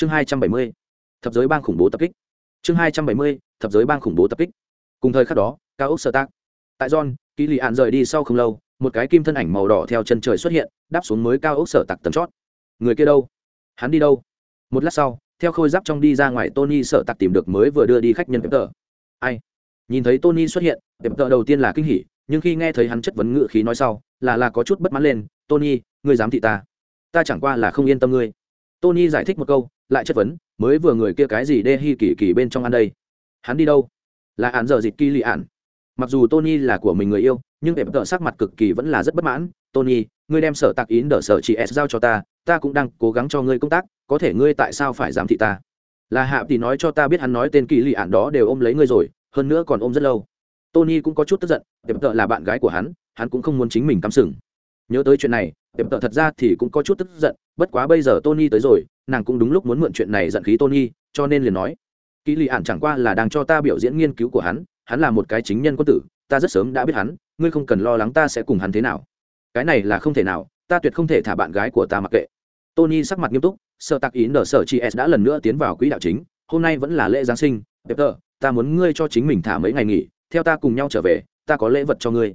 chương hai trăm bảy mươi, thập giới bang khủng bố tập kích. Chương hai trăm bảy mươi, thập giới bang khủng bố tập kích. Cùng thời khắc đó cao ốc sơ tác tại john kỳ lì ạn rời đi sau không lâu, một cái kim thân ảnh màu đỏ theo chân trời xuất hiện, đáp xuống mới cao ốc sở tặc tầm chót. Người kia đâu? Hắn đi đâu? Một lát sau, theo khôi giáp trong đi ra ngoài, tony sợ tặc tìm được mới vừa đưa đi khách nhân pep tờ ai? Nhìn thấy tony xuất hiện pep tờ đầu tiên là kinh hỉ, nhưng khi nghe thấy hắn chất vấn ngự khí nói sau, là là có chút bất mãn lên, tony, ngươi dám thị ta? Ta chẳng qua là không yên tâm ngươi. Tony giải thích một câu lại chất vấn, mới vừa người kia cái gì đê hi kỳ kỳ bên trong ăn đây? Hắn đi đâu? Là án giờ dịt kỳ lì ạn mặc dù tony là của mình người yêu, nhưng đẹp tợ sắc mặt cực kỳ vẫn là rất bất mãn. Tony, ngươi đem sở tạc ín đỡ sở chị s giao cho ta ta cũng đang cố gắng cho ngươi công tác, có thể ngươi tại sao phải giám thị ta? Là hạ thì nói cho ta biết hắn nói tên kỳ lì ạn đó đều ôm lấy ngươi rồi, hơn nữa còn ôm rất lâu. Tony cũng có chút tức giận, đẹp tợ là bạn gái của hắn hắn cũng không muốn chính mình cắm sừng. Nhớ tới chuyện này, đẹp tợ thật ra thì cũng có chút tức giận, bất quá bây giờ tony tới rồi nàng cũng đúng lúc muốn mượn chuyện này giận khí tony, cho nên liền nói kỳ lì ạn chẳng qua là đang cho ta biểu diễn nghiên cứu của hắn hắn là một cái chính nhân quân tử, ta rất sớm đã biết hắn, ngươi không cần lo lắng ta sẽ cùng hắn thế nào. Cái này là không thể nào, ta tuyệt không thể thả bạn gái của ta mặc kệ. Tony sắc mặt nghiêm túc sợ tặc ý nở sở chị s đã lần nữa tiến vào quỹ đạo chính, hôm nay vẫn là lễ giáng sinh, peter, ta muốn ngươi cho chính mình thả mấy ngày nghỉ, theo ta cùng nhau trở về, ta có lễ vật cho ngươi.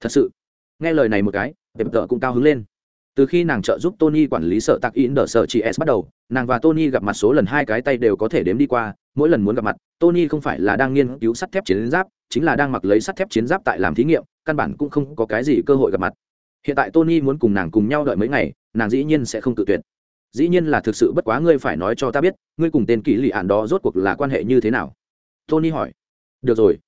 Thật sự? Nghe lời này một cái, peter cũng cao hứng lên từ khi nàng trợ giúp tony quản lý sợ tặc in đờ sợ chị s bắt đầu, nàng và tony gặp mặt số lần hai cái tay đều có thể đếm đi qua, mỗi lần muốn gặp mặt, tony không phải là đang nghiên cứu sắt thép chiến giáp, chính là đang mặc lấy sắt thép chiến giáp tại làm thí nghiệm, căn bản cũng không có cái gì cơ hội gặp mặt. Hiện tại tony muốn cùng nàng cùng nhau đợi mấy ngày, nàng dĩ nhiên sẽ không tự tuyệt. Dĩ nhiên là thực sự bất quá ngươi phải nói cho ta biết, ngươi cùng tên kỹ lị ạn đó rốt cuộc là quan hệ như thế nào? Tony hỏi. Được rồi.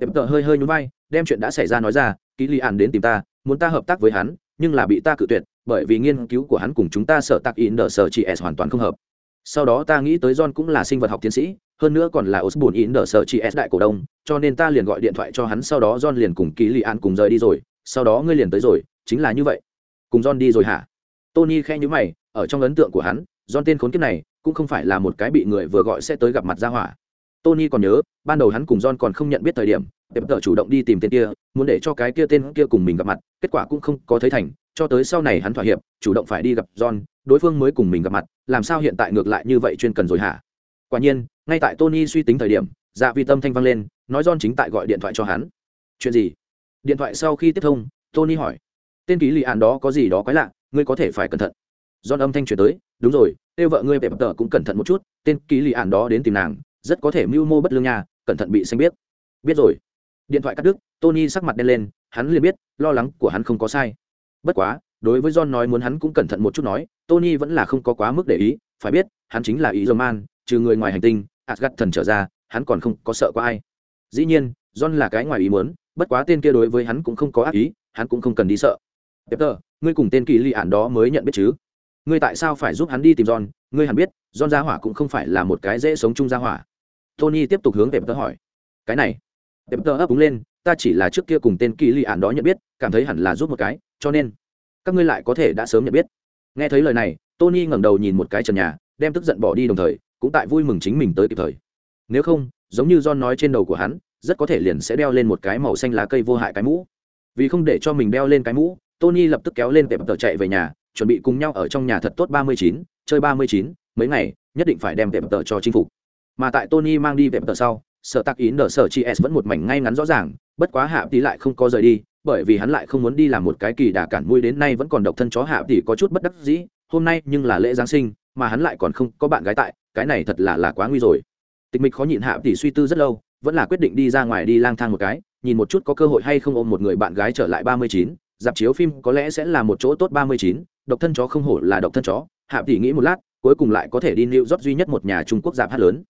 Đẹp tợ hơi hơi nhún vai, đem chuyện đã xảy ra nói ra kỹ lị ạn đến tìm ta, muốn ta hợp tác với hắn, nhưng là bị ta cự tuyệt bởi vì nghiên cứu của hắn cùng chúng ta sở tạc in đờ sở chị s hoàn toàn không hợp. Sau đó ta nghĩ tới john cũng là sinh vật học tiến sĩ, hơn nữa còn là osborne in đờ sở chị s đại cổ đông, cho nên ta liền gọi điện thoại cho hắn, sau đó john liền cùng ký lì an cùng rời đi rồi, sau đó ngươi liền tới rồi, chính là như vậy. Cùng john đi rồi hả? Tony khe nhữ mày, ở trong ấn tượng của hắn, john tên khốn kiếp này cũng không phải là một cái bị người vừa gọi sẽ tới gặp mặt ra hỏa tony còn nhớ, ban đầu hắn cùng john còn không nhận biết thời điểm, Tiệp Tở chủ động đi tìm tên kia, muốn để cho cái kia tên kia cùng mình gặp mặt, kết quả cũng không có thấy thành, cho tới sau này hắn thỏa hiệp, chủ động phải đi gặp john, đối phương mới cùng mình gặp mặt, làm sao hiện tại ngược lại như vậy chuyên cần rồi hả? Quả nhiên, ngay tại tony suy tính thời điểm dạ vi tâm thanh vang lên, nói john chính tại gọi điện thoại cho hắn. Chuyện gì? Điện thoại sau khi tiếp thông, tony hỏi. Tên ký lì ạn đó có gì đó quái lạ, ngươi có thể phải cẩn thận. John âm thanh truyền tới, đúng rồi, kêu vợ ngươi Tiệp Tở cũng cẩn thận một chút, tên ký lì ạn đó đến tìm nàng rất có thể mưu mô bất lương nhà cẩn thận bị xanh biết. Biết rồi. Điện thoại cắt đứt, tony sắc mặt đen lên, hắn liền biết, lo lắng của hắn không có sai. Bất quá, đối với john nói muốn hắn cũng cẩn thận một chút nói, tony vẫn là không có quá mức để ý, phải biết, hắn chính là ý dơ man, trừ người ngoài hành tinh asgad thần trở ra, hắn còn không có sợ có ai. Dĩ nhiên, john là cái ngoài ý muốn, bất quá tên kia đối với hắn cũng không có ác ý, hắn cũng không cần đi sợ. Peter, ngươi cùng tên kỳ lì ản đó mới nhận biết chứ? Ngươi tại sao phải giúp hắn đi tìm john? Ngươi hẳn biết, john gia hỏa cũng không phải là một cái dễ sống chung gia hỏa. Tony tiếp tục hướng peter hỏi. Cái này. Peter ấp úng lên, ta chỉ là trước kia cùng tên kỳ lì ạn đó nhận biết, cảm thấy hẳn là giúp một cái, cho nên các ngươi lại có thể đã sớm nhận biết. Nghe thấy lời này, tony ngẩng đầu nhìn một cái trần nhà, đem tức giận bỏ đi đồng thời, cũng tại vui mừng chính mình tới kịp thời. Nếu không, giống như john nói trên đầu của hắn, rất có thể liền sẽ đeo lên một cái màu xanh lá cây vô hại cái mũ. Vì không để cho mình đeo lên cái mũ, tony lập tức kéo lên tệp tờ chạy về nhà chuẩn bị cùng nhau ở trong nhà thật tốt ba mươi chín, chơi ba mươi chín, mấy ngày, nhất định phải đem vẹp tờ cho chinh phục. Mà tại tony mang đi vẹp tờ sau, sở tắc ý nở sở chị s vẫn một mảnh ngay ngắn rõ ràng, bất quá hạ tí lại không có rời đi, bởi vì hắn lại không muốn đi làm một cái kỳ đà cản mũi đến nay vẫn còn độc thân chó hạ tỷ có chút bất đắc dĩ, hôm nay nhưng là lễ giáng sinh, mà hắn lại còn không có bạn gái tại, cái này thật là là quá nguy rồi. Tịch mịch khó nhịn hạ tỷ suy tư rất lâu, vẫn là quyết định đi ra ngoài đi lang thang một cái, nhìn một chút có cơ hội hay không ôm một người bạn gái trở lại ba mươi chín dạp chiếu phim có lẽ sẽ là một chỗ tốt ba mươi chín độc thân chó không hổ là độc thân chó hạ tỷ nghĩ một lát cuối cùng lại có thể đi New York duy nhất một nhà Trung Quốc dạp hát lớn.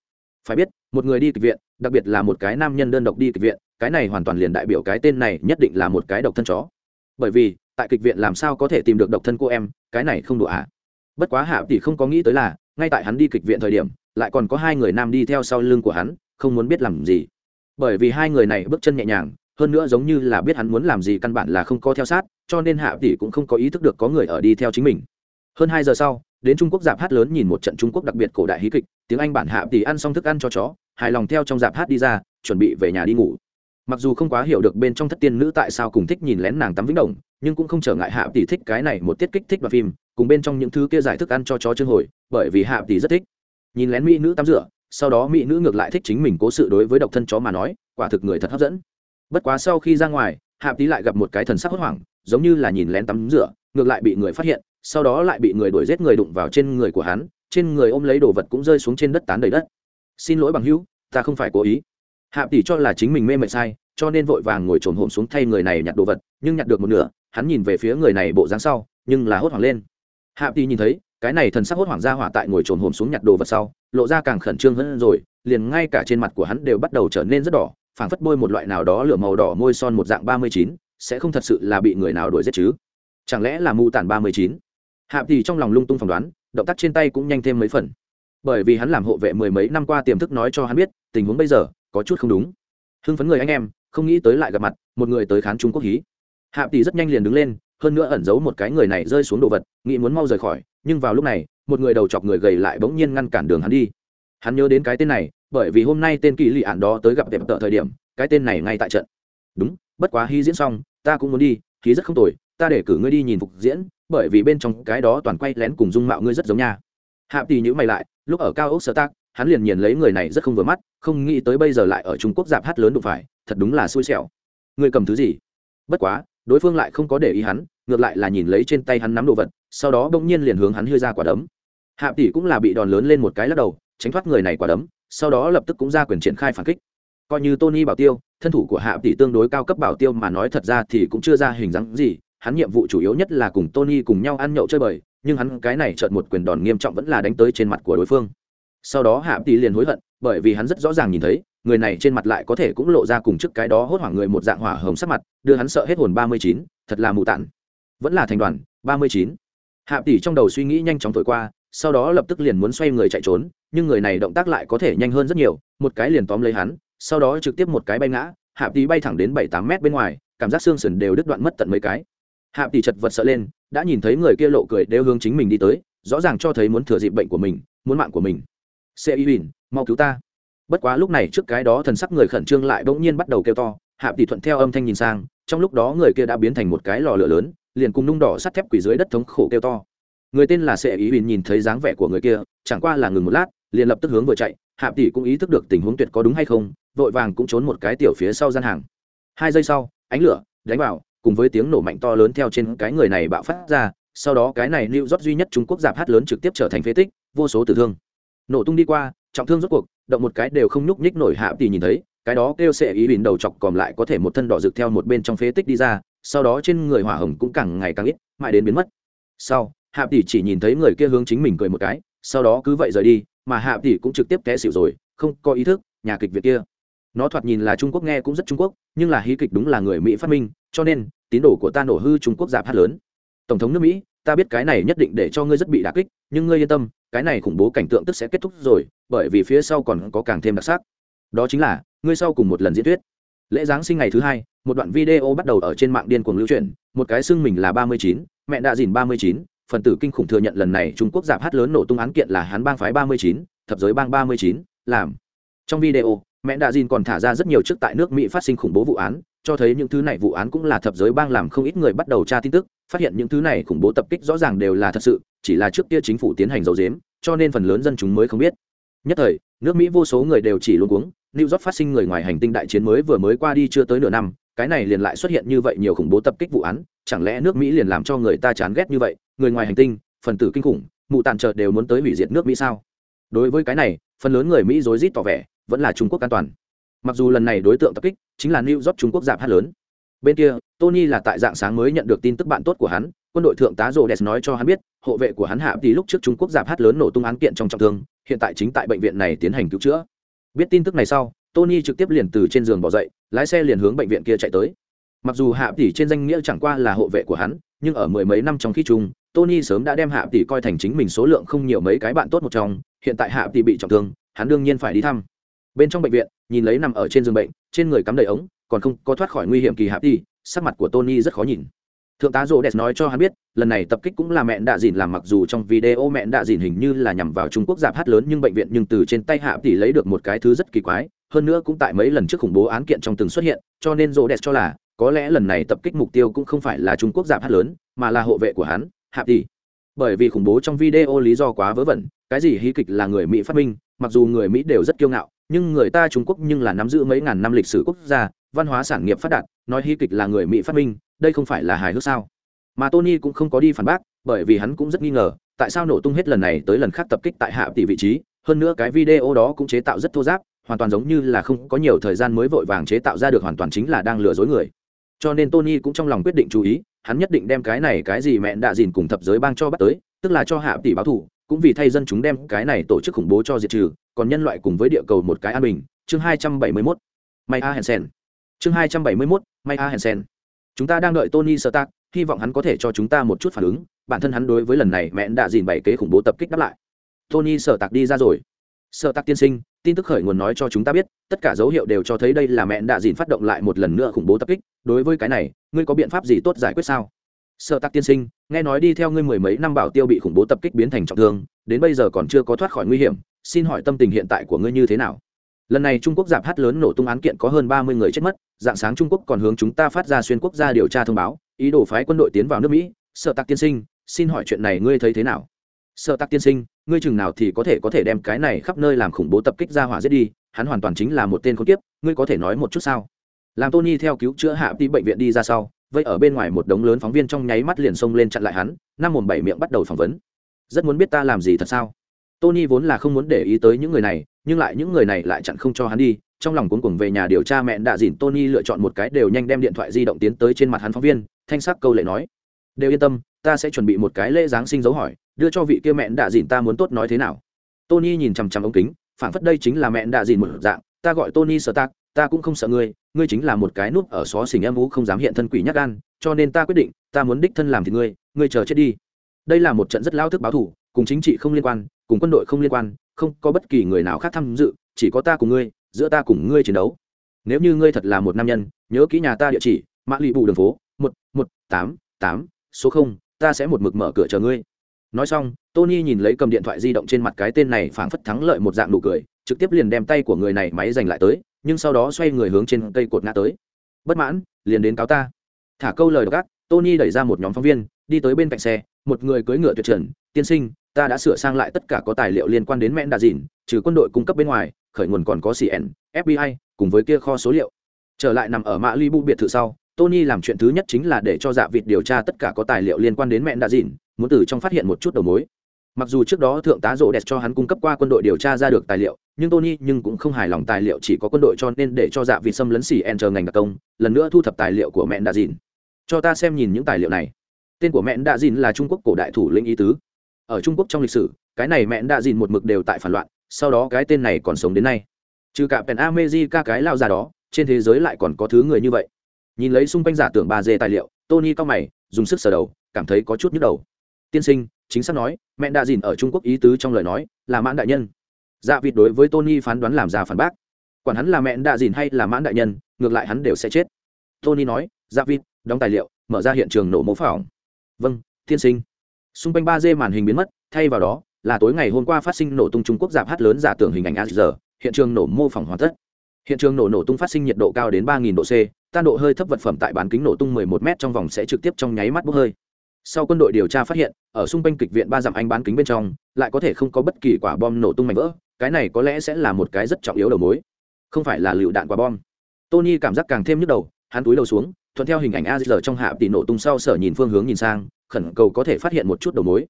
Phải biết, một người đi kịch viện, đặc biệt là một cái nam nhân đơn độc đi kịch viện, cái này hoàn toàn liền đại biểu cái tên này nhất định là một cái độc thân chó bởi vì tại kịch viện làm sao có thể tìm được độc thân cô em cái này không đủ ạ à. bất quá hạ tỷ không có nghĩ tới là ngay tại hắn đi kịch viện thời điểm lại còn có hai người nam đi theo sau lưng của hắn không muốn biết làm gì bởi vì hai người này bước chân nhẹ nhàng hơn nữa giống như là biết hắn muốn làm gì căn bản là không có theo sát, cho nên hạ tỷ cũng không có ý thức được có người ở đi theo chính mình. Hơn hai giờ sau, đến trung quốc dạp hát lớn nhìn một trận trung quốc đặc biệt cổ đại hí kịch, tiếng anh bản hạ tỷ ăn xong thức ăn cho chó, hài lòng theo trong dạp hát đi ra, chuẩn bị về nhà đi ngủ. Mặc dù không quá hiểu được bên trong thất tiên nữ tại sao cùng thích nhìn lén nàng tắm vĩnh đồng, nhưng cũng không trở ngại hạ tỷ thích cái này một tiết kích thích và phim, cùng bên trong những thứ kia giải thức ăn cho chó chương hồi, bởi vì hạ tỷ rất thích. Nhìn lén mỹ nữ tắm rửa, sau đó mỹ nữ ngược lại thích chính mình cố sự đối với độc thân chó mà nói, quả thực người thật hấp dẫn bất quá sau khi ra ngoài Hạ Tý lại gặp một cái thần sắc hốt hoảng, giống như là nhìn lén tắm rửa, ngược lại bị người phát hiện, sau đó lại bị người đuổi giết người đụng vào trên người của hắn, trên người ôm lấy đồ vật cũng rơi xuống trên đất tán đầy đất. Xin lỗi bằng hữu, ta không phải cố ý. Hạ tỷ cho là chính mình mê mệt sai, cho nên vội vàng ngồi trồn hổm xuống thay người này nhặt đồ vật, nhưng nhặt được một nửa, hắn nhìn về phía người này bộ dáng sau, nhưng là hốt hoảng lên. Hạ tỷ nhìn thấy, cái này thần sắc hốt hoảng ra hỏa tại ngồi trồn hổm xuống nhặt đồ vật sau, lộ ra càng khẩn trương hơn rồi, liền ngay cả trên mặt của hắn đều bắt đầu trở nên rất đỏ phảng phất bôi một loại nào đó lửa màu đỏ môi son một dạng ba mươi chín, sẽ không thật sự là bị người nào đuổi giết chứ? Chẳng lẽ là mù tản ba mươi chín? Hạp thì trong lòng lung tung phỏng đoán, động tác trên tay cũng nhanh thêm mấy phần. Bởi vì hắn làm hộ vệ mười mấy năm qua tiềm thức nói cho hắn biết, tình huống bây giờ có chút không đúng. Hưng phấn người anh em, không nghĩ tới lại gặp mặt, một người tới khán trung quốc hí. Hạp tỷ rất nhanh liền đứng lên, hơn nữa ẩn giấu một cái người này rơi xuống đồ vật, nghĩ muốn mau rời khỏi, nhưng vào lúc này, một người đầu chọc người gầy lại bỗng nhiên ngăn cản đường hắn đi hắn nhớ đến cái tên này, bởi vì hôm nay tên kỳ lì ạn đó tới gặp đẹp tợ thời điểm, cái tên này ngay tại trận. Đúng, bất quá hy diễn xong, ta cũng muốn đi, khí rất không tồi, ta để cử ngươi đi nhìn phục diễn, bởi vì bên trong cái đó toàn quay lén cùng dung mạo ngươi rất giống nha. Hạ tỷ nhữ mày lại, lúc ở cao ốc sở tác, hắn liền nhìn lấy người này rất không vừa mắt, không nghĩ tới bây giờ lại ở trung quốc dạp hát lớn đụng phải, thật đúng là xui xẻo. Ngươi cầm thứ gì? Bất quá, đối phương lại không có để ý hắn, ngược lại là nhìn lấy trên tay hắn nắm đồ vật, sau đó bỗng nhiên liền hướng hắn hưa ra quả đấm. Hạ tỷ cũng là bị đòn lớn lên một cái lắc đầu tránh thoát người này quả đấm, sau đó lập tức cũng ra quyền triển khai phản kích. Coi như tony bảo tiêu, thân thủ của hạ tỷ tương đối cao cấp bảo tiêu mà nói thật ra thì cũng chưa ra hình dáng gì, hắn nhiệm vụ chủ yếu nhất là cùng tony cùng nhau ăn nhậu chơi bời, nhưng hắn cái này chợt một quyền đòn nghiêm trọng vẫn là đánh tới trên mặt của đối phương. Sau đó hạ tỷ liền hối hận, bởi vì hắn rất rõ ràng nhìn thấy, người này trên mặt lại có thể cũng lộ ra cùng trước cái đó hốt hoảng người một dạng hỏa hồng sắc mặt, đưa hắn sợ hết hồn ba mươi chín, thật là mù tản vẫn là thành đoàn, ba mươi chín. Hạ tỷ trong đầu suy nghĩ nhanh chóng thổi qua sau đó lập tức liền muốn xoay người chạy trốn, nhưng người này động tác lại có thể nhanh hơn rất nhiều, một cái liền tóm lấy hắn, sau đó trực tiếp một cái bay ngã hạ tỷ bay thẳng đến bảy tám mét bên ngoài, cảm giác xương sườn đều đứt đoạn mất tận mấy cái. Hạ tỷ chật vật sợ lên, đã nhìn thấy người kia lộ cười đều hướng chính mình đi tới, rõ ràng cho thấy muốn thừa dịp bệnh của mình, muốn mạng của mình. Xe y mau cứu ta. Bất quá lúc này trước cái đó thần sắc người khẩn trương lại bỗng nhiên bắt đầu kêu to hạ tỷ thuận theo âm thanh nhìn sang, trong lúc đó người kia đã biến thành một cái lò lửa lớn, liền cùng nung đỏ sắt thép quỷ dưới đất thống khổ kêu to người tên là sệ ý huỳnh nhìn thấy dáng vẻ của người kia, chẳng qua là ngừng một lát, liền lập tức hướng vừa chạy. Hạ tỷ cũng ý thức được tình huống tuyệt có đúng hay không, vội vàng cũng trốn một cái tiểu phía sau gian hàng. Hai giây sau, ánh lửa, đánh vào, cùng với tiếng nổ mạnh to lớn theo trên cái người này bạo phát ra, sau đó cái này lưu rót duy nhất trung quốc giạp hát lớn trực tiếp trở thành phế tích, vô số tử thương. Nổ tung đi qua, trọng thương rốt cuộc, động một cái đều không nhúc nhích nổi hạ tỷ nhìn thấy, cái đó kêu sệ ý huỳnh đầu chọc còn lại có thể một thân đỏ rực theo một bên trong phế tích đi ra, sau đó trên người hỏa hồng cũng càng ngày càng ít, mãi đến biến mất. Sau hạ tỷ chỉ nhìn thấy người kia hướng chính mình cười một cái, sau đó cứ vậy rời đi, mà hạ tỷ cũng trực tiếp té xỉu rồi, không có ý thức, nhà kịch việt kia. Nó thoạt nhìn là trung quốc nghe cũng rất trung quốc, nhưng là hí kịch đúng là người mỹ phát minh, cho nên, tín đồ của ta nổ hư trung quốc giảm hát lớn. Tổng thống nước mỹ, ta biết cái này nhất định để cho ngươi rất bị đà kích, nhưng ngươi yên tâm, cái này khủng bố cảnh tượng tức sẽ kết thúc rồi, bởi vì phía sau còn có càng thêm đặc sắc. Đó chính là, ngươi sau cùng một lần diễn thuyết. Lễ giáng sinh ngày thứ hai, một đoạn video bắt đầu ở trên mạng điên cuồng lưu truyền, một cái xưng mình là ba mươi chín, mẹ đã dìn ba mươi chín phần tử kinh khủng thừa nhận lần này trung quốc giảm hát lớn nổ tung án kiện là hắn bang phái ba mươi chín, thập giới bang ba mươi chín, làm trong video, mẹ đạ dìn còn thả ra rất nhiều trước tại nước mỹ phát sinh khủng bố vụ án, cho thấy những thứ này vụ án cũng là thập giới bang làm không ít người bắt đầu tra tin tức, phát hiện những thứ này khủng bố tập kích rõ ràng đều là thật sự, chỉ là trước kia chính phủ tiến hành dầu dếm cho nên phần lớn dân chúng mới không biết nhất thời, nước mỹ vô số người đều chỉ luôn uống. new york phát sinh người ngoài hành tinh đại chiến mới vừa mới qua đi chưa tới nửa năm, cái này liền lại xuất hiện như vậy nhiều khủng bố tập kích vụ án chẳng lẽ nước mỹ liền làm cho người ta chán ghét như vậy? Người ngoài hành tinh, phần tử kinh khủng, mụ tàn chợt đều muốn tới hủy diệt nước mỹ sao? Đối với cái này, phần lớn người mỹ rối rít tỏ vẻ, vẫn là trung quốc an toàn. Mặc dù lần này đối tượng tập kích chính là new york trung quốc giảm hát lớn. Bên kia, tony là tại dạng sáng mới nhận được tin tức bạn tốt của hắn, quân đội thượng tá rô đès nói cho hắn biết, hộ vệ của hắn hạ thì lúc trước trung quốc giảm hát lớn nổ tung án kiện trong trọng thương, hiện tại chính tại bệnh viện này tiến hành cứu chữa. Biết tin tức này sau, tony trực tiếp liền từ trên giường bỏ dậy, lái xe liền hướng bệnh viện kia chạy tới mặc dù hạ tỷ trên danh nghĩa chẳng qua là hộ vệ của hắn, nhưng ở mười mấy năm trong khi chung, tony sớm đã đem hạ tỷ coi thành chính mình số lượng không nhiều mấy cái bạn tốt một trong, hiện tại hạ tỷ bị trọng thương, hắn đương nhiên phải đi thăm. Bên trong bệnh viện, nhìn lấy nằm ở trên giường bệnh, trên người cắm đầy ống, còn không có thoát khỏi nguy hiểm kỳ hạ tỷ, sắc mặt của tony rất khó nhìn. Thượng tá rô đẹp nói cho hắn biết, lần này tập kích cũng là mẹ đạ dìn làm mặc dù trong video mẹ đạ dìn hình như là nhằm vào trung quốc giảm hát lớn nhưng bệnh viện nhưng từ trên tay hạ tỷ lấy được một cái thứ rất kỳ quái, hơn nữa cũng tại mấy lần trước khủng bố án kiện trong từng xuất hiện, cho nên rô đẹp cho là có lẽ lần này tập kích mục tiêu cũng không phải là trung quốc giảm hát lớn, mà là hộ vệ của hắn, hạ tỷ. Bởi vì khủng bố trong video lý do quá vớ vẩn, cái gì hí kịch là người mỹ phát minh, mặc dù người mỹ đều rất kiêu ngạo, nhưng người ta trung quốc nhưng là nắm giữ mấy ngàn năm lịch sử quốc gia, văn hóa sản nghiệp phát đạt, nói hí kịch là người mỹ phát minh, đây không phải là hài hước sao? Mà tony cũng không có đi phản bác, bởi vì hắn cũng rất nghi ngờ, tại sao nổ tung hết lần này tới lần khác tập kích tại hạ tỷ vị trí, hơn nữa cái video đó cũng chế tạo rất thô giáp, hoàn toàn giống như là không có nhiều thời gian mới vội vàng chế tạo ra được hoàn toàn chính là đang lừa dối người cho nên tony cũng trong lòng quyết định chú ý, hắn nhất định đem cái này cái gì mẹ đạ dìn cùng thập giới bang cho bắt tới, tức là cho hạ tỷ báo thủ cũng vì thay dân chúng đem cái này tổ chức khủng bố cho diệt trừ, còn nhân loại cùng với địa cầu một cái an bình. Chương hai trăm bảy mươi 271 may a hensen chương hai trăm bảy mươi 271 may a hensen chúng ta đang đợi tony sơ tác hy vọng hắn có thể cho chúng ta một chút phản ứng, bản thân hắn đối với lần này mẹ đã dìn bảy kế khủng bố tập kích đáp lại. Tony sở tạc đi ra rồi. Sở tạc tiên sinh, tin tức khởi nguồn nói cho chúng ta biết, tất cả dấu hiệu đều cho thấy đây là mẹ đã dìn phát động lại một lần nữa khủng bố tập kích đối với cái này, ngươi có biện pháp gì tốt giải quyết sao? Sợ Tắc tiên sinh, nghe nói đi theo ngươi mười mấy năm bảo tiêu bị khủng bố tập kích biến thành trọng thương, đến bây giờ còn chưa có thoát khỏi nguy hiểm, xin hỏi tâm tình hiện tại của ngươi như thế nào? Lần này trung quốc giảm hát lớn nổ tung án kiện có hơn ba mươi người chết mất, dạng sáng trung quốc còn hướng chúng ta phát ra xuyên quốc gia điều tra thông báo, ý đồ phái quân đội tiến vào nước mỹ. Sợ Tắc tiên sinh, xin hỏi chuyện này ngươi thấy thế nào? Sợ Tắc tiên sinh, ngươi chừng nào thì có thể có thể đem cái này khắp nơi làm khủng bố tập kích ra hỏa giết đi, hắn hoàn toàn chính là một tên khốn kiếp, ngươi có thể nói một chút sao? Làm tony theo cứu chữa hạ đi bệnh viện đi ra sau vậy ở bên ngoài một đống lớn phóng viên trong nháy mắt liền xông lên chặn lại hắn, năm mồm bảy miệng bắt đầu phỏng vấn. Rất muốn biết ta làm gì thật sao? Tony vốn là không muốn để ý tới những người này, nhưng lại những người này lại chặn không cho hắn đi, trong lòng cuốn cuồng về nhà điều tra mẹ đạ dìn tony lựa chọn một cái đều nhanh đem điện thoại di động tiến tới trên mặt hắn phóng viên, thanh sắc câu lệ nói, đều yên tâm, ta sẽ chuẩn bị một cái lễ giáng sinh dấu hỏi, đưa cho vị kia mẹ đạ dìn ta muốn tốt nói thế nào. Tony nhìn chằm chằm ống kính phản phất đây chính là mẹ đạ dìn một dạng, ta gọi tony sơ tác ta cũng không sợ ngươi ngươi chính là một cái núp ở xó xỉnh em vũ không dám hiện thân quỷ nhắc gan, cho nên ta quyết định, ta muốn đích thân làm thì ngươi ngươi chờ chết đi. Đây là một trận rất lao thức báo thủ, cùng chính trị không liên quan, cùng quân đội không liên quan, không có bất kỳ người nào khác tham dự, chỉ có ta cùng ngươi, giữa ta cùng ngươi chiến đấu. Nếu như ngươi thật là một nam nhân, nhớ kỹ nhà ta địa chỉ, mã lụy bù đường phố, một một, tám tám, số không, ta sẽ một mực mở cửa chờ ngươi. Nói xong, tony nhìn lấy cầm điện thoại di động trên mặt cái tên này phảng phất thắng lợi một dạng nụ cười, trực tiếp liền đem tay của người này máy giành lại tới nhưng sau đó xoay người hướng trên cây cột ngã tới. Bất mãn, liền đến cáo ta. Thả câu lời gác tony đẩy ra một nhóm phóng viên, đi tới bên cạnh xe, một người cưỡi ngựa tuyệt trần, tiên sinh, ta đã sửa sang lại tất cả có tài liệu liên quan đến mẹn đà dìn, trừ quân đội cung cấp bên ngoài, khởi nguồn còn có cn fbi cùng với kia kho số liệu. Trở lại nằm ở mã li bu biệt thự sau, tony làm chuyện thứ nhất chính là để cho dạ vịt điều tra tất cả có tài liệu liên quan đến mẹn đà dìn, muốn từ trong phát hiện một chút đầu mối mặc dù trước đó thượng tá rộ đẹp cho hắn cung cấp qua quân đội điều tra ra được tài liệu, nhưng tony nhưng cũng không hài lòng tài liệu chỉ có quân đội cho nên để cho dạ vị xâm lấn xỉ en chờ ngành đặc công, lần nữa thu thập tài liệu của mẹn đạ dìn. Cho ta xem nhìn những tài liệu này. Tên của mẹn đạ dìn là trung quốc cổ đại thủ lĩnh ý tứ. Ở trung quốc trong lịch sử, cái này mẹn đạ dìn một mực đều tại phản loạn, sau đó cái tên này còn sống đến nay. Trừ cả pèn amejica cái lao già đó, trên thế giới lại còn có thứ người như vậy. Nhìn lấy xung quanh giả tưởng ba d tài liệu, tony cao mày, dùng sức sờ đầu, cảm thấy có chút nhức đầu tiên sinh, chính xác nói, mẹ đạ dìn ở trung quốc ý tứ trong lời nói là mãn đại nhân. Dạ vịt đối với tony phán đoán làm ra phản bác. Quản hắn là mẹ đạ dìn hay là mãn đại nhân, ngược lại hắn đều sẽ chết. Tony nói dạ vịt, đóng tài liệu, mở ra hiện trường nổ mẫu phỏng. Vâng tiên sinh. Xung quanh ba d màn hình biến mất, thay vào đó là tối ngày hôm qua phát sinh nổ tung trung quốc giảm hát lớn giả tưởng hình ảnh asr hiện trường nổ mô phỏng hoàn tất. Hiện trường nổ nổ tung phát sinh nhiệt độ cao đến 3.000 độ c tan độ hơi thấp vật phẩm tại bán kính nổ tung 11 m trong vòng sẽ trực tiếp trong nháy mắt bốc hơi sau quân đội điều tra phát hiện, ở xung quanh kịch viện ba dặm anh bán kính bên trong, lại có thể không có bất kỳ quả bom nổ tung mảnh vỡ, cái này có lẽ sẽ là một cái rất trọng yếu đầu mối. Không phải là lựu đạn quả bom. Tony cảm giác càng thêm nhức đầu, hắn túi đầu xuống, thuận theo hình ảnh a giờ trong hạ tỷ nổ tung sau sở nhìn phương hướng nhìn sang, khẩn cầu có thể phát hiện một chút đầu mối.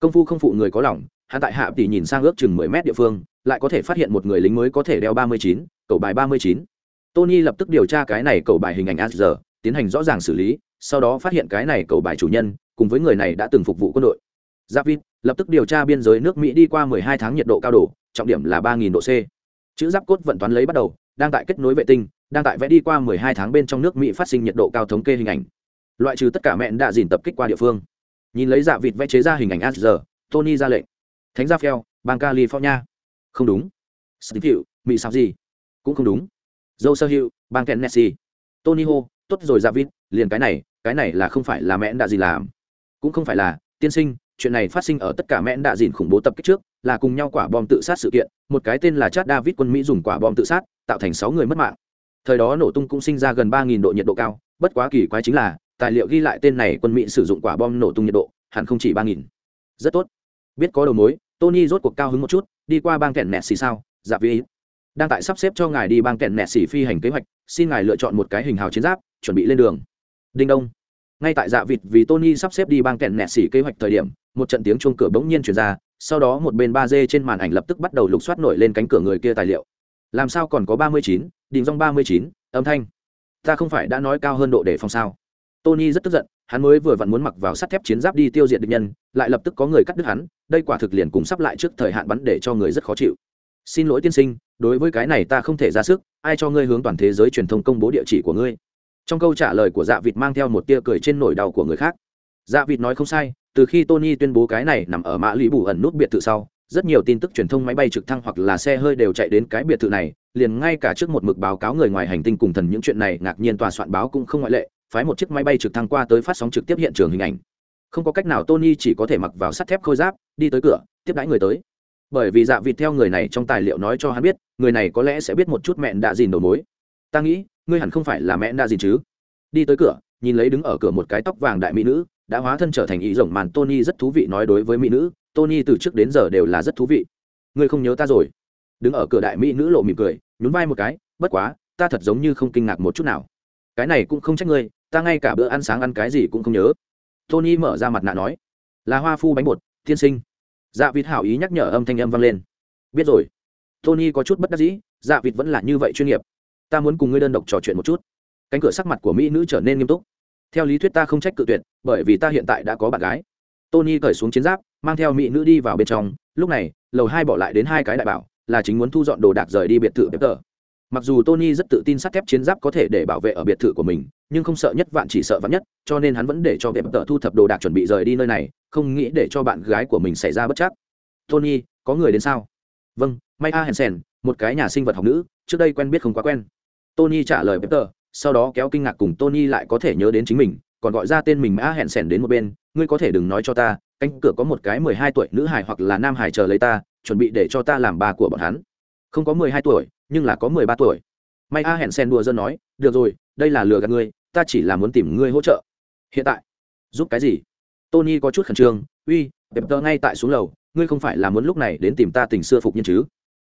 Công phu không phụ người có lòng, hắn tại hạ tỷ nhìn sang ước chừng mười mét địa phương, lại có thể phát hiện một người lính mới có thể đeo ba mươi chín, cầu bài ba mươi chín. Tony lập tức điều tra cái này cầu bài hình ảnh a giờ tiến hành rõ ràng xử lý sau đó phát hiện cái này cầu bài chủ nhân, cùng với người này đã từng phục vụ quân đội. Giáp vít lập tức điều tra biên giới nước mỹ đi qua 12 tháng nhiệt độ cao độ, trọng điểm là 3.000 độ c. Chữ giáp cốt vận toán lấy bắt đầu, đang tại kết nối vệ tinh, đang tại vẽ đi qua 12 tháng bên trong nước mỹ phát sinh nhiệt độ cao thống kê hình ảnh. Loại trừ tất cả mẹn đã dìn tập kích qua địa phương. Nhìn lấy dạ vịt vẽ chế ra hình ảnh asr tony ra lệnh. Thánh gia phèo, bang california. Không đúng. Steve hiệu mỹ sao gì? Cũng không đúng. Joseph sơ hiệu bang tennessee. Tony hô tốt rồi dạ vịt liền cái này cái này là không phải là mẹn đã gì làm. Cũng không phải là, tiên sinh, chuyện này phát sinh ở tất cả mẹn đạ dìn khủng bố tập kích trước, là cùng nhau quả bom tự sát sự kiện, một cái tên là chad david quân mỹ dùng quả bom tự sát, tạo thành sáu người mất mạng. Thời đó nổ tung cũng sinh ra gần ba độ nhiệt độ cao, bất quá kỳ quái chính là, tài liệu ghi lại tên này quân mỹ sử dụng quả bom nổ tung nhiệt độ, hẳn không chỉ ba rất tốt. Biết có đầu mối, tony rốt cuộc cao hứng một chút, đi qua bang kẹn nẹt xì sao? Dạ vi đang tại sắp xếp cho ngài đi bang kẹn nẹt xì phi hành kế hoạch, xin ngài lựa chọn một cái hình hào chiến giáp, chuẩn bị lên đường đinh đông. Ngay tại dạ vịt vì tony sắp xếp đi bang kẹn nẹt xỉ kế hoạch thời điểm, một trận tiếng chuông cửa bỗng nhiên chuyển ra, sau đó một bên ba d trên màn ảnh lập tức bắt đầu lục soát nổi lên cánh cửa người kia tài liệu. Làm sao còn có ba mươi chín đình dong ba mươi chín, âm thanh? Ta không phải đã nói cao hơn độ để phòng sao? Tony rất tức giận, hắn mới vừa vặn muốn mặc vào sắt thép chiến giáp đi tiêu diệt địch nhân, lại lập tức có người cắt đứt hắn, đây quả thực liền cùng sắp lại trước thời hạn bắn để cho người rất khó chịu. Xin lỗi tiên sinh, đối với cái này ta không thể ra sức, ai cho ngươi hướng toàn thế giới truyền thông công bố địa chỉ của ngươi? Trong câu trả lời của dạ vịt mang theo một tia cười trên nỗi đau của người khác. Dạ vịt nói không sai, từ khi tony tuyên bố cái này nằm ở mã lũy bù ẩn nút biệt thự sau, rất nhiều tin tức truyền thông máy bay trực thăng hoặc là xe hơi đều chạy đến cái biệt thự này, liền ngay cả trước một mực báo cáo người ngoài hành tinh cùng thần những chuyện này, ngạc nhiên tòa soạn báo cũng không ngoại lệ, phái một chiếc máy bay trực thăng qua tới phát sóng trực tiếp hiện trường hình ảnh. Không có cách nào tony chỉ có thể mặc vào sắt thép khôi giáp, đi tới cửa, tiếp đãi người tới. Bởi vì dạ vịt theo người này trong tài liệu nói cho hắn biết, người này có lẽ sẽ biết một chút mẹn đã dìn đầu mối. Ta nghĩ ngươi hẳn không phải là mẹ đa gì chứ? Đi tới cửa, nhìn lấy đứng ở cửa một cái tóc vàng đại mỹ nữ, đã hóa thân trở thành ý rồng màn tony rất thú vị nói đối với mỹ nữ, tony từ trước đến giờ đều là rất thú vị. Ngươi không nhớ ta rồi? Đứng ở cửa đại mỹ nữ lộ mỉm cười, nhún vai một cái, bất quá, ta thật giống như không kinh ngạc một chút nào. Cái này cũng không trách ngươi, ta ngay cả bữa ăn sáng ăn cái gì cũng không nhớ. Tony mở ra mặt nạ nói, là hoa phu bánh bột, tiên sinh. Dạ vịt hảo ý nhắc nhở âm thanh âm vang lên. Biết rồi. Tony có chút bất đắc dĩ dạ vịt vẫn là như vậy chuyên nghiệp ta muốn cùng ngươi đơn độc trò chuyện một chút. Cánh cửa sắc mặt của mỹ nữ trở nên nghiêm túc. Theo lý thuyết ta không trách cự tuyệt, bởi vì ta hiện tại đã có bạn gái. Tony cởi xuống chiến giáp, mang theo mỹ nữ đi vào bên trong. Lúc này, lầu hai bỏ lại đến hai cái đại bảo, là chính muốn thu dọn đồ đạc rời đi biệt thự bếp tờ mặc dù tony rất tự tin sắt thép chiến giáp có thể để bảo vệ ở biệt thự của mình, nhưng không sợ nhất vạn chỉ sợ vạn nhất, cho nên hắn vẫn để cho bếp tờ thu thập đồ đạc chuẩn bị rời đi nơi này, không nghĩ để cho bạn gái của mình xảy ra bất chắc. Tony, có người đến sao? Vâng may a hensen một cái nhà sinh vật học nữ, trước đây quen biết không quá quen tony trả lời Peter, sau đó kéo kinh ngạc cùng tony lại có thể nhớ đến chính mình còn gọi ra tên mình mã hẹn sẻn đến một bên ngươi có thể đừng nói cho ta cánh cửa có một cái mười hai tuổi nữ hải hoặc là nam hải chờ lấy ta chuẩn bị để cho ta làm bà của bọn hắn. Không có mười hai tuổi nhưng là có mười ba tuổi. May a hẹn sen đùa dân nói được rồi đây là lừa gạt ngươi ta chỉ là muốn tìm ngươi hỗ trợ. Hiện tại? Giúp cái gì? Tony có chút khẩn trương uy đẹp tơ ngay tại xuống lầu ngươi không phải là muốn lúc này đến tìm ta tình xưa phục nhân chứ?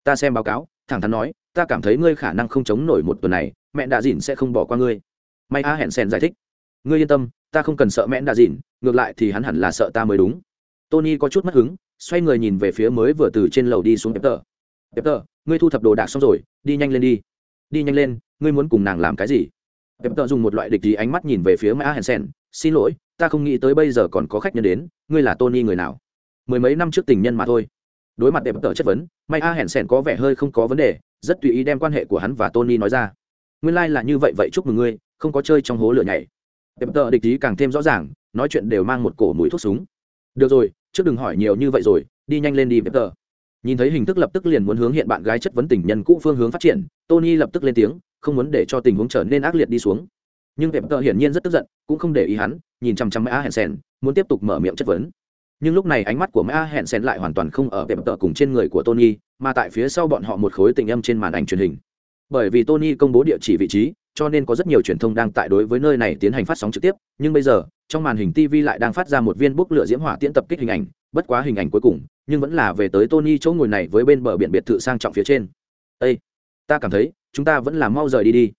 Ta xem báo cáo thẳng thắn nói ta cảm thấy ngươi khả năng không chống nổi một tuần này, mẹ đạ dìn sẽ không bỏ qua ngươi. May a hẹn sen giải thích. Ngươi yên tâm, ta không cần sợ mẹ đạ dìn ngược lại thì hắn hẳn là sợ ta mới đúng. Tony có chút mất hứng, xoay người nhìn về phía mới vừa từ trên lầu đi xuống pepper. Pepper, ngươi thu thập đồ đạc xong rồi, đi nhanh lên đi. Đi nhanh lên, ngươi muốn cùng nàng làm cái gì? Pepper dùng một loại địch gì ánh mắt nhìn về phía mã hensen xin lỗi, ta không nghĩ tới bây giờ còn có khách nhân đến, ngươi là tony người nào? Mười mấy năm trước tình nhân mà thôi. Đối mặt đẹp tờ chất vấn, may a hẹn sẻn có vẻ hơi không có vấn đề rất tùy ý đem quan hệ của hắn và tony nói ra. Nguyên lai、like、là như vậy vậy chúc mừng ngươi, không có chơi trong hố lửa nhảy. Đẹp tờ địch ý càng thêm rõ ràng, nói chuyện đều mang một cổ mũi thuốc súng. Được rồi, trước đừng hỏi nhiều như vậy rồi, đi nhanh lên đi bếp tờ nhìn thấy hình thức lập tức liền muốn hướng hiện bạn gái chất vấn tình nhân cũ phương hướng phát triển, tony lập tức lên tiếng, không muốn để cho tình huống trở nên ác liệt đi xuống. Nhưng bếp tờ hiển nhiên rất tức giận, cũng không để ý hắn, nhìn chăm chăm mã hẹn sen muốn tiếp tục mở miệng chất vấn nhưng lúc này ánh mắt của mã hẹn sen lại hoàn toàn không ở vẹp tờ cùng trên người của tony, mà tại phía sau bọn họ một khối tình âm trên màn ảnh truyền hình. Bởi vì tony công bố địa chỉ vị trí, cho nên có rất nhiều truyền thông đang tại đối với nơi này tiến hành phát sóng trực tiếp, nhưng bây giờ, trong màn hình tv lại đang phát ra một viên bốc lửa diễm hỏa tiễn tập kích hình ảnh, bất quá hình ảnh cuối cùng, nhưng vẫn là về tới tony chỗ ngồi này với bên bờ biển biệt thự sang trọng phía trên. Ây ta cảm thấy, chúng ta vẫn là mau rời đi đi.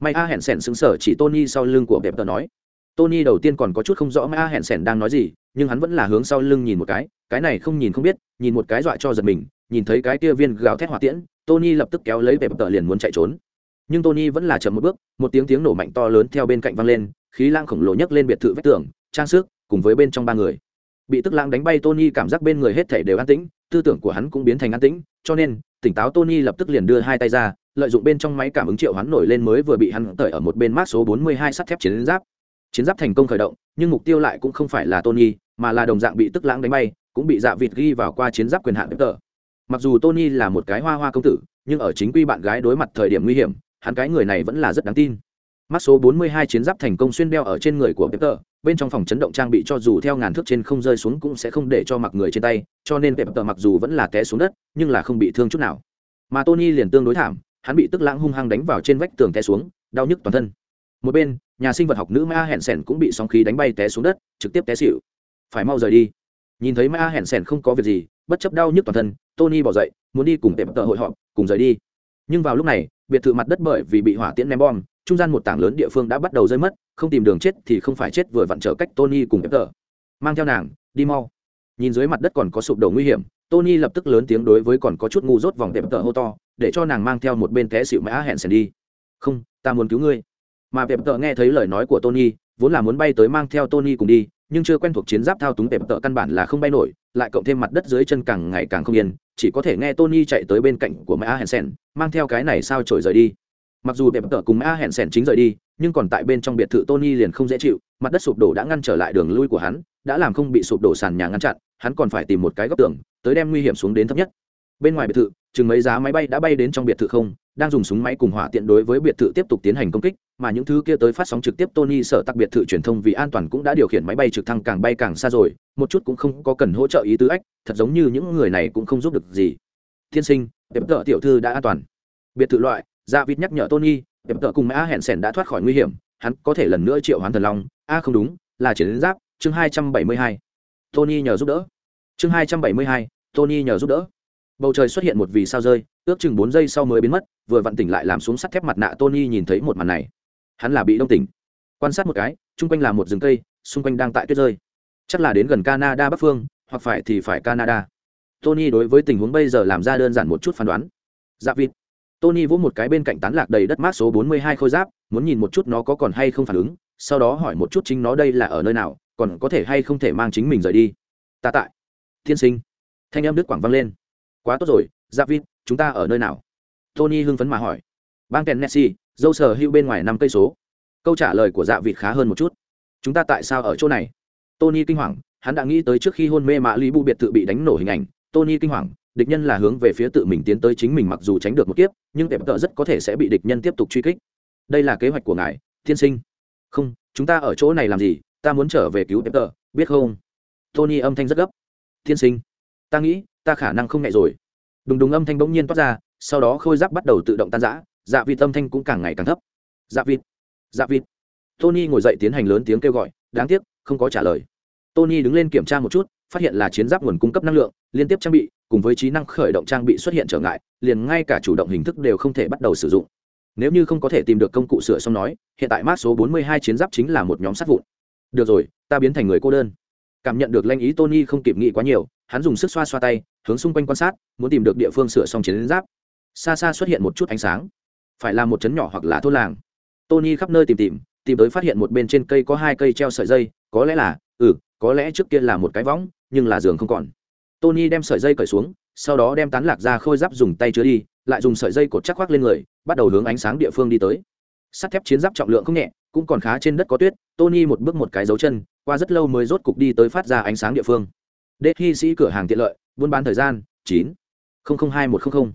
May a hẹn sẻn xứng sở chỉ tony sau lưng của đẹp tờ nói. Tony đầu tiên còn có chút không rõ may a hẹn sẻn đang nói gì nhưng hắn vẫn là hướng sau lưng nhìn một cái cái này không nhìn không biết, nhìn một cái dọa cho giật mình, nhìn thấy cái kia viên gào thét hỏa tiễn, tony lập tức kéo lấy bẹp tờ liền muốn chạy trốn. Nhưng tony vẫn là chậm một bước, một tiếng tiếng nổ mạnh to lớn theo bên cạnh vang lên, khí lang khổng lồ nhấc lên biệt thự vách tường, trang sức, cùng với bên trong ba người. Bị tức lãng đánh bay tony cảm giác bên người hết thể đều an tĩnh, tư tưởng của hắn cũng biến thành an tĩnh, cho nên, tỉnh táo tony lập tức liền đưa hai tay ra, lợi dụng bên trong máy cảm ứng triệu hắn nổi lên mới vừa bị hắn tởi ở một bên mát số 42 sắt thép chiến giáp chiến giáp thành công khởi động nhưng mục tiêu lại cũng không phải là tony mà là đồng dạng bị tức lãng đánh bay cũng bị dạ vịt ghi vào qua chiến giáp quyền hạn tờ mặc dù tony là một cái hoa hoa công tử nhưng ở chính quy bạn gái đối mặt thời điểm nguy hiểm hắn cái người này vẫn là rất đáng tin mắt số 42 chiến giáp thành công xuyên đeo ở trên người của Peter, bên trong phòng chấn động trang bị cho dù theo ngàn thước trên không rơi xuống cũng sẽ không để cho mặc người trên tay, cho nên Peter mặc dù vẫn là té xuống đất, nhưng là không bị thương chút nào. Mà Tony liền tương đối thảm, hắn bị tức lãng hung hăng đánh vào trên vách tường té xuống, đau nhức toàn thân. Một bên, nhà sinh vật học nữ Ma Hẹn sẻn cũng bị sóng khí đánh bay té xuống đất, trực tiếp té xịu Phải mau rời đi. Nhìn thấy Ma Hẹn sẻn không có việc gì, bất chấp đau nhức toàn thân tony bỏ dậy muốn đi cùng tệm tợ hội họp cùng rời đi. Nhưng vào lúc này biệt thự mặt đất bởi vì bị hỏa tiễn ném bom trung gian một tảng lớn địa phương đã bắt đầu rơi mất không tìm đường chết thì không phải chết vừa vặn trở cách tony cùng tệm tợ. Mang theo nàng đi mau. Nhìn dưới mặt đất còn có sụp đổ nguy hiểm tony lập tức lớn tiếng đối với còn có chút ngu dốt vòng tệm tợ hô to để cho nàng mang theo một bên té xịu mã hẹn sẻn đi. Không ta muốn cứu ngươi mà vẹp tợ nghe thấy lời nói của tony, vốn là muốn bay tới mang theo tony cùng đi, nhưng chưa quen thuộc chiến giáp thao túng vẹp tợ căn bản là không bay nổi, lại cộng thêm mặt đất dưới chân càng ngày càng không yên, chỉ có thể nghe tony chạy tới bên cạnh của mã hẹn sèn, mang theo cái này sao trổi rời đi. Mặc dù vẹp tợ cùng mã hẹn sèn chính rời đi, nhưng còn tại bên trong biệt thự tony liền không dễ chịu, mặt đất sụp đổ đã ngăn trở lại đường lui của hắn, đã làm không bị sụp đổ sàn nhà ngăn chặn, hắn còn phải tìm một cái góc tường, tới đem nguy hiểm xuống đến thấp nhất. Bên ngoài biệt thự, chừng mấy giá máy bay đã bay đến trong biệt thự không đang dùng súng máy cùng hỏa tiện đối với biệt thự tiếp tục tiến hành công kích, mà những thứ kia tới phát sóng trực tiếp tony sở tặc biệt thự truyền thông vì an toàn cũng đã điều khiển máy bay trực thăng càng bay càng xa rồi, một chút cũng không có cần hỗ trợ ý tứ ách, thật giống như những người này cũng không giúp được gì. Tiên sinh đẹp tợ tiểu thư đã an toàn. Biệt thự loại gia vịt nhắc nhở tony đẹp tợ cùng mã hẹn sẻn đã thoát khỏi nguy hiểm, hắn có thể lần nữa triệu hoán thần long. A không đúng, là chiến giáp, chương hai trăm bảy mươi hai. Tony nhờ giúp đỡ. Chương hai trăm bảy mươi hai, tony nhờ giúp đỡ bầu trời xuất hiện một vì sao rơi, ước chừng bốn giây sau mới biến mất, vừa vặn tỉnh lại làm xuống sắt thép mặt nạ tony nhìn thấy một màn này. Hắn là bị đông tỉnh. Quan sát một cái, chung quanh là một rừng cây, xung quanh đang tại tuyết rơi. Chắc là đến gần canada bắc phương, hoặc phải thì phải canada. Tony đối với tình huống bây giờ làm ra đơn giản một chút phán đoán. Dạ vịt. Tony vỗ một cái bên cạnh tán lạc đầy đất mát số 42 khôi giáp, muốn nhìn một chút nó có còn hay không phản ứng, sau đó hỏi một chút chính nó đây là ở nơi nào, còn có thể hay không thể mang chính mình rời đi. Ta tại thiên sinh. Thanh em đức quảng vang lên quá tốt rồi dạ vít chúng ta ở nơi nào? Tony hưng phấn mà hỏi. Bang tennessee, dâu sở hữu bên ngoài năm cây số. Câu trả lời của dạ vịt khá hơn một chút. Chúng ta tại sao ở chỗ này? Tony kinh hoàng, hắn đã nghĩ tới trước khi hôn mê mạ lý bu biệt tự bị đánh nổ hình ảnh. Tony kinh hoàng, địch nhân là hướng về phía tự mình tiến tới chính mình mặc dù tránh được một kiếp, nhưng tệp tợ rất có thể sẽ bị địch nhân tiếp tục truy kích. Đây là kế hoạch của ngài thiên sinh. Không, chúng ta ở chỗ này làm gì? Ta muốn trở về cứu tệp tợ, biết không? Tony âm thanh rất gấp. Thiên sinh, ta nghĩ ta khả năng không nhẹ rồi. Đùng đùng âm thanh bỗng nhiên toát ra, sau đó khôi giáp bắt đầu tự động tan rã dạ vịt âm thanh cũng càng ngày càng thấp. Dạ vịt dạ vịt. Tony ngồi dậy tiến hành lớn tiếng kêu gọi, đáng tiếc, không có trả lời. Tony đứng lên kiểm tra một chút, phát hiện là chiến giáp nguồn cung cấp năng lượng, liên tiếp trang bị, cùng với trí năng khởi động trang bị xuất hiện trở ngại, liền ngay cả chủ động hình thức đều không thể bắt đầu sử dụng. Nếu như không có thể tìm được công cụ sửa xong nói, hiện tại mát số 42 chiến giáp chính là một nhóm sát vụn. Được rồi, ta biến thành người cô đơn. Cảm nhận được lanh ý tony không kịp nghĩ quá nhiều, hắn dùng sức xoa xoa tay hướng xung quanh quan sát, muốn tìm được địa phương sửa xong chiến giáp. Xa xa xuất hiện một chút ánh sáng. Phải là một trấn nhỏ hoặc là thôn làng. Tony khắp nơi tìm tìm tìm tới phát hiện một bên trên cây có hai cây treo sợi dây, có lẽ là ừ có lẽ trước kia là một cái võng, nhưng là giường không còn. Tony đem sợi dây cởi xuống, sau đó đem tán lạc ra khôi giáp dùng tay chứa đi, lại dùng sợi dây cột chắc khoác lên người, bắt đầu hướng ánh sáng địa phương đi tới. Sắt thép chiến giáp trọng lượng không nhẹ, cũng còn khá trên đất có tuyết, tony một bước một cái dấu chân, qua rất lâu mới rốt cục đi tới phát ra ánh sáng địa phương đê thi sĩ cửa hàng tiện lợi, buôn bán thời gian, chín. Hai một trăm linh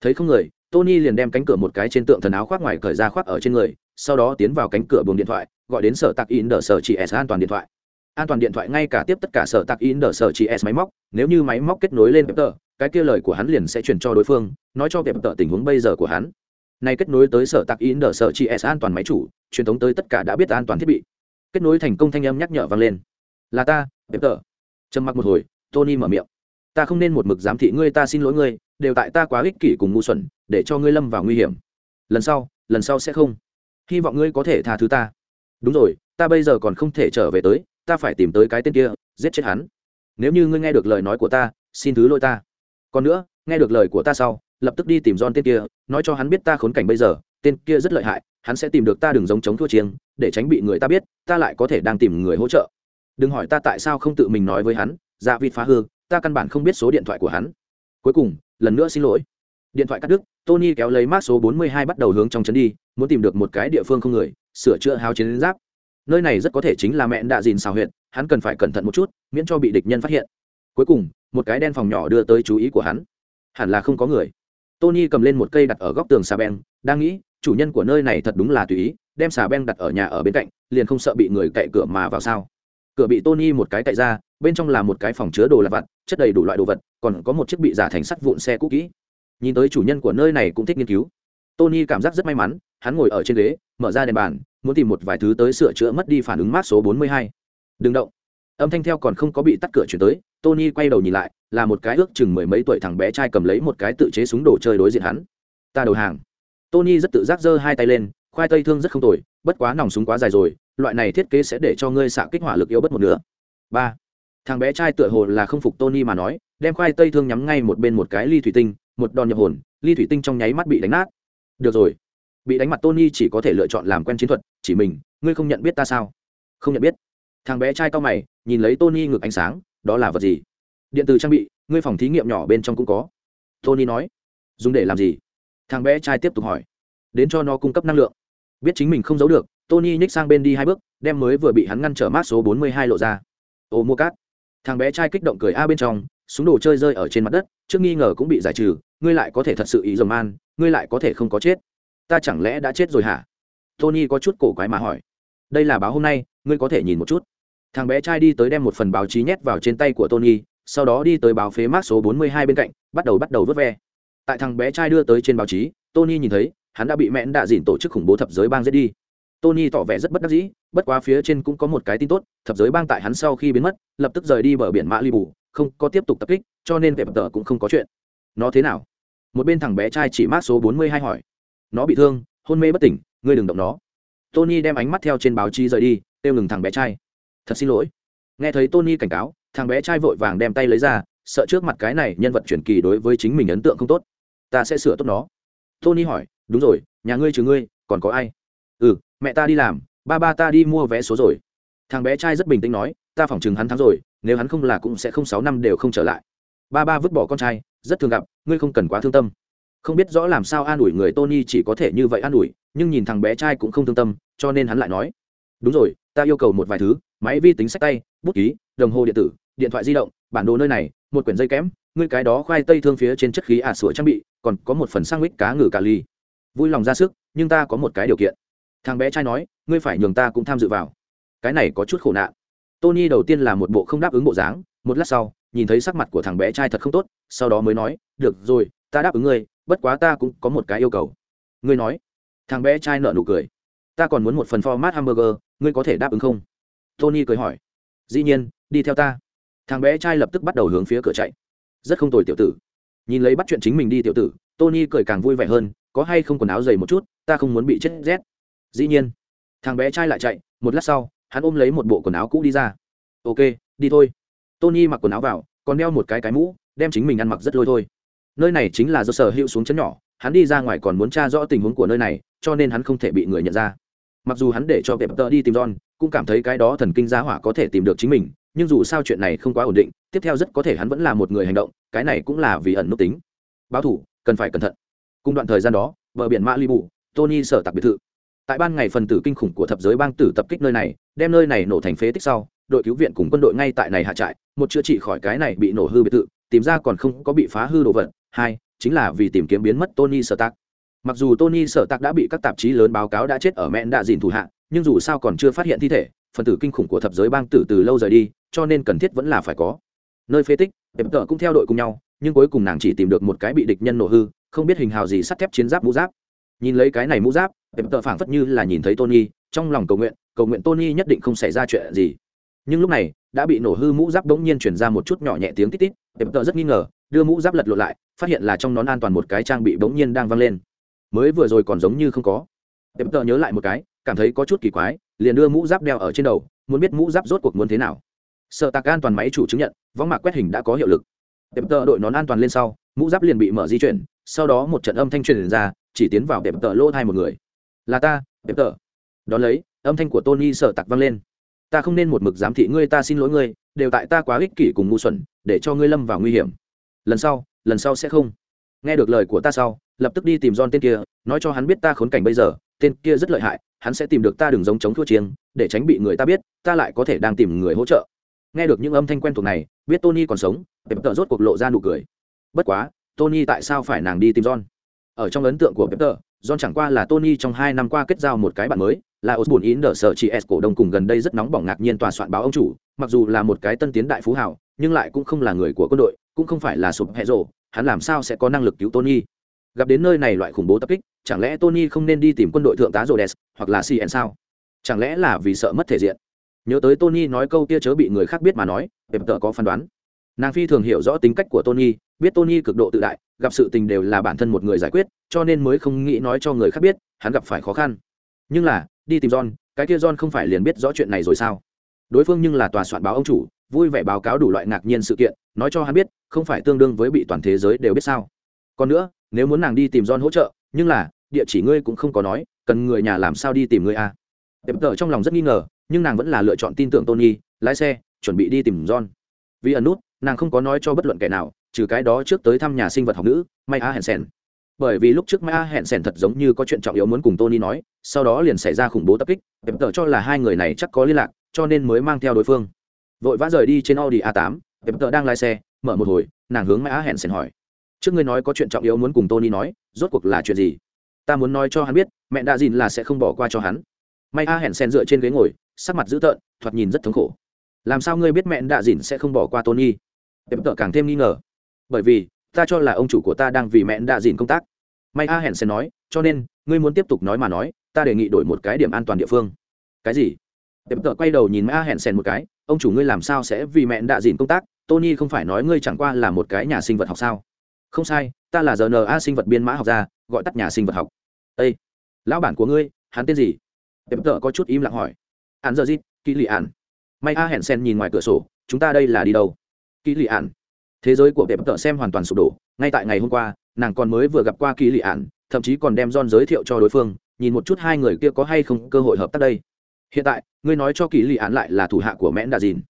thấy không người, tony liền đem cánh cửa một cái trên tượng thần áo khoác ngoài cởi ra khoác ở trên người, sau đó tiến vào cánh cửa buồng điện thoại, gọi đến sở tạc in đờ sở chị s an toàn điện thoại. An toàn điện thoại ngay cả tiếp tất cả sở tạc in đờ sở chị s máy móc, nếu như máy móc kết nối lên tờ cái kia lời của hắn liền sẽ truyền cho đối phương, nói cho tờ tình huống bây giờ của hắn. Này kết nối tới sở tạc in đờ sở chị s an toàn máy chủ, truyền thống tới tất cả đã biết an toàn thiết bị. Kết nối thành công thanh âm nhắc nhở vang lên. Là ta tờ trầm mặc một hồi, tony mở miệng. Ta không nên một mực giám thị ngươi, ta xin lỗi ngươi, đều tại ta quá ích kỷ cùng ngu xuẩn, để cho ngươi lâm vào nguy hiểm. Lần sau lần sau sẽ không. Hy vọng ngươi có thể tha thứ ta. Đúng rồi, ta bây giờ còn không thể trở về tới, ta phải tìm tới cái tên kia, giết chết hắn. Nếu như ngươi nghe được lời nói của ta, xin thứ lỗi ta. Còn nữa, nghe được lời của ta sau, lập tức đi tìm don tên kia, nói cho hắn biết ta khốn cảnh bây giờ, tên kia rất lợi hại, hắn sẽ tìm được ta đừng giống chống thua chiêng, để tránh bị người ta biết, ta lại có thể đang tìm người hỗ trợ đừng hỏi ta tại sao không tự mình nói với hắn dạ vịt phá hư, ta căn bản không biết số điện thoại của hắn. Cuối cùng, lần nữa xin lỗi. Điện thoại cắt đứt, tony kéo lấy mát số 42 bắt đầu hướng trong trấn đi, muốn tìm được một cái địa phương không người, sửa chữa hao chiến giáp. Nơi này rất có thể chính là mẹ đạ dìn xào huyện hắn cần phải cẩn thận một chút, miễn cho bị địch nhân phát hiện. Cuối cùng, một cái đen phòng nhỏ đưa tới chú ý của hắn. Hẳn là không có người. Tony cầm lên một cây đặt ở góc tường xà beng, đang nghĩ, chủ nhân của nơi này thật đúng là tùy ý, đem xà beng đặt ở nhà ở bên cạnh, liền không sợ bị người cậy cửa mà vào sao cửa bị tony một cái cậy ra, bên trong là một cái phòng chứa đồ lặt vặt, chất đầy đủ loại đồ vật, còn có một chiếc bị giả thành sắt vụn xe cũ kỹ. Nhìn tới chủ nhân của nơi này cũng thích nghiên cứu. Tony cảm giác rất may mắn, hắn ngồi ở trên ghế, mở ra đèn bàn, muốn tìm một vài thứ tới sửa chữa mất đi phản ứng mát số 42. đừng động. Âm thanh theo còn không có bị tắt cửa chuyển tới, tony quay đầu nhìn lại, là một cái ước chừng mười mấy tuổi thằng bé trai cầm lấy một cái tự chế súng đồ chơi đối diện hắn. Ta đầu hàng. Tony rất tự giác giơ hai tay lên, khoai tây thương rất không tồi, bất quá nòng súng quá dài rồi loại này thiết kế sẽ để cho ngươi xạ kích hỏa lực yếu bất một nửa. Ba, thằng bé trai tựa hồ là không phục tony mà nói, đem khoai tây thương nhắm ngay một bên một cái ly thủy tinh, một đòn nhập hồn, ly thủy tinh trong nháy mắt bị đánh nát. Được rồi. Bị đánh mặt tony chỉ có thể lựa chọn làm quen chiến thuật, chỉ mình, ngươi không nhận biết ta sao? Không nhận biết. Thằng bé trai cao mày, nhìn lấy tony ngược ánh sáng, đó là vật gì? Điện tử trang bị, ngươi phòng thí nghiệm nhỏ bên trong cũng có. Tony nói. Dùng để làm gì? Thằng bé trai tiếp tục hỏi. Đến cho nó cung cấp năng lượng. Biết chính mình không giấu được tony nhích sang bên đi hai bước đem mới vừa bị hắn ngăn trở mát số bốn mươi hai lộ ra. Ô mua cát. Thằng bé trai kích động cười a bên trong súng đồ chơi rơi ở trên mặt đất trước nghi ngờ cũng bị giải trừ ngươi lại có thể thật sự ý rồng man, ngươi lại có thể không có chết. Ta chẳng lẽ đã chết rồi hả? Tony có chút cổ quái mà hỏi. Đây là báo hôm nay ngươi có thể nhìn một chút. Thằng bé trai đi tới đem một phần báo chí nhét vào trên tay của tony sau đó đi tới báo phế mát số 42 bên cạnh bắt đầu bắt đầu vớt ve. Tại thằng bé trai đưa tới trên báo chí tony nhìn thấy hắn đã bị mẹn đạ Dịn tổ chức khủng bố thập giới bang giết đi tony tỏ vẻ rất bất đắc dĩ, bất quá phía trên cũng có một cái tin tốt, thập giới bang tại hắn sau khi biến mất, lập tức rời đi bờ biển mã li bù không có tiếp tục tập kích, cho nên vệ bập tờ cũng không có chuyện. Nó thế nào? Một bên thằng bé trai chỉ mát số 42 hỏi. Nó bị thương, hôn mê bất tỉnh, ngươi đừng động nó. Tony đem ánh mắt theo trên báo chí rời đi, kêu ngừng thằng bé trai. Thật xin lỗi. Nghe thấy tony cảnh cáo, thằng bé trai vội vàng đem tay lấy ra, sợ trước mặt cái này nhân vật truyền kỳ đối với chính mình ấn tượng không tốt. Ta sẽ sửa tốt nó. Tony hỏi, đúng rồi, nhà ngươi trừ ngươi, còn có ai? Ừ mẹ ta đi làm, ba ba ta đi mua vé số rồi. Thằng bé trai rất bình tĩnh nói, ta phỏng chừng hắn thắng rồi, nếu hắn không là cũng sẽ không sáu năm đều không trở lại. Ba ba vứt bỏ con trai, rất thường gặp, ngươi không cần quá thương tâm. Không biết rõ làm sao an ủi người tony chỉ có thể như vậy an ủi, nhưng nhìn thằng bé trai cũng không thương tâm, cho nên hắn lại nói, đúng rồi, ta yêu cầu một vài thứ, máy vi tính sách tay, bút ký, đồng hồ điện tử, điện thoại di động, bản đồ nơi này, một quyển dây kém, ngươi cái đó khoai tây thương phía trên chất khí ả sủa trang bị, còn có một phần sang mít cá ngừ cà ly. Vui lòng ra sức, nhưng ta có một cái điều kiện thằng bé trai nói, ngươi phải nhường ta cũng tham dự vào. Cái này có chút khổ nạn. Tony đầu tiên là một bộ không đáp ứng bộ dáng, một lát sau, nhìn thấy sắc mặt của thằng bé trai thật không tốt, sau đó mới nói, được rồi, ta đáp ứng ngươi, bất quá ta cũng có một cái yêu cầu. Ngươi nói. Thằng bé trai nợ nụ cười. Ta còn muốn một phần format hamburger, ngươi có thể đáp ứng không? Tony cười hỏi. Dĩ nhiên, đi theo ta. Thằng bé trai lập tức bắt đầu hướng phía cửa chạy. Rất không tồi, tiểu tử. Nhìn lấy bắt chuyện chính mình đi, tiểu tử, tony cười càng vui vẻ hơn, có hay không quần áo dày một chút, ta không muốn bị chết rét dĩ nhiên. Thằng bé trai lại chạy, một lát sau, hắn ôm lấy một bộ quần áo cũ đi ra. Ok, đi thôi. Tony mặc quần áo vào, còn đeo một cái cái mũ, đem chính mình ăn mặc rất lôi thôi. Nơi này chính là do sở hữu xuống chấn nhỏ, hắn đi ra ngoài còn muốn tra rõ tình huống của nơi này, cho nên hắn không thể bị người nhận ra. Mặc dù hắn để cho vẹp tờ đi tìm john, cũng cảm thấy cái đó thần kinh giá hỏa có thể tìm được chính mình, nhưng dù sao chuyện này không quá ổn định, tiếp theo rất có thể hắn vẫn là một người hành động, cái này cũng là vì ẩn nút tính. Báo thủ, cần phải cẩn thận. Cùng đoạn thời gian đó, bờ biển malibu, tony sở tặc biệt thự tại ban ngày phần tử kinh khủng của thập giới bang tử tập kích nơi này, đem nơi này nổ thành phế tích sau, đội cứu viện cùng quân đội ngay tại này hạ trại, một chữa trị khỏi cái này bị nổ hư biệt thự, tìm ra còn không có bị phá hư đồ vật. Hai, chính là vì tìm kiếm biến mất tony sở tạc mặc dù tony sở tạc đã bị các tạp chí lớn báo cáo đã chết ở mẹn đạ dìn thủ hạ, nhưng dù sao còn chưa phát hiện thi thể, phần tử kinh khủng của thập giới bang tử từ lâu rời đi, cho nên cần thiết vẫn là phải có. Nơi phế tích ệp tợ cũng theo đội cùng nhau, nhưng cuối cùng nàng chỉ tìm được một cái bị địch nhân nổ hư, không biết hình hào gì sắt thép chiến giáp mũ giáp nhìn lấy cái này mũ giáp ệp tợ phảng phất như là nhìn thấy tony, trong lòng cầu nguyện cầu nguyện tony nhất định không xảy ra chuyện gì. Nhưng lúc này, đã bị nổ hư mũ giáp bỗng nhiên chuyển ra một chút nhỏ nhẹ tiếng tít tít ệp tợ rất nghi ngờ, đưa mũ giáp lật lộn lại, phát hiện là trong nón an toàn một cái trang bị bỗng nhiên đang văng lên. Mới vừa rồi còn giống như không có. Ệp tợ nhớ lại một cái, cảm thấy có chút kỳ quái, liền đưa mũ giáp đeo ở trên đầu, muốn biết mũ giáp rốt cuộc muốn thế nào. Sợ tạc an toàn máy chủ chứng nhận, võng mạc quét hình đã có hiệu lực. Đẹp tợ đội nón an toàn lên sau, mũ giáp liền bị mở di chuyển sau đó một trận âm thanh truyền ra, chỉ tiến vào đẹp tờ lỗ thai một người. Là ta đẹp tờ. Đón lấy, âm thanh của tony sợ tặc vang lên. Ta không nên một mực giám thị ngươi, ta xin lỗi ngươi, đều tại ta quá ích kỷ cùng ngu xuẩn, để cho ngươi lâm vào nguy hiểm. Lần sau lần sau sẽ không. Nghe được lời của ta sau, lập tức đi tìm John tên kia, nói cho hắn biết ta khốn cảnh bây giờ, tên kia rất lợi hại, hắn sẽ tìm được ta đường giống chống thua chiêng, để tránh bị người ta biết, ta lại có thể đang tìm người hỗ trợ. Nghe được những âm thanh quen thuộc này, biết tony còn sống pep tợ rốt cuộc lộ ra nụ cười. Bất quá tony tại sao phải nàng đi tìm john? Ở trong ấn tượng của Peter, john chẳng qua là tony trong hai năm qua kết giao một cái bạn mới là osborne in đỡ sở chị s cổ đông cùng gần đây rất nóng bỏng ngạc nhiên tòa soạn báo ông chủ mặc dù là một cái tân tiến đại phú hảo nhưng lại cũng không là người của quân đội cũng không phải là sụp hệ rồ, hắn làm sao sẽ có năng lực cứu tony? Gặp đến nơi này loại khủng bố tập kích chẳng lẽ tony không nên đi tìm quân đội thượng tá rhodes hoặc là cn sao? Chẳng lẽ là vì sợ mất thể diện? Nhớ tới tony nói câu kia chớ bị người khác biết mà nói Peter có phán đoán. Nàng phi thường hiểu rõ tính cách của tony biết tony cực độ tự đại, gặp sự tình đều là bản thân một người giải quyết, cho nên mới không nghĩ nói cho người khác biết, hắn gặp phải khó khăn. Nhưng là, đi tìm john, cái kia john không phải liền biết rõ chuyện này rồi sao? Đối phương nhưng là tòa soạn báo ông chủ, vui vẻ báo cáo đủ loại ngạc nhiên sự kiện, nói cho hắn biết, không phải tương đương với bị toàn thế giới đều biết sao? Còn nữa, nếu muốn nàng đi tìm john hỗ trợ, nhưng là, địa chỉ ngươi cũng không có nói, cần người nhà làm sao đi tìm ngươi a à? đẹp tở trong lòng rất nghi ngờ, nhưng nàng vẫn là lựa chọn tin tưởng tony, lái xe, chuẩn bị đi tìm john. Vì ẩn nút, nàng không có nói cho bất luận kẻ nào trừ cái đó trước tới thăm nhà sinh vật học nữ may a hẹn bởi vì lúc trước may a hẹn thật giống như có chuyện trọng yếu muốn cùng tony nói, sau đó liền xảy ra khủng bố tập kích em tờ cho là hai người này chắc có liên lạc, cho nên mới mang theo đối phương. Vội vã rời đi trên audi a 8 em tờ đang lái xe, mở một hồi, nàng hướng may a hẹn hỏi. Trước ngươi nói có chuyện trọng yếu muốn cùng tony nói, rốt cuộc là chuyện gì? Ta muốn nói cho hắn biết, mẹ đã dìn là sẽ không bỏ qua cho hắn. May a hẹn sen dựa trên ghế ngồi, sắc mặt dữ tợn, thoạt nhìn rất thống khổ. Làm sao ngươi biết mẹ đã dìn sẽ không bỏ qua tony? Em tợ càng thêm nghi ngờ bởi vì, ta cho là ông chủ của ta đang vì mẹn đã dìn công tác. May a hẹn sẽ nói, cho nên, ngươi muốn tiếp tục nói mà nói, ta đề nghị đổi một cái điểm an toàn địa phương. Cái gì? Tệp tợ quay đầu nhìn may a hẹn sen một cái, ông chủ ngươi làm sao sẽ vì mẹ đã dìn công tác? Tony không phải nói ngươi chẳng qua là một cái nhà sinh vật học sao? Không sai, ta là rna sinh vật biên mã học gia, gọi tắt nhà sinh vật học. Ây lão bản của ngươi, hắn tên gì? Tệp tợ có chút im lặng hỏi. Hắn giờ gì? Kỳ lị ạn may a hẹn sen nhìn ngoài cửa sổ, chúng ta đây là đi đâu? Kỳ lị ạn thế giới của em tợ xem hoàn toàn sụp đổ ngay tại ngày hôm qua nàng còn mới vừa gặp qua kỳ lị ạn thậm chí còn đem John giới thiệu cho đối phương nhìn một chút hai người kia có hay không cơ hội hợp tác đây hiện tại ngươi nói cho kỳ lị ạn lại là thủ hạ của mẽn đà dìn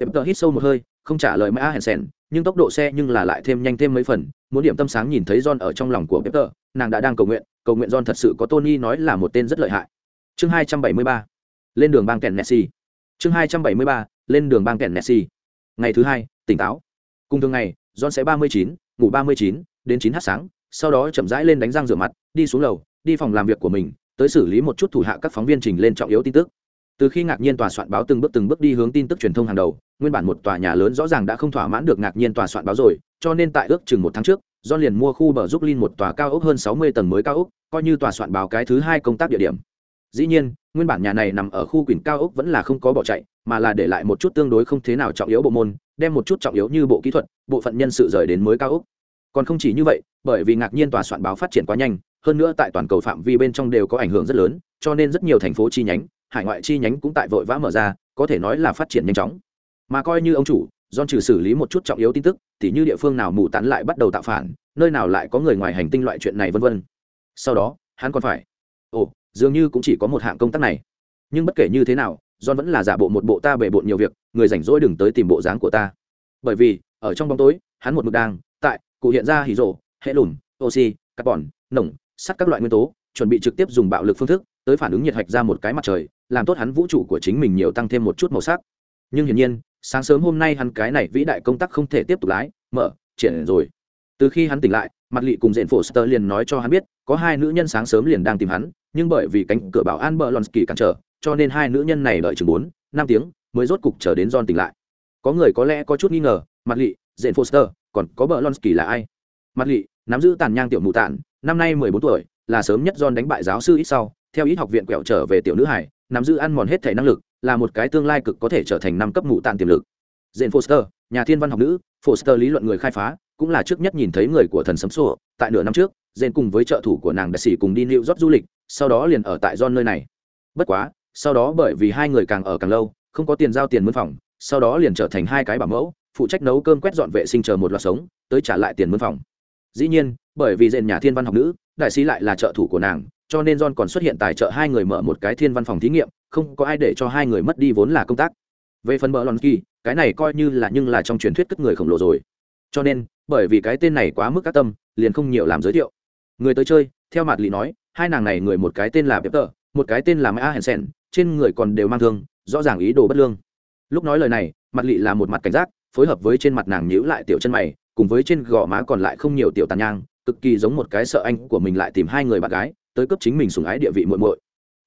em tợ hít sâu một hơi không trả lời mã a hẹn sen nhưng tốc độ xe nhưng là lại thêm nhanh thêm mấy phần muốn điểm tâm sáng nhìn thấy John ở trong lòng của Peter, nàng đã đang cầu nguyện, cầu nguyện John thật sự có Tony nói là một tên rất lợi hại. Chương 273. Lên đường bang kèn Nessie. Chương 273. Lên đường bang kèn Nessie. Ngày thứ hai, tỉnh táo. Cùng thường ngày, John sẽ 39, ngủ 39, đến 9h sáng, sau đó chậm rãi lên đánh răng rửa mặt, đi xuống lầu, đi phòng làm việc của mình, tới xử lý một chút thủ hạ các phóng viên trình lên trọng yếu tin tức. Từ khi ngạc nhiên tòa soạn báo từng bước từng bước đi hướng tin tức truyền thông hàng đầu nguyên bản một tòa nhà lớn rõ ràng đã không thỏa mãn được ngạc nhiên tòa soạn báo rồi cho nên tại ước chừng một tháng trước do liền mua khu bờ giúp linh một tòa cao ốc hơn sáu mươi tầng mới cao ốc coi như tòa soạn báo cái thứ hai công tác địa điểm dĩ nhiên, nguyên bản nhà này nằm ở khu quỳnh cao ốc vẫn là không có bỏ chạy, mà là để lại một chút tương đối không thế nào trọng yếu bộ môn, đem một chút trọng yếu như bộ kỹ thuật, bộ phận nhân sự rời đến mới cao ốc còn không chỉ như vậy, bởi vì ngạc nhiên tòa soạn báo phát triển quá nhanh, hơn nữa tại toàn cầu phạm vi bên trong đều có ảnh hưởng rất lớn, cho nên rất nhiều thành phố chi nhánh, hải ngoại chi nhánh cũng tại vội vã mở ra, có thể nói là phát triển nhanh chóng. Mà coi như ông chủ don trừ xử lý một chút trọng yếu tin tức, thì như địa phương nào mù tán lại bắt đầu tạo phản, nơi nào lại có người ngoài hành tinh loại chuyện này vân vân. Sau đó, hắn còn phải, ồ dường như cũng chỉ có một hạng công tác này. Nhưng bất kể như thế nào, John vẫn là giả bộ một bộ ta bề bộn nhiều việc, người rảnh rỗi đừng tới tìm bộ dáng của ta. Bởi vì, ở trong bóng tối, hắn một mực đang, tại, cụ hiện ra hỉ rộ, hệ lùn, oxy, carbon nổng sắt các loại nguyên tố, chuẩn bị trực tiếp dùng bạo lực phương thức, tới phản ứng nhiệt hạch ra một cái mặt trời, làm tốt hắn vũ trụ của chính mình nhiều tăng thêm một chút màu sắc. Nhưng hiển nhiên, sáng sớm hôm nay hắn cái này vĩ đại công tác không thể tiếp tục lái, mở, triển rồi. Từ khi hắn tỉnh lại, mặt lị cùng diện phổ sơ liền nói cho hắn biết, có hai nữ nhân sáng sớm liền đang tìm hắn nhưng bởi vì cánh cửa bảo an bờ lonsky cản trở, cho nên hai nữ nhân này đợi chừng bốn, năm tiếng mới rốt cục chờ đến john tỉnh lại. Có người có lẽ có chút nghi ngờ mặt lị dện foster, còn có bờ lonsky là ai? Mặt lị, nắm giữ tàn nhang tiểu mụ tản năm nay mười bốn tuổi, là sớm nhất john đánh bại giáo sư ít sau, theo ít học viện quẹo trở về tiểu nữ hải, nắm giữ ăn mòn hết thể năng lực, là một cái tương lai cực có thể trở thành năm cấp mụ tàn tiềm lực. Dện foster, nhà thiên văn học nữ, foster lý luận người khai phá, cũng là trước nhất nhìn thấy người của thần sấm sổ. Tại nửa năm trước dện cùng với trợ thủ của nàng đại sĩ cùng đi new york du lịch sau đó liền ở tại john nơi này bất quá sau đó bởi vì hai người càng ở càng lâu không có tiền giao tiền mướn phòng sau đó liền trở thành hai cái bảo mẫu phụ trách nấu cơm quét dọn vệ sinh chờ một loạt sống tới trả lại tiền mướn phòng dĩ nhiên bởi vì dện nhà thiên văn học nữ đại sĩ lại là trợ thủ của nàng cho nên John còn xuất hiện tài trợ hai người mở một cái thiên văn phòng thí nghiệm, không có ai để cho hai người mất đi vốn là công tác. Về phần bờ kỳ, cái này coi như là nhưng là trong truyền thuyết cất người khổng lồ rồi. Cho nên, bởi vì cái tên này quá mức các tâm, liền không nhiều làm giới thiệu. Người tới chơi, theo mặt lý nói, hai nàng này người một cái tên là Peter, một cái tên là Maya Hansen, trên người còn đều mang thương, rõ ràng ý đồ bất lương. Lúc nói lời này, mặt lị là một mặt cảnh giác, phối hợp với trên mặt nàng nhíu lại tiểu chân mày, cùng với trên gò má còn lại không nhiều tiểu tàn nhang, cực kỳ giống một cái sợ anh của mình lại tìm hai người bạn gái, tới cấp chính mình sủng ái địa vị muội muội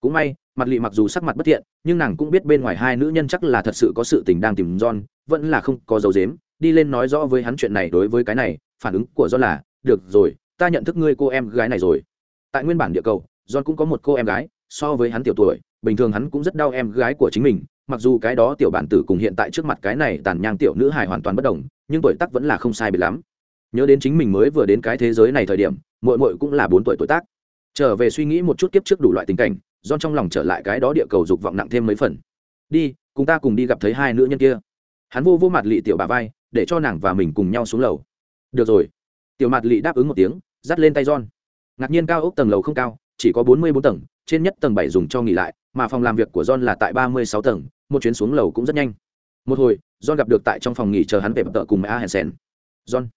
cũng may mặt lị mặc dù sắc mặt bất thiện nhưng nàng cũng biết bên ngoài hai nữ nhân chắc là thật sự có sự tình đang tìm john vẫn là không có dấu dếm đi lên nói rõ với hắn chuyện này đối với cái này phản ứng của john là được rồi ta nhận thức ngươi cô em gái này rồi tại nguyên bản địa cầu, john cũng có một cô em gái, so với hắn tiểu tuổi, bình thường hắn cũng rất đau em gái của chính mình, mặc dù cái đó tiểu bản tử cùng hiện tại trước mặt cái này tàn nhang tiểu nữ hài hoàn toàn bất đồng, nhưng tuổi tác vẫn là không sai biệt lắm. Nhớ đến chính mình mới vừa đến cái thế giới này thời điểm mội mội cũng là bốn tuổi tuổi tác. Trở về suy nghĩ một chút kiếp trước đủ loại tình cảnh don trong lòng trở lại cái đó địa cầu dục vọng nặng thêm mấy phần. Đi, cùng ta cùng đi gặp thấy hai nữ nhân kia. Hắn vô vô mặt lị tiểu bà vai, để cho nàng và mình cùng nhau xuống lầu. Được rồi. Tiểu mặt lị đáp ứng một tiếng, dắt lên tay don ngạc nhiên cao ốc tầng lầu không cao, chỉ có bốn mươi bốn tầng, trên nhất tầng bảy dùng cho nghỉ lại, mà phòng làm việc của john là tại ba mươi sáu tầng, một chuyến xuống lầu cũng rất nhanh. Một hồi, john gặp được tại trong phòng nghỉ chờ hắn về bập tợ cùng mẹ a hensen john,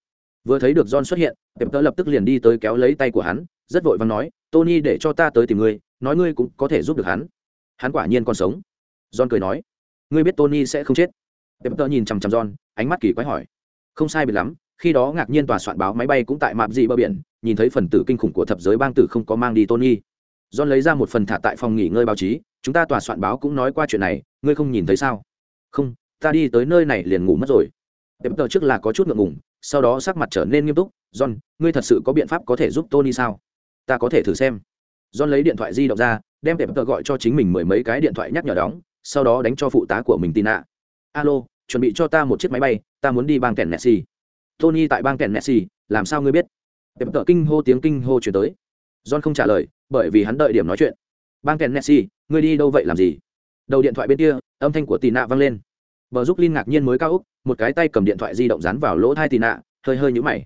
vừa thấy được john xuất hiện pep tợ lập tức liền đi tới kéo lấy tay của hắn, rất vội vàng nói, tony, để cho ta tới tìm ngươi, nói ngươi cũng có thể giúp được hắn. Hắn quả nhiên còn sống. John cười nói, ngươi biết tony sẽ không chết. Pep tợ nhìn chằm chằm john, ánh mắt kỳ quái hỏi, không sai biệt lắm, khi đó ngạc nhiên tòa soạn báo máy bay cũng tại mạp dị bờ biển nhìn thấy phần tử kinh khủng của thập giới bang tử không có mang đi tony. John lấy ra một phần thả tại phòng nghỉ ngơi báo chí chúng ta tòa soạn báo cũng nói qua chuyện này ngươi không nhìn thấy sao? Không ta đi tới nơi này liền ngủ mất rồi. Đẹp tờ trước là có chút ngượng ngùng sau đó sắc mặt trở nên nghiêm túc john ngươi thật sự có biện pháp có thể giúp tony sao? Ta có thể thử xem. John lấy điện thoại di động ra đem đẹp tờ gọi cho chính mình mười mấy cái điện thoại nhắc nhở đóng sau đó đánh cho phụ tá của mình tina. Alo chuẩn bị cho ta một chiếc máy bay ta muốn đi bang Tennessee." tony tại bang Tennessee, làm sao ngươi biết? Tiệm tợ kinh hô tiếng kinh hô chuyển tới. John không trả lời, bởi vì hắn đợi điểm nói chuyện. Bang kèn nessie ngươi đi đâu vậy, làm gì? Đầu điện thoại bên kia, âm thanh của tì nạ vang lên. Bờ giúp linh ngạc nhiên mới cao úc, một cái tay cầm điện thoại di động dán vào lỗ tai tì nạ hơi hơi nhũ mày.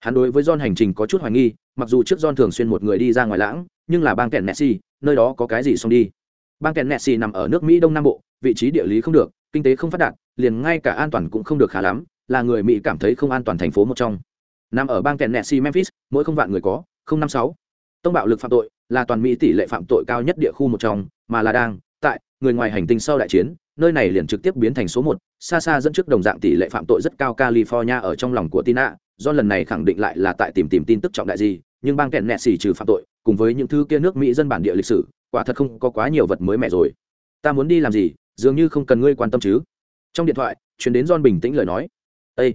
Hắn đối với john hành trình có chút hoài nghi, mặc dù trước john thường xuyên một người đi ra ngoài lãng, nhưng là bang kèn nessie nơi đó có cái gì xong đi. Bang kèn nessie nằm ở nước mỹ đông nam bộ, vị trí địa lý không được, kinh tế không phát đạt, liền ngay cả an toàn cũng không được khá lắm, là người mỹ cảm thấy không an toàn thành phố một trong nằm ở bang kèn nessie memphis, mỗi không vạn người có, không năm sáu. Tông bạo lực phạm tội là toàn mỹ tỷ lệ phạm tội cao nhất địa khu một trong, mà là đang, tại, người ngoài hành tinh sau đại chiến, nơi này liền trực tiếp biến thành số một, xa xa dẫn trước đồng dạng tỷ lệ phạm tội rất cao california ở trong lòng của tina, do lần này khẳng định lại là tại tìm tìm tin tức trọng đại gì, nhưng bang kẹn nẹt xì trừ phạm tội, cùng với những thứ kia nước mỹ dân bản địa lịch sử, quả thật không có quá nhiều vật mới mẻ rồi. Ta muốn đi làm gì? Dường như không cần ngươi quan tâm chứ. Trong điện thoại chuyển đến john bình tĩnh lời nói. Ây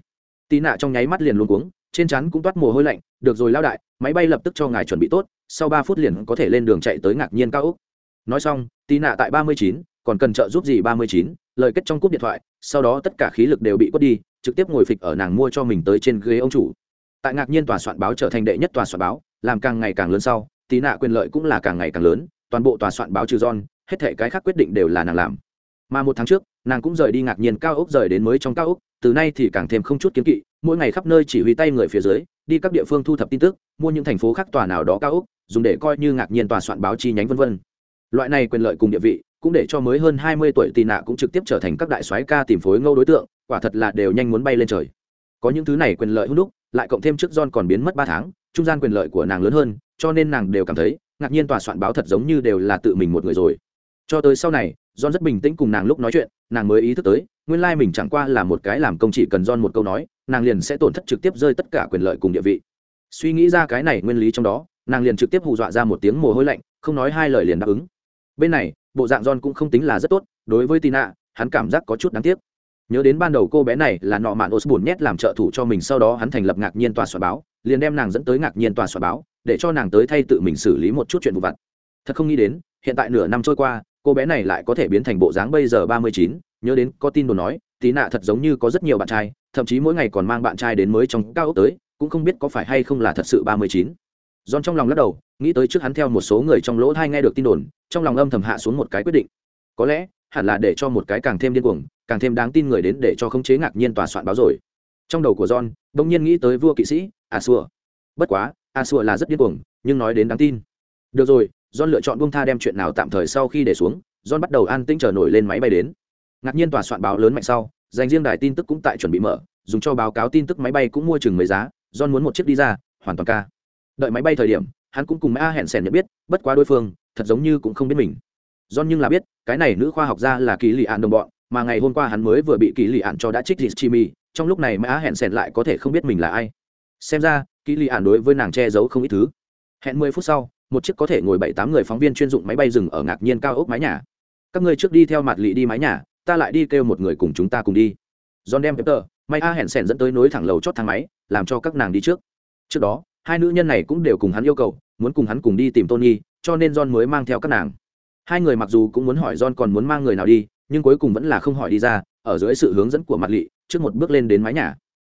tí nạ trong nháy mắt liền luôn cuống trên chắn cũng toát mồ hôi lạnh, được rồi lao đại, máy bay lập tức cho ngài chuẩn bị tốt, sau ba phút liền có thể lên đường chạy tới ngạc nhiên cao úc nói xong, tì nạ tại ba mươi chín, còn cần trợ giúp gì ba mươi chín, lời kết trong cúp điện thoại, sau đó tất cả khí lực đều bị quất đi, trực tiếp ngồi phịch ở nàng mua cho mình tới trên ghế ông chủ. Tại ngạc nhiên tòa soạn báo trở thành đệ nhất tòa soạn báo, làm càng ngày càng lớn sau, tì nạ quyền lợi cũng là càng ngày càng lớn, toàn bộ tòa soạn báo trừ john, hết thể cái khác quyết định đều là nàng làm mà một tháng trước, nàng cũng rời đi ngạc nhiên cao ốc rời đến mới trong cao ốc, từ nay thì càng thêm không chút kiến kỵ, mỗi ngày khắp nơi chỉ huy tay người phía dưới, đi các địa phương thu thập tin tức, mua những thành phố khác tòa nào đó cao ốc, dùng để coi như ngạc nhiên tòa soạn báo chi nhánh vân vân. Loại này quyền lợi cùng địa vị, cũng để cho mới hơn hai mươi tuổi tì nạ cũng trực tiếp trở thành các đại soái ca tìm phối ngâu đối tượng, quả thật là đều nhanh muốn bay lên trời. Có những thứ này quyền lợi hút lúc lại cộng thêm trước John còn biến mất ba tháng, trung gian quyền lợi của nàng lớn hơn, cho nên nàng đều cảm thấy, ngạc nhiên tòa soạn báo thật giống như đều là tự mình một người rồi. Cho tới sau này John rất bình tĩnh cùng nàng lúc nói chuyện, nàng mới ý thức tới, nguyên lai mình chẳng qua là một cái làm công chỉ cần John một câu nói, nàng liền sẽ tổn thất trực tiếp rơi tất cả quyền lợi cùng địa vị. Suy nghĩ ra cái này nguyên lý trong đó, nàng liền trực tiếp hù dọa ra một tiếng mồ hôi lạnh, không nói hai lời liền đáp ứng. Bên này, bộ dạng John cũng không tính là rất tốt, đối với tina, hắn cảm giác có chút đáng tiếc. Nhớ đến ban đầu cô bé này là nọ mạn osborne nhét làm trợ thủ cho mình, sau đó hắn thành lập ngạc nhiên tòa soạn báo, liền đem nàng dẫn tới ngạc nhiên tòa soạn báo, để cho nàng tới thay tự mình xử lý một chút chuyện vụ vặt. Thật không nghĩ đến, hiện tại nửa năm trôi qua cô bé này lại có thể biến thành bộ dáng bây giờ ba mươi chín nhớ đến có tin đồn nói tí nạ thật giống như có rất nhiều bạn trai thậm chí mỗi ngày còn mang bạn trai đến mới trong cao ốc tới cũng không biết có phải hay không là thật sự ba mươi chín John trong lòng lắc đầu, nghĩ tới trước hắn theo một số người trong lỗ thai nghe được tin đồn, trong lòng âm thầm hạ xuống một cái quyết định. Có lẽ, hẳn là để cho một cái càng thêm điên cuồng, càng thêm đáng tin người đến để cho khống chế ngạc nhiên tòa soạn báo rồi. Trong đầu của John, bỗng nhiên nghĩ tới vua kỵ sĩ, Asua. Bất quá, Asua là rất điên cuồng, nhưng nói đến đáng tin. Được rồi, John lựa chọn buông tha đem chuyện nào tạm thời sau khi để xuống, John bắt đầu an tĩnh chờ nổi lên máy bay đến. Ngạc nhiên tòa soạn báo lớn mạnh sau, dành riêng đài tin tức cũng tại chuẩn bị mở, dùng cho báo cáo tin tức máy bay cũng mua chừng mấy giá, John muốn một chiếc đi ra, hoàn toàn ca. Đợi máy bay thời điểm hắn cũng cùng mã hẹn sẻn nhận biết bất quá đối phương thật giống như cũng không biết mình. John nhưng là biết cái này nữ khoa học gia là kỳ lì ạn đồng bọn mà ngày hôm qua hắn mới vừa bị kỳ lì ạn cho đã trích thịt chimi trong lúc này mã hẹn sẻn lại có thể không biết mình là ai. Xem ra kỳ lì ạn đối với nàng che giấu không ít thứ. Hẹn mười phút sau một chiếc có thể ngồi bảy tám người phóng viên chuyên dụng máy bay dừng ở ngạc nhiên cao ốc mái nhà. Các ngươi trước đi theo mặt lỵ đi mái nhà, ta lại đi kêu một người cùng chúng ta cùng đi. John đem pepper may a hẹn sẻn dẫn tới nối thẳng lầu chót thang máy, làm cho các nàng đi trước. Trước đó, hai nữ nhân này cũng đều cùng hắn yêu cầu, muốn cùng hắn cùng đi tìm tony, cho nên john mới mang theo các nàng. Hai người mặc dù cũng muốn hỏi john còn muốn mang người nào đi, nhưng cuối cùng vẫn là không hỏi đi ra, ở dưới sự hướng dẫn của mặt lỵ trước một bước lên đến mái nhà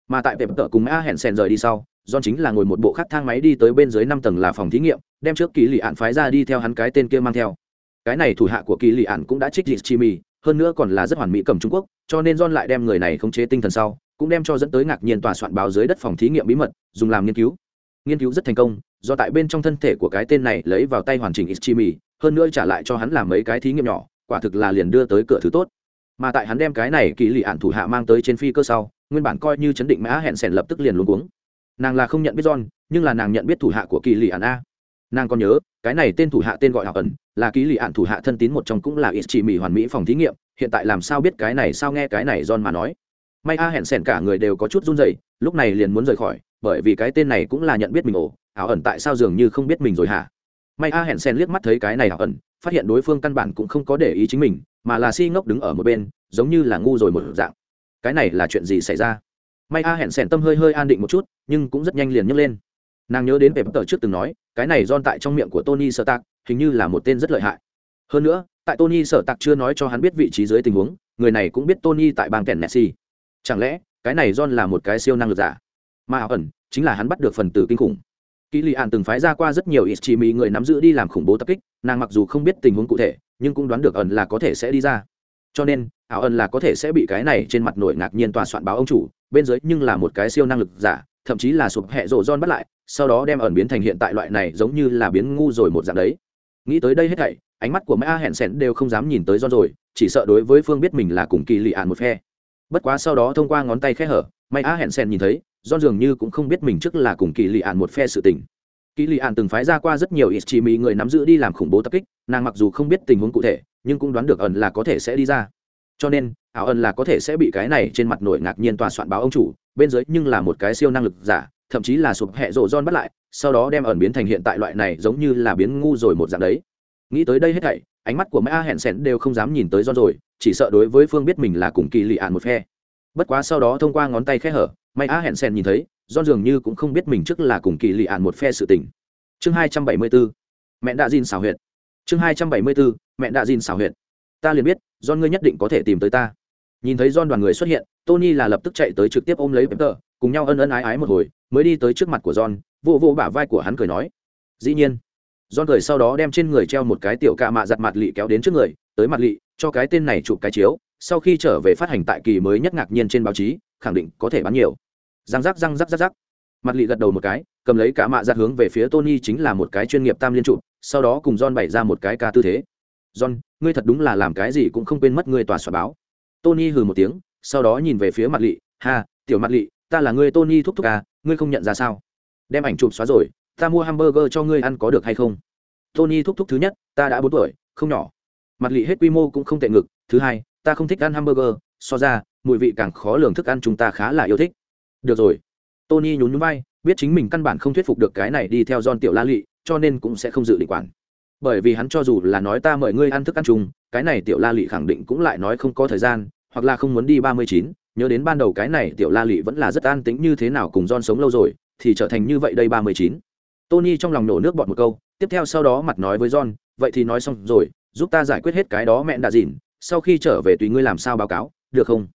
mà tại vẹp tợ cùng a hẹn sèn rời đi sau, john chính là ngồi một bộ khác thang máy đi tới bên dưới năm tầng là phòng thí nghiệm, đem trước kỳ lì ạn phái ra đi theo hắn cái tên kia mang theo. Cái này thủ hạ của kỳ lì ạn cũng đã trích dịch chi mì hơn nữa còn là rất hoàn mỹ cầm trung quốc, cho nên john lại đem người này khống chế tinh thần sau, cũng đem cho dẫn tới ngạc nhiên tòa soạn báo dưới đất phòng thí nghiệm bí mật, dùng làm nghiên cứu. Nghiên cứu rất thành công, do tại bên trong thân thể của cái tên này lấy vào tay hoàn chỉnh ischimi hơn nữa trả lại cho hắn làm mấy cái thí nghiệm nhỏ, quả thực là liền đưa tới cửa thứ tốt. Mà tại hắn đem cái này kỳ lì ạn thủ hạ mang tới trên phi cơ sau nguyên bản coi như chấn định mã hẹn sẻn lập tức liền luôn cuống. Nàng là không nhận biết john, nhưng là nàng nhận biết thủ hạ của kỳ lì ạn a. Nàng còn nhớ, cái này tên thủ hạ tên gọi hảo ẩn, là kỳ lì ạn thủ hạ thân tín một trong cũng là ít chỉ mỹ hoàn mỹ phòng thí nghiệm, hiện tại làm sao biết cái này sao nghe cái này john mà nói. May a hẹn sẻn cả người đều có chút run rẩy, lúc này liền muốn rời khỏi, bởi vì cái tên này cũng là nhận biết mình ổ ảo ẩn tại sao dường như không biết mình rồi hả? May a hẹn sen liếc mắt thấy cái này ảo ẩn, phát hiện đối phương căn bản cũng không có để ý chính mình, mà là si ngốc đứng ở một bên, giống như là ngu rồi một dạng cái này là chuyện gì xảy ra? May a hẹn sẻn tâm hơi hơi an định một chút, nhưng cũng rất nhanh liền nhấc lên. Nàng nhớ đến về bất tờ trước từng nói, cái này don tại trong miệng của tony sợ tạc hình như là một tên rất lợi hại. Hơn nữa, tại tony sợ tạc chưa nói cho hắn biết vị trí dưới tình huống, người này cũng biết tony tại bang kèn messi chẳng lẽ, cái này don là một cái siêu năng lực giả? Mà ẩn, chính là hắn bắt được phần tử kinh khủng. Kỹ lì ạn từng phái ra qua rất nhiều ít chỉ mỹ người nắm giữ đi làm khủng bố tập kích, nàng mặc dù không biết tình huống cụ thể, nhưng cũng đoán được ẩn là có thể sẽ đi ra. Cho nên ảo ẩn là có thể sẽ bị cái này trên mặt nổi ngạc nhiên tòa soạn báo ông chủ, bên dưới nhưng là một cái siêu năng lực giả, thậm chí là sụp hệ rộ don bắt lại, sau đó đem ẩn biến thành hiện tại loại này giống như là biến ngu rồi một dạng đấy. Nghĩ tới đây hết thảy, ánh mắt của mã hẹn sẻn đều không dám nhìn tới don rồi, chỉ sợ đối với phương biết mình là cùng kỳ lì ạn một phe. Bất quá sau đó thông qua ngón tay khẽ hở may á hẹn sen nhìn thấy do dường như cũng không biết mình trước là cùng kỳ lì ạn một phe sự tình. Kỳ lì ạn từng phái ra qua rất nhiều ít chỉ mỹ người nắm giữ đi làm khủng bố tập kích, nàng mặc dù không biết tình huống cụ thể, nhưng cũng đoán được ẩn là có thể sẽ đi ra cho nên, ảo ẩn là có thể sẽ bị cái này trên mặt nổi ngạc nhiên tòa soạn báo ông chủ, bên dưới nhưng là một cái siêu năng lực giả, thậm chí là sụp hẹ rộ don bắt lại, sau đó đem ẩn biến thành hiện tại loại này giống như là biến ngu rồi một dạng đấy. Nghĩ tới đây hết thảy, ánh mắt của mã hẹn sẻn đều không dám nhìn tới don rồi, chỉ sợ đối với phương biết mình là cùng kỳ lì ạn một phe. Bất quá sau đó thông qua ngón tay khẽ hở may a hẹn sen nhìn thấy don dường như cũng không biết mình trước là cùng kỳ lì ạn một phe sự tình. Chương hai trăm bảy mươi bốn mẹ đã diên xảo huyệt. Chương hai trăm bảy mươi bốn mẹ đã diên xảo huyệt. Ta liền biết John ngươi nhất định có thể tìm tới ta. Nhìn thấy don đoàn người xuất hiện, tony là lập tức chạy tới trực tiếp ôm lấy peter cùng nhau ân ân ái ái một hồi, mới đi tới trước mặt của john, vô vô bả vai của hắn cười nói. Dĩ nhiên. John cười sau đó đem trên người treo một cái tiểu cạ mạ giặt mặt lị kéo đến trước người, tới mặt lị, cho cái tên này chụp cái chiếu, sau khi trở về phát hành tại kỳ mới nhất ngạc nhiên trên báo chí, khẳng định có thể bán nhiều. Răng rắc răng rắc rắc rắc. Mặt lị gật đầu một cái, cầm lấy cả mạ ra hướng về phía tony chính là một cái chuyên nghiệp tam liên trụ sau đó cùng john bày ra một cái ca tư thế. John ngươi thật đúng là làm cái gì cũng không quên mất ngươi tòa soạn báo. Tony hừ một tiếng, sau đó nhìn về phía mặt lị, ha, tiểu mặt lị, ta là ngươi tony thúc thúc à ngươi không nhận ra sao? Đem ảnh chụp xóa rồi, ta mua hamburger cho ngươi ăn có được hay không? Tony thúc thúc thứ nhất, ta đã bốn tuổi, không nhỏ. Mặt lị hết quy mô cũng không tệ ngực, thứ hai, ta không thích ăn hamburger, so ra, mùi vị càng khó lường thức ăn chúng ta khá là yêu thích. Được rồi. Tony nhún nhún vai, biết chính mình căn bản không thuyết phục được cái này đi theo don tiểu la lị, cho nên cũng sẽ không dự định quản bởi vì hắn cho dù là nói ta mời ngươi ăn thức ăn chung, cái này tiểu la lị khẳng định cũng lại nói không có thời gian, hoặc là không muốn đi ba mươi chín, nhớ đến ban đầu cái này tiểu la lị vẫn là rất an tính như thế nào cùng don sống lâu rồi, thì trở thành như vậy đây ba mươi chín. Tony trong lòng nổ nước bọt một câu, tiếp theo sau đó mặt nói với john, vậy thì nói xong rồi, giúp ta giải quyết hết cái đó mẹ đã dìn sau khi trở về tùy ngươi làm sao báo cáo, được không?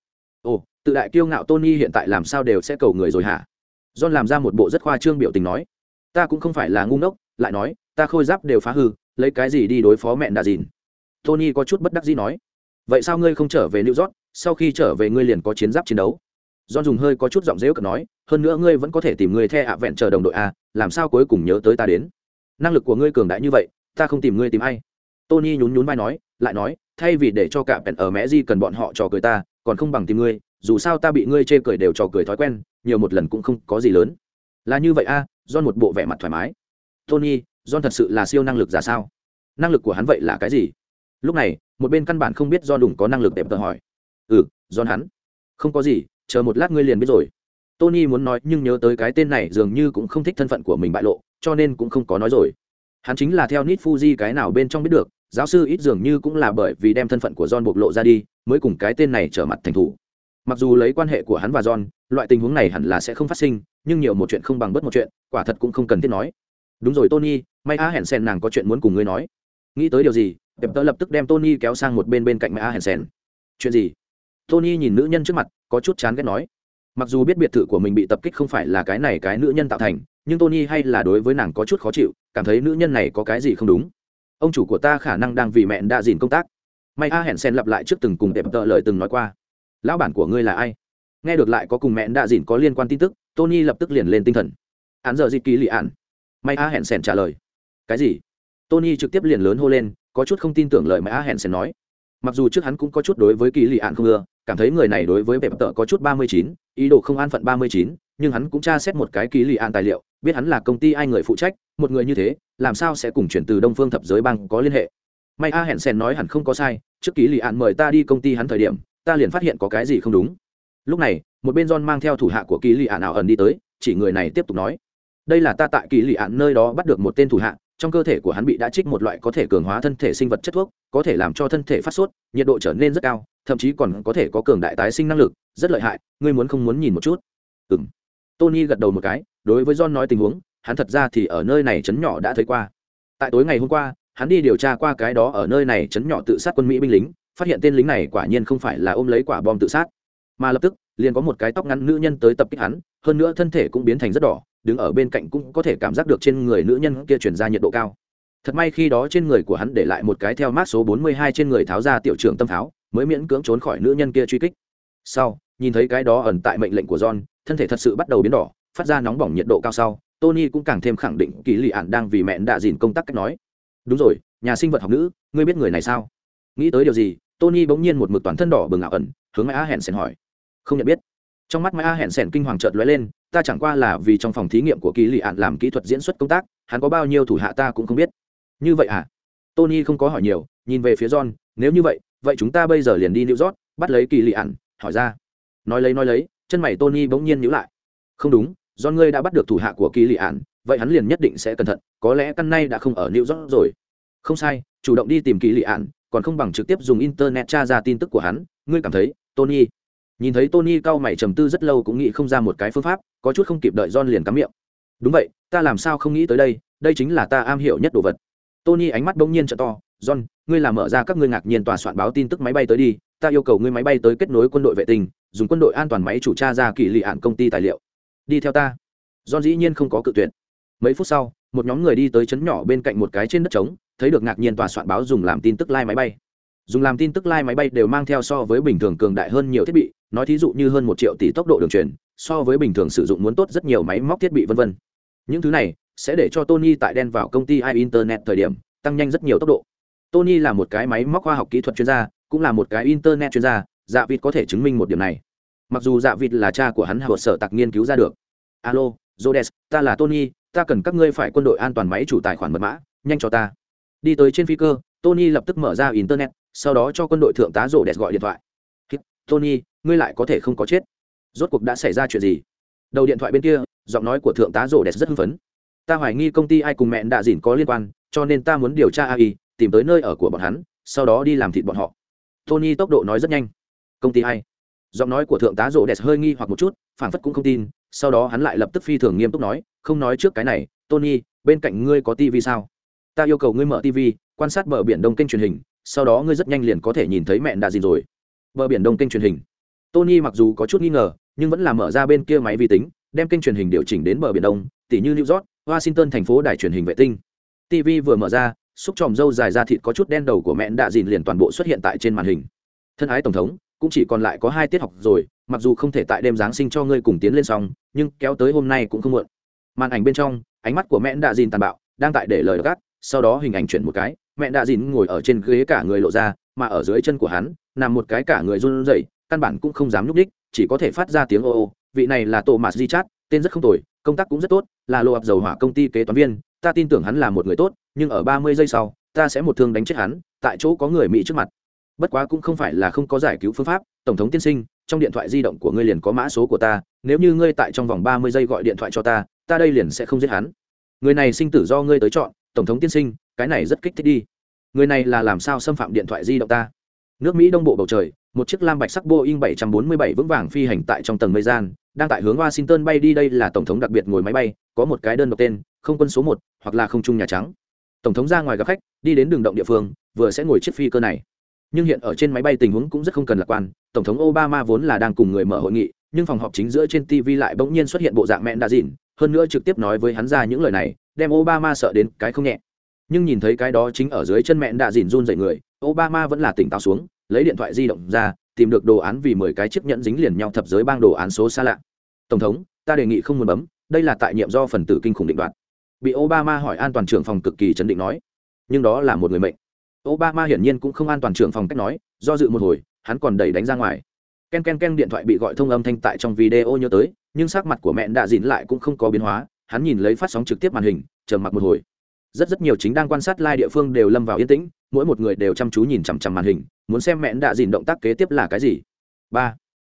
Ồ, tự đại kiêu ngạo tony hiện tại làm sao đều sẽ cầu người rồi hả? John làm ra một bộ rất khoa trương biểu tình nói. Ta cũng không phải là ngu ngốc, lại nói, ta khôi giáp đều phá hư lấy cái gì đi đối phó mẹ đã dìn? Tony có chút bất đắc dĩ nói. Vậy sao ngươi không trở về new york? Sau khi trở về ngươi liền có chiến giáp chiến đấu. John dùng hơi có chút giọng dễu cợt nói, hơn nữa ngươi vẫn có thể tìm người theo ạ vẹn chờ đồng đội a, làm sao cuối cùng nhớ tới ta đến? Năng lực của ngươi cường đại như vậy, ta không tìm ngươi tìm ai? Tony nhún nhún vai nói, lại nói, thay vì để cho cả bèn ở mẹ di cần bọn họ trò cười ta còn không bằng tìm ngươi dù sao ta bị ngươi chê cười đều trò cười thói quen nhiều một lần cũng không có gì lớn. Là như vậy a à, một bộ vẻ mặt thoải mái. Tony john thật sự là siêu năng lực giả sao? Năng lực của hắn vậy là cái gì? Lúc này, một bên căn bản không biết do đủng có năng lực đẹp tờ hỏi. Ừ john hắn. Không có gì, chờ một lát ngươi liền biết rồi. Tony muốn nói nhưng nhớ tới cái tên này dường như cũng không thích thân phận của mình bại lộ, cho nên cũng không có nói rồi. Hắn chính là theo Nit fuji cái nào bên trong biết được, giáo sư ít dường như cũng là bởi vì đem thân phận của john bộc lộ ra đi, mới cùng cái tên này trở mặt thành thủ. Mặc dù lấy quan hệ của hắn và john, loại tình huống này hẳn là sẽ không phát sinh, nhưng nhiều một chuyện không bằng bất một chuyện, quả thật cũng không cần thiết nói đúng rồi, tony, may a hẹn sen nàng có chuyện muốn cùng ngươi nói. Nghĩ tới điều gì đẹp tớ lập tức đem tony kéo sang một bên bên cạnh may a hẹn sen chuyện gì? Tony nhìn nữ nhân trước mặt, có chút chán ghét nói. Mặc dù biết biệt thự của mình bị tập kích không phải là cái này cái nữ nhân tạo thành, nhưng tony hay là đối với nàng có chút khó chịu, cảm thấy nữ nhân này có cái gì không đúng. Ông chủ của ta khả năng đang vì mẹ đã dìn công tác. May a hẹn sen lặp lại trước từng cùng đẹp tợ lời từng nói qua. Lão bản của ngươi là ai? Nghe được lại có cùng mẹ đã dìn có liên quan tin tức, tony lập tức liền lên tinh thần. Án giờ dịp kỳ lị ạn may a hẹn sèn trả lời. Cái gì? Tony trực tiếp liền lớn hô lên, có chút không tin tưởng lời mà a hẹn sèn nói. Mặc dù trước hắn cũng có chút đối với kỳ lì ạn không ưa, cảm thấy người này đối với vẻ tợ có chút ba mươi chín, ý đồ không an phận ba mươi chín, nhưng hắn cũng tra xét một cái kỳ lì ạn tài liệu, biết hắn là công ty ai người phụ trách, một người như thế, làm sao sẽ cùng chuyển từ đông phương thập giới bang có liên hệ. May a hẹn sèn nói hẳn không có sai, trước kỳ lì ạn mời ta đi công ty hắn thời điểm, ta liền phát hiện có cái gì không đúng. Lúc này, một bên john mang theo thủ hạ của kỳ lì ạn ảo ẩn đi tới, chỉ người này tiếp tục nói đây là ta tại kỳ lị ạn nơi đó bắt được một tên thủ hạ, trong cơ thể của hắn bị đã trích một loại có thể cường hóa thân thể sinh vật chất thuốc, có thể làm cho thân thể phát sốt, nhiệt độ trở nên rất cao, thậm chí còn có thể có cường đại tái sinh năng lực, rất lợi hại, ngươi muốn không muốn nhìn một chút? Ừ m tony gật đầu một cái, đối với john nói tình huống, hắn thật ra thì ở nơi này chấn nhỏ đã thấy qua. Tại tối ngày hôm qua, hắn đi điều tra qua cái đó ở nơi này chấn nhỏ tự sát quân mỹ binh lính, phát hiện tên lính này quả nhiên không phải là ôm lấy quả bom tự sát. Mà lập tức, liền có một cái tóc ngắn nữ nhân tới tập kích hắn, hơn nữa thân thể cũng biến thành rất đỏ đứng ở bên cạnh cũng có thể cảm giác được trên người nữ nhân kia truyền ra nhiệt độ cao. Thật may khi đó trên người của hắn để lại một cái theo mát số 42 trên người tháo ra tiểu trưởng tâm tháo, mới miễn cưỡng trốn khỏi nữ nhân kia truy kích. Sau, nhìn thấy cái đó ẩn tại mệnh lệnh của john, thân thể thật sự bắt đầu biến đỏ, phát ra nóng bỏng nhiệt độ cao sau, tony cũng càng thêm khẳng định kỳ lì ạn đang vì mẹn đã dìn công tác cách nói. Đúng rồi, nhà sinh vật học nữ, ngươi biết người này sao? Nghĩ tới điều gì, tony bỗng nhiên một mực toàn thân đỏ bừng ảo ẩn, hướng mãi a hẹn sen hỏi. Không nhận biết. Trong mắt mãi a hẹn sen kinh hoàng chợt lóe lên ta chẳng qua là vì trong phòng thí nghiệm của kỳ lì ạn làm kỹ thuật diễn xuất công tác, hắn có bao nhiêu thủ hạ ta cũng không biết. Như vậy à? Tony không có hỏi nhiều, nhìn về phía john, nếu như vậy vậy chúng ta bây giờ liền đi new york, bắt lấy kỳ lì ạn, hỏi ra. Nói lấy nói lấy, chân mày tony bỗng nhiên nhíu lại. Không đúng do ngươi đã bắt được thủ hạ của kỳ lì ạn, vậy hắn liền nhất định sẽ cẩn thận, có lẽ căn nay đã không ở new york rồi. Không sai, chủ động đi tìm kỳ lì ạn, còn không bằng trực tiếp dùng internet tra ra tin tức của hắn. Ngươi cảm thấy, tony nhìn thấy tony cau mày trầm tư rất lâu cũng nghĩ không ra một cái phương pháp, có chút không kịp đợi john liền cắm miệng. Đúng vậy, ta làm sao không nghĩ tới đây đây chính là ta am hiểu nhất đồ vật. Tony ánh mắt bỗng nhiên trợ to, john, ngươi làm mở ra các ngươi ngạc nhiên tòa soạn báo tin tức máy bay tới đi, ta yêu cầu ngươi máy bay tới kết nối quân đội vệ tinh, dùng quân đội an toàn máy chủ tra ra kỳ lị hạn công ty tài liệu. Đi theo ta. John dĩ nhiên không có cự tuyệt. Mấy phút sau, một nhóm người đi tới chấn nhỏ bên cạnh một cái trên đất trống, thấy được ngạc nhiên tòa soạn báo dùng làm tin tức lai máy bay. Dùng làm tin tức lai máy bay đều mang theo so với bình thường cường đại hơn nhiều thiết bị nói thí dụ như hơn một triệu tỷ tốc độ đường truyền, so với bình thường sử dụng muốn tốt rất nhiều máy móc thiết bị vân vân. Những thứ này sẽ để cho tony tại đen vào công ty i internet thời điểm tăng nhanh rất nhiều tốc độ. Tony là một cái máy móc khoa học kỹ thuật chuyên gia, cũng là một cái internet chuyên gia dạ vịt có thể chứng minh một điểm này. Mặc dù dạ vịt là cha của hắn hợp sở tặc nghiên cứu ra được. Alo jodes ta là tony, ta cần các ngươi phải quân đội an toàn máy chủ tài khoản mật mã, nhanh cho ta. Đi tới trên phi cơ, tony lập tức mở ra internet, sau đó cho quân đội thượng tá rổ đẹp gọi điện thoại. Tony ngươi lại có thể không có chết. Rốt cuộc đã xảy ra chuyện gì? Đầu điện thoại bên kia, giọng nói của thượng tá rổ đẹp rất hưng phấn. Ta hoài nghi công ty ai cùng mẹ đạ dìn có liên quan, cho nên ta muốn điều tra ai tìm tới nơi ở của bọn hắn, sau đó đi làm thịt bọn họ. Tony tốc độ nói rất nhanh. Công ty ai? Giọng nói của thượng tá rổ đẹp hơi nghi hoặc một chút phản phất cũng không tin, sau đó hắn lại lập tức phi thường nghiêm túc nói, không nói trước cái này, tony, bên cạnh ngươi có tv sao? Ta yêu cầu ngươi mở tv quan sát bờ biển đông kênh truyền hình, sau đó ngươi rất nhanh liền có thể nhìn thấy mẹ đạ dìn rồi. Bờ biển đông kênh truyền hình tony mặc dù có chút nghi ngờ, nhưng vẫn là mở ra bên kia máy vi tính, đem kênh truyền hình điều chỉnh đến bờ biển đông tỷ như new york, washington, thành phố đài truyền hình vệ tinh. Tv vừa mở ra, xúc tròm dâu dài ra thịt có chút đen đầu của mẹ đạ dìn liền toàn bộ xuất hiện tại trên màn hình. Thân ái tổng thống, cũng chỉ còn lại có hai tiết học rồi, mặc dù không thể tại đêm giáng sinh cho ngươi cùng tiến lên xong, nhưng kéo tới hôm nay cũng không muộn. Màn ảnh bên trong, ánh mắt của mẹ đạ dìn tàn bạo, đang tại để lời gắt, sau đó hình ảnh chuyển một cái, mẹ đạ dìn ngồi ở trên ghế cả người lộ ra, mà ở dưới chân của hắn, nằm một cái cả người run rẩy căn bản cũng không dám nhúc đích, chỉ có thể phát ra tiếng ô ô, vị này là tổ mạt di chát, tên rất không tồi, công tác cũng rất tốt, là lộ ập dầu hỏa công ty kế toán viên, ta tin tưởng hắn là một người tốt, nhưng ở ba mươi giây sau, ta sẽ một thương đánh chết hắn, tại chỗ có người mỹ trước mặt. Bất quá cũng không phải là không có giải cứu phương pháp, tổng thống tiên sinh, trong điện thoại di động của ngươi liền có mã số của ta, nếu như ngươi tại trong vòng ba mươi giây gọi điện thoại cho ta ta đây liền sẽ không giết hắn. Người này sinh tử do ngươi tới chọn, tổng thống tiên sinh, cái này rất kích thích đi. Người này là làm sao xâm phạm điện thoại di động ta? Nước mỹ đông bộ bầu trời một chiếc lam bạch sắc boeing 747 vững vàng phi hành tại trong tầng mây gian, đang tại hướng washington bay đi. Đây là tổng thống đặc biệt ngồi máy bay, có một cái đơn độc tên, không quân số một, hoặc là không trung nhà trắng. Tổng thống ra ngoài gặp khách, đi đến đường động địa phương, vừa sẽ ngồi chiếc phi cơ này. Nhưng hiện ở trên máy bay tình huống cũng rất không cần lạc quan, tổng thống obama vốn là đang cùng người mở hội nghị, nhưng phòng họp chính giữa trên tv lại bỗng nhiên xuất hiện bộ dạng mẹn đã dịn, hơn nữa trực tiếp nói với hắn ra những lời này, đem obama sợ đến cái không nhẹ. Nhưng nhìn thấy cái đó chính ở dưới chân mẹn đã dịn run rẩy người, obama vẫn là tỉnh táo xuống lấy điện thoại di động ra, tìm được đồ án vì mười cái chiếc nhẫn dính liền nhau thập giới bang đồ án số xa lạ. Tổng thống, ta đề nghị không muốn bấm, đây là tại nhiệm do phần tử kinh khủng định đoạt. Bị obama hỏi an toàn trưởng phòng cực kỳ chấn định nói. Nhưng đó là một người mệnh. Obama hiển nhiên cũng không an toàn trưởng phòng cách nói, do dự một hồi, hắn còn đẩy đánh ra ngoài. Ken ken ken điện thoại bị gọi thông âm thanh tại trong video nhớ tới, nhưng sắc mặt của mẹ đã dịn lại cũng không có biến hóa, hắn nhìn lấy phát sóng trực tiếp màn hình chờ mặc một hồi. Rất rất nhiều chính đang quan sát lai địa phương đều lâm vào yên tĩnh mỗi một người đều chăm chú nhìn chằm chằm màn hình, muốn xem mẹn đã dìn động tác kế tiếp là cái gì. Ba.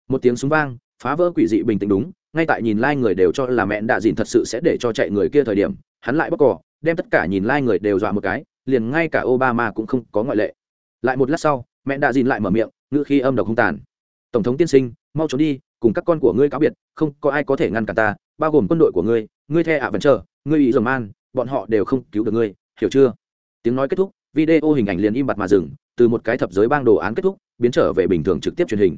Một tiếng súng vang, phá vỡ quỷ dị bình tĩnh đúng, ngay tại nhìn lai、like、người đều cho là mẹn đã dìn thật sự sẽ để cho chạy người kia thời điểm, hắn lại bóc cỏ, đem tất cả nhìn lai、like、người đều dọa một cái, liền ngay cả obama cũng không có ngoại lệ. Lại một lát sau, mẹn đã dìn lại mở miệng, ngữ khi âm độc không tàn. Tổng thống tiên sinh, mau trốn đi, cùng các con của ngươi cáo biệt, không có ai có thể ngăn cản ta, bao gồm quân đội của ngươi ngươi the ạ vẫn chờ, ngươi ý dầm man bọn họ đều không cứu được ngươi, hiểu chưa? Tiếng nói kết thúc video hình ảnh liền im bặt mà dừng, từ một cái thập giới bang đồ án kết thúc, biến trở về bình thường trực tiếp truyền hình.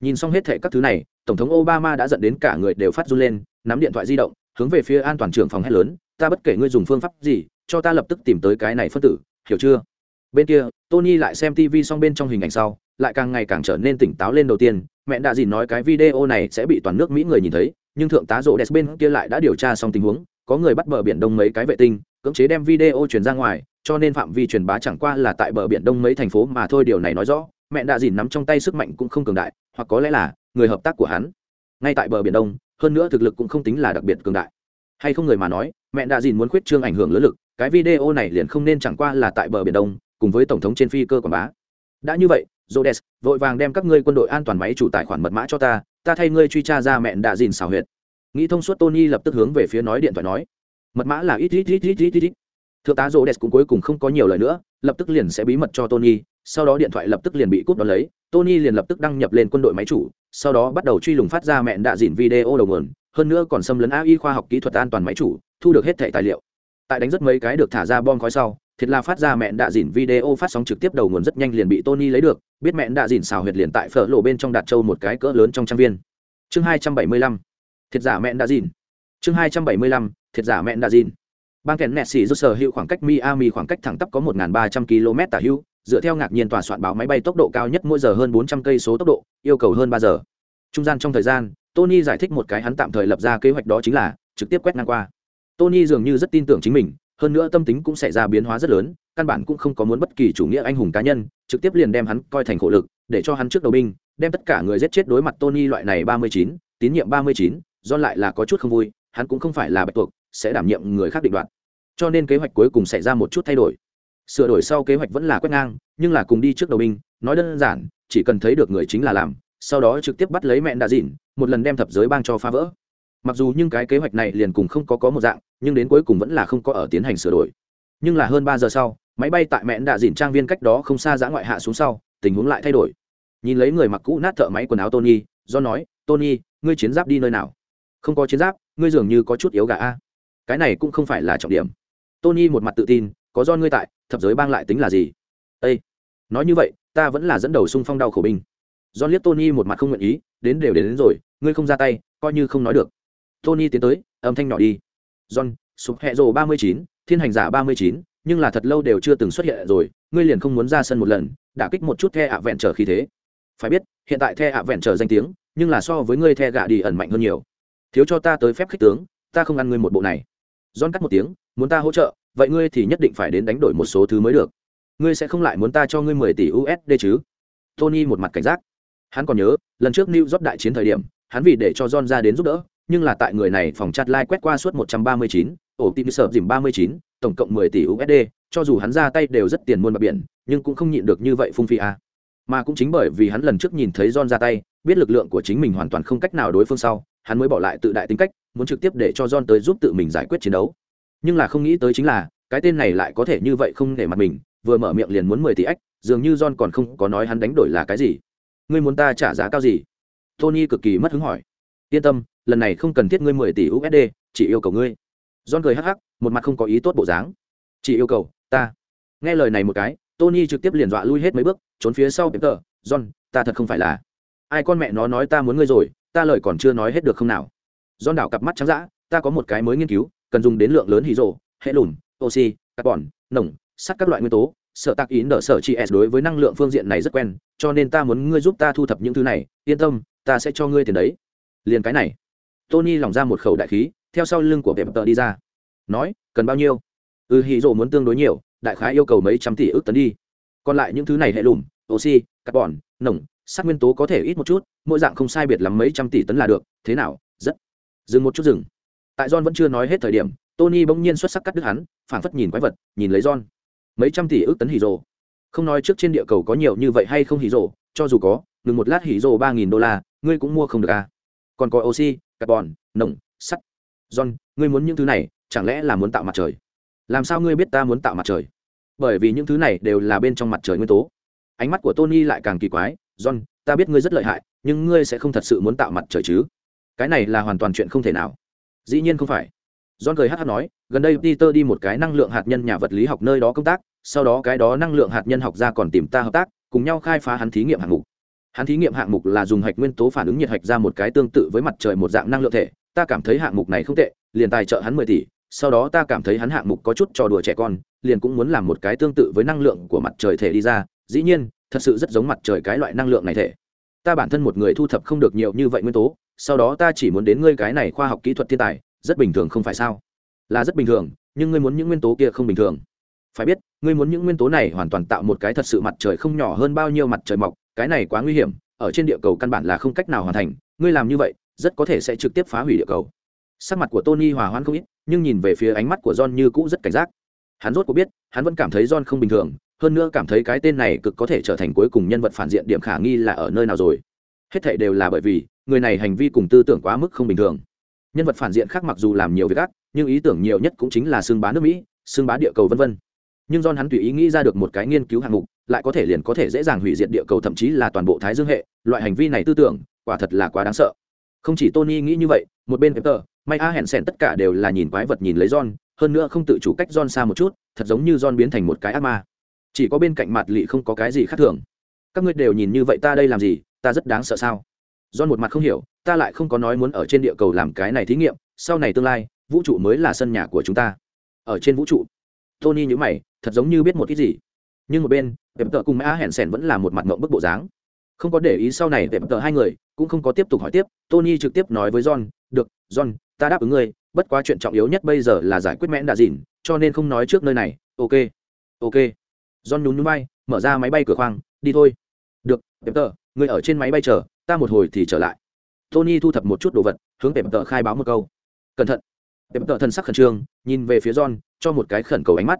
Nhìn xong hết thệ các thứ này, tổng thống obama đã dẫn đến cả người đều phát run lên, nắm điện thoại di động, hướng về phía an toàn trưởng phòng hét lớn, ta bất kể ngươi dùng phương pháp gì, cho ta lập tức tìm tới cái này phân tử, hiểu chưa? Bên kia, tony lại xem tv xong bên trong hình ảnh sau, lại càng ngày càng trở nên tỉnh táo lên đầu tiên. Mẹ đã dìn nói cái video này sẽ bị toàn nước mỹ người nhìn thấy, nhưng thượng tá rộ đẹp bên kia lại đã điều tra xong tình huống, có người bắt bờ biển đông mấy cái vệ tinh cưỡng chế đem video truyền ra ngoài cho nên phạm vi truyền bá chẳng qua là tại bờ biển đông mấy thành phố mà thôi điều này nói rõ mẹ đã dìn nắm trong tay sức mạnh cũng không cường đại hoặc có lẽ là người hợp tác của hắn. Ngay tại bờ biển đông hơn nữa thực lực cũng không tính là đặc biệt cường đại. Hay không người mà nói mẹ đã dìn muốn khuyết trương ảnh hưởng lớn lực cái video này liền không nên chẳng qua là tại bờ biển đông cùng với tổng thống trên phi cơ quảng bá. Đã như vậy Rhodes, vội vàng đem các ngươi quân đội an toàn máy chủ tài khoản mật mã cho ta, ta thay ngươi truy tra ra mẹ đã dìn xảo huyệt. Nghĩ thông suốt Tony lập tức hướng về phía nói điện thoại nói, mật mã là ít ít ít ít ít ít. Thượng tá Rhodes cũng cuối cùng không có nhiều lời nữa, lập tức liền sẽ bí mật cho Tony, sau đó điện thoại lập tức liền bị cúp đón lấy, Tony liền lập tức đăng nhập lên quân đội máy chủ, sau đó bắt đầu truy lùng phát ra mẹn đạ dìn video đầu nguồn, hơn nữa còn xâm lấn AI khoa học kỹ thuật an toàn máy chủ, thu được hết thẻ tài liệu. Tại đánh rất mấy cái được thả ra bom khói sau, thiệt là phát ra mẹn đạ dìn video phát sóng trực tiếp đầu nguồn rất nhanh liền bị Tony lấy được, biết mẹn đạ dìn xào huyệt liền tại phở lộ bên trong đặt châu một cái cỡ lớn trong trang viên. Chương 275. Thiệt giả mẹn đạ dìn. Chương 275. Thiệt giả mẹ đa dìn. Bang kèn nẹt xì do sở hữu khoảng cách Miami khoảng cách thẳng tắp có 1300 km tả hữu, dựa theo ngạc nhiên tòa soạn báo máy bay tốc độ cao nhất mỗi giờ hơn 400 cây số tốc độ, yêu cầu hơn 3 giờ. Trung gian trong thời gian, Tony giải thích một cái hắn tạm thời lập ra kế hoạch đó chính là trực tiếp quét ngang qua. Tony dường như rất tin tưởng chính mình, hơn nữa tâm tính cũng xảy ra biến hóa rất lớn căn bản cũng không có muốn bất kỳ chủ nghĩa anh hùng cá nhân trực tiếp liền đem hắn coi thành khổ lực để cho hắn trước đầu binh đem tất cả người giết chết đối mặt tony loại này ba mươi chín tín nhiệm ba mươi chín do lại là có chút không vui hắn cũng không phải là bạch tuộc, sẽ đảm nhiệm người khác định đoạt. Cho nên kế hoạch cuối cùng xảy ra một chút thay đổi. Sửa đổi sau kế hoạch vẫn là quét ngang, nhưng là cùng đi trước đầu binh, nói đơn giản, chỉ cần thấy được người chính là làm, sau đó trực tiếp bắt lấy mẹ đã dịn, một lần đem thập giới bang cho phá vỡ. Mặc dù nhưng cái kế hoạch này liền cùng không có có một dạng, nhưng đến cuối cùng vẫn là không có ở tiến hành sửa đổi. Nhưng là hơn ba giờ sau, máy bay tại mẹn đã dịn trang viên cách đó không xa giã ngoại hạ xuống sau, tình huống lại thay đổi. Nhìn lấy người mặc cũ nát thợ máy quần áo tony, do nói, tony, ngươi chiến giáp đi nơi nào? Không có chiến giáp ngươi dường như có chút yếu gà a. Cái này cũng không phải là trọng điểm. Tony một mặt tự tin có do ngươi tại thập giới bang lại tính là gì? Â nói như vậy ta vẫn là dẫn đầu xung phong đau khổ binh. Do liếc tony một mặt không nguyện ý đến đều đến, đến rồi ngươi không ra tay coi như không nói được. Tony tiến tới âm thanh nhỏ đi. John sụp hẹ rồ ba mươi chín thiên hành giả ba mươi chín nhưng là thật lâu đều chưa từng xuất hiện rồi ngươi liền không muốn ra sân một lần đả kích một chút the ạ vẹn trở khí thế. Phải biết hiện tại the ạ vẹn trở danh tiếng nhưng là so với ngươi the gạ đi ẩn mạnh hơn nhiều thiếu cho ta tới phép khích tướng ta không ăn ngươi một bộ này john cắt một tiếng muốn ta hỗ trợ vậy ngươi thì nhất định phải đến đánh đổi một số thứ mới được ngươi sẽ không lại muốn ta cho ngươi mười tỷ usd chứ tony một mặt cảnh giác hắn còn nhớ lần trước new york đại chiến thời điểm hắn vì để cho john ra đến giúp đỡ nhưng là tại người này phòng chặt lai quét qua suốt 139, ổ tim sợ dìm 39, tổng cộng 10 tỷ USD, cho dù hắn ra tay đều rất tiền muôn bạc biển, nhưng cũng không nhịn được như vậy phung phi a. À. Mà cũng chính bởi vì hắn lần trước nhìn thấy John ra tay, biết lực lượng của chính mình hoàn toàn không cách nào đối phương sau, hắn mới bỏ lại tự đại tính cách, muốn trực tiếp để cho John tới giúp tự mình giải quyết chiến đấu. Nhưng là không nghĩ tới chính là, cái tên này lại có thể như vậy không để mặt mình, vừa mở miệng liền muốn 10 tỷ ách, dường như John còn không có nói hắn đánh đổi là cái gì. Ngươi muốn ta trả giá cao gì? Tony cực kỳ mất hứng hỏi. Yên tâm, lần này không cần thiết ngươi mười tỷ usd chỉ yêu cầu ngươi john cười hắc hắc một mặt không có ý tốt bộ dáng chỉ yêu cầu ta nghe lời này một cái tony trực tiếp liền dọa lui hết mấy bước trốn phía sau peter john ta thật không phải là ai con mẹ nó nói ta muốn ngươi rồi ta lời còn chưa nói hết được không nào? Don đảo cặp mắt trắng dã, ta có một cái mới nghiên cứu, cần dùng đến lượng lớn hydro hệ lùn, oxy, carbon, nồng, sắt các loại nguyên tố sợ tạc ý nợ sở chị s đối với năng lượng phương diện này rất quen, cho nên ta muốn ngươi giúp ta thu thập những thứ này, yên tâm, ta sẽ cho ngươi tiền đấy. Liền cái này. Tony lỏng ra một khẩu đại khí, theo sau lưng của vẹp tờ đi ra. Nói, cần bao nhiêu? Ừ hí rộ muốn tương đối nhiều, đại khái yêu cầu mấy trăm tỷ ước tấn đi. Còn lại những thứ này hệ lùm oxy, carbon, nồng sắt nguyên tố có thể ít một chút, mỗi dạng không sai biệt lắm mấy trăm tỷ tấn là được, thế nào, rất, dừng một chút dừng. Tại john vẫn chưa nói hết thời điểm, tony bỗng nhiên xuất sắc cắt đứt hắn, phảng phất nhìn quái vật, nhìn lấy john. Mấy trăm tỷ ước tấn hì rồ. Không nói trước trên địa cầu có nhiều như vậy hay không hì rồ, cho dù có, ngừng một lát hì rồ ba nghìn đô la, ngươi cũng mua không được à. Còn có oxy, carbon, nồng, sắt. John, ngươi muốn những thứ này, chẳng lẽ là muốn tạo mặt trời? Làm sao ngươi biết ta muốn tạo mặt trời? Bởi vì những thứ này đều là bên trong mặt trời nguyên tố. Ánh mắt của tony lại càng kỳ quái john, ta biết ngươi rất lợi hại, nhưng ngươi sẽ không thật sự muốn tạo mặt trời chứ? Cái này là hoàn toàn chuyện không thể nào. Dĩ nhiên không phải. John cười hát hát nói, gần đây peter đi một cái năng lượng hạt nhân nhà vật lý học nơi đó công tác, sau đó cái đó năng lượng hạt nhân học ra còn tìm ta hợp tác, cùng nhau khai phá hắn thí nghiệm hạng mục. Hắn thí nghiệm hạng mục là dùng hạch nguyên tố phản ứng nhiệt hạch ra một cái tương tự với mặt trời một dạng năng lượng thể, ta cảm thấy hạng mục này không tệ, liền tài trợ hắn mười tỷ, sau đó ta cảm thấy hắn hạng mục có chút trò đùa trẻ con, liền cũng muốn làm một cái tương tự với năng lượng của mặt trời thể đi ra, dĩ nhiên thật sự rất giống mặt trời cái loại năng lượng này thể. Ta bản thân một người thu thập không được nhiều như vậy nguyên tố, sau đó ta chỉ muốn đến ngươi cái này khoa học kỹ thuật thiên tài, rất bình thường không phải sao? Là rất bình thường, nhưng ngươi muốn những nguyên tố kia không bình thường. Phải biết, ngươi muốn những nguyên tố này hoàn toàn tạo một cái thật sự mặt trời không nhỏ hơn bao nhiêu mặt trời mọc, cái này quá nguy hiểm, ở trên địa cầu căn bản là không cách nào hoàn thành, ngươi làm như vậy, rất có thể sẽ trực tiếp phá hủy địa cầu. Sắc mặt của tony hòa hoãn không ít, nhưng nhìn về phía ánh mắt của john như cũ rất cảnh giác hắn rốt cuộc biết hắn vẫn cảm thấy john không bình thường hơn nữa cảm thấy cái tên này cực có thể trở thành cuối cùng nhân vật phản diện điểm khả nghi là ở nơi nào rồi. Hết thệ đều là bởi vì người này hành vi cùng tư tưởng quá mức không bình thường. Nhân vật phản diện khác mặc dù làm nhiều việc ác nhưng ý tưởng nhiều nhất cũng chính là xương bá nước mỹ xương bá địa cầu vân vân. Nhưng John hắn tùy ý nghĩ ra được một cái nghiên cứu hạng mục, lại có thể liền có thể dễ dàng hủy diệt địa cầu thậm chí là toàn bộ thái dương hệ, loại hành vi này tư tưởng, quả thật là quá đáng sợ. Không chỉ Tony nghĩ như vậy, một bên Peter, May A hẹn xèn tất cả đều là nhìn quái vật nhìn lấy John, hơn nữa không tự chủ cách John xa một chút, thật giống như John biến thành một cái ác ma. Chỉ có bên cạnh mặt lị không có cái gì khác thường. Các ngươi đều nhìn như vậy ta đây làm gì, ta rất đáng sợ sao? John một mặt không hiểu, ta lại không có nói muốn ở trên địa cầu làm cái này thí nghiệm, sau này tương lai, vũ trụ mới là sân nhà của chúng ta. Ở trên vũ trụ. Tony nhíu mày, thật giống như biết một ít gì nhưng một bên Tiệm tợ cùng mã hẹn sẻn vẫn là một mặt ngậm bức bộ dáng không có để ý sau này Tiệm tợ hai người cũng không có tiếp tục hỏi tiếp tony trực tiếp nói với john được john ta đáp ứng ngươi bất quá chuyện trọng yếu nhất bây giờ là giải quyết mẽn đạ dìn cho nên không nói trước nơi này. Ok ok. John nhún nhún bay mở ra máy bay cửa khoang, đi thôi. Được vẹp tợ Người ở trên máy bay chờ, ta một hồi thì trở lại. Tony thu thập một chút đồ vật, hướng vẹp tợ khai báo một câu. Cẩn thận. Vẹp tợ thân sắc khẩn trương, nhìn về phía john, cho một cái khẩn cầu ánh mắt.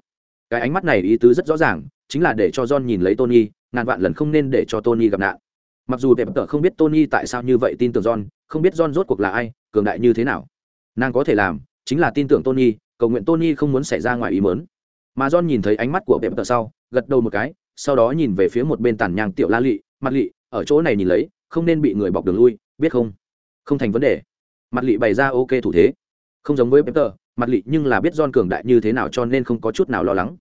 Cái ánh mắt này ý tứ rất rõ ràng, chính là để cho john nhìn lấy tony, ngàn vạn lần không nên để cho tony gặp nạn. Mặc dù đẹp tờ không biết tony tại sao như vậy tin tưởng john, không biết john rốt cuộc là ai, cường đại như thế nào nàng có thể làm chính là tin tưởng tony cầu nguyện tony không muốn xảy ra ngoài ý mớn mà john nhìn thấy ánh mắt của đẹp tờ sau gật đầu một cái sau đó nhìn về phía một bên tàn nhang tiểu la lị mặt lị ở chỗ này nhìn lấy không nên bị người bọc đường lui biết không không thành vấn đề mặt lị bày ra ok thủ thế không giống với Peter, mặt lị nhưng là biết John cường đại như thế nào cho nên không có chút nào lo lắng.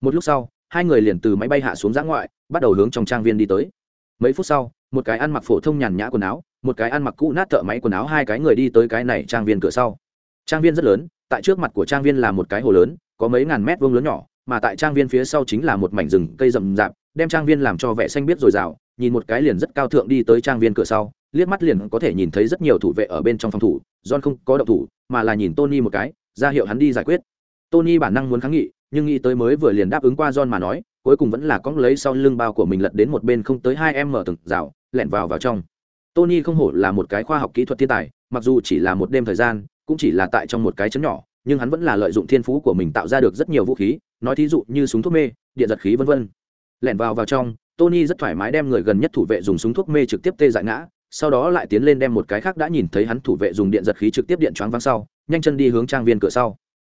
Một lúc sau, hai người liền từ máy bay hạ xuống giã ngoại, bắt đầu hướng trong trang viên đi tới. Mấy phút sau, một cái ăn mặc phổ thông nhàn nhã quần áo, một cái ăn mặc cũ nát thợ máy quần áo hai cái người đi tới cái này trang viên cửa sau. Trang viên rất lớn, tại trước mặt của trang viên là một cái hồ lớn, có mấy ngàn mét vuông lớn nhỏ, mà tại trang viên phía sau chính là một mảnh rừng cây rậm rạp, đem trang viên làm cho vẻ xanh biết dồi rào, nhìn một cái liền rất cao thượng đi tới trang viên cửa sau, liếc mắt liền có thể nhìn thấy rất nhiều thủ vệ ở bên trong phòng thủ, John không có động thủ, mà là nhìn Tony một cái, ra hiệu hắn đi giải quyết. Tony bản năng muốn kháng nghị, nhưng nghĩ tới mới vừa liền đáp ứng qua John mà nói, cuối cùng vẫn là cõng lấy sau lưng bao của mình lật đến một bên không tới hai em mở từng rào, lẻn vào vào trong. Tony không hổ là một cái khoa học kỹ thuật thiên tài, mặc dù chỉ là một đêm thời gian, cũng chỉ là tại trong một cái chấn nhỏ, nhưng hắn vẫn là lợi dụng thiên phú của mình tạo ra được rất nhiều vũ khí, nói thí dụ như súng thuốc mê, điện giật khí vân vân. Lẻn vào vào trong, Tony rất thoải mái đem người gần nhất thủ vệ dùng súng thuốc mê trực tiếp tê dại ngã, sau đó lại tiến lên đem một cái khác đã nhìn thấy hắn thủ vệ dùng điện giật khí trực tiếp điện choáng văng sau nhanh chân đi hướng trang viên cửa sau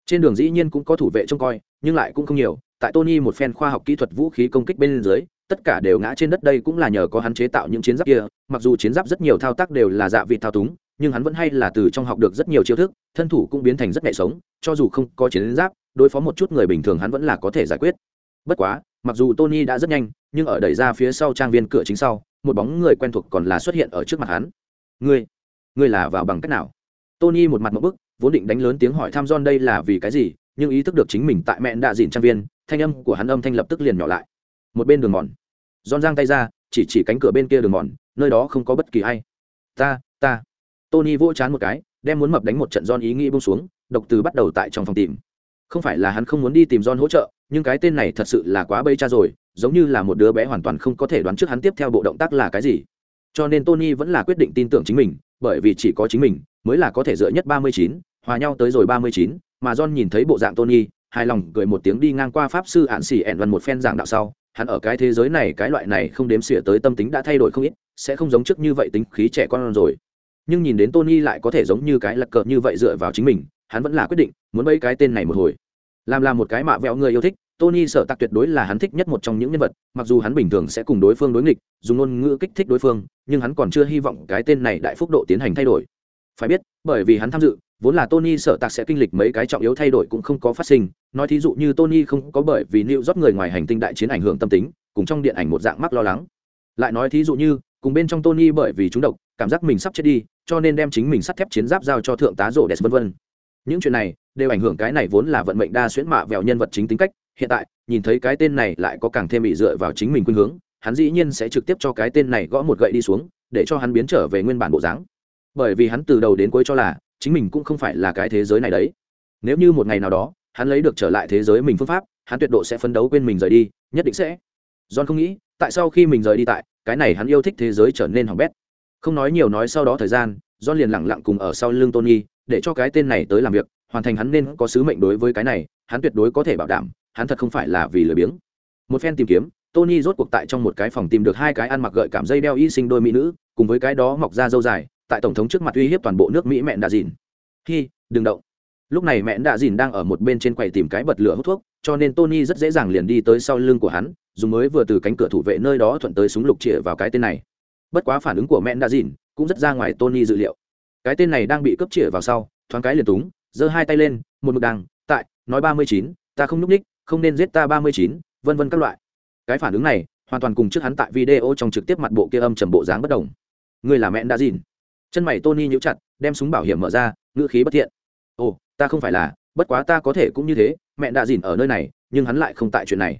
trên đường dĩ nhiên cũng có thủ vệ trông coi, nhưng lại cũng không nhiều. Tại tony một phen khoa học kỹ thuật vũ khí công kích bên dưới, tất cả đều ngã trên đất đây cũng là nhờ có hắn chế tạo những chiến giáp kia. Mặc dù chiến giáp rất nhiều thao tác đều là dạ vị thao túng, nhưng hắn vẫn hay là từ trong học được rất nhiều chiêu thức, thân thủ cũng biến thành rất nhẹ sống. Cho dù không có chiến giáp, đối phó một chút người bình thường hắn vẫn là có thể giải quyết. Bất quá, mặc dù tony đã rất nhanh, nhưng ở đẩy ra phía sau trang viên cửa chính sau, một bóng người quen thuộc còn là xuất hiện ở trước mặt hắn. Ngươi ngươi là vào bằng cách nào? Tony một mặt một bức vốn định đánh lớn tiếng hỏi thăm john đây là vì cái gì nhưng ý thức được chính mình tại mẹ đã dìn trang viên thanh âm của hắn âm thanh lập tức liền nhỏ lại một bên đường mòn john giang tay ra chỉ chỉ cánh cửa bên kia đường mòn nơi đó không có bất kỳ ai ta ta tony vỗ chán một cái đem muốn mập đánh một trận John ý nghĩ buông xuống, độc từ bắt đầu tại trong phòng tìm. Không phải là hắn không muốn đi tìm John hỗ trợ, nhưng cái tên này thật sự là quá bây cha rồi, giống như là một đứa bé hoàn toàn không có thể đoán trước hắn tiếp theo bộ động tác là cái gì. Cho nên Tony vẫn là quyết định tin tưởng chính mình, bởi vì chỉ có chính mình mới là có thể dựa nhất 39, hòa nhau tới rồi 39, mà John nhìn thấy bộ dạng Tony, hài lòng cười một tiếng đi ngang qua pháp sư ản xỉ ẻn văn một phen giảng đạo sau, hắn ở cái thế giới này cái loại này không đếm xỉa tới tâm tính đã thay đổi không ít, sẽ không giống trước như vậy tính khí trẻ con rồi. Nhưng nhìn đến tony lại có thể giống như cái lật cờ như vậy dựa vào chính mình hắn vẫn là quyết định muốn bấy cái tên này một hồi. Làm là một cái mạ vẹo người yêu thích tony sợ tặc tuyệt đối là hắn thích nhất một trong những nhân vật mặc dù hắn bình thường sẽ cùng đối phương đối nghịch dùng ngôn ngữ kích thích đối phương nhưng hắn còn chưa hy vọng cái tên này đại phúc độ tiến hành thay đổi. Phải biết bởi vì hắn tham dự vốn là tony sợ tạc sẽ kinh lịch mấy cái trọng yếu thay đổi cũng không có phát sinh. Nói thí dụ như tony không có bởi vì nịu giúp người ngoài hành tinh đại chiến ảnh hưởng tâm tính, cùng trong điện ảnh một dạng mắc lo lắng. Lại nói thí dụ như, cùng bên trong tony bởi vì chúng độc, cảm giác mình sắp chết đi, cho nên đem chính mình sắt thép chiến giáp giao cho thượng tá rổ đẹp vân vân. Những chuyện này đều ảnh hưởng cái này vốn là vận mệnh đa xuyễn mạ vẹo nhân vật chính tính cách. Hiện tại, nhìn thấy cái tên này lại có càng thêm bị dựa vào chính mình khuynh hướng, hắn dĩ nhiên sẽ trực tiếp cho cái tên này gõ một gậy đi xuống, để cho hắn biến trở về nguyên bản bộ dáng. Bởi vì hắn từ đầu đến cuối cho là chính mình cũng không phải là cái thế giới này đấy. Nếu như một ngày nào đó, hắn lấy được trở lại thế giới mình phương pháp, hắn tuyệt độ sẽ phấn đấu quên mình rời đi, nhất định sẽ. John không nghĩ, tại sao khi mình rời đi tại, cái này hắn yêu thích thế giới trở nên hỏng bét. Không nói nhiều nói sau đó thời gian, john liền lẳng lặng cùng ở sau lưng tony, để cho cái tên này tới làm việc, hoàn thành hắn nên có sứ mệnh đối với cái này, hắn tuyệt đối có thể bảo đảm, hắn thật không phải là vì lười biếng. Một phen tìm kiếm, tony rốt cuộc tại trong một cái phòng tìm được hai cái ăn mặc gợi cảm dây đeo y sinh đôi mỹ nữ, cùng với cái đó mọc ra dâu dài tại tổng thống trước mặt uy hiếp toàn bộ nước mỹ mẹ đạ dìn. Hi, đừng động. Lúc này mẹ đạ dìn đang ở một bên trên quầy tìm cái bật lửa hút thuốc, cho nên tony rất dễ dàng liền đi tới sau lưng của hắn, dùng mới vừa từ cánh cửa thủ vệ nơi đó thuận tới súng lục chĩa vào cái tên này. Bất quá phản ứng của mẹ đã dìn cũng rất ra ngoài tony dự liệu. Cái tên này đang bị cướp chĩa vào sau, thoáng cái liền túng, giơ hai tay lên, một mực đằng, tại, nói ba mươi chín, ta không núp ních không nên giết ta ba mươi chín, vân vân các loại. Cái phản ứng này hoàn toàn cùng trước hắn tại video trong trực tiếp mặt bộ kia âm trầm bộ dáng bất đồng. Người là mẹ đã dìn chân mày tony nhíu chặt, đem súng bảo hiểm mở ra, ngữ khí bất thiện. Ồ, ta không phải là, bất quá ta có thể cũng như thế, mẹ đã dìn ở nơi này, nhưng hắn lại không tại chuyện này.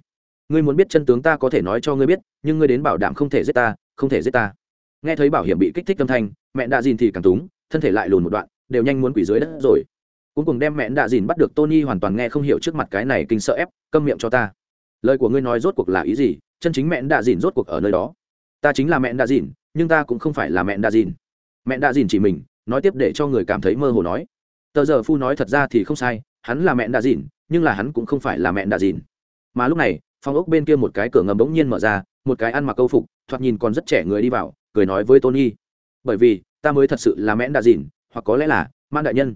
Ngươi muốn biết chân tướng ta có thể nói cho ngươi biết, nhưng ngươi đến bảo đảm không thể giết ta, không thể giết ta. Nghe thấy bảo hiểm bị kích thích âm thanh, mẹ đạ dìn thì càng túng, thân thể lại lùn một đoạn, đều nhanh muốn quỷ dưới đất rồi. Cuối cùng đem mẹ đạ dìn bắt được tony hoàn toàn nghe không hiểu trước mặt cái này kinh sợ ép, câm miệng cho ta. Lời của ngươi nói rốt cuộc là ý gì? Chân chính mẹ đạ dìn rốt cuộc ở nơi đó. Ta chính là mẹ đạ dìn, nhưng ta cũng không phải là mẹ đạ dìn mẹ đã dìn chỉ mình, nói tiếp để cho người cảm thấy mơ hồ nói. Tờ giờ phu nói thật ra thì không sai, hắn là mẹ đã dìn, nhưng là hắn cũng không phải là mẹ đã dìn. Mà lúc này, phòng ốc bên kia một cái cửa ngầm bỗng nhiên mở ra, một cái ăn mặc câu phục, thoạt nhìn còn rất trẻ người đi vào, cười nói với tony. Bởi vì, ta mới thật sự là mẹ đã dìn, hoặc có lẽ là man đại nhân.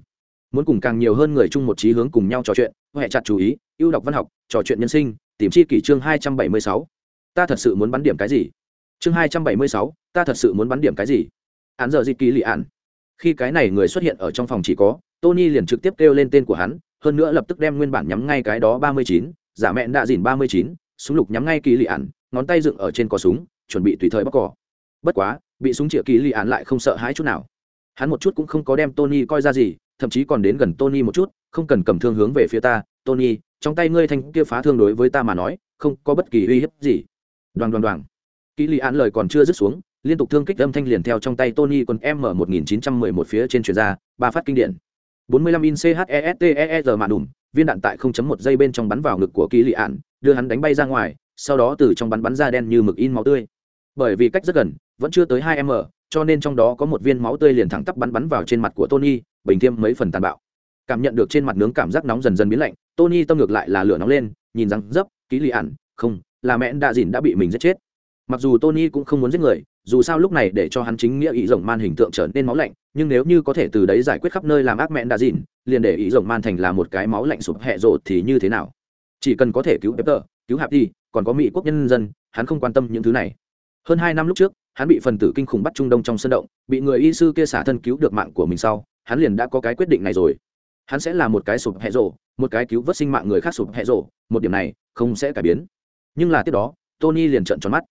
Muốn cùng càng nhiều hơn người chung một trí hướng cùng nhau trò chuyện huệ chặt chú ý, ưu đọc văn học, trò chuyện nhân sinh, tìm chi kỷ chương hai trăm bảy mươi sáu. Ta thật sự muốn bắn điểm cái gì? Chương hai trăm bảy mươi sáu, ta thật sự muốn bắn điểm cái gì? Án giờ dịp kỳ lị ạn khi cái này người xuất hiện ở trong phòng chỉ có, tony liền trực tiếp kêu lên tên của hắn, hơn nữa lập tức đem nguyên bản nhắm ngay cái đó ba mươi chín, giả mẹn đạ dìn ba mươi chín, súng lục nhắm ngay kỳ lị ạn ngón tay dựng ở trên cò súng, chuẩn bị tùy thời bóc cỏ bất quá, bị súng chĩa kỳ lì ạn lại không sợ hãi chút nào. Hắn một chút cũng không có đem tony coi ra gì, thậm chí còn đến gần tony một chút, không cần cầm thương hướng về phía ta, tony, trong tay ngươi thanh kia phá thương đối với ta mà nói, không có bất kỳ uy hiếp gì. Đoàn đoàn đoàn kỳ lì ạn lời còn chưa dứt xuống liên tục thương kích âm thanh liền theo trong tay tony quân m một nghìn chín trăm mười một phía trên truyền ra ba phát kinh điển bốn mươi lăm in chesteer đùm viên đạn tại không chấm một giây bên trong bắn vào ngực của Kỷ Lị Án, đưa hắn đánh bay ra ngoài sau đó từ trong bắn bắn ra đen như mực in máu tươi. Bởi vì cách rất gần vẫn chưa tới hai m cho nên trong đó có một viên máu tươi liền thẳng tắp bắn bắn vào trên mặt của tony bình thêm mấy phần tàn bạo. Cảm nhận được trên mặt nướng cảm giác nóng dần dần biến lạnh tony tâm ngược lại là lửa nóng lên nhìn rằng dấp ký Lị Án, không là mẹ đã dỉn đã bị mình giết chết. Mặc dù tony cũng không muốn giết người dù sao lúc này để cho hắn chính nghĩa ý rồng man hình tượng trở nên máu lạnh, nhưng nếu như có thể từ đấy giải quyết khắp nơi làm ác mẹ đã dìn liền để ý rồng man thành là một cái máu lạnh sụp hẹ rộ thì như thế nào? Chỉ cần có thể cứu pepper, cứu hạp đi còn có mỹ quốc nhân dân, hắn không quan tâm những thứ này. Hơn hai năm lúc trước, hắn bị phần tử kinh khủng bắt trung đông trong sân động, bị người y sư kia xả thân cứu được mạng của mình sau, hắn liền đã có cái quyết định này rồi. Hắn sẽ là một cái sụp hẹ rộ một cái cứu vớt sinh mạng người khác sụp hẹ rộ một điểm này không sẽ cải biến. Nhưng là tiếp đó, tony liền trợn tròn mắt.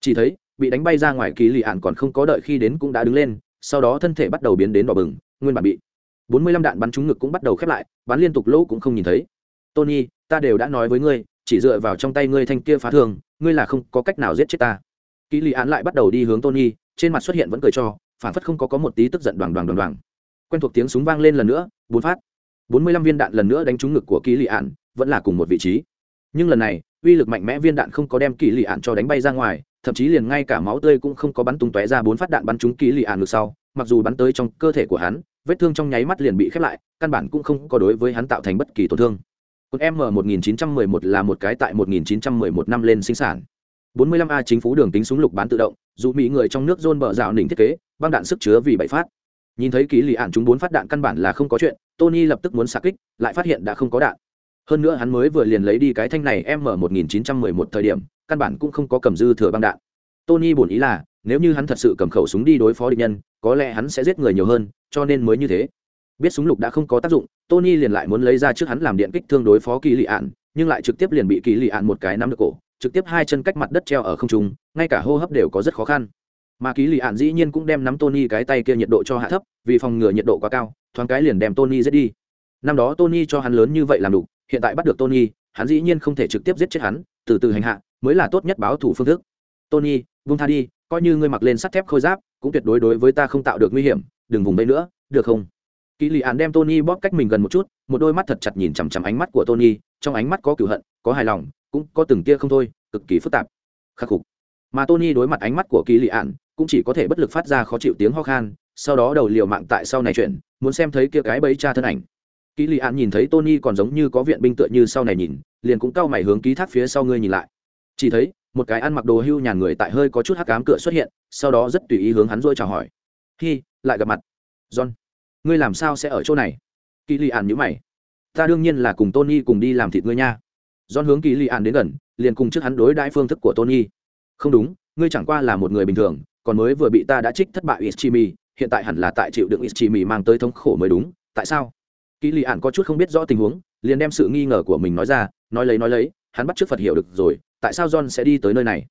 Chỉ thấy bị đánh bay ra ngoài kỳ lì ạn còn không có đợi khi đến cũng đã đứng lên, sau đó thân thể bắt đầu biến đến đỏ bừng, nguyên bản bị bốn mươi lăm đạn bắn trúng ngực cũng bắt đầu khép lại, bắn liên tục lỗ cũng không nhìn thấy. Tony, ta đều đã nói với ngươi, chỉ dựa vào trong tay ngươi thanh kia phá thường, ngươi là không có cách nào giết chết ta. Kỳ lì ạn lại bắt đầu đi hướng tony, trên mặt xuất hiện vẫn cười cho, phản phất không có có một tí tức giận đoàn đoàn đoàn đoàn quen thuộc tiếng súng vang lên lần nữa bốn phát. bốn mươi lăm viên đạn lần nữa đánh trúng ngực của kỳ lì ạn vẫn là cùng một vị trí. Nhưng lần này, uy lực mạnh mẽ viên đạn không có đem kỳ lì ạn cho đánh bay ra ngoài thậm chí liền ngay cả máu tươi cũng không có bắn tung tóe ra bốn phát đạn bắn trúng ký lì ạn ngược sau, mặc dù bắn tới trong cơ thể của hắn, vết thương trong nháy mắt liền bị khép lại, căn bản cũng không có đối với hắn tạo thành bất kỳ tổn thương. Còn m 1911 là một cái tại 1911 năm lên sinh sản. 45 a chính phủ đường tính súng lục bán tự động, dù mỹ người trong nước dôn bờ rào nỉnh thiết kế, băng đạn sức chứa vì bảy phát. Nhìn thấy ký lì ạn chúng bốn phát đạn căn bản là không có chuyện, tony lập tức muốn xạ kích, lại phát hiện đã không có đạn. Hơn nữa hắn mới vừa liền lấy đi cái thanh này m 1911 thời điểm căn bản cũng không có cầm dư thừa băng đạn. Tony bổn ý là, nếu như hắn thật sự cầm khẩu súng đi đối phó địch nhân, có lẽ hắn sẽ giết người nhiều hơn, cho nên mới như thế. Biết súng lục đã không có tác dụng, tony liền lại muốn lấy ra trước hắn làm điện kích thương đối phó kỳ lị ạn, nhưng lại trực tiếp liền bị kỳ lị ạn một cái nắm được cổ, trực tiếp hai chân cách mặt đất treo ở không trung, ngay cả hô hấp đều có rất khó khăn. Mà kỳ lị ạn dĩ nhiên cũng đem nắm tony cái tay kia nhiệt độ cho hạ thấp, vì phòng ngừa nhiệt độ quá cao, thoáng cái liền đem tony giết đi. Năm đó tony cho hắn lớn như vậy làm đủ, hiện tại bắt được tony, hắn dĩ nhiên không thể trực tiếp giết chết hắn, từ từ hành hạ mới là tốt nhất báo thủ phương thức. Tony vung tha đi, coi như ngươi mặc lên sắt thép khôi giáp, cũng tuyệt đối đối với ta không tạo được nguy hiểm, đừng vùng đây nữa, được không? Kỳ lì ạn đem tony bóp cách mình gần một chút, một đôi mắt thật chặt nhìn chằm chằm ánh mắt của tony, trong ánh mắt có cửu hận, có hài lòng, cũng có từng tia không thôi, cực kỳ phức tạp. Khắc phục. Mà tony đối mặt ánh mắt của kỳ lì ạn cũng chỉ có thể bất lực phát ra khó chịu tiếng ho khan, sau đó đầu liều mạng tại sau này chuyện, muốn xem thấy kia cái bẫy cha thân ảnh. Kỳ lì ạn nhìn thấy tony còn giống như có viện binh tựa như sau này nhìn, liền cũng cau mày hướng ký thác phía sau ngươi nhìn lại chỉ thấy, một cái ăn mặc đồ hưu nhàn người tại hơi có chút hắc cám cửa xuất hiện, sau đó rất tùy ý hướng hắn dôi chào hỏi. Hi, lại gặp mặt. John, ngươi làm sao sẽ ở chỗ này? Kỳ lì ạn nhữ mày. Ta đương nhiên là cùng tony cùng đi làm thịt ngươi nha. John hướng kỳ lì ạn đến gần, liền cùng trước hắn đối đãi phương thức của tony. Không đúng, ngươi chẳng qua là một người bình thường, còn mới vừa bị ta đã trích thất bại ischimi hiện tại hẳn là tại chịu đựng ischimi mang tới thống khổ mới đúng, tại sao? Kỳ lì ạn có chút không biết rõ tình huống, liền đem sự nghi ngờ của mình nói ra, nói lấy nói lấy, hắn bắt trước phật hiểu được rồi tại sao john sẽ đi tới nơi này?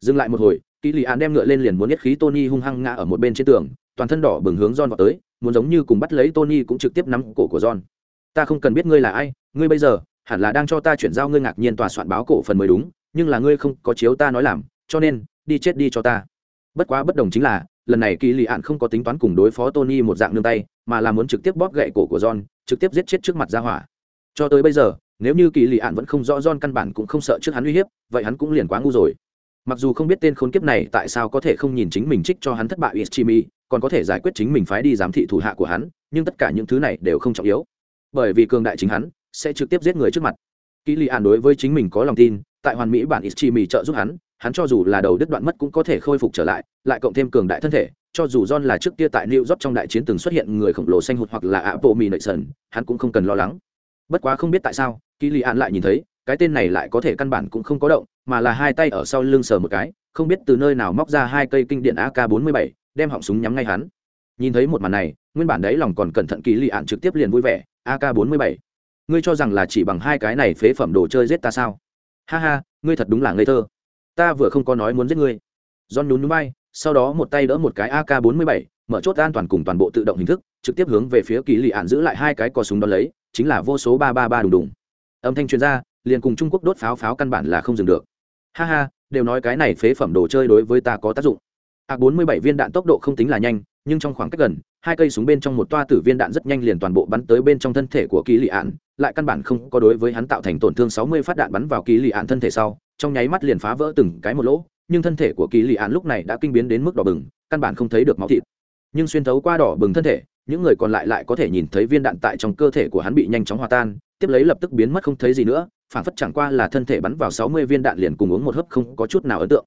Dừng lại một hồi kỳ lì An đem ngựa lên liền muốn nhất khí tony hung hăng ngã ở một bên trên tường, toàn thân đỏ bừng hướng john vào tới, muốn giống như cùng bắt lấy tony cũng trực tiếp nắm cổ của john. Ta không cần biết ngươi là ai, ngươi bây giờ hẳn là đang cho ta chuyển giao ngươi ngạc nhiên tòa soạn báo cổ phần mới đúng, nhưng là ngươi không có chiếu ta nói làm, cho nên, đi chết đi cho ta. Bất quá bất đồng chính là, lần này kỳ lì ạn không có tính toán cùng đối phó tony một dạng nương tay, mà là muốn trực tiếp bóp gậy cổ của john, trực tiếp giết chết trước mặt ra hỏa. Cho tới bây giờ nếu như kỳ lì ạn vẫn không rõ Don căn bản cũng không sợ trước hắn uy hiếp vậy hắn cũng liền quá ngu rồi. Mặc dù không biết tên khốn kiếp này tại sao có thể không nhìn chính mình trích cho hắn thất bại ischimi còn có thể giải quyết chính mình phái đi giám thị thủ hạ của hắn nhưng tất cả những thứ này đều không trọng yếu. Bởi vì cường đại chính hắn sẽ trực tiếp giết người trước mặt. Kỳ lì ạn đối với chính mình có lòng tin tại hoàn mỹ bản ischimi trợ giúp hắn hắn cho dù là đầu đứt đoạn mất cũng có thể khôi phục trở lại lại cộng thêm cường đại thân thể cho dù John là trước kia tại New York trong đại chiến từng xuất hiện người khổng lồ xanh hụt hoặc là Apple Mi nội sần, hắn cũng không cần lo lắng. Bất quá không biết tại sao, Kỳ Kylian lại nhìn thấy, cái tên này lại có thể căn bản cũng không có động, mà là hai tay ở sau lưng sờ một cái, không biết từ nơi nào móc ra hai cây kinh điện AK47, đem họng súng nhắm ngay hắn. Nhìn thấy một màn này, nguyên bản đấy lòng còn cẩn thận Kỳ Kylian trực tiếp liền vui vẻ, AK47. Ngươi cho rằng là chỉ bằng hai cái này phế phẩm đồ chơi giết ta sao? Ha ha, ngươi thật đúng là ngây thơ. Ta vừa không có nói muốn giết ngươi. John nhún nhún bay, sau đó một tay đỡ một cái ak 47 mở chốt an toàn cùng toàn bộ tự động hình thức trực tiếp hướng về phía kỳ lì ạn giữ lại hai cái cò súng đón lấy chính là vô số ba ba ba đùng đùng âm thanh chuyên gia liền cùng trung quốc đốt pháo pháo căn bản là không dừng được. Ha ha đều nói cái này phế phẩm đồ chơi đối với ta có tác dụng. À, bốn mươi bảy viên đạn tốc độ không tính là nhanh nhưng trong khoảng cách gần hai cây súng bên trong một toa tử viên đạn rất nhanh liền toàn bộ bắn tới bên trong thân thể của kỳ lị ạn lại căn bản không có đối với hắn tạo thành tổn thương 60 phát đạn bắn vào kỳ lị ạn thân thể sau trong nháy mắt liền phá vỡ từng cái một lỗ nhưng thân thể của kỳ lị ạn lúc này đã kinh biến đến mức đỏ bừng căn bản không thấy được máu thịt. Nhưng xuyên thấu qua đỏ bừng thân thể những người còn lại lại có thể nhìn thấy viên đạn tại trong cơ thể của hắn bị nhanh chóng hòa tan tiếp lấy lập tức biến mất không thấy gì nữa phản phất chẳng qua là thân thể bắn vào sáu mươi viên đạn liền cùng uống một hớp không có chút nào ấn tượng.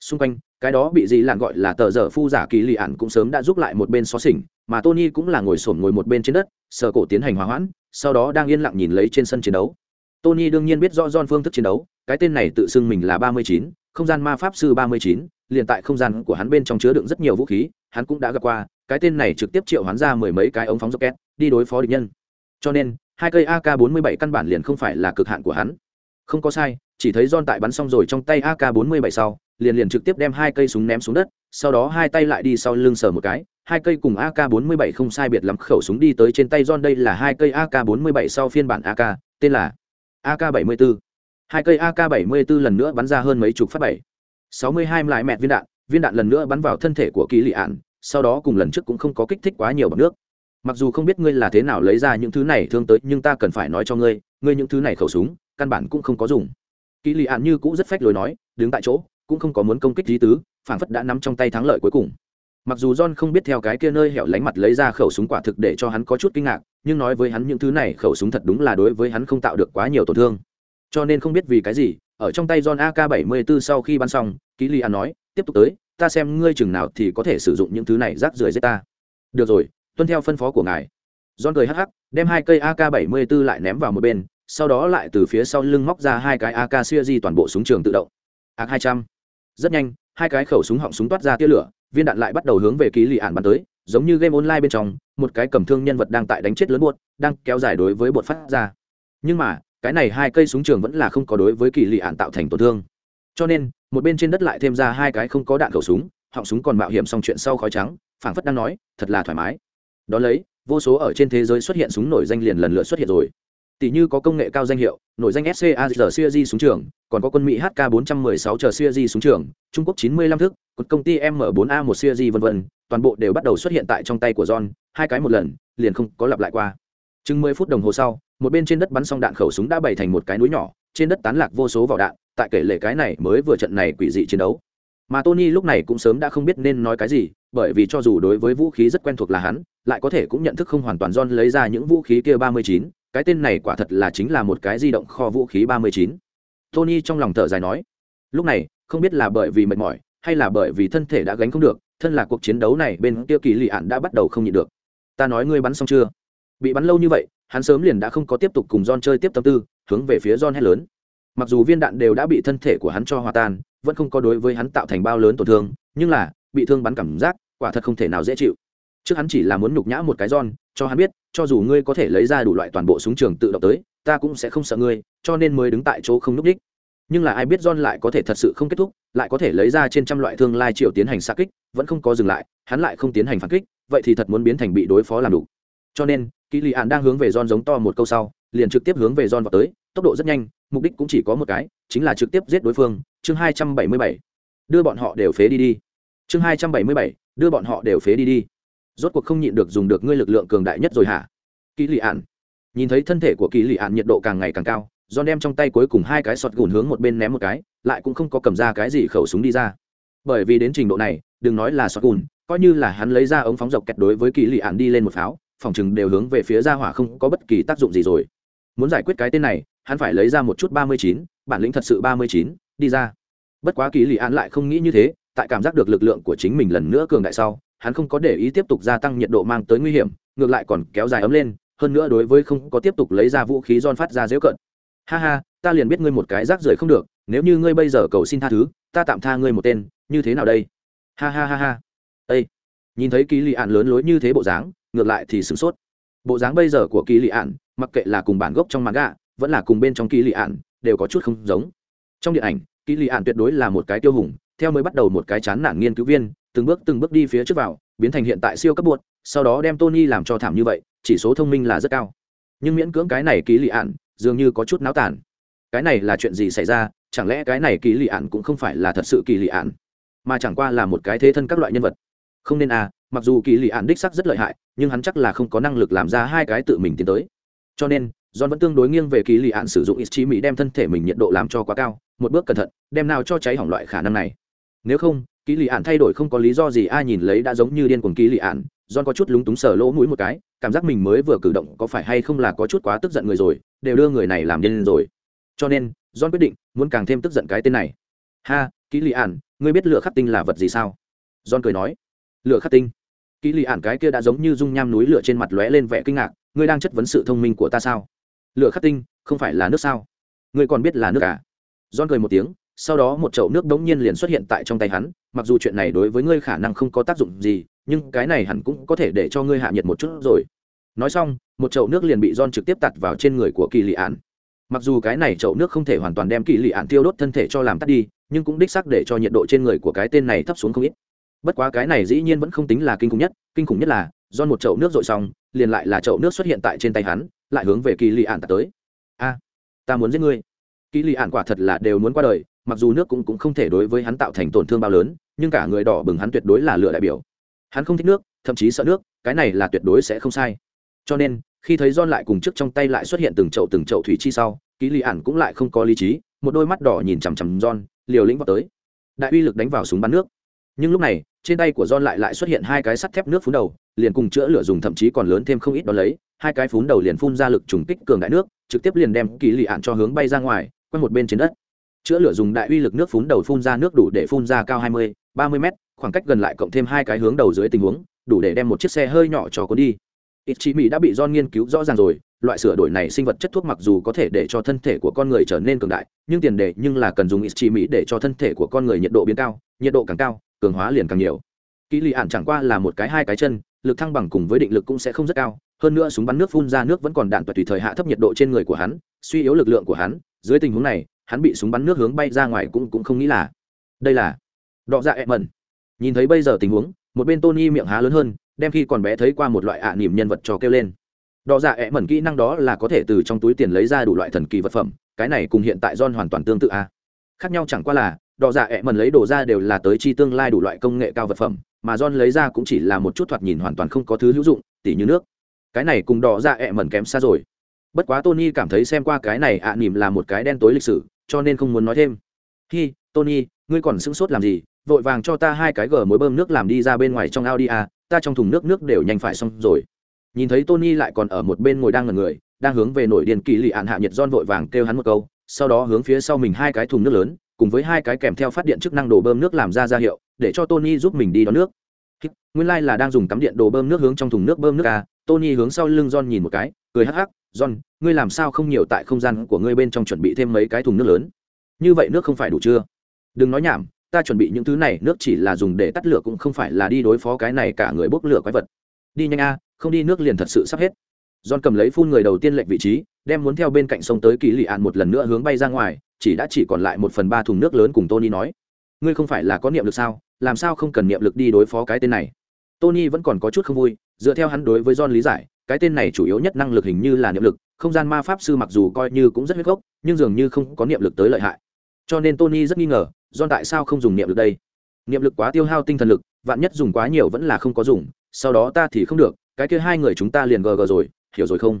Xung quanh, cái đó bị gì lạn gọi là tờ dở phu giả kỳ lì ạn cũng sớm đã giúp lại một bên xó xỉnh, mà tony cũng là ngồi sổm ngồi một bên trên đất, sờ cổ tiến hành hòa hoãn, sau đó đang yên lặng nhìn lấy trên sân chiến đấu. Tony đương nhiên biết rõ John phương thức chiến đấu, cái tên này tự xưng mình là ba mươi chín, không gian ma pháp sư ba mươi chín, liền tại không gian của hắn bên trong chứa đựng rất nhiều vũ khí, hắn cũng đã gặp qua, cái tên này trực tiếp triệu hắn ra mười mấy cái ống phóng rocket, đi đối phó địch nhân. Cho nên hai cây ak 47 căn bản liền không phải là cực hạn của hắn. Không có sai, chỉ thấy John tại bắn xong rồi trong tay ak 47 sau, liền liền trực tiếp đem hai cây súng ném xuống đất, sau đó hai tay lại đi sau lưng sờ một cái, hai cây cùng ak 47 không sai biệt lắm khẩu súng đi tới trên tay john. Đây là hai cây ak 47 sau phiên bản ak tên là ak 74 hai cây ak 74 lần nữa bắn ra hơn mấy chục phát bảy. 62 lại mẹt viên đạn viên đạn lần nữa bắn vào thân thể của kỳ lị ạn, sau đó cùng lần trước cũng không có kích thích quá nhiều bằng nước mặc dù không biết ngươi là thế nào lấy ra những thứ này thương tới, nhưng ta cần phải nói cho ngươi ngươi những thứ này khẩu súng, căn bản cũng không có dùng. Kỳ lì ạn như cũng rất phách lối nói, đứng tại chỗ, cũng không có muốn công kích lý tứ, phảng phất đã nắm trong tay thắng lợi cuối cùng. Mặc dù john không biết theo cái kia nơi hẻo lánh mặt lấy ra khẩu súng quả thực để cho hắn có chút kinh ngạc, nhưng nói với hắn những thứ này khẩu súng thật đúng là đối với hắn không tạo được quá nhiều tổn thương. Cho nên không biết vì cái gì, ở trong tay john ak 74 sau khi bắn xong kỳ lì an nói, tiếp tục tới, ta xem ngươi chừng nào thì có thể sử dụng những thứ này rác rưởi giết ta. Được rồi tuân theo phân phó của ngài. John cười hắc hắc, đem hai cây ak 74 lại ném vào một bên, sau đó lại từ phía sau lưng móc ra hai cái ak siêu di toàn bộ súng trường tự động. Ak 200 rất nhanh, hai cái khẩu súng họng súng toát ra tia lửa, viên đạn lại bắt đầu hướng về ký lì ản bắn tới, giống như game online bên trong, một cái cầm thương nhân vật đang tại đánh chết lớn buột đang kéo dài đối với bột phát ra. Nhưng mà, cái này hai cây súng trường vẫn là không có đối với kỳ lì ạn tạo thành tổn thương. Cho nên, một bên trên đất lại thêm ra hai cái không có đạn khẩu súng, họng súng còn mạo hiểm xong chuyện sau khói trắng, phảng phất đang nói, thật là thoải mái đó lấy vô số ở trên thế giới xuất hiện súng nổi danh liền lần lượt xuất hiện rồi tỷ như có công nghệ cao danh hiệu nổi danh SCA giờ súng trường, còn có quân Mỹ HK 416 chờ Series súng trường, Trung Quốc 95 thước, cột công ty M4A1 Series vân vân, toàn bộ đều bắt đầu xuất hiện tại trong tay của John, hai cái một lần, liền không có lặp lại qua. Chừng 10 phút đồng hồ sau, một bên trên đất bắn xong đạn khẩu súng đã bày thành một cái núi nhỏ, trên đất tán lạc vô số vỏ đạn, tại kể lệ cái này mới vừa trận này quỷ dị chiến đấu. Mà Tony lúc này cũng sớm đã không biết nên nói cái gì, bởi vì cho dù đối với vũ khí rất quen thuộc là hắn, lại có thể cũng nhận thức không hoàn toàn John lấy ra những vũ khí kia 39, cái tên này quả thật là chính là một cái di động kho vũ khí 39. Tony trong lòng thở dài nói. Lúc này, không biết là bởi vì mệt mỏi, hay là bởi vì thân thể đã gánh không được, thân là cuộc chiến đấu này bên kia kỳ lì ạn đã bắt đầu không nhịn được. Ta nói ngươi bắn xong chưa? Bị bắn lâu như vậy, hắn sớm liền đã không có tiếp tục cùng John chơi tiếp tâm tư, hướng về phía John hét lớn. Mặc dù viên đạn đều đã bị thân thể của hắn cho hòa tan, vẫn không có đối với hắn tạo thành bao lớn tổn thương, nhưng là, bị thương bắn cảm giác, quả thật không thể nào dễ chịu. Trước hắn chỉ là muốn nhục nhã một cái giòn, cho hắn biết, cho dù ngươi có thể lấy ra đủ loại toàn bộ súng trường tự động tới ta cũng sẽ không sợ ngươi cho nên mới đứng tại chỗ không núp đích nhưng là ai biết john lại có thể thật sự không kết thúc lại có thể lấy ra trên trăm loại thương lai triệu tiến hành xa kích vẫn không có dừng lại hắn lại không tiến hành phản kích vậy thì thật muốn biến thành bị đối phó làm đủ. Cho nên kỳ lì ạn đang hướng về john giống to một câu sau liền trực tiếp hướng về john vào tới tốc độ rất nhanh mục đích cũng chỉ có một cái chính là trực tiếp giết đối phương chương hai trăm bảy mươi bảy. Đưa bọn họ đều phế đi đi. Chương hai trăm bảy mươi bảy đưa bọn họ đều phế đi đi rốt cuộc không nhịn được dùng được ngươi lực lượng cường đại nhất rồi hả? Kỳ lì ạn nhìn thấy thân thể của kỳ lì ạn nhiệt độ càng ngày càng cao do đem trong tay cuối cùng hai cái sọt gùn hướng một bên ném một cái, lại cũng không có cầm ra cái gì khẩu súng đi ra. Bởi vì đến trình độ này, đừng nói là sọt gùn, coi như là hắn lấy ra ống phóng dọc kẹt đối với kỳ lì ạn đi lên một pháo, phòng chừng đều hướng về phía ra hỏa không có bất kỳ tác dụng gì rồi. Muốn giải quyết cái tên này, hắn phải lấy ra một chút ba mươi chín, bản lĩnh thật sự ba mươi chín, đi ra. Bất quá kỳ lì ạn lại không nghĩ như thế, tại cảm giác được lực lượng của chính mình lần nữa cường đại sau hắn không có để ý tiếp tục gia tăng nhiệt độ mang tới nguy hiểm, ngược lại còn kéo dài ấm lên, hơn nữa đối với không có tiếp tục lấy ra vũ khí don phát ra dễu cận ha ha, ta liền biết ngươi một cái rác rưởi không được, nếu như ngươi bây giờ cầu xin tha thứ, ta tạm tha ngươi một tên, như thế nào đây? Ha ha ha ha. Ây nhìn thấy kỳ lì ạn lớn lối như thế bộ dáng, ngược lại thì sửng sốt. Bộ dáng bây giờ của kỳ lì ạn mặc kệ là cùng bản gốc trong mặt gạ vẫn là cùng bên trong kỳ lì ạn đều có chút không giống. Trong điện ảnh kỳ lì ạn tuyệt đối là một cái tiêu hùng theo mới bắt đầu một cái chán nản nghiên cứu viên, từng bước từng bước đi phía trước vào, biến thành hiện tại siêu cấp buột sau đó đem tony làm cho thảm như vậy, chỉ số thông minh là rất cao. Nhưng miễn cưỡng cái này ký lị ạn, dường như có chút náo tản cái này là chuyện gì xảy ra? Chẳng lẽ cái này ký lị ạn cũng không phải là thật sự kỳ lị ạn? Mà chẳng qua là một cái thế thân các loại nhân vật. Không nên à mặc dù kỳ lị ạn đích sắc rất lợi hại, nhưng hắn chắc là không có năng lực làm ra hai cái tự mình tiến tới. Cho nên, john vẫn tương đối nghiêng về kỳ lị ạn sử dụng ít chí mỹ đem thân thể mình nhiệt độ làm cho quá cao, một bước cẩn thận, đem nào cho cháy hỏng loại khả năng này nếu không kỹ lì ạn thay đổi không có lý do gì ai nhìn lấy đã giống như điên cuồng kỹ lì ạn john có chút lúng túng sờ lỗ mũi một cái, cảm giác mình mới vừa cử động có phải hay không là có chút quá tức giận người rồi, đều đưa người này làm điên rồi. Cho nên, john quyết định muốn càng thêm tức giận cái tên này. Ha kỹ lì ạn ngươi biết lửa khắc tinh là vật gì sao? John cười nói. Lửa khắc tinh? Kỹ lì ạn cái kia đã giống như dung nham núi lửa trên mặt lóe lên vẻ kinh ngạc, ngươi đang chất vấn sự thông minh của ta sao? Lửa khắc tinh, không phải là nước sao? Ngươi còn biết là nước à? John cười một tiếng sau đó một chậu nước đống nhiên liền xuất hiện tại trong tay hắn, mặc dù chuyện này đối với ngươi khả năng không có tác dụng gì, nhưng cái này hẳn cũng có thể để cho ngươi hạ nhiệt một chút rồi. Nói xong, một chậu nước liền bị don trực tiếp tạt vào trên người của kỳ lị ạn mặc dù cái này chậu nước không thể hoàn toàn đem kỳ lị ạn tiêu đốt thân thể cho làm tắt đi, nhưng cũng đích xác để cho nhiệt độ trên người của cái tên này thấp xuống không ít. Bất quá cái này dĩ nhiên vẫn không tính là kinh khủng nhất, kinh khủng nhất là don một chậu nước dội xong, liền lại là chậu nước xuất hiện tại trên tay hắn, lại hướng về kỳ lị ạn tới. A, ta muốn giết ngươi. Kỳ lị ạn quả thật là đều muốn qua đời mặc dù nước cũng, cũng không thể đối với hắn tạo thành tổn thương bao lớn nhưng cả người đỏ bừng hắn tuyệt đối là lựa đại biểu. Hắn không thích nước thậm chí sợ nước cái này là tuyệt đối sẽ không sai. Cho nên khi thấy John lại cùng trước trong tay lại xuất hiện từng chậu từng chậu thủy chi sau ký lì ản cũng lại không có lý trí một đôi mắt đỏ nhìn chằm chằm John liều lĩnh vào tới. Đại uy lực đánh vào súng bắn nước. Nhưng lúc này trên tay của John lại lại xuất hiện hai cái sắt thép nước phun đầu liền cùng chữa lửa dùng thậm chí còn lớn thêm không ít đó lấy hai cái phun đầu liền phun ra lực trùng kích cường đại nước trực tiếp liền đem kỳ lì ạn cho hướng bay ra ngoài quanh một bên trên đất chữa lửa dùng đại uy lực nước phun đầu phun ra nước đủ để phun ra cao hai mươi, ba mươi mét, khoảng cách gần lại cộng thêm hai cái hướng đầu dưới tình huống, đủ để đem một chiếc xe hơi nhỏ cho cuốn đi. Ít chỉ mỹ đã bị John nghiên cứu rõ ràng rồi, loại sửa đổi này sinh vật chất thuốc mặc dù có thể để cho thân thể của con người trở nên cường đại, nhưng tiền đề nhưng là cần dùng ít chỉ mỹ để cho thân thể của con người nhiệt độ biến cao, nhiệt độ càng cao, cường hóa liền càng nhiều. Kỹ lì ạn chẳng qua là một cái hai cái chân, lực thăng bằng cùng với định lực cũng sẽ không rất cao, hơn nữa súng bắn nước phun ra nước vẫn còn đạn và tùy thời hạ thấp nhiệt độ trên người của hắn, suy yếu lực lượng của hắn. Dưới tình huống này hắn bị súng bắn nước hướng bay ra ngoài cũng cũng không nghĩ là. Đây là đọ dạ ẹ mẩn. Nhìn thấy bây giờ tình huống, một bên tony miệng há lớn hơn, đem khi còn bé thấy qua một loại ạ à nhân vật cho kêu lên. Đỏ dạ ẹ mẩn kỹ năng đó là có thể từ trong túi tiền lấy ra đủ loại thần kỳ vật phẩm, cái này cùng hiện tại john hoàn toàn tương tự a. À. khác nhau chẳng qua là đỏ dạ ẹ mẩn lấy đồ ra đều là tới chi tương lai đủ loại công nghệ cao vật phẩm, mà john lấy ra cũng chỉ là một chút thoạt nhìn hoàn toàn không có thứ hữu dụng, tỉ như nước. Cái này cùng đỏ dạ ẹ mẩn kém xa rồi. Bất quá tony cảm thấy xem qua cái này ạ à nỉm là một cái đen tối lịch sử cho nên không muốn nói thêm. Hi, tony, ngươi còn sững sốt làm gì? Vội vàng cho ta hai cái gờ mối bơm nước làm đi ra bên ngoài trong audi à? ta trong thùng nước nước đều nhanh phải xong rồi. Nhìn thấy tony lại còn ở một bên ngồi đang ngần người, đang hướng về nổi điền kỳ lì ạn hạ nhiệt don vội vàng kêu hắn một câu, sau đó hướng phía sau mình hai cái thùng nước lớn, cùng với hai cái kèm theo phát điện chức năng đổ bơm nước làm ra ra hiệu, để cho tony giúp mình đi đón nước. Nguyên lai là đang dùng cắm điện đổ bơm nước hướng trong thùng nước bơm nước à tony hướng sau lưng don nhìn một cái, cười hắc hắc john, ngươi làm sao không nhiều tại không gian của ngươi bên trong chuẩn bị thêm mấy cái thùng nước lớn? Như vậy nước không phải đủ chưa? Đừng nói nhảm, ta chuẩn bị những thứ này, nước chỉ là dùng để tắt lửa cũng không phải là đi đối phó cái này cả người bốc lửa quái vật. Đi nhanh a, không đi nước liền thật sự sắp hết. John cầm lấy phun người đầu tiên lệnh vị trí, đem muốn theo bên cạnh sông tới kỳ lì ạn một lần nữa hướng bay ra ngoài, chỉ đã chỉ còn lại một phần ba thùng nước lớn cùng tony nói. Ngươi không phải là có niệm lực sao? Làm sao không cần niệm lực đi đối phó cái tên này? Tony vẫn còn có chút không vui, dựa theo hắn đối với john lý giải cái tên này chủ yếu nhất năng lực hình như là niệm lực không gian ma pháp sư mặc dù coi như cũng rất huyết gốc nhưng dường như không có niệm lực tới lợi hại cho nên tony rất nghi ngờ John tại sao không dùng niệm lực đây? Niệm lực quá tiêu hao tinh thần lực, vạn nhất dùng quá nhiều vẫn là không có dùng, sau đó ta thì không được, cái kia hai người chúng ta liền gờ gờ rồi, hiểu rồi không?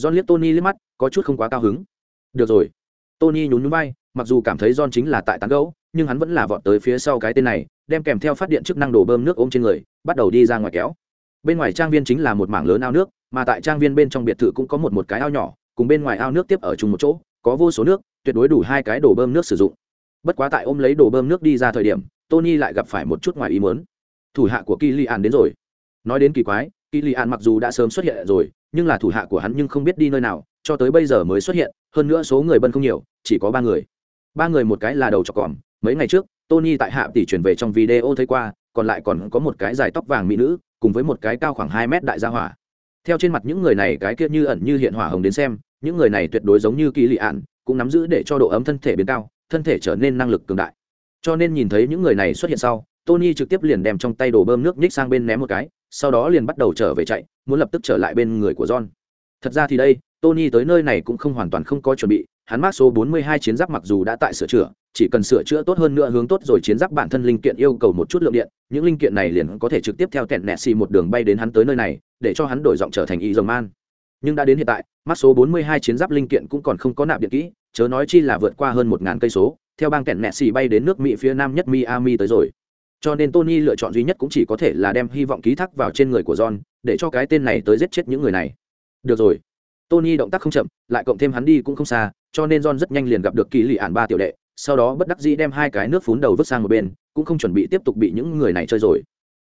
John liếc Tony liếc mắt, có chút không quá cao hứng. Được rồi. Tony nhún nhún vai, mặc dù cảm thấy John chính là tại tán gấu nhưng hắn vẫn là vọt tới phía sau cái tên này, đem kèm theo phát điện chức năng đổ bơm nước ôm trên người, bắt đầu đi ra ngoài kéo. Bên ngoài trang viên chính là một mảng lớn ao nước, mà tại trang viên bên trong biệt thự cũng có một một cái ao nhỏ, cùng bên ngoài ao nước tiếp ở chung một chỗ, có vô số nước, tuyệt đối đủ hai cái đổ bơm nước sử dụng. Bất quá tại ôm lấy đồ bơm nước đi ra thời điểm tony lại gặp phải một chút ngoài ý muốn. Thủ hạ của kỳ li an đến rồi. Nói đến kỳ quái kỳ li an mặc dù đã sớm xuất hiện rồi nhưng là thủ hạ của hắn nhưng không biết đi nơi nào cho tới bây giờ mới xuất hiện hơn nữa số người bân không nhiều chỉ có ba người. Ba người một cái là đầu trọc còm. Mấy ngày trước tony tại hạ tỷ chuyển về trong video thấy qua còn lại còn có một cái dài tóc vàng mỹ nữ cùng với một cái cao khoảng hai mét đại gia hỏa theo trên mặt những người này cái kia như ẩn như hiện hỏa hồng đến xem, những người này tuyệt đối giống như kỳ lị ạn, cũng nắm giữ để cho độ ấm thân thể biến cao, thân thể trở nên năng lực cường đại. Cho nên nhìn thấy những người này xuất hiện sau, tony trực tiếp liền đem trong tay đồ bơm nước nhích sang bên ném một cái, sau đó liền bắt đầu trở về chạy, muốn lập tức trở lại bên người của john. Thật ra thì đây, tony tới nơi này cũng không hoàn toàn không có chuẩn bị hắn mác số 42 chiến giáp mặc dù đã tại sửa chữa, chỉ cần sửa chữa tốt hơn nữa hướng tốt rồi chiến giáp bản thân linh kiện yêu cầu một chút lượng điện, những linh kiện này liền có thể trực tiếp theo tẹn nẹt xì một đường bay đến hắn tới nơi này, để cho hắn đổi giọng trở thành y man. Nhưng đã đến hiện tại, mác số 42 chiến giáp linh kiện cũng còn không có nạp điện kỹ, chớ nói chi là vượt qua hơn một ngàn cây số, theo bang tẹn nẹt xì bay đến nước mỹ phía nam nhất miami tới rồi. Cho nên tony lựa chọn duy nhất cũng chỉ có thể là đem hy vọng ký thác vào trên người của john, để cho cái tên này tới giết chết những người này. Được rồi tony động tác không chậm lại cộng thêm hắn đi cũng không xa cho nên john rất nhanh liền gặp được kỳ lì ản ba tiểu đệ sau đó bất đắc dĩ đem hai cái nước phún đầu vứt sang một bên cũng không chuẩn bị tiếp tục bị những người này chơi rồi.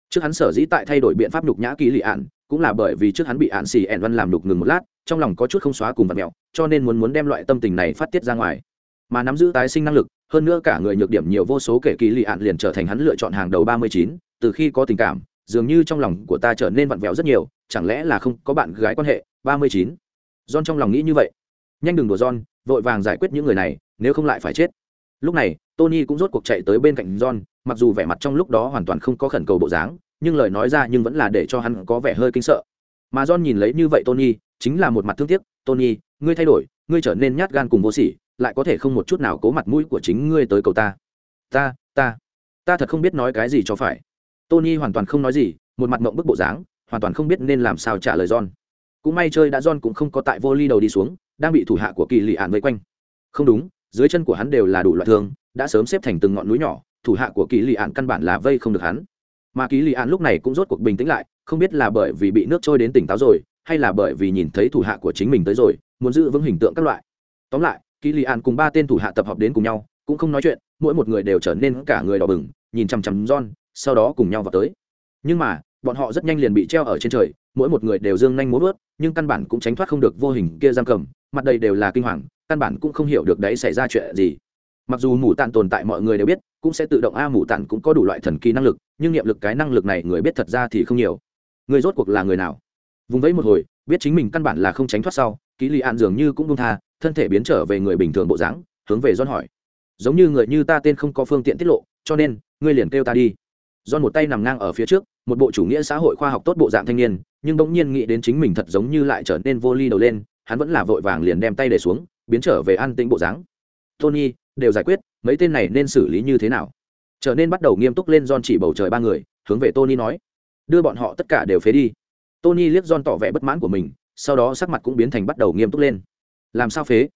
Trước hắn sở dĩ tại thay đổi biện pháp nhục nhã kỳ lì ản cũng là bởi vì trước hắn bị ản xì ẻn văn làm đục ngừng một lát trong lòng có chút không xóa cùng vật mèo, cho nên muốn muốn đem loại tâm tình này phát tiết ra ngoài. Mà nắm giữ tái sinh năng lực hơn nữa cả người nhược điểm nhiều vô số kể kỳ lì ản liền trở thành hắn lựa chọn hàng đầu ba mươi chín từ khi có tình cảm dường như trong lòng của ta trở nên vặn vẹo rất nhiều chẳng lẽ là không có bạn gái quan hệ? ba mươi chín john trong lòng nghĩ như vậy. Nhanh đừng đùa, john, vội vàng giải quyết những người này, nếu không lại phải chết. Lúc này, tony cũng rốt cuộc chạy tới bên cạnh john, mặc dù vẻ mặt trong lúc đó hoàn toàn không có khẩn cầu bộ dáng, nhưng lời nói ra nhưng vẫn là để cho hắn có vẻ hơi kinh sợ. Mà john nhìn lấy như vậy tony, chính là một mặt thương tiếc. Tony, ngươi thay đổi, ngươi trở nên nhát gan cùng vô sỉ, lại có thể không một chút nào cố mặt mũi của chính ngươi tới cầu ta. Ta ta ta thật không biết nói cái gì cho phải. Tony hoàn toàn không nói gì, một mặt mộng bức bộ dáng, hoàn toàn không biết nên làm sao trả lời john cũng may chơi đã john cũng không có tại vô ly đầu đi xuống đang bị thủ hạ của kỳ lì ạn vây quanh. Không đúng dưới chân của hắn đều là đủ loại thương đã sớm xếp thành từng ngọn núi nhỏ thủ hạ của kỳ lì ạn căn bản là vây không được hắn. Mà kỳ lì ạn lúc này cũng rốt cuộc bình tĩnh lại không biết là bởi vì bị nước trôi đến tỉnh táo rồi hay là bởi vì nhìn thấy thủ hạ của chính mình tới rồi muốn giữ vững hình tượng các loại. Tóm lại kỳ lì ạn cùng ba tên thủ hạ tập hợp đến cùng nhau cũng không nói chuyện mỗi một người đều trở nên cả người đỏ bừng nhìn chằm chằm John, sau đó cùng nhau vào tới. Nhưng mà, bọn họ rất nhanh liền bị treo ở trên trời, mỗi một người đều dương nhanh múa vớt, nhưng căn bản cũng tránh thoát không được vô hình kia giam cầm, mặt đầy đều là kinh hoàng, căn bản cũng không hiểu được đấy xảy ra chuyện gì. Mặc dù mù tạn tồn tại mọi người đều biết, cũng sẽ tự động a mù tạn cũng có đủ loại thần kỳ năng lực, nhưng nghiệm lực cái năng lực này người biết thật ra thì không nhiều. Người rốt cuộc là người nào? Vùng vẫy một hồi, biết chính mình căn bản là không tránh thoát sau, Ký lì An dường như cũng buông tha, thân thể biến trở về người bình thường bộ dáng, hướng về John hỏi. Giống như người như ta tên không có phương tiện tiết lộ, cho nên ngươi liền kêu ta đi do một tay nằm ngang ở phía trước, một bộ chủ nghĩa xã hội khoa học tốt bộ dạng thanh niên, nhưng bỗng nhiên nghĩ đến chính mình thật giống như lại trở nên vô ly đầu lên, hắn vẫn là vội vàng liền đem tay để xuống, biến trở về an tĩnh bộ dáng. Tony, đều giải quyết, mấy tên này nên xử lý như thế nào? Trở nên bắt đầu nghiêm túc lên John chỉ bầu trời ba người, hướng về tony nói. Đưa bọn họ tất cả đều phế đi. Tony liếc John tỏ vẻ bất mãn của mình, sau đó sắc mặt cũng biến thành bắt đầu nghiêm túc lên. Làm sao phế?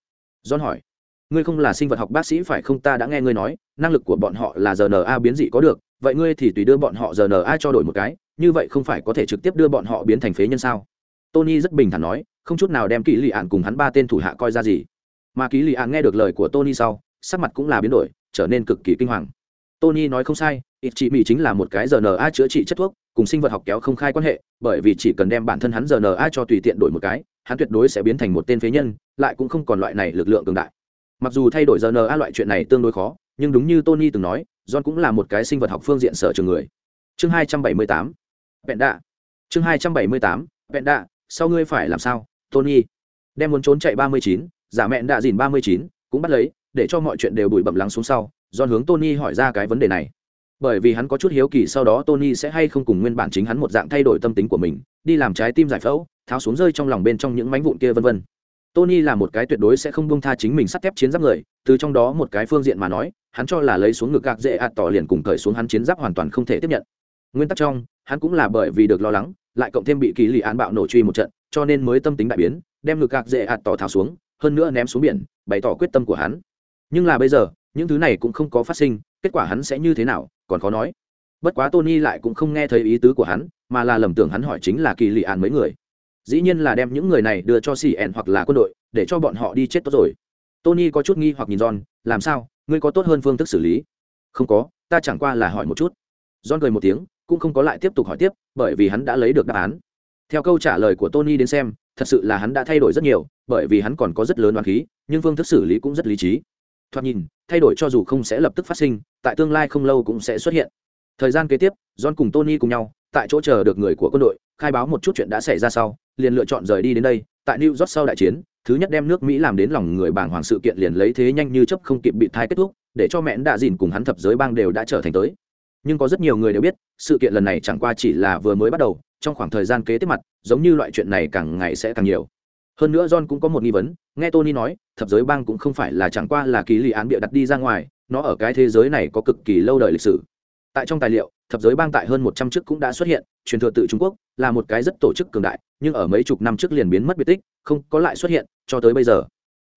John hỏi. Ngươi không là sinh vật học bác sĩ phải không? Ta đã nghe ngươi nói, năng lực của bọn họ là rna biến dị có được vậy ngươi thì tùy đưa bọn họ giờ n a cho đổi một cái, như vậy không phải có thể trực tiếp đưa bọn họ biến thành phế nhân sao? Tony rất bình thản nói, không chút nào đem kỹ lì ạn cùng hắn ba tên thủ hạ coi ra gì. Mà kỹ lì ạn nghe được lời của tony sau, sắc mặt cũng là biến đổi, trở nên cực kỳ kinh hoàng. Tony nói không sai, ít chị mỹ chính là một cái rna chữa trị chất thuốc, cùng sinh vật học kéo không khai quan hệ, bởi vì chỉ cần đem bản thân hắn rna cho tùy tiện đổi một cái, hắn tuyệt đối sẽ biến thành một tên phế nhân, lại cũng không còn loại này lực lượng cường đại. Mặc dù thay đổi rna loại chuyện này tương đối khó, nhưng đúng như tony từng nói john cũng là một cái sinh vật học phương diện sở trường người chương 278. vẹn đạ chương 278. vẹn đạ sau ngươi phải làm sao tony đem muốn trốn chạy 39, giả mẹn đạ dìn 39, cũng bắt lấy để cho mọi chuyện đều bụi bặm lắng xuống sau john hướng tony hỏi ra cái vấn đề này bởi vì hắn có chút hiếu kỳ sau đó tony sẽ hay không cùng nguyên bản chính hắn một dạng thay đổi tâm tính của mình đi làm trái tim giải phẫu tháo xuống rơi trong lòng bên trong những mảnh vụn kia vân vân Tony là một cái tuyệt đối sẽ không buông tha chính mình sắt thép chiến giáp người, từ trong đó một cái phương diện mà nói, hắn cho là lấy xuống ngực gạc dễ ạt tỏ liền cùng cởi xuống hắn chiến giáp hoàn toàn không thể tiếp nhận. Nguyên tắc trong, hắn cũng là bởi vì được lo lắng, lại cộng thêm bị kỳ lì án bạo nổ truy một trận, cho nên mới tâm tính đại biến, đem ngực gạc dễ ạt tỏ tháo xuống, hơn nữa ném xuống biển, bày tỏ quyết tâm của hắn. Nhưng là bây giờ, những thứ này cũng không có phát sinh, kết quả hắn sẽ như thế nào, còn khó nói. Bất quá Tony lại cũng không nghe thấy ý tứ của hắn, mà là lầm tưởng hắn hỏi chính là kỳ lì án mấy người dĩ nhiên là đem những người này đưa cho xì ẻn hoặc là quân đội, để cho bọn họ đi chết tốt rồi. Tony có chút nghi hoặc nhìn john, làm sao? Ngươi có tốt hơn phương thức xử lý? Không có, ta chẳng qua là hỏi một chút. John cười một tiếng, cũng không có lại tiếp tục hỏi tiếp, bởi vì hắn đã lấy được đáp án. Theo câu trả lời của tony đến xem, thật sự là hắn đã thay đổi rất nhiều, bởi vì hắn còn có rất lớn đoán khí, nhưng phương thức xử lý cũng rất lý trí. Thoạt nhìn, thay đổi cho dù không sẽ lập tức phát sinh, tại tương lai không lâu cũng sẽ xuất hiện. Thời gian kế tiếp, john cùng tony cùng nhau, tại chỗ chờ được người của quân đội, khai báo một chút chuyện đã xảy ra sau liền lựa chọn rời đi đến đây. Tại new york sau đại chiến, thứ nhất đem nước mỹ làm đến lòng người bàng hoàng sự kiện liền lấy thế nhanh như chấp không kịp bị thai kết thúc, để cho mẹn đạ dìn cùng hắn thập giới bang đều đã trở thành tới. Nhưng có rất nhiều người đều biết, sự kiện lần này chẳng qua chỉ là vừa mới bắt đầu, trong khoảng thời gian kế tiếp mặt, giống như loại chuyện này càng ngày sẽ càng nhiều. Hơn nữa john cũng có một nghi vấn, nghe tony nói, thập giới bang cũng không phải là chẳng qua là ký lì án bịa đặt đi ra ngoài, nó ở cái thế giới này có cực kỳ lâu đời lịch sử. Tại trong tài liệu thập giới bang tại hơn một trăm trước cũng đã xuất hiện, truyền thừa tự trung quốc là một cái rất tổ chức cường đại, nhưng ở mấy chục năm trước liền biến mất biệt tích, không có lại xuất hiện, cho tới bây giờ.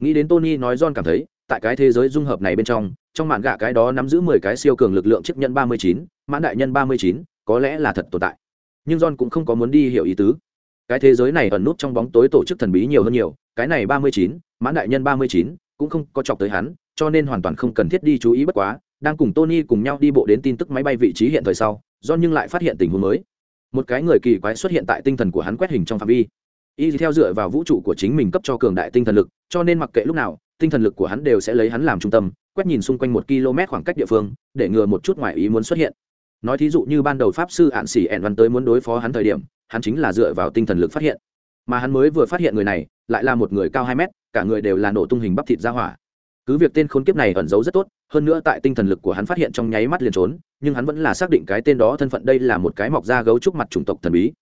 Nghĩ đến tony nói john cảm thấy, tại cái thế giới dung hợp này bên trong trong mạn gạ cái đó nắm giữ mười cái siêu cường lực lượng chiếc nhân ba mươi chín, mãn đại nhân ba mươi chín, có lẽ là thật tồn tại. Nhưng john cũng không có muốn đi hiểu ý tứ. Cái thế giới này ẩn nút trong bóng tối tổ chức thần bí nhiều hơn nhiều, cái này ba mươi chín, mãn đại nhân ba mươi chín, cũng không có chọc tới hắn, cho nên hoàn toàn không cần thiết đi chú ý bất quá đang cùng tony cùng nhau đi bộ đến tin tức máy bay vị trí hiện thời sau do nhưng lại phát hiện tình huống mới. Một cái người kỳ quái xuất hiện tại tinh thần của hắn quét hình trong phạm vi. Y theo dựa vào vũ trụ của chính mình cấp cho cường đại tinh thần lực, cho nên mặc kệ lúc nào, tinh thần lực của hắn đều sẽ lấy hắn làm trung tâm, quét nhìn xung quanh một km khoảng cách địa phương, để ngừa một chút ngoại ý muốn xuất hiện. Nói thí dụ như ban đầu pháp sư ạn Sĩ ẹn văn tới muốn đối phó hắn thời điểm, hắn chính là dựa vào tinh thần lực phát hiện. Mà hắn mới vừa phát hiện người này, lại là một người cao hai mét, cả người đều là nổ tung hình bắp thịt ra hỏa cứ việc tên khốn kiếp này ẩn giấu rất tốt, hơn nữa tại tinh thần lực của hắn phát hiện trong nháy mắt liền trốn, nhưng hắn vẫn là xác định cái tên đó thân phận đây là một cái mọc da gấu trúc mặt chủng tộc thần bí.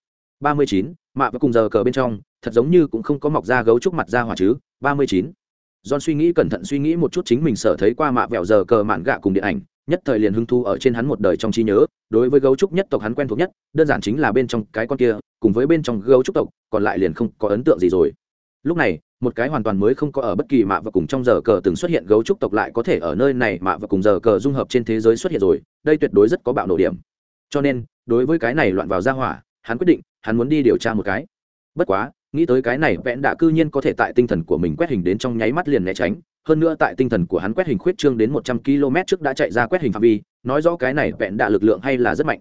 Ba mươi chín, mạ và cùng giờ cờ bên trong, thật giống như cũng không có mọc da gấu trúc mặt da hỏa chứ, ba mươi chín. John suy nghĩ cẩn thận suy nghĩ một chút chính mình sở thấy qua mạ vẹo giờ cờ mạn gạ cùng điện ảnh, nhất thời liền hưng thu ở trên hắn một đời trong trí nhớ, đối với gấu trúc nhất tộc hắn quen thuộc nhất, đơn giản chính là bên trong cái con kia, cùng với bên trong gấu trúc tộc, còn lại liền không có ấn tượng gì rồi. Lúc này một cái hoàn toàn mới không có ở bất kỳ mạ và cùng trong giờ cờ từng xuất hiện gấu trúc tộc lại có thể ở nơi này mạ và cùng giờ cờ dung hợp trên thế giới xuất hiện rồi, đây tuyệt đối rất có bạo nổ điểm. Cho nên, đối với cái này loạn vào ra hỏa, hắn quyết định, hắn muốn đi điều tra một cái. Bất quá, nghĩ tới cái này vẽn đã cư nhiên có thể tại tinh thần của mình quét hình đến trong nháy mắt liền né tránh. Hơn nữa tại tinh thần của hắn quét hình khuyết trương đến một trăm km trước đã chạy ra quét hình phạm vi, nói rõ cái này vẽn đã lực lượng hay là rất mạnh.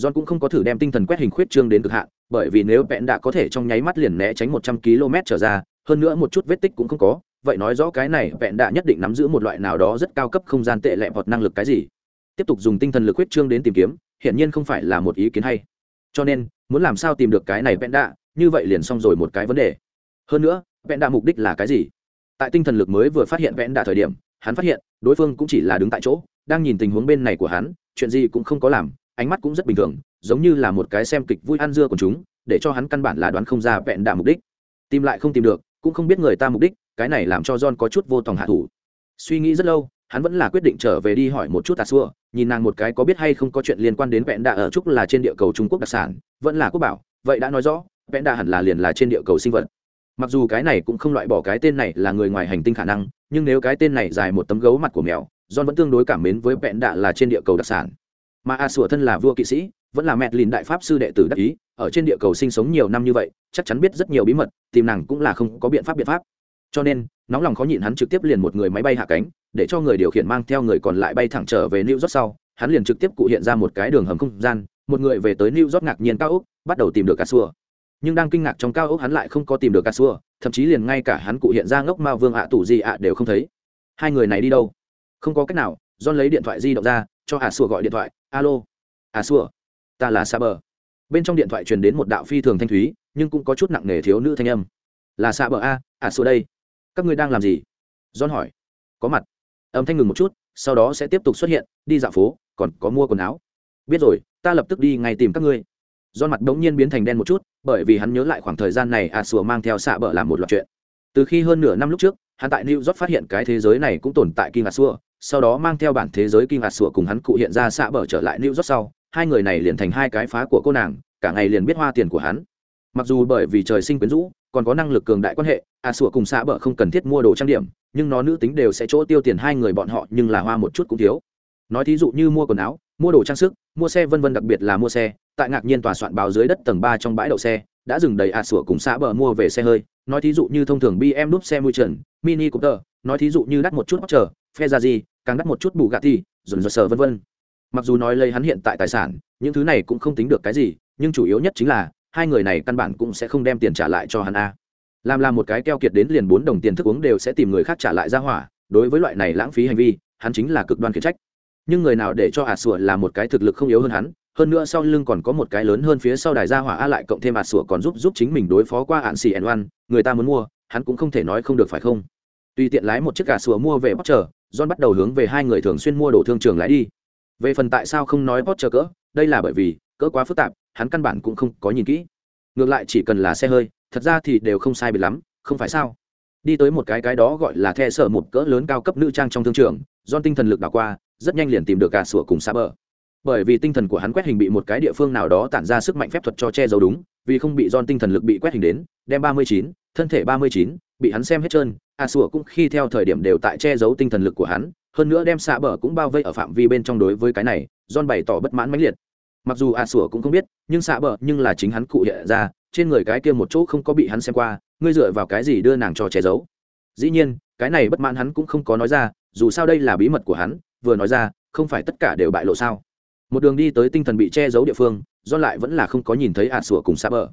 John cũng không có thử đem tinh thần quét hình khuyết trương đến cực hạn, bởi vì nếu vẽn đã có thể trong nháy mắt liền né tránh một trăm km trở ra hơn nữa một chút vết tích cũng không có, vậy nói rõ cái này vẹn đã nhất định nắm giữ một loại nào đó rất cao cấp không gian tệ lẹ hoặc năng lực cái gì. Tiếp tục dùng tinh thần lực huyết trương đến tìm kiếm, hiển nhiên không phải là một ý kiến hay. Cho nên, muốn làm sao tìm được cái này vẹn đạ, như vậy liền xong rồi một cái vấn đề. Hơn nữa, vẹn đạ mục đích là cái gì? Tại tinh thần lực mới vừa phát hiện vẹn đạ thời điểm, hắn phát hiện, đối phương cũng chỉ là đứng tại chỗ, đang nhìn tình huống bên này của hắn, chuyện gì cũng không có làm, ánh mắt cũng rất bình thường, giống như là một cái xem kịch vui ăn dưa của chúng, để cho hắn căn bản là đoán không ra vẹn đạ mục đích. Tìm lại không tìm được cũng không biết người ta mục đích, cái này làm cho john có chút vô tòng hạ thủ. Suy nghĩ rất lâu, hắn vẫn là quyết định trở về đi hỏi một chút tà xua nhìn nàng một cái có biết hay không có chuyện liên quan đến vẹn đạ ở trúc là trên địa cầu trung quốc đặc sản, vẫn là quốc bảo, vậy đã nói rõ vẹn đạ hẳn là liền là trên địa cầu sinh vật. Mặc dù cái này cũng không loại bỏ cái tên này là người ngoài hành tinh khả năng, nhưng nếu cái tên này dài một tấm gấu mặt của mèo, john vẫn tương đối cảm mến với vẹn đạ là trên địa cầu đặc sản. Mà a sủa thân là vua kỵ sĩ vẫn là mẹ lìn đại pháp sư đệ tử đắc ý, ở trên địa cầu sinh sống nhiều năm như vậy, chắc chắn biết rất nhiều bí mật, tìm nàng cũng là không có biện pháp biện pháp. Cho nên, nóng lòng khó nhịn hắn trực tiếp liền một người máy bay hạ cánh, để cho người điều khiển mang theo người còn lại bay thẳng trở về new york sau, hắn liền trực tiếp cụ hiện ra một cái đường hầm không gian, một người về tới new york ngạc nhiên cao ốc, bắt đầu tìm được cà xua nhưng đang kinh ngạc trong cao ốc hắn lại không có tìm được cà xua thậm chí liền ngay cả hắn cụ hiện ra ngốc mao vương ạ tủ gì ạ đều không thấy. Hai người này đi đâu? Không có cách nào, john lấy điện thoại di động ra, cho ạ xua gọi điện thoại. Alo. ạ xua ta là sa bờ. Bên trong điện thoại truyền đến một đạo phi thường thanh thúy, nhưng cũng có chút nặng nề thiếu nữ thanh âm. Là sa bờ a à xô đây. Các ngươi đang làm gì? John hỏi. Có mặt. Âm thanh ngừng một chút, sau đó sẽ tiếp tục xuất hiện, đi dạo phố, còn có mua quần áo. Biết rồi, ta lập tức đi ngay tìm các ngươi. John mặt đống nhiên biến thành đen một chút, bởi vì hắn nhớ lại khoảng thời gian này a xua mang theo xạ bờ làm một loạt chuyện. Từ khi hơn nửa năm lúc trước, hắn tại new york phát hiện cái thế giới này cũng tồn tại kinh a xua sau đó mang theo bản thế giới kinh a xua cùng hắn cụ hiện ra xạ bờ trở lại new york sau hai người này liền thành hai cái phá của cô nàng cả ngày liền biết hoa tiền của hắn. Mặc dù bởi vì trời sinh quyến rũ còn có năng lực cường đại quan hệ a sủa cùng xã bờ không cần thiết mua đồ trang điểm nhưng nó nữ tính đều sẽ chỗ tiêu tiền hai người bọn họ nhưng là hoa một chút cũng thiếu. Nói thí dụ như mua quần áo mua đồ trang sức mua xe vân vân đặc biệt là mua xe tại ngạc nhiên tòa soạn báo dưới đất tầng ba trong bãi đậu xe đã dừng đầy a sủa cùng xã bờ mua về xe hơi. Nói thí dụ như thông thường bm đúp xe mui trần mini cooper nói thí dụ như đắt một chút chờ phe ra gì càng đắt một chút bù gà thì, dồn dồn sờ vân vân mặc dù nói lấy hắn hiện tại tài sản, những thứ này cũng không tính được cái gì, nhưng chủ yếu nhất chính là, hai người này căn bản cũng sẽ không đem tiền trả lại cho hắn a. Làm là một cái keo kiệt đến liền bốn đồng tiền thức uống đều sẽ tìm người khác trả lại ra hỏa, đối với loại này lãng phí hành vi, hắn chính là cực đoan khiển trách. Nhưng người nào để cho ả sủa là một cái thực lực không yếu hơn hắn, hơn nữa sau lưng còn có một cái lớn hơn phía sau đài gia hỏa a lại cộng thêm ả sủa còn giúp giúp chính mình đối phó qua ạn xì ẩn oan, người ta muốn mua, hắn cũng không thể nói không được phải không? Tùy tiện lái một chiếc ả sủa mua về bóc chờ, john bắt đầu hướng về hai người thường xuyên mua đồ thương trường lái đi về phần tại sao không nói Porsche cỡ, đây là bởi vì, cỡ quá phức tạp, hắn căn bản cũng không có nhìn kỹ. Ngược lại chỉ cần là xe hơi, thật ra thì đều không sai biệt lắm, không phải sao? Đi tới một cái cái đó gọi là the sở một cỡ lớn cao cấp nữ trang trong thương trường do tinh thần lực đảo qua, rất nhanh liền tìm được cả sủa cùng xa bờ bởi vì tinh thần của hắn quét hình bị một cái địa phương nào đó tản ra sức mạnh phép thuật cho che giấu đúng, vì không bị don tinh thần lực bị quét hình đến, đem ba mươi chín, thân thể ba mươi chín, bị hắn xem hết trơn, a sủa cũng khi theo thời điểm đều tại che giấu tinh thần lực của hắn hơn nữa đem xạ bờ cũng bao vây ở phạm vi bên trong đối với cái này, john bày tỏ bất mãn mãnh liệt. Mặc dù a sủa cũng không biết, nhưng xạ bờ nhưng là chính hắn cụ hiện ra, trên người cái kia một chỗ không có bị hắn xem qua, ngươi dựa vào cái gì đưa nàng cho che giấu? Dĩ nhiên, cái này bất mãn hắn cũng không có nói ra, dù sao đây là bí mật của hắn, vừa nói ra, không phải tất cả đều bại lộ sao? Một đường đi tới tinh thần bị che giấu địa phương do lại vẫn là không có nhìn thấy a sủa cùng xạ bờ.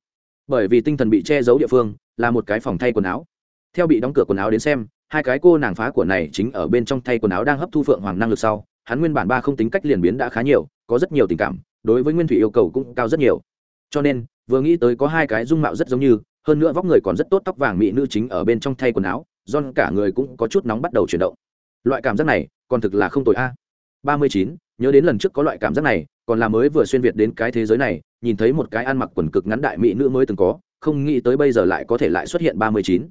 Bởi vì tinh thần bị che giấu địa phương là một cái phòng thay quần áo. Theo bị đóng cửa quần áo đến xem hai cái cô nàng phá của này chính ở bên trong thay quần áo đang hấp thu phượng hoàng năng lực sau, hắn nguyên bản ba không tính cách liền biến đã khá nhiều, có rất nhiều tình cảm, đối với nguyên thủy yêu cầu cũng cao rất nhiều. Cho nên, vừa nghĩ tới có hai cái dung mạo rất giống như, hơn nữa vóc người còn rất tốt, tóc vàng mỹ nữ chính ở bên trong thay quần áo don cả người cũng có chút nóng bắt đầu chuyển động. Loại cảm giác này, còn thực là không tồi a. Ba mươi chín, nhớ đến lần trước có loại cảm giác này, còn là mới vừa xuyên việt đến cái thế giới này, nhìn thấy một cái ăn mặc quần cực ngắn đại mỹ nữ mới từng có, không nghĩ tới bây giờ lại có thể lại xuất hiện ba mươi chín.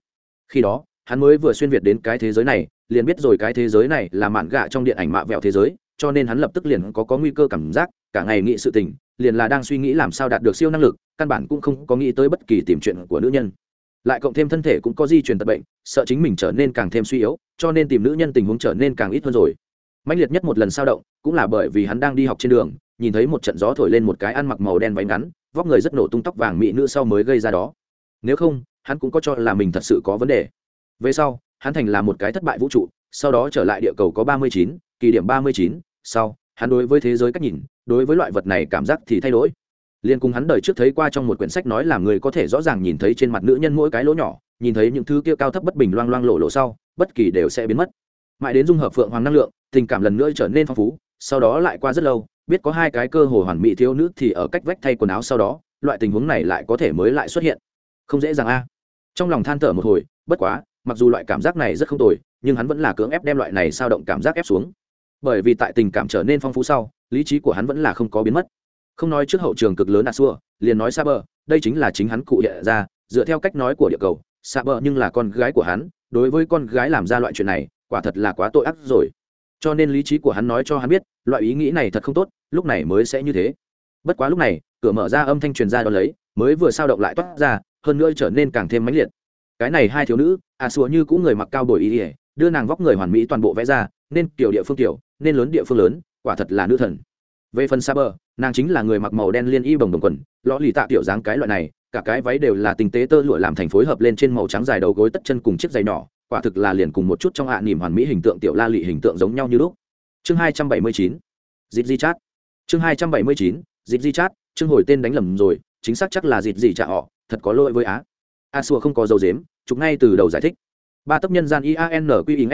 Khi đó hắn mới vừa xuyên việt đến cái thế giới này, liền biết rồi cái thế giới này là mạn gạ trong điện ảnh mạ vẹo thế giới, cho nên hắn lập tức liền có có nguy cơ cảm giác, cả ngày nghĩ sự tình, liền là đang suy nghĩ làm sao đạt được siêu năng lực, căn bản cũng không có nghĩ tới bất kỳ tìm chuyện của nữ nhân. Lại cộng thêm thân thể cũng có di truyền tật bệnh, sợ chính mình trở nên càng thêm suy yếu, cho nên tìm nữ nhân tình huống trở nên càng ít hơn rồi. Mạnh liệt nhất một lần sao động, cũng là bởi vì hắn đang đi học trên đường, nhìn thấy một trận gió thổi lên một cái ăn mặc màu đen váy ngắn, vóc người rất nổ tung tóc vàng mỹ nữ sau mới gây ra đó. Nếu không, hắn cũng có cho là mình thật sự có vấn đề về sau, hắn thành là một cái thất bại vũ trụ, sau đó trở lại địa cầu có ba mươi chín kỳ điểm ba mươi chín, sau, hắn đối với thế giới cách nhìn, đối với loại vật này cảm giác thì thay đổi. Liên cùng hắn đời trước thấy qua trong một quyển sách nói là người có thể rõ ràng nhìn thấy trên mặt nữ nhân mỗi cái lỗ nhỏ, nhìn thấy những thứ kia cao thấp bất bình loang loang lộ lộ sau, bất kỳ đều sẽ biến mất. Mãi đến dung hợp phượng hoàng năng lượng, tình cảm lần nữa trở nên phong phú, sau đó lại qua rất lâu, biết có hai cái cơ hồ hoàn mỹ thiếu nữ thì ở cách vách thay quần áo sau đó, loại tình huống này lại có thể mới lại xuất hiện. Không dễ dàng a. Trong lòng than thở một hồi, bất quá mặc dù loại cảm giác này rất không tồi, nhưng hắn vẫn là cưỡng ép đem loại này sao động cảm giác ép xuống. Bởi vì tại tình cảm trở nên phong phú sau, lý trí của hắn vẫn là không có biến mất. Không nói trước hậu trường cực lớn a xua, liền nói xa bờ đây chính là chính hắn cụ hiện ra, dựa theo cách nói của địa cầu xa bờ nhưng là con gái của hắn, đối với con gái làm ra loại chuyện này, quả thật là quá tội ác rồi. Cho nên lý trí của hắn nói cho hắn biết, loại ý nghĩ này thật không tốt, lúc này mới sẽ như thế. Bất quá lúc này, cửa mở ra âm thanh truyền ra đ ó lấy, mới vừa sao động lại toát ra, hơn nữa trở nên càng thêm mãnh liệt cái này hai thiếu nữ à xùa như cũng người mặc cao bồi ý ỉa đưa nàng vóc người hoàn mỹ toàn bộ vẽ ra, nên kiểu địa phương kiểu, nên lớn địa phương lớn, quả thật là nữ thần. Về phần xa bờ nàng chính là người mặc màu đen liên y bồng đồng quần lõ lì tạ kiểu dáng cái loại này, cả cái váy đều là tinh tế tơ lụa làm thành phối hợp lên trên màu trắng dài đầu gối tất chân cùng chiếc giày nhỏ, quả thực là liền cùng một chút trong hạ niềm hoàn mỹ hình tượng tiểu la lị hình tượng giống nhau như lúc. Chương hai trăm bảy mươi chín dịp di chát chương hai trăm bảy mươi chín dịp di chát chương hồi tên đánh lầm rồi, chính xác chắc là dịp gì trả họ, thật có lỗi với á a xua không có dấu dếm chúng ngay từ đầu giải thích. Ba tấp nhân gian ian quy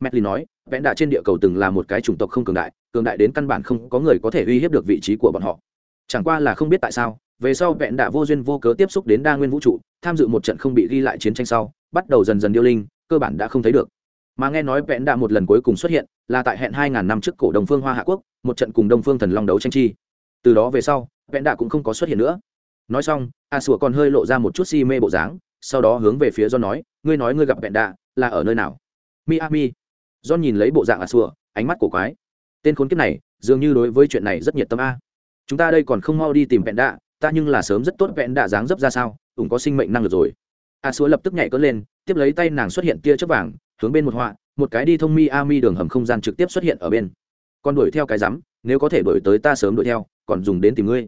medley nói, vẽn đạ trên địa cầu từng là một cái chủng tộc không cường đại cường đại đến căn bản không có người có thể uy hiếp được vị trí của bọn họ. Chẳng qua là không biết tại sao, về sau vẹn đạ vô duyên vô cớ tiếp xúc đến đa nguyên vũ trụ, tham dự một trận không bị ghi lại chiến tranh sau, bắt đầu dần dần điêu linh, cơ bản đã không thấy được. Mà nghe nói vẹn đạ một lần cuối cùng xuất hiện, là tại hẹn hai ngàn năm trước cổ đồng phương hoa hạ quốc, một trận cùng đông phương thần long đấu tranh chi. Từ đó về sau vẹn đạ cũng không có xuất hiện nữa nói xong, a sủa còn hơi lộ ra một chút si mê bộ dáng, sau đó hướng về phía do nói, ngươi nói ngươi gặp vẹn đạ là ở nơi nào? Miami. Do nhìn lấy bộ dạng a sủa, ánh mắt cổ quái. Tên khốn kiếp này, dường như đối với chuyện này rất nhiệt tâm a. Chúng ta đây còn không mau đi tìm vẹn đạ ta nhưng là sớm rất tốt vẹn đạ dáng dấp ra sao cũng có sinh mệnh năng lực rồi. A xúa lập tức nhảy cất lên, tiếp lấy tay nàng xuất hiện tia chớp vàng, hướng bên một họa, một cái đi thông mi đường hầm không gian trực tiếp xuất hiện ở bên. Còn đuổi theo cái rắm, nếu có thể đuổi tới ta sớm đuổi theo, còn dùng đến tìm ngươi.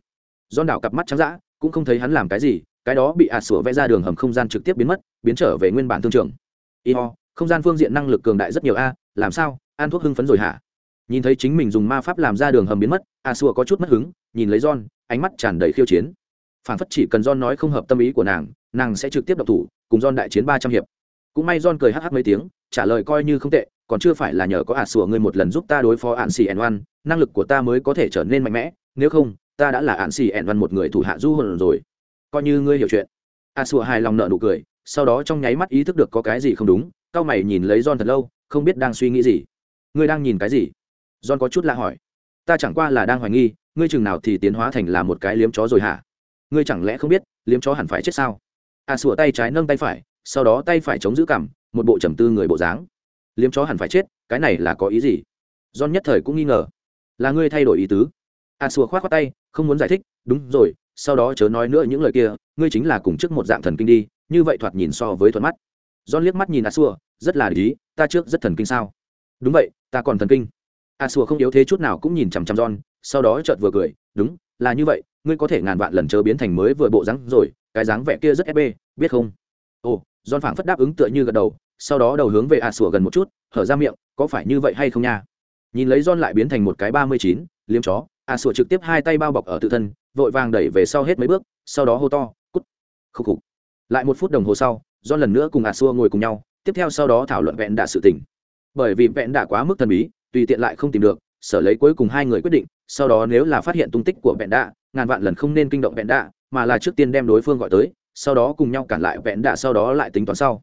Don đảo cặp mắt trắng dã cũng không thấy hắn làm cái gì cái đó bị a sủa vẽ ra đường hầm không gian trực tiếp biến mất biến trở về nguyên bản thương trường. Y ho không gian phương diện năng lực cường đại rất nhiều a làm sao? Ăn thuốc hưng phấn rồi hả? Nhìn thấy chính mình dùng ma pháp làm ra đường hầm biến mất a sủa có chút mất hứng nhìn lấy john ánh mắt tràn đầy khiêu chiến. Phản phất chỉ cần john nói không hợp tâm ý của nàng nàng sẽ trực tiếp độc thủ cùng John đại chiến ba trăm hiệp. Cũng may John cười hh mấy tiếng, trả lời coi như không tệ, còn chưa phải là nhờ có A sủa ngươi một lần giúp ta đối phó ạn xì ẻn oan, năng lực của ta mới có thể trở nên mạnh mẽ, nếu không, ta đã là ạn xì ẻn văn một người thủ hạ du hồn rồi. Coi như ngươi hiểu chuyện. a sùa hài lòng nợ nụ cười, sau đó trong nháy mắt ý thức được có cái gì không đúng, cao mày nhìn lấy John thật lâu, không biết đang suy nghĩ gì. Ngươi đang nhìn cái gì? John có chút lạ hỏi. Ta chẳng qua là đang hoài nghi, ngươi chừng nào thì tiến hóa thành là một cái liếm chó rồi hả? Ngươi chẳng lẽ không biết, liếm chó hẳn phải chết sao? a sùa tay trái nâng tay phải sau đó tay phải chống giữ cằm một bộ trầm tư người bộ dáng liếm chó hẳn phải chết cái này là có ý gì john nhất thời cũng nghi ngờ là ngươi thay đổi ý tứ À, a xua khoát khoát tay không muốn giải thích đúng rồi sau đó chớ nói nữa những lời kia ngươi chính là cùng trước một dạng thần kinh đi như vậy thoạt nhìn so với thuận mắt. John liếc mắt nhìn à a xua, rất là lý ta trước rất thần kinh sao? Đúng vậy ta còn thần kinh. À a xua không yếu thế chút nào cũng nhìn chằm chằm john sau đó chợt vừa cười đúng là như vậy ngươi có thể ngàn vạn lần chớ biến thành mới vừa bộ dáng rồi cái dáng vẻ kia rất ép bê biết không? Ồ don phảng phất đáp ứng tựa như gật đầu sau đó đầu hướng về a xua gần một chút hở ra miệng có phải như vậy hay không nha? Nhìn lấy don lại biến thành một cái ba mươi chín liếm chó a sủa trực tiếp hai tay bao bọc ở tự thân, vội vàng đẩy về sau hết mấy bước, sau đó hô to, cút. Khúc khục. Lại một phút đồng hồ sau, do lần nữa cùng a sủa ngồi cùng nhau, tiếp theo sau đó thảo luận vẹn đạ sự tình. Bởi vì vẹn đạ quá mức thần bí, tùy tiện lại không tìm được, sở lấy cuối cùng hai người quyết định, sau đó nếu là phát hiện tung tích của vẹn đạ ngàn vạn lần không nên kinh động vẹn đạ mà là trước tiên đem đối phương gọi tới, sau đó cùng nhau cản lại vẹn đạ sau đó lại tính toán sau.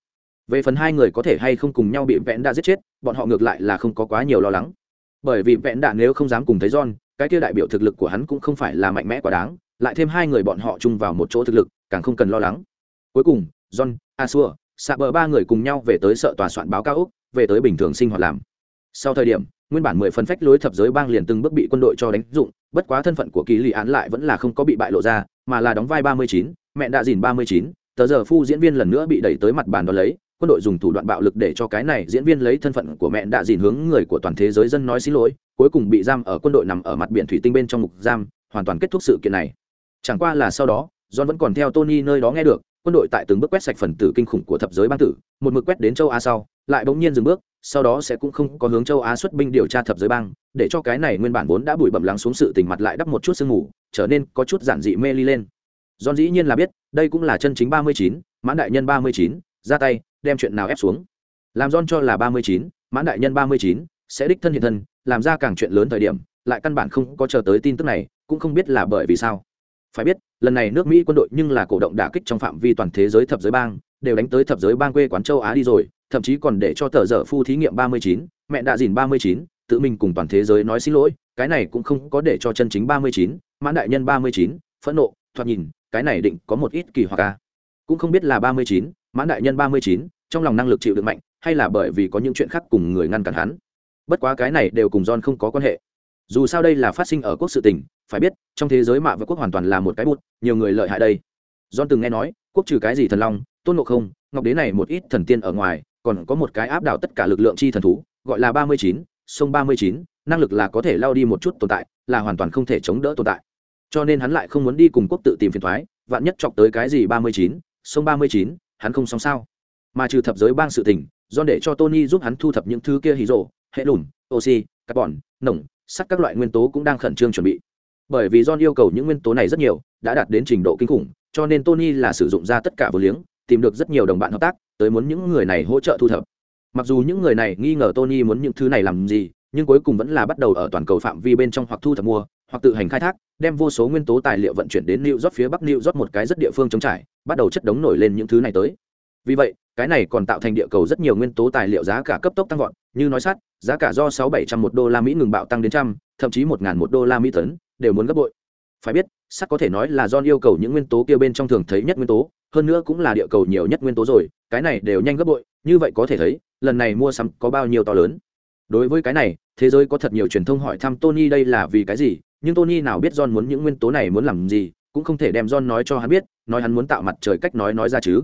Về phần hai người có thể hay không cùng nhau bị vẹn đạ giết chết, bọn họ ngược lại là không có quá nhiều lo lắng. Bởi vì vẹn đạ nếu không dám cùng thấy john cái kia đại biểu thực lực của hắn cũng không phải là mạnh mẽ quá đáng, lại thêm hai người bọn họ chung vào một chỗ thực lực, càng không cần lo lắng. Cuối cùng, john, asua xạ bờ ba người cùng nhau về tới sợ tòa soạn báo cao úc, về tới bình thường sinh hoạt làm. Sau thời điểm, nguyên bản mười phân phách lối thập giới bang liền từng bước bị quân đội cho đánh dụng, bất quá thân phận của kỳ lì án lại vẫn là không có bị bại lộ ra, mà là đóng vai ba mươi chín, mẹ đã dìn ba mươi chín, tờ giờ phu diễn viên lần nữa bị đẩy tới mặt bàn đó lấy quân đội dùng thủ đoạn bạo lực để cho cái này diễn viên lấy thân phận của mẹ đã dìn hướng người của toàn thế giới dân nói xin lỗi cuối cùng bị giam ở quân đội nằm ở mặt biển thủy tinh bên trong mục giam hoàn toàn kết thúc sự kiện này. Chẳng qua là sau đó john vẫn còn theo tony nơi đó nghe được quân đội tại từng bước quét sạch phần tử kinh khủng của thập giới ban tử một mực quét đến châu á sau lại bỗng nhiên dừng bước sau đó sẽ cũng không có hướng châu á xuất binh điều tra thập giới bang để cho cái này nguyên bản vốn đã bụi bẩm lắng xuống sự tình mặt lại đắp một chút sương mù trở nên có chút giản dị mê ly lên. John dĩ nhiên là biết, đây cũng là chân chính ba mươi chín, mãn đại nhân ba mươi chín, ra tay, đem chuyện nào ép xuống. Làm don cho là ba mươi chín, mãn đại nhân ba mươi chín, sẽ đích thân hiện thân, làm ra càng chuyện lớn thời điểm, lại căn bản không có chờ tới tin tức này, cũng không biết là bởi vì sao. Phải biết, lần này nước Mỹ quân đội nhưng là cổ động đả kích trong phạm vi toàn thế giới thập giới bang, đều đánh tới thập giới bang quê quán châu Á đi rồi, thậm chí còn để cho tờ dở phu thí nghiệm ba mươi chín, mẹ đạ dìn ba mươi chín, tự mình cùng toàn thế giới nói xin lỗi, cái này cũng không có để cho chân chính ba mươi chín, mãn đại nhân ba mươi chín, phẫn nộ, thoạt nhìn, cái này định có một ít kỳ hoặc ca cũng không biết là ba mươi chín mãn đại nhân ba mươi chín, trong lòng năng lực chịu đựng mạnh, hay là bởi vì có những chuyện khác cùng người ngăn cản hắn? Bất quá cái này đều cùng john không có quan hệ. Dù sao đây là phát sinh ở quốc sự tình, phải biết, trong thế giới mạ và quốc hoàn toàn là một cái bút nhiều người lợi hại đây. John từng nghe nói, quốc trừ cái gì thần long, tôn ngộ không, ngọc đế này một ít thần tiên ở ngoài, còn có một cái áp đảo tất cả lực lượng chi thần thú, gọi là ba mươi chín, sông ba mươi chín, năng lực là có thể lao đi một chút tồn tại, là hoàn toàn không thể chống đỡ tồn tại. Cho nên hắn lại không muốn đi cùng quốc tự tìm phiền thoái, vạn nhất chọc tới cái gì ba mươi chín, sông ba mươi chín hắn không xong sao? Mà trừ thập giới bang sự tình, do để cho tony giúp hắn thu thập những thứ kia hí rộ hệ lùn, oxy, carbon, nồng, sắt các loại nguyên tố cũng đang khẩn trương chuẩn bị. Bởi vì john yêu cầu những nguyên tố này rất nhiều, đã đạt đến trình độ kinh khủng, cho nên tony là sử dụng ra tất cả vô liếng, tìm được rất nhiều đồng bạn hợp tác, tới muốn những người này hỗ trợ thu thập. Mặc dù những người này nghi ngờ tony muốn những thứ này làm gì nhưng cuối cùng vẫn là bắt đầu ở toàn cầu phạm vi bên trong hoặc thu thập mua hoặc tự hành khai thác đem vô số nguyên tố tài liệu vận chuyển đến New York phía Bắc New York một cái rất địa phương trống trải, bắt đầu chất đống nổi lên những thứ này tới. Vì vậy, cái này còn tạo thành địa cầu rất nhiều nguyên tố tài liệu giá cả cấp tốc tăng vọt, như nói sắt, giá cả do 6700 một đô la Mỹ ngừng bạo tăng đến trăm, thậm chí một ngàn một đô la Mỹ tấn, đều muốn gấp bội. Phải biết, sắt có thể nói là do yêu cầu những nguyên tố kia bên trong thường thấy nhất nguyên tố, hơn nữa cũng là địa cầu nhiều nhất nguyên tố rồi, cái này đều nhanh gấp bội, như vậy có thể thấy, lần này mua sắm có bao nhiêu to lớn. Đối với cái này, thế giới có thật nhiều truyền thông hỏi thăm Tony đây là vì cái gì, nhưng Tony nào biết John muốn những nguyên tố này muốn làm gì, cũng không thể đem John nói cho hắn biết, nói hắn muốn tạo mặt trời cách nói nói ra chứ.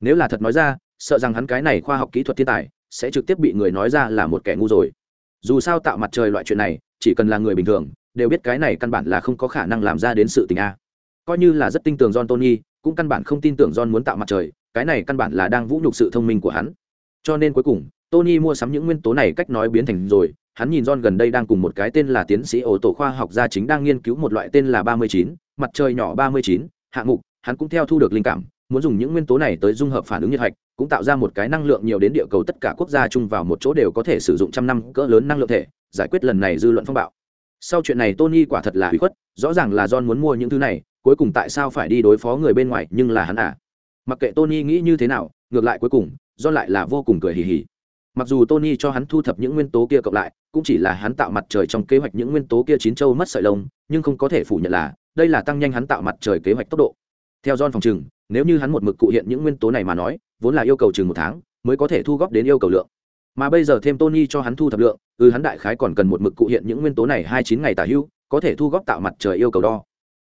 Nếu là thật nói ra, sợ rằng hắn cái này khoa học kỹ thuật thiên tài sẽ trực tiếp bị người nói ra là một kẻ ngu rồi. Dù sao tạo mặt trời loại chuyện này, chỉ cần là người bình thường, đều biết cái này căn bản là không có khả năng làm ra đến sự tình a. Coi như là rất tin tưởng John Tony, cũng căn bản không tin tưởng John muốn tạo mặt trời, cái này căn bản là đang vũ nhục sự thông minh của hắn. Cho nên cuối cùng, Tony mua sắm những nguyên tố này cách nói biến thành rồi, hắn nhìn John gần đây đang cùng một cái tên là tiến sĩ ổ tổ khoa học gia chính đang nghiên cứu một loại tên là 39, mặt trời nhỏ 39, hạng mục, hắn cũng theo thu được linh cảm, muốn dùng những nguyên tố này tới dung hợp phản ứng nhiệt hạch, cũng tạo ra một cái năng lượng nhiều đến địa cầu tất cả quốc gia chung vào một chỗ đều có thể sử dụng trăm năm cỡ lớn năng lượng thể, giải quyết lần này dư luận phong bạo. Sau chuyện này Tony quả thật là hủy khuất, rõ ràng là John muốn mua những thứ này, cuối cùng tại sao phải đi đối phó người bên ngoài, nhưng là hắn à. Mặc kệ Tony nghĩ như thế nào, ngược lại cuối cùng, John lại là vô cùng cười hì hì mặc dù tony cho hắn thu thập những nguyên tố kia cộng lại, cũng chỉ là hắn tạo mặt trời trong kế hoạch những nguyên tố kia chín châu mất sợi lông, nhưng không có thể phủ nhận là, đây là tăng nhanh hắn tạo mặt trời kế hoạch tốc độ. Theo john phòng chừng nếu như hắn một mực cụ hiện những nguyên tố này mà nói, vốn là yêu cầu chừng một tháng, mới có thể thu góp đến yêu cầu lượng. Mà bây giờ thêm tony cho hắn thu thập lượng ừ hắn đại khái còn cần một mực cụ hiện những nguyên tố này hai chín ngày tả hưu, có thể thu góp tạo mặt trời yêu cầu đo.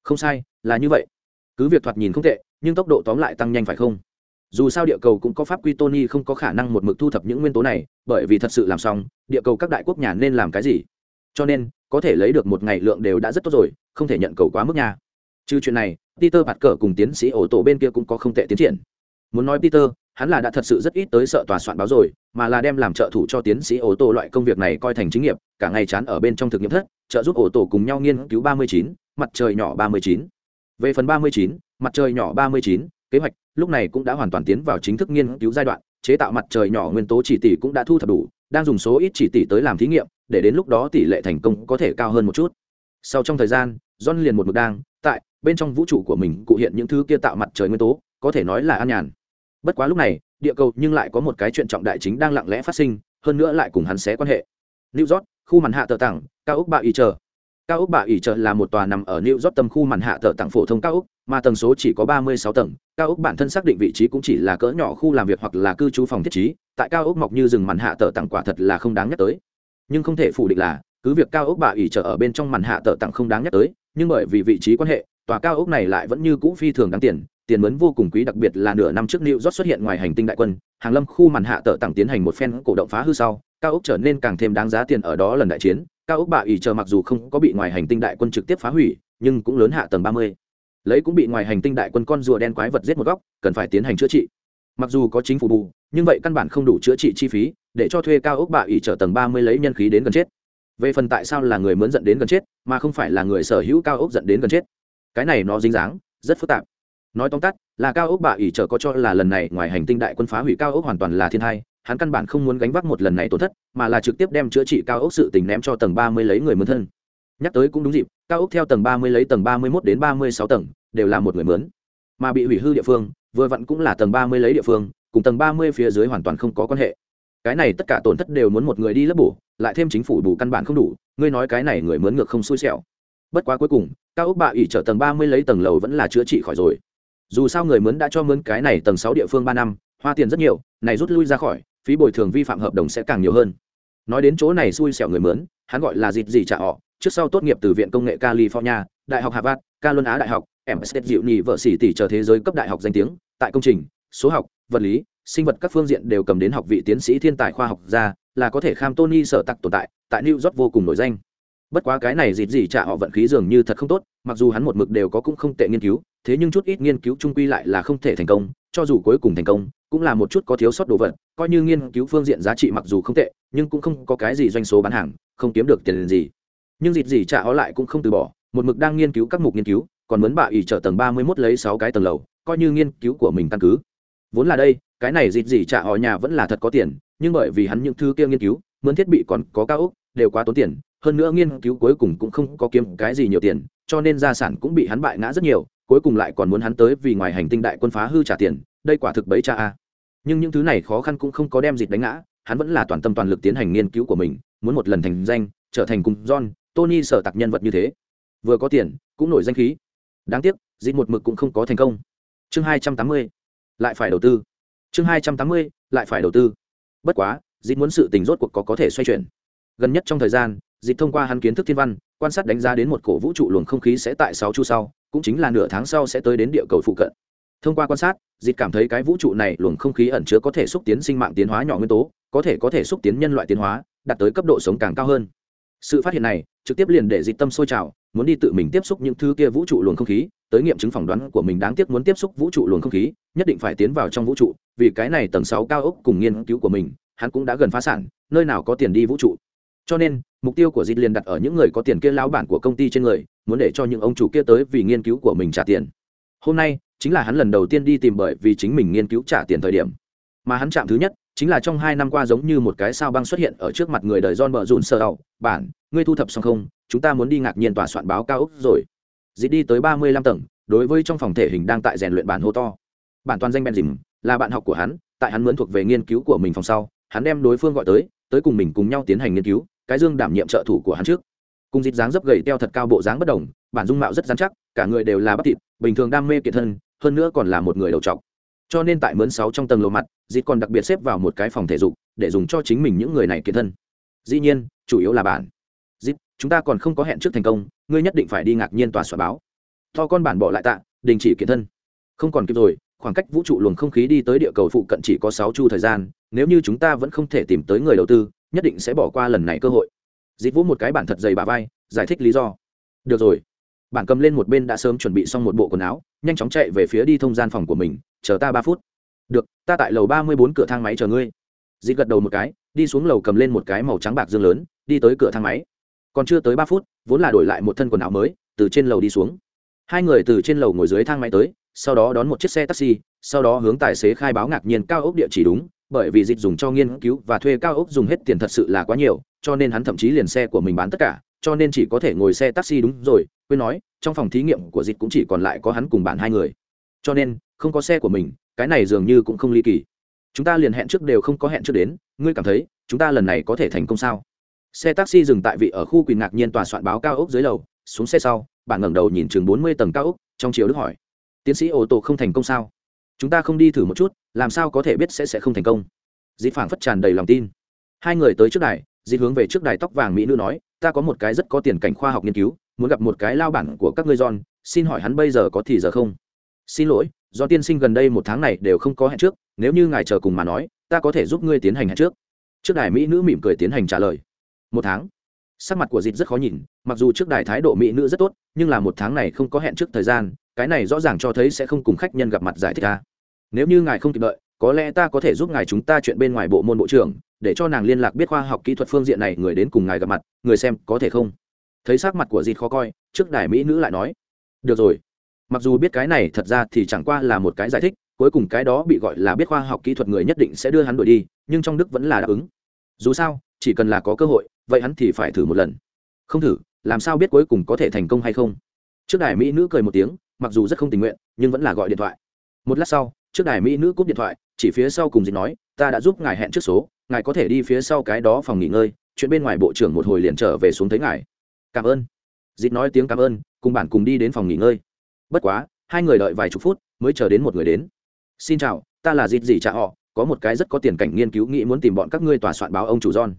Không sai, là như vậy. Cứ việc thoạt nhìn không tệ, nhưng tốc độ tóm lại tăng nhanh phải không? Dù sao địa cầu cũng có pháp quy, tony không có khả năng một mực thu thập những nguyên tố này, bởi vì thật sự làm xong, địa cầu các đại quốc nhà nên làm cái gì? Cho nên, có thể lấy được một ngày lượng đều đã rất tốt rồi, không thể nhận cầu quá mức nha. Trừ chuyện này, peter bạt cờ cùng tiến sĩ ổ tổ bên kia cũng có không tệ tiến triển. Muốn nói peter, hắn là đã thật sự rất ít tới sợ tòa soạn báo rồi, mà là đem làm trợ thủ cho tiến sĩ ổ tổ loại công việc này coi thành chính nghiệp, cả ngày chán ở bên trong thực nghiệm thất, trợ giúp ổ tổ cùng nhau nghiên cứu ba mươi chín, mặt trời nhỏ ba mươi chín. Về phần ba mươi chín, mặt trời nhỏ ba mươi chín kế hoạch, lúc này cũng đã hoàn toàn tiến vào chính thức nghiên cứu giai đoạn, chế tạo mặt trời nhỏ nguyên tố chỉ tỷ cũng đã thu thập đủ, đang dùng số ít chỉ tỷ tới làm thí nghiệm, để đến lúc đó tỷ lệ thành công có thể cao hơn một chút. Sau trong thời gian, john liền một mực đang, tại, bên trong vũ trụ của mình, cụ hiện những thứ kia tạo mặt trời nguyên tố, có thể nói là an nhàn. Bất quá lúc này, địa cầu nhưng lại có một cái chuyện trọng đại chính đang lặng lẽ phát sinh, hơn nữa lại cùng hắn xé quan hệ. New york, khu màn hạ tờ tặng, cao ốc bạo y chờ cao ốc bà ỉ trợ là một tòa nằm ở new york tâm khu màn hạ thợ tặng phổ thông cao ốc mà tầng số chỉ có ba mươi sáu tầng. Cao ốc bản thân xác định vị trí cũng chỉ là cỡ nhỏ khu làm việc hoặc là cư trú phòng thiết trí tại cao ốc mọc như rừng màn hạ thợ tặng quả thật là không đáng nhắc tới. Nhưng không thể phủ định là cứ việc cao ốc bà ỉ trợ ở bên trong màn hạ thợ tặng không đáng nhắc tới nhưng bởi vì vị trí quan hệ tòa cao ốc này lại vẫn như cũ phi thường đáng tiền tiền mướn vô cùng quý đặc biệt là nửa năm trước New York xuất hiện ngoài hành tinh đại quân, hàng lâm khu màn hạ tờ tặng tiến hành một phen cổ động phá hư sau, cao ốc trở nên càng thêm đáng giá tiền ở đó lần đại chiến, cao ốc bạ ỉ chờ mặc dù không có bị ngoài hành tinh đại quân trực tiếp phá hủy, nhưng cũng lớn hạ tầng ba mươi. Lấy cũng bị ngoài hành tinh đại quân con rùa đen quái vật giết một góc, cần phải tiến hành chữa trị. Mặc dù có chính phủ bù, nhưng vậy căn bản không đủ chữa trị chi phí, để cho thuê cao ốc bạ ỉ trở tầng ba mươi lấy nhân khí đến gần chết. Về phần tại sao là người mướn dẫn đến gần chết, mà không phải là người sở hữu cao ốc dẫn đến gần chết. Cái này nó dính dáng, rất phức tạp. Nói tóm tắt, là cao ốc bạ ỉ trở có cho là lần này ngoài hành tinh đại quân phá hủy cao ốc hoàn toàn là thiên hai hắn căn bản không muốn gánh vác một lần này tổn thất, mà là trực tiếp đem chữa trị cao ốc sự tình ném cho tầng ba mươi lấy người mướn thân. Nhắc tới cũng đúng dịp, cao ốc theo tầng ba mươi lấy tầng ba mươi mốt đến ba mươi sáu tầng, đều là một người mướn. Mà bị hủy hư địa phương, vừa vặn cũng là tầng ba mươi lấy địa phương, cùng tầng ba mươi phía dưới hoàn toàn không có quan hệ. Cái này tất cả tổn thất đều muốn một người đi lấp bổ, lại thêm chính phủ bù căn bản không đủ, ngươi nói cái này người mướn ngược không xui xẻo. Bất quá cuối cùng, cao ốc bạ ủy trở tầng ba mươi lấy tầng lầu vẫn là chữa trị khỏi rồi. Dù sao người mướn đã cho mướn cái này tầng sáu địa phương ba năm, hoa tiền rất nhiều, này rút lui ra khỏi phí bồi thường vi phạm hợp đồng sẽ càng nhiều hơn. Nói đến chỗ này xui xẻo người mướn, hắn gọi là dịp gì trả họ, trước sau tốt nghiệp từ viện công nghệ california, đại học harvard ca luân á đại học msd dịu nhì vợ xỉ tỷ chờ thế giới cấp đại học danh tiếng. Tại công trình, số học, vật lý, sinh vật các phương diện đều cầm đến học vị tiến sĩ thiên tài khoa học ra là có thể kham tony sở tặc tồn tại tại new york vô cùng nổi danh bất quá cái này dịt gì trả họ vận khí dường như thật không tốt, mặc dù hắn một mực đều có cũng không tệ nghiên cứu, thế nhưng chút ít nghiên cứu trung quy lại là không thể thành công, cho dù cuối cùng thành công, cũng là một chút có thiếu sót đồ vật, coi như nghiên cứu phương diện giá trị mặc dù không tệ, nhưng cũng không có cái gì doanh số bán hàng, không kiếm được tiền gì. Nhưng dịt gì trả họ lại cũng không từ bỏ, một mực đang nghiên cứu các mục nghiên cứu, còn muốn bạ ỉ trở tầng ba mươi 31 lấy sáu cái tầng lầu, coi như nghiên cứu của mình căn cứ. Vốn là đây, cái này dịt gì trả họ nhà vẫn là thật có tiền, nhưng bởi vì hắn những thứ kia nghiên cứu mướn thiết bị còn có cao ốc, đều quá tốn tiền hơn nữa nghiên cứu cuối cùng cũng không có kiếm cái gì nhiều tiền, cho nên gia sản cũng bị hắn bại ngã rất nhiều, cuối cùng lại còn muốn hắn tới vì ngoài hành tinh đại quân phá hư trả tiền, đây quả thực bấy cha a. Nhưng những thứ này khó khăn cũng không có đem dịch đánh ngã, hắn vẫn là toàn tâm toàn lực tiến hành nghiên cứu của mình, muốn một lần thành danh, trở thành cùng john, tony sở tặc nhân vật như thế. Vừa có tiền, cũng nổi danh khí. Đáng tiếc, dịch một mực cũng không có thành công. Chương hai trăm tám mươi, lại phải đầu tư. Chương hai trăm tám mươi, lại phải đầu tư. Bất quá, dịch muốn sự tình rốt cuộc có có thể xoay chuyển. Gần nhất trong thời gian dịch thông qua hắn kiến thức thiên văn, quan sát đánh giá đến một cổ vũ trụ luồng không khí sẽ tại sáu chu sau, cũng chính là nửa tháng sau sẽ tới đến địa cầu phụ cận. Thông qua quan sát, dịch cảm thấy cái vũ trụ này luồng không khí ẩn chứa có thể xúc tiến sinh mạng tiến hóa nhỏ nguyên tố, có thể có thể xúc tiến nhân loại tiến hóa, đạt tới cấp độ sống càng cao hơn. Sự phát hiện này, trực tiếp liền để dịch tâm sôi trào, muốn đi tự mình tiếp xúc những thứ kia vũ trụ luồng không khí, tới nghiệm chứng phỏng đoán của mình đáng tiếc muốn tiếp xúc vũ trụ luồng không khí, nhất định phải tiến vào trong vũ trụ, vì cái này tầng sáu cao ốc cùng nghiên cứu của mình, hắn cũng đã gần phá sản, nơi nào có tiền đi vũ trụ cho nên, mục tiêu của dịp liền đặt ở những người có tiền kia lão bản của công ty trên người, muốn để cho những ông chủ kia tới vì nghiên cứu của mình trả tiền. Hôm nay, chính là hắn lần đầu tiên đi tìm bởi vì chính mình nghiên cứu trả tiền thời điểm. Mà hắn chạm thứ nhất, chính là trong hai năm qua giống như một cái sao băng xuất hiện ở trước mặt người đời John bờ rụn sơ đầu bản ngươi thu thập xong không? Chúng ta muốn đi ngạc nhiên tòa soạn báo cao ốc rồi. Dịp đi tới ba mươi lăm tầng, đối với trong phòng thể hình đang tại rèn luyện bản hô to. Bản toàn danh ben dìm, là bạn học của hắn, tại hắn muốn thuộc về nghiên cứu của mình phòng sau, hắn đem đối phương gọi tới tới cùng mình cùng nhau tiến hành nghiên cứu cái dương đảm nhiệm trợ thủ của hắn trước. Cùng dịp dáng dấp gầy teo thật cao bộ dáng bất đồng, bản dung mạo rất dán chắc, cả người đều là bắp thịt, bình thường đam mê kiệt thân, hơn nữa còn là một người đầu trọc. Cho nên tại mướn sáu trong tầng lầu mặt, dịp còn đặc biệt xếp vào một cái phòng thể dục, để dùng cho chính mình những người này kiệt thân. Dĩ nhiên, chủ yếu là bản dịp, chúng ta còn không có hẹn trước thành công, ngươi nhất định phải đi ngạc nhiên tòa soạn báo. To con bản bỏ lại tạ, đình chỉ kiệt thân. Không còn kịp rồi, khoảng cách vũ trụ luồng không khí đi tới địa cầu phụ cận chỉ có sáu chu thời gian, nếu như chúng ta vẫn không thể tìm tới người đầu tư nhất định sẽ bỏ qua lần này cơ hội. Dịch vũ một cái bản thật dày bà vai, giải thích lý do. Được rồi. Bản cầm lên một bên đã sớm chuẩn bị xong một bộ quần áo, nhanh chóng chạy về phía đi thông gian phòng của mình, chờ ta ba phút. Được, ta tại lầu ba mươi bốn cửa thang máy chờ ngươi. Dịp gật đầu một cái, đi xuống lầu cầm lên một cái màu trắng bạc dương lớn, đi tới cửa thang máy. Còn chưa tới ba phút, vốn là đổi lại một thân quần áo mới, từ trên lầu đi xuống. Hai người từ trên lầu ngồi dưới thang máy tới, sau đó đón một chiếc xe taxi, sau đó hướng tài xế khai báo ngạc nhiên cao ốc địa chỉ đúng bởi vì dịch dùng cho nghiên cứu và thuê cao ốc dùng hết tiền thật sự là quá nhiều, cho nên hắn thậm chí liền xe của mình bán tất cả, cho nên chỉ có thể ngồi xe taxi đúng rồi, quên nói, trong phòng thí nghiệm của dịch cũng chỉ còn lại có hắn cùng bạn hai người. Cho nên, không có xe của mình, cái này dường như cũng không ly kỳ. Chúng ta liền hẹn trước đều không có hẹn trước đến, ngươi cảm thấy, chúng ta lần này có thể thành công sao? Xe taxi dừng tại vị ở khu quỳ ngạc nhiên tòa soạn báo cao ốc dưới lầu, xuống xe sau, bạn ngẩng đầu nhìn chừng bốn mươi tầng cao ốc, trong chiều đức hỏi, tiến sĩ ô tô không thành công sao? Chúng ta không đi thử một chút, làm sao có thể biết sẽ sẽ không thành công. Dịp phảng phất tràn đầy lòng tin. Hai người tới trước đài dịp hướng về trước đài tóc vàng mỹ nữ nói, ta có một cái rất có tiền cảnh khoa học nghiên cứu, muốn gặp một cái lao bản của các ngươi john, xin hỏi hắn bây giờ có thì giờ không? Xin lỗi do tiên sinh gần đây một tháng này đều không có hẹn trước, nếu như ngài chờ cùng mà nói, ta có thể giúp ngươi tiến hành hẹn trước. Trước đài mỹ nữ mỉm cười tiến hành trả lời. Một tháng? Sắc mặt của dịp rất khó nhìn, mặc dù trước đài thái độ mỹ nữ rất tốt, nhưng là một tháng này không có hẹn trước thời gian cái này rõ ràng cho thấy sẽ không cùng khách nhân gặp mặt giải thích ta. Nếu như ngài không kịp đợi, có lẽ ta có thể giúp ngài chúng ta chuyện bên ngoài bộ môn bộ trưởng, để cho nàng liên lạc biết khoa học kỹ thuật phương diện này người đến cùng ngài gặp mặt, người xem có thể không? Thấy sắc mặt của dịt khó coi, trước đài mỹ nữ lại nói, được rồi. Mặc dù biết cái này thật ra thì chẳng qua là một cái giải thích, cuối cùng cái đó bị gọi là biết khoa học kỹ thuật người nhất định sẽ đưa hắn đuổi đi, nhưng trong đức vẫn là đáp ứng. Dù sao, chỉ cần là có cơ hội, vậy hắn thì phải thử một lần. Không thử, làm sao biết cuối cùng có thể thành công hay không? Trước đài mỹ nữ cười một tiếng mặc dù rất không tình nguyện, nhưng vẫn là gọi điện thoại. Một lát sau, trước đài mỹ nữ cúp điện thoại, chỉ phía sau cùng dịch nói, ta đã giúp ngài hẹn trước số, ngài có thể đi phía sau cái đó phòng nghỉ ngơi, chuyện bên ngoài bộ trưởng một hồi liền trở về xuống thấy ngài. Cảm ơn. Dịch nói tiếng cảm ơn, cùng bạn cùng đi đến phòng nghỉ ngơi. Bất quá, hai người đợi vài chục phút mới chờ đến một người đến. Xin chào, ta là dịch gì trả họ, có một cái rất có tiền cảnh nghiên cứu nghĩ muốn tìm bọn các ngươi tòa soạn báo ông chủ john.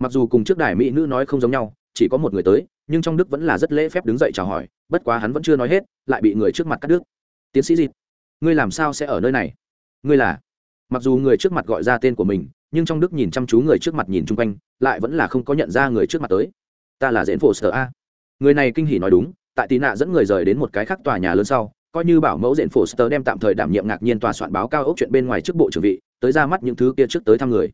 Mặc dù cùng trước đài mỹ nữ nói không giống nhau, chỉ có một người tới nhưng trong đức vẫn là rất lễ phép đứng dậy chào hỏi, bất quá hắn vẫn chưa nói hết, lại bị người trước mặt cắt đứt. Tiến sĩ dịp ngươi làm sao sẽ ở nơi này? Ngươi là? Mặc dù người trước mặt gọi ra tên của mình, nhưng trong đức nhìn chăm chú người trước mặt nhìn chung quanh, lại vẫn là không có nhận ra người trước mặt tới. Ta là diễn phổ sở a. Người này kinh hỉ nói đúng, tại tị nạ dẫn người rời đến một cái khác tòa nhà lớn sau, coi như bảo mẫu diện phổ sơ đem tạm thời đảm nhiệm ngạc nhiên tòa soạn báo cao ốc chuyện bên ngoài trước bộ trưởng vị, tới ra mắt những thứ kia trước tới thăm người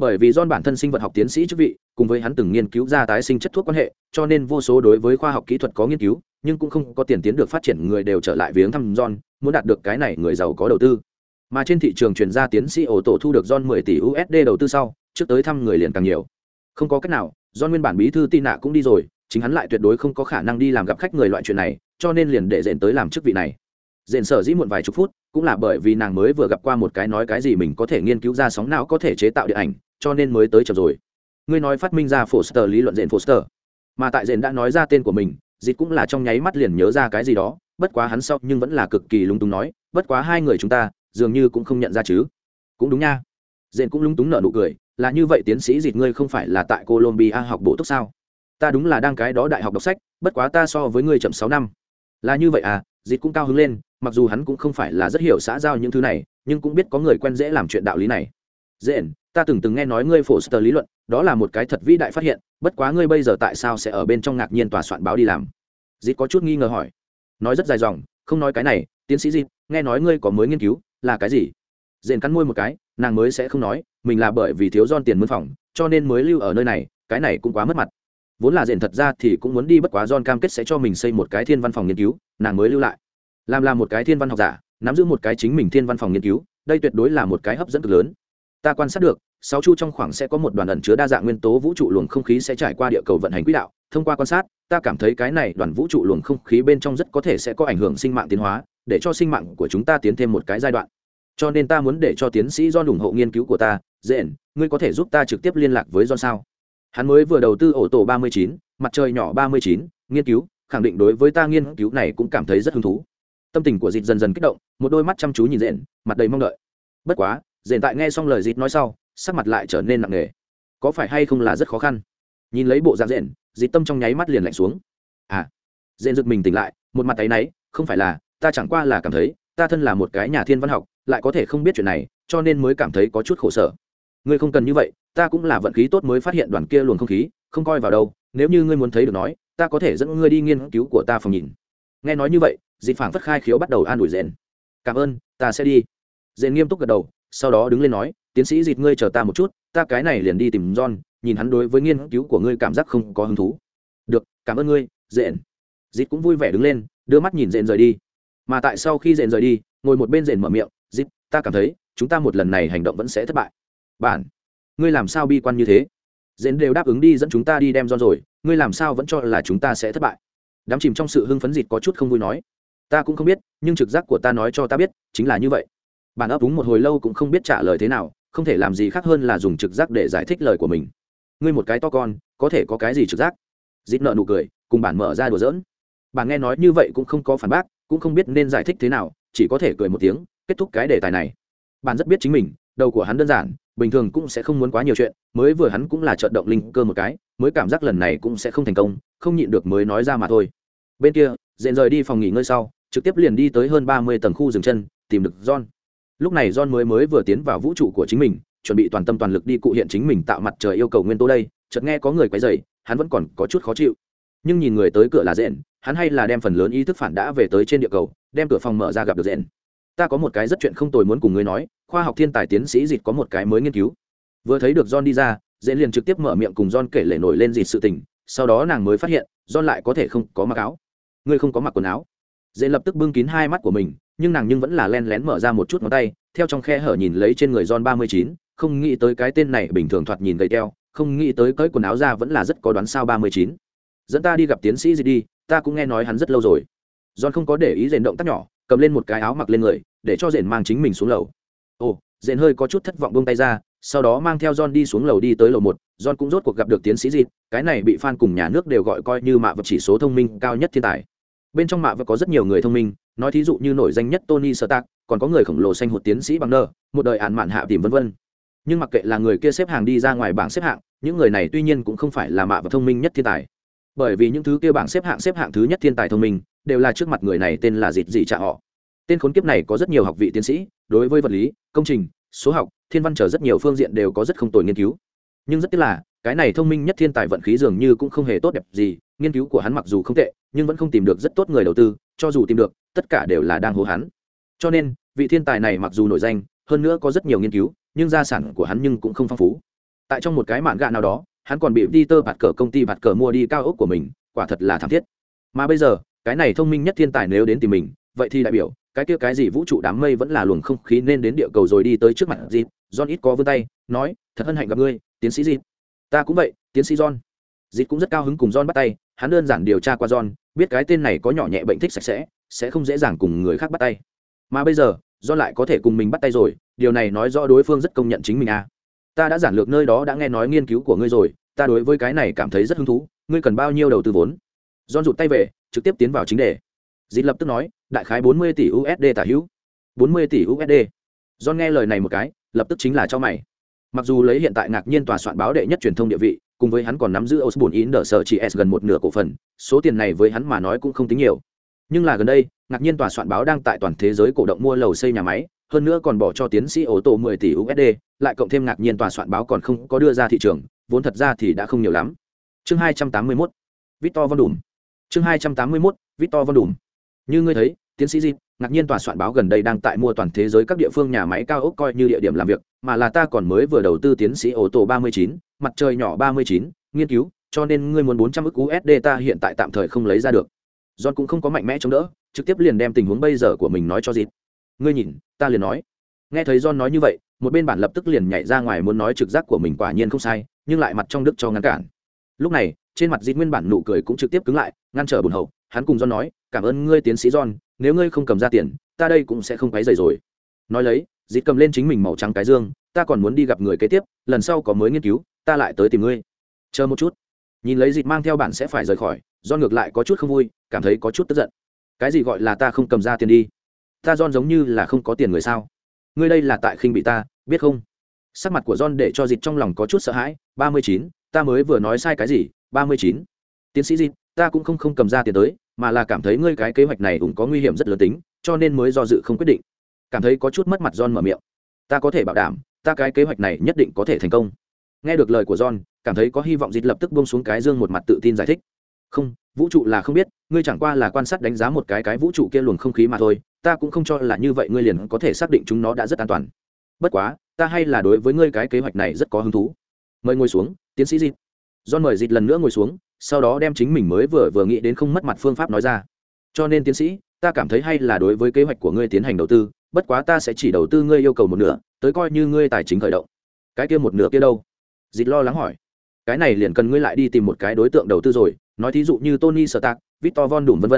bởi vì don bản thân sinh vật học tiến sĩ chức vị, cùng với hắn từng nghiên cứu ra tái sinh chất thuốc quan hệ, cho nên vô số đối với khoa học kỹ thuật có nghiên cứu, nhưng cũng không có tiền tiến được phát triển người đều trở lại viếng thăm john, muốn đạt được cái này người giàu có đầu tư. Mà trên thị trường chuyển ra tiến sĩ ổ tổ thu được john 10 tỷ usd đầu tư sau, trước tới thăm người liền càng nhiều. Không có cách nào, john nguyên bản bí thư tin nạ cũng đi rồi, chính hắn lại tuyệt đối không có khả năng đi làm gặp khách người loại chuyện này, cho nên liền để dện tới làm chức vị này dện sở dĩ muộn vài chục phút, cũng là bởi vì nàng mới vừa gặp qua một cái nói cái gì mình có thể nghiên cứu ra sóng não có thể chế tạo điện ảnh, cho nên mới tới chậm rồi. Ngươi nói phát minh ra Foster, lý luận dện Foster. Mà tại dện đã nói ra tên của mình dịt cũng là trong nháy mắt liền nhớ ra cái gì đó, bất quá hắn sau nhưng vẫn là cực kỳ lung túng nói, bất quá hai người chúng ta, dường như cũng không nhận ra chứ. Cũng đúng nha. Dện cũng lung túng nợ nụ cười, là như vậy tiến sĩ dịt ngươi không phải là tại colombia học bổ túc sao? Ta đúng là đang cái đó đại học đọc sách, bất quá ta so với ngươi chậm sáu năm là như vậy à dịch cũng cao hứng lên, mặc dù hắn cũng không phải là rất hiểu xã giao những thứ này, nhưng cũng biết có người quen dễ làm chuyện đạo lý này. Dễ ta từng từng nghe nói ngươi phổ sơ lý luận, đó là một cái thật vĩ đại phát hiện, bất quá ngươi bây giờ tại sao sẽ ở bên trong ngạc nhiên tòa soạn báo đi làm? Dịp có chút nghi ngờ hỏi. Nói rất dài dòng, không nói cái này, tiến sĩ dịp nghe nói ngươi có mới nghiên cứu, là cái gì? Dện cắn môi một cái, nàng mới sẽ không nói, mình là bởi vì thiếu don tiền mân phòng, cho nên mới lưu ở nơi này, cái này cũng quá mất mặt vốn là diện thật ra thì cũng muốn đi bất quá John cam kết sẽ cho mình xây một cái thiên văn phòng nghiên cứu, nàng mới lưu lại. Làm là một cái thiên văn học giả, nắm giữ một cái chính mình thiên văn phòng nghiên cứu, đây tuyệt đối là một cái hấp dẫn cực lớn. Ta quan sát được, sáu chu trong khoảng sẽ có một đoàn ẩn chứa đa dạng nguyên tố vũ trụ luồng không khí sẽ trải qua địa cầu vận hành quỹ đạo. Thông qua quan sát, ta cảm thấy cái này đoàn vũ trụ luồng không khí bên trong rất có thể sẽ có ảnh hưởng sinh mạng tiến hóa, để cho sinh mạng của chúng ta tiến thêm một cái giai đoạn. Cho nên ta muốn để cho tiến sĩ do ủng hộ nghiên cứu của ta. Dễ ngươi có thể giúp ta trực tiếp liên lạc với John sao? Hắn mới vừa đầu tư ổ tổ ba mươi chín, mặt trời nhỏ ba mươi chín, nghiên cứu, khẳng định đối với ta nghiên cứu này cũng cảm thấy rất hứng thú. Tâm tình của dịt dần dần kích động, một đôi mắt chăm chú nhìn rện mặt đầy mong đợi. Bất quá rện tại nghe xong lời dịt nói sau, sắc mặt lại trở nên nặng nề. Có phải hay không là rất khó khăn? Nhìn lấy bộ dạng rện dịt tâm trong nháy mắt liền lạnh xuống. À rện giật mình tỉnh lại, một mặt tay náy, không phải là, ta chẳng qua là cảm thấy, ta thân là một cái nhà thiên văn học, lại có thể không biết chuyện này, cho nên mới cảm thấy có chút khổ sở ngươi không cần như vậy, ta cũng là vận khí tốt mới phát hiện đoàn kia luồng không khí, không coi vào đâu, nếu như ngươi muốn thấy được nói, ta có thể dẫn ngươi đi nghiên cứu của ta phòng nhìn. Nghe nói như vậy dịp phảng phất khai khiếu bắt đầu an ủi rèn cảm ơn, ta sẽ đi. Rèn nghiêm túc gật đầu, sau đó đứng lên nói, tiến sĩ dịp ngươi chờ ta một chút, ta cái này liền đi tìm john, nhìn hắn đối với nghiên cứu của ngươi cảm giác không có hứng thú. Được, cảm ơn ngươi rèn dịp cũng vui vẻ đứng lên, đưa mắt nhìn rèn rời đi. Mà tại sau khi rèn rời đi, ngồi một bên rèn mở miệng dịp ta cảm thấy, chúng ta một lần này hành động vẫn sẽ thất bại bản. Ngươi làm sao bi quan như thế? Dễn đều đáp ứng đi dẫn chúng ta đi đem don rồi, ngươi làm sao vẫn cho là chúng ta sẽ thất bại? Đám chìm trong sự hưng phấn dịt có chút không vui nói. Ta cũng không biết, nhưng trực giác của ta nói cho ta biết, chính là như vậy. Bạn ấp úng một hồi lâu cũng không biết trả lời thế nào, không thể làm gì khác hơn là dùng trực giác để giải thích lời của mình. Ngươi một cái to con, có thể có cái gì trực giác? Dịt nợ nụ cười, cùng bản mở ra đùa giỡn. Bà nghe nói như vậy cũng không có phản bác, cũng không biết nên giải thích thế nào, chỉ có thể cười một tiếng, kết thúc cái đề tài này. Bạn rất biết chính mình, đầu của hắn đơn giản bình thường cũng sẽ không muốn quá nhiều chuyện, mới vừa hắn cũng là trợn động linh cơ một cái, mới cảm giác lần này cũng sẽ không thành công, không nhịn được mới nói ra mà thôi. Bên kia, dện rời đi phòng nghỉ ngơi sau, trực tiếp liền đi tới hơn ba mươi tầng khu rừng chân, tìm được john. Lúc này john mới mới vừa tiến vào vũ trụ của chính mình, chuẩn bị toàn tâm toàn lực đi cụ hiện chính mình tạo mặt trời yêu cầu nguyên tố đây, chợt nghe có người quấy rầy, hắn vẫn còn có chút khó chịu. Nhưng nhìn người tới cửa là dện, hắn hay là đem phần lớn ý thức phản đã về tới trên địa cầu, đem cửa phòng mở ra gặp được dện ta có một cái rất chuyện không tồi muốn cùng ngươi nói, khoa học thiên tài tiến sĩ dịch có một cái mới nghiên cứu. Vừa thấy được john đi ra, dễ liền trực tiếp mở miệng cùng john kể lể nổi lên dịt sự tình, sau đó nàng mới phát hiện, john lại có thể không có mặc áo. Ngươi không có mặc quần áo. Dễ lập tức bưng kín hai mắt của mình, nhưng nàng nhưng vẫn là len lén mở ra một chút ngón tay, theo trong khe hở nhìn lấy trên người john ba mươi chín, không nghĩ tới cái tên này bình thường thoạt nhìn gầy teo, không nghĩ tới cởi quần áo ra vẫn là rất có đoán sao ba mươi chín. Dẫn ta đi gặp tiến sĩ gì đi, ta cũng nghe nói hắn rất lâu rồi. John không có để ý rèn động tác nhỏ cầm lên một cái áo mặc lên người, để cho rền mang chính mình xuống lầu. Ồ rền hơi có chút thất vọng bông tay ra, sau đó mang theo john đi xuống lầu đi tới lầu một. John cũng rốt cuộc gặp được tiến sĩ dịt cái này bị fan cùng nhà nước đều gọi coi như mạ vật chỉ số thông minh cao nhất thiên tài. Bên trong mạ vật có rất nhiều người thông minh, nói thí dụ như nổi danh nhất tony stark, còn có người khổng lồ xanh hụt tiến sĩ bằng nơ, một đời ạn mạn hạ tìm vân vân. Nhưng mặc kệ là người kia xếp hàng đi ra ngoài bảng xếp hạng, những người này tuy nhiên cũng không phải là mạ vật thông minh nhất thiên tài. Bởi vì những thứ kia bảng xếp hạng xếp hạng thứ nhất thiên tài thông minh đều là trước mặt người này tên là dịt dị trả họ. Tên khốn kiếp này có rất nhiều học vị tiến sĩ, đối với vật lý, công trình, số học, thiên văn trở rất nhiều phương diện đều có rất không tồi nghiên cứu. Nhưng rất tiếc là, cái này thông minh nhất thiên tài vận khí dường như cũng không hề tốt đẹp gì, nghiên cứu của hắn mặc dù không tệ, nhưng vẫn không tìm được rất tốt người đầu tư, cho dù tìm được, tất cả đều là đang hố hắn. Cho nên, vị thiên tài này mặc dù nổi danh, hơn nữa có rất nhiều nghiên cứu, nhưng gia sản của hắn nhưng cũng không phong phú. Tại trong một cái mạn gạ nào đó, hắn còn bị đi tơ bạt cờ công ty bạt cờ mua đi cao ốc của mình, quả thật là thảm thiết. Mà bây giờ cái này thông minh nhất thiên tài nếu đến tìm mình, vậy thì đại biểu, cái kia cái gì vũ trụ đám mây vẫn là luồng không khí nên đến địa cầu rồi đi tới trước mặt dịp john ít có vươn tay, nói, thật hân hạnh gặp ngươi, tiến sĩ dịp ta cũng vậy, tiến sĩ john. Dịp cũng rất cao hứng cùng john bắt tay, hắn đơn giản điều tra qua john, biết cái tên này có nhỏ nhẹ bệnh thích sạch sẽ sẽ không dễ dàng cùng người khác bắt tay. Mà bây giờ, john lại có thể cùng mình bắt tay rồi, điều này nói rõ đối phương rất công nhận chính mình à. Ta đã giản lược nơi đó đã nghe nói nghiên cứu của ngươi rồi, ta đối với cái này cảm thấy rất hứng thú, ngươi cần bao nhiêu đầu tư vốn? John rụt tay về trực tiếp tiến vào chính đề. Dịp lập tức nói, đại khái bốn mươi tỷ usd tả hữu. bốn mươi tỷ usd john nghe lời này một cái, lập tức chính là cho mày. Mặc dù lấy hiện tại ngạc nhiên tòa soạn báo đệ nhất truyền thông địa vị, cùng với hắn còn nắm giữ osborne in the sở chỉ s gần một nửa cổ phần, số tiền này với hắn mà nói cũng không tính nhiều. Nhưng là gần đây, ngạc nhiên tòa soạn báo đang tại toàn thế giới cổ động mua lầu xây nhà máy, hơn nữa còn bỏ cho tiến sĩ ô tô 10 tỷ usd lại cộng thêm ngạc nhiên tòa soạn báo còn không có đưa ra thị trường, vốn thật ra thì đã không nhiều lắm. Chương 281 Victor Von Đùm chương 281 Victor Von Đùm như ngươi thấy tiến sĩ Jin, ngạc nhiên tòa soạn báo gần đây đang tại mua toàn thế giới các địa phương nhà máy cao ốc coi như địa điểm làm việc, mà là ta còn mới vừa đầu tư tiến sĩ ô tô 39, mặt trời nhỏ 39, nghiên cứu, cho nên ngươi muốn 400 ức USD ta hiện tại tạm thời không lấy ra được. John cũng không có mạnh mẽ chống đỡ, trực tiếp liền đem tình huống bây giờ của mình nói cho Jin. Ngươi nhìn, ta liền nói. Nghe thấy John nói như vậy, một bên bản lập tức liền nhảy ra ngoài muốn nói trực giác của mình quả nhiên không sai, nhưng lại mặt trong đức cho ngăn cản. Lúc này, trên mặt dịt nguyên bản nụ cười cũng trực tiếp cứng lại, ngăn trở bùn hậu, hắn cùng John nói, cảm ơn ngươi tiến sĩ John, nếu ngươi không cầm ra tiền ta đây cũng sẽ không quấy rầy rồi. Nói lấy dịt cầm lên chính mình màu trắng cái dương ta còn muốn đi gặp người kế tiếp lần sau có mới nghiên cứu ta lại tới tìm ngươi. Chờ một chút. Nhìn lấy dịt mang theo bản sẽ phải rời khỏi do ngược lại có chút không vui cảm thấy có chút tức giận. Cái gì gọi là ta không cầm ra tiền đi? Ta John giống như là không có tiền người sao? Ngươi đây là tại khinh bị ta biết không? Sắc mặt của John để cho dịt trong lòng có chút sợ hãi. Ba mươi chín ta mới vừa nói sai cái gì? Ba mươi chín. Tiến sĩ dịt ta cũng không không cầm ra tiền tới, mà là cảm thấy ngươi cái kế hoạch này cũng có nguy hiểm rất lớn tính, cho nên mới do dự không quyết định. Cảm thấy có chút mất mặt john mở miệng. Ta có thể bảo đảm, ta cái kế hoạch này nhất định có thể thành công. Nghe được lời của john, cảm thấy có hy vọng dịch lập tức buông xuống cái dương một mặt tự tin giải thích. Không, vũ trụ là không biết, ngươi chẳng qua là quan sát đánh giá một cái cái vũ trụ kia luồng không khí mà thôi, ta cũng không cho là như vậy ngươi liền có thể xác định chúng nó đã rất an toàn. Bất quá, ta hay là đối với ngươi cái kế hoạch này rất có hứng thú. Mời ngồi xuống, tiến sĩ dịch john mời dịch lần nữa ngồi xuống sau đó đem chính mình mới vừa vừa nghĩ đến không mất mặt phương pháp nói ra. Cho nên tiến sĩ ta cảm thấy hay là đối với kế hoạch của ngươi tiến hành đầu tư bất quá ta sẽ chỉ đầu tư ngươi yêu cầu một nửa tới coi như ngươi tài chính khởi động. Cái kia một nửa kia đâu? Dịt lo lắng hỏi. Cái này liền cần ngươi lại đi tìm một cái đối tượng đầu tư rồi nói thí dụ như tony Stark, tạc victor von đùm v v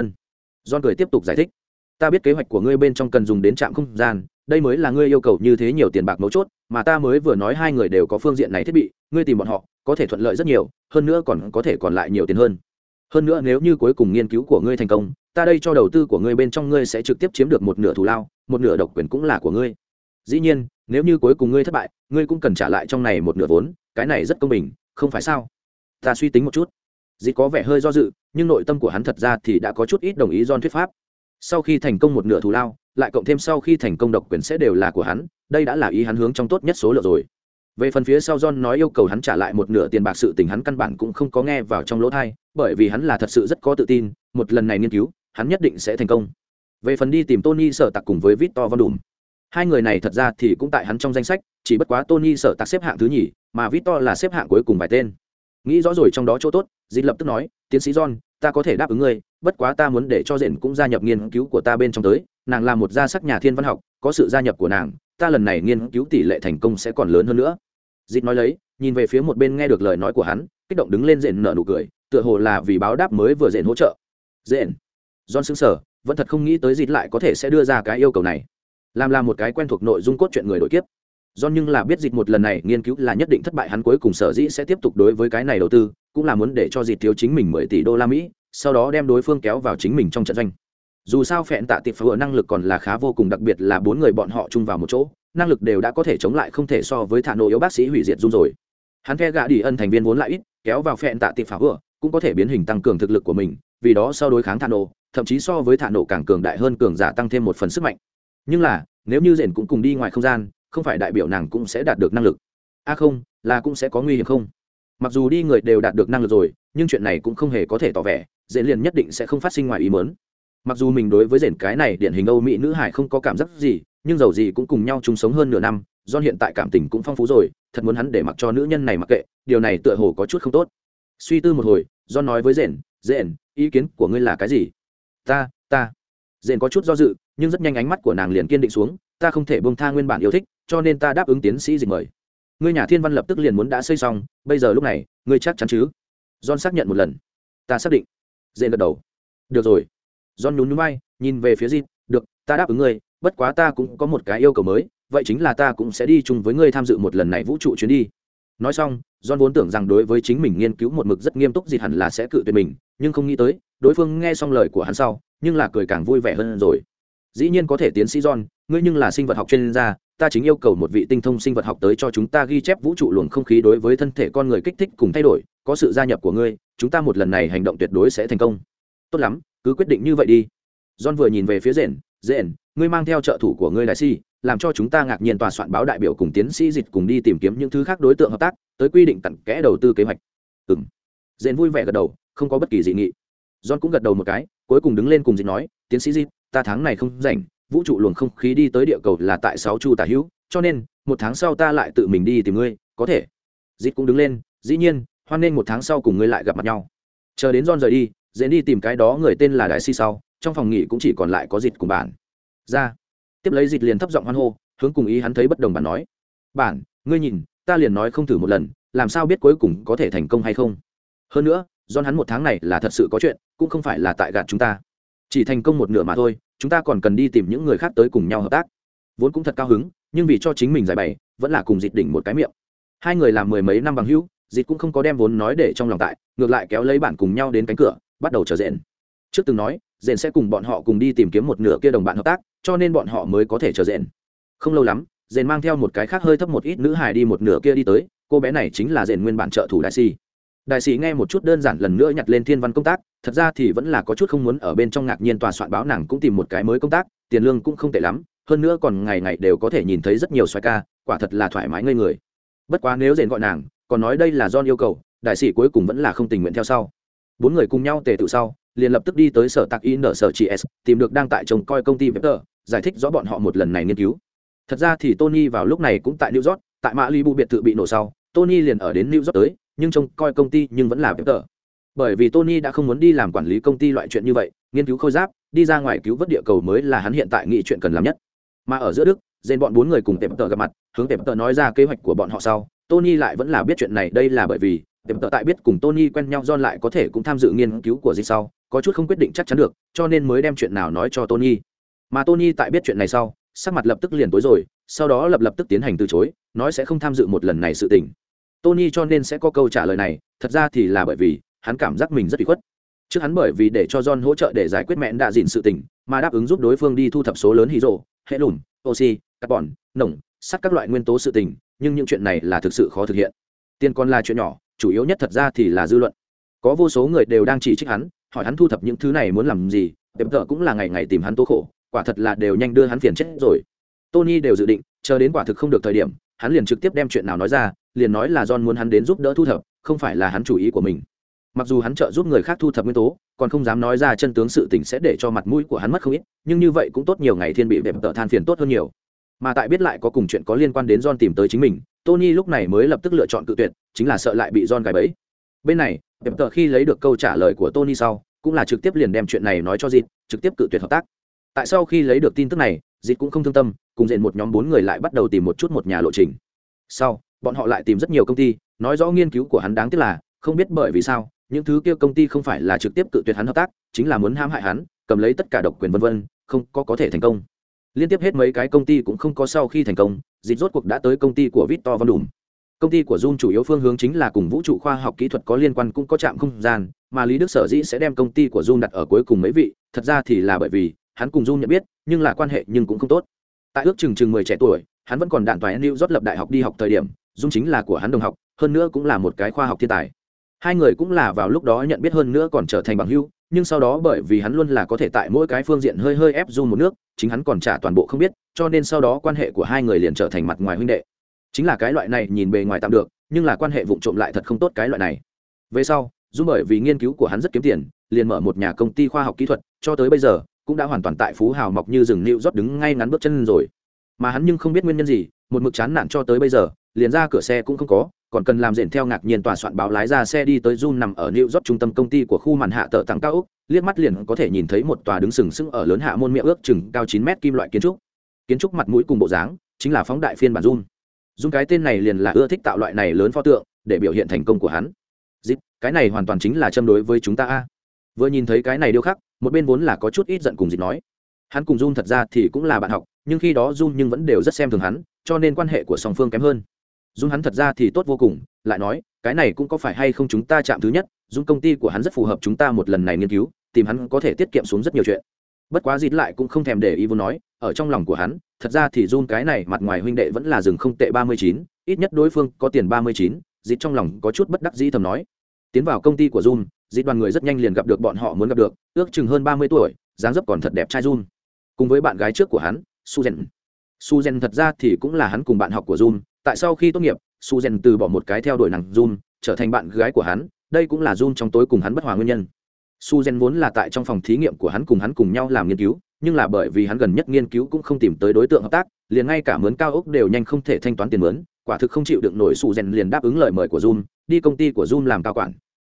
john cười tiếp tục giải thích. Ta biết kế hoạch của ngươi bên trong cần dùng đến trạm không gian đây mới là ngươi yêu cầu như thế nhiều tiền bạc mấu chốt mà ta mới vừa nói hai người đều có phương diện này thiết bị ngươi tìm bọn họ có thể thuận lợi rất nhiều, hơn nữa còn có thể còn lại nhiều tiền hơn. Hơn nữa nếu như cuối cùng nghiên cứu của ngươi thành công, ta đây cho đầu tư của ngươi bên trong ngươi sẽ trực tiếp chiếm được một nửa thù lao, một nửa độc quyền cũng là của ngươi. Dĩ nhiên, nếu như cuối cùng ngươi thất bại, ngươi cũng cần trả lại trong này một nửa vốn, cái này rất công bình, không phải sao? Ta suy tính một chút. Dĩ có vẻ hơi do dự, nhưng nội tâm của hắn thật ra thì đã có chút ít đồng ý don thuyết pháp. Sau khi thành công một nửa thù lao, lại cộng thêm sau khi thành công độc quyền sẽ đều là của hắn, đây đã là ý hắn hướng trong tốt nhất số lượng rồi về phần phía sau john nói yêu cầu hắn trả lại một nửa tiền bạc sự tình hắn căn bản cũng không có nghe vào trong lỗ thai, bởi vì hắn là thật sự rất có tự tin, một lần này nghiên cứu, hắn nhất định sẽ thành công. Về phần đi tìm tony sở tặc cùng với victor von đùm. Hai người này thật ra thì cũng tại hắn trong danh sách, chỉ bất quá tony sở tặc xếp hạng thứ nhì, mà victor là xếp hạng cuối cùng vài tên. Nghĩ rõ rồi trong đó chỗ tốt dịp lập tức nói, tiến sĩ john, ta có thể đáp ứng ngươi, bất quá ta muốn để cho rện cũng gia nhập nghiên cứu của ta bên trong tới, nàng là một gia sắc nhà thiên văn học, có sự gia nhập của nàng ta lần này nghiên cứu tỷ lệ thành công sẽ còn lớn hơn nữa. Dịp nói lấy, nhìn về phía một bên nghe được lời nói của hắn, kích động đứng lên rện nợ nụ cười, tựa hồ là vì báo đáp mới vừa rện hỗ trợ. Rện john xứng sở vẫn thật không nghĩ tới dịp lại có thể sẽ đưa ra cái yêu cầu này. Làm là một cái quen thuộc nội dung cốt truyện người đổi kiếp. Do nhưng là biết dịp một lần này nghiên cứu là nhất định thất bại, hắn cuối cùng sở dĩ sẽ tiếp tục đối với cái này đầu tư, cũng là muốn để cho dịp thiếu chính mình mười tỷ đô la mỹ, sau đó đem đối phương kéo vào chính mình trong trận doanh dù sao phẹn tạ tiệp phở năng lực còn là khá vô cùng, đặc biệt là bốn người bọn họ chung vào một chỗ, năng lực đều đã có thể chống lại không thể so với thả nổ yếu bác sĩ hủy diệt dung rồi. Hắn phe gạ đi ân thành viên vốn lại ít, kéo vào phẹn tạ tiệp phở cũng có thể biến hình tăng cường thực lực của mình, vì đó so đối kháng thả nổ, thậm chí so với thả nổ càng cường đại hơn cường giả tăng thêm một phần sức mạnh. Nhưng là, nếu như rền cũng cùng đi ngoài không gian, không phải đại biểu nàng cũng sẽ đạt được năng lực. A à không, là cũng sẽ có nguy hiểm không? Mặc dù đi người đều đạt được năng lực rồi, nhưng chuyện này cũng không hề có thể tỏ vẻ dễ liền nhất định sẽ không phát sinh ngoài ý mớn mặc dù mình đối với rển cái này điển hình âu mỹ nữ hải không có cảm giác gì, nhưng dầu gì cũng cùng nhau chung sống hơn nửa năm do hiện tại cảm tình cũng phong phú rồi, thật muốn hắn để mặc cho nữ nhân này mặc kệ, điều này tựa hồ có chút không tốt. Suy tư một hồi do nói với rển rển ý kiến của ngươi là cái gì? Ta ta. Rển có chút do dự, nhưng rất nhanh ánh mắt của nàng liền kiên định xuống, ta không thể bông tha nguyên bản yêu thích, cho nên ta đáp ứng tiến sĩ dịch mời. Ngươi nhà thiên văn lập tức liền muốn đã xây xong, bây giờ lúc này, ngươi chắc chắn chứ? John xác nhận một lần. Ta xác định. Dễ gật đầu. Được rồi john nhún nhún bay nhìn về phía Jin, được ta đáp ứng ngươi bất quá ta cũng có một cái yêu cầu mới vậy chính là ta cũng sẽ đi chung với ngươi tham dự một lần này vũ trụ chuyến đi. Nói xong john vốn tưởng rằng đối với chính mình nghiên cứu một mực rất nghiêm túc gì hẳn là sẽ cự tuyệt mình nhưng không nghĩ tới đối phương nghe xong lời của hắn sau nhưng là cười càng vui vẻ hơn rồi. Dĩ nhiên có thể tiến sĩ john ngươi nhưng là sinh vật học chuyên gia ta chính yêu cầu một vị tinh thông sinh vật học tới cho chúng ta ghi chép vũ trụ luồng không khí đối với thân thể con người kích thích cùng thay đổi có sự gia nhập của ngươi chúng ta một lần này hành động tuyệt đối sẽ thành công. Tốt lắm cứ quyết định như vậy đi. John vừa nhìn về phía rền rền, ngươi mang theo trợ thủ của ngươi đại si, làm cho chúng ta ngạc nhiên tòa soạn báo đại biểu cùng tiến sĩ dịch cùng đi tìm kiếm những thứ khác đối tượng hợp tác, tới quy định tận kẽ đầu tư kế hoạch. Ừ m rền vui vẻ gật đầu, không có bất kỳ dị nghị. John cũng gật đầu một cái, cuối cùng đứng lên cùng dịch nói, tiến sĩ dịch, ta tháng này không rảnh, vũ trụ luồng không khí đi tới địa cầu là tại sáu chu tả hữu, cho nên, một tháng sau ta lại tự mình đi tìm ngươi, có thể. Dịch cũng đứng lên, dĩ nhiên, hoan nên một tháng sau cùng ngươi lại gặp mặt nhau. Chờ đến don rời đi dễ đi tìm cái đó người tên là đại si sau, trong phòng nghỉ cũng chỉ còn lại có dịt cùng bản. Ra. Tiếp lấy dịt liền thấp giọng hoan hô, hướng cùng ý hắn thấy bất đồng bản nói. Bản, ngươi nhìn, ta liền nói không thử một lần, làm sao biết cuối cùng có thể thành công hay không? Hơn nữa do hắn một tháng này là thật sự có chuyện, cũng không phải là tại gạt chúng ta. Chỉ thành công một nửa mà thôi, chúng ta còn cần đi tìm những người khác tới cùng nhau hợp tác. Vốn cũng thật cao hứng, nhưng vì cho chính mình giải bày, vẫn là cùng dịt đỉnh một cái miệng. Hai người làm mười mấy năm bằng hữu, dịt cũng không có đem vốn nói để trong lòng tại, ngược lại kéo lấy bản cùng nhau đến cánh cửa bắt đầu chờ rện. Trước từng nói, rện sẽ cùng bọn họ cùng đi tìm kiếm một nửa kia đồng bạn hợp tác, cho nên bọn họ mới có thể chờ rện. Không lâu lắm, rện mang theo một cái khác hơi thấp một ít nữ hài đi một nửa kia đi tới, cô bé này chính là rện nguyên bản trợ thủ đại sĩ. đại sĩ nghe một chút đơn giản lần nữa nhặt lên thiên văn công tác, thật ra thì vẫn là có chút không muốn ở bên trong ngạc nhiên tòa soạn báo nàng cũng tìm một cái mới công tác, tiền lương cũng không tệ lắm, hơn nữa còn ngày ngày đều có thể nhìn thấy rất nhiều xoài ca, quả thật là thoải mái ngây người. Bất quá nếu rền gọi nàng, còn nói đây là don yêu cầu, đại sĩ cuối cùng vẫn là không tình nguyện theo sau bốn người cùng nhau tề tự sau, liền lập tức đi tới sở tạc in ở sở chị s, tìm được đang tại trông coi công ty vector, giải thích rõ bọn họ một lần này nghiên cứu. Thật ra thì tony vào lúc này cũng tại new york, tại mã li bu biệt thự bị nổ sau, tony liền ở đến new york tới, nhưng trông coi công ty nhưng vẫn là vector. Bởi vì tony đã không muốn đi làm quản lý công ty loại chuyện như vậy, nghiên cứu khôi giáp, đi ra ngoài cứu vớt địa cầu mới là hắn hiện tại nghĩ chuyện cần làm nhất. Mà ở giữa đức, dền bọn bốn người cùng tệp tờ gặp mặt, hướng tệp tờ nói ra kế hoạch của bọn họ sau, tony lại vẫn là biết chuyện này, đây là bởi vì điểm tự tại biết cùng tony quen nhau john lại có thể cũng tham dự nghiên cứu của dịch sau, có chút không quyết định chắc chắn được, cho nên mới đem chuyện nào nói cho tony. Mà tony tại biết chuyện này sau, sắc mặt lập tức liền tối rồi, sau đó lập lập tức tiến hành từ chối, nói sẽ không tham dự một lần này sự tình. Tony cho nên sẽ có câu trả lời này, thật ra thì là bởi vì, hắn cảm giác mình rất bị khuất. Trước hắn bởi vì để cho john hỗ trợ để giải quyết mẹn đạ dịn sự tình, mà đáp ứng giúp đối phương đi thu thập số lớn hydro hệ lùn, oxy, carbon, nồng, sắt các loại nguyên tố sự tình, nhưng những chuyện này là thực sự khó thực hiện. Tiền còn là chuyện nhỏ chủ yếu nhất thật ra thì là dư luận. Có vô số người đều đang chỉ trích hắn, hỏi hắn thu thập những thứ này muốn làm gì, tiệm thợ cũng là ngày ngày tìm hắn tố khổ, quả thật là đều nhanh đưa hắn phiền chết rồi. Tony đều dự định, chờ đến quả thực không được thời điểm, hắn liền trực tiếp đem chuyện nào nói ra, liền nói là john muốn hắn đến giúp đỡ thu thập, không phải là hắn chủ ý của mình. Mặc dù hắn trợ giúp người khác thu thập nguyên tố, còn không dám nói ra chân tướng sự tình sẽ để cho mặt mũi của hắn mất không ít, nhưng như vậy cũng tốt nhiều ngày thiên bị đẹp tợ than phiền tốt hơn nhiều. Mà tại biết lại có cùng chuyện có liên quan đến john tìm tới chính mình tony lúc này mới lập tức lựa chọn cự tuyệt chính là sợ lại bị john gài bẫy. Bên này đẹp Tở khi lấy được câu trả lời của tony sau cũng là trực tiếp liền đem chuyện này nói cho Dịch, trực tiếp cự tuyệt hợp tác. Tại sau khi lấy được tin tức này Dịch cũng không thương tâm cùng diện một nhóm bốn người lại bắt đầu tìm một chút một nhà lộ trình. Sau bọn họ lại tìm rất nhiều công ty nói rõ nghiên cứu của hắn đáng tiếc là không biết bởi vì sao những thứ kia công ty không phải là trực tiếp cự tuyệt hắn hợp tác chính là muốn hãm hại hắn cầm lấy tất cả độc quyền vân vân không có có thể thành công. Liên tiếp hết mấy cái công ty cũng không có sau khi thành công dịch rốt cuộc đã tới công ty của victor Von đùm công ty của Jun chủ yếu phương hướng chính là cùng vũ trụ khoa học kỹ thuật có liên quan cũng có chạm không gian, mà lý đức sở dĩ sẽ đem công ty của Jun đặt ở cuối cùng mấy vị, thật ra thì là bởi vì hắn cùng Jun nhận biết, nhưng là quan hệ nhưng cũng không tốt. Tại ước chừng chừng mười trẻ tuổi, hắn vẫn còn đạn toái new York lập đại học đi học thời điểm Jun chính là của hắn đồng học, hơn nữa cũng là một cái khoa học thiên tài. Hai người cũng là vào lúc đó nhận biết hơn nữa còn trở thành bằng hữu nhưng sau đó bởi vì hắn luôn là có thể tại mỗi cái phương diện hơi hơi ép du một nước, chính hắn còn trả toàn bộ không biết, cho nên sau đó quan hệ của hai người liền trở thành mặt ngoài huynh đệ. Chính là cái loại này nhìn bề ngoài tạm được, nhưng là quan hệ vụ trộm lại thật không tốt cái loại này. Về sau dù bởi vì nghiên cứu của hắn rất kiếm tiền, liền mở một nhà công ty khoa học kỹ thuật, cho tới bây giờ, cũng đã hoàn toàn tại phú hào mọc như rừng nịu rót đứng ngay ngắn bước chân rồi mà hắn nhưng không biết nguyên nhân gì một mực chán nản cho tới bây giờ liền ra cửa xe cũng không có còn cần làm rền theo ngạc nhiên tòa soạn báo lái ra xe đi tới Jun nằm ở New York trung tâm công ty của khu màn hạ tợ tặng cao ốc, liếc mắt liền có thể nhìn thấy một tòa đứng sừng sững ở lớn hạ môn miệng ước chừng cao 9 mét kim loại kiến trúc. Kiến trúc mặt mũi cùng bộ dáng, chính là phóng đại phiên bản Jun. Run cái tên này liền là ưa thích tạo loại này lớn pho tượng để biểu hiện thành công của hắn. Dịp cái này hoàn toàn chính là châm đối với chúng ta a. Vừa nhìn thấy cái này điêu khắc một bên vốn là có chút ít giận cùng dịp nói hắn cùng Jun thật ra thì cũng là bạn học, nhưng khi đó Jun nhưng vẫn đều rất xem thường hắn, cho nên quan hệ của song phương kém hơn. Jun hắn thật ra thì tốt vô cùng, lại nói, cái này cũng có phải hay không chúng ta chạm thứ nhất, Jun công ty của hắn rất phù hợp chúng ta một lần này nghiên cứu, tìm hắn có thể tiết kiệm xuống rất nhiều chuyện. Bất quá dịt lại cũng không thèm để ý vô nói, ở trong lòng của hắn, thật ra thì Jun cái này mặt ngoài huynh đệ vẫn là rừng không tệ ba mươi chín, ít nhất đối phương có tiền ba mươi chín. Dịt trong lòng có chút bất đắc dĩ thầm nói. Tiến vào công ty của Jun dịt đoàn người rất nhanh liền gặp được bọn họ muốn gặp được, ước chừng hơn ba mươi tuổi, dáng dấp còn thật đẹp trai Jun cùng với bạn gái trước của hắn Suzen Suzen thật ra thì cũng là hắn cùng bạn học của Jun tại sau khi tốt nghiệp Suzen từ bỏ một cái theo đuổi nàng Jun trở thành bạn gái của hắn đây cũng là Jun trong tối cùng hắn bất hòa nguyên nhân Suzen vốn là tại trong phòng thí nghiệm của hắn cùng hắn cùng nhau làm nghiên cứu nhưng là bởi vì hắn gần nhất nghiên cứu cũng không tìm tới đối tượng hợp tác liền ngay cả mướn cao ốc đều nhanh không thể thanh toán tiền mướn quả thực không chịu được nổi sụ rèn liền đáp ứng lời mời của Zoom, đi công ty của Zoom làm cao quản.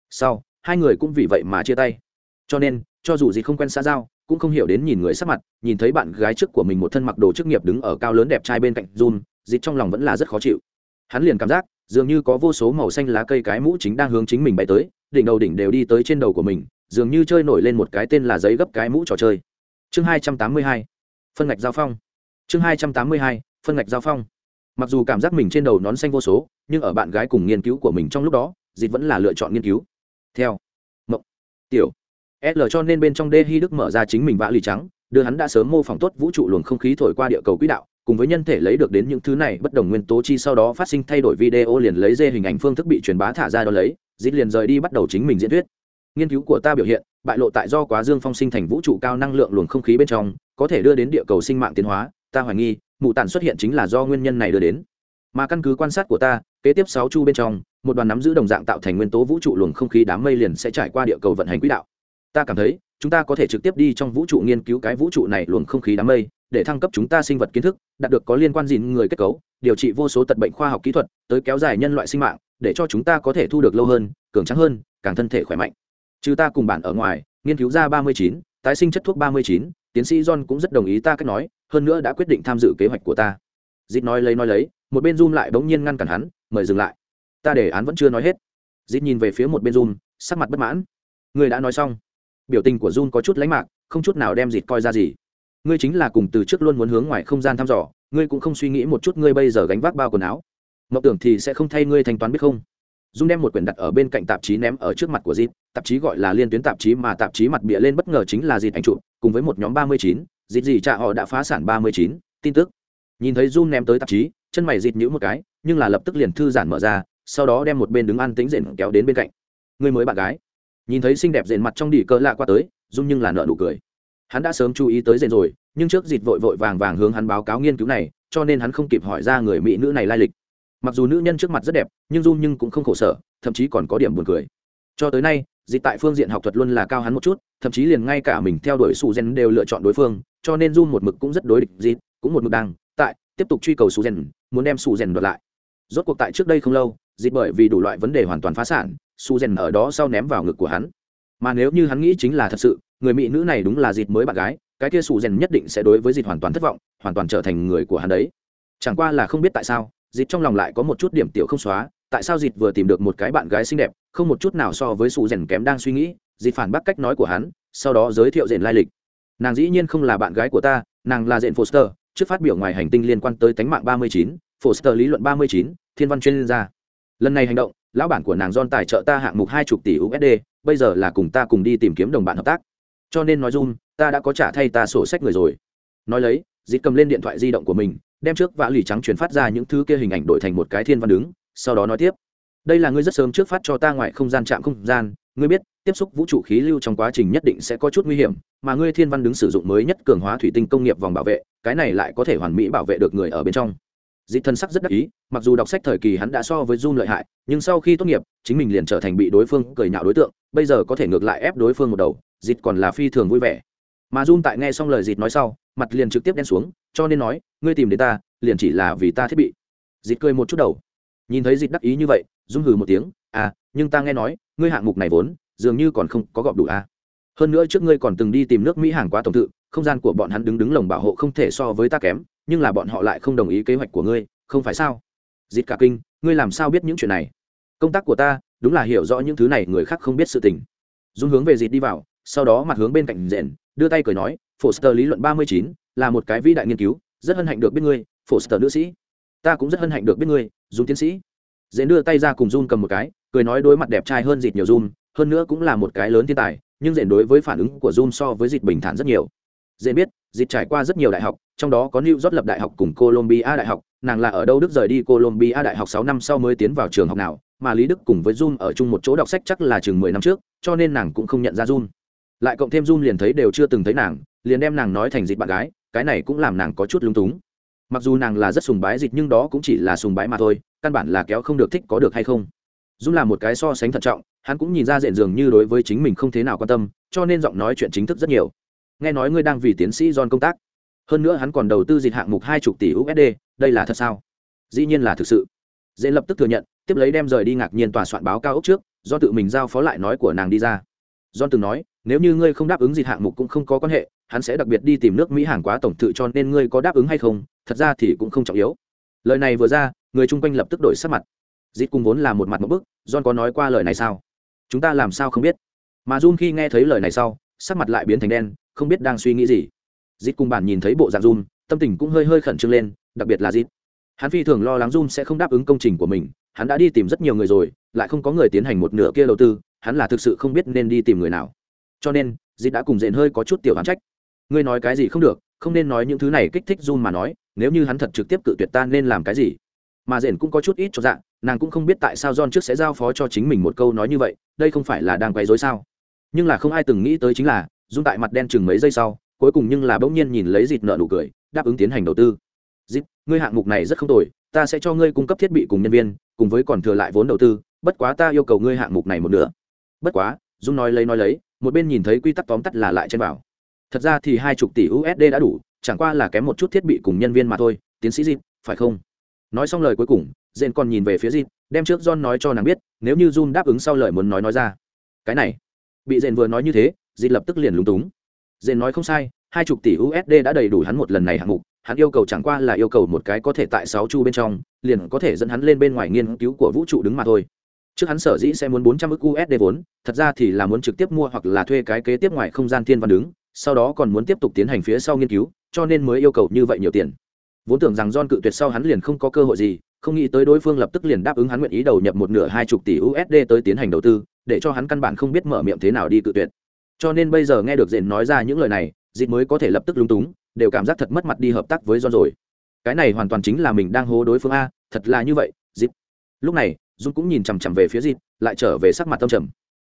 Sau, hai người cũng vì vậy mà chia tay. Cho nên, cho dù gì không quen xã giao, cũng không hiểu đến nhìn người sắc mặt, nhìn thấy bạn gái trước của mình một thân mặc đồ chức nghiệp đứng ở cao lớn đẹp trai bên cạnh Jun, dịch trong lòng vẫn là rất khó chịu. Hắn liền cảm giác, dường như có vô số màu xanh lá cây cái mũ chính đang hướng chính mình bay tới, đỉnh đầu đỉnh đều đi tới trên đầu của mình, dường như chơi nổi lên một cái tên là giấy gấp cái mũ trò chơi. Chương hai trăm tám mươi hai phân ngạch giao phong. Chương hai trăm tám mươi hai phân ngạch giao phong. Mặc dù cảm giác mình trên đầu nón xanh vô số nhưng ở bạn gái cùng nghiên cứu của mình trong lúc đó dịch vẫn là lựa chọn nghiên cứu. Theo. Mộng. Tiểu l cho nên bên trong đê hy đức mở ra chính mình vã lì trắng, đưa hắn đã sớm mô phỏng tốt vũ trụ luồng không khí thổi qua địa cầu quỹ đạo, cùng với nhân thể lấy được đến những thứ này bất đồng nguyên tố chi sau đó phát sinh thay đổi video liền lấy dê hình ảnh phương thức bị truyền bá thả ra đó lấy dít liền rời đi bắt đầu chính mình diễn thuyết. Nghiên cứu của ta biểu hiện, bại lộ tại do quá dương phong sinh thành vũ trụ cao năng lượng luồng không khí bên trong, có thể đưa đến địa cầu sinh mạng tiến hóa, ta hoài nghi, mụ tản xuất hiện chính là do nguyên nhân này đưa đến. Mà căn cứ quan sát của ta, kế tiếp sáu chu bên trong, một đoàn nắm giữ đồng dạng tạo thành nguyên tố vũ trụ luồng không khí đám mây liền sẽ trải qua địa cầu vận hành quỹ đạo ta cảm thấy, chúng ta có thể trực tiếp đi trong vũ trụ nghiên cứu cái vũ trụ này luồng không khí đám mây, để thăng cấp chúng ta sinh vật kiến thức, đạt được có liên quan gì người kết cấu, điều trị vô số tật bệnh khoa học kỹ thuật, tới kéo dài nhân loại sinh mạng, để cho chúng ta có thể thu được lâu hơn, cường trắng hơn, càng thân thể khỏe mạnh. Trừ ta cùng bạn ở ngoài, nghiên cứu ra ba mươi chín, tái sinh chất thuốc ba mươi chín, tiến sĩ john cũng rất đồng ý ta cách nói, hơn nữa đã quyết định tham dự kế hoạch của ta. Dịp nói lấy nói lấy, một bên zoom lại bỗng nhiên ngăn cản hắn, mời dừng lại. Ta đề án vẫn chưa nói hết. Dịp nhìn về phía một bên zoom, sắc mặt bất mãn. Người đã nói xong biểu tình của Jun có chút lánh mạc, không chút nào đem dịt coi ra gì. Ngươi chính là cùng từ trước luôn muốn hướng ngoài không gian thăm dò, ngươi cũng không suy nghĩ một chút ngươi bây giờ gánh vác bao quần áo. Mộng tưởng thì sẽ không thay ngươi thanh toán biết không? Dung đem một quyển đặt ở bên cạnh tạp chí ném ở trước mặt của dịp tạp chí gọi là liên tuyến tạp chí mà tạp chí mặt bịa lên bất ngờ chính là dịp ảnh chụp, cùng với một nhóm ba mươi chín dịp gì cha họ đã phá sản ba mươi chín, tin tức. Nhìn thấy dung ném tới tạp chí, chân mày dịp nhữ một cái, nhưng là lập tức liền thư giản mở ra, sau đó đem một bên đứng ăn tính rền kéo đến bên cạnh. Người mới bạn gái nhìn thấy xinh đẹp rền mặt trong đỉ cỡ lạ qua tới, dung nhưng là nợ nụ cười. Hắn đã sớm chú ý tới rền rồi, nhưng trước dịt vội vội vàng vàng hướng hắn báo cáo nghiên cứu này, cho nên hắn không kịp hỏi ra người mỹ nữ này lai lịch. Mặc dù nữ nhân trước mặt rất đẹp, nhưng dung nhưng cũng không khổ sở, thậm chí còn có điểm buồn cười. Cho tới nay dịp tại phương diện học thuật luôn là cao hắn một chút, thậm chí liền ngay cả mình theo đuổi su gen đều lựa chọn đối phương, cho nên dung một mực cũng rất đối địch dịp cũng một mực đang, tại, tiếp tục truy cầu su gen, muốn đem su gen đoạt lại rốt cuộc tại trước đây không lâu dịp bởi vì đủ loại vấn đề hoàn toàn phá sản, su rèn ở đó sau ném vào ngực của hắn. Mà nếu như hắn nghĩ chính là thật sự, người mỹ nữ này đúng là dịp mới bạn gái, cái kia su rèn nhất định sẽ đối với dịp hoàn toàn thất vọng, hoàn toàn trở thành người của hắn đấy. Chẳng qua là không biết tại sao dịp trong lòng lại có một chút điểm tiểu không xóa, tại sao dịp vừa tìm được một cái bạn gái xinh đẹp, không một chút nào so với Su rèn kém đang suy nghĩ dịp phản bác cách nói của hắn, sau đó giới thiệu rèn lai lịch. Nàng dĩ nhiên không là bạn gái của ta, nàng là rèn foster, trước phát biểu ngoài hành tinh liên quan tới tánh mạng ba mươi chín foster lý luận ba mươi chín, thiên văn chuyên gia. Lần này hành động, lão bản của nàng don tài trợ ta hạng mục hai chục tỷ usd bây giờ là cùng ta cùng đi tìm kiếm đồng bạn hợp tác. Cho nên nói dung ta đã có trả thay ta sổ sách người rồi. Nói lấy, Dịch cầm lên điện thoại di động của mình, đem trước vã lì trắng truyền phát ra những thứ kia hình ảnh đổi thành một cái thiên văn đứng, sau đó nói tiếp. Đây là ngươi rất sớm trước phát cho ta ngoài không gian chạm không gian, ngươi biết, tiếp xúc vũ trụ khí lưu trong quá trình nhất định sẽ có chút nguy hiểm, mà ngươi thiên văn đứng sử dụng mới nhất cường hóa thủy tinh công nghiệp vòng bảo vệ, cái này lại có thể hoàn mỹ bảo vệ được người ở bên trong dị thân sắc rất đắc ý, mặc dù đọc sách thời kỳ hắn đã so với Jun lợi hại, nhưng sau khi tốt nghiệp, chính mình liền trở thành bị đối phương cười nhạo đối tượng, bây giờ có thể ngược lại ép đối phương một đầu, dịch còn là phi thường vui vẻ. Mà Jun tại nghe xong lời dịch nói sau, mặt liền trực tiếp đen xuống, cho nên nói, ngươi tìm đến ta, liền chỉ là vì ta thiết bị. Dịch cười một chút đầu. Nhìn thấy dịch đắc ý như vậy dung hừ một tiếng à nhưng ta nghe nói, ngươi hạng mục này vốn, dường như còn không có gọp đủ à. hơn nữa trước ngươi còn từng đi tìm nước mỹ hàng quá tổng tự không gian của bọn hắn đứng đứng lồng bảo hộ không thể so với ta kém nhưng là bọn họ lại không đồng ý kế hoạch của ngươi không phải sao dịt cả kinh ngươi làm sao biết những chuyện này công tác của ta đúng là hiểu rõ những thứ này người khác không biết sự tình dung hướng về dịt đi vào sau đó mặt hướng bên cạnh rèn đưa tay cười nói Foster lý luận ba mươi chín là một cái vĩ đại nghiên cứu, rất hân hạnh được biết ngươi, Foster nữ sĩ. Ta cũng rất hân hạnh được biết ngươi, Dung tiến sĩ. rèn đưa tay ra cùng Jun cầm một cái, cười nói đối mặt đẹp trai hơn dịt nhiều Jun, hơn nữa cũng là một cái lớn thiên tài, nhưng rèn đối với phản ứng của Jun so với dịt bình thản rất nhiều. rèn biết, Dịp trải qua rất nhiều đại học, trong đó có New York lập đại học cùng Columbia đại học, nàng là ở đâu Đức rời đi Columbia đại học sáu năm sau mới tiến vào trường học nào, mà Lý Đức cùng với Jun ở chung một chỗ đọc sách chắc là chừng mười năm trước, cho nên nàng cũng không nhận ra Jun. Lại cộng thêm Jun liền thấy đều chưa từng thấy nàng, liền đem nàng nói thành dịch bạn gái cái này cũng làm nàng có chút lung túng. Mặc dù nàng là rất sùng bái dịch nhưng đó cũng chỉ là sùng bái mà thôi căn bản là kéo không được thích có được hay không. Dung là một cái so sánh thận trọng hắn cũng nhìn ra diện dường như đối với chính mình không thế nào quan tâm cho nên giọng nói chuyện chính thức rất nhiều nghe nói ngươi đang vì tiến sĩ John công tác hơn nữa hắn còn đầu tư dịch hạng mục hai chục tỷ usd đây là thật sao dĩ nhiên là thực sự dễ lập tức thừa nhận tiếp lấy đem rời đi ngạc nhiên tòa soạn báo cao ốc trước do tự mình giao phó lại nói của nàng đi ra John từng nói, nếu như ngươi không đáp ứng dịch hạng mục cũng không có quan hệ, hắn sẽ đặc biệt đi tìm nước Mỹ hàng quá tổng tự cho nên ngươi có đáp ứng hay không, thật ra thì cũng không trọng yếu. Lời này vừa ra, người chung quanh lập tức đổi sắc mặt. Dít cùng vốn là một mặt một bức, John có nói qua lời này sao? Chúng ta làm sao không biết? Mà Jun khi nghe thấy lời này sau, sắc mặt lại biến thành đen, không biết đang suy nghĩ gì. Dít cùng bản nhìn thấy bộ dạng run, tâm tình cũng hơi hơi khẩn trương lên, đặc biệt là Dít. Hắn phi thường lo lắng run sẽ không đáp ứng công trình của mình, hắn đã đi tìm rất nhiều người rồi, lại không có người tiến hành một nửa kia đầu tư, hắn là thực sự không biết nên đi tìm người nào cho nên dít đã cùng dện hơi có chút tiểu hắn trách ngươi nói cái gì không được không nên nói những thứ này kích thích run mà nói nếu như hắn thật trực tiếp cự tuyệt ta nên làm cái gì mà dện cũng có chút ít cho dạng nàng cũng không biết tại sao john trước sẽ giao phó cho chính mình một câu nói như vậy đây không phải là đang quấy dối sao nhưng là không ai từng nghĩ tới chính là Jun tại mặt đen chừng mấy giây sau, cuối cùng nhưng là bỗng nhiên nhìn lấy dịt nợ nụ cười, đáp ứng tiến hành đầu tư. Dịp ngươi hạng mục này rất không tồi, ta sẽ cho ngươi cung cấp thiết bị cùng nhân viên, cùng với còn thừa lại vốn đầu tư, bất quá ta yêu cầu ngươi hạng mục này một nửa. Bất quá, dung nói lấy nói lấy, một bên nhìn thấy quy tắc tóm tắt là lại trên bảo. Thật ra thì hai chục tỷ usd đã đủ, chẳng qua là kém một chút thiết bị cùng nhân viên mà thôi, tiến sĩ dịp phải không? Nói xong lời cuối cùng dện còn nhìn về phía dịp đem trước john nói cho nàng biết, nếu như jun đáp ứng sau lời muốn nói nói ra. Cái này, bị dện vừa nói như thế dịp lập tức liền lúng túng. Dện nói không sai, hai chục tỷ usd đã đầy đủ hắn một lần này hạng mục, hắn yêu cầu chẳng qua là yêu cầu một cái có thể tại sáu chu bên trong, liền có thể dẫn hắn lên bên ngoài nghiên cứu của vũ trụ đứng mà thôi. Trước hắn sở dĩ sẽ muốn bốn trăm ức usd vốn, thật ra thì là muốn trực tiếp mua hoặc là thuê cái kế tiếp ngoài không gian thiên văn đứng, sau đó còn muốn tiếp tục tiến hành phía sau nghiên cứu, cho nên mới yêu cầu như vậy nhiều tiền. Vốn tưởng rằng john cự tuyệt sau hắn liền không có cơ hội gì, không nghĩ tới đối phương lập tức liền đáp ứng hắn nguyện ý đầu nhập một nửa hai chục tỷ usd tới tiến hành đầu tư, để cho hắn căn bản không biết mở miệng thế nào đi cự tuyệt cho nên bây giờ nghe được dện nói ra những lời này dịp mới có thể lập tức lúng túng, đều cảm giác thật mất mặt đi hợp tác với john rồi. Cái này hoàn toàn chính là mình đang hố đối phương a, thật là như vậy dịp lúc này, dung cũng nhìn chằm chằm về phía dịp lại trở về sắc mặt tâm trầm.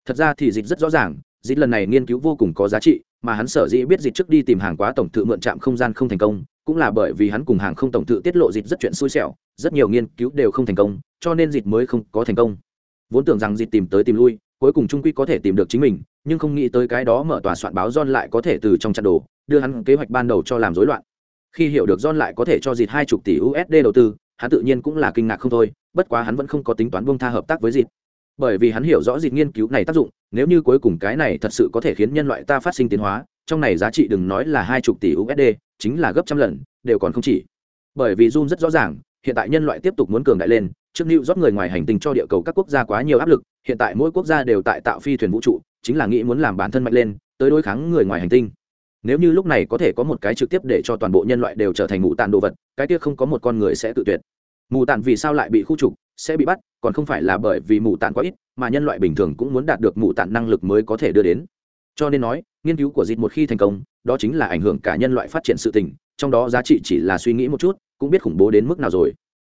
Thật ra thì dịp rất rõ ràng dịp lần này nghiên cứu vô cùng có giá trị, mà hắn sở dĩ biết dịp trước đi tìm hàng quá tổng thự mượn trạm không gian không thành công, cũng là bởi vì hắn cùng hàng không tổng thự tiết lộ dịp rất chuyện xui xẻo, rất nhiều nghiên cứu đều không thành công, cho nên dịp mới không có thành công. Vốn tưởng rằng dịp tìm tới tìm lui, cuối cùng trung quy có thể tìm được chính mình nhưng không nghĩ tới cái đó mở tòa soạn báo John lại có thể từ trong chặn đồ đưa hắn kế hoạch ban đầu cho làm rối loạn khi hiểu được John lại có thể cho dịt hai chục tỷ usd đầu tư, hắn tự nhiên cũng là kinh ngạc không thôi, bất quá hắn vẫn không có tính toán buông tha hợp tác với dịt. bởi vì hắn hiểu rõ dịt nghiên cứu này tác dụng, nếu như cuối cùng cái này thật sự có thể khiến nhân loại ta phát sinh tiến hóa, trong này giá trị đừng nói là hai chục tỷ usd chính là gấp trăm lần, đều còn không chỉ bởi vì Jun rất rõ ràng, hiện tại nhân loại tiếp tục muốn cường đại lên, trước New rót người ngoài hành tinh cho địa cầu các quốc gia quá nhiều áp lực, hiện tại mỗi quốc gia đều tại tạo phi thuyền vũ trụ chính là nghĩ muốn làm bản thân mạnh lên, tới đối kháng người ngoài hành tinh. Nếu như lúc này có thể có một cái trực tiếp để cho toàn bộ nhân loại đều trở thành mù tàn đồ vật, cái kia không có một con người sẽ tự tuyệt. Mù tàn vì sao lại bị khu trục, sẽ bị bắt, còn không phải là bởi vì mù tàn quá ít, mà nhân loại bình thường cũng muốn đạt được mù tàn năng lực mới có thể đưa đến. Cho nên nói, nghiên cứu của dịp một khi thành công, đó chính là ảnh hưởng cả nhân loại phát triển sự tình, trong đó giá trị chỉ là suy nghĩ một chút, cũng biết khủng bố đến mức nào rồi.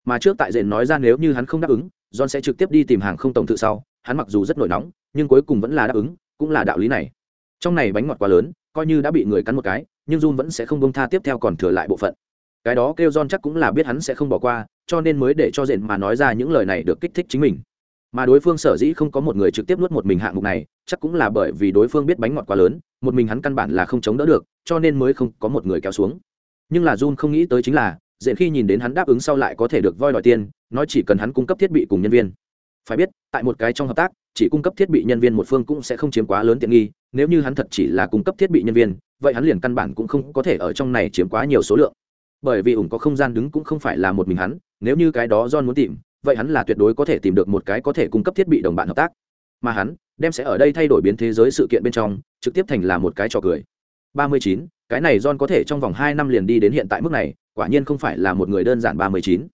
Mà trước tại dện nói ra nếu như hắn không đáp ứng, john sẽ trực tiếp đi tìm hàng không tổng thự sau hắn mặc dù rất nổi nóng, nhưng cuối cùng vẫn là đáp ứng, cũng là đạo lý này. Trong này bánh ngọt quá lớn, coi như đã bị người cắn một cái, nhưng Jun vẫn sẽ không bông tha tiếp theo còn thừa lại bộ phận. Cái đó kêu John chắc cũng là biết hắn sẽ không bỏ qua, cho nên mới để cho dện mà nói ra những lời này được kích thích chính mình. Mà đối phương sở dĩ không có một người trực tiếp nuốt một mình hạng mục này, chắc cũng là bởi vì đối phương biết bánh ngọt quá lớn, một mình hắn căn bản là không chống đỡ được, cho nên mới không có một người kéo xuống. Nhưng là Jun không nghĩ tới chính là, dện khi nhìn đến hắn đáp ứng sau lại có thể được voi đòi tiền, nói chỉ cần hắn cung cấp thiết bị cùng nhân viên phải biết tại một cái trong hợp tác chỉ cung cấp thiết bị nhân viên một phương cũng sẽ không chiếm quá lớn tiện nghi nếu như hắn thật chỉ là cung cấp thiết bị nhân viên vậy hắn liền căn bản cũng không có thể ở trong này chiếm quá nhiều số lượng. Bởi vì ủng có không gian đứng cũng không phải là một mình hắn nếu như cái đó john muốn tìm vậy hắn là tuyệt đối có thể tìm được một cái có thể cung cấp thiết bị đồng bạn hợp tác. Mà hắn đem sẽ ở đây thay đổi biến thế giới sự kiện bên trong trực tiếp thành là một cái trò cười. 39, cái này john có thể trong vòng hai năm liền đi đến hiện tại mức này quả nhiên không phải là một người đơn giản 39.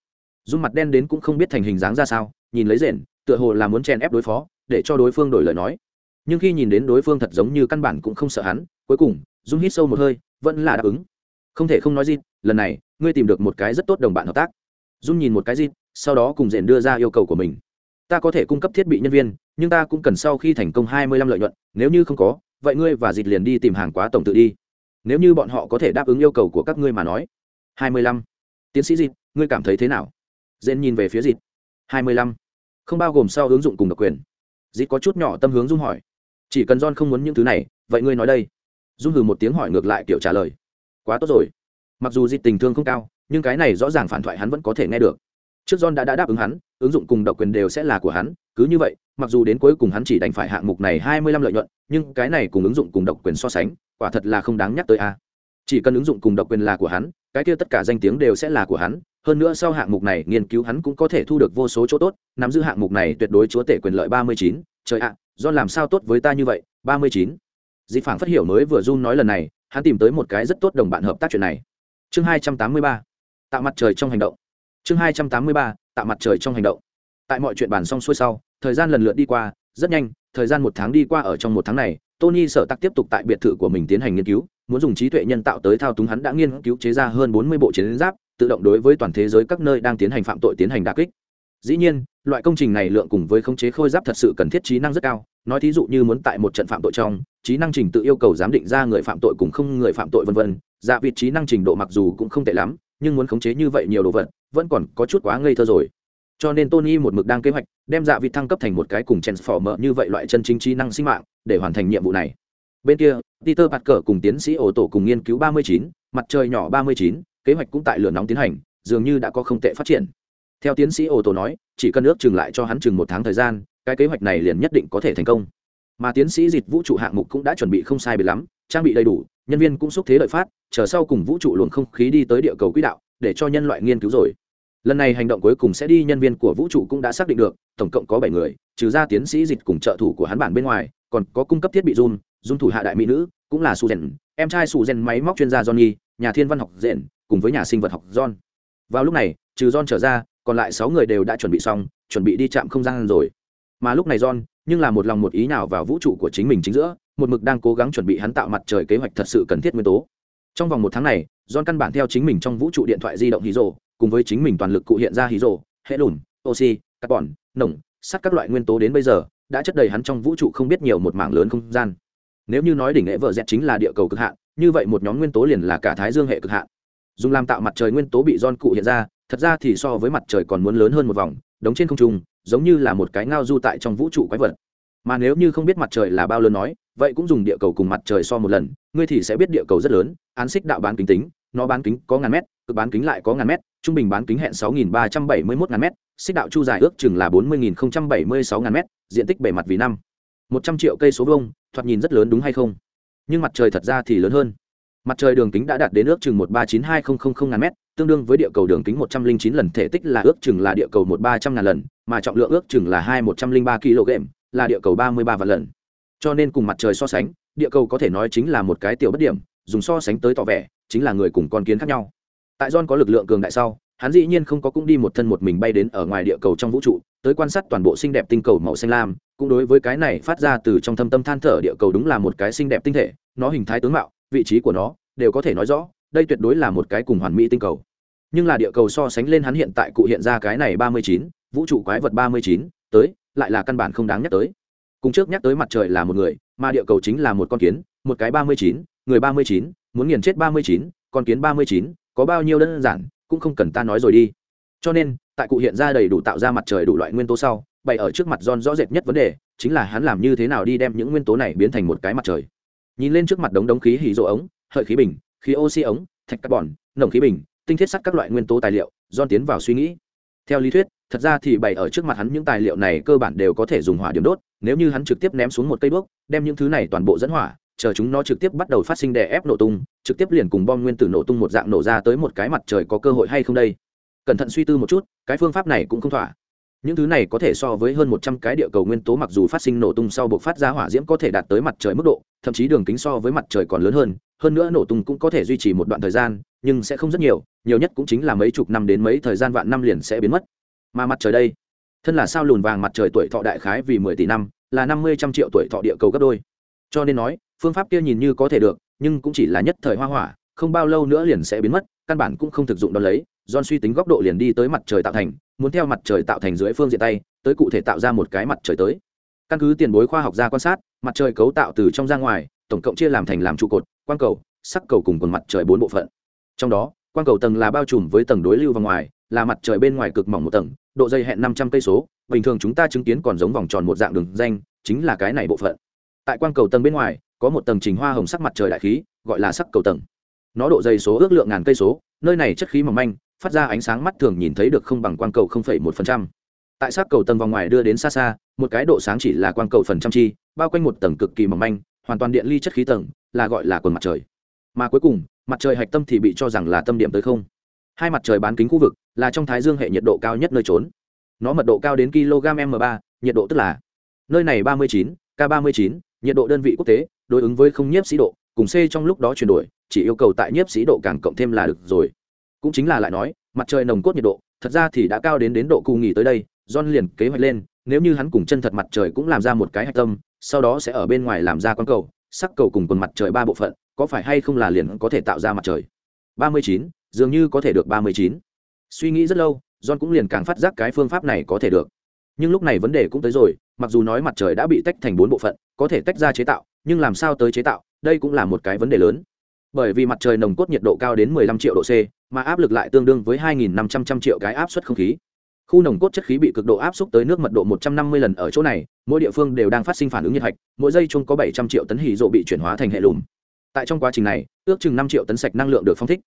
dung mặt đen đến cũng không biết thành hình dáng ra sao nhìn lấy rền tựa hồ là muốn chen ép đối phó, để cho đối phương đổi lời nói. Nhưng khi nhìn đến đối phương thật giống như căn bản cũng không sợ hắn, cuối cùng, dung hít sâu một hơi, vẫn là đáp ứng. Không thể không nói gì, lần này, ngươi tìm được một cái rất tốt đồng bạn hợp tác. Dung nhìn một cái gì, sau đó cùng rền đưa ra yêu cầu của mình. Ta có thể cung cấp thiết bị nhân viên, nhưng ta cũng cần sau khi thành công hai mươi lăm lợi nhuận, nếu như không có, vậy ngươi và dịt liền đi tìm hàng quá tổng tự đi. Nếu như bọn họ có thể đáp ứng yêu cầu của các ngươi mà nói. hai mươi lăm. Tiến sĩ dịt ngươi cảm thấy thế nào? Dền nhìn về phía dịt hai mươi lăm không bao gồm sau ứng dụng cùng độc quyền. Dít có chút nhỏ tâm hướng dung hỏi. Chỉ cần john không muốn những thứ này vậy ngươi nói đây? Dung hừ một tiếng hỏi ngược lại kiểu trả lời. Quá tốt rồi. Mặc dù dít tình thương không cao nhưng cái này rõ ràng phản thoại hắn vẫn có thể nghe được. Trước john đã, đã đáp ứng hắn ứng dụng cùng độc quyền đều sẽ là của hắn cứ như vậy mặc dù đến cuối cùng hắn chỉ đành phải hạng mục này hai mươi lăm lợi nhuận nhưng cái này cùng ứng dụng cùng độc quyền so sánh quả thật là không đáng nhắc tới a. Chỉ cần ứng dụng cùng độc quyền là của hắn cái kia tất cả danh tiếng đều sẽ là của hắn hơn nữa sau hạng mục này, nghiên cứu hắn cũng có thể thu được vô số chỗ tốt, nắm giữ hạng mục này tuyệt đối chúa tể quyền lợi ba mươi chín. Trời ạ do làm sao tốt với ta như vậy? ba mươi chín. Dịp phảng phát hiểu mới vừa run nói lần này, hắn tìm tới một cái rất tốt đồng bạn hợp tác chuyện này. Chương hai trăm tám mươi ba. Tạo mặt trời trong hành động. Chương hai trăm tám mươi ba. Tạo mặt trời trong hành động. Tại mọi chuyện bàn xong xuôi sau, thời gian lần lượt đi qua, rất nhanh, thời gian một tháng đi qua ở trong một tháng này, tony sở tắc tiếp tục tại biệt thự của mình tiến hành nghiên cứu, muốn dùng trí tuệ nhân tạo tới thao túng hắn đã nghiên cứu chế ra hơn bốn mươi bộ chiến giáp tự động đối với toàn thế giới các nơi đang tiến hành phạm tội tiến hành đà kích. Dĩ nhiên loại công trình này lượng cùng với khống chế khôi giáp thật sự cần thiết trí năng rất cao. Nói thí dụ như muốn tại một trận phạm tội trong trí năng trình tự yêu cầu giám định ra người phạm tội cùng không người phạm tội vân vân. Dạ vị trí năng trình độ mặc dù cũng không tệ lắm nhưng muốn khống chế như vậy nhiều đồ vật vẫn còn có chút quá ngây thơ rồi. Cho nên tony một mực đang kế hoạch đem dạ vị thăng cấp thành một cái cùng transformer như vậy loại chân chính trí năng sinh mạng để hoàn thành nhiệm vụ này. Bên kia peter parker cùng tiến sĩ ổ tổ cùng nghiên cứu 39, mặt trời nhỏ 39, kế hoạch cũng tại lửa nóng tiến hành, dường như đã có không tệ phát triển. Theo tiến sĩ Ô Tô nói, chỉ cần ước chừng lại cho hắn chừng một tháng thời gian, cái kế hoạch này liền nhất định có thể thành công. Mà tiến sĩ dịch vũ trụ hạng mục cũng đã chuẩn bị không sai biệt lắm, trang bị đầy đủ, nhân viên cũng xúc thế lợi phát, chờ sau cùng vũ trụ luồng không khí đi tới địa cầu quỹ đạo, để cho nhân loại nghiên cứu rồi. Lần này hành động cuối cùng sẽ đi, nhân viên của vũ trụ cũng đã xác định được, tổng cộng có bảy người, trừ ra tiến sĩ dịch cùng trợ thủ của hắn bản bên ngoài, còn có cung cấp thiết bị run dung thủ hạ đại mỹ nữ, cũng là su rèn em trai su rèn máy móc chuyên gia johnny, nhà thiên văn học rèn cùng với nhà sinh vật học john. Vào lúc này, trừ john trở ra, còn lại sáu người đều đã chuẩn bị xong, chuẩn bị đi chạm không gian rồi. Mà lúc này john, nhưng là một lòng một ý nào vào vũ trụ của chính mình chính giữa, một mực đang cố gắng chuẩn bị hắn tạo mặt trời kế hoạch thật sự cần thiết nguyên tố. Trong vòng một tháng này, john căn bản theo chính mình trong vũ trụ điện thoại di động hí rồ, cùng với chính mình toàn lực cụ hiện ra hí rồ, hệ lùn, oxy, carbon, nồng, sắt các loại nguyên tố đến bây giờ, đã chất đầy hắn trong vũ trụ không biết nhiều một mảng lớn không gian. Nếu như nói đỉnh lễ vợ dẹt chính là địa cầu cực hạn, như vậy một nhóm nguyên tố liền là cả thái dương hệ cực hạn dùng làm tạo mặt trời nguyên tố bị don cụ hiện ra, thật ra thì so với mặt trời còn muốn lớn hơn một vòng đống trên không trung, giống như là một cái ngao du tại trong vũ trụ quái vật. Mà nếu như không biết mặt trời là bao lớn nói, vậy cũng dùng địa cầu cùng mặt trời so một lần, ngươi thì sẽ biết địa cầu rất lớn, án xích đạo bán kính tính, nó bán kính có ngàn mét, cực bán kính lại có ngàn mét, trung bình bán kính hẹn sáu nghìn ba trăm bảy mươi mốt ngàn mét, xích đạo chu dài ước chừng là bốn mươi nghìn không trăm bảy mươi sáu ngàn mét, diện tích bề mặt vì năm. Một trăm triệu cây số vông thoạt nhìn rất lớn đúng hay không? Nhưng mặt trời thật ra thì lớn hơn mặt trời đường kính đã đạt đến ước chừng một ba chín hai không không không ngàn mét, tương đương với địa cầu đường kính một trăm linh chín lần, thể tích là ước chừng là địa cầu một ba trăm ngàn lần, mà trọng lượng ước chừng là hai một trăm linh ba kg là địa cầu ba mươi ba vạn lần. Cho nên cùng mặt trời so sánh, địa cầu có thể nói chính là một cái tiểu bất điểm, dùng so sánh tới tỏ vẻ, chính là người cùng con kiến khác nhau. Tại john có lực lượng cường đại sau, hắn dĩ nhiên không có cũng đi một thân một mình bay đến ở ngoài địa cầu trong vũ trụ, tới quan sát toàn bộ xinh đẹp tinh cầu màu xanh lam, cũng đối với cái này phát ra từ trong thâm tâm than thở địa cầu đúng là một cái xinh đẹp tinh thể, nó hình thái tướng mạo vị trí của nó, đều có thể nói rõ, đây tuyệt đối là một cái cùng hoàn mỹ tinh cầu. Nhưng là địa cầu so sánh lên hắn hiện tại cụ hiện ra cái này ba mươi chín, vũ trụ quái vật ba mươi chín, tới, lại là căn bản không đáng nhắc tới. Cùng trước nhắc tới mặt trời là một người, mà địa cầu chính là một con kiến, một cái ba mươi chín, người ba mươi chín, muốn nghiền chết ba mươi chín, con kiến ba mươi chín, có bao nhiêu đơn giản, cũng không cần ta nói rồi đi. Cho nên, tại cụ hiện ra đầy đủ tạo ra mặt trời đủ loại nguyên tố sau, bày ở trước mặt John rõ rệt nhất vấn đề, chính là hắn làm như thế nào đi đem những nguyên tố này biến thành một cái mặt trời nhìn lên trước mặt đống đống khí hỉ rộ ống hợi khí bình khí oxy ống thạch carbon nồng khí bình tinh thiết sắt các loại nguyên tố tài liệu don tiến vào suy nghĩ. Theo lý thuyết thật ra thì bày ở trước mặt hắn những tài liệu này cơ bản đều có thể dùng hỏa điểm đốt nếu như hắn trực tiếp ném xuống một cây bước, đem những thứ này toàn bộ dẫn hỏa chờ chúng nó trực tiếp bắt đầu phát sinh đè ép nổ tung trực tiếp liền cùng bom nguyên tử nổ tung một dạng nổ ra tới một cái mặt trời có cơ hội hay không đây? Cẩn thận suy tư một chút cái phương pháp này cũng không thỏa. Những thứ này có thể so với hơn một trăm cái địa cầu nguyên tố mặc dù phát sinh nổ tung sau buộc phát ra hỏa diễm có thể đạt tới mặt trời mức độ thậm chí đường kính so với mặt trời còn lớn hơn hơn nữa nổ tung cũng có thể duy trì một đoạn thời gian, nhưng sẽ không rất nhiều nhiều nhất cũng chính là mấy chục năm đến mấy thời gian vạn năm liền sẽ biến mất. Mà mặt trời đây, thân là sao lùn vàng mặt trời tuổi thọ đại khái vì mười tỷ năm, là năm mươi trăm triệu tuổi thọ địa cầu gấp đôi. Cho nên nói, phương pháp kia nhìn như có thể được, nhưng cũng chỉ là nhất thời hoa hỏa, không bao lâu nữa liền sẽ biến mất, căn bản cũng không thực dụng đo lấy. John suy tính góc độ liền đi tới mặt trời tạo thành, muốn theo mặt trời tạo thành dưới phương diện tay, tới cụ thể tạo ra một cái mặt trời tới căn cứ tiền bối khoa học gia quan sát, mặt trời cấu tạo từ trong ra ngoài, tổng cộng chia làm thành làm trụ cột, quang cầu, sắc cầu cùng quần mặt trời bốn bộ phận. Trong đó, quang cầu tầng là bao trùm với tầng đối lưu và ngoài, là mặt trời bên ngoài cực mỏng một tầng, độ dày hẹn năm trăm cây số, bình thường chúng ta chứng kiến còn giống vòng tròn một dạng đường danh, chính là cái này bộ phận. Tại quang cầu tầng bên ngoài, có một tầng trình hoa hồng sắc mặt trời đại khí, gọi là sắc cầu tầng. Nó độ dày số ước lượng ngàn cây số, nơi này chất khí mỏng manh, phát ra ánh sáng mắt thường nhìn thấy được không bằng quang cầu một phần trăm tại sát cầu tầng vòng ngoài đưa đến xa xa, một cái độ sáng chỉ là quang cầu phần trăm chi, bao quanh một tầng cực kỳ mỏng manh, hoàn toàn điện ly chất khí tầng, là gọi là quần mặt trời. Mà cuối cùng, mặt trời hạch tâm thì bị cho rằng là tâm điểm tới không. Hai mặt trời bán kính khu vực, là trong thái dương hệ nhiệt độ cao nhất nơi trốn. Nó mật độ cao đến kg m ba, nhiệt độ tức là nơi này ba mươi chín, k ba mươi chín, nhiệt độ đơn vị quốc tế, đối ứng với không nhiếp sĩ độ, cùng c trong lúc đó chuyển đổi, chỉ yêu cầu tại nhiếp sĩ độ càng cộng thêm là được rồi. Cũng chính là lại nói, mặt trời nồng cốt nhiệt độ thật ra thì đã cao đến đến độ cù nghỉ tới đây, john liền kế hoạch lên, nếu như hắn cùng chân thật mặt trời cũng làm ra một cái hạch tâm, sau đó sẽ ở bên ngoài làm ra con cầu, sắc cầu cùng quần mặt trời ba bộ phận, có phải hay không là liền có thể tạo ra mặt trời? Ba mươi chín, dường như có thể được ba mươi chín. Suy nghĩ rất lâu, john cũng liền càng phát giác cái phương pháp này có thể được. Nhưng lúc này vấn đề cũng tới rồi, mặc dù nói mặt trời đã bị tách thành bốn bộ phận, có thể tách ra chế tạo, nhưng làm sao tới chế tạo, đây cũng là một cái vấn đề lớn bởi vì mặt trời nồng cốt nhiệt độ cao đến 15 triệu độ C, mà áp lực lại tương đương với 2.500 triệu cái áp suất không khí. Khu nồng cốt chất khí bị cực độ áp xúc tới nước mật độ 150 lần ở chỗ này, mỗi địa phương đều đang phát sinh phản ứng nhiệt hạch, mỗi giây chung có 700 triệu tấn hỉ rộ bị chuyển hóa thành hệ lùm. Tại trong quá trình này, ước chừng 5 triệu tấn sạch năng lượng được phóng thích.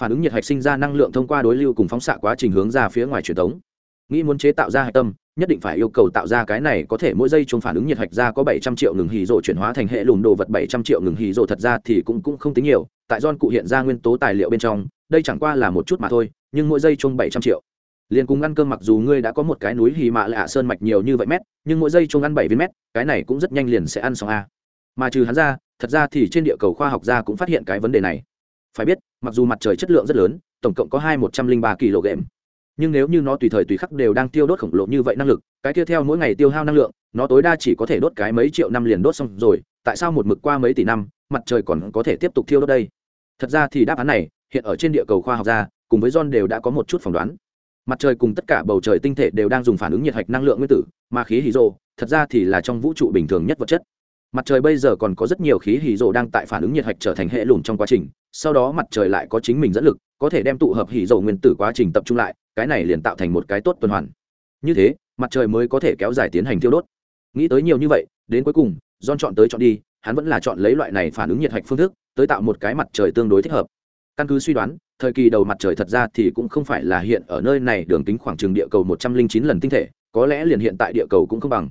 Phản ứng nhiệt hạch sinh ra năng lượng thông qua đối lưu cùng phóng xạ quá trình hướng ra phía ngoài truyền tống. Nghĩ muốn chế tạo ra hạch tâm, nhất định phải yêu cầu tạo ra cái này có thể mỗi giây chung phản ứng nhiệt hạch ra có 700 triệu ngừng hì rộ chuyển hóa thành hệ lùn đồ vật 700 triệu ngừng hì rộ thật ra thì cũng cũng không tính nhiều, tại John cụ hiện ra nguyên tố tài liệu bên trong, đây chẳng qua là một chút mà thôi, nhưng mỗi giây chung 700 triệu. Liên cùng ăn cơm mặc dù ngươi đã có một cái núi hì mạ lạ sơn mạch nhiều như vậy mét, nhưng mỗi giây chung ăn 7 viên mét, cái này cũng rất nhanh liền sẽ ăn xong a. Mà trừ hắn ra, thật ra thì trên địa cầu khoa học gia cũng phát hiện cái vấn đề này phải biết mặc dù mặt trời chất lượng rất lớn tổng cộng có hai một trăm linh ba kg nhưng nếu như nó tùy thời tùy khắc đều đang tiêu đốt khổng lồ như vậy năng lực, cái kia theo mỗi ngày tiêu hao năng lượng, nó tối đa chỉ có thể đốt cái mấy triệu năm liền đốt xong rồi, tại sao một mực qua mấy tỷ năm, mặt trời còn có thể tiếp tục thiêu đốt đây? Thật ra thì đáp án này, hiện ở trên địa cầu khoa học gia, cùng với john đều đã có một chút phỏng đoán. Mặt trời cùng tất cả bầu trời tinh thể đều đang dùng phản ứng nhiệt hạch năng lượng nguyên tử, mà khí hydro, thật ra thì là trong vũ trụ bình thường nhất vật chất. Mặt trời bây giờ còn có rất nhiều khí hydro đang tại phản ứng nhiệt hạch trở thành hệ lùn trong quá trình, sau đó mặt trời lại có chính mình dẫn lực, có thể đem tụ hợp hydro nguyên tử quá trình tập trung lại cái này liền tạo thành một cái tốt tuần hoàn. Như thế, mặt trời mới có thể kéo dài tiến hành tiêu đốt. Nghĩ tới nhiều như vậy, đến cuối cùng don chọn tới chọn đi, hắn vẫn là chọn lấy loại này phản ứng nhiệt hạch phương thức, tới tạo một cái mặt trời tương đối thích hợp. Căn cứ suy đoán, thời kỳ đầu mặt trời thật ra thì cũng không phải là hiện ở nơi này, đường kính khoảng chừng địa cầu một trăm linh chín lần tinh thể, có lẽ liền hiện tại địa cầu cũng không bằng.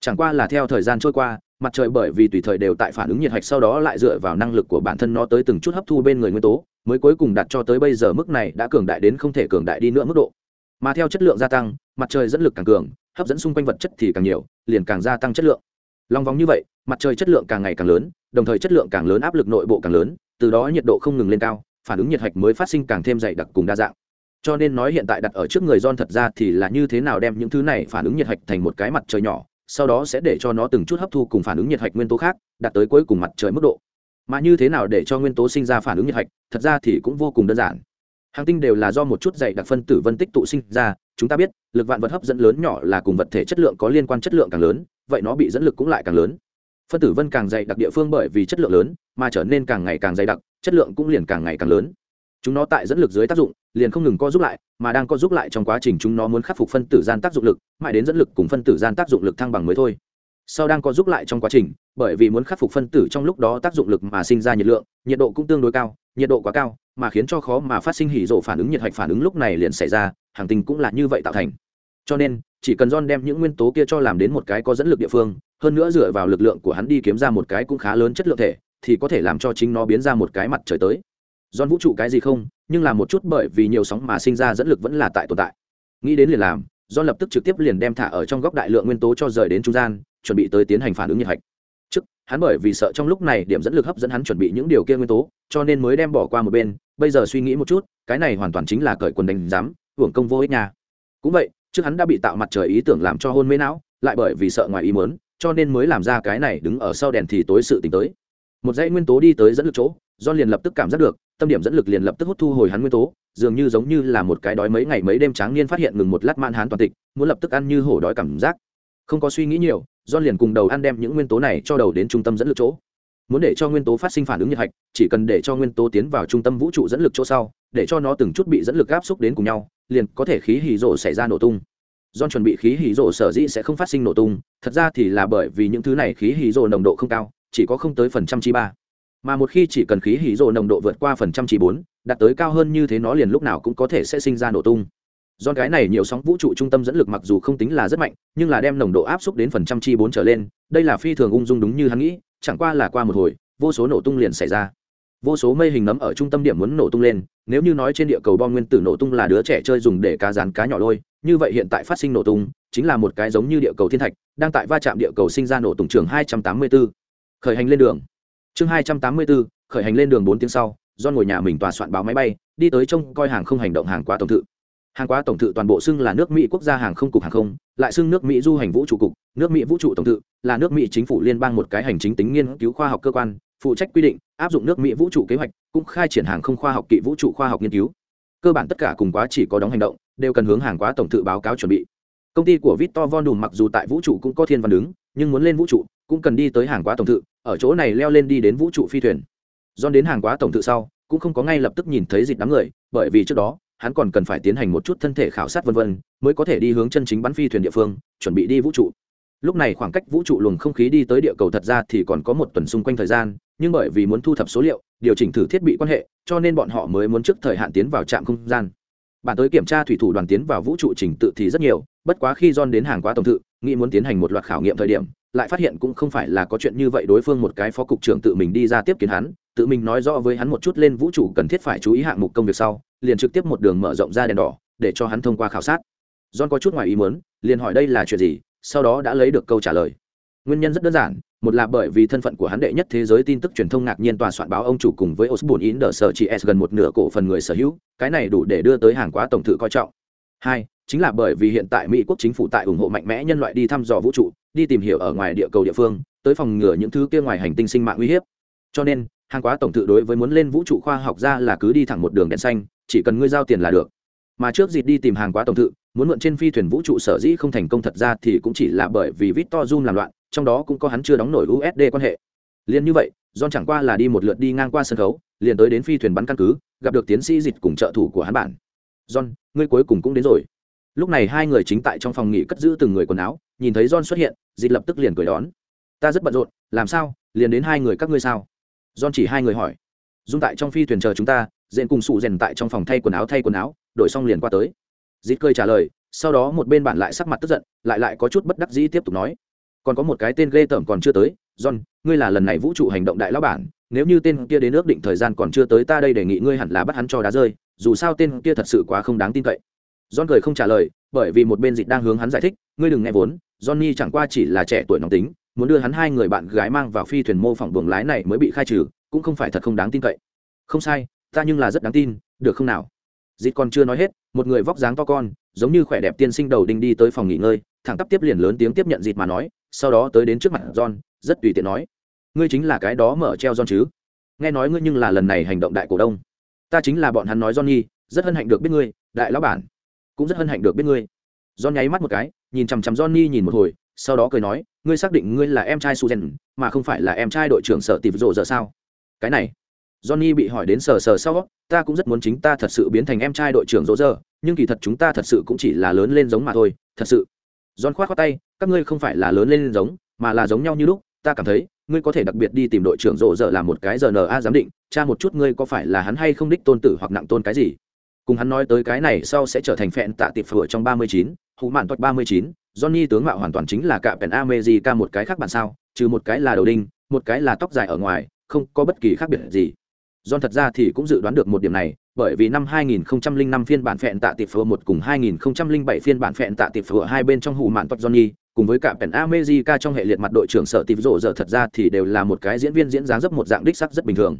Chẳng qua là theo thời gian trôi qua mặt trời bởi vì tùy thời đều tại phản ứng nhiệt hạch sau đó lại dựa vào năng lực của bản thân nó tới từng chút hấp thu bên người nguyên tố, mới cuối cùng đạt cho tới bây giờ mức này đã cường đại đến không thể cường đại đi nữa mức độ. Mà theo chất lượng gia tăng, mặt trời dẫn lực càng cường, hấp dẫn xung quanh vật chất thì càng nhiều, liền càng gia tăng chất lượng. Lòng vòng như vậy, mặt trời chất lượng càng ngày càng lớn, đồng thời chất lượng càng lớn, áp lực nội bộ càng lớn, từ đó nhiệt độ không ngừng lên cao, phản ứng nhiệt hạch mới phát sinh càng thêm dày đặc cùng đa dạng. Cho nên nói hiện tại đặt ở trước người Don thật ra thì là như thế nào đem những thứ này phản ứng nhiệt hạch thành một cái mặt trời nhỏ sau đó sẽ để cho nó từng chút hấp thu cùng phản ứng nhiệt hạch nguyên tố khác, đạt tới cuối cùng mặt trời mức độ. Mà như thế nào để cho nguyên tố sinh ra phản ứng nhiệt hạch, thật ra thì cũng vô cùng đơn giản. Hàng tinh đều là do một chút dày đặc phân tử vân tích tụ sinh ra, chúng ta biết, lực vạn vật hấp dẫn lớn nhỏ là cùng vật thể chất lượng có liên quan chất lượng càng lớn, vậy nó bị dẫn lực cũng lại càng lớn. Phân tử vân càng dày đặc địa phương bởi vì chất lượng lớn, mà trở nên càng ngày càng dày đặc, chất lượng cũng liền càng ngày càng lớn chúng nó tại dẫn lực dưới tác dụng, liền không ngừng co giúp lại, mà đang co giúp lại trong quá trình chúng nó muốn khắc phục phân tử gian tác dụng lực, mãi đến dẫn lực cùng phân tử gian tác dụng lực thăng bằng mới thôi. Sau đang co giúp lại trong quá trình, bởi vì muốn khắc phục phân tử trong lúc đó tác dụng lực mà sinh ra nhiệt lượng, nhiệt độ cũng tương đối cao, nhiệt độ quá cao, mà khiến cho khó mà phát sinh hỉ rộ phản ứng nhiệt hạch phản ứng lúc này liền xảy ra, hàng tinh cũng là như vậy tạo thành. Cho nên, chỉ cần John đem những nguyên tố kia cho làm đến một cái có dẫn lực địa phương, hơn nữa dựa vào lực lượng của hắn đi kiếm ra một cái cũng khá lớn chất lượng thể, thì có thể làm cho chính nó biến ra một cái mặt trời tới giòn vũ trụ cái gì không, nhưng là một chút bởi vì nhiều sóng mà sinh ra dẫn lực vẫn là tại tồn tại. Nghĩ đến liền làm do lập tức trực tiếp liền đem thả ở trong góc đại lượng nguyên tố cho rời đến trung gian, chuẩn bị tới tiến hành phản ứng nhiệt hạch. Trước, hắn bởi vì sợ trong lúc này điểm dẫn lực hấp dẫn hắn chuẩn bị những điều kia nguyên tố, cho nên mới đem bỏ qua một bên, bây giờ suy nghĩ một chút, cái này hoàn toàn chính là cởi quần đánh giám, hưởng công vô ích nha. Cũng vậy, trước hắn đã bị tạo mặt trời ý tưởng làm cho hôn mê não, lại bởi vì sợ ngoài ý mớn cho nên mới làm ra cái này đứng ở sau đèn thì tối sự tính tới. Một dãy nguyên tố đi tới dẫn lực chỗ do liền lập tức cảm giác được tâm điểm dẫn lực liền lập tức hút thu hồi hắn nguyên tố, dường như giống như là một cái đói mấy ngày mấy đêm tráng niên phát hiện ngừng một lát man hán toàn tịch, muốn lập tức ăn như hổ đói cảm giác. Không có suy nghĩ nhiều do liền cùng đầu ăn đem những nguyên tố này cho đầu đến trung tâm dẫn lực chỗ. Muốn để cho nguyên tố phát sinh phản ứng nhiệt hạch, chỉ cần để cho nguyên tố tiến vào trung tâm vũ trụ dẫn lực chỗ sau, để cho nó từng chút bị dẫn lực áp xúc đến cùng nhau, liền có thể khí hì rổ xảy ra nổ tung. Do chuẩn bị khí hì rổ sở dĩ sẽ không phát sinh nổ tung, thật ra thì là bởi vì những thứ này khí hì rổ nồng độ không cao, chỉ có không tới phần trăm chi ba mà một khi chỉ cần khí hỉ rổ nồng độ vượt qua phần trăm chỉ bốn, đạt tới cao hơn như thế nó liền lúc nào cũng có thể sẽ sinh ra nổ tung. Do cái này nhiều sóng vũ trụ trung tâm dẫn lực mặc dù không tính là rất mạnh, nhưng là đem nồng độ áp xúc đến phần trăm chi bốn trở lên, đây là phi thường ung dung đúng như hắn nghĩ, chẳng qua là qua một hồi, vô số nổ tung liền xảy ra. Vô số mây hình nấm ở trung tâm điểm muốn nổ tung lên, nếu như nói trên địa cầu bom nguyên tử nổ tung là đứa trẻ chơi dùng để cá rán cá nhỏ lôi, như vậy hiện tại phát sinh nổ tung, chính là một cái giống như địa cầu thiên thạch, đang tại va chạm địa cầu sinh ra nổ tung trường 284. khởi hành lên đường chương 284, khởi hành lên đường bốn tiếng sau do ngồi nhà mình tòa soạn báo máy bay đi tới trông coi hàng không hành động hàng quá tổng thự. Hàng quá tổng thự toàn bộ xưng là nước mỹ quốc gia hàng không cục hàng không lại xưng nước mỹ du hành vũ trụ cục nước mỹ vũ trụ tổng thự là nước mỹ chính phủ liên bang một cái hành chính tính nghiên cứu khoa học cơ quan phụ trách quy định áp dụng nước mỹ vũ trụ kế hoạch cũng khai triển hàng không khoa học kỵ vũ trụ khoa học nghiên cứu. Cơ bản tất cả cùng quá chỉ có đóng hành động đều cần hướng hàng quá tổng thự báo cáo chuẩn bị. Công ty của victor von đùm mặc dù tại vũ trụ cũng có thiên văn đứng nhưng muốn lên vũ trụ cũng cần đi tới hàng quá tổng thự ở chỗ này leo lên đi đến vũ trụ phi thuyền. Don đến hàng quá tổng thự sau, cũng không có ngay lập tức nhìn thấy dịch đám người, bởi vì trước đó, hắn còn cần phải tiến hành một chút thân thể khảo sát vân vân, mới có thể đi hướng chân chính bắn phi thuyền địa phương, chuẩn bị đi vũ trụ. Lúc này khoảng cách vũ trụ luồng không khí đi tới địa cầu thật ra thì còn có một tuần xung quanh thời gian, nhưng bởi vì muốn thu thập số liệu, điều chỉnh thử thiết bị quan hệ, cho nên bọn họ mới muốn trước thời hạn tiến vào trạm không gian. Bản tới kiểm tra thủy thủ đoàn tiến vào vũ trụ trình tự thì rất nhiều, bất quá khi don đến hàng quá tổng thự, nghĩ muốn tiến hành một loạt khảo nghiệm thời điểm lại phát hiện cũng không phải là có chuyện như vậy đối phương một cái phó cục trưởng tự mình đi ra tiếp kiến hắn tự mình nói rõ với hắn một chút lên vũ trụ cần thiết phải chú ý hạng mục công việc sau liền trực tiếp một đường mở rộng ra đèn đỏ để cho hắn thông qua khảo sát john có chút ngoài ý muốn liền hỏi đây là chuyện gì sau đó đã lấy được câu trả lời nguyên nhân rất đơn giản một là bởi vì thân phận của hắn đệ nhất thế giới tin tức truyền thông ngạc nhiên tòa soạn báo ông chủ cùng với Osborne in the sở chỉ S gần một nửa cổ phần người sở hữu, cái này đủ để đưa tới hàng quá tổng thự coi trọng. Hai, chính là bởi vì hiện tại Mỹ quốc chính phủ tại ủng hộ mạnh mẽ nhân loại đi thăm dò vũ trụ, đi tìm hiểu ở ngoài địa cầu địa phương, tới phòng ngừa những thứ kia ngoài hành tinh sinh mạng uy hiếp. Cho nên, hàng quá tổng thự đối với muốn lên vũ trụ khoa học ra là cứ đi thẳng một đường đèn xanh, chỉ cần ngươi giao tiền là được. Mà trước dịp đi tìm hàng quá tổng thự, muốn mượn trên phi thuyền vũ trụ sở dĩ không thành công thật ra thì cũng chỉ là bởi vì Victor Zoom làm loạn, trong đó cũng có hắn chưa đóng nổi USD quan hệ. Liên như vậy, John chẳng qua là đi một lượt đi ngang qua sân khấu, liền tới đến phi thuyền bắn căn cứ, gặp được tiến sĩ dịch cùng trợ thủ của hắn bạn. John, ngươi cuối cùng cũng đến rồi. Lúc này hai người chính tại trong phòng nghỉ cất giữ từng người quần áo, nhìn thấy John xuất hiện, dịch lập tức liền cười đón. Ta rất bận rộn, làm sao? Liền đến hai người các ngươi sao? John chỉ hai người hỏi. Dung tại trong phi thuyền chờ chúng ta, Dện cùng sụ Dền tại trong phòng thay quần áo thay quần áo, đổi xong liền qua tới. Dịch cười trả lời, sau đó một bên bạn lại sắc mặt tức giận, lại lại có chút bất đắc dĩ tiếp tục nói còn có một cái tên ghê tởm còn chưa tới john ngươi là lần này vũ trụ hành động đại lão bản nếu như tên kia đến ước định thời gian còn chưa tới ta đây đề nghị ngươi hẳn là bắt hắn cho đá rơi dù sao tên kia thật sự quá không đáng tin cậy john cười không trả lời bởi vì một bên dịch đang hướng hắn giải thích ngươi đừng nghe vốn johnny chẳng qua chỉ là trẻ tuổi nóng tính, muốn đưa hắn hai người bạn gái mang vào phi thuyền mô phỏng buồng lái này mới bị khai trừ, cũng không phải thật không đáng tin cậy. Không sai, ta nhưng là rất đáng tin, được không nào? Dịch còn chưa nói hết, một người vóc dáng to con, giống như khỏe đẹp tiên sinh đầu đinh đi tới phòng nghỉ ngơi, thẳng tắp tiếp liền lớn tiếng tiếp nhận dịch mà nói, sau đó tới đến trước mặt john, rất tùy tiện nói, ngươi chính là cái đó mở treo john chứ? Nghe nói ngươi nhưng là lần này hành động đại cổ đông. Ta chính là bọn hắn nói johnny, rất hân hạnh được biết ngươi, đại lão bản, cũng rất hân hạnh được biết ngươi john nháy mắt một cái nhìn chằm chằm johnny nhìn một hồi sau đó cười nói ngươi xác định ngươi là em trai Susan, mà không phải là em trai đội trưởng sở tìm rộ giờ sao cái này johnny bị hỏi đến sờ sờ sau ta cũng rất muốn chính ta thật sự biến thành em trai đội trưởng rộ giờ nhưng kỳ thật chúng ta thật sự cũng chỉ là lớn lên giống mà thôi thật sự John khoát khoát tay, các ngươi không phải là lớn lên giống, mà là giống nhau như lúc, ta cảm thấy, ngươi có thể đặc biệt đi tìm đội trưởng rộ giờ làm một cái RNA giám định, tra một chút ngươi có phải là hắn hay không đích tôn tử hoặc nặng tôn cái gì. Cùng hắn nói tới cái này sau sẽ trở thành phẹn tạ tiệp phở trong 39, hủ mạn tuật 39, Johnny tướng mạo hoàn toàn chính là cả Pen America một cái khác bản sao, trừ một cái là đầu đinh, một cái là tóc dài ở ngoài, không có bất kỳ khác biệt gì. John thật ra thì cũng dự đoán được một điểm này, bởi vì năm 2005 phiên bản phẹn tạ tiệp phở một cùng 2007 phiên bản phẹn tạ tiệp phở hai bên trong hủ mạn toạch Johnny, cùng với cả Pen America trong hệ liệt mặt đội trưởng sở tìm rộ giờ thật ra thì đều là một cái diễn viên diễn dáng rất một dạng đích sắc rất bình thường.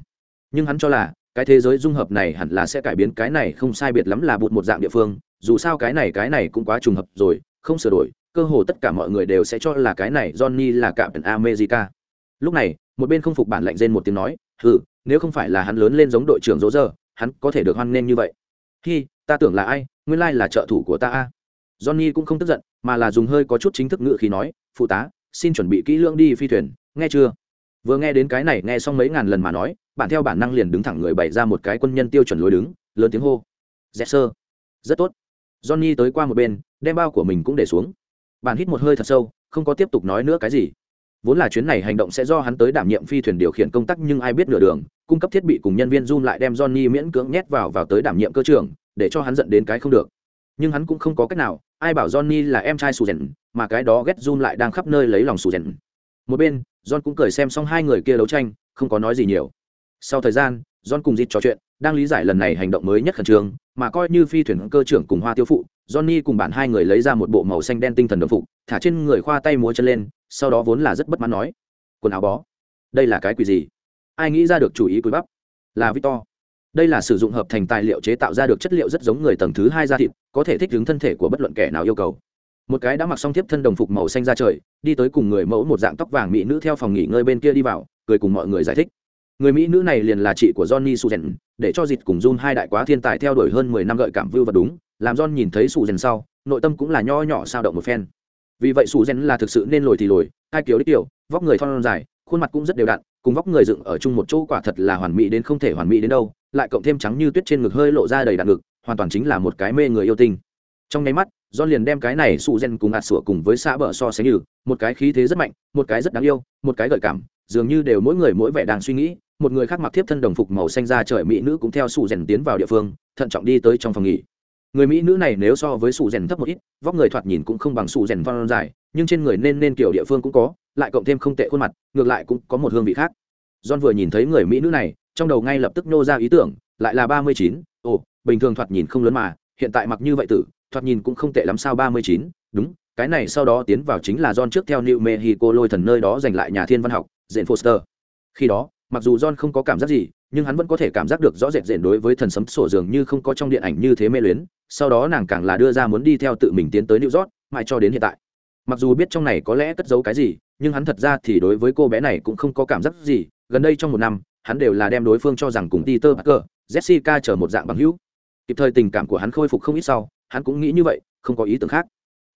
Nhưng hắn cho là, cái thế giới dung hợp này hẳn là sẽ cải biến cái này không sai biệt lắm là bụt một dạng địa phương, dù sao cái này cái này cũng quá trùng hợp rồi, không sửa đổi, cơ hồ tất cả mọi người đều sẽ cho là cái này Johnny là cạm Pen America. Lúc này, một bên không phục bản lạnh rên một tiếng nói, "Hừ, nếu không phải là hắn lớn lên giống đội trưởng Dỗ dơ hắn có thể được hoan nghênh như vậy. Khi ta tưởng là ai? Nguyên lai là trợ thủ của ta a. Johnny cũng không tức giận mà là dùng hơi có chút chính thức ngữ khi nói phụ tá xin chuẩn bị kỹ lưỡng đi phi thuyền nghe chưa? Vừa nghe đến cái này nghe xong mấy ngàn lần mà nói bạn theo bản năng liền đứng thẳng người bày ra một cái quân nhân tiêu chuẩn lối đứng, lớn tiếng hô. Dẹp sơ. Rất tốt. Johnny tới qua một bên, đem bao của mình cũng để xuống. Bạn hít một hơi thật sâu, không có tiếp tục nói nữa cái gì. Vốn là chuyến này hành động sẽ do hắn tới đảm nhiệm phi thuyền điều khiển công tác nhưng ai biết nửa đường, cung cấp thiết bị cùng nhân viên zoom lại đem johnny miễn cưỡng nhét vào vào tới đảm nhiệm cơ trưởng, để cho hắn dẫn đến cái không được. Nhưng hắn cũng không có cách nào, ai bảo johnny là em trai sù mà cái đó ghét zoom lại đang khắp nơi lấy lòng sù một bên, john cũng cười xem xong hai người kia đấu tranh, không có nói gì nhiều sau thời gian, john cùng dịp trò chuyện, đang lý giải lần này hành động mới nhất khẩn trương, mà coi như phi thuyền cơ trưởng cùng hoa tiêu phụ, johnny cùng bạn hai người lấy ra một bộ màu xanh đen tinh thần đồng phục, thả trên người khoa tay múa chân lên, sau đó vốn là rất bất mãn nói, quần áo bó, đây là cái quỷ gì? Ai nghĩ ra được chủ ý cúi bắp? Là victor. Đây là sử dụng hợp thành tài liệu chế tạo ra được chất liệu rất giống người tầng thứ hai da thịt, có thể thích ứng thân thể của bất luận kẻ nào yêu cầu. Một cái đã mặc xong tiếp thân đồng phục màu xanh ra trời, đi tới cùng người mẫu một dạng tóc vàng mỹ nữ theo phòng nghỉ ngơi bên kia đi vào, cười cùng mọi người giải thích người mỹ nữ này liền là chị của johnny suzen để cho dịt cùng jun hai đại quá thiên tài theo đuổi hơn mười năm gợi cảm vưu và đúng, làm john nhìn thấy suzen sau, nội tâm cũng là nho nhỏ sao động một phen. Vì vậy suzen là thực sự nên lồi thì lồi, hai kiểu đích kiểu, vóc người thon dài, khuôn mặt cũng rất đều đặn, cùng vóc người dựng ở chung một chỗ quả thật là hoàn mỹ đến không thể hoàn mỹ đến đâu, lại cộng thêm trắng như tuyết trên ngực hơi lộ ra đầy đặn ngực, hoàn toàn chính là một cái mê người yêu tinh. Trong nháy mắt, John liền đem cái này sụ gen cùng ạt sủa cùng với xã bờ so sánh như, một cái khí thế rất mạnh, một cái rất đáng yêu, một cái gợi cảm dường như đều mỗi người mỗi vẻ đang suy nghĩ một người khác mặc thiếp thân đồng phục màu xanh ra trời mỹ nữ cũng theo sủ rèn tiến vào địa phương thận trọng đi tới trong phòng nghỉ. Người mỹ nữ này nếu so với sủ rèn thấp một ít vóc người thoạt nhìn cũng không bằng sủ rèn văn dài nhưng trên người nên nên kiểu địa phương cũng có lại cộng thêm không tệ khuôn mặt ngược lại cũng có một hương vị khác. John vừa nhìn thấy người mỹ nữ này trong đầu ngay lập tức nô ra ý tưởng lại là ba mươi chín ồ bình thường thoạt nhìn không lớn mà hiện tại mặc như vậy tử thoạt nhìn cũng không tệ lắm sao ba mươi chín đúng cái này sau đó tiến vào chính là John trước theo New Mexico lôi thần nơi đó giành lại nhà thiên văn học, dện Foster. Khi đó, mặc dù John không có cảm giác gì, nhưng hắn vẫn có thể cảm giác được rõ rệt rệt đối với thần sấm sổ dường như không có trong điện ảnh như thế mê luyến. Sau đó nàng càng là đưa ra muốn đi theo tự mình tiến tới New York, mãi cho đến hiện tại. Mặc dù biết trong này có lẽ cất giấu cái gì, nhưng hắn thật ra thì đối với cô bé này cũng không có cảm giác gì. Gần đây trong một năm, hắn đều là đem đối phương cho rằng cùng Peter Parker, Jessica chờ một dạng bằng hữu. Kịp thời tình cảm của hắn khôi phục không ít sau, hắn cũng nghĩ như vậy, không có ý tưởng khác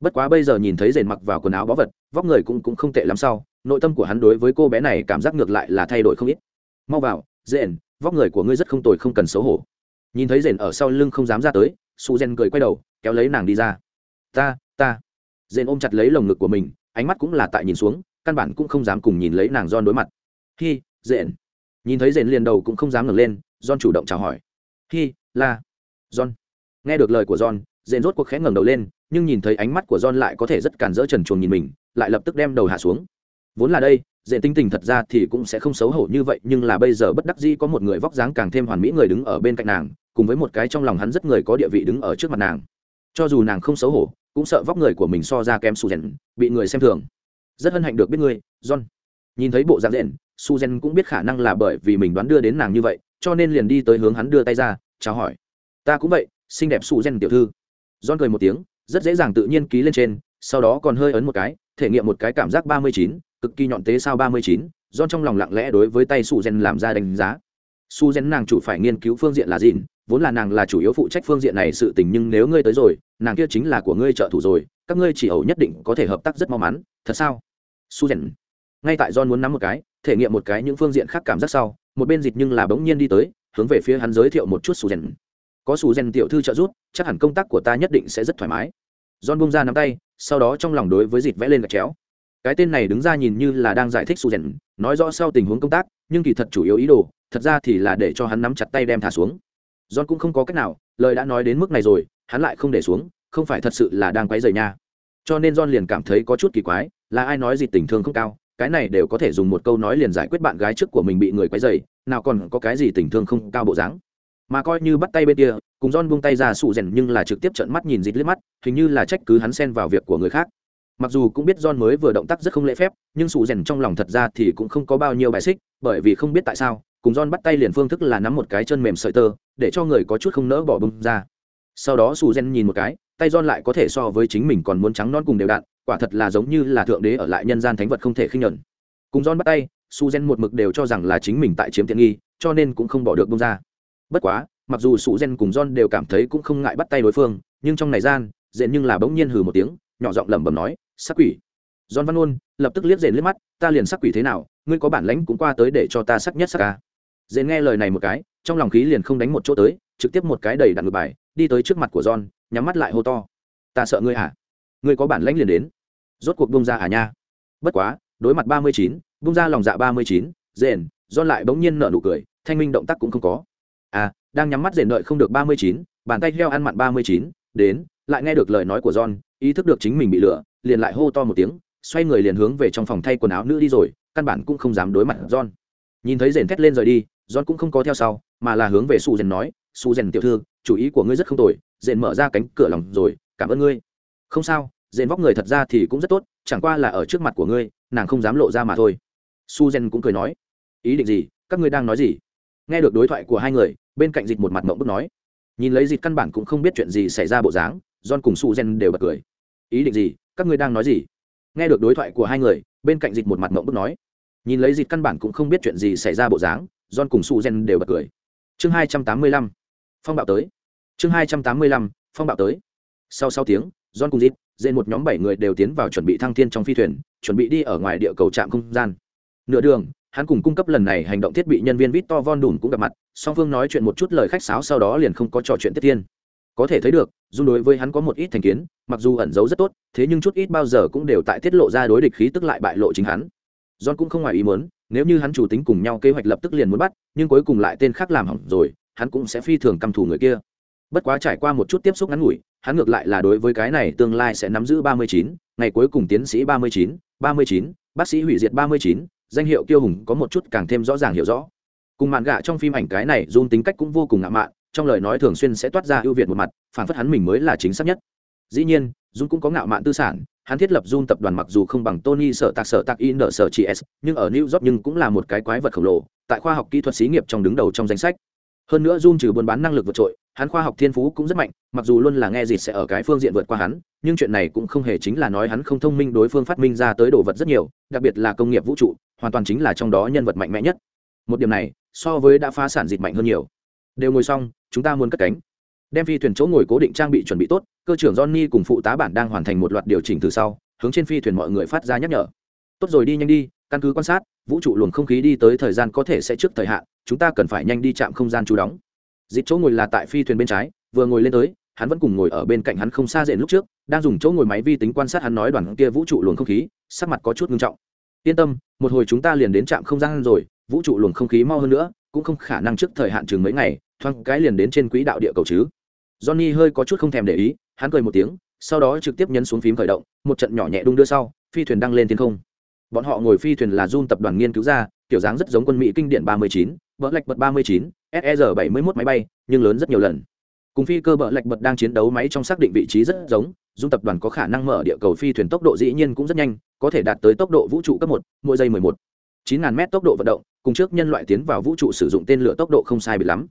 bất quá bây giờ nhìn thấy rền mặc vào quần áo bó vật vóc người cũng cũng không tệ lắm sau nội tâm của hắn đối với cô bé này cảm giác ngược lại là thay đổi không ít. Mau vào rền vóc người của ngươi rất không tồi không cần xấu hổ. Nhìn thấy rền ở sau lưng không dám ra tới su gen cười quay đầu kéo lấy nàng đi ra. Ta ta. Rền ôm chặt lấy lồng ngực của mình ánh mắt cũng là tại nhìn xuống căn bản cũng không dám cùng nhìn lấy nàng don đối mặt. Hi rền nhìn thấy rền liền đầu cũng không dám ngẩng lên don chủ động chào hỏi. Hi là. Don nghe được lời của don rền rốt cuộc khẽ ngẩng đầu lên nhưng nhìn thấy ánh mắt của don lại có thể rất càn rỡ trần chuồng nhìn mình, lại lập tức đem đầu hạ xuống. Vốn là đây, dễ tính tình thật ra thì cũng sẽ không xấu hổ như vậy, nhưng là bây giờ bất đắc dĩ có một người vóc dáng càng thêm hoàn mỹ người đứng ở bên cạnh nàng, cùng với một cái trong lòng hắn rất người có địa vị đứng ở trước mặt nàng. Cho dù nàng không xấu hổ, cũng sợ vóc người của mình so ra kém Suzen, bị người xem thường. Rất hân hạnh được biết ngươi, John. Nhìn thấy bộ dạng rện, Suzen cũng biết khả năng là bởi vì mình đoán đưa đến nàng như vậy, cho nên liền đi tới hướng hắn đưa tay ra, chào hỏi. Ta cũng vậy, xinh đẹp Suzen tiểu thư. John cười một tiếng, rất dễ dàng tự nhiên ký lên trên sau đó còn hơi ấn một cái thể nghiệm một cái cảm giác ba mươi chín cực kỳ nhọn tế sao ba mươi chín do trong lòng lặng lẽ đối với tay su gen làm ra đánh giá. Su gen nàng chủ phải nghiên cứu phương diện là gì vốn là nàng là chủ yếu phụ trách phương diện này sự tình nhưng nếu ngươi tới rồi nàng kia chính là của ngươi trợ thủ rồi các ngươi chỉ ẩu nhất định có thể hợp tác rất mau mắn thật sao? Su gen ngay tại john muốn nắm một cái thể nghiệm một cái những phương diện khác cảm giác sau một bên dịch nhưng là bỗng nhiên đi tới hướng về phía hắn giới thiệu một chút su gen có su gen tiểu thư trợ giúp chắc hẳn công tác của ta nhất định sẽ rất thoải mái. John bung ra nắm tay, sau đó trong lòng đối với dịch vẽ lên gạch chéo. Cái tên này đứng ra nhìn như là đang giải thích su rèn, nói rõ sau tình huống công tác, nhưng kỳ thật chủ yếu ý đồ, thật ra thì là để cho hắn nắm chặt tay đem thả xuống. John cũng không có cách nào, lời đã nói đến mức này rồi, hắn lại không để xuống, không phải thật sự là đang quấy rầy nha. Cho nên John liền cảm thấy có chút kỳ quái, là ai nói gì tình thương không cao, cái này đều có thể dùng một câu nói liền giải quyết bạn gái trước của mình bị người quấy rầy, nào còn có cái gì tình thương không cao bộ dáng mà coi như bắt tay bên kia cùng john buông tay ra sụ rèn nhưng là trực tiếp trợn mắt nhìn dịt liếc mắt hình như là trách cứ hắn xen vào việc của người khác mặc dù cũng biết john mới vừa động tác rất không lễ phép, nhưng sụ rèn trong lòng thật ra thì cũng không có bao nhiêu bài xích, bởi vì không biết tại sao, cùng john bắt tay liền phương thức là nắm một cái chân mềm sợi tơ, để cho người có chút không nỡ bỏ bông ra. Sau đó sụ rèn nhìn một cái, tay john lại có thể so với chính mình còn muốn trắng non cùng đều đặn, quả thật là giống như là thượng đế ở lại nhân gian thánh vật không thể khinh nhẫn cùng john bắt tay su gen một mực đều cho rằng là chính mình tại chiếm tiện nghi, cho nên cũng không bỏ được bông ra. Bất quá, mặc dù su gen cùng john đều cảm thấy cũng không ngại bắt tay đối phương, nhưng trong này gian dện nhưng là bỗng nhiên hừ một tiếng, nhỏ giọng lẩm bẩm nói sắc quỷ. John văn ôn lập tức liếc dện liếc mắt ta liền sắc quỷ thế nào? Ngươi có bản lãnh cũng qua tới để cho ta sắc nhất sắc ca Dền nghe lời này một cái trong lòng khí liền không đánh một chỗ tới trực tiếp một cái đầy đặn ngược bài đi tới trước mặt của john nhắm mắt lại hô to ta sợ ngươi hả? Ngươi có bản lãnh liền đến. Rốt cuộc bung ra à nha. Bất quá đối mặt ba mươi chín bung ra lòng dạ ba mươi chín Dền, john lại bỗng nhiên nở nụ cười thanh minh động tác cũng không có. À đang nhắm mắt rền đợi không được ba mươi chín bàn tay heo ăn mặn ba mươi chín đến lại nghe được lời nói của john ý thức được chính mình bị lừa liền lại hô to một tiếng, xoay người liền hướng về trong phòng thay quần áo nữ đi rồi, căn bản cũng không dám đối mặt john. Nhìn thấy rền thét lên rời đi, john cũng không có theo sau, mà là hướng về su rền nói, su rền tiểu thư, chủ ý của ngươi rất không tồi, rền mở ra cánh cửa lòng rồi, cảm ơn ngươi. Không sao, rền vóc người thật ra thì cũng rất tốt, chẳng qua là ở trước mặt của ngươi, nàng không dám lộ ra mà thôi. Su rền cũng cười nói, ý định gì? Các ngươi đang nói gì? Nghe được đối thoại của hai người, bên cạnh dịch một mặt mộng bức nói, nhìn lấy dịch căn bản cũng không biết chuyện gì xảy ra bộ dáng, john cùng su gen đều bật cười. Ý định gì? Các ngươi đang nói gì? Nghe được đối thoại của hai người bên cạnh dịch một mặt mộng bức nói. Nhìn lấy dịch căn bản cũng không biết chuyện gì xảy ra bộ dáng john cùng su gen đều bật cười. Chương hai trăm tám mươi lăm phong bạo tới. Chương hai trăm tám mươi lăm phong bạo tới. Sau sáu tiếng john cùng dịch dên một nhóm bảy người đều tiến vào chuẩn bị thăng thiên trong phi thuyền chuẩn bị đi ở ngoài địa cầu trạm không gian. Nửa đường hắn cùng cung cấp lần này hành động thiết bị nhân viên Victor Von Đùn cũng gặp mặt, song phương nói chuyện một chút lời khách sáo sau đó liền không có trò chuyện tiếp tiên. Có thể thấy được, dung đối với hắn có một ít thành kiến, mặc dù ẩn giấu rất tốt, thế nhưng chút ít bao giờ cũng đều tại tiết lộ ra đối địch khí tức lại bại lộ chính hắn. John cũng không ngoài ý muốn, nếu như hắn chủ tính cùng nhau kế hoạch lập tức liền muốn bắt, nhưng cuối cùng lại tên khác làm hỏng rồi, hắn cũng sẽ phi thường căm thù người kia. Bất quá trải qua một chút tiếp xúc ngắn ngủi, hắn ngược lại là đối với cái này tương lai sẽ nắm giữ 39, ngày cuối cùng tiến sĩ 39, 39, bác sĩ hủy diệt 39, danh hiệu kiêu hùng có một chút càng thêm rõ ràng hiểu rõ cùng mạn gạ trong phim ảnh cái này dung tính cách cũng vô cùng ngạo mạn trong lời nói thường xuyên sẽ toát ra ưu việt một mặt phản phất hắn mình mới là chính xác nhất dĩ nhiên dung cũng có ngạo mạn tư sản hắn thiết lập dung tập đoàn mặc dù không bằng Tony sở tạc sở tạc in sở chị S, nhưng ở New York nhưng cũng là một cái quái vật khổng lồ, tại khoa học kỹ thuật xí nghiệp trong đứng đầu trong danh sách. Hơn nữa dung trừ buôn bán năng lực vượt trội, hắn khoa học thiên phú cũng rất mạnh, mặc dù luôn là nghe gì sẽ ở cái phương diện vượt qua hắn, nhưng chuyện này cũng không hề chính là nói hắn không thông minh đối phương phát minh ra tới đồ vật rất nhiều, đặc biệt là công nghiệp vũ trụ, hoàn toàn chính là trong đó nhân vật mạnh mẽ nhất. Một điểm này, so với đã phá sản dịch mạnh hơn nhiều. Đều ngồi xong, chúng ta muốn cất cánh. Đem phi thuyền chỗ ngồi cố định trang bị chuẩn bị tốt, cơ trưởng johnny cùng phụ tá bản đang hoàn thành một loạt điều chỉnh từ sau, hướng trên phi thuyền mọi người phát ra nhắc nhở. Tốt rồi đi nhanh đi, căn cứ quan sát, vũ trụ luồng không khí đi tới thời gian có thể sẽ trước thời hạn, chúng ta cần phải nhanh đi chạm không gian chú đóng. Dịp chỗ ngồi là tại phi thuyền bên trái, vừa ngồi lên tới, hắn vẫn cùng ngồi ở bên cạnh hắn không xa rện lúc trước, đang dùng chỗ ngồi máy vi tính quan sát hắn nói đoàn kia vũ trụ luồng không khí, sắc mặt có chút nghiêm trọng. Yên tâm, một hồi chúng ta liền đến trạm không gian rồi, vũ trụ luồng không khí mau hơn nữa, cũng không khả năng trước thời hạn chừng mấy ngày thoáng cái liền đến trên quỹ đạo địa cầu chứ. Johnny hơi có chút không thèm để ý hắn cười một tiếng sau đó trực tiếp nhấn xuống phím khởi động một trận nhỏ nhẹ đung đưa sau phi thuyền đăng lên thiên không. Bọn họ ngồi phi thuyền là Jun tập đoàn nghiên cứu ra kiểu dáng rất giống quân mỹ kinh điển 39, bỡ lệch bật 39, SR 71 máy bay nhưng lớn rất nhiều lần. Cùng phi cơ bỡ lệch bật đang chiến đấu máy trong xác định vị trí rất giống Jun tập đoàn có khả năng mở địa cầu phi thuyền tốc độ dĩ nhiên cũng rất nhanh có thể đạt tới tốc độ vũ trụ cấp một mỗi giây 11. 9.000 mét tốc độ vận động cùng trước nhân loại tiến vào vũ trụ sử dụng tên lửa tốc độ không sai biệt lắm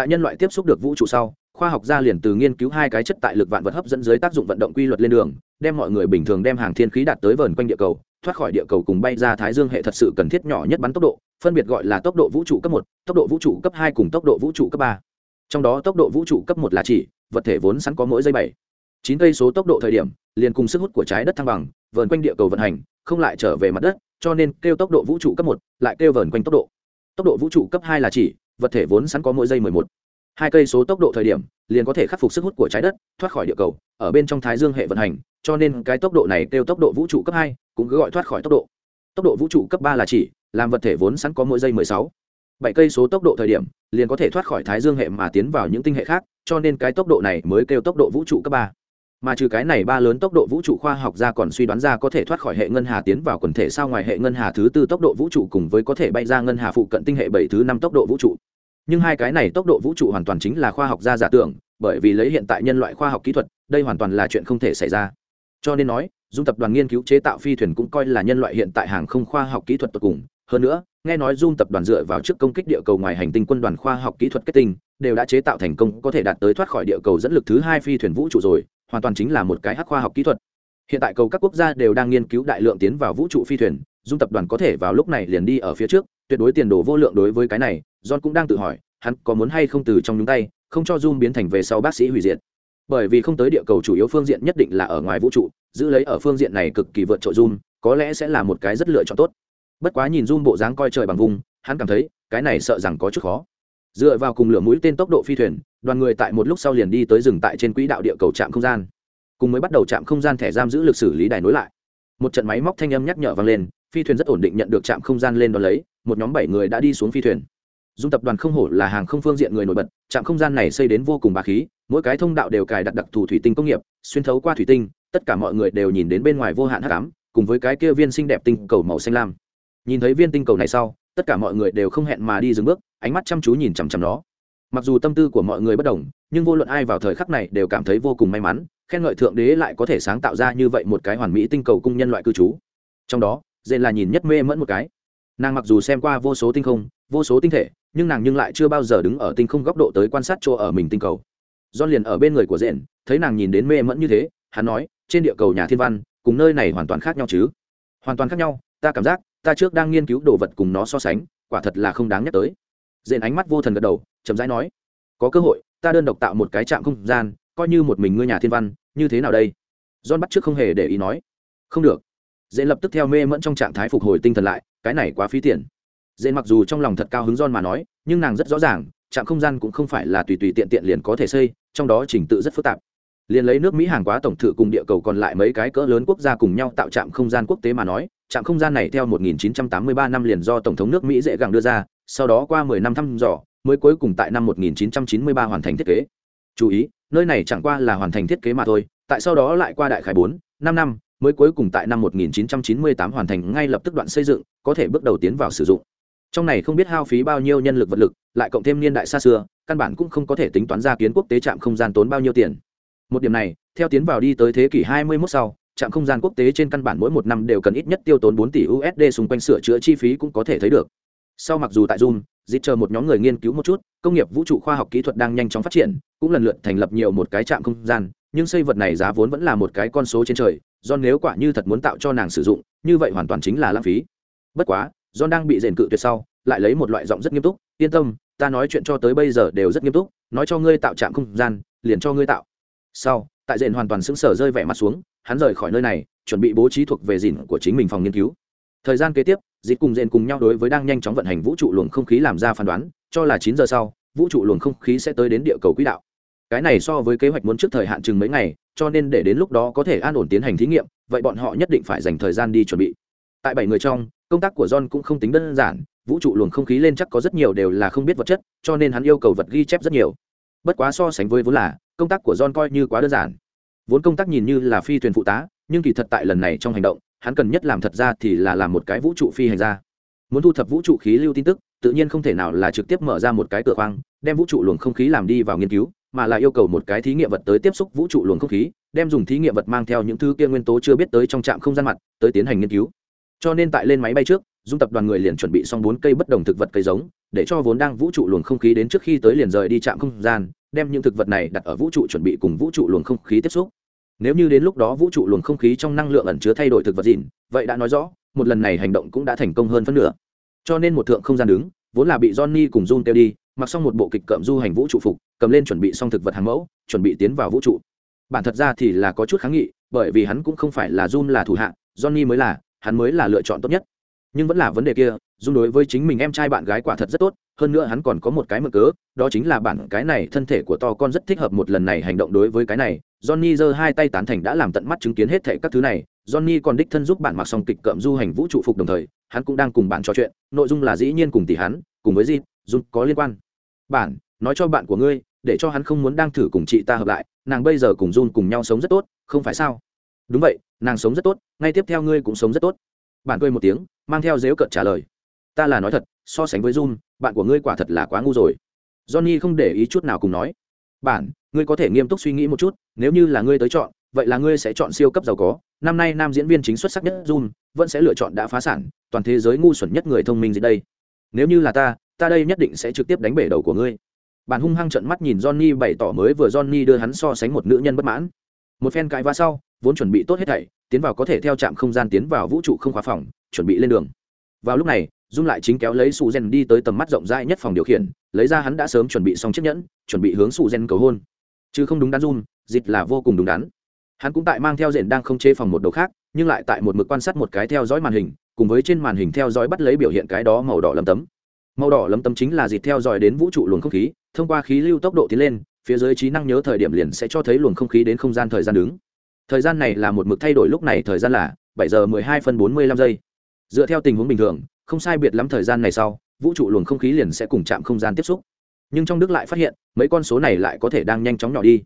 tại nhân loại tiếp xúc được vũ trụ sau, khoa học gia liền từ nghiên cứu hai cái chất tại lực vạn vật hấp dẫn dưới tác dụng vận động quy luật lên đường, đem mọi người bình thường đem hàng thiên khí đạt tới vờn quanh địa cầu, thoát khỏi địa cầu cùng bay ra thái dương hệ thật sự cần thiết nhỏ nhất bắn tốc độ, phân biệt gọi là tốc độ vũ trụ cấp một, tốc độ vũ trụ cấp hai cùng tốc độ vũ trụ cấp ba. Trong đó tốc độ vũ trụ cấp một là chỉ, vật thể vốn sẵn có mỗi giây bảy. Chín cây số tốc độ thời điểm, liền cùng sức hút của trái đất thăng bằng, vờn quanh địa cầu vận hành, không lại trở về mặt đất, cho nên kêu tốc độ vũ trụ cấp một, lại kêu vờn quanh tốc độ. Tốc độ vũ trụ cấp hai là chỉ vật thể vốn sẵn có mỗi giây mười một. Hai cây số tốc độ thời điểm, liền có thể khắc phục sức hút của trái đất, thoát khỏi địa cầu, ở bên trong thái dương hệ vận hành, cho nên cái tốc độ này kêu tốc độ vũ trụ cấp hai, cũng cứ gọi thoát khỏi tốc độ. Tốc độ vũ trụ cấp ba là chỉ, làm vật thể vốn sẵn có mỗi giây mười sáu. Bảy cây số tốc độ thời điểm, liền có thể thoát khỏi thái dương hệ mà tiến vào những tinh hệ khác, cho nên cái tốc độ này mới kêu tốc độ vũ trụ cấp ba. Mà trừ cái này ba lớn tốc độ vũ trụ khoa học ra còn suy đoán ra có thể thoát khỏi hệ ngân hà tiến vào quần thể sao ngoài hệ ngân hà thứ tư tốc độ vũ trụ cùng với có thể bay ra ngân hà phụ cận tinh hệ bảy thứ năm tốc độ vũ trụ nhưng hai cái này tốc độ vũ trụ hoàn toàn chính là khoa học gia giả tưởng, bởi vì lấy hiện tại nhân loại khoa học kỹ thuật, đây hoàn toàn là chuyện không thể xảy ra. Cho nên nói, dung tập đoàn nghiên cứu chế tạo phi thuyền cũng coi là nhân loại hiện tại hàng không khoa học kỹ thuật tột cùng. Hơn nữa, nghe nói dung tập đoàn dựa vào trước công kích địa cầu ngoài hành tinh quân đoàn khoa học kỹ thuật kết tinh, đều đã chế tạo thành công, có thể đạt tới thoát khỏi địa cầu dẫn lực thứ hai phi thuyền vũ trụ rồi, hoàn toàn chính là một cái hắc khoa học kỹ thuật. Hiện tại cầu các quốc gia đều đang nghiên cứu đại lượng tiến vào vũ trụ phi thuyền, dung tập đoàn có thể vào lúc này liền đi ở phía trước, tuyệt đối tiền đồ vô lượng đối với cái này john cũng đang tự hỏi, hắn có muốn hay không từ trong nhúng tay, không cho zoom biến thành về sau bác sĩ hủy diệt. Bởi vì không tới địa cầu chủ yếu phương diện nhất định là ở ngoài vũ trụ, giữ lấy ở phương diện này cực kỳ vượt trội zoom, có lẽ sẽ là một cái rất lựa chọn tốt. Bất quá nhìn zoom bộ dáng coi trời bằng vùng, hắn cảm thấy, cái này sợ rằng có chút khó. Dựa vào cùng lửa mũi tên tốc độ phi thuyền, đoàn người tại một lúc sau liền đi tới rừng tại trên quỹ đạo địa cầu trạm không gian. Cùng mới bắt đầu trạm không gian thẻ giam giữ lực xử lý đài nối lại. Một trận máy móc thanh âm nhắc nhở vang lên, phi thuyền rất ổn định nhận được trạm không gian lên đó lấy, một nhóm bảy người đã đi xuống phi thuyền dung tập đoàn không hổ là hàng không phương diện người nổi bật, trạm không gian này xây đến vô cùng bà khí, mỗi cái thông đạo đều cài đặt đặc thù thủy tinh công nghiệp, xuyên thấu qua thủy tinh, tất cả mọi người đều nhìn đến bên ngoài vô hạn hắc ám, cùng với cái kia viên xinh đẹp tinh cầu màu xanh lam. Nhìn thấy viên tinh cầu này sau, tất cả mọi người đều không hẹn mà đi dừng bước, ánh mắt chăm chú nhìn chằm chằm nó. Mặc dù tâm tư của mọi người bất đồng, nhưng vô luận ai vào thời khắc này đều cảm thấy vô cùng may mắn, khen ngợi thượng đế lại có thể sáng tạo ra như vậy một cái hoàn mỹ tinh cầu cung nhân loại cư trú. Trong đó dễ là nhìn nhất mê mẫn một cái. Nàng mặc dù xem qua vô số tinh không, vô số tinh thể nhưng nàng nhưng lại chưa bao giờ đứng ở tinh không góc độ tới quan sát chỗ ở mình tinh cầu. Do liền ở bên người của dện thấy nàng nhìn đến mê mẫn như thế, hắn nói, trên địa cầu nhà thiên văn, cùng nơi này hoàn toàn khác nhau chứ? Hoàn toàn khác nhau, ta cảm giác, ta trước đang nghiên cứu đồ vật cùng nó so sánh, quả thật là không đáng nhắc tới. Dện ánh mắt vô thần gật đầu, chậm rãi nói, có cơ hội, ta đơn độc tạo một cái trạm không gian, coi như một mình ngươi nhà thiên văn, như thế nào đây? John bắt trước không hề để ý nói, không được. Dễ lập tức theo mê mẫn trong trạng thái phục hồi tinh thần lại, cái này quá phí tiền dễ mặc dù trong lòng thật cao hứng John mà nói, nhưng nàng rất rõ ràng, trạm không gian cũng không phải là tùy tùy tiện tiện liền có thể xây, trong đó trình tự rất phức tạp. Liền lấy nước mỹ hàng quá tổng thự cùng địa cầu còn lại mấy cái cỡ lớn quốc gia cùng nhau tạo trạm không gian quốc tế mà nói, trạm không gian này theo 1983 năm liền do tổng thống nước mỹ dễ gàng đưa ra, sau đó qua 10 năm thăm dò, mới cuối cùng tại năm 1993 hoàn thành thiết kế. Chú ý, nơi này chẳng qua là hoàn thành thiết kế mà thôi, tại sau đó lại qua đại khải bốn, năm năm, mới cuối cùng tại năm 1998 hoàn thành ngay lập tức đoạn xây dựng, có thể bước đầu tiến vào sử dụng trong này không biết hao phí bao nhiêu nhân lực vật lực, lại cộng thêm niên đại xa xưa, căn bản cũng không có thể tính toán ra kiến quốc tế trạm không gian tốn bao nhiêu tiền. Một điểm này, theo tiến vào đi tới thế kỷ 21 sau, trạm không gian quốc tế trên căn bản mỗi một năm đều cần ít nhất tiêu tốn bốn tỷ usd xung quanh sửa chữa chi phí cũng có thể thấy được. Sau mặc dù tại zoom dịp chờ một nhóm người nghiên cứu một chút, công nghiệp vũ trụ khoa học kỹ thuật đang nhanh chóng phát triển, cũng lần lượt thành lập nhiều một cái trạm không gian, nhưng xây vật này giá vốn vẫn là một cái con số trên trời, do nếu quả như thật muốn tạo cho nàng sử dụng, như vậy hoàn toàn chính là lãng phí. Bất quá John đang bị rèn cự tuyệt sau, lại lấy một loại giọng rất nghiêm túc, yên tâm, ta nói chuyện cho tới bây giờ đều rất nghiêm túc, nói cho ngươi tạo trạm không gian, liền cho ngươi tạo. Sau, tại rèn hoàn toàn sững sờ rơi vẻ mặt xuống, hắn rời khỏi nơi này, chuẩn bị bố trí thuộc về dìn của chính mình phòng nghiên cứu. Thời gian kế tiếp, dịp cùng rèn cùng nhau đối với đang nhanh chóng vận hành vũ trụ luồng không khí làm ra phán đoán, cho là chín giờ sau, vũ trụ luồng không khí sẽ tới đến địa cầu quỹ đạo. Cái này so với kế hoạch muốn trước thời hạn chừng mấy ngày, cho nên để đến lúc đó có thể an ổn tiến hành thí nghiệm, vậy bọn họ nhất định phải dành thời gian đi chuẩn bị tại bảy người trong, công tác của john cũng không tính đơn giản, vũ trụ luồng không khí lên chắc có rất nhiều đều là không biết vật chất, cho nên hắn yêu cầu vật ghi chép rất nhiều. Bất quá so sánh với vốn là, công tác của john coi như quá đơn giản. Vốn công tác nhìn như là phi thuyền phụ tá, nhưng kỳ thật tại lần này trong hành động, hắn cần nhất làm thật ra thì là làm một cái vũ trụ phi hành ra muốn thu thập vũ trụ khí lưu tin tức, tự nhiên không thể nào là trực tiếp mở ra một cái cửa khoang, đem vũ trụ luồng không khí làm đi vào nghiên cứu, mà là yêu cầu một cái thí nghiệm vật tới tiếp xúc vũ trụ luồng không khí, đem dùng thí nghiệm vật mang theo những thứ kia nguyên tố chưa biết tới trong trạm không gian mặt, tới tiến hành nghiên cứu cho nên tại lên máy bay trước, dung tập đoàn người liền chuẩn bị xong bốn cây bất đồng thực vật cây giống, để cho vốn đang vũ trụ luồng không khí đến trước khi tới liền rời đi trạm không gian, đem những thực vật này đặt ở vũ trụ chuẩn bị cùng vũ trụ luồng không khí tiếp xúc. Nếu như đến lúc đó vũ trụ luồng không khí trong năng lượng ẩn chứa thay đổi thực vật gìn, vậy đã nói rõ, một lần này hành động cũng đã thành công hơn phân nửa. Cho nên một thượng không gian đứng, vốn là bị johnny cùng jun kêu đi, mặc xong một bộ kịch cậm du hành vũ trụ phục, cầm lên chuẩn bị xong thực vật hàng mẫu, chuẩn bị tiến vào vũ trụ. Bản thật ra thì là có chút kháng nghị, bởi vì hắn cũng không phải là jun là thủ hạ, johnny mới là hắn mới là lựa chọn tốt nhất. Nhưng vẫn là vấn đề kia, dung đối với chính mình em trai bạn gái quả thật rất tốt, hơn nữa hắn còn có một cái mực cớ, đó chính là bản cái này thân thể của to con rất thích hợp một lần này hành động đối với cái này. Johnny giơ hai tay tán thành đã làm tận mắt chứng kiến hết thệ các thứ này. Johnny còn đích thân giúp bạn mặc xong kịch cậm du hành vũ trụ phục đồng thời, hắn cũng đang cùng bạn trò chuyện, nội dung là dĩ nhiên cùng tỷ hắn, cùng với di dung có liên quan. Bản nói cho bạn của ngươi, để cho hắn không muốn đang thử cùng chị ta hợp lại, nàng bây giờ cùng Jun cùng nhau sống rất tốt, không phải sao? Đúng vậy nàng sống rất tốt, ngay tiếp theo ngươi cũng sống rất tốt. Bạn cười một tiếng, mang theo dếu cợt trả lời. Ta là nói thật, so sánh với Jun bạn của ngươi quả thật là quá ngu rồi. Johnny không để ý chút nào cùng nói. Bản ngươi có thể nghiêm túc suy nghĩ một chút, nếu như là ngươi tới chọn, vậy là ngươi sẽ chọn siêu cấp giàu có. Năm nay nam diễn viên chính xuất sắc nhất Jun vẫn sẽ lựa chọn đã phá sản, toàn thế giới ngu xuẩn nhất người thông minh gì đây? Nếu như là ta ta đây nhất định sẽ trực tiếp đánh bể đầu của ngươi. Bản hung hăng trận mắt nhìn johnny bày tỏ mới vừa johnny đưa hắn so sánh một nữ nhân bất mãn. Một phen cãi vã sau vốn chuẩn bị tốt hết thảy, tiến vào có thể theo trạm không gian tiến vào vũ trụ không khóa phòng, chuẩn bị lên đường. Vào lúc này, dung lại chính kéo lấy su gen đi tới tầm mắt rộng rãi nhất phòng điều khiển, lấy ra hắn đã sớm chuẩn bị xong chiếc nhẫn, chuẩn bị hướng su gen cầu hôn. Chứ không đúng đắn dung dịch là vô cùng đúng đắn. Hắn cũng tại mang theo rện đang không chế phòng một đầu khác, nhưng lại tại một mực quan sát một cái theo dõi màn hình, cùng với trên màn hình theo dõi bắt lấy biểu hiện cái đó màu đỏ lấm tấm. Màu đỏ lấm tấm chính là dịch theo dõi đến vũ trụ luồng không khí, thông qua khí lưu tốc độ tiến lên, phía dưới trí năng nhớ thời điểm liền sẽ cho thấy luồng không khí đến không gian thời gian đứng thời gian này là một mực thay đổi lúc này thời gian là bảy giờ mười hai phân bốn mươi lăm giây. Dựa theo tình huống bình thường, không sai biệt lắm thời gian này sau, vũ trụ luồng không khí liền sẽ cùng chạm không gian tiếp xúc. Nhưng trong đức lại phát hiện, mấy con số này lại có thể đang nhanh chóng nhỏ đi.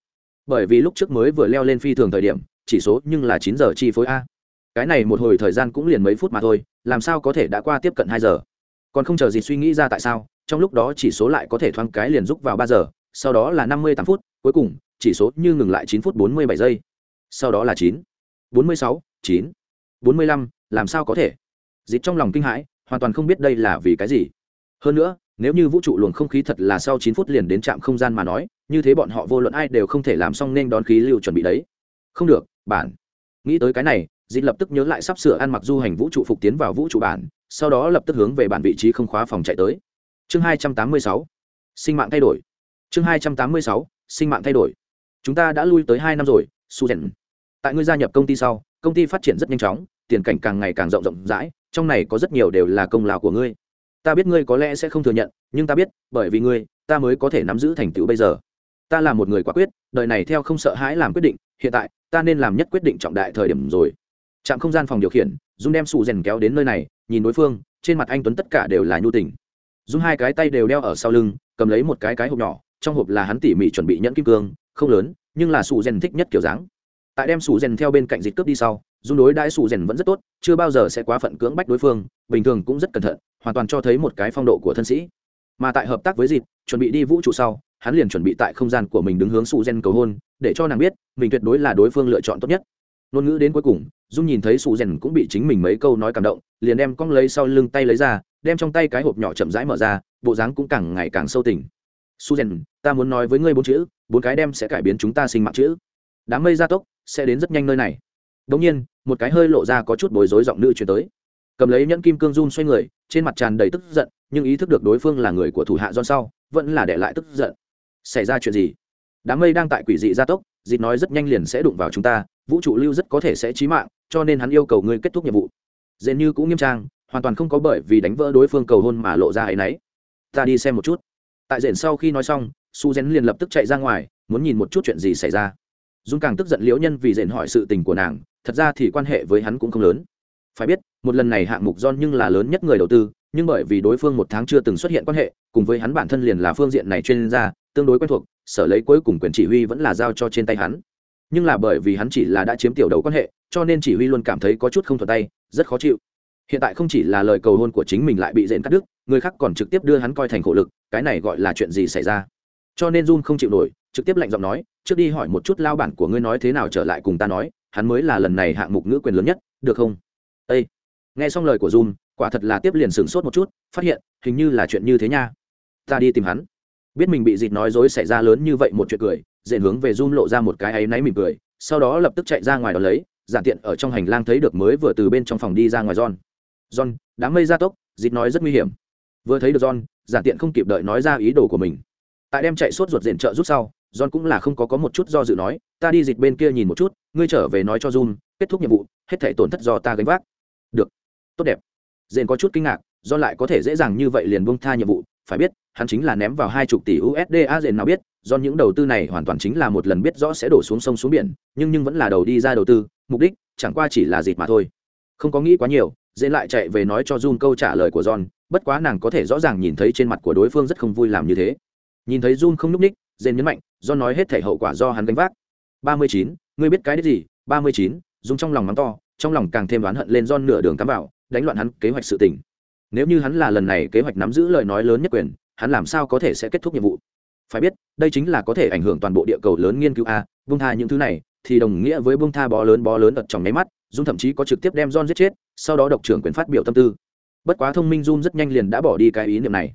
Bởi vì lúc trước mới vừa leo lên phi thường thời điểm, chỉ số nhưng là chín giờ chi phối a. Cái này một hồi thời gian cũng liền mấy phút mà thôi, làm sao có thể đã qua tiếp cận hai giờ? Còn không chờ gì suy nghĩ ra tại sao, trong lúc đó chỉ số lại có thể thoáng cái liền rút vào ba giờ, sau đó là năm mươi tám phút, cuối cùng, chỉ số như ngừng lại chín phút bốn mươi bảy giây sau đó là chín. Bốn mươi sáu, chín. Bốn mươi lăm, làm sao có thể? Dịp trong lòng kinh hãi, hoàn toàn không biết đây là vì cái gì. Hơn nữa, nếu như vũ trụ luồng không khí thật là sau chín phút liền đến trạm không gian mà nói, như thế bọn họ vô luận ai đều không thể làm xong nên đón khí lưu chuẩn bị đấy. Không được, bản. Nghĩ tới cái này dịp lập tức nhớ lại sắp sửa ăn mặc du hành vũ trụ phục tiến vào vũ trụ bản, sau đó lập tức hướng về bản vị trí không khóa phòng chạy tới. Chương hai trăm tám mươi sáu. Sinh mạng thay đổi. Chương hai trăm tám mươi sáu. Sinh mạng thay đổi. Chúng ta đã lui tới hai năm rồi, su rèn tại ngươi gia nhập công ty sau, công ty phát triển rất nhanh chóng, tiền cảnh càng ngày càng rộng rộng rãi, trong này có rất nhiều đều là công lao của ngươi. Ta biết ngươi có lẽ sẽ không thừa nhận, nhưng ta biết, bởi vì ngươi, ta mới có thể nắm giữ thành tựu bây giờ. Ta là một người quả quyết, đời này theo không sợ hãi làm quyết định, hiện tại, ta nên làm nhất quyết định trọng đại thời điểm rồi. Trạm không gian phòng điều khiển, dung đem sụ rèn kéo đến nơi này, nhìn đối phương, trên mặt anh tuấn tất cả đều là nhu tình. Dung hai cái tay đều đeo ở sau lưng, cầm lấy một cái cái hộp nhỏ, trong hộp là hắn tỉ mỉ chuẩn bị nhẫn kim cương, không lớn, nhưng là sụ rèn thích nhất kiểu dáng tại đem sủ rèn theo bên cạnh dịch cướp đi sau, dung đối đãi sủ rèn vẫn rất tốt, chưa bao giờ sẽ quá phận cưỡng bách đối phương, bình thường cũng rất cẩn thận, hoàn toàn cho thấy một cái phong độ của thân sĩ. Mà tại hợp tác với dịp chuẩn bị đi vũ trụ sau, hắn liền chuẩn bị tại không gian của mình đứng hướng sủ rèn cầu hôn, để cho nàng biết, mình tuyệt đối là đối phương lựa chọn tốt nhất. Ngôn ngữ đến cuối cùng, dung nhìn thấy sủ rèn cũng bị chính mình mấy câu nói cảm động, liền đem cong lấy sau lưng tay lấy ra, đem trong tay cái hộp nhỏ chậm rãi mở ra, bộ dáng cũng càng ngày càng sâu tỉnh. Su rèn, ta muốn nói với ngươi bốn chữ, bốn cái đem sẽ cải biến chúng ta sinh mạng chữ. Đám mây gia tốc sẽ đến rất nhanh nơi này. Đống nhiên, một cái hơi lộ ra có chút bối rối giọng nữ chuyển tới. Cầm lấy nhẫn kim cương run xoay người, trên mặt tràn đầy tức giận, nhưng ý thức được đối phương là người của thủ hạ don sau, vẫn là để lại tức giận. Xảy ra chuyện gì? Đám mây đang tại quỷ dị gia tốc dịp nói rất nhanh liền sẽ đụng vào chúng ta, vũ trụ lưu rất có thể sẽ chí mạng, cho nên hắn yêu cầu ngươi kết thúc nhiệm vụ. Dễ như cũng nghiêm trang, hoàn toàn không có bởi vì đánh vỡ đối phương cầu hôn mà lộ ra ấ y n ấ y ta đi xem một chút. Tại rền sau khi nói xong, su rén liền lập tức chạy ra ngoài, muốn nhìn một chút chuyện gì xảy ra dung càng tức giận liễu nhân vì dện hỏi sự tình của nàng, thật ra thì quan hệ với hắn cũng không lớn. Phải biết, một lần này hạng mục john nhưng là lớn nhất người đầu tư, nhưng bởi vì đối phương một tháng chưa từng xuất hiện quan hệ, cùng với hắn bản thân liền là phương diện này chuyên gia, tương đối quen thuộc, sở lấy cuối cùng quyền chỉ huy vẫn là giao cho trên tay hắn. Nhưng là bởi vì hắn chỉ là đã chiếm tiểu đầu quan hệ, cho nên chỉ huy luôn cảm thấy có chút không thuận tay, rất khó chịu. Hiện tại không chỉ là lời cầu hôn của chính mình lại bị dện cắt đứt, người khác còn trực tiếp đưa hắn coi thành khổ lực, cái này gọi là chuyện gì xảy ra? Cho nên jun không chịu nổi trực tiếp lạnh giọng nói, trước đi hỏi một chút lao bản của ngươi nói thế nào trở lại cùng ta nói, hắn mới là lần này hạng mục ngữ quyền lớn nhất, được không? Ây nghe xong lời của jun quả thật là tiếp liền sửng sốt một chút, phát hiện, hình như là chuyện như thế nha. Ta đi tìm hắn. Biết mình bị dịt nói dối xảy ra lớn như vậy một chuyện cười dện hướng về jun lộ ra một cái áy náy mỉm cười, sau đó lập tức chạy ra ngoài đó lấy, giản tiện ở trong hành lang thấy được mới vừa từ bên trong phòng đi ra ngoài john. John, đám mây gia tốc, dịt nói rất nguy hiểm. Vừa thấy được john, giản tiện không kịp đợi nói ra ý đồ của mình. Tại đem chạy sốt ruột diện trợ rút sau john cũng là không có có một chút do dự nói ta đi dịch bên kia nhìn một chút ngươi trở về nói cho jun kết thúc nhiệm vụ hết thể tổn thất do ta gánh vác. Được tốt đẹp. Dền có chút kinh ngạc do lại có thể dễ dàng như vậy liền bông tha nhiệm vụ phải biết hắn chính là ném vào hai chục tỷ usd a dền nào biết do những đầu tư này hoàn toàn chính là một lần biết rõ sẽ đổ xuống sông xuống biển nhưng nhưng vẫn là đầu đi ra đầu tư mục đích chẳng qua chỉ là dịp mà thôi. Không có nghĩ quá nhiều dễ lại chạy về nói cho Jun câu trả lời của John, bất quá nàng có thể rõ ràng nhìn thấy trên mặt của đối phương rất không vui làm như thế. Nhìn thấy Jun không lúc ních, Dên nhấn mạnh, do nói hết thể hậu quả do hắn gánh vác. 39, ngươi biết cái đấy gì? ba mươi chín dùng trong lòng mắng to, trong lòng càng thêm đoán hận lên do nửa đường cắm vào, đánh loạn hắn kế hoạch sự tình. Nếu như hắn là lần này kế hoạch nắm giữ lời nói lớn nhất quyền, hắn làm sao có thể sẽ kết thúc nhiệm vụ? Phải biết, đây chính là có thể ảnh hưởng toàn bộ địa cầu lớn nghiên cứu a, buông tha những thứ này, thì đồng nghĩa với buông tha bó lớn bó lớn ật trong nháy mắt, Dung thậm chí có trực tiếp đem John giết chết, sau đó độc trưởng quyền phát biểu tâm tư. Bất quá thông minh Dung rất nhanh liền đã bỏ đi cái ý niệm này,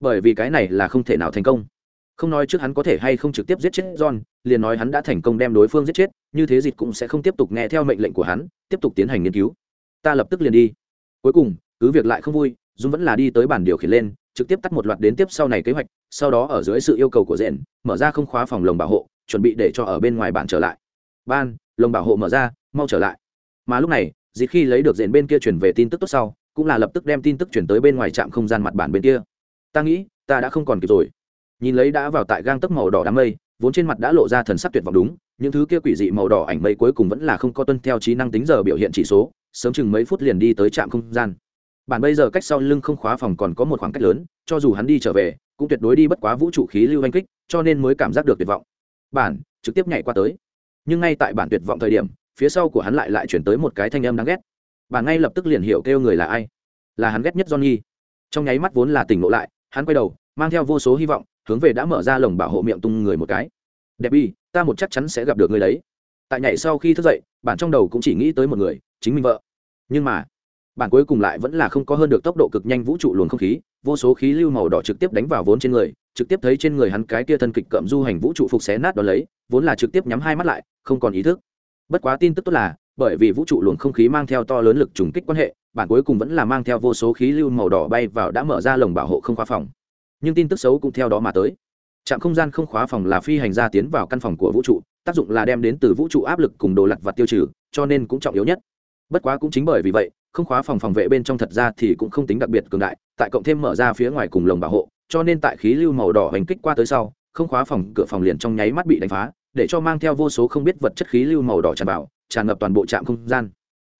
bởi vì cái này là không thể nào thành công. Không nói trước hắn có thể hay không trực tiếp giết chết John, liền nói hắn đã thành công đem đối phương giết chết, như thế dịch cũng sẽ không tiếp tục nghe theo mệnh lệnh của hắn, tiếp tục tiến hành nghiên cứu. Ta lập tức liền đi. Cuối cùng, cứ việc lại không vui, Dung vẫn là đi tới bản điều khiển lên, trực tiếp tắt một loạt đến tiếp sau này kế hoạch, sau đó ở dưới sự yêu cầu của Dện, mở ra không khóa phòng lồng bảo hộ, chuẩn bị để cho ở bên ngoài bạn trở lại. Ban, lồng bảo hộ mở ra, mau trở lại mà lúc này dịp khi lấy được rền bên kia chuyển về tin tức tốt sau cũng là lập tức đem tin tức chuyển tới bên ngoài trạm không gian mặt bản bên kia ta nghĩ ta đã không còn kịp rồi nhìn lấy đã vào tại gang tấc màu đỏ đám mây, vốn trên mặt đã lộ ra thần sắc tuyệt vọng đúng, những thứ kia quỷ dị màu đỏ ảnh mây cuối cùng vẫn là không có tuân theo trí năng tính giờ biểu hiện chỉ số, sớm chừng mấy phút liền đi tới trạm không gian. Bản bây giờ cách sau lưng không khóa phòng còn có một khoảng cách lớn, cho dù hắn đi trở về, cũng tuyệt đối đi bất quá vũ trụ khí lưu anh kích, cho nên mới cảm giác được tuyệt vọng. Bản, trực tiếp nhảy qua tới. Nhưng ngay tại bản tuyệt vọng thời điểm, phía sau của hắn lại lại chuyển tới một cái thanh âm đáng ghét. Bản ngay lập tức liền hiểu kêu người là ai. Là hắn ghét nhất johnny. Trong nháy mắt vốn là tỉnh ngộ lại, hắn quay đầu, mang theo vô số hy vọng hướng về đã mở ra lồng bảo hộ miệng tung người một cái. Đẹp y, ta một chắc chắn sẽ gặp được người đấy. Tại nhảy sau khi thức dậy, bản trong đầu cũng chỉ nghĩ tới một người, chính mình vợ. Nhưng mà, bản cuối cùng lại vẫn là không có hơn được tốc độ cực nhanh vũ trụ luồng không khí, vô số khí lưu màu đỏ trực tiếp đánh vào vốn trên người, trực tiếp thấy trên người hắn cái kia thân kịch cậm du hành vũ trụ phục xé nát đ ó lấy, vốn là trực tiếp nhắm hai mắt lại, không còn ý thức. Bất quá tin tức tốt là, bởi vì vũ trụ luồng không khí mang theo to lớn lực trùng kích quan hệ, bản cuối cùng vẫn là mang theo vô số khí lưu màu đỏ bay vào đã mở ra lồng bảo hộ không khóa phòng nhưng tin tức xấu cũng theo đó mà tới. Trạm không gian không khóa phòng là phi hành gia tiến vào căn phòng của vũ trụ, tác dụng là đem đến từ vũ trụ áp lực cùng đồ lặt vặt tiêu trừ, cho nên cũng trọng yếu nhất. Bất quá cũng chính bởi vì vậy, không khóa phòng phòng vệ bên trong thật ra thì cũng không tính đặc biệt cường đại, tại cộng thêm mở ra phía ngoài cùng lồng bảo hộ, cho nên tại khí lưu màu đỏ hành kích qua tới sau, không khóa phòng, cửa phòng liền trong nháy mắt bị đánh phá, để cho mang theo vô số không biết vật chất khí lưu màu đỏ tràn vào, tràn ngập toàn bộ trạm không gian.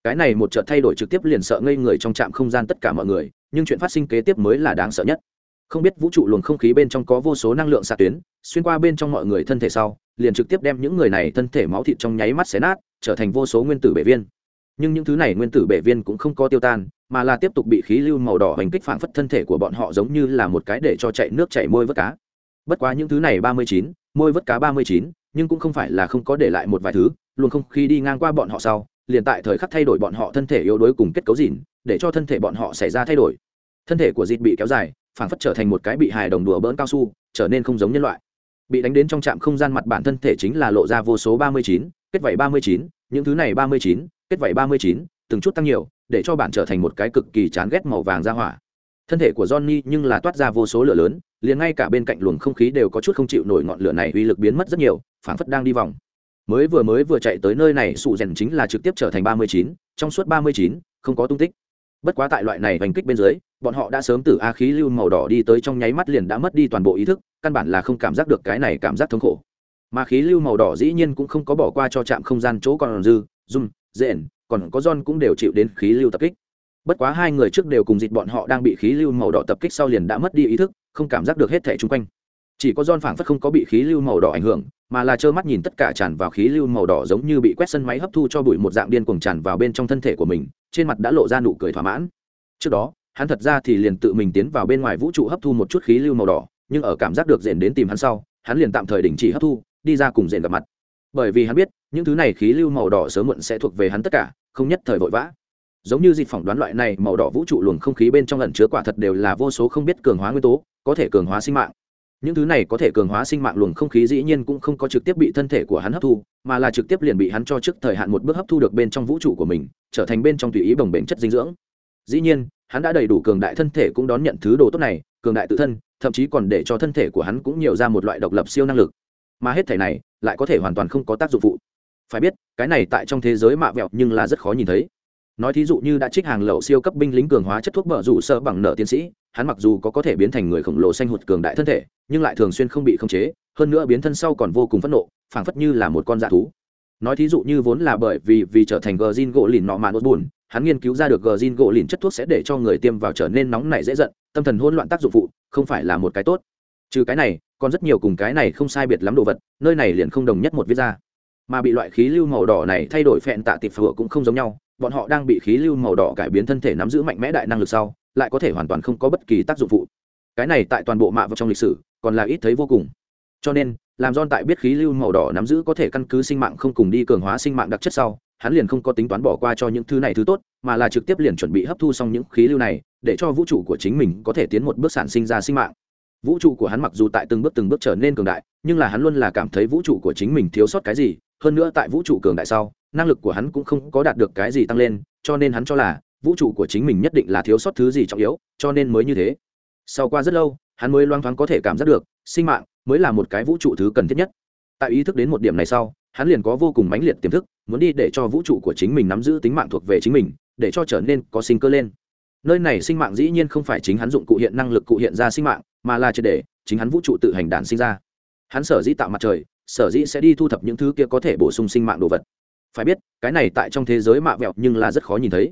Cái này một trận thay đổi trực tiếp liền sợ ngây người trong trạm không gian tất cả mọi người, nhưng chuyện phát sinh kế tiếp mới là đáng sợ nhất không biết vũ trụ luồng không khí bên trong có vô số năng lượng xạ tuyến, xuyên qua bên trong mọi người thân thể sau, liền trực tiếp đem những người này thân thể máu thịt trong nháy mắt xé nát, trở thành vô số nguyên tử bể viên. Nhưng những thứ này nguyên tử bể viên cũng không có tiêu tan, mà là tiếp tục bị khí lưu màu đỏ hành kích phản phất thân thể của bọn họ giống như là một cái để cho chạy nước chảy môi vớt cá. Bất quá những thứ này ba mươi chín, môi vớt cá ba mươi chín, nhưng cũng không phải là không có để lại một vài thứ luôn không khí đi ngang qua bọn họ sau, liền tại thời khắc thay đổi bọn họ thân thể yếu đuối cùng kết cấu dịn, để cho thân thể bọn họ xảy ra thay đổi. Thân thể của dịt bị kéo dài phản phất trở thành một cái bị hài đồng đùa bỡn cao su, trở nên không giống nhân loại. Bị đánh đến trong trạm không gian mặt bản thân thể chính là lộ ra vô số ba mươi chín, kết vảy ba mươi chín, những thứ này ba mươi chín, kết vảy ba mươi chín, từng chút tăng nhiều, để cho bạn trở thành một cái cực kỳ chán ghét màu vàng ra hỏa. Thân thể của johnny nhưng là toát ra vô số lửa lớn, liền ngay cả bên cạnh luồng không khí đều có chút không chịu nổi ngọn lửa này uy lực biến mất rất nhiều, phảng phất đang đi vòng. Mới vừa mới vừa chạy tới nơi này, sụ rèn chính là trực tiếp trở thành ba mươi chín, trong suốt ba mươi chín, không có tung tích bất quá tại loại này hành kích bên dưới, bọn họ đã sớm từ a khí lưu màu đỏ đi tới trong nháy mắt liền đã mất đi toàn bộ ý thức, căn bản là không cảm giác được cái này cảm giác thống khổ. Mà khí lưu màu đỏ dĩ nhiên cũng không có bỏ qua cho trạm không gian chỗ còn dư dùm dện còn có john cũng đều chịu đến khí lưu tập kích. Bất quá hai người trước đều cùng dịch bọn họ đang bị khí lưu màu đỏ tập kích sau liền đã mất đi ý thức, không cảm giác được hết thẻ chung quanh chỉ có John phảng phất không có bị khí lưu màu đỏ ảnh hưởng, mà là trơ mắt nhìn tất cả tràn vào khí lưu màu đỏ giống như bị quét sân máy hấp thu cho bụi một dạng điên cuồng tràn vào bên trong thân thể của mình, trên mặt đã lộ ra nụ cười thỏa mãn. Trước đó, hắn thật ra thì liền tự mình tiến vào bên ngoài vũ trụ hấp thu một chút khí lưu màu đỏ, nhưng ở cảm giác được rèn đến tìm hắn sau, hắn liền tạm thời đình chỉ hấp thu, đi ra cùng rèn gặp mặt. Bởi vì hắn biết, những thứ này khí lưu màu đỏ sớm muộn sẽ thuộc về hắn tất cả, không nhất thời vội vã giống như dịch phỏng đoán loại này màu đỏ vũ trụ luồng không khí bên trong ẩn chứa quả thật đều là vô số không biết cường hóa nguyên tố có thể cường hóa sinh mạng những thứ này có thể cường hóa sinh mạng luồng không khí dĩ nhiên cũng không có trực tiếp bị thân thể của hắn hấp thu, mà là trực tiếp liền bị hắn cho trước thời hạn một bước hấp thu được bên trong vũ trụ của mình, trở thành bên trong tùy ý bồng bềnh chất dinh dưỡng. Dĩ nhiên, hắn đã đầy đủ cường đại thân thể cũng đón nhận thứ đồ tốt này, cường đại tự thân, thậm chí còn để cho thân thể của hắn cũng nhiều ra một loại độc lập siêu năng lực. Mà hết thể này, lại có thể hoàn toàn không có tác dụng phụ. Phải biết, cái này tại trong thế giới mạ vẹo nhưng là rất khó nhìn thấy. Nói thí dụ như đã trích hàng lậu siêu cấp binh lính cường hóa chất thuốc bở rủ sơ bằng nợ tiến sĩ hắn mặc dù có có thể biến thành người khổng lồ xanh hụt cường đại thân thể nhưng lại thường xuyên không bị khống chế hơn nữa biến thân sau còn vô cùng phẫn nộ phảng phất như là một con dạ thú. Nói thí dụ như vốn là bởi vì vì trở thành gờ zin gỗ lìn nọ mạn ốt bùn, hắn nghiên cứu ra được gờ zin gỗ lìn chất thuốc sẽ để cho người tiêm vào trở nên nóng nảy dễ giận tâm thần hỗn loạn tác dụng phụ không phải là một cái tốt. Trừ cái này còn rất nhiều cùng cái này không sai biệt lắm đồ vật nơi này liền không đồng nhất một viết ra. Mà bị loại khí lưu màu đỏ này thay đổi phẹn tạ tịp phở cũng không giống nhau bọn họ đang bị khí lưu màu đỏ cải biến thân thể nắm giữ mạnh mẽ đại năng lực sau lại có thể hoàn toàn không có bất kỳ tác dụng phụ. Cái này tại toàn bộ mạ vật trong lịch sử còn là ít thấy vô cùng. Cho nên, làm don tại biết khí lưu màu đỏ nắm giữ có thể căn cứ sinh mạng không cùng đi cường hóa sinh mạng đặc chất sau, hắn liền không có tính toán bỏ qua cho những thứ này thứ tốt, mà là trực tiếp liền chuẩn bị hấp thu xong những khí lưu này, để cho vũ trụ của chính mình có thể tiến một bước sản sinh ra sinh mạng. Vũ trụ của hắn mặc dù tại từng bước từng bước trở nên cường đại, nhưng là hắn luôn là cảm thấy vũ trụ của chính mình thiếu sót cái gì, hơn nữa tại vũ trụ cường đại sau, năng lực của hắn cũng không có đạt được cái gì tăng lên, cho nên hắn cho là vũ trụ của chính mình nhất định là thiếu sót thứ gì trọng yếu, cho nên mới như thế. Sau qua rất lâu, hắn mới loang thoáng có thể cảm giác được, sinh mạng mới là một cái vũ trụ thứ cần thiết nhất. Tại ý thức đến một điểm này sau, hắn liền có vô cùng mãnh liệt tiềm thức, muốn đi để cho vũ trụ của chính mình nắm giữ tính mạng thuộc về chính mình, để cho trở nên có sinh cơ lên. Nơi này sinh mạng dĩ nhiên không phải chính hắn dụng cụ hiện năng lực cụ hiện ra sinh mạng, mà là triệt để chính hắn vũ trụ tự hành đản sinh ra. Hắn sở dĩ tạo mặt trời, sở dĩ sẽ đi thu thập những thứ kia có thể bổ sung sinh mạng đồ vật. Phải biết, cái này tại trong thế giới mạ vẹo nhưng là rất khó nhìn thấy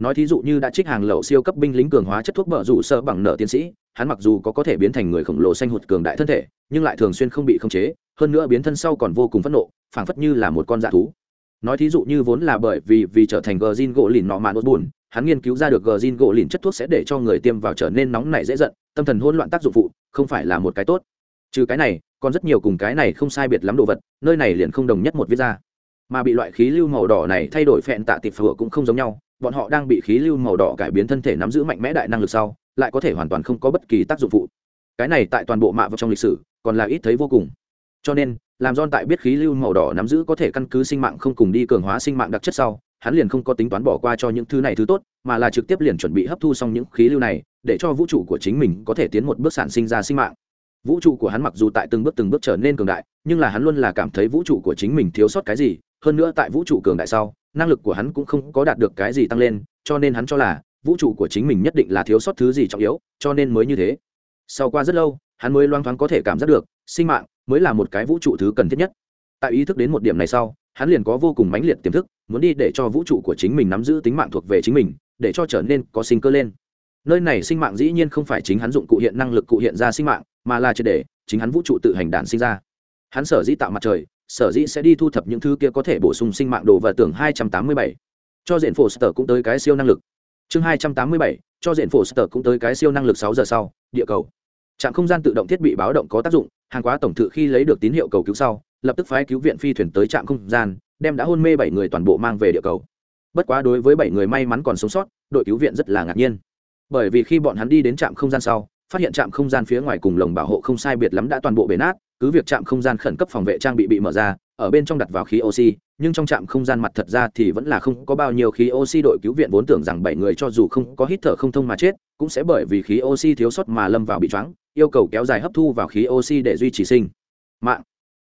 nói thí dụ như đã trích hàng lậu siêu cấp binh lính cường hóa chất thuốc bở rủ sơ bằng nợ tiến sĩ, hắn mặc dù có có thể biến thành người khổng lồ xanh hụt cường đại thân thể, nhưng lại thường xuyên không bị khống chế, hơn nữa biến thân sau còn vô cùng phẫn nộ, phảng phất như là một con dạ thú. Nói thí dụ như vốn là bởi vì vì trở thành gờ zin gỗ lìn nọ mạn ốt buồn, hắn nghiên cứu ra được gờ zin gỗ lìn chất thuốc sẽ để cho người tiêm vào trở nên nóng nảy dễ giận, tâm thần hỗn loạn tác dụng phụ, không phải là một cái tốt. Trừ cái này, còn rất nhiều cùng cái này không sai biệt lắm đồ vật, nơi này liền không đồng nhất một viết ra. Mà bị loại khí lưu màu đỏ này thay đổi phẹn tạ tịp phở cũng không giống nhau bọn họ đang bị khí lưu màu đỏ cải biến thân thể nắm giữ mạnh mẽ đại năng lực sau, lại có thể hoàn toàn không có bất kỳ tác dụng phụ. Cái này tại toàn bộ mạ vào trong lịch sử, còn là ít thấy vô cùng. Cho nên, làm don tại biết khí lưu màu đỏ nắm giữ có thể căn cứ sinh mạng không cùng đi cường hóa sinh mạng đặc chất sau, hắn liền không có tính toán bỏ qua cho những thứ này thứ tốt, mà là trực tiếp liền chuẩn bị hấp thu xong những khí lưu này, để cho vũ trụ của chính mình có thể tiến một bước sản sinh ra sinh mạng. Vũ trụ của hắn mặc dù tại từng bước từng bước trở nên cường đại, nhưng là hắn luôn là cảm thấy vũ trụ của chính mình thiếu sót cái gì hơn nữa tại vũ trụ cường đại sau, năng lực của hắn cũng không có đạt được cái gì tăng lên, cho nên hắn cho là vũ trụ của chính mình nhất định là thiếu sót thứ gì trọng yếu, cho nên mới như thế. Sau qua rất lâu, hắn mới loang thoáng có thể cảm giác được, sinh mạng mới là một cái vũ trụ thứ cần thiết nhất. Tại ý thức đến một điểm này sau, hắn liền có vô cùng mãnh liệt tiềm thức, muốn đi để cho vũ trụ của chính mình nắm giữ tính mạng thuộc về chính mình, để cho trở nên có sinh cơ lên. Nơi này sinh mạng dĩ nhiên không phải chính hắn dụng cụ hiện năng lực cụ hiện ra sinh mạng, mà là triệt để chính hắn vũ trụ tự hành đản sinh ra. Hắn sở dĩ tạo mặt trời sở dĩ sẽ đi thu thập những thứ kia có thể bổ sung sinh mạng đồ và tưởng hai trăm tám mươi bảy. Cho diện phổ sở cũng tới cái siêu năng lực. Chương hai trăm tám mươi bảy, cho diện phổ sở cũng tới cái siêu năng lực sáu giờ sau, địa cầu. Trạm không gian tự động thiết bị báo động có tác dụng, hàng quá tổng thự khi lấy được tín hiệu cầu cứu sau, lập tức phái cứu viện phi thuyền tới trạm không gian, đem đã hôn mê bảy người toàn bộ mang về địa cầu. Bất quá đối với bảy người may mắn còn sống sót, đội cứu viện rất là ngạc nhiên. Bởi vì khi bọn hắn đi đến trạm không gian sau, phát hiện trạm không gian phía ngoài cùng lồng bảo hộ không sai biệt lắm đã toàn bộ bể nát cứ việc trạm không gian khẩn cấp phòng vệ trang bị bị mở ra, ở bên trong đặt vào khí oxy, nhưng trong trạm không gian mặt thật ra thì vẫn là không có bao nhiêu khí oxy đội cứu viện vốn tưởng rằng bảy người cho dù không có hít thở không thông mà chết, cũng sẽ bởi vì khí oxy thiếu sót mà lâm vào bị choáng, yêu cầu kéo dài hấp thu vào khí oxy để duy trì sinh mạng.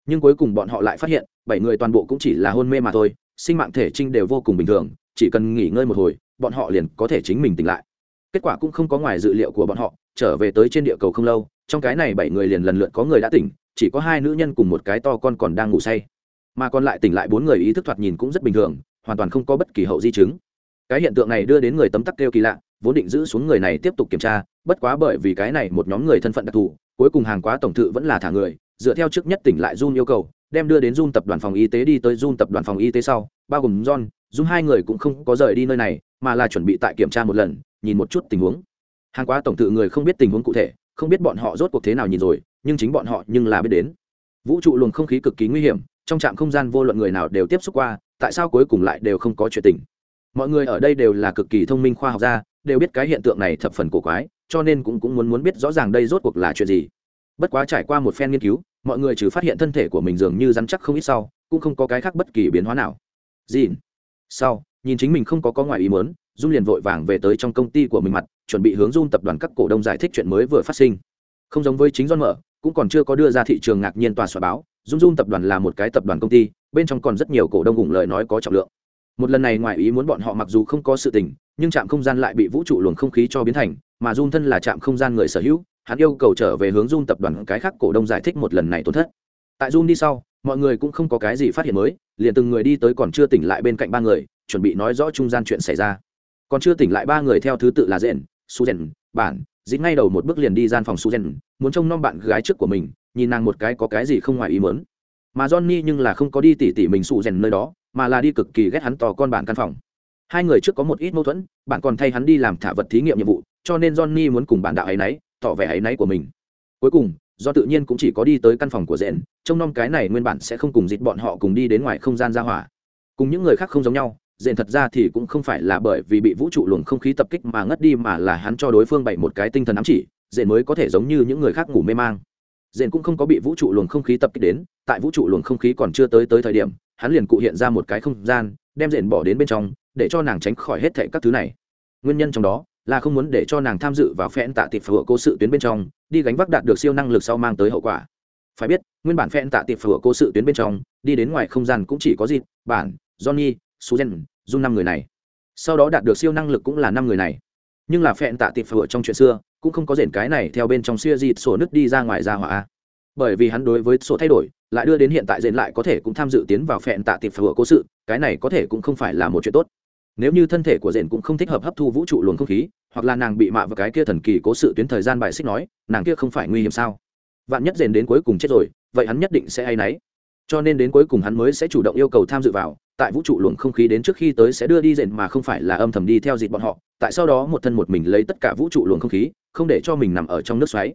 Nhưng cuối cùng bọn họ lại phát hiện, bảy người toàn bộ cũng chỉ là hôn mê mà thôi, sinh mạng thể trinh đều vô cùng bình thường, chỉ cần nghỉ ngơi một hồi, bọn họ liền có thể chính mình tỉnh lại. Kết quả cũng không có ngoài dự liệu của bọn họ, trở về tới trên địa cầu không lâu, trong cái này bảy người liền lần lượt có người đã tỉnh chỉ có hai nữ nhân cùng một cái to con còn đang ngủ say. Mà còn lại tỉnh lại bốn người ý thức thoạt nhìn cũng rất bình thường, hoàn toàn không có bất kỳ hậu di chứng. Cái hiện tượng này đưa đến người tấm tắc kêu kỳ lạ, vốn định giữ xuống người này tiếp tục kiểm tra, bất quá bởi vì cái này một nhóm người thân phận đặc thù, cuối cùng hàng quá tổng thự vẫn là thả người, dựa theo trước nhất tỉnh lại Jun yêu cầu, đem đưa đến Jun tập đoàn phòng y tế đi tới Jun tập đoàn phòng y tế sau, bao gồm John, Jun hai người cũng không có rời đi nơi này, mà là chuẩn bị tại kiểm tra một lần, nhìn một chút tình huống. Hàng quá tổng thự người không biết tình huống cụ thể, không biết bọn họ rốt cuộc thế nào nhìn rồi nhưng chính bọn họ nhưng là biết đến. Vũ trụ luồng không khí cực kỳ nguy hiểm, trong trạm không gian vô luận người nào đều tiếp xúc qua, tại sao cuối cùng lại đều không có chuyện tình? Mọi người ở đây đều là cực kỳ thông minh khoa học gia, đều biết cái hiện tượng này thập phần cổ quái, cho nên cũng cũng muốn muốn biết rõ ràng đây rốt cuộc là chuyện gì. Bất quá trải qua một phen nghiên cứu, mọi người trừ phát hiện thân thể của mình dường như rắn chắc không ít sau, cũng không có cái khác bất kỳ biến hóa nào. Dìn sau, nhìn chính mình không có có ngoài ý mớn dung liền vội vàng về tới trong công ty của mình mặt, chuẩn bị hướng dung tập đoàn các cổ đông giải thích chuyện mới vừa phát sinh. Không giống với chính do mở cũng còn chưa có đưa ra thị trường ngạc nhiên tòa soạn báo, dung dung tập đoàn là một cái tập đoàn công ty, bên trong còn rất nhiều cổ đông ủng lời nói có trọng lượng. Một lần này ngoài ý muốn bọn họ mặc dù không có sự tình, nhưng trạm không gian lại bị vũ trụ luồng không khí cho biến thành, mà dung thân là trạm không gian người sở hữu, hắn yêu cầu trở về hướng dung tập đoàn cái khác cổ đông giải thích một lần này tổn thất. Tại dung đi sau, mọi người cũng không có cái gì phát hiện mới, liền từng người đi tới còn chưa tỉnh lại bên cạnh ba người, chuẩn bị nói rõ trung gian chuyện xảy ra. Còn chưa tỉnh lại ba người theo thứ tự là rèn su rèn bản dính ngay đầu một bước liền đi gian phòng su muốn trông nom bạn gái trước của mình, nhìn nàng một cái có cái gì không ngoài ý mớn mà johnny nhưng là không có đi tỉ tỉ mình su nơi đó, mà là đi cực kỳ ghét hắn to con bạn căn phòng. Hai người trước có một ít mâu thuẫn, bạn còn thay hắn đi làm thả vật thí nghiệm nhiệm vụ, cho nên johnny muốn cùng bạn đạo ấy nấy, tỏ vẻ ấy nấy của mình. Cuối cùng, do tự nhiên cũng chỉ có đi tới căn phòng của rẽn trông nom cái này nguyên bản sẽ không cùng dịt bọn họ cùng đi đến ngoài không gian ra hỏa. Cùng những người khác không giống nhau Diện thật ra thì cũng không phải là bởi vì bị vũ trụ luồng không khí tập kích mà ngất đi mà là hắn cho đối phương bày một cái tinh thần ám chỉ Diện mới có thể giống như những người khác ngủ mê mang. Diện cũng không có bị vũ trụ luồng không khí tập kích đến, tại vũ trụ luồng không khí còn chưa tới tới thời điểm, hắn liền cụ hiện ra một cái không gian, đem Diện bỏ đến bên trong, để cho nàng tránh khỏi hết thệ các thứ này. Nguyên nhân trong đó là không muốn để cho nàng tham dự vào phen tạ tịp phở cô sự tuyến bên trong, đi gánh vác đạt được siêu năng lực sau mang tới hậu quả. Phải biết, nguyên bản phen tạ tịp phở cô sự tuyến bên trong, đi đến ngoài không gian cũng chỉ có dịp, bản, johnny suzen dung năm người này. Sau đó đạt được siêu năng lực cũng là năm người này. Nhưng là phẹn tạ tịp phở trong chuyện xưa, cũng không có rển cái này theo bên trong siêu dịt sổ nứt đi ra ngoài ra hỏa. Bởi vì hắn đối với sổ thay đổi, lại đưa đến hiện tại rển lại có thể cũng tham dự tiến vào phẹn tạ tịp phở cố sự, cái này có thể cũng không phải là một chuyện tốt. Nếu như thân thể của rền cũng không thích hợp hấp thu vũ trụ luồng không khí, hoặc là nàng bị mạ vào cái kia thần kỳ cố sự tuyến thời gian bài xích nói, nàng kia không phải nguy hiểm sao? Vạn nhất rền đến cuối cùng chết rồi, vậy hắn nhất định sẽ hay náy cho nên đến cuối cùng hắn mới sẽ chủ động yêu cầu tham dự vào, tại vũ trụ luồng không khí đến trước khi tới sẽ đưa đi rền mà không phải là âm thầm đi theo dịp bọn họ, tại sau đó một thân một mình lấy tất cả vũ trụ luồng không khí, không để cho mình nằm ở trong nước xoáy.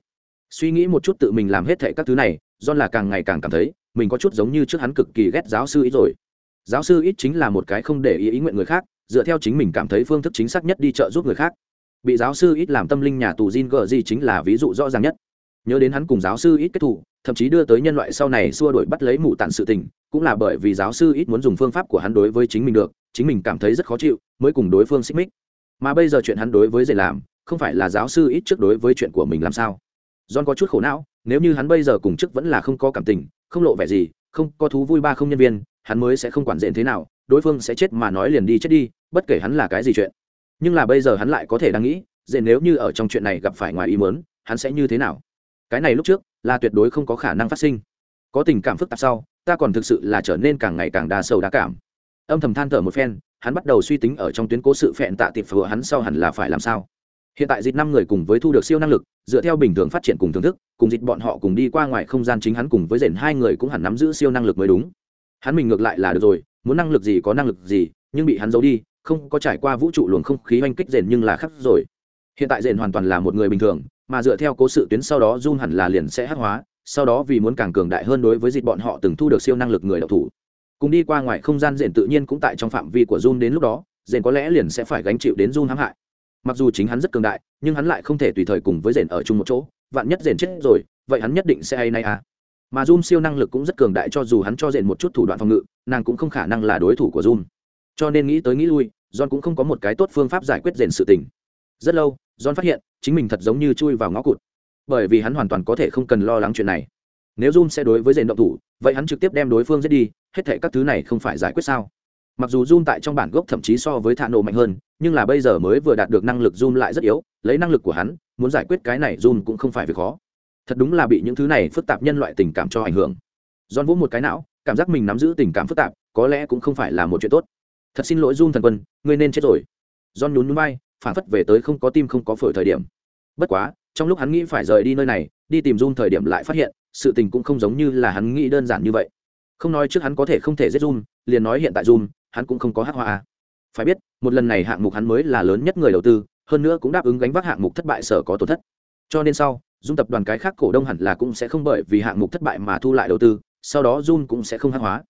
Suy nghĩ một chút tự mình làm hết thệ các thứ này do là càng ngày càng cảm thấy, mình có chút giống như trước hắn cực kỳ ghét giáo sư ít rồi. Giáo sư ít chính là một cái không để ý ý nguyện người khác, dựa theo chính mình cảm thấy phương thức chính xác nhất đi trợ giúp người khác. Bị giáo sư ít làm tâm linh nhà tù Jin gờ gì chính là ví dụ rõ ràng nhất. Nhớ đến hắn cùng giáo sư ít kết thủ thậm chí đưa tới nhân loại sau này xua đuổi bắt lấy mụ tản sự tình, cũng là bởi vì giáo sư ít muốn dùng phương pháp của hắn đối với chính mình được, chính mình cảm thấy rất khó chịu, mới cùng đối phương xích mích. Mà bây giờ chuyện hắn đối với dạy làm, không phải là giáo sư ít trước đối với chuyện của mình làm sao. John có chút khổ não, nếu như hắn bây giờ cùng chức vẫn là không có cảm tình, không lộ vẻ gì, không có thú vui ba không nhân viên, hắn mới sẽ không quản diện thế nào, đối phương sẽ chết mà nói liền đi chết đi, bất kể hắn là cái gì chuyện. Nhưng là bây giờ hắn lại có thể đang nghĩ, dễ nếu như ở trong chuyện này gặp phải ngoài ý mớn hắn sẽ như thế nào? Cái này lúc trước là tuyệt đối không có khả năng phát sinh. Có tình cảm phức tạp sau, ta còn thực sự là trở nên càng ngày càng đa sâu đa cảm. Âm thầm than thở một phen, hắn bắt đầu suy tính ở trong tuyến cố sự phẹn tạ tiệp phở hắn sau hẳn là phải làm sao. Hiện tại dịch năm người cùng với thu được siêu năng lực, dựa theo bình thường phát triển cùng thưởng thức, cùng dịch bọn họ cùng đi qua ngoài không gian chính hắn cùng với rền hai người cũng hẳn nắm giữ siêu năng lực mới đúng. Hắn mình ngược lại là được rồi, muốn năng lực gì có năng lực gì, nhưng bị hắn giấu đi, không có trải qua vũ trụ luồng không khí oanh kích rền nhưng là khắc rồi. Hiện tại rền hoàn toàn là một người bình thường mà dựa theo cố sự tuyến sau đó run hẳn là liền sẽ hắc hóa, sau đó vì muốn càng cường đại hơn đối với dịch bọn họ từng thu được siêu năng lực người độc thủ. Cùng đi qua ngoài không gian rền tự nhiên cũng tại trong phạm vi của Jun đến lúc đó, rền có lẽ liền sẽ phải gánh chịu đến Jun hãm hại. Mặc dù chính hắn rất cường đại, nhưng hắn lại không thể tùy thời cùng với rền ở chung một chỗ, vạn nhất rền chết rồi, vậy hắn nhất định sẽ hay nay à. Mà Jun siêu năng lực cũng rất cường đại cho dù hắn cho rền một chút thủ đoạn phòng ngự, nàng cũng không khả năng là đối thủ của Jun. Cho nên nghĩ tới nghĩ lui John cũng không có một cái tốt phương pháp giải quyết rền sự tình. Rất lâu John phát hiện chính mình thật giống như chui vào ngõ cụt. Bởi vì hắn hoàn toàn có thể không cần lo lắng chuyện này. Nếu Jun sẽ đối với dền động thủ, vậy hắn trực tiếp đem đối phương giết đi, hết thệ các thứ này không phải giải quyết sao? Mặc dù Jun tại trong bản gốc thậm chí so với thạ nổ mạnh hơn, nhưng là bây giờ mới vừa đạt được năng lực Jun lại rất yếu, lấy năng lực của hắn, muốn giải quyết cái này Jun cũng không phải việc khó. Thật đúng là bị những thứ này phức tạp nhân loại tình cảm cho ảnh hưởng. John vỗ một cái não, cảm giác mình nắm giữ tình cảm phức tạp, có lẽ cũng không phải là một chuyện tốt. Thật xin lỗi Jun thần quân, ngươi nên chết rồi. John nhún nhún vai phản phất về tới không có tim không có phổi thời điểm. Bất quá, trong lúc hắn nghĩ phải rời đi nơi này, đi tìm Jun thời điểm lại phát hiện, sự tình cũng không giống như là hắn nghĩ đơn giản như vậy. Không nói trước hắn có thể không thể giết Jun liền nói hiện tại Jun hắn cũng không có hát hoa. Phải biết, một lần này hạng mục hắn mới là lớn nhất người đầu tư, hơn nữa cũng đáp ứng gánh vác hạng mục thất bại sở có tổn thất. Cho nên sau, dung tập đoàn cái khác cổ đông hẳn là cũng sẽ không bởi vì hạng mục thất bại mà thu lại đầu tư, sau đó Jun cũng sẽ không hát hóa.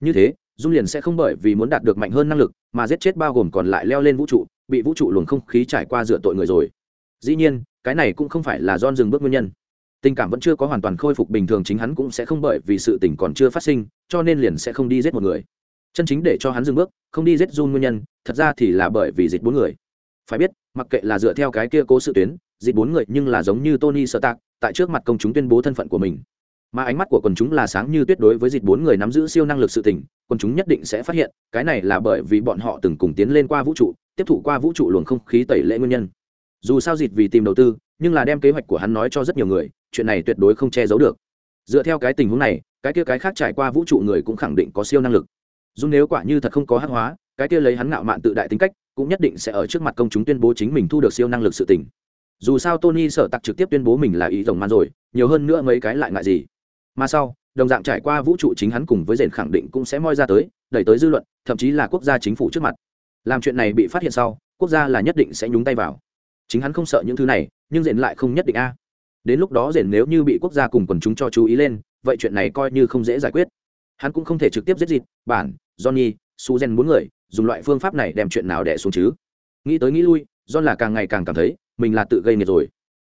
Như thế, Dung liền sẽ không bởi vì muốn đạt được mạnh hơn năng lực mà giết chết bao gồm còn lại leo lên vũ trụ bị vũ trụ luồng không khí trải qua dựa tội người rồi. Dĩ nhiên, cái này cũng không phải là don dừng bước nguyên nhân. Tình cảm vẫn chưa có hoàn toàn khôi phục bình thường chính hắn cũng sẽ không bởi vì sự tình còn chưa phát sinh, cho nên liền sẽ không đi giết một người. Chân chính để cho hắn dừng bước, không đi giết run nguyên nhân, thật ra thì là bởi vì dịch bốn người. Phải biết, mặc kệ là dựa theo cái kia cố sự tuyến dịch bốn người nhưng là giống như tony sơ tạc tại trước mặt công chúng tuyên bố thân phận của mình mà ánh mắt của quần chúng là sáng như tuyết đối với dịch bốn người nắm giữ siêu năng lực sự tình, quần chúng nhất định sẽ phát hiện, cái này là bởi vì bọn họ từng cùng tiến lên qua vũ trụ, tiếp thụ qua vũ trụ luồng không khí tẩy lễ nguyên nhân. Dù sao dịch vì tìm đầu tư, nhưng là đem kế hoạch của hắn nói cho rất nhiều người, chuyện này tuyệt đối không che giấu được. Dựa theo cái tình huống này, cái kia cái khác trải qua vũ trụ người cũng khẳng định có siêu năng lực. Dù nếu quả như thật không có hắc hóa, cái kia lấy hắn ngạo mạn tự đại tính cách, cũng nhất định sẽ ở trước mặt công chúng tuyên bố chính mình thu được siêu năng lực sự tình. Dù sao tony sở tặc trực tiếp tuyên bố mình là ý rồng man rồi, nhiều hơn nữa mấy cái lại ngại gì mà sau, đồng dạng trải qua vũ trụ chính hắn cùng với rền khẳng định cũng sẽ moi ra tới, đẩy tới dư luận, thậm chí là quốc gia chính phủ trước mặt. Làm chuyện này bị phát hiện sau, quốc gia là nhất định sẽ nhúng tay vào. Chính hắn không sợ những thứ này, nhưng rền lại không nhất định a. Đến lúc đó rền nếu như bị quốc gia cùng quần chúng cho chú ý lên, vậy chuyện này coi như không dễ giải quyết. Hắn cũng không thể trực tiếp giết dịt bản, johnny su gen bốn người, dùng loại phương pháp này đem chuyện nào đẻ xuống chứ? Nghĩ tới nghĩ lui, john là càng ngày càng cảm thấy, mình là tự gây nghiệt rồi.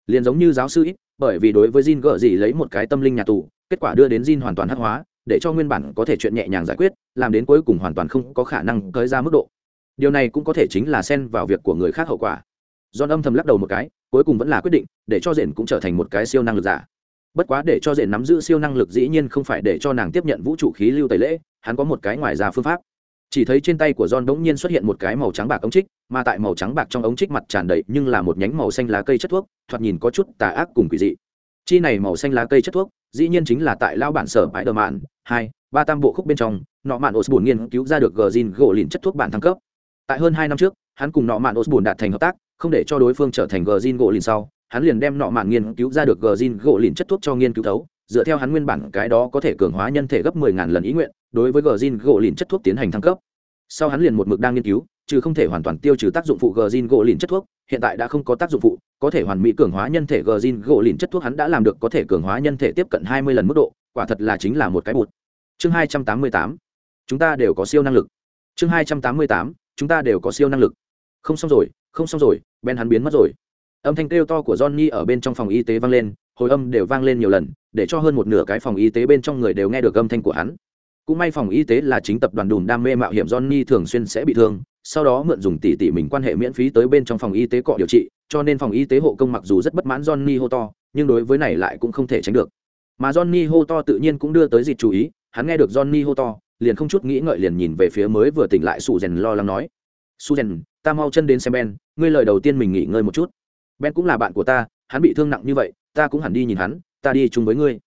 Liền giống như giáo sư ít bởi vì đối với Jin gỡ gì lấy một cái tâm linh nhà tù kết quả đưa đến Jin hoàn toàn hắc hóa để cho nguyên bản có thể chuyện nhẹ nhàng giải quyết làm đến cuối cùng hoàn toàn không có khả năng tới ra mức độ. Điều này cũng có thể chính là xen vào việc của người khác hậu quả. John âm thầm lắc đầu một cái cuối cùng vẫn là quyết định để cho Dện cũng trở thành một cái siêu năng lực giả. Bất quá để cho Dện nắm giữ siêu năng lực dĩ nhiên không phải để cho nàng tiếp nhận vũ trụ khí lưu tẩy lễ hắn có một cái ngoài ra phương pháp. Chỉ thấy trên tay của John đống nhiên xuất hiện một cái màu trắng bạc ống trích, mà tại màu trắng bạc trong ống trích mặt tràn đầy nhưng là một nhánh màu xanh lá cây chất thuốc, thoạt nhìn có chút tà ác cùng quỷ dị. Chi này màu xanh lá cây chất thuốc, dĩ nhiên chính là tại lao bản sở bãi đờ mạn, hai, ba tam bộ khúc bên trong, nọ mạn Osborne nghiên cứu ra được gin gỗ lìn chất thuốc bản thăng cấp. Tại hơn hai năm trước, hắn cùng nọ mạn Osborne đạt thành hợp tác, không để cho đối phương trở thành gin gỗ lìn sau, hắn liền đem nọ mạn nghiên cứu ra được gin gỗ lìn chất thuốc cho nghiên cứu thấu, dựa theo hắn nguyên bản cái đó có thể cường hóa nhân thể gấp 10.000 lần ý nguyện, đối với gin gỗ lìn chất thuốc tiến hành thăng cấp sau hắn liền một mực đang nghiên cứu trừ không thể hoàn toàn tiêu trừ tác dụng phụ gờ gỗ lìn chất thuốc hiện tại đã không có tác dụng phụ, có thể hoàn mỹ cường hóa nhân thể gờ gỗ lìn chất thuốc hắn đã làm được có thể cường hóa nhân thể tiếp cận hai mươi lần mức độ, quả thật là chính là một cái bụt. Chương hai trăm tám mươi tám. Chúng ta đều có siêu năng lực. Chương hai trăm tám mươi tám. Chúng ta đều có siêu năng lực. Không xong rồi, không xong rồi, ben hắn biến mất rồi. Âm thanh kêu to của johnny ở bên trong phòng y tế vang lên, hồi âm đều vang lên nhiều lần, để cho hơn một nửa cái phòng y tế bên trong người đều nghe được âm thanh của hắn. Cũng may phòng y tế là chính tập đoàn đùn đam mê mạo hiểm johnny thường xuyên sẽ bị thương sau đó mượn dùng tỷ tỷ mình quan hệ miễn phí tới bên trong phòng y tế cọ điều trị, cho nên phòng y tế hộ công mặc dù rất bất mãn johnny hô to, nhưng đối với này lại cũng không thể tránh được. Mà johnny hô to tự nhiên cũng đưa tới dịch chú ý, hắn nghe được johnny hô to, liền không chút nghĩ ngợi liền nhìn về phía mới vừa tỉnh lại su rèn lo lắng nói, su rèn ta mau chân đến xem ben, ngươi lời đầu tiên mình nghỉ ngơi một chút. Ben cũng là bạn của ta, hắn bị thương nặng như vậy, ta cũng hẳn đi nhìn hắn, ta đi chung với ngươi.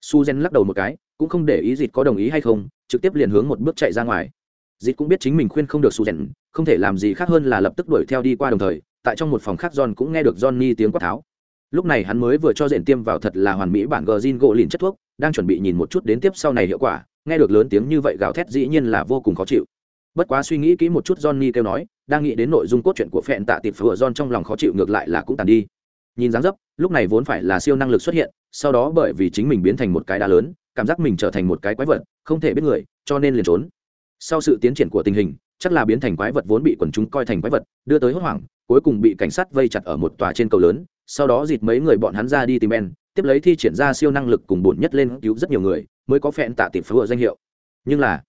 Su lắc đầu một cái, cũng không để ý dịt có đồng ý hay không, trực tiếp liền hướng một bước chạy ra ngoài dịt cũng biết chính mình khuyên không được su rèn không thể làm gì khác hơn là lập tức đuổi theo đi qua đồng thời, tại trong một phòng khác john cũng nghe được johnny tiếng quát tháo. Lúc này hắn mới vừa cho rèn tiêm vào thật là hoàn mỹ bản gờ zin gỗ lìn chất thuốc, đang chuẩn bị nhìn một chút đến tiếp sau này hiệu quả, nghe được lớn tiếng như vậy gào thét dĩ nhiên là vô cùng khó chịu. Bất quá suy nghĩ kỹ một chút johnny kêu nói, đang nghĩ đến nội dung cốt truyện của phẹn tạ tịp vừa john trong lòng khó chịu ngược lại là cũng tàn đi. Nhìn dáng dấp, lúc này vốn phải là siêu năng lực xuất hiện, sau đó bởi vì chính mình biến thành một cái đá lớn, cảm giác mình trở thành một cái quái vật, không thể biết người, cho nên liền trốn sau sự tiến triển của tình hình, chắc là biến thành quái vật vốn bị quần chúng coi thành quái vật, đưa tới hốt hoảng, cuối cùng bị cảnh sát vây chặt ở một tòa trên cầu lớn, sau đó dịt mấy người bọn hắn ra đi tìm men tiếp lấy thi triển ra siêu năng lực cùng bổn nhất lên cứu rất nhiều người, mới có phẹn tạ tìm phứa danh hiệu. Nhưng là,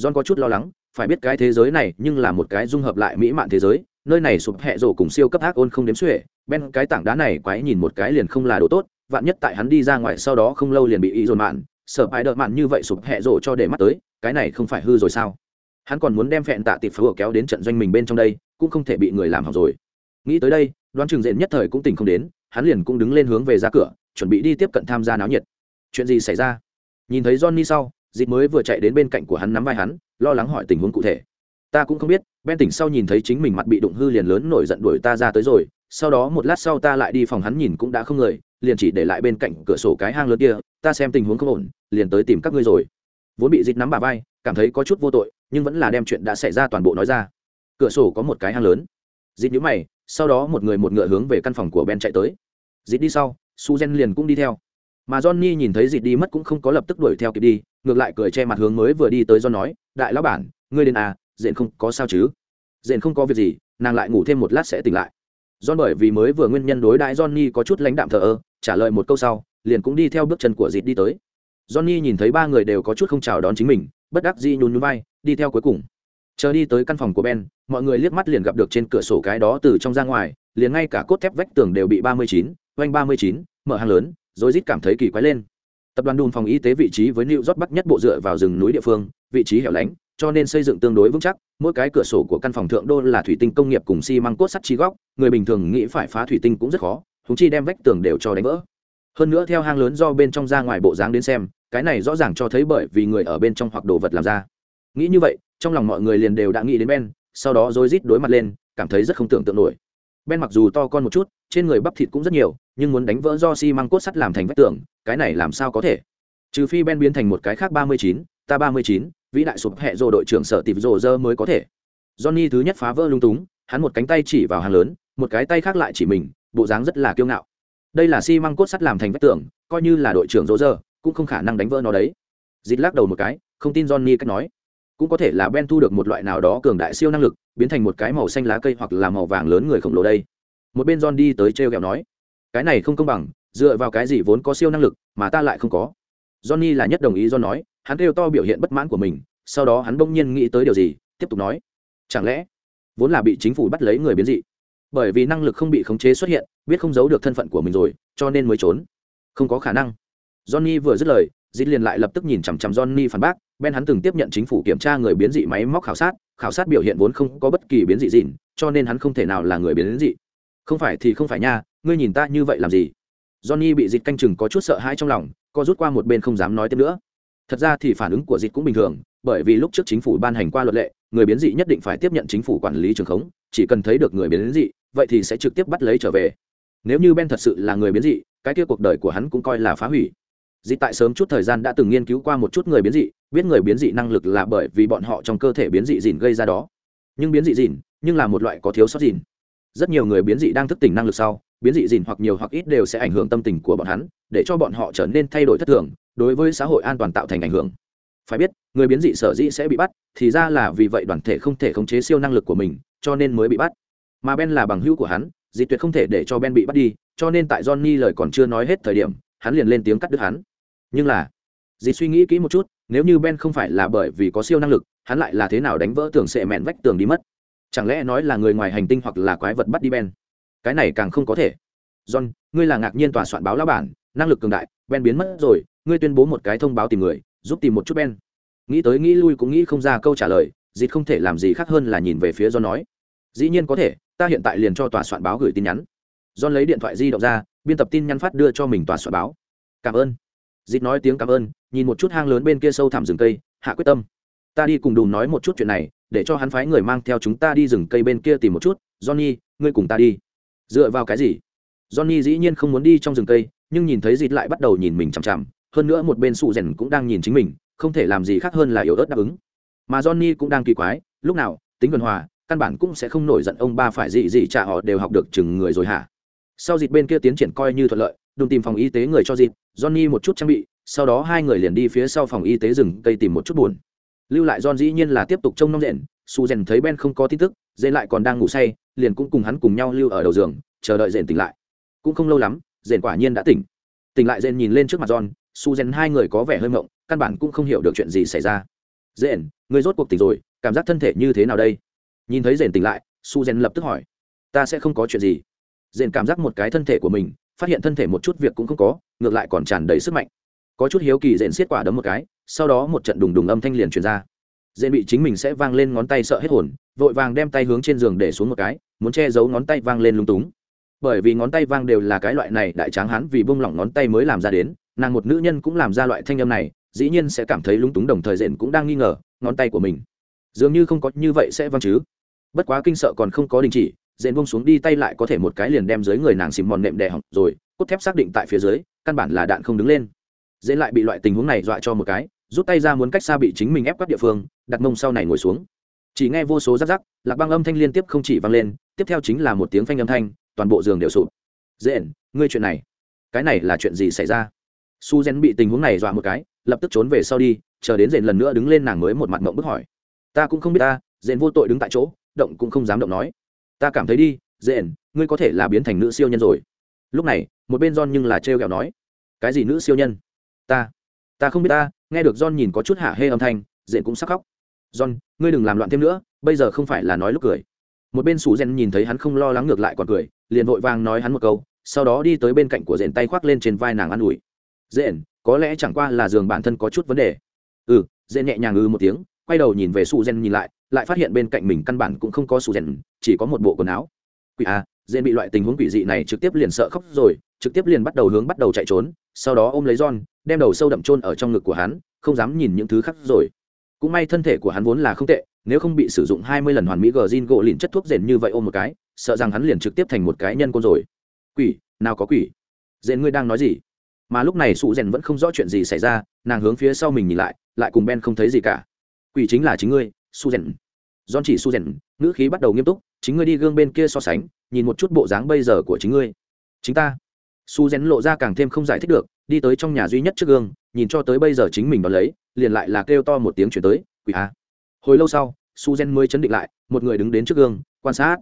john có chút lo lắng, phải biết cái thế giới này nhưng là một cái dung hợp lại mỹ mạn thế giới, nơi này sụp hẹ rổ cùng siêu cấp ác ôn không đếm xuể, ben cái tảng đá này quái nhìn một cái liền không là đồ tốt, vạn nhất tại hắn đi ra ngoài sau đó không lâu liền bị y dồn mạn sợ bài đợt mạn như vậy sụp hẹ rổ cho để mắt tới, cái này không phải hư rồi sao? Hắn còn muốn đem phẹn tạ tịp phở kéo đến trận doanh mình bên trong đây, cũng không thể bị người làm hỏng rồi. Nghĩ tới đây, đoán trường diện nhất thời cũng tỉnh không đến, hắn liền cũng đứng lên hướng về ra cửa, chuẩn bị đi tiếp cận tham gia náo nhiệt. Chuyện gì xảy ra? Nhìn thấy johnny sau dịp mới vừa chạy đến bên cạnh của hắn nắm vai hắn, lo lắng hỏi tình huống cụ thể. Ta cũng không biết, ben tỉnh sau nhìn thấy chính mình mặt bị đụng hư liền lớn nổi giận đuổi ta ra tới rồi sau đó một lát sau ta lại đi phòng hắn nhìn cũng đã không người, liền chỉ để lại bên cạnh cửa sổ cái hang lớn kia, ta xem tình huống không ổn, liền tới tìm các ngươi rồi. Vốn bị dịt nắm bà vai, cảm thấy có chút vô tội, nhưng vẫn là đem chuyện đã xảy ra toàn bộ nói ra. Cửa sổ có một cái hang lớn. Dịt nhũ mày, sau đó một người một ngựa hướng về căn phòng của ben chạy tới. Dịt đi sau suzen liền cũng đi theo. Mà johnny nhìn thấy dịt đi mất cũng không có lập tức đuổi theo kịp đi, ngược lại cười che mặt hướng mới vừa đi tới john nói, đại lão bản, ngươi đến à dện không có sao chứ? Dện không có việc gì, nàng lại ngủ thêm một lát sẽ tỉnh lại. John bởi vì mới vừa nguyên nhân đối đãi Johnny có chút lãnh đạm thờ ơ, trả lời một câu sau, liền cũng đi theo bước chân của dịt đi tới. Johnny nhìn thấy ba người đều có chút không chào đón chính mình, bất đắc dĩ nhún nhún vai, đi theo cuối cùng. Chờ đi tới căn phòng của Ben, mọi người liếc mắt liền gặp được trên cửa sổ cái đó từ trong ra ngoài, liền ngay cả cốt thép vách tường đều bị 39, quanh 39, mở hàng lớn, rồi rít cảm thấy kỳ quái lên. Tập đoàn đun phòng y tế vị trí với New York Bắc nhất bộ dựa vào rừng núi địa phương, vị trí hẻo lánh, cho nên xây dựng tương đối vững chắc. Mỗi cái cửa sổ của căn phòng thượng đô là thủy tinh công nghiệp cùng xi măng cốt sắt chi góc. Người bình thường nghĩ phải phá thủy tinh cũng rất khó thúng chi đem vách tường đều cho đánh vỡ. Hơn nữa theo hang lớn do bên trong ra ngoài bộ dáng đến xem, cái này rõ ràng cho thấy bởi vì người ở bên trong hoặc đồ vật làm ra. Nghĩ như vậy, trong lòng mọi người liền đều đã nghĩ đến ben, sau đó rối rít đối mặt lên, cảm thấy rất không tưởng tượng nổi. Ben mặc dù to con một chút, trên người bắp thịt cũng rất nhiều, nhưng muốn đánh vỡ do xi măng cốt sắt làm thành vách tường, cái này làm sao có thể? Trừ phi ben biến thành một cái khác ba mươi chín, ta ba mươi chín vĩ đại sụp hẹ rồ đội trưởng sở tìm rồ dơ mới có thể. Johnny thứ nhất phá vỡ lung túng, hắn một cánh tay chỉ vào hàng lớn, một cái tay khác lại chỉ mình, bộ dáng rất là kiêu ngạo. Đây là xi măng cốt sắt làm thành vách tường, coi như là đội trưởng rồ dơ cũng không khả năng đánh vỡ nó đấy. Dịt lắc đầu một cái, không tin johnny cách nói. Cũng có thể là ben thu được một loại nào đó cường đại siêu năng lực, biến thành một cái màu xanh lá cây hoặc là màu vàng lớn người khổng lồ đây. Một bên john đi tới t r ghẹo nói, cái này không công bằng, dựa vào cái gì vốn có siêu năng lực mà ta lại không có? Johnny là nhất đồng ý john nói hắn kêu to biểu hiện bất mãn của mình, sau đó hắn bỗng nhiên nghĩ tới điều gì, tiếp tục nói, chẳng lẽ vốn là bị chính phủ bắt lấy người biến dị, bởi vì năng lực không bị khống chế xuất hiện, biết không giấu được thân phận của mình rồi, cho nên mới trốn? Không có khả năng. Johnny vừa dứt lời dít liền lại lập tức nhìn chằm chằm johnny phản bác, ben hắn từng tiếp nhận chính phủ kiểm tra người biến dị máy móc khảo sát khảo sát biểu hiện vốn không có bất kỳ biến dị gì, cho nên hắn không thể nào là người biến dị. Không phải thì không phải nha, ngươi nhìn ta như vậy làm gì? Johnny bị dịch canh chừng có chút sợ hãi trong lòng, co rút qua một bên không dám nói tiếp nữa thật ra thì phản ứng của dịch cũng bình thường, bởi vì lúc trước chính phủ ban hành qua luật lệ, người biến dị nhất định phải tiếp nhận chính phủ quản lý trường khống, chỉ cần thấy được người biến dị, vậy thì sẽ trực tiếp bắt lấy trở về. Nếu như ben thật sự là người biến dị, cái kia cuộc đời của hắn cũng coi là phá hủy. Dị tại sớm chút thời gian đã từng nghiên cứu qua một chút người biến dị, biết người biến dị năng lực là bởi vì bọn họ trong cơ thể biến dị dìn gây ra đó. Nhưng biến dị dìn nhưng là một loại có thiếu sót dìn rất nhiều người biến dị đang thức tỉnh năng lực sau, biến dị dìn hoặc nhiều hoặc ít đều sẽ ảnh hưởng tâm tình của bọn hắn, để cho bọn họ trở nên thay đổi thất thường đối với xã hội an toàn tạo thành ảnh hưởng. Phải biết, người biến dị sở dĩ sẽ bị bắt, thì ra là vì vậy đoàn thể không thể khống chế siêu năng lực của mình, cho nên mới bị bắt. Mà ben là bằng hữu của hắn dị tuyệt không thể để cho ben bị bắt đi, cho nên tại johnny lời còn chưa nói hết thời điểm, hắn liền lên tiếng cắt đứt hắn. Nhưng là dị suy nghĩ kỹ một chút, nếu như ben không phải là bởi vì có siêu năng lực, hắn lại là thế nào đánh vỡ tường sệ mẹn vách tường đi mất? Chẳng lẽ nói là người ngoài hành tinh hoặc là quái vật bắt đi ben? Cái này càng không có thể. John, ngươi là ngạc nhiên tòa soạn báo lá bản, năng lực cường đại, ben biến mất rồi ngươi tuyên bố một cái thông báo tìm người, giúp tìm một chút ben. Nghĩ tới nghĩ lui cũng nghĩ không ra câu trả lời dịt không thể làm gì khác hơn là nhìn về phía john nói. Dĩ nhiên có thể, ta hiện tại liền cho tòa soạn báo gửi tin nhắn. John lấy điện thoại di động ra, biên tập tin nhắn phát đưa cho mình tòa soạn báo. Cảm ơn. Dịt nói tiếng cảm ơn, nhìn một chút hang lớn bên kia sâu thẳm rừng cây, hạ quyết tâm. Ta đi cùng đùm nói một chút chuyện này, để cho hắn phái người mang theo chúng ta đi rừng cây bên kia tìm một chút. Johnny, ngươi cùng ta đi. Dựa vào cái gì? Johnny dĩ nhiên không muốn đi trong rừng cây, nhưng nhìn thấy dịt lại bắt đầu nhìn mình chằm chằm hơn nữa một bên sụ rèn cũng đang nhìn chính mình, không thể làm gì khác hơn là yếu ớt đáp ứng. Mà johnny cũng đang kỳ quái, lúc nào, tính gần hòa, căn bản cũng sẽ không nổi giận ông ba phải gì gì trả họ đều học được chừng người rồi hả? Sau dịp bên kia tiến triển coi như thuận lợi đùng tìm phòng y tế người cho dịp, johnny một chút trang bị, sau đó hai người liền đi phía sau phòng y tế rừng cây tìm một chút buồn. Lưu lại john dĩ nhiên là tiếp tục trông nom rèn su rèn thấy ben không có tin tức dê lại còn đang ngủ say, liền cũng cùng hắn cùng nhau lưu ở đầu giường, chờ đợi rèn tỉnh lại. Cũng không lâu lắm rèn quả nhiên đã tỉnh. Tỉnh lại rèn nhìn lên trước mặt john su rèn hai người có vẻ hơi mộng, căn bản cũng không hiểu được chuyện gì xảy ra. Rèn người rốt cuộc tỉnh rồi, cảm giác thân thể như thế nào đây? Nhìn thấy rèn tỉnh lại, su rèn lập tức hỏi. Ta sẽ không có chuyện gì. Rèn cảm giác một cái thân thể của mình, phát hiện thân thể một chút việc cũng không có, ngược lại còn tràn đầy sức mạnh. Có chút hiếu kỳ rèn xiết quả đấm một cái, sau đó một trận đùng đùng âm thanh liền truyền ra. Dễ bị chính mình sẽ vang lên ngón tay sợ hết hồn, vội vàng đem tay hướng trên giường để xuống một cái, muốn che giấu ngón tay vang lên lung túng. Bởi vì ngón tay vang đều là cái loại này, đại tráng hắn vì bông lỏng ngón tay mới làm ra đến nàng một nữ nhân cũng làm ra loại thanh âm này, dĩ nhiên sẽ cảm thấy lung túng đồng thời rện cũng đang nghi ngờ, ngón tay của mình. Dường như không có như vậy sẽ văng chứ. Bất quá kinh sợ còn không có đình chỉ rện bông xuống đi tay lại có thể một cái liền đem dưới người nàng xìm mòn nệm đè hỏng rồi, cốt thép xác định tại phía dưới, căn bản là đạn không đứng lên. Dễ lại bị loại tình huống này dọa cho một cái, rút tay ra muốn cách xa bị chính mình ép các địa phương, đặt mông sau này ngồi xuống. Chỉ nghe vô số rắc rắc, lạc băng âm thanh liên tiếp không chỉ vang lên, tiếp theo chính là một tiếng phanh âm thanh, toàn bộ giường đều sụp. Dễ ngươi chuyện này, cái này là chuyện gì xảy ra? Su gen bị tình huống này dọa một cái, lập tức trốn về sau đi, chờ đến rền lần nữa đứng lên nàng mới một mặt mộng bức hỏi. Ta cũng không biết ta rền vô tội đứng tại chỗ, động cũng không dám động nói. Ta cảm thấy đi rền ngươi có thể là biến thành nữ siêu nhân rồi. Lúc này, một bên john nhưng là trêu ghẹo nói. Cái gì nữ siêu nhân? Ta ta không biết ta, nghe được john nhìn có chút hạ hê âm thanh dện cũng sắc khóc. John, ngươi đừng làm loạn thêm nữa, bây giờ không phải là nói lúc cười. Một bên sủ rèn nhìn thấy hắn không lo lắng ngược lại còn cười, liền vội vàng nói hắn một câu, sau đó đi tới bên cạnh của rèn tay khoác lên trên vai nàng an ủi rèn có lẽ chẳng qua là giường bản thân có chút vấn đề ừ rèn nhẹ nhàng ư một tiếng quay đầu nhìn về su gen nhìn lại lại phát hiện bên cạnh mình căn bản cũng không có su gen chỉ có một bộ quần áo quỷ à rèn bị loại tình huống quỷ dị này trực tiếp liền sợ khóc rồi trực tiếp liền bắt đầu hướng bắt đầu chạy trốn sau đó ôm lấy John, đem đầu sâu đậm chôn ở trong ngực của hắn, không dám nhìn những thứ khác rồi. Cũng may thân thể của hắn vốn là không tệ, nếu không bị sử dụng hai mươi lần hoàn mỹ gờ gin gỗ lìn chất thuốc rèn như vậy ôm một cái, sợ rằng hắn liền trực tiếp thành một cái nhân côn rồi. Quỷ, nào có quỷ? Rèn ngươi đang nói gì? Mà lúc này Sụ Rèn vẫn không rõ chuyện gì xảy ra, nàng hướng phía sau mình nhìn lại, lại cùng Ben không thấy gì cả. Quỷ chính là chính ngươi, Su Rèn. don chỉ Su Rèn, ngữ khí bắt đầu nghiêm túc, chính ngươi đi gương bên kia so sánh, nhìn một chút bộ dáng bây giờ của chính ngươi. Chính ta su rèn lộ ra càng thêm không giải thích được đi tới trong nhà duy nhất trước gương nhìn cho tới bây giờ chính mình đón lấy liền lại là kêu to một tiếng chuyển tới quỷ a hồi lâu sau su rèn mới chấn định lại một người đứng đến trước gương quan sát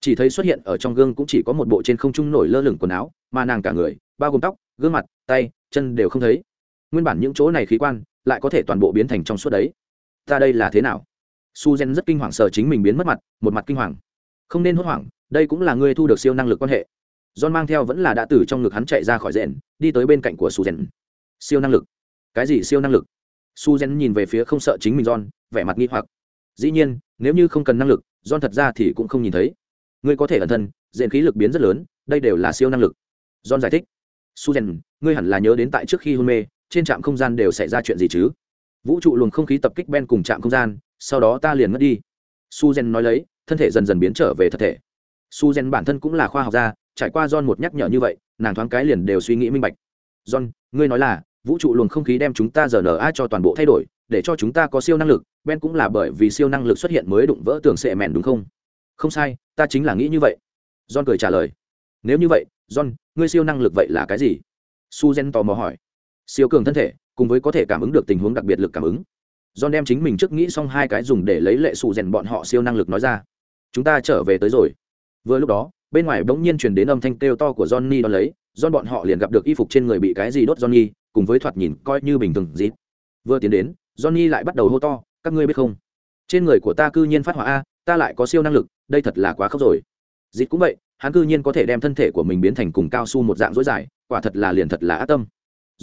chỉ thấy xuất hiện ở trong gương cũng chỉ có một bộ trên không trung nổi lơ lửng quần áo mà nàng cả người bao gồm tóc gương mặt tay chân đều không thấy nguyên bản những chỗ này khí quan lại có thể toàn bộ biến thành trong suốt đấy ta đây là thế nào su gen rất kinh hoàng sợ chính mình biến mất mặt một mặt kinh hoàng không nên hốt hoảng đây cũng là ngươi thu được siêu năng lực quan hệ John mang theo vẫn là đã từ trong ngực hắn chạy ra khỏi rèn, đi tới bên cạnh của Su Gen. Siêu năng lực? Cái gì siêu năng lực? Su Gen nhìn về phía không sợ chính mình John, vẻ mặt nghi hoặc. Dĩ nhiên, nếu như không cần năng lực, John thật ra thì cũng không nhìn thấy. Ngươi có thể ẩn thân, rèn khí lực biến rất lớn, đây đều là siêu năng lực. John giải thích. Suzen, ngươi hẳn là nhớ đến tại trước khi hôn mê, trên trạm không gian đều xảy ra chuyện gì chứ? Vũ trụ luồng không khí tập kích Ben cùng trạm không gian, sau đó ta liền mất đi. Suzen nói lấy, thân thể dần dần biến trở về thật thể. Suzen bản thân cũng là khoa học gia, trải qua John một nhắc nhở như vậy, nàng thoáng cái liền đều suy nghĩ minh bạch. John, ngươi nói là, vũ trụ luồng không khí đem chúng ta giờ ai cho toàn bộ thay đổi, để cho chúng ta có siêu năng lực, Ben cũng là bởi vì siêu năng lực xuất hiện mới đụng vỡ tường sệ mèn đúng không? Không sai, ta chính là nghĩ như vậy. John cười trả lời. Nếu như vậy, John, ngươi siêu năng lực vậy là cái gì? Suzen tò mò hỏi. Siêu cường thân thể, cùng với có thể cảm ứng được tình huống đặc biệt lực cảm ứng. John đem chính mình trước nghĩ xong hai cái dùng để lấy lệ sụ rèn bọn họ siêu năng lực nói ra. Chúng ta trở về tới rồi. Vừa lúc đó, bên ngoài bỗng nhiên truyền đến âm thanh kêu to của Johnny đón lấy, John bọn họ liền gặp được y phục trên người bị cái gì đốt Johnny, cùng với thoạt nhìn coi như bình thường dít. Vừa tiến đến, Johnny lại bắt đầu hô to, các ngươi biết không? Trên người của ta cư nhiên phát hỏa a, ta lại có siêu năng lực, đây thật là quá khóc rồi. dịp cũng vậy, hắn cư nhiên có thể đem thân thể của mình biến thành cùng cao su một dạng rối dài, quả thật là liền thật là ác tâm.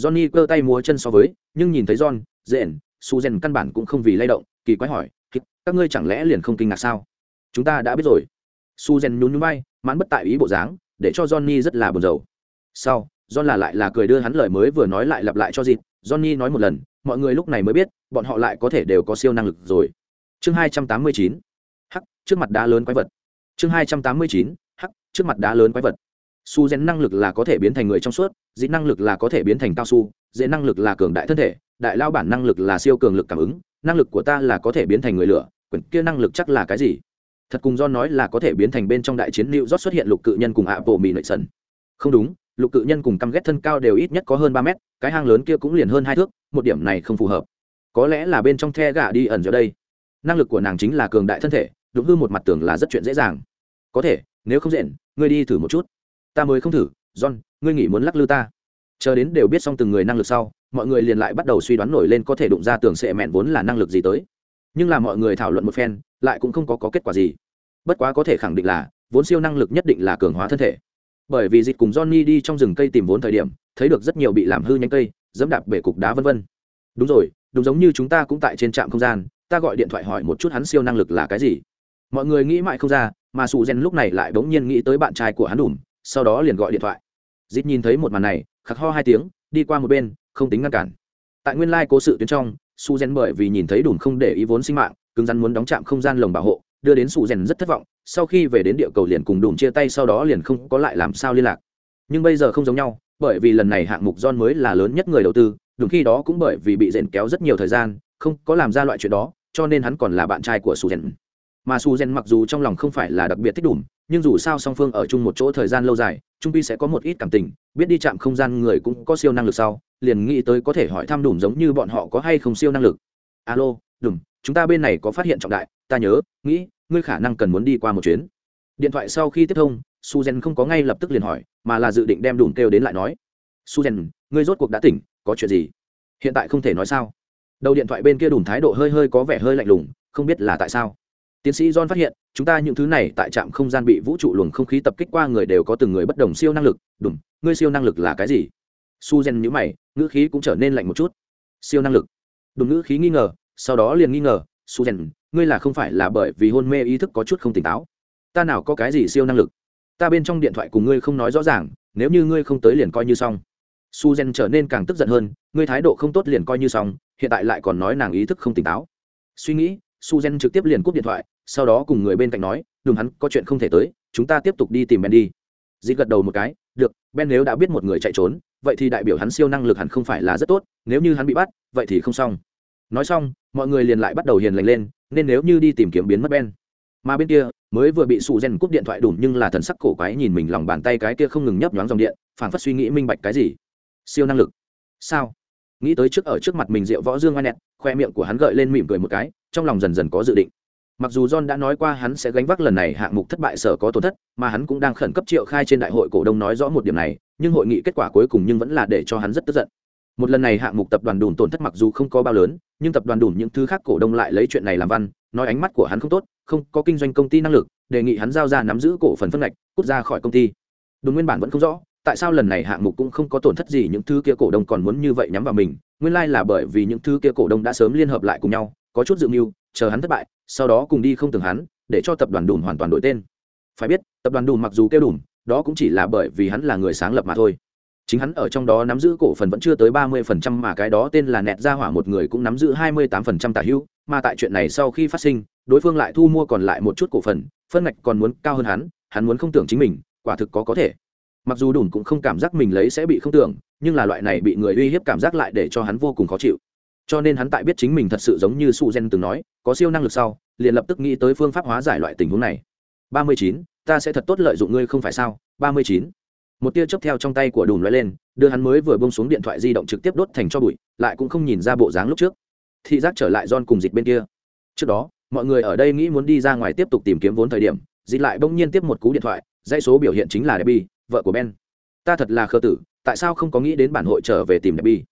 Johnny cơ tay múa chân so với, nhưng nhìn thấy John, Zen, Suzen căn bản cũng không vì lay động, kỳ quái hỏi, các ngươi chẳng lẽ liền không kinh ngạc sao? Chúng ta đã biết rồi. Su Suzen nhún nhún vai, mãn bất tại ý bộ dáng để cho johnny rất là buồn rầu sau john là lại là cười đưa hắn lời mới vừa nói lại lặp lại cho dịp johnny nói một lần mọi người lúc này mới biết bọn họ lại có thể đều có siêu năng lực rồi chương hai trăm tám mươi chín hắc trước mặt đá lớn quái vật chương hai trăm tám mươi chín hắc trước mặt đá lớn quái vật. Su rèn năng lực là có thể biến thành người trong suốt dĩ năng lực là có thể biến thành cao su dễ năng lực là cường đại thân thể, đại lao bản năng lực là siêu cường lực cảm ứng, năng lực của ta là có thể biến thành người lửa, quyển kia năng lực chắc là cái gì? Thật cùng do nói là có thể biến thành bên trong đại chiến lưu rót xuất hiện lục cự nhân cùng ạ bộ mỹ nội sần. Không đúng, lục cự nhân cùng căm ghét thân cao đều ít nhất có hơn ba mét, cái hang lớn kia cũng liền hơn hai thước, một điểm này không phù hợp. Có lẽ là bên trong the gà đi ẩn giữa đây. Năng lực của nàng chính là cường đại thân thể, đúng hư một mặt tường là rất chuyện dễ dàng. Có thể, nếu không dện ngươi đi thử một chút. Ta mới không thử john ngươi nghĩ muốn lắc lư ta. Chờ đến đều biết xong từng người năng lực sau mọi người liền lại bắt đầu suy đoán nổi lên có thể đụng ra tường sệ mẹn vốn là năng lực gì tới. Nhưng là mọi người thảo luận một phen lại cũng không có, có kết quả gì. Bất quá có thể khẳng định là vốn siêu năng lực nhất định là cường hóa thân thể. Bởi vì dịch cùng johnny đi trong rừng cây tìm vốn thời điểm thấy được rất nhiều bị làm hư nhánh cây dẫm đạp bể cục đá vân vân. Đúng rồi đúng giống như chúng ta cũng tại trên trạm không gian ta gọi điện thoại hỏi một chút hắn siêu năng lực là cái gì. Mọi người nghĩ mãi không ra mà sụ gen lúc này lại bỗng nhiên nghĩ tới bạn trai của hắn đùm, sau đó liền gọi điện thoại. Dịp nhìn thấy một màn này khắc ho hai tiếng đi qua một bên không tính ngăn cản. Tại nguyên lai、like、cố sự tuyến trong su gen bởi vì nhìn thấy đùm không để ý vốn sinh mạng cứng rắn muốn đóng chạm không gian lồng bảo hộ đưa đến su gen rất thất vọng sau khi về đến địa cầu liền cùng đùm chia tay sau đó liền không có lại làm sao liên lạc. Nhưng bây giờ không giống nhau bởi vì lần này hạng mục John mới là lớn nhất người đầu tư, đúng khi đó cũng bởi vì bị rèn kéo rất nhiều thời gian, không có làm ra loại chuyện đó, cho nên hắn còn là bạn trai của Suzen. Mà Suzen mặc dù trong lòng không phải là đặc biệt thích đủ, nhưng dù sao song phương ở chung một chỗ thời gian lâu dài, trung pi sẽ có một ít cảm tình, biết đi chạm không gian người cũng có siêu năng lực sau, liền nghĩ tới có thể hỏi thăm đủ giống như bọn họ có hay không siêu năng lực. Alo, Đùm, chúng ta bên này có phát hiện trọng đại, ta nhớ, nghĩ, ngươi khả năng cần muốn đi qua một chuyến. Điện thoại sau khi tiếp thông, su gen không có ngay lập tức liền hỏi, mà là dự định đem đủ kêu đến lại nói. su gen ngươi rốt cuộc đã tỉnh, có chuyện gì? Hiện tại không thể nói sao? đầu điện thoại bên kia đủ thái độ hơi hơi có vẻ hơi lạnh lùng không biết là tại sao tiến sĩ john phát hiện, chúng ta những thứ này tại trạm không gian bị vũ trụ luồng không khí tập kích qua người đều có từng người bất đồng siêu năng lực. Đùm, ngươi siêu năng lực là cái gì? Su gen nhữ mày, ngữ khí cũng trở nên lạnh một chút. Siêu năng lực. Đùm ngữ khí nghi ngờ, sau đó liền nghi ngờ, su gen, ngươi là không phải là bởi vì hôn mê ý thức có chút không tỉnh táo? Ta nào có cái gì siêu năng lực? Ta bên trong điện thoại cùng ngươi không nói rõ ràng, nếu như ngươi không tới liền coi như xong. Su gen trở nên càng tức giận hơn, ngươi thái độ không tốt liền coi như xong, hiện tại lại còn nói nàng ý thức không tỉnh táo. Suy nghĩ, su gen trực tiếp liền cúp điện thoại sau đó cùng người bên cạnh nói đừng hắn, có chuyện không thể tới, chúng ta tiếp tục đi tìm ben đi. Dì gật đầu một cái, được, ben nếu đã biết một người chạy trốn, vậy thì đại biểu hắn siêu năng lực hẳn không phải là rất tốt, nếu như hắn bị bắt, vậy thì không xong. Nói xong, mọi người liền lại bắt đầu hiền lành lên, nên nếu như đi tìm kiếm biến mất ben. Mà bên kia, mới vừa bị sụ gen cúp điện thoại đủ nhưng là thần sắc cổ quái nhìn mình lòng bàn tay cái kia không ngừng nhấp nhoáng dòng điện, phảng phất suy nghĩ minh bạch cái gì. Siêu năng lực. Sao? Nghĩ tới trước ở trước mặt mình rượu võ dương oai nẹt, khoe miệng của hắn gợi lên mỉm cười một cái, trong lòng dần dần có dự định mặc dù john đã nói qua hắn sẽ gánh vác lần này hạng mục thất bại sở có tổn thất, mà hắn cũng đang khẩn cấp triệu khai trên đại hội cổ đông nói rõ một điểm này, nhưng hội nghị kết quả cuối cùng nhưng vẫn là để cho hắn rất tức giận. Một lần này hạng mục tập đoàn đùn tổn thất mặc dù không có bao lớn, nhưng tập đoàn đùn những thứ khác cổ đông lại lấy chuyện này làm văn, nói ánh mắt của hắn không tốt, không có kinh doanh công ty năng lực, đề nghị hắn giao ra nắm giữ cổ phần phân ngạch, cút ra khỏi công ty. Đúng nguyên bản vẫn không rõ, tại sao lần này hạng mục cũng không có tổn thất gì những thứ kia cổ đông còn muốn như vậy nhắm vào mình, nguyên lai là bởi vì những thứ kia cổ đông đã sớm liên hợp lại cùng nhau, có chút dự mưu chờ hắn thất bại, sau đó cùng đi không tưởng hắn, để cho tập đoàn đùm hoàn toàn đổi tên. Phải biết, tập đoàn đùm mặc dù kêu đùm, đó cũng chỉ là bởi vì hắn là người sáng lập mà thôi. Chính hắn ở trong đó nắm giữ cổ phần vẫn chưa tới ba mươi phần trăm mà cái đó tên là nẹt ra hỏa một người cũng nắm giữ hai mươi tám phần trăm tả hữu, mà tại chuyện này sau khi phát sinh, đối phương lại thu mua còn lại một chút cổ phần, phân ngạch còn muốn cao hơn hắn hắn muốn không tưởng chính mình, quả thực có có thể. Mặc dù đùn cũng không cảm giác mình lấy sẽ bị không tưởng, nhưng là loại này bị người uy hiếp cảm giác lại để cho hắn vô cùng khó chịu cho nên hắn tại biết chính mình thật sự giống như su gen từng nói, có siêu năng lực sau, liền lập tức nghĩ tới phương pháp hóa giải loại tình huống này. Ba mươi chín, ta sẽ thật tốt lợi dụng ngươi không phải sao? Ba mươi chín. Một tia chớp theo trong tay của đùn nói lên, đưa hắn mới vừa bông xuống điện thoại di động trực tiếp đốt thành cho bụi, lại cũng không nhìn ra bộ dáng lúc trước. Thị giác trở lại don cùng dịch bên kia. Trước đó, mọi người ở đây nghĩ muốn đi ra ngoài tiếp tục tìm kiếm vốn thời điểm, dịch lại bỗng nhiên tiếp một cú điện thoại, dãy số biểu hiện chính là debbie, vợ của ben. Ta thật là khờ tử, tại sao không có nghĩ đến bản hội trở về tìm debbie?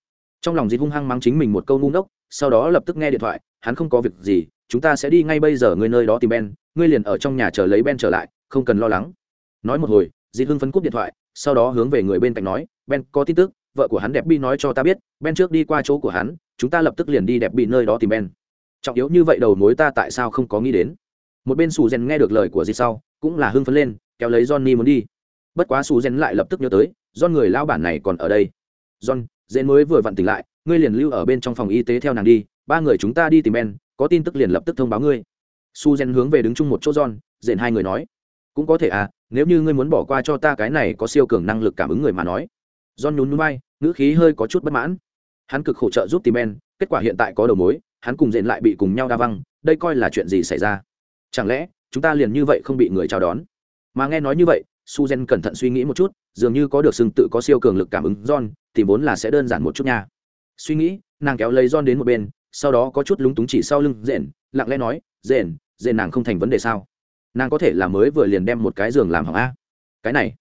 Trong lòng dịp hung hăng mắng chính mình một câu ngu ngốc, sau đó lập tức nghe điện thoại, hắn không có việc gì, chúng ta sẽ đi ngay bây giờ ngươi nơi đó tìm ben, ngươi liền ở trong nhà chờ lấy ben trở lại, không cần lo lắng. Nói một hồi dịp hưng phấn cúp điện thoại, sau đó hướng về người bên cạnh nói, ben, có tin tức, vợ của hắn đẹp bi nói cho ta biết, ben trước đi qua chỗ của hắn, chúng ta lập tức liền đi đẹp bị nơi đó tìm ben. Trọng yếu như vậy đầu mối ta tại sao không có nghĩ đến? Một bên sù rèn nghe được lời của dịp sau, cũng là hưng phấn lên, kéo lấy johnny muốn đi. Bất quá sù rèn lại lập tức nhớ tới, John người lao bản này còn ở đây. John dễn mới vừa vặn tỉnh lại, ngươi liền lưu ở bên trong phòng y tế theo nàng đi, ba người chúng ta đi tìm ben, có tin tức liền lập tức thông báo ngươi. Su gen hướng về đứng chung một chỗ john dễn hai người nói. Cũng có thể à nếu như ngươi muốn bỏ qua cho ta cái này có siêu cường năng lực cảm ứng người mà nói. John nhún núi bay ngữ khí hơi có chút bất mãn. Hắn cực khổ trợ giúp tìm ben, kết quả hiện tại có đầu mối, hắn cùng dễn lại bị cùng nhau đa văng, đây coi là chuyện gì xảy ra? Chẳng lẽ, chúng ta liền như vậy không bị người chào đón? Mà nghe nói như vậy, su gen cẩn thận suy nghĩ một chút dường như có được xưng tự có siêu cường lực cảm ứng, john thì vốn là sẽ đơn giản một chút nha. Suy nghĩ, nàng kéo lấy john đến một bên, sau đó có chút lúng túng chỉ sau lưng rền lặng lẽ nói rền rền nàng không thành vấn đề sao? Nàng có thể là mới vừa liền đem một cái giường làm hỏng a. Cái này.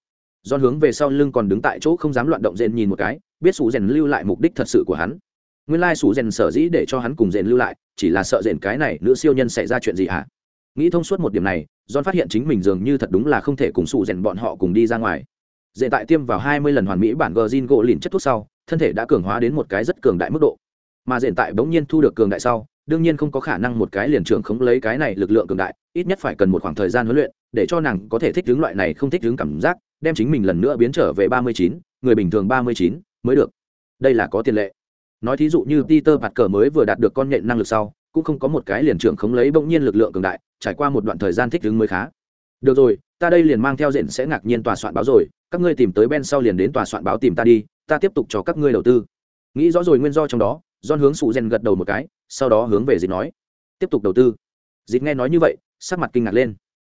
John hướng về sau lưng còn đứng tại chỗ không dám loạn động rền nhìn một cái, biết sủ rèn lưu lại mục đích thật sự của hắn. Nguyên lai sủ rèn sở dĩ để cho hắn cùng rèn lưu lại, chỉ là sợ rèn cái này nữ siêu nhân xảy ra chuyện gì hả? Nghĩ thông suốt một điểm này, john phát hiện chính mình dường như thật đúng là không thể cùng sủ rèn bọn họ cùng đi ra ngoài dễ tại tiêm vào hai mươi lần hoàn mỹ bản gờ zin gỗ lìn chất thuốc sau, thân thể đã cường hóa đến một cái rất cường đại mức độ. Mà dện tại bỗng nhiên thu được cường đại sau, đương nhiên không có khả năng một cái liền trưởng khống lấy cái này lực lượng cường đại, ít nhất phải cần một khoảng thời gian huấn luyện, để cho nàng có thể thích ứng loại này không thích ứng cảm giác, đem chính mình lần nữa biến trở về ba mươi chín, người bình thường ba mươi chín mới được. Đây là có tiền lệ. Nói thí dụ như peter bạt cờ mới vừa đạt được con nhện năng lực sau, cũng không có một cái liền trưởng khống lấy bỗng nhiên lực lượng cường đại, trải qua một đoạn thời gian thích ứng mới khá. Được rồi ta đây liền mang theo diện sẽ ngạc nhiên tòa soạn báo rồi, các ngươi tìm tới ben sau liền đến tòa soạn báo tìm ta đi, ta tiếp tục cho các ngươi đầu tư. Nghĩ rõ rồi nguyên do trong đó don hướng sụ rèn gật đầu một cái, sau đó hướng về dịch nói, tiếp tục đầu tư. Dịch nghe nói như vậy, sắc mặt kinh ngạc lên.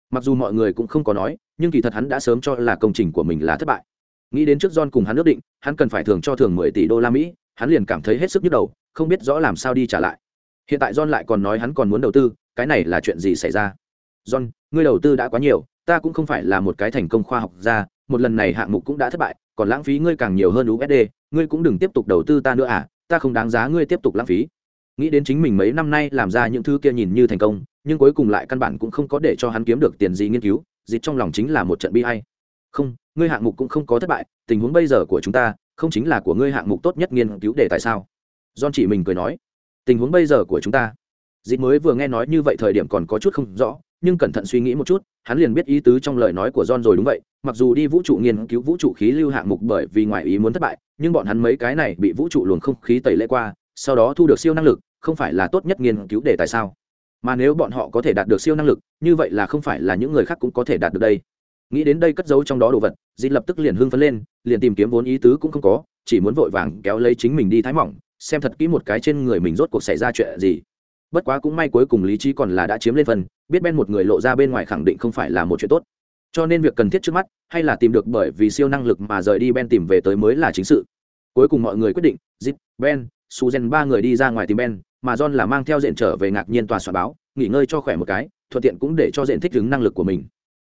Mặc dù mọi người cũng không có nói, nhưng kỳ thật hắn đã sớm cho là công trình của mình là thất bại. Nghĩ đến trước don cùng hắn ước định, hắn cần phải thường cho thường mười tỷ đô la mỹ, hắn liền cảm thấy hết sức nhức đầu, không biết rõ làm sao đi trả lại. Hiện tại john lại còn nói hắn còn muốn đầu tư, cái này là chuyện gì xảy ra? John, ngươi đầu tư đã quá nhiều ta cũng không phải là một cái thành công khoa học gia, một lần này hạng mục cũng đã thất bại, còn lãng phí ngươi càng nhiều hơn usd ngươi cũng đừng tiếp tục đầu tư ta nữa à ta không đáng giá ngươi tiếp tục lãng phí. Nghĩ đến chính mình mấy năm nay làm ra những thứ kia nhìn như thành công, nhưng cuối cùng lại căn bản cũng không có để cho hắn kiếm được tiền gì nghiên cứu, dịch trong lòng chính là một trận bi hay không, ngươi hạng mục cũng không có thất bại, tình huống bây giờ của chúng ta không chính là của ngươi hạng mục tốt nhất nghiên cứu để tại sao? Don chỉ mình cười nói. Tình huống bây giờ của chúng ta. Dịch mới vừa nghe nói như vậy thời điểm còn có chút không rõ nhưng cẩn thận suy nghĩ một chút, hắn liền biết ý tứ trong lời nói của john rồi đúng vậy, mặc dù đi vũ trụ nghiên cứu vũ trụ khí lưu hạng mục bởi vì ngoài ý muốn thất bại, nhưng bọn hắn mấy cái này bị vũ trụ luồng không khí tẩy lễ qua, sau đó thu được siêu năng lực, không phải là tốt nhất nghiên cứu để tại sao. Mà nếu bọn họ có thể đạt được siêu năng lực, như vậy là không phải là những người khác cũng có thể đạt được đây. Nghĩ đến đây cất giấu trong đó đồ vật dì lập tức liền hưng phấn lên, liền tìm kiếm vốn ý tứ cũng không có, chỉ muốn vội vàng kéo lấy chính mình đi thái mỏng, xem thật kỹ một cái trên người mình rốt cuộc xảy ra chuyện gì bất quá cũng may cuối cùng lý trí còn là đã chiếm lên phần, biết ben một người lộ ra bên ngoài khẳng định không phải là một chuyện tốt. Cho nên việc cần thiết trước mắt hay là tìm được bởi vì siêu năng lực mà rời đi ben tìm về tới mới là chính sự. Cuối cùng mọi người quyết định, zip, ben suzen ba người đi ra ngoài tìm ben, mà john là mang theo diện trở về ngạc nhiên tòa soạn báo, nghỉ ngơi cho khỏe một cái, thuận tiện cũng để cho diện thích ứng năng lực của mình.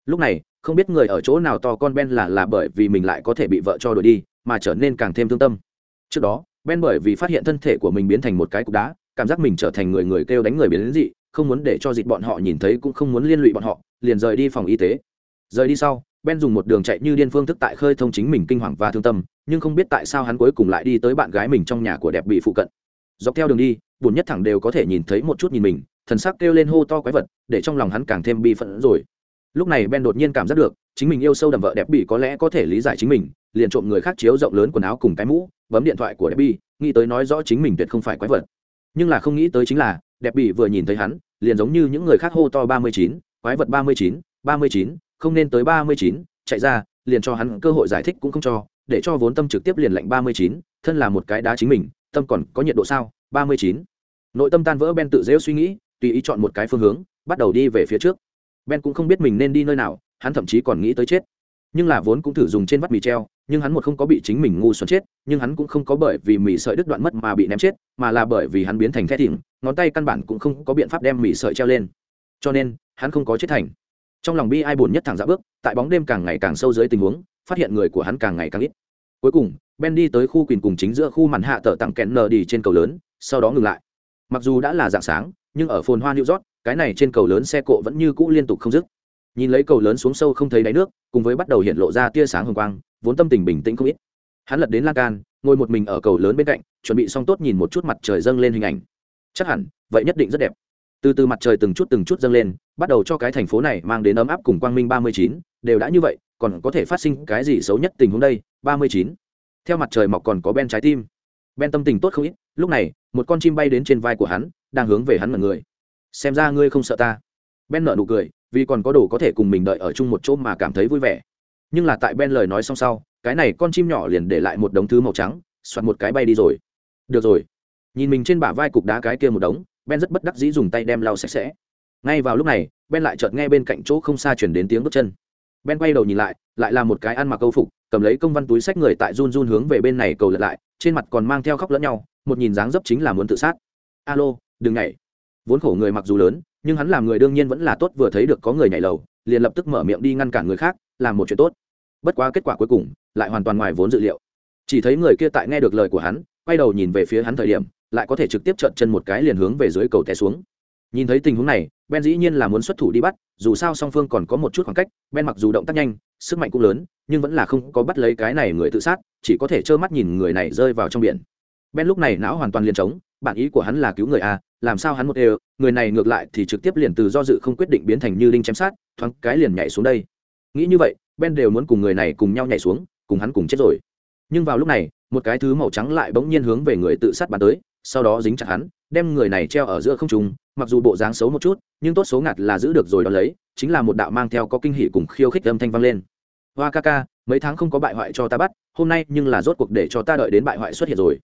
Lúc này, không biết người ở chỗ nào to con ben là là bởi vì mình lại có thể bị vợ cho đuổi đi, mà trở nên càng thêm thương tâm. Trước đó, ben bởi vì phát hiện thân thể của mình biến thành một cái cục đá cảm giác mình trở thành người người kêu đánh người biến đến dị, không muốn để cho dịch bọn họ nhìn thấy cũng không muốn liên lụy bọn họ, liền rời đi phòng y tế. Rời đi sau, ben dùng một đường chạy như điên phương thức tại khơi thông chính mình kinh hoàng và thương tâm, nhưng không biết tại sao hắn cuối cùng lại đi tới bạn gái mình trong nhà của đẹp bị phụ cận. Dọc theo đường đi bùn nhất thẳng đều có thể nhìn thấy một chút nhìn mình, thần sắc kêu lên hô to quái vật, để trong lòng hắn càng thêm bi phẫn rồi. Lúc này ben đột nhiên cảm giác được, chính mình yêu sâu đầm vợ đẹp bị có lẽ có thể lý giải chính mình, liền trộm người khác chiếu rộng lớn quần áo cùng cái mũ, bấm điện thoại của đẹp bị, nghĩ tới nói rõ chính mình tuyệt không phải quái vật nhưng là không nghĩ tới chính là, đẹp bị vừa nhìn thấy hắn, liền giống như những người khác hô to ba mươi chín, quái vật ba mươi chín, ba mươi chín, không nên tới ba mươi chín, chạy ra, liền cho hắn cơ hội giải thích cũng không cho, để cho vốn tâm trực tiếp liền lệnh ba mươi chín, thân là một cái đá chính mình, tâm còn có nhiệt độ sao, ba mươi chín. Nội tâm tan vỡ ben tự dễu suy nghĩ, tùy ý chọn một cái phương hướng, bắt đầu đi về phía trước. Ben cũng không biết mình nên đi nơi nào, hắn thậm chí còn nghĩ tới chết. Nhưng là vốn cũng thử dùng trên vắt mì treo nhưng hắn một không có bị chính mình ngu xuẩn chết, nhưng hắn cũng không có bởi vì mì sợi đứt đoạn mất mà bị ném chết, mà là bởi vì hắn biến thành thét thỉm ngón tay căn bản cũng không có biện pháp đem mì sợi treo lên. Cho nên, hắn không có chết thành. Trong lòng bi ai buồn nhất thẳng dạ bước, tại bóng đêm càng ngày càng sâu dưới tình huống, phát hiện người của hắn càng ngày càng ít. Cuối cùng, ben đi tới khu quỳnh cùng chính giữa khu màn hạ tờ tặng kẹn nờ đi trên cầu lớn, sau đó ngừng lại. Mặc dù đã là dạng sáng, nhưng ở phồn hoa new york, cái này trên cầu lớn xe cộ vẫn như cũ liên tục không dứt. Nhìn lấy cầu lớn xuống sâu không thấy đáy nước, cùng với bắt đầu hiện lộ ra tia sáng hồng quang vốn tâm tình bình tĩnh không ít. Hắn lật đến lan can, ngồi một mình ở cầu lớn bên cạnh, chuẩn bị xong tốt nhìn một chút mặt trời dâng lên hình ảnh. Chắc hẳn, vậy nhất định rất đẹp. Từ từ mặt trời từng chút từng chút dâng lên, bắt đầu cho cái thành phố này mang đến ấm áp cùng quang minh ba mươi chín, đều đã như vậy, còn có thể phát sinh cái gì xấu nhất tình huống đây? ba mươi chín. Theo mặt trời mọc còn có ben trái tim. Ben tâm tình tốt không ít, lúc này, một con chim bay đến trên vai của hắn, đang hướng về hắn mọi người. Xem ra ngươi không sợ ta. Ben nợ nụ cười, vì còn có đồ có thể cùng mình đợi ở chung một chỗ mà cảm thấy vui vẻ nhưng là tại ben lời nói xong sau, cái này con chim nhỏ liền để lại một đống thứ màu trắng, soạt một cái bay đi rồi. Được rồi. Nhìn mình trên bả vai cục đá cái kia một đống, ben rất bất đắc dĩ dùng tay đem lau sạch sẽ. Ngay vào lúc này, ben lại chợt nghe bên cạnh chỗ không xa chuyển đến tiếng bước chân. Ben quay đầu nhìn lại lại là một cái ăn mặc câu phục, cầm lấy công văn túi sách người tại run run hướng về bên này cầu lật lại, trên mặt còn mang theo khóc lẫn nhau, một nhìn dáng dấp chính là muốn tự sát. Alo, đừng nhảy. Vốn khổ người mặc dù lớn, nhưng hắn làm người đương nhiên vẫn là tốt vừa thấy được có người nhảy lầu liền lập tức mở miệng đi ngăn cản người khác, làm một chuyện tốt. Bất quá kết quả cuối cùng lại hoàn toàn ngoài vốn dự liệu. Chỉ thấy người kia tại nghe được lời của hắn, quay đầu nhìn về phía hắn thời điểm, lại có thể trực tiếp trợn chân một cái liền hướng về dưới cầu té xuống. Nhìn thấy tình huống này, ben dĩ nhiên là muốn xuất thủ đi bắt, dù sao song phương còn có một chút khoảng cách, ben mặc dù động tác nhanh, sức mạnh cũng lớn, nhưng vẫn là không có bắt lấy cái này người tự sát, chỉ có thể trơ mắt nhìn người này rơi vào trong biển. Ben lúc này não hoàn toàn liền trống bản ý của hắn là cứu người a làm sao hắn một đều, người này ngược lại thì trực tiếp liền từ do dự không quyết định biến thành như đinh chém sát, thoáng cái liền nhảy xuống đây. Nghĩ như vậy, ben đều muốn cùng người này cùng nhau nhảy xuống, cùng hắn cùng chết rồi. Nhưng vào lúc này, một cái thứ màu trắng lại bỗng nhiên hướng về người tự sát bắn tới, sau đó dính chặt hắn, đem người này treo ở giữa không trung, mặc dù bộ dáng xấu một chút, nhưng tốt số ngặt là giữ được rồi đó lấy, chính là một đạo mang theo có kinh hỉ cùng khiêu khích âm thanh vang lên. Hoa ca ca, mấy tháng không có bại hoại cho ta bắt, hôm nay nhưng là rốt cuộc để cho ta đợi đến bại hoại xuất hiện rồi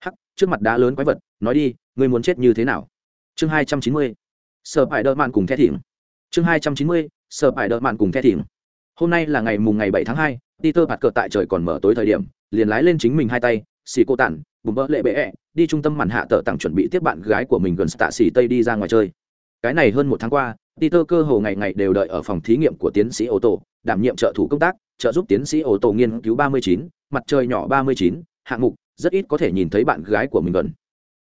hắc trước mặt đá lớn quái vật nói đi ngươi muốn chết như thế nào? Chương hai trăm chín mươi sợ phải đỡ mạn cùng the thỉm chương hai trăm chín mươi sợ phải đỡ mạn cùng the thỉm hôm nay là ngày mùng ngày bảy tháng hai peter bạt cờ tại trời còn mở tối thời điểm liền lái lên chính mình hai tay xì cô tản bùm bỡ lệ bệ ẹ、e, đi trung tâm màn hạ tờ tặng chuẩn bị tiếp bạn gái của mình gần tạ xì tây đi ra ngoài chơi. Cái này hơn một tháng qua peter cơ hồ ngày ngày đều đợi ở phòng thí nghiệm của tiến sĩ ô tô đảm nhiệm trợ thủ công tác trợ giúp tiến sĩ ô tô nghiên cứu 39, mặt trời nhỏ 39, hạng mục rất ít có thể nhìn thấy bạn gái của mình gần.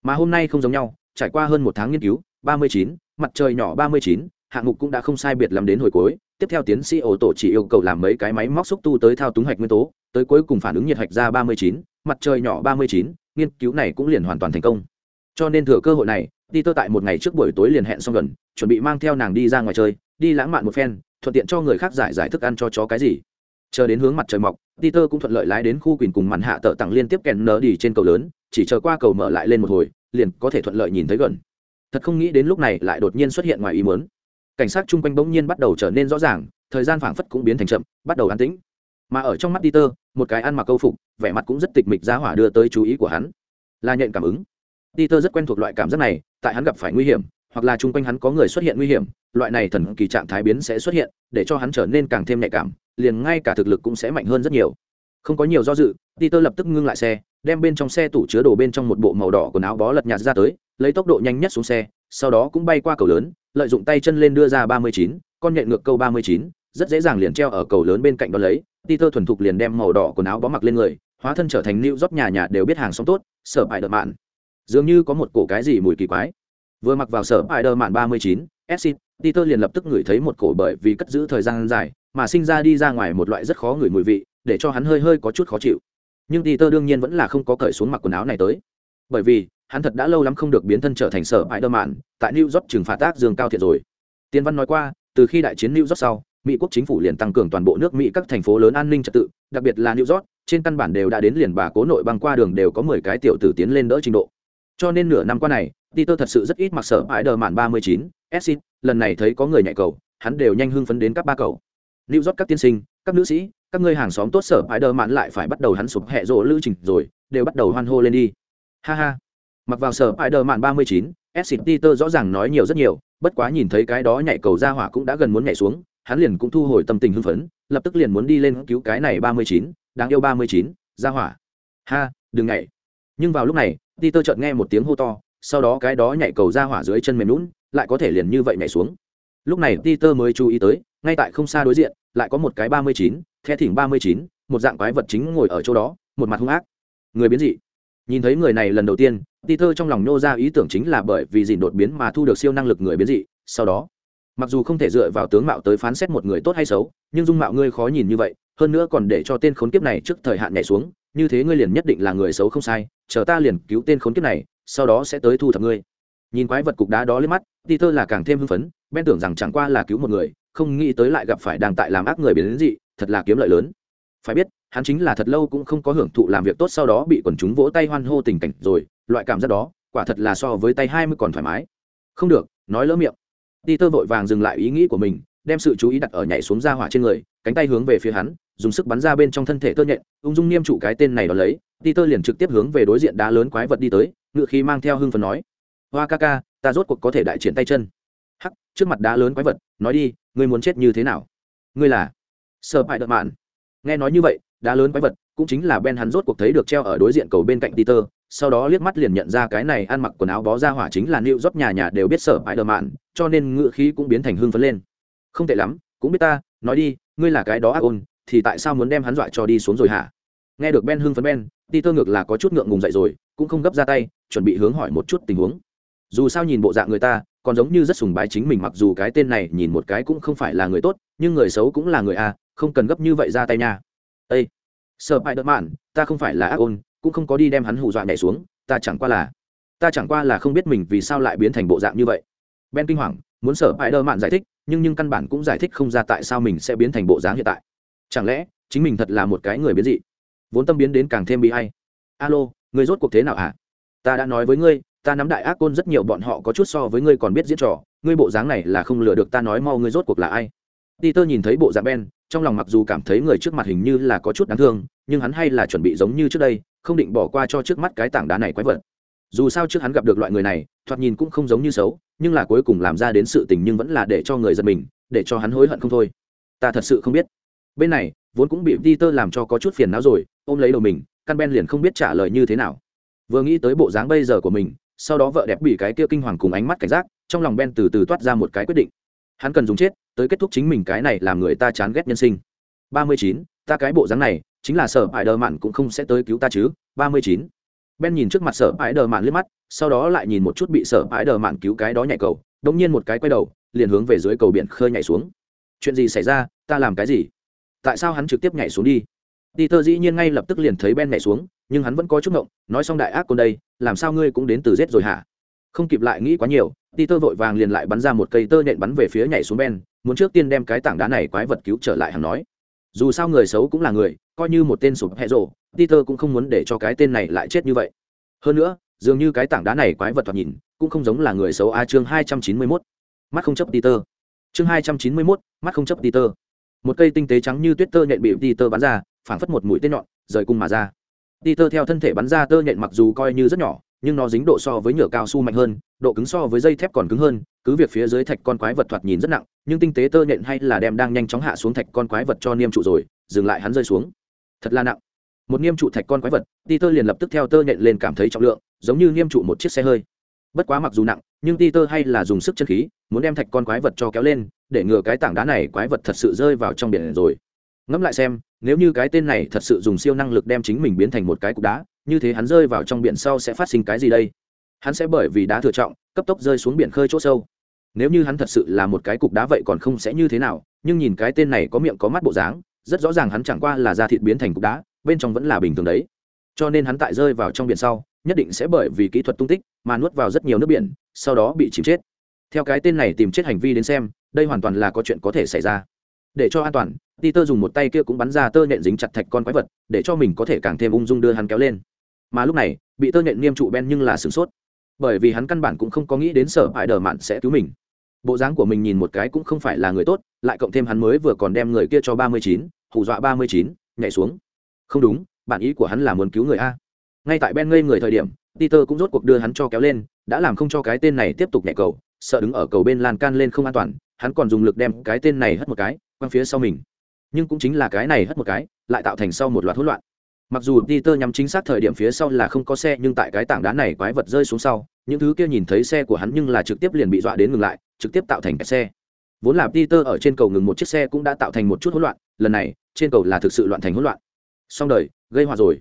Mà hôm nay không giống nhau trải qua hơn một tháng nghiên cứu 39, mặt trời nhỏ 39, hạng mục cũng đã không sai biệt lắm đến hồi cuối. Tiếp theo tiến sĩ ô tô chỉ yêu cầu làm mấy cái máy móc xúc tu tới thao túng hạch nguyên tố tới cuối cùng phản ứng nhiệt hạch ra 39, mặt trời nhỏ 39, nghiên cứu này cũng liền hoàn toàn thành công. Cho nên thừa cơ hội này đi tơ tại một ngày trước buổi tối liền hẹn xong gần chuẩn bị mang theo nàng đi ra ngoài chơi đi lãng mạn một phen thuận tiện cho người khác giải giải thức ăn cho chó cái gì chờ đến hướng mặt trời mọc, Peter cũng thuận lợi lái đến khu quỳnh cùng màn hạ tợ tặng liên tiếp kèn nở đi trên cầu lớn, chỉ chờ qua cầu mở lại lên một hồi, liền có thể thuận lợi nhìn thấy gần. Thật không nghĩ đến lúc này lại đột nhiên xuất hiện ngoài ý muốn. Cảnh sát chung quanh bỗng nhiên bắt đầu trở nên rõ ràng, thời gian phảng phất cũng biến thành chậm, bắt đầu an tĩnh. Mà ở trong mắt Peter, một cái ăn mặc câu phục, vẻ mặt cũng rất tịch mịch giá hỏa đưa tới chú ý của hắn. Là nhận cảm ứng. Peter rất quen thuộc loại cảm giác này, tại hắn gặp phải nguy hiểm, hoặc là chung quanh hắn có người xuất hiện nguy hiểm loại này thần kỳ trạng thái biến sẽ xuất hiện, để cho hắn trở nên càng thêm nhạy cảm, liền ngay cả thực lực cũng sẽ mạnh hơn rất nhiều. Không có nhiều do dự, Peter lập tức ngưng lại xe, đem bên trong xe tủ chứa đồ bên trong một bộ màu đỏ quần áo bó lật nhạt ra tới, lấy tốc độ nhanh nhất xuống xe, sau đó cũng bay qua cầu lớn, lợi dụng tay chân lên đưa ra ba mươi chín, con nhện ngược câu ba mươi chín, rất dễ dàng liền treo ở cầu lớn bên cạnh đó lấy. Peter thuần thục liền đem màu đỏ quần áo bó mặc lên người, hóa thân trở thành lưu rót nhà nhà đều biết hàng sống tốt sở bại đợt mạn dường như có một cổ cái gì mùi kỳ quái. Vừa mặc vào sở bài đợt mạn ba mươi chín s Peter liền lập tức ngửi thấy một cổ bởi vì cất giữ thời gian dài, mà sinh ra đi ra ngoài một loại rất khó ngửi mùi vị, để cho hắn hơi hơi có chút khó chịu. Nhưng Peter đương nhiên vẫn là không có cởi xuống mặc quần áo này tới, bởi vì hắn thật đã lâu lắm không được biến thân trở thành sở bãi đơ mạn, tại New York trừng phạt tác dương cao thiệt rồi. Tiên Văn nói qua, từ khi đại chiến New York sau, Mỹ quốc chính phủ liền tăng cường toàn bộ nước Mỹ các thành phố lớn an ninh trật tự, đặc biệt là New York, trên căn bản đều đã đến liền bà cố nội băng qua đường đều có mười cái tiểu tử tiến lên đỡ trình độ. Cho nên nửa năm qua này, Peter thật sự rất ít mặc sở bãi đờ mạn 39, Exit lần này thấy có người nhảy cầu, hắn đều nhanh hưng phấn đến các ba cầu. Lưu rót các tiên sinh, các nữ sĩ, các ngươi hàng xóm tốt sở phải đờ mạn lại phải bắt đầu hắn sụp hệ rộ lưu trình rồi, đều bắt đầu hoan hô lên đi. Ha ha. Mặc vào sở phải đờ mạn 39, Exit Peter rõ ràng nói nhiều rất nhiều, bất quá nhìn thấy cái đó nhảy cầu ra hỏa cũng đã gần muốn nhảy xuống, hắn liền cũng thu hồi tâm tình hưng phấn, lập tức liền muốn đi lên cứu cái này 39, đáng yêu 39, ra hỏa. Ha, đừng nhảy. Nhưng vào lúc này, Peter chợt nghe một tiếng hô to, sau đó cái đó nhảy cầu ra hỏa dưới chân mềm nhũn, lại có thể liền như vậy nhảy xuống. Lúc này peter mới chú ý tới, ngay tại không xa đối diện, lại có một cái ba mươi chín, the thỉnh ba mươi chín, một dạng quái vật chính ngồi ở chỗ đó, một mặt hung ác. Người biến dị. Nhìn thấy người này lần đầu tiên, peter trong lòng nô ra ý tưởng chính là bởi vì dìn đột biến mà thu được siêu năng lực người biến dị, sau đó, mặc dù không thể dựa vào tướng mạo tới phán xét một người tốt hay xấu, nhưng dung mạo ngươi khó nhìn như vậy, hơn nữa còn để cho tên khốn kiếp này trước thời hạn nhảy xuống, như thế ngươi liền nhất định là người xấu không sai, chờ ta liền cứu tên khốn kiếp này, sau đó sẽ tới thu thập ngươi nhìn quái vật cục đá đó lên mắt, peter là càng thêm hưng phấn, ben tưởng rằng chẳng qua là cứu một người, không nghĩ tới lại gặp phải đang tại làm ác người biến đến dị, thật là kiếm lợi lớn. Phải biết, hắn chính là thật lâu cũng không có hưởng thụ làm việc tốt sau đó bị quần chúng vỗ tay hoan hô tình cảnh rồi, loại cảm giác đó, quả thật là so với tay hai mươi còn thoải mái. Không được, nói lỡ miệng. Peter vội vàng dừng lại ý nghĩ của mình, đem sự chú ý đặt ở nhảy xuống ra hỏa trên người, cánh tay hướng về phía hắn, dùng sức bắn ra bên trong thân thể tơ nhện, ung dung niêm trụ cái tên này đó lấy. Peter liền trực tiếp hướng về đối diện đá lớn quái vật đi tới ngự khí mang theo hưng phần nói hoa ca ca, ta rốt cuộc có thể đại triển tay chân. Hắc, trước mặt đá lớn quái vật, nói đi, ngươi muốn chết như thế nào? Ngươi là sợ hãi đợt mạn. Nghe nói như vậy, đá lớn quái vật cũng chính là ben hắn rốt cuộc thấy được treo ở đối diện cầu bên cạnh peter, sau đó liếc mắt liền nhận ra cái này ăn mặc quần áo bó ra hỏa chính là nịu rót nhà nhà đều biết sở bãi đợt mạn, cho nên ngựa khí cũng biến thành hưng phấn lên. Không tệ lắm, cũng biết ta, nói đi, ngươi là cái đó ác ôn, thì tại sao muốn đem hắn dọa cho đi xuống rồi hả? Nghe được ben hưng phấn ben ti ngược là có chút ngượng ngùng dậy rồi, cũng không gấp ra tay, chuẩn bị hướng hỏi một chút tình huống dù sao nhìn bộ dạng người ta, còn giống như rất sùng bái chính mình, mặc dù cái tên này nhìn một cái cũng không phải là người tốt, nhưng người xấu cũng là người a, không cần gấp như vậy ra tay nha. Ây sợ bại đợt mạn, ta không phải là ác ôn, cũng không có đi đem hắn hù dọa nhảy xuống, ta chẳng qua là, ta chẳng qua là không biết mình vì sao lại biến thành bộ dạng như vậy. Ben kinh hoàng, muốn sở bại đơ mạn giải thích, nhưng nhưng căn bản cũng giải thích không ra tại sao mình sẽ biến thành bộ dáng hiện tại. Chẳng lẽ, chính mình thật là một cái người biến dị? Vốn tâm biến đến càng thêm bị hay alo, người rốt cuộc thế nào hả? Ta đã nói với ngươi ta nắm đại ác côn rất nhiều, bọn họ có chút so với ngươi còn biết diễn trò. Ngươi bộ dáng này là không lừa được ta nói mau ngươi rốt cuộc là ai? Peter nhìn thấy bộ dạng ben, trong lòng mặc dù cảm thấy người trước mặt hình như là có chút đáng thương, nhưng hắn hay là chuẩn bị giống như trước đây, không định bỏ qua cho trước mắt cái tảng đá này quái vật. Dù sao trước hắn gặp được loại người này, thoạt nhìn cũng không giống như xấu, nhưng là cuối cùng làm ra đến sự tình nhưng vẫn là để cho người giật mình, để cho hắn hối hận không thôi. Ta thật sự không biết. Bên này, vốn cũng bị peter làm cho có chút phiền não rồi, ôm lấy đầu mình, căn ben liền không biết trả lời như thế nào. Vừa nghĩ tới bộ dáng bây giờ của mình sau đó vợ đẹp bị cái kia kinh hoàng cùng ánh mắt cảnh giác, trong lòng ben từ từ toát ra một cái quyết định. Hắn cần dùng chết, tới kết thúc chính mình cái này làm người ta chán ghét nhân sinh. ba mươi chín, ta cái bộ dáng này, chính là sở ải đờ mạn cũng không sẽ tới cứu ta chứ, ba mươi chín. Ben nhìn trước mặt sở ải đờ mạn liếc mắt, sau đó lại nhìn một chút bị sở ải đờ mạn cứu cái đó nhảy cầu đống nhiên một cái quay đầu, liền hướng về dưới cầu biển khơi nhảy xuống. Chuyện gì xảy ra? Ta làm cái gì? Tại sao hắn trực tiếp nhảy xuống đi? Peter dĩ nhiên ngay lập tức liền thấy Ben nhảy xuống, nhưng hắn vẫn có chút ngộng, nói xong đại ác côn đây, làm sao ngươi cũng đến từ giết rồi hả? Không kịp lại nghĩ quá nhiều, Peter vội vàng liền lại bắn ra một cây tơ nhện bắn về phía nhảy xuống Ben, muốn trước tiên đem cái tảng đá này quái vật cứu trở lại hắn nói. Dù sao người xấu cũng là người, coi như một tên sụp hệ rồ, Peter cũng không muốn để cho cái tên này lại chết như vậy. Hơn nữa, dường như cái tảng đá này quái vật thoạt nhìn, cũng không giống là người xấu a chương 291. Mắt không chấp Peter. Chương 291, mắt không chấp Peter. Một cây tinh tế trắng như tuyết tơ nhện bị Peter bắn ra, phảng phất một mũi tên nhọn, rời cung mà ra. Đi tơ theo thân thể bắn ra tơ nhện mặc dù coi như rất nhỏ, nhưng nó dính độ so với nhựa cao su mạnh hơn, độ cứng so với dây thép còn cứng hơn, cứ việc phía dưới thạch con quái vật thoạt nhìn rất nặng, nhưng tinh tế tơ nhện hay là đem đang nhanh chóng hạ xuống thạch con quái vật cho niêm trụ rồi, dừng lại hắn rơi xuống. Thật là nặng. Một niêm trụ thạch con quái vật ti tơ liền lập tức theo tơ nhện lên cảm thấy trọng lượng, giống như niêm trụ một chiếc xe hơi. Bất quá mặc dù nặng, nhưng ti tơ hay là dùng sức chân khí, muốn đem thạch con quái vật cho kéo lên, để ngừa cái tảng đá này quái vật thật sự rơi vào trong biển rồi ngẫm lại xem, nếu như cái tên này thật sự dùng siêu năng lực đem chính mình biến thành một cái cục đá, như thế hắn rơi vào trong biển sau sẽ phát sinh cái gì đây? Hắn sẽ bởi vì đá thừa trọng, cấp tốc rơi xuống biển khơi chỗ sâu. Nếu như hắn thật sự là một cái cục đá vậy còn không sẽ như thế nào, nhưng nhìn cái tên này có miệng có mắt bộ dáng, rất rõ ràng hắn chẳng qua là da thịt biến thành cục đá, bên trong vẫn là bình thường đấy. Cho nên hắn tại rơi vào trong biển sau, nhất định sẽ bởi vì kỹ thuật tung tích mà nuốt vào rất nhiều nước biển, sau đó bị chìm chết. Theo cái tên này tìm chết hành vi đến xem, đây hoàn toàn là có chuyện có thể xảy ra để cho an toàn Peter dùng một tay kia cũng bắn ra tơ nhện dính chặt thạch con quái vật, để cho mình có thể càng thêm ung dung đưa hắn kéo lên. Mà lúc này, bị tơ nhện niêm trụ Ben nhưng là sửng sốt, bởi vì hắn căn bản cũng không có nghĩ đến sở hại đờ mạn sẽ cứu mình. Bộ dáng của mình nhìn một cái cũng không phải là người tốt, lại cộng thêm hắn mới vừa còn đem người kia cho ba mươi chín, hù dọa ba mươi chín, nhảy xuống. Không đúng, bản ý của hắn là muốn cứu người a. Ngay tại Ben ngây người thời điểm, Peter cũng rốt cuộc đưa hắn cho kéo lên, đã làm không cho cái tên này tiếp tục nhảy cầu, sợ đứng ở cầu bên lan can lên không an toàn, hắn còn dùng lực đem cái tên này hất một cái, quăng phía sau mình. Nhưng cũng chính là cái này hất một cái, lại tạo thành sau một loạt hỗn loạn. Mặc dù peter nhắm chính xác thời điểm phía sau là không có xe, nhưng tại cái tảng đá này quái vật rơi xuống sau, những thứ kia nhìn thấy xe của hắn nhưng là trực tiếp liền bị dọa đến ngừng lại, trực tiếp tạo thành cái xe. Vốn là peter ở trên cầu ngừng một chiếc xe cũng đã tạo thành một chút hỗn loạn, lần này, trên cầu là thực sự loạn thành hỗn loạn. Xong đời, gây họa rồi.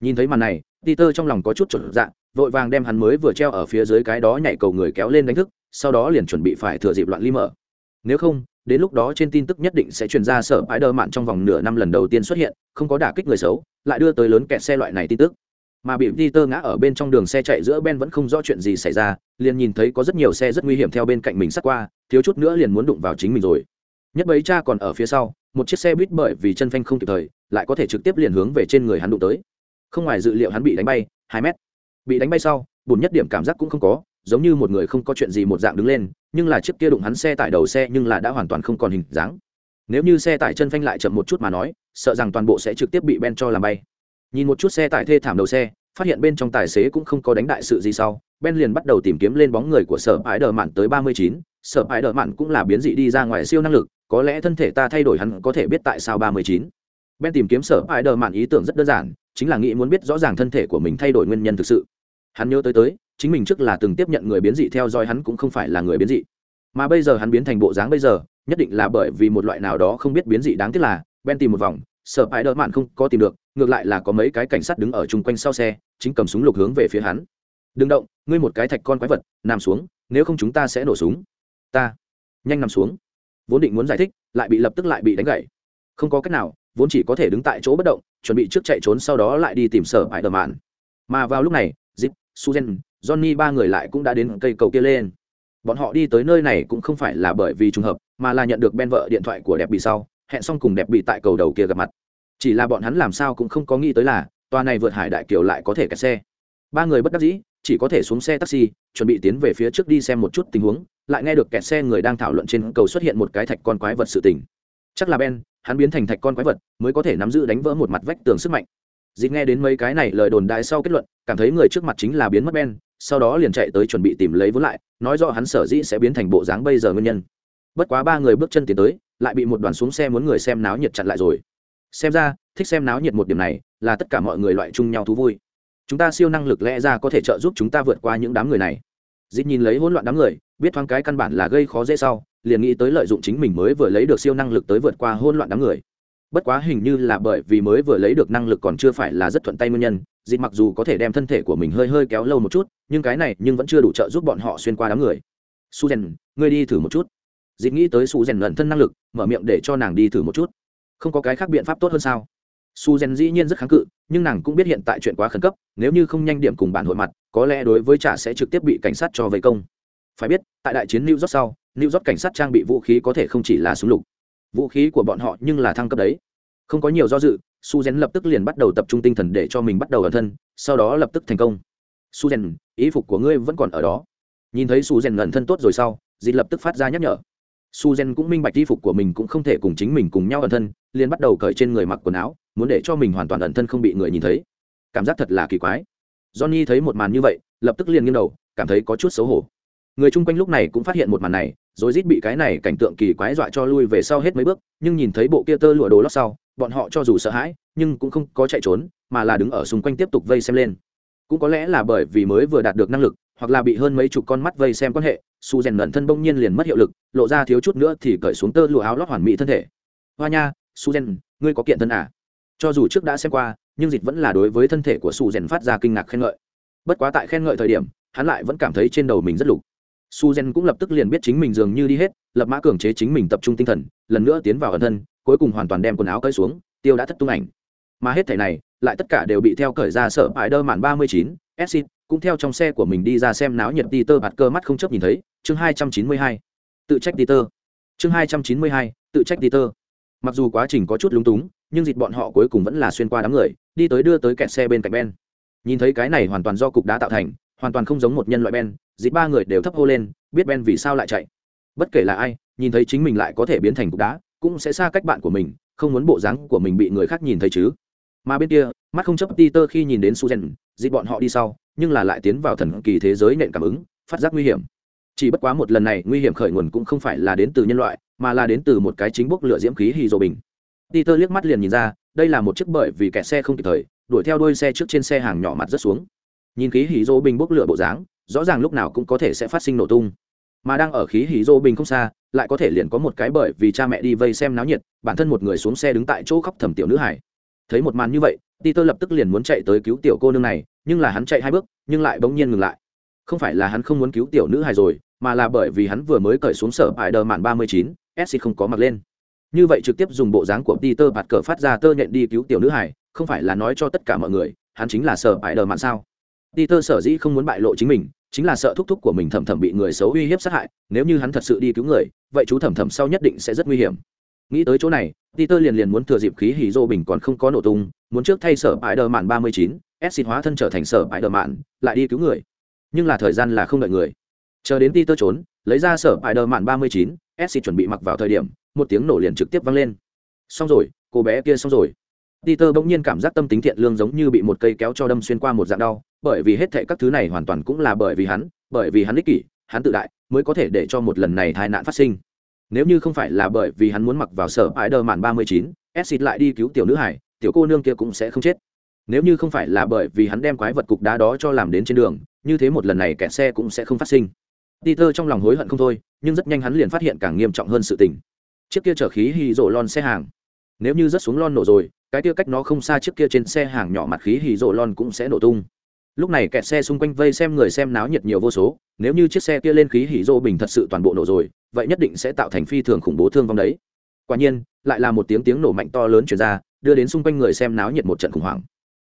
Nhìn thấy màn này, peter trong lòng có chút chuẩn dạng vội vàng đem hắn mới vừa treo ở phía dưới cái đó nhảy cầu người kéo lên đánh thức, sau đó liền chuẩn bị phải thừa dịp loạn ly mở. Nếu không đến lúc đó trên tin tức nhất định sẽ truyền ra sở bãi đơ mạn trong vòng nửa năm lần đầu tiên xuất hiện không có đả kích người xấu lại đưa tới lớn kẹt xe loại này tin tức mà bị Peter ngã ở bên trong đường xe chạy giữa Ben vẫn không rõ chuyện gì xảy ra, liền nhìn thấy có rất nhiều xe rất nguy hiểm theo bên cạnh mình sắt qua, thiếu chút nữa liền muốn đụng vào chính mình rồi. Nhất bấy cha còn ở phía sau, một chiếc xe buýt bởi vì chân phanh không kịp thời, lại có thể trực tiếp liền hướng về trên người hắn đụng tới. Không ngoài dự liệu hắn bị đánh bay, hai mét. Bị đánh bay sau, buồn nhất điểm cảm giác cũng không có, giống như một người không có chuyện gì một dạng đứng lên, nhưng là chiếc kia đụng hắn xe tải đầu xe nhưng là đã hoàn toàn không còn hình dáng. Nếu như xe tải chân phanh lại chậm một chút mà nói, sợ rằng toàn bộ sẽ trực tiếp bị ben cho làm bay. Nhìn một chút xe tải thê thảm đầu xe, phát hiện bên trong tài xế cũng không có đánh đại sự gì sau, ben liền bắt đầu tìm kiếm lên bóng người của sở ái đờ mạn tới ba mươi chín. Sở ái đờ mạn cũng là biến dị đi ra ngoài siêu năng lực, có lẽ thân thể ta thay đổi hắn có thể biết tại sao ba mươi chín. Ben tìm kiếm sở ái đờ mạn ý tưởng rất đơn giản, chính là nghĩ muốn biết rõ ràng thân thể của mình thay đổi nguyên nhân thực sự. Hắn nhớ tới tới chính mình trước là từng tiếp nhận người biến dị theo dõi hắn cũng không phải là người biến dị. Mà bây giờ hắn biến thành bộ dáng bây giờ, nhất định là bởi vì một loại nào đó không biết biến dị đáng tiếc là, ben tìm một vòng sợ hãi đỡ mạn không có tìm được, ngược lại là có mấy cái cảnh sát đứng ở chung quanh sau xe, chính cầm súng lục hướng về phía hắn. Đừng động, ngươi một cái thạch con quái vật, nằm xuống, nếu không chúng ta sẽ nổ súng. Ta. Nhanh nằm xuống. Vốn định muốn giải thích, lại bị lập tức lại bị đánh gãy không có cách nào, vốn chỉ có thể đứng tại chỗ bất động, chuẩn bị trước chạy trốn sau đó lại đi tìm sở hãi đỡ mạn mà vào lúc này, zip, suzen johnny ba người lại cũng đã đến cây cầu kia lên. Bọn họ đi tới nơi này cũng không phải là bởi vì trùng hợp, mà là nhận được ben vợ điện thoại của đẹp bị sau, hẹn xong cùng đẹp bị tại cầu đầu kia gặp mặt. Chỉ là bọn hắn làm sao cũng không có nghĩ tới là, tòa này vượt hải đại kiều lại có thể kẹt xe. Ba người bất đắc dĩ, chỉ có thể xuống xe taxi, chuẩn bị tiến về phía trước đi xem một chút tình huống, lại nghe được kẹt xe người đang thảo luận trên cầu xuất hiện một cái thạch con quái vật sự tình. Chắc là ben, hắn biến thành thạch con quái vật, mới có thể nắm giữ đánh vỡ một mặt vách tường sức mạnh dịp nghe đến mấy cái này lời đồn đại sau kết luận, cảm thấy người trước mặt chính là biến mất ben, sau đó liền chạy tới chuẩn bị tìm lấy vốn lại, nói rõ hắn sở dĩ sẽ biến thành bộ dáng bây giờ nguyên nhân. Bất quá ba người bước chân tiến tới, lại bị một đoàn xuống xe muốn người xem náo nhiệt chặn lại rồi. Xem ra, thích xem náo nhiệt một điểm này, là tất cả mọi người loại chung nhau thú vui. Chúng ta siêu năng lực lẽ ra có thể trợ giúp chúng ta vượt qua những đám người này. Dịp nhìn lấy hỗn loạn đám người, biết thoáng cái căn bản là gây khó dễ sau, liền nghĩ tới lợi dụng chính mình mới vừa lấy được siêu năng lực tới vượt qua hỗn loạn đám người bất quá hình như là bởi vì mới vừa lấy được năng lực còn chưa phải là rất thuận tay nguyên nhân dịp mặc dù có thể đem thân thể của mình hơi hơi kéo lâu một chút, nhưng cái này nhưng vẫn chưa đủ trợ giúp bọn họ xuyên qua đám người. Su rèn ngươi đi thử một chút. Dịp nghĩ tới su rèn lận thân năng lực, mở miệng để cho nàng đi thử một chút. Không có cái khác biện pháp tốt hơn sao? Su rèn dĩ nhiên rất kháng cự, nhưng nàng cũng biết hiện tại chuyện quá khẩn cấp, nếu như không nhanh điểm cùng bản hội mặt, có lẽ đối với trả sẽ trực tiếp bị cảnh sát cho vây công. Phải biết, tại đại chiến new york sau, new york cảnh sát trang bị vũ khí có thể không chỉ là súng lục vũ khí của bọn họ nhưng là thăng cấp đấy. Không có nhiều do dự, su gen lập tức liền bắt đầu tập trung tinh thần để cho mình bắt đầu ẩn thân, sau đó lập tức thành công. Su gen, ý phục của ngươi vẫn còn ở đó. Nhìn thấy su gen ẩn thân tốt rồi sau dì lập tức phát ra nhắc nhở. Su gen cũng minh bạch y phục của mình cũng không thể cùng chính mình cùng nhau ẩn thân, liền bắt đầu cởi trên người mặc quần áo, muốn để cho mình hoàn toàn ẩn thân không bị người nhìn thấy. Cảm giác thật là kỳ quái. Johnny thấy một màn như vậy, lập tức liền nghiêng đầu, cảm thấy có chút xấu hổ. Người chung quanh lúc này cũng phát hiện một màn này rồi rít bị cái này cảnh tượng kỳ quái dọa cho lui về sau hết mấy bước, nhưng nhìn thấy bộ kia tơ lụa đồ lót sau, bọn họ cho dù sợ hãi, nhưng cũng không có chạy trốn, mà là đứng ở xung quanh tiếp tục vây xem lên. Cũng có lẽ là bởi vì mới vừa đạt được năng lực, hoặc là bị hơn mấy chục con mắt vây xem quan hệ, su rèn lận thân bỗng nhiên liền mất hiệu lực, lộ ra thiếu chút nữa thì cởi xuống tơ lụa áo lót hoàn mỹ thân thể. Hoa nha, su rèn ngươi có kiện thân à? Cho dù trước đã xem qua, nhưng dịch vẫn là đối với thân thể của su rèn phát ra kinh ngạc khen ngợi. Bất quá tại khen ngợi thời điểm, hắn lại vẫn cảm thấy trên đầu mình rất lục su gen cũng lập tức liền biết chính mình dường như đi hết, lập mã cường chế chính mình tập trung tinh thần, lần nữa tiến vào ẩn thân, cuối cùng hoàn toàn đem quần áo cởi xuống, tiêu đã thất tung ảnh. Mà hết thẻ này, lại tất cả đều bị theo cởi ra sợ bãi đơ mạn ba mươi chín exit cũng theo trong xe của mình đi ra xem náo nhiệt đi tơ bạt cơ mắt không chấp nhìn thấy, chương hai trăm chín mươi hai. Tự trách đi tơ chương hai trăm chín mươi hai, tự trách đi tơ mặc dù quá trình có chút lúng túng, nhưng dịp bọn họ cuối cùng vẫn là xuyên qua đám người, đi tới đưa tới kẹt xe bên cạnh ben. Nhìn thấy cái này hoàn toàn do cục đá tạo thành hoàn toàn không giống một nhân loại ben, dịp ba người đều thấp hô lên, biết ben vì sao lại chạy. Bất kể là ai, nhìn thấy chính mình lại có thể biến thành cục đá, cũng sẽ xa cách bạn của mình, không muốn bộ dáng của mình bị người khác nhìn thấy chứ. Mà bên kia, mắt không chấp peter khi nhìn đến suzen dịp bọn họ đi sau, nhưng là lại tiến vào thần kỳ thế giới nện cảm ứng, phát giác nguy hiểm. Chỉ bất quá một lần này, nguy hiểm khởi nguồn cũng không phải là đến từ nhân loại, mà là đến từ một cái chính bốc lửa diễm khí hì dồ bình. Peter liếc mắt liền nhìn ra, đây là một chiếc bởi vì kẹt xe không kịp thời, đuổi theo đuôi xe trước trên xe hàng nhỏ mặt rất xuống nhìn khí hỉ rô bình bốc lửa bộ dáng, rõ ràng lúc nào cũng có thể sẽ phát sinh nổ tung. Mà đang ở khí hỉ dô bình không xa, lại có thể liền có một cái bởi vì cha mẹ đi vây xem náo nhiệt, bản thân một người xuống xe đứng tại chỗ khóc thầm tiểu nữ hải thấy một màn như vậy, peter lập tức liền muốn chạy tới cứu tiểu cô nương này, nhưng là hắn chạy hai bước, nhưng lại bỗng nhiên ngừng lại. Không phải là hắn không muốn cứu tiểu nữ hải rồi, mà là bởi vì hắn vừa mới cởi xuống sở bài đờ mạn ba mươi chín, s không có mặc lên. Như vậy trực tiếp dùng bộ dáng của peter bạt cờ phát ra tơ nhện đi cứu tiểu nữ hải không phải là nói cho tất cả mọi người, hắn chính là sở bài đờ mạn sao? Peter sở dĩ không muốn bại lộ chính mình, chính là sợ thúc thúc của mình thầm thầm bị người xấu uy hiếp sát hại, nếu như hắn thật sự đi cứu người, vậy chú thầm thầm sau nhất định sẽ rất nguy hiểm. Nghĩ tới chỗ này, peter liền liền muốn thừa dịp khí hỉ dô bình còn không có nổ tung, muốn trước thay sở bãi đờ mạn ba mươi chín hóa thân trở thành sở bãi đờ mạn, lại đi cứu người. Nhưng là thời gian là không đợi người. Chờ đến peter trốn, lấy ra sở bãi đờ mạn ba mươi chín chuẩn bị mặc vào thời điểm, một tiếng nổ liền trực tiếp vang lên. Xong rồi, cô bé kia xong rồi. Peter bỗng nhiên cảm giác tâm tính thiện lương giống như bị một cây kéo cho đâm xuyên qua một dạng đau, bởi vì hết thảy các thứ này hoàn toàn cũng là bởi vì hắn, bởi vì hắn ích kỷ, hắn tự đại, mới có thể để cho một lần này tai nạn phát sinh. Nếu như không phải là bởi vì hắn muốn mặc vào sở Spider-Man 39, Exit lại đi cứu tiểu nữ hải, tiểu cô nương kia cũng sẽ không chết. nếu như không phải là bởi vì hắn đem quái vật cục đá đó cho làm đến trên đường như thế một lần này kẹt xe cũng sẽ không phát sinh peter trong lòng hối hận không thôi nhưng rất nhanh hắn liền phát hiện càng nghiêm trọng hơn sự tình chiếc kia chở khí hì rồ lon xe hàng nếu như rớt xuống lon nổ rồi, cái kia cách nó không xa chiếc kia trên xe hàng nhỏ mặt khí hì rộ lon cũng sẽ nổ tung. Lúc này kẹt xe xung quanh vây xem người xem náo nhiệt nhiều vô số, nếu như chiếc xe kia lên khí hỉ rô bình thật sự toàn bộ nổ rồi, vậy nhất định sẽ tạo thành phi thường khủng bố thương vong đấy. Quả nhiên, lại là một tiếng tiếng nổ mạnh to lớn chuyển ra, đưa đến xung quanh người xem náo nhiệt một trận khủng hoảng.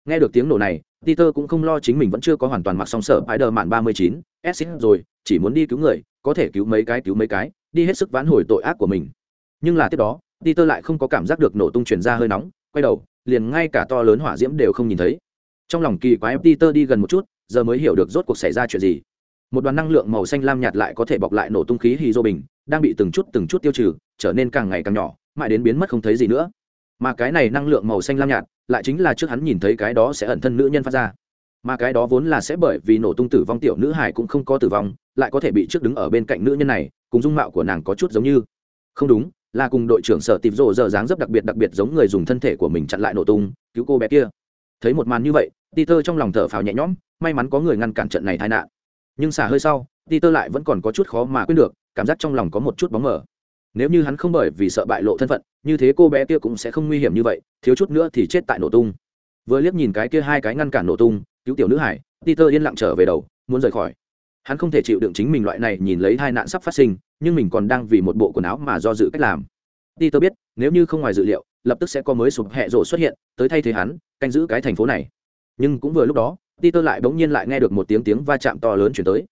Nghe được tiếng nổ này, peter cũng không lo chính mình vẫn chưa có hoàn toàn mặc song sở bãi đờ mạn ba mươi chín, s rồi, chỉ muốn đi cứu người, có thể cứu mấy cái, cứu mấy cái, đi hết sức vãn hồi tội ác của mình. Nhưng là tiếp đó peter lại không có cảm giác được nổ tung truyền ra hơi nóng, quay đầu, liền ngay cả to lớn hỏa diễm đều không nhìn thấy. Trong lòng kỳ quái, peter đi gần một chút, giờ mới hiểu được rốt cuộc xảy ra chuyện gì. Một đoàn năng lượng màu xanh lam nhạt lại có thể bọc lại nổ tung khí hydro bình, đang bị từng chút từng chút tiêu trừ, trở nên càng ngày càng nhỏ, mãi đến biến mất không thấy gì nữa. Mà cái này năng lượng màu xanh lam nhạt, lại chính là trước hắn nhìn thấy cái đó sẽ ẩn thân nữ nhân phát ra. Mà cái đó vốn là sẽ bởi vì nổ tung tử vong tiểu nữ hải cũng không có tử vong, lại có thể bị trước đứng ở bên cạnh nữ nhân này, cùng dung mạo của nàng có chút giống như. Không đúng là cùng đội trưởng sở tìm rộ giờ dáng dấp đặc biệt đặc biệt giống người dùng thân thể của mình chặn lại nổ tung, cứu cô bé kia. Thấy một màn như vậy, peter trong lòng thở phào nhẹ nhõm, may mắn có người ngăn cản trận này tai nạn. Nhưng xả hơi sau, peter lại vẫn còn có chút khó mà quên được, cảm giác trong lòng có một chút bóng mờ. Nếu như hắn không bởi vì sợ bại lộ thân phận, như thế cô bé kia cũng sẽ không nguy hiểm như vậy, thiếu chút nữa thì chết tại nổ tung. Vừa liếc nhìn cái kia hai cái ngăn cản nổ tung, cứu tiểu nữ hải, peter yên lặng trở về đầu, muốn rời khỏi. Hắn không thể chịu đựng chính mình loại này nhìn lấy hai nạn sắp phát sinh nhưng mình còn đang vì một bộ quần áo mà do dự cách làm. Peter biết, nếu như không ngoài dự liệu, lập tức sẽ có mới sụp hẹ rộ xuất hiện, tới thay thế hắn, canh giữ cái thành phố này. Nhưng cũng vừa lúc đó peter lại bỗng nhiên lại nghe được một tiếng tiếng va chạm to lớn chuyển tới.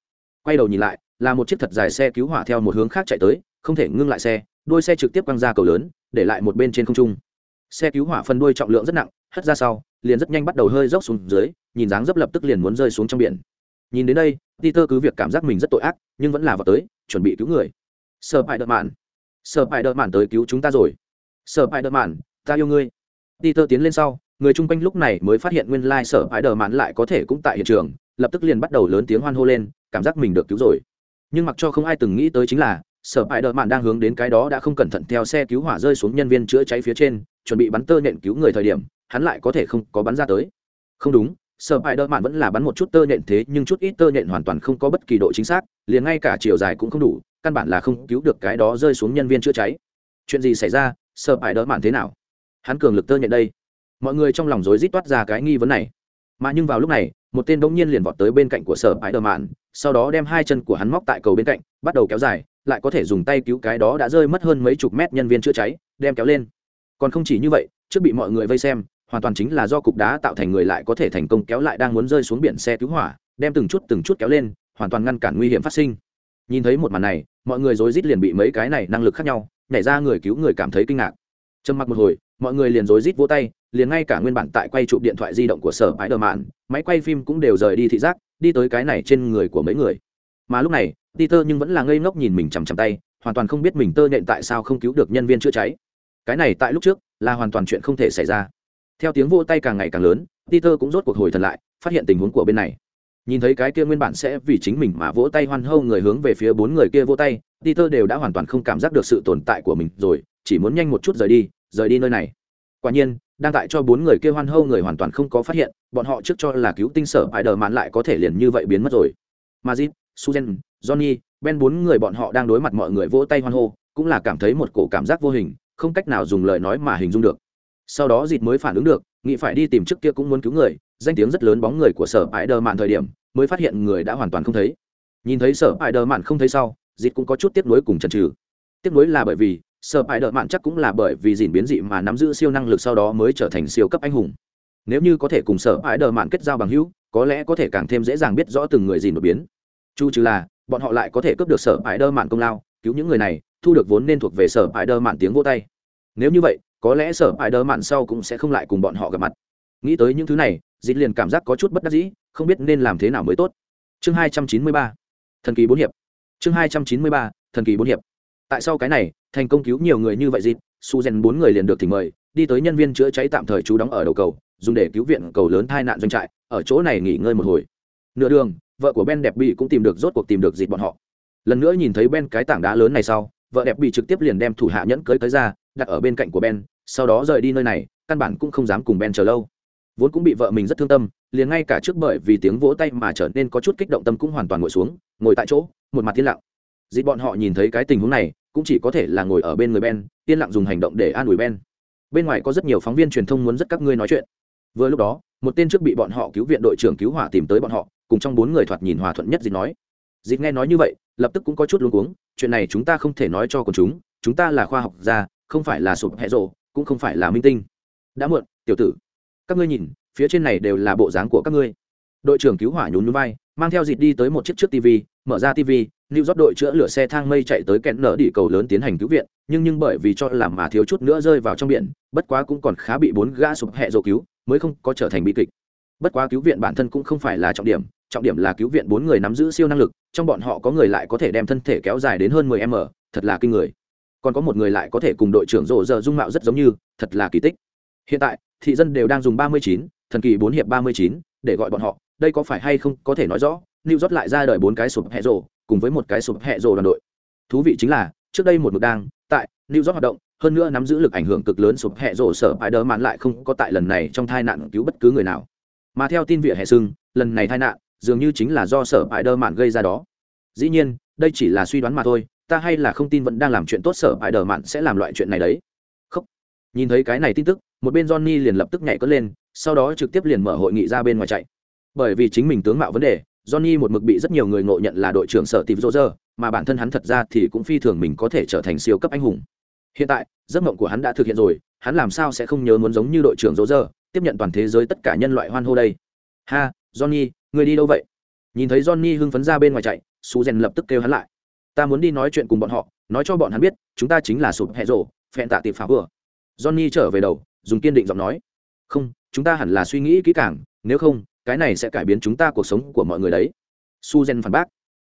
Quay đầu nhìn lại, là một chiếc thật dài xe cứu hỏa theo một hướng khác chạy tới, không thể ngưng lại xe, đuôi xe trực tiếp quăng ra cầu lớn, để lại một bên trên không trung. Xe cứu hỏa phân đuôi trọng lượng rất nặng, hất ra sau, liền rất nhanh bắt đầu hơi dốc xuống dưới, nhìn dáng dấp lập tức liền muốn rơi xuống trong biển nhìn đến đây, peter cứ việc cảm giác mình rất tội ác, nhưng vẫn là vào tới, chuẩn bị cứu người. Sợ bại đợt mạn sợ bại đợt mạn tới cứu chúng ta rồi. Sợ bại đợt mạn ta yêu ngươi. Peter tiến lên sau, người chung quanh lúc này mới phát hiện nguyên lai sở bại đờ mạn lại có thể cũng tại hiện trường, lập tức liền bắt đầu lớn tiếng hoan hô lên, cảm giác mình được cứu rồi. Nhưng mặc cho không ai từng nghĩ tới chính là sở bại đờ mạn đang hướng đến cái đó đã không cẩn thận theo xe cứu hỏa rơi xuống nhân viên chữa cháy phía trên, chuẩn bị bắn tơ nện cứu người thời điểm, hắn lại có thể không có bắn ra tới. Không đúng sở bại đỡ mạn vẫn là bắn một chút tơ nện thế, nhưng chút ít tơ nện hoàn toàn không có bất kỳ độ chính xác, liền ngay cả chiều dài cũng không đủ, căn bản là không cứu được cái đó rơi xuống nhân viên chữa cháy. Chuyện gì xảy ra? Sở bại đỡ mạn thế nào? Hắn cường lực tơ nện đây. Mọi người trong lòng rối rít toát ra cái nghi vấn này. Mà nhưng vào lúc này, một tên bỗng nhiên liền vọt tới bên cạnh của sở hại đỡ mạn, sau đó đem hai chân của hắn móc tại cầu bên cạnh, bắt đầu kéo dài, lại có thể dùng tay cứu cái đó đã rơi mất hơn mấy chục mét nhân viên chữa cháy, đem kéo lên. Còn không chỉ như vậy, trước bị mọi người vây xem hoàn toàn chính là do cục đá tạo thành người lại có thể thành công kéo lại đang muốn rơi xuống biển xe cứu hỏa, đem từng chút từng chút kéo lên, hoàn toàn ngăn cản nguy hiểm phát sinh. Nhìn thấy một màn này, mọi người rối rít liền bị mấy cái này năng lực khác nhau, nhảy ra người cứu người cảm thấy kinh ngạc. Trầm mặc một hồi, mọi người liền rối rít vỗ tay, liền ngay cả nguyên bản tại quay chụp điện thoại di động của sở bãi đờ mạn, máy quay phim cũng đều rời đi thị giác, đi tới cái này trên người của mấy người. Mà lúc này, peter nhưng vẫn là ngây ngốc nhìn mình chằm chằm tay, hoàn toàn không biết mình tơ nện tại sao không cứu được nhân viên chữa cháy. Cái này tại lúc trước là hoàn toàn chuyện không thể xảy ra theo tiếng vỗ tay càng ngày càng lớn, peter cũng rốt cuộc hồi thần lại, phát hiện tình huống của bên này. Nhìn thấy cái kia nguyên bản sẽ vì chính mình mà vỗ tay hoan hô người hướng về phía bốn người kia vỗ tay, peter đều đã hoàn toàn không cảm giác được sự tồn tại của mình rồi, chỉ muốn nhanh một chút rời đi rời đi nơi này. Quả nhiên, đang tại cho bốn người kia hoan hô người hoàn toàn không có phát hiện, bọn họ trước cho là cứu tinh sở bãi đờ mạn lại có thể liền như vậy biến mất rồi. Mazit suzen johnny, ben bốn người bọn họ đang đối mặt mọi người vỗ tay hoan hô, cũng là cảm thấy một cổ cảm giác vô hình, không cách nào dùng lời nói mà hình dung được sau đó dịt mới phản ứng được, nghĩ phải đi tìm trước kia cũng muốn cứu người, danh tiếng rất lớn bóng người của sở ải đờ mạn thời điểm, mới phát hiện người đã hoàn toàn không thấy. Nhìn thấy sở ải đờ mạn không thấy sau, dịt cũng có chút tiếc nuối cùng chần trừ tiếc nuối là bởi vì, sở ải đờ mạn chắc cũng là bởi vì dịn biến dị mà nắm giữ siêu năng lực sau đó mới trở thành siêu cấp anh hùng. Nếu như có thể cùng sở ải đờ mạn kết giao bằng hữu, có lẽ có thể càng thêm dễ dàng biết rõ từng người dịn đột biến. Chu trừ là, bọn họ lại có thể cướp được sở ải đờ mạn công lao, cứu những người này, thu được vốn nên thuộc về sở ải đờ mạn tiếng vô tay. Nếu như vậy có lẽ sở ai đơ mạn sau cũng sẽ không lại cùng bọn họ gặp mặt. Nghĩ tới những thứ này, dịt liền cảm giác có chút bất đắc dĩ, không biết nên làm thế nào mới tốt. Chương hai trăm chín mươi ba, thần kỳ bốn hiệp. Chương hai trăm chín mươi ba, thần kỳ bốn hiệp. Tại sao cái này, thành công cứu nhiều người như vậy dịp su rèn bốn người liền được thỉnh mời, đi tới nhân viên chữa cháy tạm thời trú đóng ở đầu cầu, dùng để cứu viện cầu lớn tai nạn doanh trại, ở chỗ này nghỉ ngơi một hồi. Nửa đường, vợ của ben đẹp bị cũng tìm được rốt cuộc tìm được dịp bọn họ. Lần nữa nhìn thấy ben cái tảng đá lớn này sau, vợ đẹp bị trực tiếp liền đem thủ hạ nhẫn cưới tới ra đặt ở bên cạnh của ben, sau đó rời đi nơi này, căn bản cũng không dám cùng ben chờ lâu. Vốn cũng bị vợ mình rất thương tâm, liền ngay cả trước bởi vì tiếng vỗ tay mà trở nên có chút kích động tâm cũng hoàn toàn ngồi xuống, ngồi tại chỗ, một mặt thiên lặng. Dịp bọn họ nhìn thấy cái tình huống này, cũng chỉ có thể là ngồi ở bên người ben, yên lặng dùng hành động để an ủi ben. Bên ngoài có rất nhiều phóng viên truyền thông muốn rất các ngươi nói chuyện. Vừa lúc đó, một tên trước bị bọn họ cứu viện đội trưởng cứu hỏa tìm tới bọn họ, cùng trong bốn người thoạt nhìn hòa thuận nhất dịp nói. Dịp nghe nói như vậy, lập tức cũng có chút luống cuống, chuyện này chúng ta không thể nói cho quần chúng chúng ta là khoa học gia không phải là sụp hẹ rộ, cũng không phải là minh tinh. Đã muộn, tiểu tử, các ngươi nhìn, phía trên này đều là bộ dáng của các ngươi. Đội trưởng cứu hỏa nhún núi vai, mang theo dịp đi tới một chiếc trước tv mở ra tv lưu rót đội chữa lửa xe thang mây chạy tới kẹn nở đỉ cầu lớn tiến hành cứu viện, nhưng nhưng bởi vì cho làm mà thiếu chút nữa rơi vào trong biển, bất quá cũng còn khá bị bốn gã sụp hẹ rộ cứu, mới không có trở thành bi kịch. Bất quá cứu viện bản thân cũng không phải là trọng điểm trọng điểm là cứu viện bốn người nắm giữ siêu năng lực, trong bọn họ có người lại có thể đem thân thể kéo dài đến hơn 10 m, thật là kinh người còn có một người lại có thể cùng đội trưởng rộ giờ dung mạo rất giống như thật là kỳ tích. Hiện tại thị dân đều đang dùng 39, thần kỳ bốn hiệp 39, để gọi bọn họ đây có phải hay không có thể nói rõ New York lại ra đời bốn cái sụp hẹ rổ cùng với một cái sụp hẹ rổ đoàn đội. Thú vị chính là trước đây một mực đang tại New York hoạt động hơn nữa nắm giữ lực ảnh hưởng cực lớn sụp hẹ rổ sở bài đỡ mạn lại không có tại lần này trong tai nạn cứu bất cứ người nào. Mà theo tin vỉa hè sưng lần này tai nạn dường như chính là do sở bài đỡ mạn gây ra đó. Dĩ nhiên đây chỉ là suy đoán mà thôi ta hay là không tin vẫn đang làm chuyện tốt sở bại đờ mạn sẽ làm loại chuyện này đấy. Không nhìn thấy cái này tin tức, một bên johnny liền lập tức nhảy cất lên, sau đó trực tiếp liền mở hội nghị ra bên ngoài chạy. Bởi vì chính mình tướng mạo vấn đề, johnny một mực bị rất nhiều người ngộ nhận là đội trưởng sở tìm rô rơ mà bản thân hắn thật ra thì cũng phi thường mình có thể trở thành siêu cấp anh hùng. Hiện tại, giấc mộng của hắn đã thực hiện rồi, hắn làm sao sẽ không nhớ muốn giống như đội trưởng rô rơ tiếp nhận toàn thế giới tất cả nhân loại hoan hô đây? Ha, johnny, người đi đâu vậy? Nhìn thấy johnny hưng phấn ra bên ngoài chạy, su rèn lập tức kêu hắn lại ta muốn đi nói chuyện cùng bọn họ nói cho bọn hắn biết chúng ta chính là sụp hẹ rổ, phẹn tạ tiệp phá vừa. Johnny trở về đầu dùng kiên định giọng nói. Không chúng ta hẳn là suy nghĩ kỹ càng nếu không cái này sẽ cải biến chúng ta cuộc sống của mọi người đấy. Suzen phản bác.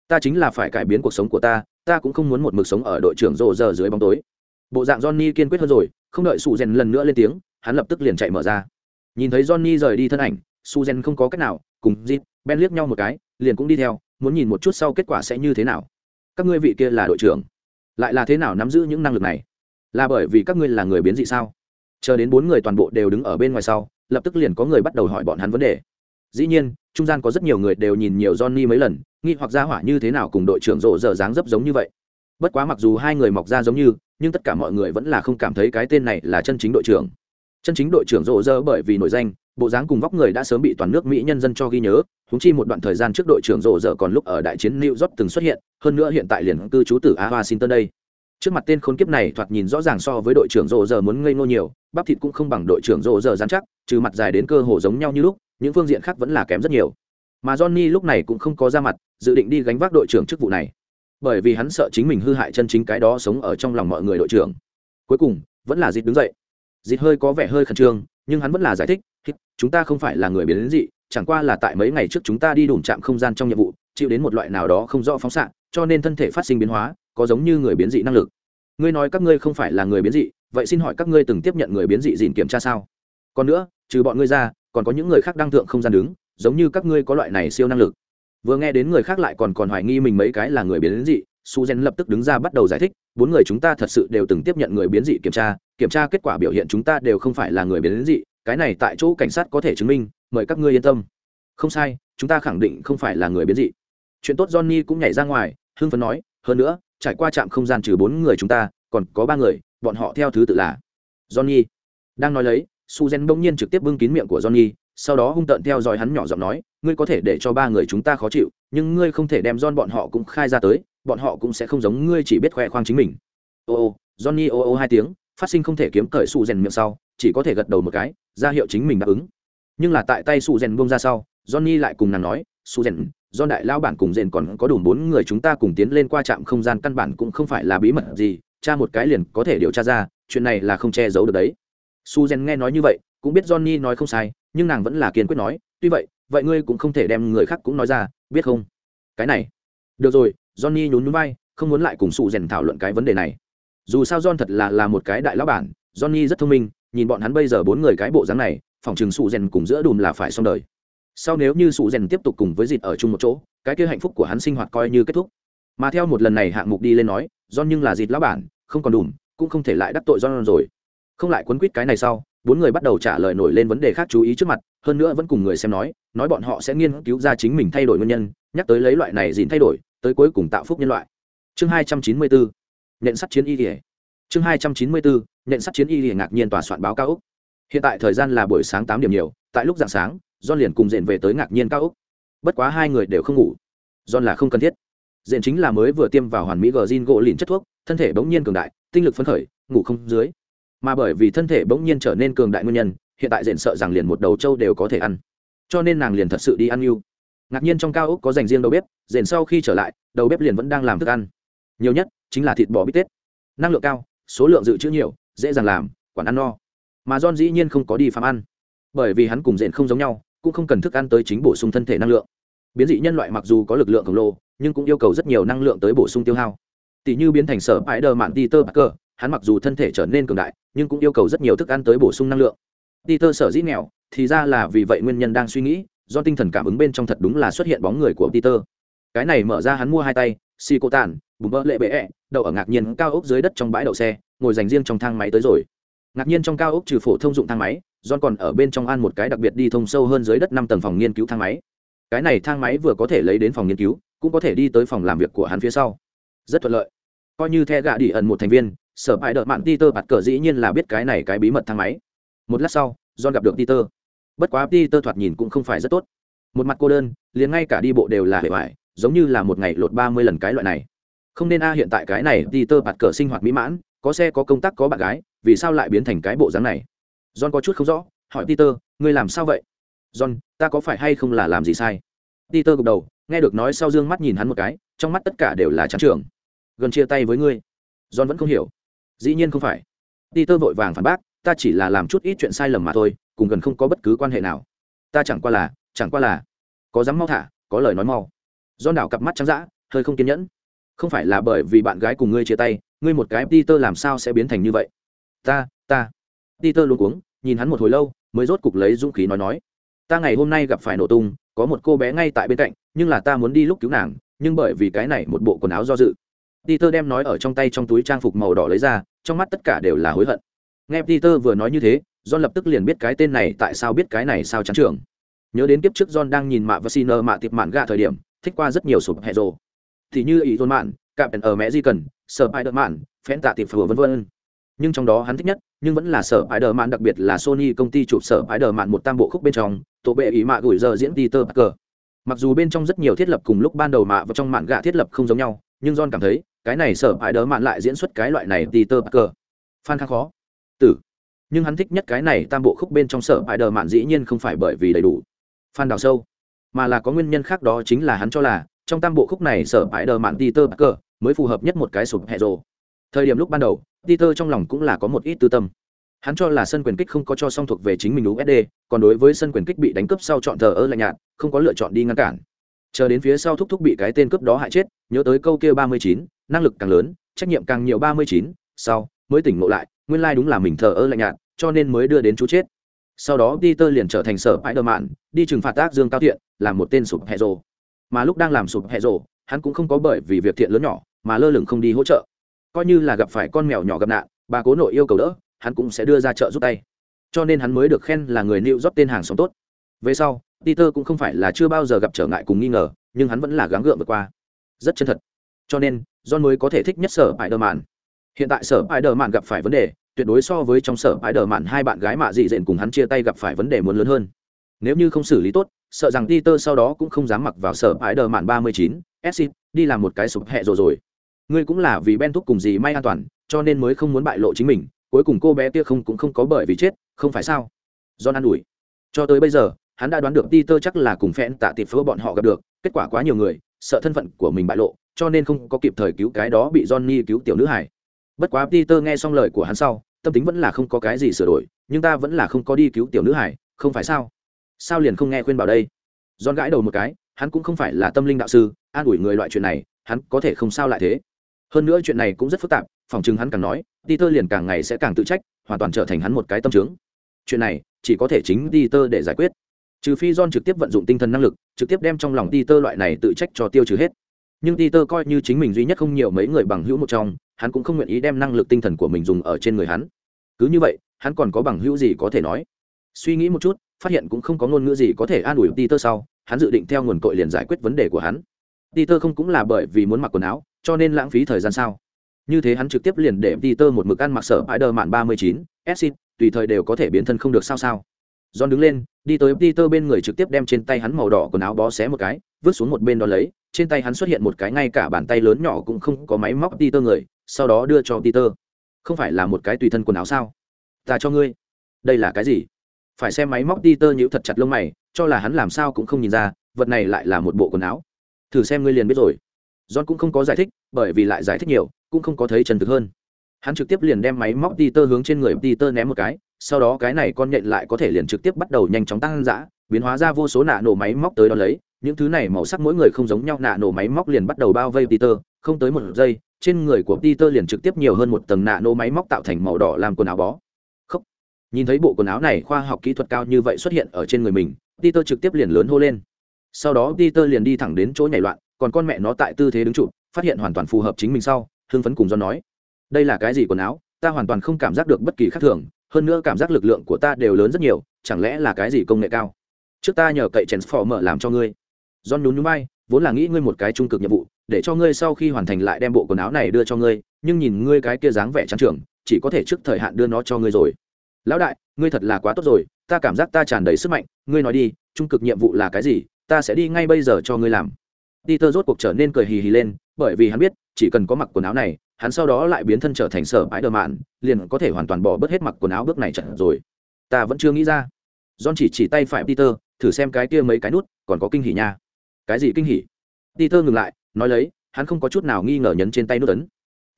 Ta chính là phải cải biến cuộc sống của ta ta cũng không muốn một mực sống ở đội trưởng rộ giờ dưới bóng tối. Bộ dạng johnny kiên quyết hơn rồi không đợi suzen lần nữa lên tiếng hắn lập tức liền chạy mở ra. Nhìn thấy johnny rời đi thân ảnh suzen không có cách nào cùng jip ben liếc nhau một cái liền cũng đi theo muốn nhìn một chút sau kết quả sẽ như thế nào các ngươi vị kia là đội trưởng, lại là thế nào nắm giữ những năng lực này? Là bởi vì các ngươi là người biến dị sao? Chờ đến bốn người toàn bộ đều đứng ở bên ngoài sau, lập tức liền có người bắt đầu hỏi bọn hắn vấn đề. Dĩ nhiên, trung gian có rất nhiều người đều nhìn nhiều johnny mấy lần, nghi hoặc ra hỏa như thế nào cùng đội trưởng rộ dở dáng dấp giống như vậy. Bất quá mặc dù hai người mọc ra giống như, nhưng tất cả mọi người vẫn là không cảm thấy cái tên này là chân chính đội trưởng. Chân chính đội trưởng rộ rơ bởi vì nổi danh, bộ dáng cùng vóc người đã sớm bị toàn nước mỹ nhân dân cho ghi nhớ húng chi một đoạn thời gian trước đội trưởng rộ rỡ còn lúc ở đại chiến new york từng xuất hiện, hơn nữa hiện tại liền cư trú tử a washington đây. Trước mặt tên khốn kiếp này thoạt nhìn rõ ràng so với đội trưởng rộ rỡ muốn ngây ngô nhiều, bắp thịt cũng không bằng đội trưởng rộ rỡ dán chắc, trừ mặt dài đến cơ hồ giống nhau như lúc, những phương diện khác vẫn là kém rất nhiều. Mà johnny lúc này cũng không có ra mặt, dự định đi gánh vác đội trưởng chức vụ này. Bởi vì hắn sợ chính mình hư hại chân chính cái đó sống ở trong lòng mọi người đội trưởng. Cuối cùng, vẫn là dịt đứng dậy. Dịt hơi có vẻ hơi khẩn trương, nhưng hắn vẫn là giải thích chúng ta không phải là người biến dị chẳng qua là tại mấy ngày trước chúng ta đi đủm chạm không gian trong nhiệm vụ, chịu đến một loại nào đó không rõ phóng xạ, cho nên thân thể phát sinh biến hóa, có giống như người biến dị năng lực. Ngươi nói các ngươi không phải là người biến dị, vậy xin hỏi các ngươi từng tiếp nhận người biến dị dìn kiểm tra sao? Còn nữa, trừ bọn ngươi ra, còn có những người khác đang thượng không gian đứng, giống như các ngươi có loại này siêu năng lực. Vừa nghe đến người khác lại còn còn hoài nghi mình mấy cái là người biến dị, su gen lập tức đứng ra bắt đầu giải thích, bốn người chúng ta thật sự đều từng tiếp nhận người biến dị kiểm tra kiểm tra kết quả biểu hiện chúng ta đều không phải là người biến dị, cái này tại chỗ cảnh sát có thể chứng minh mời các ngươi yên tâm. Không sai, chúng ta khẳng định không phải là người biến dị. Chuyện tốt johnny cũng nhảy ra ngoài, hưng phấn nói, hơn nữa, trải qua trạm không gian trừ bốn người chúng ta, còn có ba người, bọn họ theo thứ tự là johnny. Đang nói lấy suzen bỗng nhiên trực tiếp bưng kín miệng của johnny, sau đó hung tợn theo dõi hắn nhỏ giọng nói, ngươi có thể để cho ba người chúng ta khó chịu, nhưng ngươi không thể đem john bọn họ cũng khai ra tới, bọn họ cũng sẽ không giống ngươi chỉ biết khoe khoang chính mình. Ô ô, johnny ô ô hai tiếng, phát sinh không thể kiếm cởi su rèn miệng sau, chỉ có thể gật đầu một cái, ra hiệu chính mình đáp ứng nhưng là tại tay su rèn bông ra sau, johnny lại cùng nàng nói, su rèn do đại lao bản cùng rèn còn có đủ bốn người chúng ta cùng tiến lên qua trạm không gian căn bản cũng không phải là bí mật gì cha một cái liền có thể điều tra ra, chuyện này là không che giấu được đấy. Su gen nghe nói như vậy, cũng biết johnny nói không sai, nhưng nàng vẫn là kiên quyết nói, tuy vậy vậy ngươi cũng không thể đem người khác cũng nói ra, biết không? Cái này. Được rồi. Johnny nhún nhún vai, không muốn lại cùng su rèn thảo luận cái vấn đề này. Dù sao john thật là là một cái đại lão bản, johnny rất thông minh, nhìn bọn hắn bây giờ bốn người cái bộ dáng này phòng trường sụ rèn cùng giữa đùm là phải xong đời. Sau nếu như sụ rèn tiếp tục cùng với dịt ở chung một chỗ, cái kia hạnh phúc của hắn sinh hoạt coi như kết thúc. Mà theo một lần này hạng mục đi lên nói do nhưng là dịt lão bản, không còn đùm, cũng không thể lại đắc tội do rồi. Không lại quấn quýt cái này sau, bốn người bắt đầu trả lời nổi lên vấn đề khác chú ý trước mặt, hơn nữa vẫn cùng người xem nói nói bọn họ sẽ nghiên cứu ra chính mình thay đổi nguyên nhân, nhắc tới lấy loại này dịn thay đổi, tới cuối cùng tạo phúc nhân loại. Chương hai trăm chín mươi bốn nện sắt chiến y ỉa chương hai trăm chín mươi bốn nện sắt chiến y ỉa ngạc nhiên tòa soạn báo cao úc hiện tại thời gian là buổi sáng tám điểm nhiều, tại lúc dạng sáng, john liền cùng dện về tới ngạc nhiên cao úc bất quá hai người đều không ngủ. John là không cần thiết. Dện chính là mới vừa tiêm vào hoàn mỹ gờ zin gỗ lìn chất thuốc, thân thể bỗng nhiên cường đại, tinh lực phấn khởi, ngủ không dưới. Mà bởi vì thân thể bỗng nhiên trở nên cường đại nguyên nhân, hiện tại dện sợ rằng liền một đầu trâu đều có thể ăn. Cho nên nàng liền thật sự đi ăn yêu. Ngạc nhiên trong cao úc có dành riêng đầu bếp dện sau khi trở lại, đầu bếp liền vẫn đang làm thức ăn. Nhiều nhất chính là thịt bò bít tết. Năng lượng cao, số lượng dự trữ nhiều, dễ dàng làm, quản ăn no mà john dĩ nhiên không có đi phạm ăn. Bởi vì hắn cùng dện không giống nhau, cũng không cần thức ăn tới chính bổ sung thân thể năng lượng. Biến dị nhân loại mặc dù có lực lượng khổng lồ, nhưng cũng yêu cầu rất nhiều năng lượng tới bổ sung tiêu hao. Tỷ như biến thành sở bãi đờ mạn peter parker, hắn mặc dù thân thể trở nên cường đại, nhưng cũng yêu cầu rất nhiều thức ăn tới bổ sung năng lượng. Peter sở dĩ nghèo, thì ra là vì vậy nguyên nhân đang suy nghĩ, do tinh thần cảm ứng bên trong thật đúng là xuất hiện bóng người của peter. Cái này mở ra hắn mua hai tay xì cô tàn bùm bơ lệ bệ ẹ, đậu ở ngạc nhiên cao ốc dưới đất trong bãi đậu xe, ngồi dành riêng trong thang máy tới rồi ngạc nhiên trong cao ốc trừ phổ thông dụng thang máy, john còn ở bên trong ăn một cái đặc biệt đi thông sâu hơn dưới đất năm tầng phòng nghiên cứu thang máy. Cái này thang máy vừa có thể lấy đến phòng nghiên cứu, cũng có thể đi tới phòng làm việc của hắn phía sau. Rất thuận lợi. Coi như the gạ đi ẩn một thành viên, sở bại đợt mạng peter bạt cờ dĩ nhiên là biết cái này cái bí mật thang máy. Một lát sau, john gặp được peter. Bất quá peter thoạt nhìn cũng không phải rất tốt. Một mặt cô đơn, liền ngay cả đi bộ đều là hệ hoại giống như là một ngày lột ba mươi lần cái loại này. Không nên a, hiện tại cái này peter bạt cờ sinh hoạt mỹ mãn có xe có công tác có bạn gái, vì sao lại biến thành cái bộ dáng này? John có chút không rõ, hỏi peter, ngươi làm sao vậy? John, ta có phải hay không là làm gì sai? Peter gục đầu, nghe được nói sau dương mắt nhìn hắn một cái, trong mắt tất cả đều là trắng trường gần chia tay với ngươi. John vẫn không hiểu. Dĩ nhiên không phải. Peter vội vàng phản bác, ta chỉ là làm chút ít chuyện sai lầm mà thôi, cùng gần không có bất cứ quan hệ nào. Ta chẳng qua là, chẳng qua là, có dám mau thả, có lời nói mau. John đảo cặp mắt trắng dã, hơi không kiên nhẫn. Không phải là bởi vì bạn gái cùng ngươi chia tay ngươi một cái peter làm sao sẽ biến thành như vậy? Ta ta. Peter luôn cuống, nhìn hắn một hồi lâu, mới rốt cục lấy dũng khí nói nói. Ta ngày hôm nay gặp phải nổ tung, có một cô bé ngay tại bên cạnh, nhưng là ta muốn đi lúc cứu nàng, nhưng bởi vì cái này một bộ quần áo do dự. Peter đem nói ở trong tay trong túi trang phục màu đỏ lấy ra, trong mắt tất cả đều là hối hận. Nghe peter vừa nói như thế, john lập tức liền biết cái tên này tại sao biết cái này sao trắng trường nhớ đến kiếp trước john đang nhìn mạ và xin mạ tiệp mạn gạ thời điểm, thích qua rất nhiều sụp hẹ rồ. Thì như ý John mạn cạm ở mẹ di cần, sở bài đợt mạn phén tạ tiệp phù, vân vân. Nhưng trong đó hắn thích nhất, nhưng vẫn là sở bài đờ mạn, đặc biệt là sony công ty chụp sở bài đờ mạn một tam bộ khúc bên trong, tổ bệ ý mạ gửi giờ diễn peter parker. Mặc dù bên trong rất nhiều thiết lập cùng lúc ban đầu mạ và trong mạn gạ thiết lập không giống nhau, nhưng john cảm thấy, cái này sở bài đờ mạn lại diễn xuất cái loại này peter parker. Fan khá khó. Tử. Nhưng hắn thích nhất cái này tam bộ khúc bên trong sở bài đờ mạn dĩ nhiên không phải bởi vì đầy đủ. Fan đào sâu. Mà là có nguyên nhân khác đó chính là hắn cho là, trong tam bộ khúc này sở bài đờ mạn peter parker mới phù hợp nhất một cái sụp hệ rồ. Thời điểm lúc ban đầu, peter trong lòng cũng là có một ít tư tâm. Hắn cho là sân quyền kích không có cho song thuộc về chính mình usd còn đối với sân quyền kích bị đánh cướp sau chọn thờ ơ lạnh nhạt, không có lựa chọn đi ngăn cản. Chờ đến phía sau thúc thúc bị cái tên cướp đó hại chết, nhớ tới câu kia ba mươi chín, năng lực càng lớn, trách nhiệm càng nhiều ba mươi chín, sau, mới tỉnh ngộ lại, nguyên lai đúng là mình thờ ơ lạnh nhạt, cho nên mới đưa đến chú chết. Sau đó peter liền trở thành sở bãi đờ mạn, đi trừng phạt tác dương cao thiện, làm một tên sụp hệ rồ. Mà lúc đang làm sụp hệ rồ, hắn cũng không có bởi vì việc thiện lớn nhỏ mà lơ lửng không đi hỗ trợ. Coi như là gặp phải con mèo nhỏ gặp nạn, bà cố nội yêu cầu đỡ, hắn cũng sẽ đưa ra trợ giúp tay. Cho nên hắn mới được khen là người nịu rót tên hàng sống tốt. Về sau, peter cũng không phải là chưa bao giờ gặp trở ngại cùng nghi ngờ, nhưng hắn vẫn là gắng gượng vượt qua. Rất chân thật. Cho nên, john mới có thể thích nhất sở bãi đờ mạn hiện tại sở bãi đờ mạn gặp phải vấn đề, tuyệt đối so với trong sở bãi đờ mạn hai bạn gái mạ dị dện cùng hắn chia tay gặp phải vấn đề muốn lớn hơn. Nếu như không xử lý tốt, sợ rằng peter sau đó cũng không dám mặc vào sở bãi đờ mạn ba mươi chín exit đi làm một cái sụp hẹ rồi rồi ngươi cũng là vì ben thúc cùng gì may an toàn, cho nên mới không muốn bại lộ chính mình, cuối cùng cô bé kia không cũng không có bởi vì chết, không phải sao? John an ủi. Cho tới bây giờ, hắn đã đoán được peter chắc là cùng phen tạ tiệp phơ bọn họ gặp được, kết quả quá nhiều người, sợ thân phận của mình bại lộ, cho nên không có kịp thời cứu cái đó bị johnny cứu tiểu nữ hải bất quá peter nghe xong lời của hắn sau, tâm tính vẫn là không có cái gì sửa đổi, nhưng ta vẫn là không có đi cứu tiểu nữ hải không phải sao? Sao liền không nghe khuyên bảo đây? John gãi đầu một cái, hắn cũng không phải là tâm linh đạo sư, an ủi người loại chuyện này, hắn có thể không sao lại thế hơn nữa chuyện này cũng rất phức tạp, phòng chừng hắn càng nói, peter liền càng ngày sẽ càng tự trách, hoàn toàn trở thành hắn một cái tâm trướng chuyện này, chỉ có thể chính peter để giải quyết. Trừ phi john trực tiếp vận dụng tinh thần năng lực, trực tiếp đem trong lòng peter loại này tự trách cho tiêu trừ hết. Nhưng peter coi như chính mình duy nhất không nhiều mấy người bằng hữu một trong, hắn cũng không nguyện ý đem năng lực tinh thần của mình dùng ở trên người hắn. Cứ như vậy, hắn còn có bằng hữu gì có thể nói? Suy nghĩ một chút, phát hiện cũng không có ngôn ngữ gì có thể an ủi peter sau, hắn dự định theo nguồn cội liền giải quyết vấn đề của hắn. Peter không cũng là bởi vì muốn mặc quần áo cho nên lãng phí thời gian sao như thế hắn trực tiếp liền để peter một mực ăn mặc sở spider mạn ba mươi chín exit tùy thời đều có thể biến thân không được sao sao John đứng lên, đi tới Peter bên người trực tiếp đem trên tay hắn màu đỏ quần áo bó xé một cái, vứt xuống một bên đó lấy, trên tay hắn xuất hiện một cái ngay cả bàn tay lớn nhỏ cũng không có máy móc Peter người, sau đó đưa cho Peter. Không phải là một cái tùy thân quần áo sao? Ta cho ngươi. Đây là cái gì? Phải xem máy móc Peter nhữ thật chặt lông mày, cho là hắn làm sao cũng không nhìn ra, vật này lại là một bộ quần áo. Thử xem ngươi liền biết rồi. John cũng không có giải thích, bởi vì lại giải thích nhiều, cũng không có thấy chân thực hơn. Hắn trực tiếp liền đem máy móc Peter hướng trên người Peter ném một cái, sau đó cái này con nhện lại có thể liền trực tiếp bắt đầu nhanh chóng tăng dã biến hóa ra vô số nạ nổ máy móc tới đó lấy những thứ này màu sắc mỗi người không giống nhau nạ nổ máy móc liền bắt đầu bao vây peter không tới một giây trên người của peter liền trực tiếp nhiều hơn một tầng nạ nổ máy móc tạo thành màu đỏ làm quần áo bó Khốc. nhìn thấy bộ quần áo này khoa học kỹ thuật cao như vậy xuất hiện ở trên người mình peter trực tiếp liền lớn hô lên sau đó peter liền đi thẳng đến chỗ nhảy loạn còn con mẹ nó tại tư thế đứng trụ, phát hiện hoàn toàn phù hợp chính mình sau, hưng phấn cùng do nói, đây là cái gì quần áo? Ta hoàn toàn không cảm giác được bất kỳ khác thường, hơn nữa cảm giác lực lượng của ta đều lớn rất nhiều, chẳng lẽ là cái gì công nghệ cao? Trước ta nhờ cậy chèn phò mở làm cho ngươi. John nhún nhún bay vốn là nghĩ ngươi một cái trung cực nhiệm vụ, để cho ngươi sau khi hoàn thành lại đem bộ quần áo này đưa cho ngươi, nhưng nhìn ngươi cái kia dáng vẻ trắng trưởng chỉ có thể trước thời hạn đưa nó cho ngươi rồi. Lão đại, ngươi thật là quá tốt rồi, ta cảm giác ta tràn đầy sức mạnh, ngươi nói đi, trung cực nhiệm vụ là cái gì, ta sẽ đi ngay bây giờ cho ngươi làm peter rốt cuộc trở nên cười hì hì lên, bởi vì hắn biết, chỉ cần có mặc quần áo này, hắn sau đó lại biến thân trở thành sở bãi đờ mạn, liền có thể hoàn toàn bỏ bớt hết mặc quần áo bước này trận rồi. Ta vẫn chưa nghĩ ra. John chỉ chỉ tay phải peter, thử xem cái kia mấy cái nút, còn có kinh hỉ nha. Cái gì kinh hỉ? Peter ngừng lại, nói lấy, hắn không có chút nào nghi ngờ nhấn trên tay nút ấn.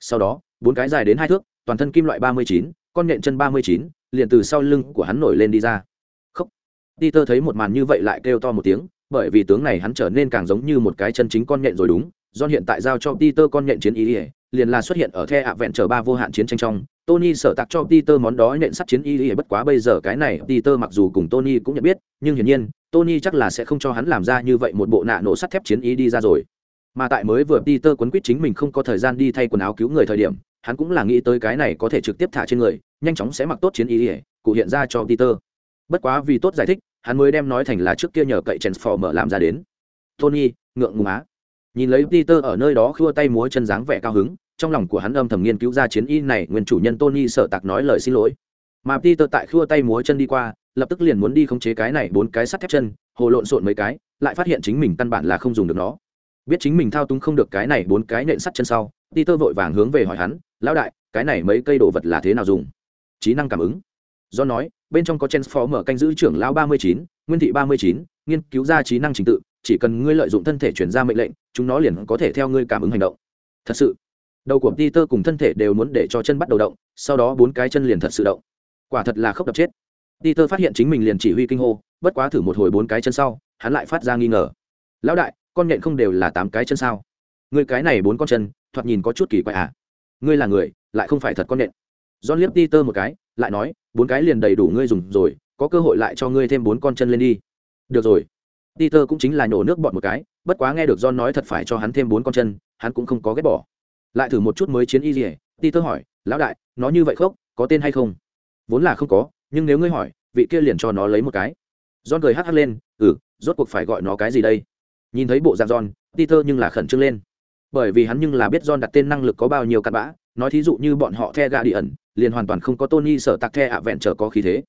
Sau đó, bốn cái dài đến hai thước, toàn thân kim loại ba mươi chín, con nhện chân ba mươi chín, liền từ sau lưng của hắn nổi lên đi ra. Khóc. Peter thấy một màn như vậy lại kêu to một tiếng bởi vì tướng này hắn trở nên càng giống như một cái chân chính con nhện rồi đúng do hiện tại giao cho Peter con nhện chiến ý ỉa liền là xuất hiện ở the ạ vẹn chờ ba vô hạn chiến tranh trong Tony sở tạc cho Peter món đó nện sắt chiến ý ỉa bất quá bây giờ cái này Peter mặc dù cùng Tony cũng nhận biết, nhưng hiển nhiên, Tony chắc là sẽ không cho hắn làm ra như vậy một bộ nạ nổ sắt thép chiến ý đi ra rồi. Mà tại mới vừa Peter quấn quýt chính mình không có thời gian đi thay quần áo cứu người thời điểm, hắn cũng là nghĩ tới cái này có thể trực tiếp thả trên người, nhanh chóng sẽ mặc tốt chiến ý ỉa cụ hiện ra cho Peter. Bất quá vì tốt giải thích, hắn mới đem nói thành là trước kia nhờ cậy Transformer làm ra đến. Tony, ngượng ngùng á. Nhìn lấy peter ở nơi đó khua tay múa chân dáng vẻ cao hứng trong lòng của hắn âm thầm nghiên cứu ra chiến y này nguyên chủ nhân tony sợ tạc nói lời xin lỗi. Mà peter tại khua tay múa chân đi qua lập tức liền muốn đi khống chế cái này bốn cái sắt thép chân hồ lộn xộn mấy cái lại phát hiện chính mình căn bản là không dùng được nó. Biết chính mình thao túng không được cái này bốn cái nện sắt chân sau peter vội vàng hướng về hỏi hắn lão đại cái này mấy cây đồ vật là thế nào dùng? Trí năng cảm ứng. Do nói bên trong có transformer canh giữ trưởng lão ba mươi chín, nguyên thị ba mươi chín, nghiên cứu ra trí năng trình tự, chỉ cần ngươi lợi dụng thân thể chuyển ra mệnh lệnh, chúng nó liền có thể theo ngươi cảm ứng hành động. Thật sự, đầu của peter cùng thân thể đều muốn để cho chân bắt đầu động, sau đó bốn cái chân liền thật sự động. Quả thật là khốc đập chết. Peter phát hiện chính mình liền chỉ huy kinh hô, bất quá thử một hồi bốn cái chân sau, hắn lại phát ra nghi ngờ. Lão đại, con nhện không đều là tám cái chân sao? Ngươi cái này bốn con chân, thoạt nhìn có chút kỳ quái à? Ngươi là người, lại không phải thật con nhện. John liếc peter một cái lại nói, bốn cái liền đầy đủ ngươi dùng rồi, có cơ hội lại cho ngươi thêm bốn con chân lên đi. Được rồi. Peter cũng chính là nhổ nước bọt một cái, bất quá nghe được john nói thật phải cho hắn thêm bốn con chân, hắn cũng không có ghét bỏ. Lại thử một chút mới chiến y gì peter hỏi, lão đại, nó như vậy khóc có tên hay không? Vốn là không có, nhưng nếu ngươi hỏi, vị kia liền cho nó lấy một cái. John cười hắt hắt lên ừ rốt cuộc phải gọi nó cái gì đây? Nhìn thấy bộ dạng john, peter nhưng là khẩn trương lên. Bởi vì hắn nhưng là biết john đặt tên năng lực có bao nhiêu cặn bã, nói thí dụ như bọn họ the gà đi ẩn liền hoàn toàn không có tony sợ tạc the ạ vẹn trở có khí thế.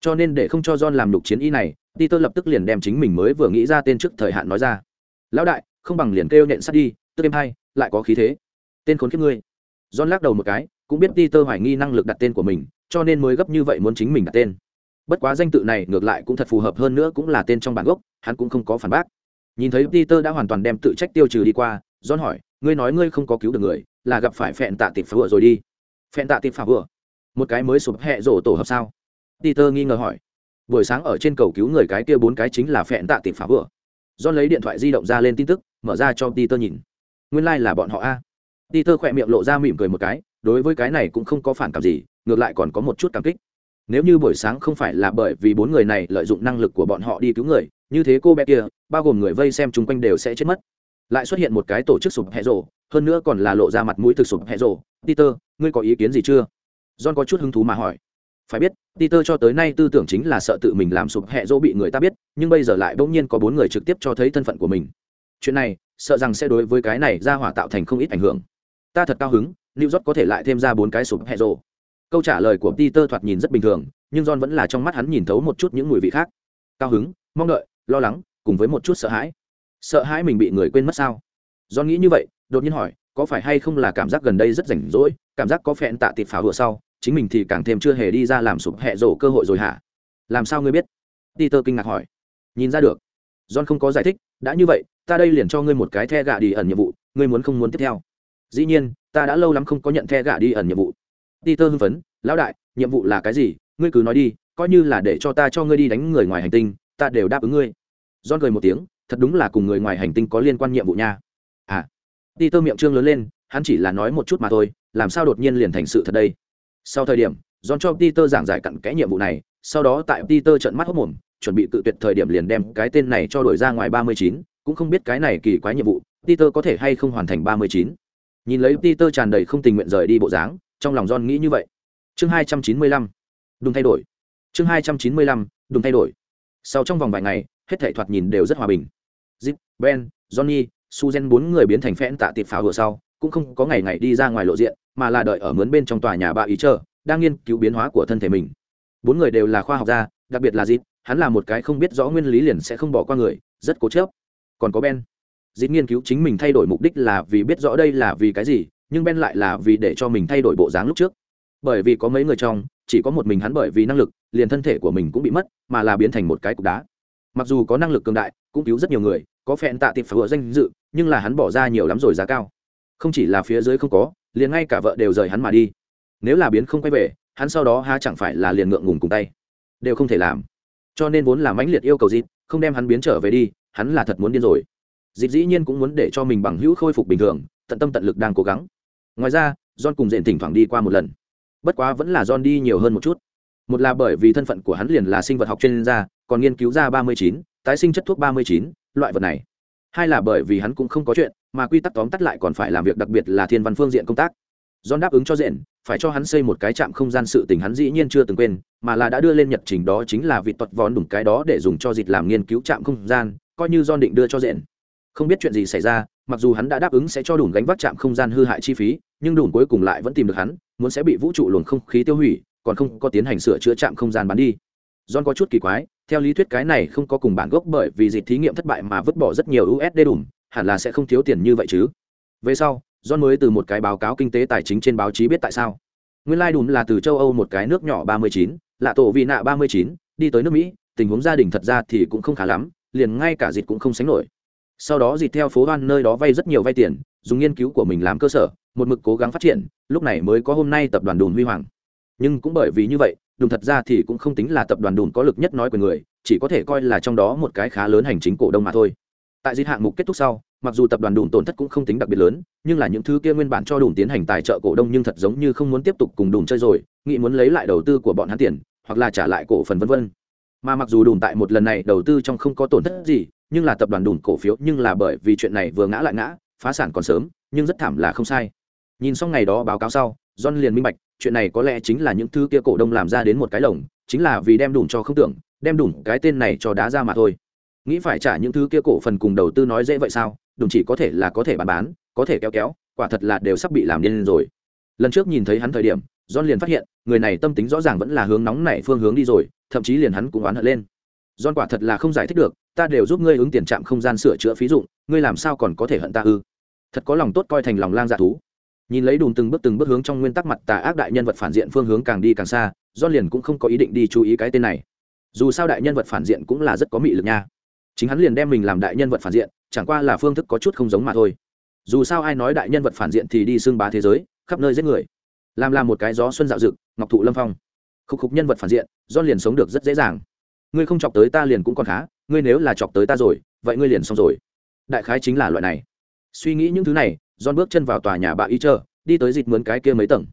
Cho nên để không cho john làm lục chiến y này, peter lập tức liền đem chính mình mới vừa nghĩ ra tên trước thời hạn nói ra. Lão đại, không bằng liền kêu nhện sắt đi, tức em hay lại có khí thế. Tên khốn kiếp ngươi. John lắc đầu một cái, cũng biết peter hoài nghi năng lực đặt tên của mình, cho nên mới gấp như vậy muốn chính mình đặt tên. Bất quá danh tự này ngược lại cũng thật phù hợp hơn nữa cũng là tên trong bản gốc, hắn cũng không có phản bác. Nhìn thấy peter đã hoàn toàn đem tự trách tiêu trừ đi qua, john hỏi, ngươi nói ngươi không có cứu được người, là gặp phải phẹn tạ tịt phá rồi đi phẹn tạ tịp phá vừa. Một cái mới sụp hẹ rổ tổ hợp sao? Peter nghi ngờ hỏi. Buổi sáng ở trên cầu cứu người cái kia bốn cái chính là phẹn tạ tịp phá vừa. John lấy điện thoại di động ra lên tin tức, mở ra cho peter nhìn. Nguyên lai、like、là bọn họ a. Peter khỏe miệng lộ ra mỉm cười một cái, đối với cái này cũng không có phản cảm gì, ngược lại còn có một chút cảm kích. Nếu như buổi sáng không phải là bởi vì bốn người này lợi dụng năng lực của bọn họ đi cứu người, như thế cô bé kia, bao gồm người vây xem chung quanh đều sẽ chết mất lại xuất hiện một cái tổ chức sụp hẹ rộ hơn nữa còn là lộ ra mặt mũi thực sụp hẹ rộ peter, ngươi có ý kiến gì chưa? John có chút hứng thú mà hỏi. Phải biết, peter cho tới nay tư tưởng chính là sợ tự mình làm sụp hẹ dỗ bị người ta biết, nhưng bây giờ lại bỗng nhiên có bốn người trực tiếp cho thấy thân phận của mình. Chuyện này, sợ rằng sẽ đối với cái này ra hỏa tạo thành không ít ảnh hưởng. Ta thật cao hứng, new york có thể lại thêm ra bốn cái sụp hẹ dỗ câu trả lời của peter thoạt nhìn rất bình thường, nhưng john vẫn là trong mắt hắn nhìn thấu một chút những mùi vị khác. Cao hứng, mong đợi, lo lắng, cùng với một chút sợ hãi sợ hãi mình bị người quên mất sao? John nghĩ như vậy, đột nhiên hỏi, có phải hay không là cảm giác gần đây rất rảnh rỗi, cảm giác có phẹn tạ tịp pháo vừa sau, chính mình thì càng thêm chưa hề đi ra làm sụp hẹ rổ cơ hội rồi hả? Làm sao ngươi biết? Peter kinh ngạc hỏi. Nhìn ra được. John không có giải thích, đã như vậy, ta đây liền cho ngươi một cái the gạ đi ẩn nhiệm vụ, ngươi muốn không muốn tiếp theo? Dĩ nhiên, ta đã lâu lắm không có nhận the gạ đi ẩn nhiệm vụ. Peter hưng phấn, lão đại, nhiệm vụ là cái gì? Ngươi cứ nói đi, coi như là để cho ta cho ngươi đi đánh người ngoài hành tinh, ta đều đáp ứng ngươi. John cười một tiếng thật đúng là cùng người ngoài hành tinh có liên quan nhiệm vụ nha. À peter miệng trương lớn lên, hắn chỉ là nói một chút mà thôi, làm sao đột nhiên liền thành sự thật đây? Sau thời điểm, john cho peter giảng giải cặn kẽ nhiệm vụ này, sau đó tại peter trận mắt hốc mồm, chuẩn bị tự tuyệt thời điểm liền đem cái tên này cho đổi ra ngoài ba mươi chín, cũng không biết cái này kỳ quái nhiệm vụ, peter có thể hay không hoàn thành ba mươi chín. Nhìn lấy peter tràn đầy không tình nguyện rời đi bộ dáng, trong lòng john nghĩ như vậy. Chương hai trăm chín mươi lăm thay đổi. Chương hai trăm chín mươi lăm thay đổi. Sau trong vòng vài ngày, hết thể thoạt nhìn đều rất hòa bình ben, johnny suzen bốn người biến thành phen tạ tiệp pháo vừa sau, cũng không có ngày ngày đi ra ngoài lộ diện, mà là đợi ở mướn bên trong tòa nhà ba ý chờ, đang nghiên cứu biến hóa của thân thể mình. Bốn người đều là khoa học gia, đặc biệt là dịp hắn là một cái không biết rõ nguyên lý liền sẽ không bỏ qua người, rất cố chớp còn có ben. Dịp nghiên cứu chính mình thay đổi mục đích là vì biết rõ đây là vì cái gì, nhưng ben lại là vì để cho mình thay đổi bộ dáng lúc trước. Bởi vì có mấy người trong, chỉ có một mình hắn bởi vì năng lực, liền thân thể của mình cũng bị mất, mà là biến thành một cái cục đá. Mặc dù có năng lực cường đại, cũng cứu rất nhiều người có phẹn tạ tịp phở danh dự, nhưng là hắn bỏ ra nhiều lắm rồi giá cao. Không chỉ là phía dưới không có, liền ngay cả vợ đều rời hắn mà đi. Nếu là biến không quay về, hắn sau đó ha chẳng phải là liền ngượng ngùng cùng tay. Đều không thể làm. Cho nên vốn là mãnh liệt yêu cầu dịp, không đem hắn biến trở về đi, hắn là thật muốn điên rồi. Dịp dĩ nhiên cũng muốn để cho mình bằng hữu khôi phục bình thường, tận tâm tận lực đang cố gắng. Ngoài ra, john cùng dện thỉnh thoảng đi qua một lần. Bất quá vẫn là john đi nhiều hơn một chút. Một là bởi vì thân phận của hắn liền là sinh vật học chuyên gia, còn nghiên cứu ra ba mươi chín tái sinh chất thuốc ba mươi chín loại vật này. Hai là bởi vì hắn cũng không có chuyện mà quy tắc tóm tắt lại còn phải làm việc đặc biệt là thiên văn phương diện công tác. John đáp ứng cho diện phải cho hắn xây một cái trạm không gian sự tình hắn dĩ nhiên chưa từng quên, mà là đã đưa lên nhật trình đó chính là vị tuật vón đủng cái đó để dùng cho dịch làm nghiên cứu trạm không gian, coi như John định đưa cho diện. Không biết chuyện gì xảy ra, mặc dù hắn đã đáp ứng sẽ cho đủ gánh vác trạm không gian hư hại chi phí, nhưng đủ cuối cùng lại vẫn tìm được hắn, muốn sẽ bị vũ trụ luồng không khí tiêu hủy, còn không có tiến hành sửa chữa trạm không gian bán đi. John có chút kỳ quái, theo lý thuyết cái này không có cùng bản gốc bởi vì dịch thí nghiệm thất bại mà vứt bỏ rất nhiều USD đủ, hẳn là sẽ không thiếu tiền như vậy chứ. Về sau, John mới từ một cái báo cáo kinh tế tài chính trên báo chí biết tại sao. Nguyên lai like là từ châu Âu một cái nước nhỏ 39, lạ tổ vị nạ 39, đi tới nước Mỹ, tình huống gia đình thật ra thì cũng không khá lắm, liền ngay cả dịch cũng không sánh nổi. Sau đó dịch theo phố hoan nơi đó vay rất nhiều vay tiền, dùng nghiên cứu của mình làm cơ sở, một mực cố gắng phát triển, lúc này mới có hôm nay tập đoàn Đùn huy hoàng. Nhưng cũng bởi vì như vậy, đùm thật ra thì cũng không tính là tập đoàn Đùn có lực nhất nói quyền người, chỉ có thể coi là trong đó một cái khá lớn hành chính cổ đông mà thôi. Tại dịch hạng mục kết thúc sau, mặc dù tập đoàn đùn tổn thất cũng không tính đặc biệt lớn nhưng là những thứ kia nguyên bản cho đùn tiến hành tài trợ cổ đông nhưng thật giống như không muốn tiếp tục cùng đùn chơi rồi nghĩ muốn lấy lại đầu tư của bọn hắn tiền hoặc là trả lại cổ phần vân vân mà mặc dù đùn tại một lần này đầu tư trong không có tổn thất gì nhưng là tập đoàn đùn cổ phiếu nhưng là bởi vì chuyện này vừa ngã lại ngã phá sản còn sớm nhưng rất thảm là không sai nhìn xong ngày đó báo cáo sau john liền minh bạch chuyện này có lẽ chính là những thứ kia cổ đông làm ra đến một cái lồng, chính là vì đem đủ cho không tưởng, đem đủ cái tên này cho đá ra mà thôi. Nghĩ phải trả những thứ kia cổ phần cùng đầu tư nói dễ vậy sao? Đừng chỉ có thể là có thể bán bán, có thể kéo kéo, quả thật là đều sắp bị làm điên rồi. Lần trước nhìn thấy hắn thời điểm, john liền phát hiện, người này tâm tính rõ ràng vẫn là hướng nóng nảy phương hướng đi rồi, thậm chí liền hắn cũng oán hận lên. John quả thật là không giải thích được, ta đều giúp ngươi ứng tiền trạm không gian sửa chữa phí dụng, ngươi làm sao còn có thể hận ta ư? Thật có lòng tốt coi thành lòng lang dạ thú nhìn lấy đùn từng bước từng bước hướng trong nguyên tắc mặt tà ác đại nhân vật phản diện phương hướng càng đi càng xa do liền cũng không có ý định đi chú ý cái tên này. Dù sao đại nhân vật phản diện cũng là rất có mị lực nha. Chính hắn liền đem mình làm đại nhân vật phản diện, chẳng qua là phương thức có chút không giống mà thôi. Dù sao ai nói đại nhân vật phản diện thì đi xưng bá thế giới, khắp nơi giết người. Làm làm một cái gió xuân dạo dực ngọc thụ lâm phong. Khúc khúc nhân vật phản diện do liền sống được rất dễ dàng. Ngươi không chọc tới ta liền cũng còn khá, ngươi nếu là chọc tới ta rồi, vậy ngươi liền xong rồi. Đại khái chính là loại này. Suy nghĩ những thứ này john bước chân vào tòa nhà bà y chờ đi tới dịp mướn cái kia mấy tầng.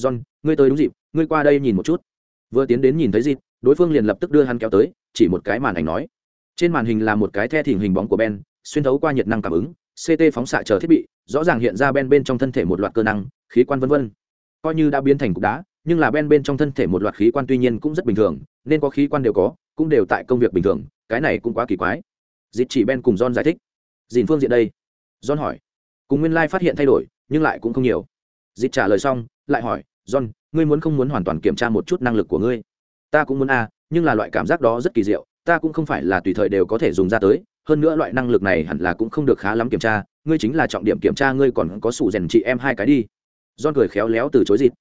John, ngươi tới đúng dịp, ngươi qua đây nhìn một chút. Vừa tiến đến nhìn thấy dịp đối phương liền lập tức đưa hắn kéo tới, chỉ một cái màn ảnh nói. Trên màn hình là một cái the thỉnh hình bóng của ben, xuyên thấu qua nhiệt năng cảm ứng ct phóng xạ chờ thiết bị, rõ ràng hiện ra ben bên trong thân thể một loạt cơ năng, khí quan vân vân. Coi như đã biến thành cục đá, nhưng là ben bên trong thân thể một loạt khí quan tuy nhiên cũng rất bình thường, nên có khí quan đều có, cũng đều tại công việc bình thường, cái này cũng quá kỳ quái. Dịp chỉ ben cùng john giải thích. Dìn phương diện đây? John hỏi cùng nguyên lai phát hiện thay đổi, nhưng lại cũng không nhiều. Dịp trả lời xong, lại hỏi, john, ngươi muốn không muốn hoàn toàn kiểm tra một chút năng lực của ngươi? Ta cũng muốn a, nhưng là loại cảm giác đó rất kỳ diệu, ta cũng không phải là tùy thời đều có thể dùng ra tới, hơn nữa loại năng lực này hẳn là cũng không được khá lắm kiểm tra, ngươi chính là trọng điểm kiểm tra, ngươi còn có sủ rèn chị em hai cái đi. John cười khéo léo từ chối dịp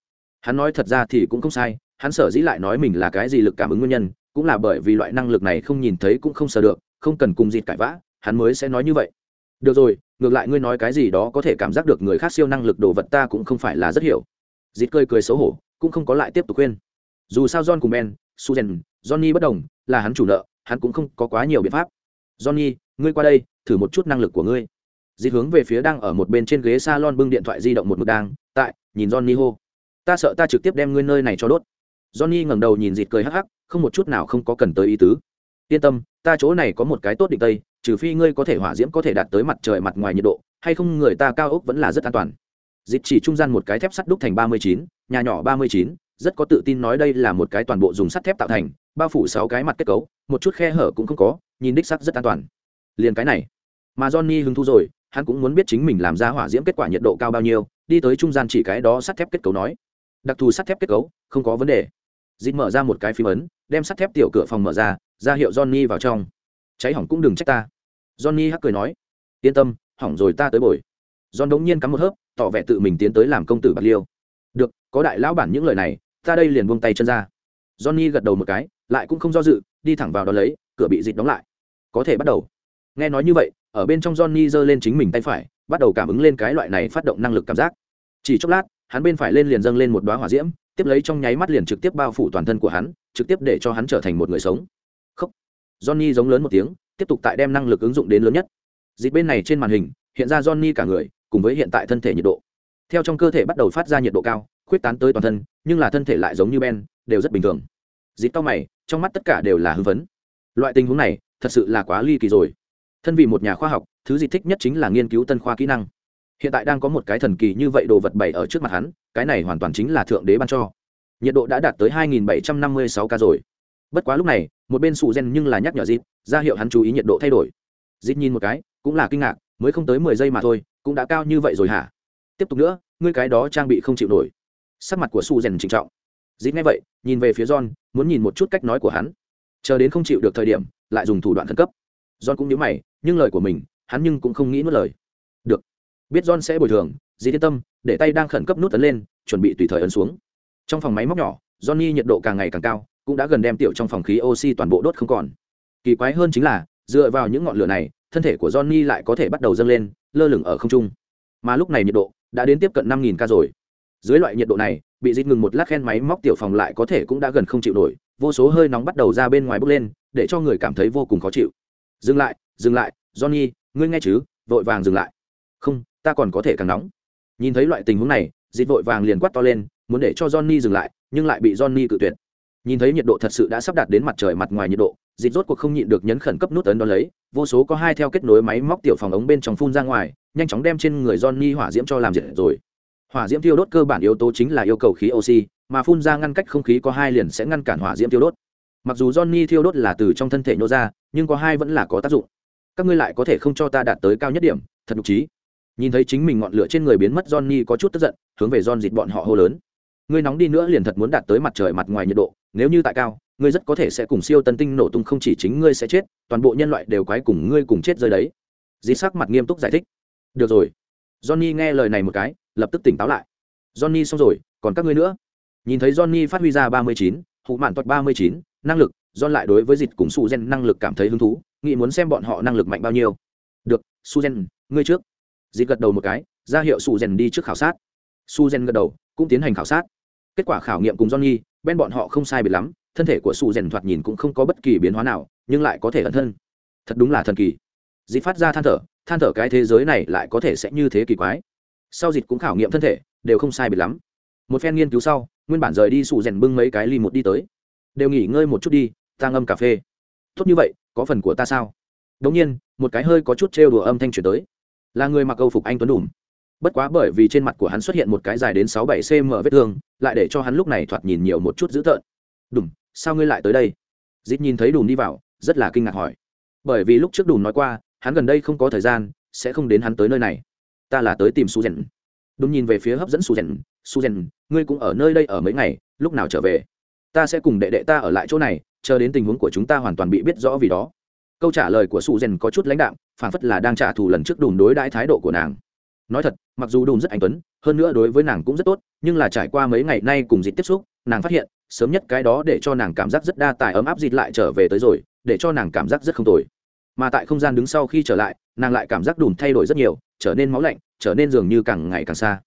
hắn nói thật ra thì cũng không sai, hắn sở dĩ lại nói mình là cái gì lực cảm ứng nguyên nhân, cũng là bởi vì loại năng lực này không nhìn thấy cũng không sờ được, không cần cùng dịp cãi vã, hắn mới sẽ nói như vậy. Được rồi ngược lại ngươi nói cái gì đó có thể cảm giác được người khác siêu năng lực đồ vật ta cũng không phải là rất hiểu. Dịt cười cười xấu hổ cũng không có lại tiếp tục khuyên. Dù sao john cùng ben Susan, johnny bất đồng là hắn chủ nợ hắn cũng không có quá nhiều biện pháp. Johnny ngươi qua đây thử một chút năng lực của ngươi. Dịt hướng về phía đang ở một bên trên ghế s a lon bưng điện thoại di động một mực đang tại nhìn johnny hô. Ta sợ ta trực tiếp đem ngươi nơi này cho đốt. Johnny ngẩng đầu nhìn dịt cười hắc hắc không một chút nào không có cần tới ý tứ. Yên tâm ta chỗ này có một cái tốt định tây trừ phi ngươi có thể hỏa diễm có thể đạt tới mặt trời mặt ngoài nhiệt độ, hay không người ta cao ốc vẫn là rất an toàn. Dịch chỉ trung gian một cái thép sắt đúc thành ba mươi chín, nhà nhỏ ba mươi chín, rất có tự tin nói đây là một cái toàn bộ dùng sắt thép tạo thành, bao phủ sáu cái mặt kết cấu, một chút khe hở cũng không có, nhìn đích sắc rất an toàn. Liền cái này, mà johnny hứng thú rồi, hắn cũng muốn biết chính mình làm ra hỏa diễm kết quả nhiệt độ cao bao nhiêu, đi tới trung gian chỉ cái đó sắt thép kết cấu nói. Đặc thù sắt thép kết cấu, không có vấn đề. Dịp mở ra một cái phim ấn, đem sắt thép tiểu cửa phòng mở ra ra hiệu johnny vào trong cháy hỏng cũng đừng trách ta. Johnny hắc cười nói, yên tâm, hỏng rồi ta tới bồi. John đống nhiên cắm một hớp, tỏ vẻ tự mình tiến tới làm công tử bạc liêu. Được, có đại lão bản những lời này, ta đây liền buông tay chân ra. Johnny gật đầu một cái, lại cũng không do dự, đi thẳng vào đó lấy, cửa bị dịch đóng lại. Có thể bắt đầu. Nghe nói như vậy, ở bên trong johnny giơ lên chính mình tay phải, bắt đầu cảm ứng lên cái loại này phát động năng lực cảm giác. Chỉ chốc lát, hắn bên phải lên liền dâng lên một đoá hỏa diễm, tiếp lấy trong nháy mắt liền trực tiếp bao phủ toàn thân của hắn, trực tiếp để cho hắn trở thành một người sống johnny giống lớn một tiếng, tiếp tục tại đem năng lực ứng dụng đến lớn nhất. Dịch bên này trên màn hình, hiện ra johnny cả người, cùng với hiện tại thân thể nhiệt độ. Theo trong cơ thể bắt đầu phát ra nhiệt độ cao, khuyết tán tới toàn thân, nhưng là thân thể lại giống như ben, đều rất bình thường. Dịp to mày, trong mắt tất cả đều là hư vấn loại tình huống này, thật sự là quá ly kỳ rồi. Thân vì một nhà khoa học, thứ gì thích nhất chính là nghiên cứu tân khoa kỹ năng. Hiện tại đang có một cái thần kỳ như vậy đồ vật bày ở trước mặt hắn, cái này hoàn toàn chính là thượng đế ban cho. Nhiệt độ đã đạt tới 2.756 ca rồi. Bất quá lúc này một bên sụ gen nhưng là nhắc nhở dịp, ra hiệu hắn chú ý nhiệt độ thay đổi. Dịp nhìn một cái, cũng là kinh ngạc, mới không tới mười giây mà thôi, cũng đã cao như vậy rồi hả? Tiếp tục nữa, ngươi cái đó trang bị không chịu nổi. Sắc mặt của su rèn trịnh trọng. Dịp ngay vậy, nhìn về phía john, muốn nhìn một chút cách nói của hắn. Chờ đến không chịu được thời điểm, lại dùng thủ đoạn khẩn cấp. John cũng nhớ mày, nhưng lời của mình, hắn nhưng cũng không nghĩ mất lời. Được. Biết john sẽ bồi thường dì yên tâm, để tay đang khẩn cấp nút tấn lên, chuẩn bị tùy thời ấn xuống. Trong phòng máy móc nhỏ, johnny nhiệt độ càng ngày càng cao cũng đã gần đem tiểu trong phòng khí oxy toàn bộ đốt không còn. Kỳ quái hơn chính là, dựa vào những ngọn lửa này, thân thể của johnny lại có thể bắt đầu dâng lên, lơ lửng ở không trung. Mà lúc này nhiệt độ đã đến tiếp cận năm ca rồi. Dưới loại nhiệt độ này, bị dít ngừng một lát khen máy móc tiểu phòng lại có thể cũng đã gần không chịu nổi, vô số hơi nóng bắt đầu ra bên ngoài bốc lên, để cho người cảm thấy vô cùng khó chịu. Dừng lại dừng lại, johnny, ngươi nghe chứ, vội vàng dừng lại. Không, ta còn có thể càng nóng. Nhìn thấy loại tình huống này dít vội vàng liền quát to lên, muốn để cho johnny dừng lại, nhưng lại bị johnny cự tuyệt nhìn thấy nhiệt độ thật sự đã sắp đạt đến mặt trời mặt ngoài nhiệt độ dịp rốt cuộc không nhịn được nhấn khẩn cấp nút ấn đo lấy, vô số có hai theo kết nối máy móc tiểu phòng ống bên trong phun ra ngoài, nhanh chóng đem trên người johnny hỏa diễm cho làm diệt rồi. Hỏa diễm tiêu đốt cơ bản yếu tố chính là yêu cầu khí oxy, mà phun ra ngăn cách không khí có hai liền sẽ ngăn cản hỏa diễm tiêu đốt. Mặc dù johnny thiêu đốt là từ trong thân thể nhô ra, nhưng có hai vẫn là có tác dụng. Các ngươi lại có thể không cho ta đạt tới cao nhất điểm, thật đục trí nhìn thấy chính mình ngọn lửa trên người biến mất, johnny có chút tức giận, hướng về john dịt bọn họ hô lớn. Ngươi nóng đi nữa liền thật muốn đạt tới mặt trời mặt ngoài nhiệt độ nếu như tại cao, ngươi rất có thể sẽ cùng siêu tân tinh nổ tung không chỉ chính ngươi sẽ chết, toàn bộ nhân loại đều quái cùng ngươi cùng chết rơi đấy. Dì sắc mặt nghiêm túc giải thích. Được rồi. Johnny nghe lời này một cái, lập tức tỉnh táo lại. Johnny xong rồi, còn các ngươi nữa? Nhìn thấy johnny phát huy ra ba mươi chín, hụ mạn thuật ba mươi chín, năng lực, john lại đối với dịch cùng su gen năng lực cảm thấy hứng thú, nghĩ muốn xem bọn họ năng lực mạnh bao nhiêu. Được, su gen, ngươi trước. Dịch gật đầu một cái, ra hiệu su gen đi trước khảo sát. Su gen gật đầu, cũng tiến hành khảo sát. Kết quả khảo nghiệm cùng johnny bên bọn họ không sai biệt lắm, thân thể của su rèn thoạt nhìn cũng không có bất kỳ biến hóa nào, nhưng lại có thể ẩn thân. Thật đúng là thần kỳ. Dịp phát ra than thở than thở cái thế giới này lại có thể sẽ như thế kỳ quái. Sau dịp cũng khảo nghiệm thân thể, đều không sai biệt lắm. Một phen nghiên cứu sau, nguyên bản rời đi sụ rèn bưng mấy cái ly một đi tới. Đều nghỉ ngơi một chút đi, ta ngâm cà phê. Tốt như vậy, có phần của ta sao? Đống nhiên, một cái hơi có chút trêu đùa âm thanh chuyển tới. Là người mặc câu phục anh tuấn đùm bất quá bởi vì trên mặt của hắn xuất hiện một cái dài đến sáu bảy cm vết thương, lại để cho hắn lúc này thoạt nhìn nhiều một chút dữ tợn. Đùm, sao ngươi lại tới đây? Dịp nhìn thấy đùm đi vào, rất là kinh ngạc hỏi. Bởi vì lúc trước đùm nói qua, hắn gần đây không có thời gian, sẽ không đến hắn tới nơi này. Ta là tới tìm su rèn đùm nhìn về phía hấp dẫn su rèn su rèn ngươi cũng ở nơi đây ở mấy ngày, lúc nào trở về? Ta sẽ cùng đệ đệ ta ở lại chỗ này, chờ đến tình huống của chúng ta hoàn toàn bị biết rõ vì đó. Câu trả lời của su rèn có chút lãnh đạm phản phất là đang trả thù lần trước đùm đối đãi thái độ của nàng. Nói thật mặc dù đùm rất anh tuấn, hơn nữa đối với nàng cũng rất tốt, nhưng là trải qua mấy ngày nay cùng dịp tiếp xúc, nàng phát hiện, sớm nhất cái đó để cho nàng cảm giác rất đa tài ấm áp dịt lại trở về tới rồi, để cho nàng cảm giác rất không tồi. Mà tại không gian đứng sau khi trở lại, nàng lại cảm giác đùm thay đổi rất nhiều, trở nên máu lạnh, trở nên dường như càng ngày càng xa.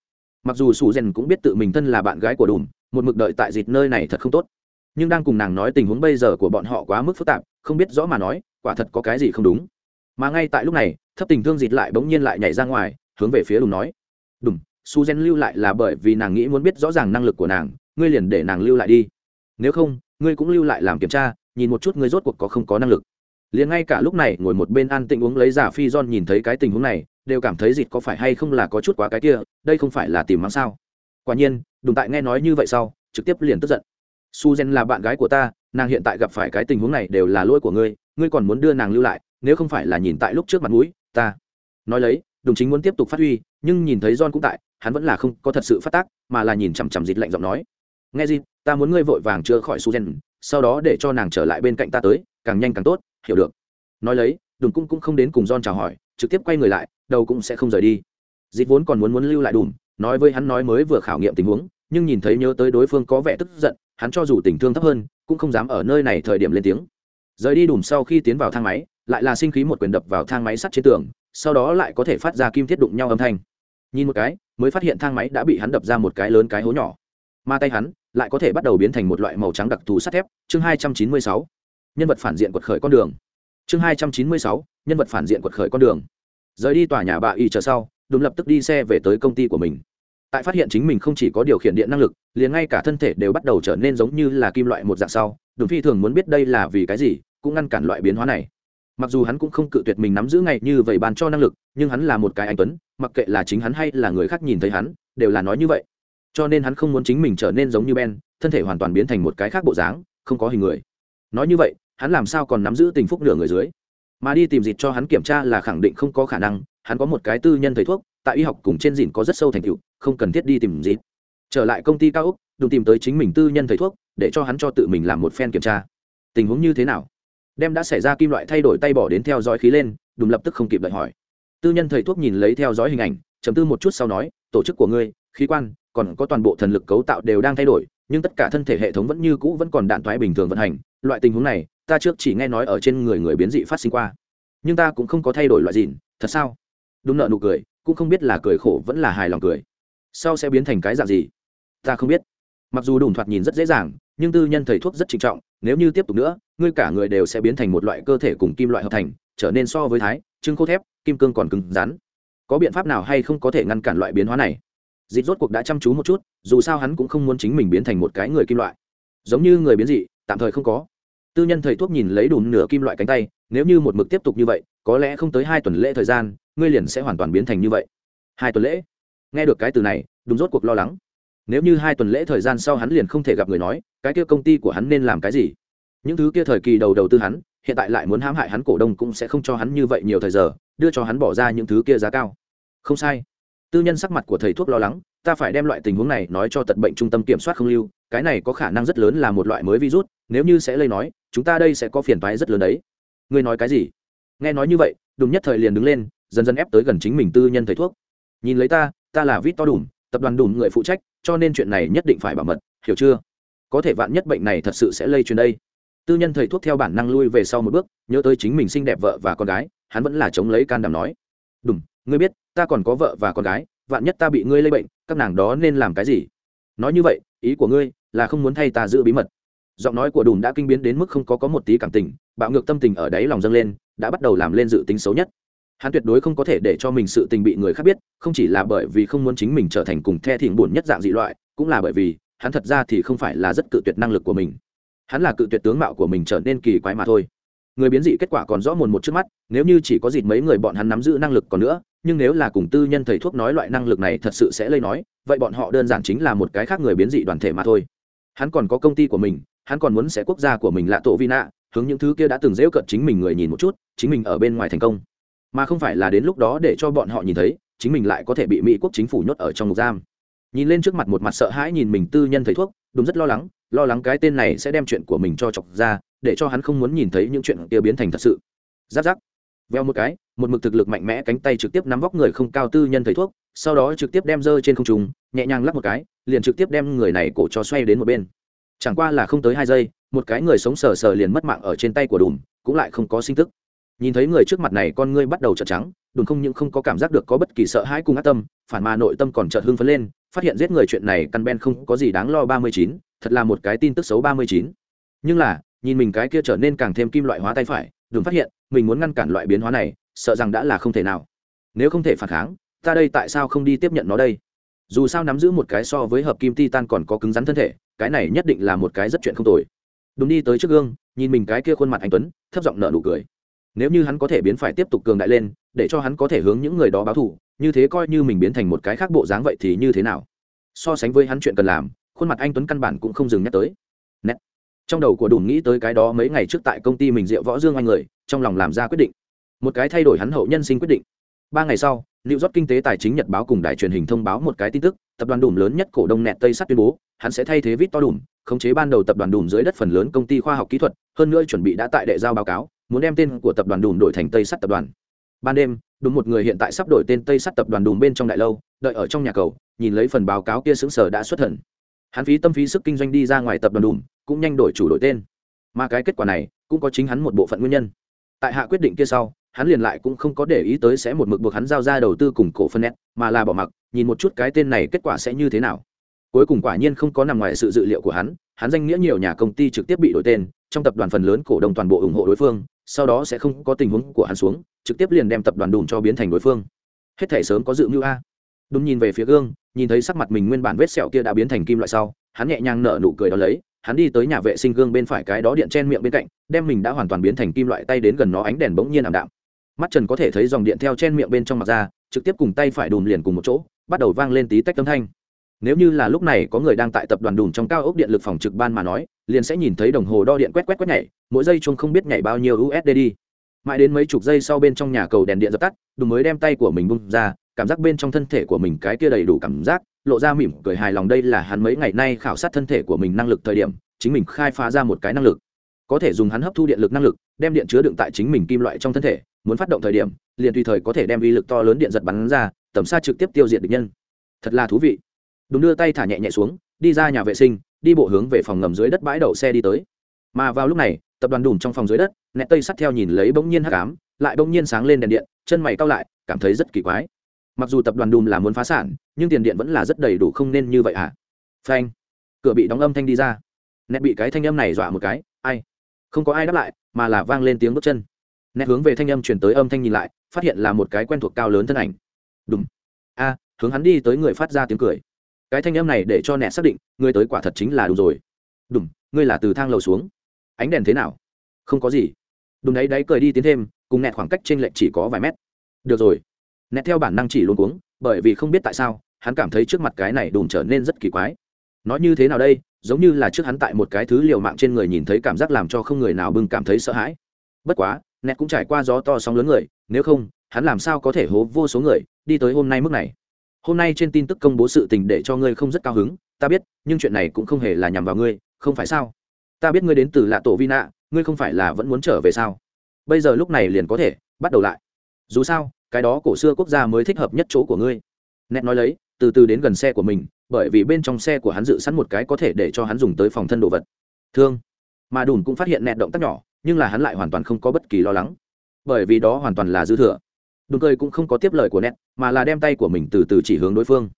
Mặc dù sù rèn cũng biết tự mình thân là bạn gái của đùm, một mực đợi tại dịt nơi này thật không tốt. Nhưng đang cùng nàng nói tình huống bây giờ của bọn họ quá mức phức tạp, không biết rõ mà nói, quả thật có cái gì không đúng. Mà ngay tại lúc này, thấp tình thương dịt lại bỗng nhiên lại nhảy ra ngoài hướng về phía đùm nói. Đùm su gen lưu lại là bởi vì nàng nghĩ muốn biết rõ ràng năng lực của nàng, ngươi liền để nàng lưu lại đi. Nếu không, ngươi cũng lưu lại làm kiểm tra, nhìn một chút ngươi rốt cuộc có không có năng lực. Liền ngay cả lúc này ngồi một bên an tĩnh uống lấy giả phi john nhìn thấy cái tình huống này, đều cảm thấy dịt có phải hay không là có chút quá cái kia, đây không phải là tìm mắng sao? Quả nhiên, đùng tại nghe nói như vậy sau, trực tiếp liền tức giận. Su gen là bạn gái của ta, nàng hiện tại gặp phải cái tình huống này đều là lỗi của ngươi ngươi còn muốn đưa nàng lưu lại, nếu không phải là nhìn tại lúc trước mặt mũi, ta nói lấy đúng chính muốn tiếp tục phát huy, nhưng nhìn thấy john cũng tại, hắn vẫn là không có thật sự phát tác, mà là nhìn chằm chằm dịt lạnh giọng nói. Nghe gì ta muốn ngươi vội vàng chữa khỏi Suzen sau đó để cho nàng trở lại bên cạnh ta tới, càng nhanh càng tốt, hiểu được. Nói lấy đùm cũng cũng không đến cùng John chào hỏi, trực tiếp quay người lại, đầu cũng sẽ không rời đi. Dịt vốn còn muốn muốn lưu lại đùm, nói với hắn nói mới vừa khảo nghiệm tình huống, nhưng nhìn thấy nhớ tới đối phương có vẻ tức giận, hắn cho dù tình thương thấp hơn, cũng không dám ở nơi này thời điểm lên tiếng. Rời đi đùm sau khi tiến vào thang máy lại là sinh khí một quyền đập vào thang máy sắt trên tường, sau đó lại có thể phát ra kim thiết đụng nhau âm thanh. Nhìn một cái, mới phát hiện thang máy đã bị hắn đập ra một cái lớn cái hố nhỏ. Mà tay hắn, lại có thể bắt đầu biến thành một loại màu trắng đặc thù sắt thép. Chương hai trăm chín mươi sáu. Nhân vật phản diện quật khởi con đường. Chương hai trăm chín mươi sáu. Nhân vật phản diện quật khởi con đường. Rời đi tòa nhà bà y chờ sau đúng lập tức đi xe về tới công ty của mình. Tại phát hiện chính mình không chỉ có điều khiển điện năng lực, liền ngay cả thân thể đều bắt đầu trở nên giống như là kim loại một dạng sau. Đúng phi thường muốn biết đây là vì cái gì, cũng ngăn cản loại biến hóa này mặc dù hắn cũng không cự tuyệt mình nắm giữ ngày như vậy bàn cho năng lực, nhưng hắn là một cái anh tuấn, mặc kệ là chính hắn hay là người khác nhìn thấy hắn, đều là nói như vậy. Cho nên hắn không muốn chính mình trở nên giống như ben, thân thể hoàn toàn biến thành một cái khác bộ dáng, không có hình người. Nói như vậy, hắn làm sao còn nắm giữ tình phúc nửa người dưới? Mà đi tìm dịt cho hắn kiểm tra là khẳng định không có khả năng, hắn có một cái tư nhân thầy thuốc, tại y học cùng trên dịn có rất sâu thành tựu, không cần thiết đi tìm dịt. Trở lại công ty cao úc đừng tìm tới chính mình tư nhân thầy thuốc, để cho hắn cho tự mình làm một phen kiểm tra. Tình huống như thế nào? Đem đã xảy ra kim loại thay đổi tay bỏ đến theo dõi khí lên, đùm lập tức không kịp đợi hỏi. Tư nhân thầy thuốc nhìn lấy theo dõi hình ảnh chấm tư một chút sau nói, tổ chức của ngươi, khí quan, còn có toàn bộ thần lực cấu tạo đều đang thay đổi, nhưng tất cả thân thể hệ thống vẫn như cũ vẫn còn đạn thoái bình thường vận hành, loại tình huống này, ta trước chỉ nghe nói ở trên người người biến dị phát sinh qua. Nhưng ta cũng không có thay đổi loại gì, thật sao? Đúng nợ nụ cười, cũng không biết là cười khổ vẫn là hài lòng cười. Sau sẽ biến thành cái dạng gì? Ta không biết. Mặc dù đùm thoạt nhìn rất dễ dàng, nhưng tư nhân thầy thuốc rất trinh trọng nếu như tiếp tục nữa, ngươi cả người đều sẽ biến thành một loại cơ thể cùng kim loại hợp thành, trở nên so với thái, trưng khô thép, kim cương còn cứng rắn. Có biện pháp nào hay không có thể ngăn cản loại biến hóa này? Dịp rốt cuộc đã chăm chú một chút, dù sao hắn cũng không muốn chính mình biến thành một cái người kim loại. Giống như người biến dị, tạm thời không có. Tư nhân thầy thuốc nhìn lấy đủ nửa kim loại cánh tay, nếu như một mực tiếp tục như vậy, có lẽ không tới hai tuần lễ thời gian, ngươi liền sẽ hoàn toàn biến thành như vậy. Hai tuần lễ? Nghe được cái từ này đúng rốt cuộc lo lắng nếu như hai tuần lễ thời gian sau hắn liền không thể gặp người nói, cái kia công ty của hắn nên làm cái gì? Những thứ kia thời kỳ đầu đầu tư hắn, hiện tại lại muốn hãm hại hắn cổ đông cũng sẽ không cho hắn như vậy nhiều thời giờ, đưa cho hắn bỏ ra những thứ kia giá cao. Không sai. Tư nhân sắc mặt của thầy thuốc lo lắng, ta phải đem loại tình huống này nói cho tận bệnh trung tâm kiểm soát không lưu, cái này có khả năng rất lớn là một loại mới virus, nếu như sẽ lây nói, chúng ta đây sẽ có phiền toái rất lớn đấy. Ngươi nói cái gì? Nghe nói như vậy, đùng nhất thời liền đứng lên, dần dần ép tới gần chính mình tư nhân thầy thuốc. Nhìn lấy ta ta là vít to đùm tập đoàn đùm người phụ trách cho nên chuyện này nhất định phải bảo mật, hiểu chưa? Có thể vạn nhất bệnh này thật sự sẽ lây truyền đây. Tư nhân thầy thuốc theo bản năng lui về sau một bước, nhớ tới chính mình xinh đẹp vợ và con gái, hắn vẫn là chống lấy can đảm nói. Đúng ngươi biết, ta còn có vợ và con gái, vạn nhất ta bị ngươi lây bệnh, các nàng đó nên làm cái gì? Nói như vậy, ý của ngươi là không muốn thay ta giữ bí mật. Giọng nói của đùm đã kinh biến đến mức không có có một tí cảm tình, bạo ngược tâm tình ở đáy lòng dâng lên, đã bắt đầu làm lên dự tính xấu nhất. Hắn tuyệt đối không có thể để cho mình sự tình bị người khác biết không chỉ là bởi vì không muốn chính mình trở thành cùng the thỉnh buồn nhất dạng dị loại, cũng là bởi vì, hắn thật ra thì không phải là rất cự tuyệt năng lực của mình. Hắn là cự tuyệt tướng mạo của mình trở nên kỳ quái mà thôi. Người biến dị kết quả còn rõ mồn một trước mắt, nếu như chỉ có dịt mấy người bọn hắn nắm giữ năng lực còn nữa, nhưng nếu là cùng tư nhân thầy thuốc nói loại năng lực này thật sự sẽ lây nói, vậy bọn họ đơn giản chính là một cái khác người biến dị đoàn thể mà thôi. Hắn còn có công ty của mình, hắn còn muốn sẽ quốc gia của mình lạ tổ vi nạ hướng những thứ kia đã từng dễu cận chính mình người nhìn một chút, chính mình ở bên ngoài thành công. Mà không phải là đến lúc đó để cho bọn họ nhìn thấy chính mình lại có thể bị mỹ quốc chính phủ nhốt ở trong ngục giam. Nhìn lên trước mặt một mặt sợ hãi nhìn mình tư nhân thầy thuốc, đúng rất lo lắng lo lắng cái tên này sẽ đem chuyện của mình cho chọc ra, để cho hắn không muốn nhìn thấy những chuyện kia biến thành thật sự. Giáp giáp. Veo một cái, một mực thực lực mạnh mẽ cánh tay trực tiếp nắm vóc người không cao tư nhân thầy thuốc, sau đó trực tiếp đem dơ trên không trùng nhẹ nhàng lắp một cái, liền trực tiếp đem người này cổ cho xoay đến một bên. Chẳng qua là không tới hai giây, một cái người sống sờ sờ liền mất mạng ở trên tay của đùm, cũng lại không có sinh tức nhìn thấy người trước mặt này con ngươi bắt đầu trợn trắng đùn không những không có cảm giác được có bất kỳ sợ hãi cùng ác tâm, phản mà nội tâm còn trợt hưng phấn lên, phát hiện giết người chuyện này căn ben không có gì đáng lo ba mươi chín, thật là một cái tin tức xấu ba mươi chín. Nhưng là, nhìn mình cái kia trở nên càng thêm kim loại hóa tay phải đừng phát hiện, mình muốn ngăn cản loại biến hóa này, sợ rằng đã là không thể nào. Nếu không thể phản kháng, ta đây tại sao không đi tiếp nhận nó đây? Dù sao nắm giữ một cái so với hợp kim titan còn có cứng rắn thân thể, cái này nhất định là một cái rất chuyện không tồi. Đúng đi tới trước gương, nhìn mình cái kia khuôn mặt anh tuấn, thấp giọng nợ nụ cười nếu như hắn có thể biến phải tiếp tục cường đại lên, để cho hắn có thể hướng những người đó báo thù, như thế coi như mình biến thành một cái khác bộ dáng vậy thì như thế nào? So sánh với hắn chuyện cần làm, khuôn mặt anh tuấn căn bản cũng không dừng nhắc tới. Nét. trong đầu của đùn nghĩ tới cái đó mấy ngày trước tại công ty mình rượu võ dương anh người, trong lòng làm ra quyết định. Một cái thay đổi hắn hậu nhân sinh quyết định. Ba ngày sau New York kinh tế tài chính nhật báo cùng đài truyền hình thông báo một cái tin tức, tập đoàn Đùm lớn nhất cổ đông nẹt Tây sắt tuyên bố, hắn sẽ thay thế Victor Đùm, khống chế ban đầu tập đoàn Đùm dưới đất phần lớn công ty khoa học kỹ thuật, hơn nữa chuẩn bị đã tại đệ giao báo cáo, muốn đem tên của tập đoàn Đùm đổi thành Tây sắt tập đoàn. Ban đêm, đúng một người hiện tại sắp đổi tên Tây sắt tập đoàn Đùm bên trong đại lâu, đợi ở trong nhà cầu, nhìn lấy phần báo cáo kia sững sờ đã xuất thần. Hắn phí tâm phí sức kinh doanh đi ra ngoài tập đoàn Đùm, cũng nhanh đổi chủ đổi tên. Mà cái kết quả này, cũng có chính hắn một bộ phận nguyên nhân. Tại hạ quyết định kia sau, hắn liền lại cũng không có để ý tới sẽ một mực buộc hắn giao ra đầu tư cùng cổ phân nét, mà là bỏ mặc, nhìn một chút cái tên này kết quả sẽ như thế nào. Cuối cùng quả nhiên không có nằm ngoài sự dự liệu của hắn hắn danh nghĩa nhiều nhà công ty trực tiếp bị đổi tên, trong tập đoàn phần lớn cổ đông toàn bộ ủng hộ đối phương, sau đó sẽ không có tình huống của hắn xuống, trực tiếp liền đem tập đoàn đùn cho biến thành đối phương. Hết thể sớm có dự mưu a. Đúng nhìn về phía gương, nhìn thấy sắc mặt mình nguyên bản vết sẹo kia đã biến thành kim loại sau, hắn nhẹ nhàng nở nụ cười đó lấy, hắn đi tới nhà vệ sinh gương bên phải cái đó điện chen miệng bên cạnh, đem mình đã hoàn toàn biến thành kim loại tay đến gần nó ánh đèn bỗng nhiên ảm đạm mắt trần có thể thấy dòng điện theo chen miệng bên trong mặt ra, trực tiếp cùng tay phải đùm liền cùng một chỗ, bắt đầu vang lên tí tách âm thanh. Nếu như là lúc này có người đang tại tập đoàn đùm trong cao ốc điện lực phòng trực ban mà nói, liền sẽ nhìn thấy đồng hồ đo điện quét quét quét nhảy, mỗi giây chung không biết nhảy bao nhiêu usd đi. Mãi đến mấy chục giây sau bên trong nhà cầu đèn điện dập tắt, đùm mới đem tay của mình bung ra, cảm giác bên trong thân thể của mình cái kia đầy đủ cảm giác, lộ ra mỉm cười hài lòng đây là hắn mấy ngày nay khảo sát thân thể của mình năng lực thời điểm, chính mình khai phá ra một cái năng lực. Có thể dùng hắn hấp thu điện lực năng lực, đem điện chứa đựng tại chính mình kim loại trong thân thể muốn phát động thời điểm, liền tùy thời có thể đem uy lực to lớn điện giật bắn ra, tầm xa trực tiếp tiêu diệt địch nhân. Thật là thú vị. Đúng đưa tay thả nhẹ nhẹ xuống, đi ra nhà vệ sinh, đi bộ hướng về phòng ngầm dưới đất bãi đậu xe đi tới. Mà vào lúc này, tập đoàn đùm trong phòng dưới đất nẹt tây sắt theo nhìn lấy bỗng nhiên hắc ám, lại bỗng nhiên sáng lên đèn điện, chân mày cao lại, cảm thấy rất kỳ quái. Mặc dù tập đoàn đùm là muốn phá sản, nhưng tiền điện vẫn là rất đầy đủ không nên như vậy à phanh. Cửa bị đóng âm thanh đi ra. Nẹt bị cái thanh âm này dọa một cái, ai? Không có ai đáp lại, mà là vang lên tiếng bước chân nét hướng về thanh âm chuyển tới âm thanh nhìn lại, phát hiện là một cái quen thuộc cao lớn thân ảnh. Đúng a, hướng hắn đi tới người phát ra tiếng cười. Cái thanh âm này để cho nẹt xác định ngươi tới quả thật chính là đúng rồi. Đúng ngươi là từ thang lầu xuống. Ánh đèn thế nào? Không có gì. Đúng đấy đấy cười đi tiến thêm, cùng nẹt khoảng cách trên lệch chỉ có vài mét. Được rồi. Nẹt theo bản năng chỉ luôn cuống, bởi vì không biết tại sao, hắn cảm thấy trước mặt cái này đùm trở nên rất kỳ quái. Nói như thế nào đây? Giống như là trước hắn tại một cái thứ liều mạng trên người nhìn thấy cảm giác làm cho không người nào bưng cảm thấy sợ hãi. Bất quá nét cũng trải qua gió to sóng lớn người, nếu không, hắn làm sao có thể hố vô số người, đi tới hôm nay mức này. Hôm nay trên tin tức công bố sự tình để cho ngươi không rất cao hứng, ta biết, nhưng chuyện này cũng không hề là nhằm vào ngươi, không phải sao? Ta biết ngươi đến từ lạ tổ vi nạ, ngươi không phải là vẫn muốn trở về sao? Bây giờ lúc này liền có thể, bắt đầu lại. Dù sao, cái đó cổ xưa quốc gia mới thích hợp nhất chỗ của ngươi. Nét nói lấy, từ từ đến gần xe của mình, bởi vì bên trong xe của hắn dự sẵn một cái có thể để cho hắn dùng tới phòng thân đồ vật. Thương. Mà đùn cũng phát hiện nẹt động tác nhỏ nhưng là hắn lại hoàn toàn không có bất kỳ lo lắng. Bởi vì đó hoàn toàn là dư thừa. Đùn cười cũng không có tiếp lời của nẹt mà là đem tay của mình từ từ chỉ hướng đối phương.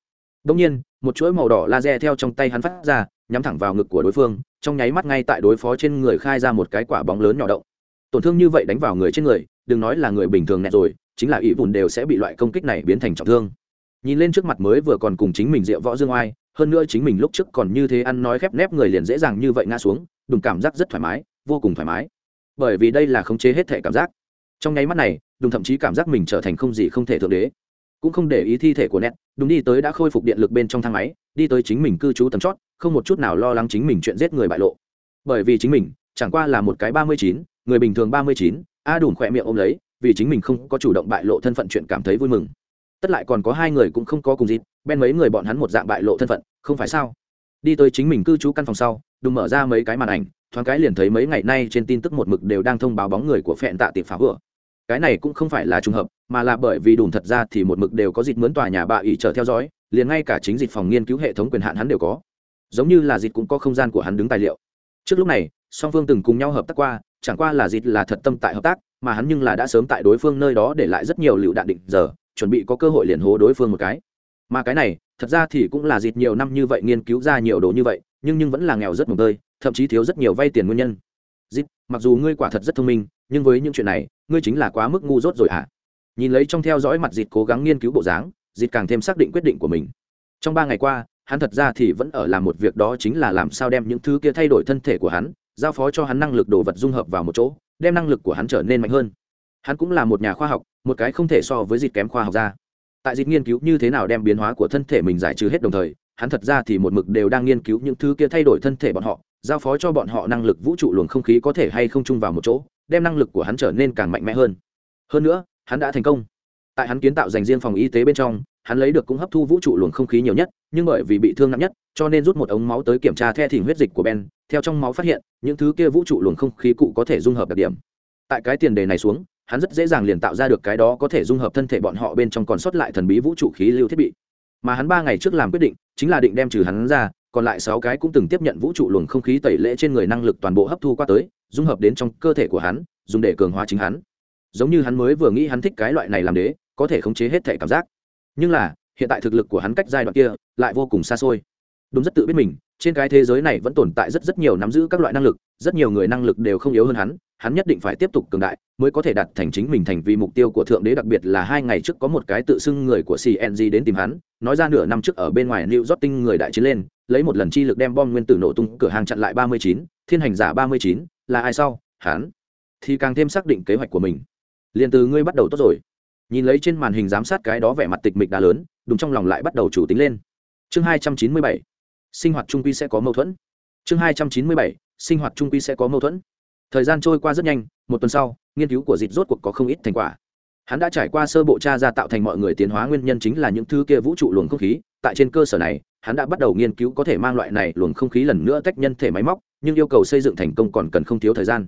Đông nhiên, một chuỗi màu đỏ laser theo trong tay hắn phát ra, nhắm thẳng vào ngực của đối phương, trong nháy mắt ngay tại đối phó trên người khai ra một cái quả bóng lớn nhỏ động. Tổn thương như vậy đánh vào người trên người, đừng nói là người bình thường nẹt rồi, chính là ỷ vùn đều sẽ bị loại công kích này biến thành trọng thương. Nhìn lên trước mặt mới vừa còn cùng chính mình rượu võ dương oai, hơn nữa chính mình lúc trước còn như thế ăn nói khép nép người liền dễ dàng như vậy ngã xuống đùng cảm giác rất thoải mái, vô cùng thoải mái bởi vì đây là khống chế hết thể cảm giác. Trong nháy mắt này, đùng thậm chí cảm giác mình trở thành không gì không thể thượng đế. Cũng không để ý thi thể của nét đúng đi tới đã khôi phục điện lực bên trong thang máy, đi tới chính mình cư trú tầm chót, không một chút nào lo lắng chính mình chuyện giết người bại lộ. Bởi vì chính mình, chẳng qua là một cái ba mươi chín, người bình thường ba mươi chín, a đùn khỏe miệng ôm lấy, vì chính mình không có chủ động bại lộ thân phận chuyện cảm thấy vui mừng. Tất lại còn có hai người cũng không có cùng dịp, bên mấy người bọn hắn một dạng bại lộ thân phận, không phải sao? Đi tới chính mình cư trú căn phòng sau, đùng mở ra mấy cái màn ảnh thoáng cái liền thấy mấy ngày nay trên tin tức một mực đều đang thông báo bóng người của phẹn tạ tiệp phá vừa cái này cũng không phải là trùng hợp, mà là bởi vì đùn thật ra thì một mực đều có dịp mướn tòa nhà bạ ỉ chờ theo dõi, liền ngay cả chính dịch phòng nghiên cứu hệ thống quyền hạn hắn đều có. Giống như là dịch cũng có không gian của hắn đứng tài liệu. Trước lúc này, song phương từng cùng nhau hợp tác qua, chẳng qua là dịch là thật tâm tại hợp tác, mà hắn nhưng là đã sớm tại đối phương nơi đó để lại rất nhiều lựu đạn định giờ, chuẩn bị có cơ hội liền hố đối phương một cái. Mà cái này, thật ra thì cũng là dịp nhiều năm như vậy nghiên cứu ra nhiều đồ như vậy, nhưng nhưng vẫn là nghèo rất mồm tơi thậm chí thiếu rất nhiều vay tiền nguyên nhân. Dịp, mặc dù ngươi quả thật rất thông minh, nhưng với những chuyện này, ngươi chính là quá mức ngu dốt rồi à? nhìn lấy trong theo dõi mặt dịp cố gắng nghiên cứu bộ dáng, dịp càng thêm xác định quyết định của mình. Trong ba ngày qua, hắn thật ra thì vẫn ở làm một việc đó chính là làm sao đem những thứ kia thay đổi thân thể của hắn, giao phó cho hắn năng lực đồ vật dung hợp vào một chỗ, đem năng lực của hắn trở nên mạnh hơn. Hắn cũng là một nhà khoa học, một cái không thể so với dịp kém khoa học ra tại dịp nghiên cứu như thế nào đem biến hóa của thân thể mình giải trừ hết đồng thời, hắn thật ra thì một mực đều đang nghiên cứu những thứ kia thay đổi thân thể bọn họ giao phó cho bọn họ năng lực vũ trụ luồng không khí có thể hay không chung vào một chỗ, đem năng lực của hắn trở nên càng mạnh mẽ hơn. Hơn nữa, hắn đã thành công. Tại hắn kiến tạo dành riêng phòng y tế bên trong, hắn lấy được cũng hấp thu vũ trụ luồng không khí nhiều nhất, nhưng bởi vì bị thương nặng nhất, cho nên rút một ống máu tới kiểm tra the thỉnh huyết dịch của ben. Theo trong máu phát hiện, những thứ kia vũ trụ luồng không khí cụ có thể dung hợp đặc điểm. Tại cái tiền đề này xuống, hắn rất dễ dàng liền tạo ra được cái đó có thể dung hợp thân thể bọn họ bên trong còn sót lại thần bí vũ trụ khí lưu thiết bị. Mà hắn ba ngày trước làm quyết định, chính là định đem trừ hắn ra còn lại sáu cái cũng từng tiếp nhận vũ trụ luồng không khí tẩy lễ trên người năng lực toàn bộ hấp thu qua tới, dung hợp đến trong cơ thể của hắn, dùng để cường hóa chính hắn. Giống như hắn mới vừa nghĩ hắn thích cái loại này làm đế, có thể khống chế hết thể cảm giác. Nhưng là, hiện tại thực lực của hắn cách giai đoạn kia, lại vô cùng xa xôi. Đúng rất tự biết mình, trên cái thế giới này vẫn tồn tại rất rất nhiều nắm giữ các loại năng lực, rất nhiều người năng lực đều không yếu hơn hắn hắn nhất định phải tiếp tục cường đại, mới có thể đạt thành chính mình thành vì mục tiêu của thượng đế, đặc biệt là hai ngày trước có một cái tự xưng người của cng đến tìm hắn, nói ra nửa năm trước ở bên ngoài new york tinh người đại chiến lên, lấy một lần chi lực đem bom nguyên tử nổ tung, cửa hàng chặn lại ba mươi chín, thiên hành giả ba mươi chín, là ai sau? Hắn. Thì càng thêm xác định kế hoạch của mình. Liền từ ngươi bắt đầu tốt rồi. Nhìn lấy trên màn hình giám sát cái đó vẻ mặt tịch mịch đá lớn, đúng trong lòng lại bắt đầu chủ tính lên. Chương hai trăm chín mươi bảy. Sinh hoạt trung quy sẽ có mâu thuẫn. Chương hai trăm chín mươi bảy. Sinh hoạt trung quy sẽ có mâu thuẫn thời gian trôi qua rất nhanh, một tuần sau, nghiên cứu của dịp rốt cuộc có không ít thành quả. Hắn đã trải qua sơ bộ tra ra tạo thành mọi người tiến hóa nguyên nhân chính là những thứ kia vũ trụ luồng không khí. Tại trên cơ sở này, hắn đã bắt đầu nghiên cứu có thể mang loại này luồng không khí lần nữa tách nhân thể máy móc, nhưng yêu cầu xây dựng thành công còn cần không thiếu thời gian.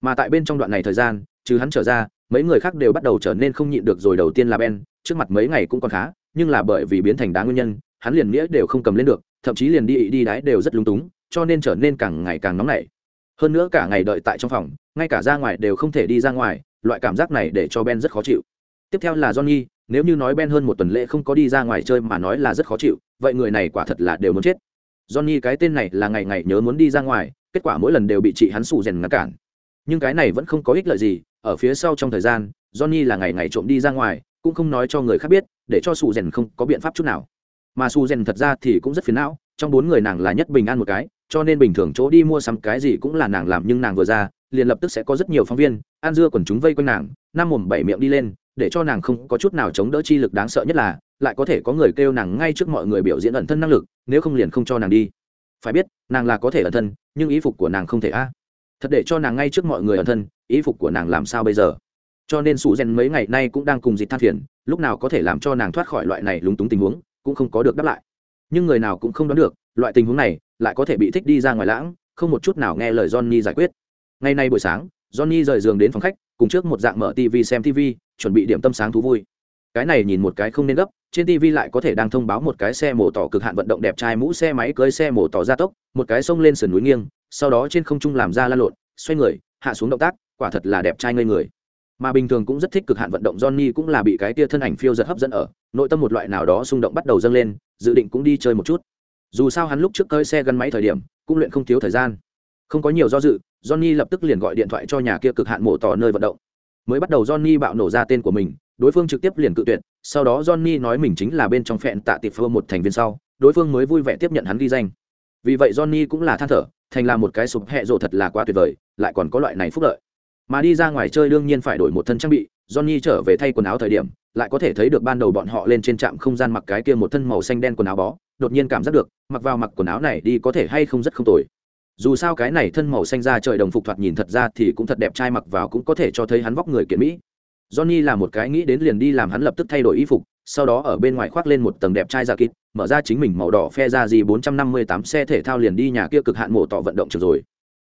Mà tại bên trong đoạn này thời gian, trừ hắn trở ra, mấy người khác đều bắt đầu trở nên không nhịn được rồi đầu tiên là ben, trước mặt mấy ngày cũng còn khá, nhưng là bởi vì biến thành đá nguyên nhân, hắn liền nghĩa đều không cầm lên được, thậm chí liền đi đi đái đều rất lúng túng, cho nên trở nên càng ngày càng nóng nảy hơn nữa cả ngày đợi tại trong phòng, ngay cả ra ngoài đều không thể đi ra ngoài, loại cảm giác này để cho ben rất khó chịu. Tiếp theo là johnny, nếu như nói ben hơn một tuần lễ không có đi ra ngoài chơi mà nói là rất khó chịu, vậy người này quả thật là đều muốn chết. Johnny cái tên này là ngày ngày nhớ muốn đi ra ngoài, kết quả mỗi lần đều bị chị hắn sù rèn ngăn cản. Nhưng cái này vẫn không có ích lợi gì, ở phía sau trong thời gian, johnny là ngày ngày trộm đi ra ngoài, cũng không nói cho người khác biết, để cho sù rèn không có biện pháp chút nào. Mà sù rèn thật ra thì cũng rất phiền não, trong bốn người nàng là nhất bình an một cái cho nên bình thường chỗ đi mua sắm cái gì cũng là nàng làm nhưng nàng vừa ra, liền lập tức sẽ có rất nhiều phóng viên an dưa quần chúng vây quanh nàng, năm mồm bảy miệng đi lên, để cho nàng không có chút nào chống đỡ chi lực đáng sợ nhất là, lại có thể có người kêu nàng ngay trước mọi người biểu diễn ẩn thân năng lực, nếu không liền không cho nàng đi. Phải biết, nàng là có thể ẩn thân, nhưng ý phục của nàng không thể a. Thật để cho nàng ngay trước mọi người ẩn thân, ý phục của nàng làm sao bây giờ? Cho nên sủ rèn mấy ngày nay cũng đang cùng dịp than phiền, lúc nào có thể làm cho nàng thoát khỏi loại này lúng túng tình huống, cũng không có được đáp lại. Nhưng người nào cũng không đoán được loại tình huống này lại có thể bị thích đi ra ngoài lãng, không một chút nào nghe lời johnny giải quyết. Ngày nay buổi sáng, johnny rời giường đến phòng khách, cùng trước một dạng mở tv xem tv, chuẩn bị điểm tâm sáng thú vui. Cái này nhìn một cái không nên gấp, trên tv lại có thể đang thông báo một cái xe mổ tỏ cực hạn vận động đẹp trai mũ xe máy cưới xe mổ tỏ gia tốc, một cái sông lên sườn núi nghiêng, sau đó trên không trung làm ra la lộn, xoay người, hạ xuống động tác, quả thật là đẹp trai ngây người. Mà bình thường cũng rất thích cực hạn vận động, Johnny cũng là bị cái tia thân ảnh phiêu giật hấp dẫn ở, nội tâm một loại nào đó xung động bắt đầu dâng lên, dự định cũng đi chơi một chút dù sao hắn lúc trước cơi xe gắn máy thời điểm, cũng luyện không thiếu thời gian. Không có nhiều do dự, Johnny lập tức liền gọi điện thoại cho nhà kia cực hạn mổ tỏ nơi vận động. Mới bắt đầu Johnny bạo nổ ra tên của mình, đối phương trực tiếp liền cự tuyệt, sau đó Johnny nói mình chính là bên trong phẹn tạ tịp phơ một thành viên sau, đối phương mới vui vẻ tiếp nhận hắn ghi danh. Vì vậy Johnny cũng là than thở, thành là một cái sụp hẹ rộ thật là quá tuyệt vời, lại còn có loại này phúc lợi. Mà đi ra ngoài chơi đương nhiên phải đổi một thân trang bị, johnny trở về thay quần áo thời điểm, lại có thể thấy được ban đầu bọn họ lên trên trạm không gian mặc cái kia một thân màu xanh đen quần áo bó đột nhiên cảm giác được, mặc vào mặc quần áo này đi có thể hay không rất không tồi. Dù sao cái này thân màu xanh ra trời đồng phục thoạt nhìn thật ra thì cũng thật đẹp, trai mặc vào cũng có thể cho thấy hắn vóc người kiện mỹ. Johnny là một cái nghĩ đến liền đi làm hắn lập tức thay đổi y phục, sau đó ở bên ngoài khoác lên một tầng đẹp trai ra kịp mở ra chính mình màu đỏ phe ra gì 458 xe thể thao liền đi nhà kia cực hạn mổ tỏ vận động trường rồi.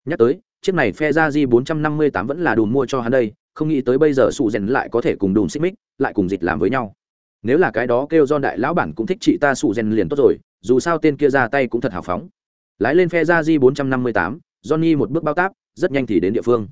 Nhắc tới, chiếc này phe ra di 458 vẫn là đùm mua cho hắn đây, không nghĩ tới bây giờ sụ rèn lại có thể cùng đùm xích mích, lại cùng dịch làm với nhau nếu là cái đó kêu do đại lão bản cũng thích chị ta sụ rèn liền tốt rồi dù sao tên kia ra tay cũng thật hào phóng. Lái lên phe ra di 458, johnny một bước bao táp rất nhanh thì đến địa phương.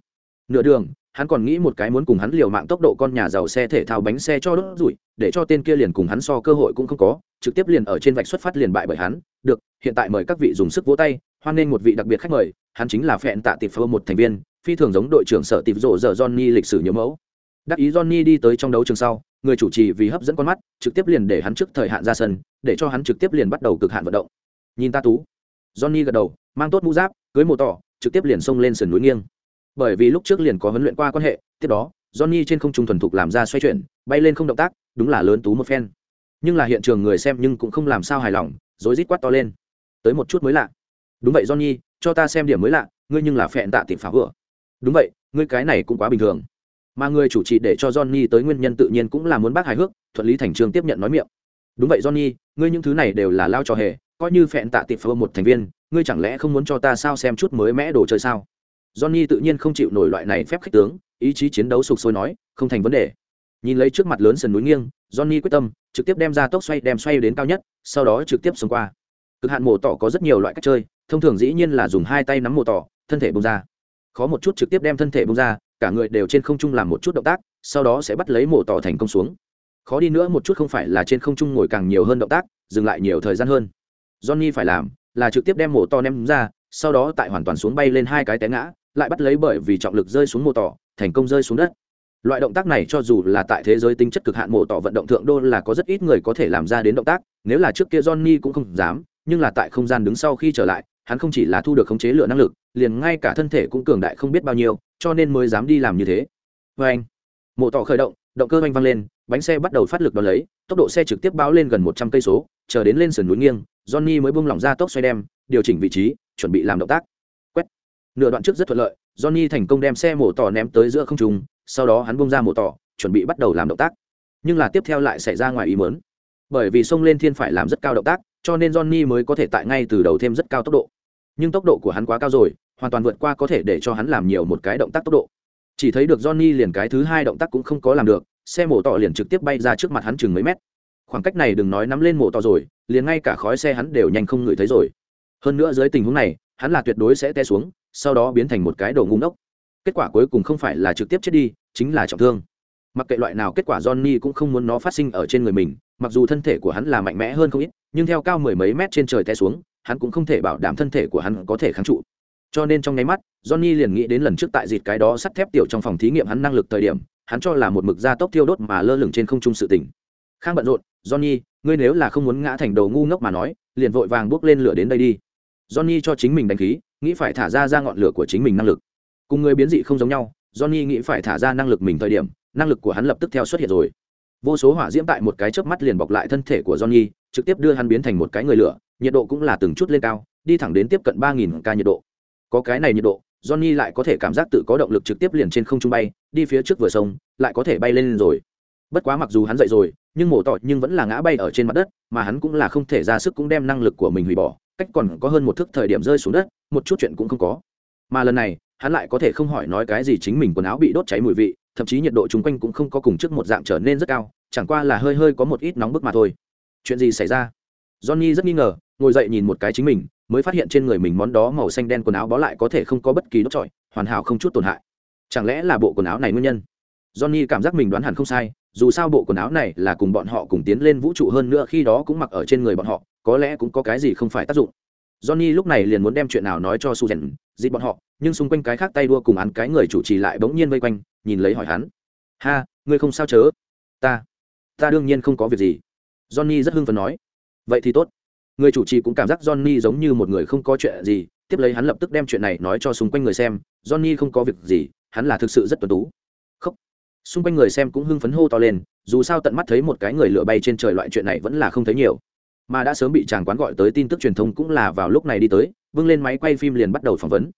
Nửa đường hắn còn nghĩ một cái muốn cùng hắn liều mạng tốc độ con nhà giàu xe thể thao bánh xe cho đốt rủi để cho tên kia liền cùng hắn so cơ hội cũng không có trực tiếp liền ở trên vạch xuất phát liền bại bởi hắn. Được hiện tại mời các vị dùng sức vỗ tay hoan nghênh một vị đặc biệt khách mời hắn chính là phẹn tạ tịp phơ một thành viên phi thường giống đội trưởng sở tịp rộ giờ johnny lịch sử nhiều mẫu đắc ý johnny đi tới trong đấu trường sau, người chủ trì vì hấp dẫn con mắt, trực tiếp liền để hắn trước thời hạn ra sân, để cho hắn trực tiếp liền bắt đầu cực hạn vận động. Nhìn ta tú. Johnny gật đầu, mang tốt mũ giáp, cưới mồ tỏ, trực tiếp liền xông lên sườn núi nghiêng. Bởi vì lúc trước liền có huấn luyện qua quan hệ, tiếp đó, johnny trên không trung thuần thục làm ra xoay chuyển, bay lên không động tác, đúng là lớn tú một phen. Nhưng là hiện trường người xem nhưng cũng không làm sao hài lòng, rối rít quát to lên. Tới một chút mới lạ. Đúng vậy, johnny, cho ta xem điểm mới lạ, ngươi nhưng là phẹn tạ tìm phá vừa đúng vậy, ngươi cái này cũng quá bình thường mà người chủ trì để cho johnny tới nguyên nhân tự nhiên cũng là muốn bác hài hước, thuận lý thành trường tiếp nhận nói miệng. Đúng vậy johnny, ngươi những thứ này đều là lao trò hề, coi như phẹn tạ tịp phơ một thành viên, ngươi chẳng lẽ không muốn cho ta sao xem chút mới mẽ đồ chơi sao? Johnny tự nhiên không chịu nổi loại này phép khích tướng, ý chí chiến đấu sục sôi nói, không thành vấn đề. Nhìn lấy trước mặt lớn sườn núi nghiêng, johnny quyết tâm, trực tiếp đem ra tốc xoay, đem xoay đến cao nhất, sau đó trực tiếp xông qua. Cực hạn mổ tỏ có rất nhiều loại cách chơi, thông thường dĩ nhiên là dùng hai tay nắm mổ tỏ, thân thể bông ra. Khó một chút trực tiếp đem thân thể bông ra cả người đều trên không trung làm một chút động tác, sau đó sẽ bắt lấy mổ tỏ thành công xuống. Khó đi nữa một chút không phải là trên không trung ngồi càng nhiều hơn động tác, dừng lại nhiều thời gian hơn. Johnny phải làm là trực tiếp đem mổ to ném ra, sau đó tại hoàn toàn xuống bay lên hai cái té ngã, lại bắt lấy bởi vì trọng lực rơi xuống mổ tỏ, thành công rơi xuống đất. Loại động tác này cho dù là tại thế giới tính chất cực hạn mổ tỏ vận động thượng đô là có rất ít người có thể làm ra đến động tác, nếu là trước kia johnny cũng không dám, nhưng là tại không gian đứng sau khi trở lại, hắn không chỉ là thu được khống chế lửa năng lực liền ngay cả thân thể cũng cường đại không biết bao nhiêu, cho nên mới dám đi làm như thế. Vê anh mổ tỏ khởi động động cơ oanh văng lên, bánh xe bắt đầu phát lực đón lấy, tốc độ xe trực tiếp báo lên gần một trăm cây số, chờ đến lên sườn núi nghiêng, johnny mới buông lỏng ra tốc xoay đem, điều chỉnh vị trí, chuẩn bị làm động tác. Quét. Nửa đoạn trước rất thuận lợi, johnny thành công đem xe mổ tỏ ném tới giữa không trung, sau đó hắn buông ra mổ tỏ, chuẩn bị bắt đầu làm động tác. Nhưng là tiếp theo lại xảy ra ngoài ý mớn bởi vì sông lên thiên phải làm rất cao động tác, cho nên johnny mới có thể tại ngay từ đầu thêm rất cao tốc độ. Nhưng tốc độ của hắn quá cao rồi hoàn toàn vượt qua có thể để cho hắn làm nhiều một cái động tác tốc độ. Chỉ thấy được johnny liền cái thứ hai động tác cũng không có làm được, xe mổ tỏ liền trực tiếp bay ra trước mặt hắn chừng mấy mét. Khoảng cách này đừng nói nắm lên mổ tỏ rồi, liền ngay cả khói xe hắn đều nhanh không ngửi thấy rồi. Hơn nữa dưới tình huống này, hắn là tuyệt đối sẽ té xuống, sau đó biến thành một cái đồ ngu ngốc. Kết quả cuối cùng không phải là trực tiếp chết đi, chính là trọng thương. Mặc kệ loại nào kết quả johnny cũng không muốn nó phát sinh ở trên người mình, mặc dù thân thể của hắn là mạnh mẽ hơn không ít, nhưng theo cao mười mấy mét trên trời té xuống, hắn cũng không thể bảo đảm thân thể của hắn có thể kháng trụ cho nên trong nháy mắt, johnny liền nghĩ đến lần trước tại dịt cái đó sắt thép tiểu trong phòng thí nghiệm hắn năng lực thời điểm, hắn cho là một mực da tốc thiêu đốt mà lơ lửng trên không trung sự tỉnh khang bận rộn, johnny, ngươi nếu là không muốn ngã thành đầu ngu ngốc mà nói, liền vội vàng bước lên lửa đến đây đi. Johnny cho chính mình đánh khí, nghĩ phải thả ra ra ngọn lửa của chính mình năng lực. Cùng người biến dị không giống nhau, johnny nghĩ phải thả ra năng lực mình thời điểm, năng lực của hắn lập tức theo xuất hiện rồi. Vô số hỏa diễm tại một cái chớp mắt liền bọc lại thân thể của johnny, trực tiếp đưa hắn biến thành một cái người lửa, nhiệt độ cũng là từng chút lên cao, đi thẳng đến tiếp cận ba nghìn ca nhiệt độ có cái này nhiệt độ, johnny lại có thể cảm giác tự có động lực trực tiếp liền trên không trung bay, đi phía trước vừa sông, lại có thể bay lên rồi. Bất quá mặc dù hắn dậy rồi, nhưng mổ tỏi nhưng vẫn là ngã bay ở trên mặt đất, mà hắn cũng là không thể ra sức cũng đem năng lực của mình hủy bỏ, cách còn có hơn một thước thời điểm rơi xuống đất, một chút chuyện cũng không có. Mà lần này, hắn lại có thể không hỏi nói cái gì chính mình quần áo bị đốt cháy mùi vị, thậm chí nhiệt độ chung quanh cũng không có cùng trước một dạng trở nên rất cao, chẳng qua là hơi hơi có một ít nóng bức mà thôi. Chuyện gì xảy ra? Johnny rất nghi ngờ, ngồi dậy nhìn một cái chính mình mới phát hiện trên người mình món đó màu xanh đen quần áo bó lại có thể không có bất kỳ đốt trọi, hoàn hảo không chút tổn hại. Chẳng lẽ là bộ quần áo này nguyên nhân? Johnny cảm giác mình đoán hẳn không sai, dù sao bộ quần áo này là cùng bọn họ cùng tiến lên vũ trụ hơn nữa khi đó cũng mặc ở trên người bọn họ, có lẽ cũng có cái gì không phải tác dụng. Johnny lúc này liền muốn đem chuyện nào nói cho susan dịp bọn họ, nhưng xung quanh cái khác tay đua cùng án cái người chủ trì lại bỗng nhiên vây quanh, nhìn lấy hỏi hắn. Ha, ngươi không sao chớ? Ta ta đương nhiên không có việc gì. Johnny rất hưng phấn nói. Vậy thì tốt người chủ trì cũng cảm giác johnny giống như một người không có chuyện gì, tiếp lấy hắn lập tức đem chuyện này nói cho xung quanh người xem, johnny không có việc gì, hắn là thực sự rất tuấn tú. Khóc xung quanh người xem cũng hưng phấn hô to lên, dù sao tận mắt thấy một cái người lửa bay trên trời loại chuyện này vẫn là không thấy nhiều. Mà đã sớm bị chàng quán gọi tới tin tức truyền thông cũng là vào lúc này đi tới vâng lên máy quay phim liền bắt đầu phỏng vấn.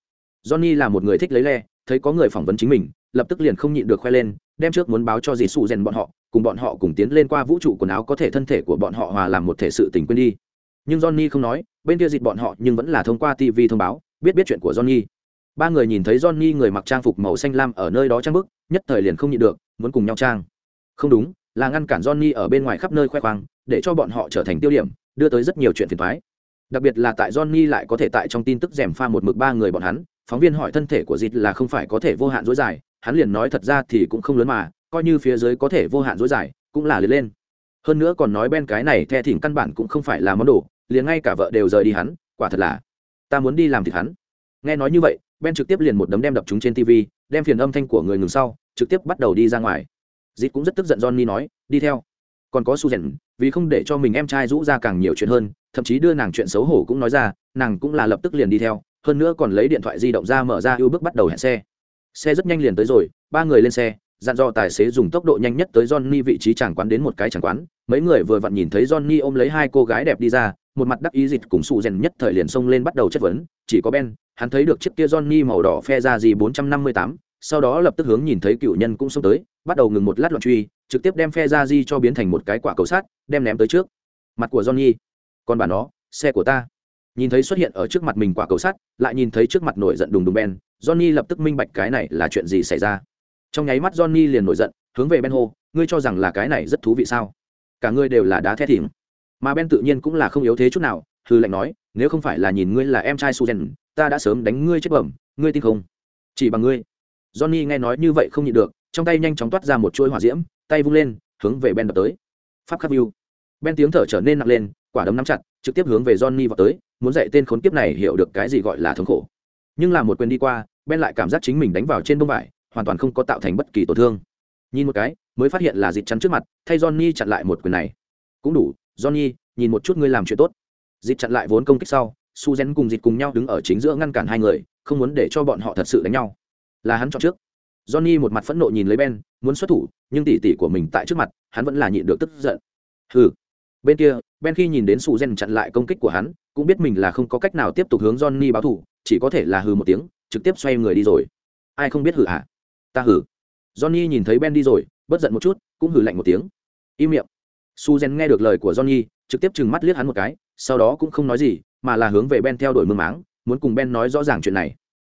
Johnny là một người thích lấy le, thấy có người phỏng vấn chính mình, lập tức liền không nhịn được khoe lên, đem trước muốn báo cho dì sụ rèn bọn họ, cùng bọn họ cùng tiến lên qua vũ trụ quần áo có thể thân thể của bọn họ hòa làm một thể sự tình quên đi nhưng johnny không nói, bên kia dịt bọn họ nhưng vẫn là thông qua tv thông báo, biết biết chuyện của johnny. Ba người nhìn thấy johnny người mặc trang phục màu xanh lam ở nơi đó trang bức, nhất thời liền không nhịn được, muốn cùng nhau trang. Không đúng, là ngăn cản johnny ở bên ngoài khắp nơi khoe khoang, để cho bọn họ trở thành tiêu điểm, đưa tới rất nhiều chuyện phiền thoái đặc biệt là tại johnny lại có thể tại trong tin tức rèm pha một mực ba người bọn hắn, phóng viên hỏi thân thể của dịt là không phải có thể vô hạn dối dài, hắn liền nói thật ra thì cũng không lớn mà, coi như phía dưới có thể vô hạn dối dài, cũng là liệt lên hơn nữa còn nói ben cái này the thỉnh căn bản cũng không phải là món đồ, liền ngay cả vợ đều rời đi hắn, quả thật là, ta muốn đi làm thịt hắn. Nghe nói như vậy, ben trực tiếp liền một đấm đem đập chúng trên tv đem phiền âm thanh của người ngừng sau, trực tiếp bắt đầu đi ra ngoài. Dịp cũng rất tức giận johnny nói, đi theo. Còn có su vì không để cho mình em trai rũ ra càng nhiều chuyện hơn, thậm chí đưa nàng chuyện xấu hổ cũng nói ra, nàng cũng là lập tức liền đi theo, hơn nữa còn lấy điện thoại di động ra mở ra ưu bước bắt đầu hẹn xe. Xe rất nhanh liền tới rồi, ba người lên xe dặn dò tài xế dùng tốc độ nhanh nhất tới Johnny vị trí chẳng quán đến một cái chẳng quán. Mấy người vừa vặn nhìn thấy Johnny ôm lấy hai cô gái đẹp đi ra, một mặt đắc ý dịch cùng sụ rèn nhất thời liền xông lên bắt đầu chất vấn, chỉ có Ben, hắn thấy được chiếc kia Johnny màu đỏ phe ra gì 458, sau đó lập tức hướng nhìn thấy cựu nhân cũng xông tới, bắt đầu ngừng một lát loạn truy, trực tiếp đem phe ra gì cho biến thành một cái quả cầu sắt, đem ném tới trước. Mặt của Johnny, còn bà nó, xe của ta. Nhìn thấy xuất hiện ở trước mặt mình quả cầu sắt, lại nhìn thấy trước mặt nổi giận đùng đùng Ben, Johnny lập tức minh bạch cái này là chuyện gì xảy ra trong nháy mắt johnny liền nổi giận, hướng về ben hô, ngươi cho rằng là cái này rất thú vị sao? Cả ngươi đều là đá thét thỉm mà ben tự nhiên cũng là không yếu thế chút nào hư lệnh nói, nếu không phải là nhìn ngươi là em trai suzen ta đã sớm đánh ngươi chết bẩm, ngươi tin không? Chỉ bằng ngươi. Johnny nghe nói như vậy không nhịn được, trong tay nhanh chóng toát ra một chuỗi hỏa diễm, tay vung lên, hướng về ben đập tới. Pháp khắc view. Ben tiếng thở trở nên nặng lên, quả đấm nắm chặt, trực tiếp hướng về johnny vào tới, muốn dạy tên khốn kiếp này hiểu được cái gì gọi là thống khổ. Nhưng là một quyền đi qua, ben lại cảm giác chính mình đánh vào trên bông vải hoàn toàn không có tạo thành bất kỳ tổn thương. Nhìn một cái, mới phát hiện là dịt chắn trước mặt, thay johnny chặn lại một quyền này. Cũng đủ, johnny, nhìn một chút ngươi làm chuyện tốt. Dịt chặn lại vốn công kích sau su gen cùng dịt cùng nhau đứng ở chính giữa ngăn cản hai người, không muốn để cho bọn họ thật sự đánh nhau. Là hắn chọn trước. Johnny một mặt phẫn nộ nhìn lấy ben, muốn xuất thủ, nhưng tỉ tỉ của mình tại trước mặt, hắn vẫn là nhịn được tức giận. Hừ. Bên kia, ben khi nhìn đến su gen chặn lại công kích của hắn, cũng biết mình là không có cách nào tiếp tục hướng johnny báo thủ chỉ có thể là hừ một tiếng, trực tiếp xoay người đi rồi. Ai không biết hừ hả? à? Ta hử. Johnny nhìn thấy ben đi rồi, bất giận một chút, cũng hử lạnh một tiếng. Im miệng. Suzen nghe được lời của johnny, trực tiếp trừng mắt liếc hắn một cái, sau đó cũng không nói gì, mà là hướng về ben theo đuổi mương máng, muốn cùng ben nói rõ ràng chuyện này.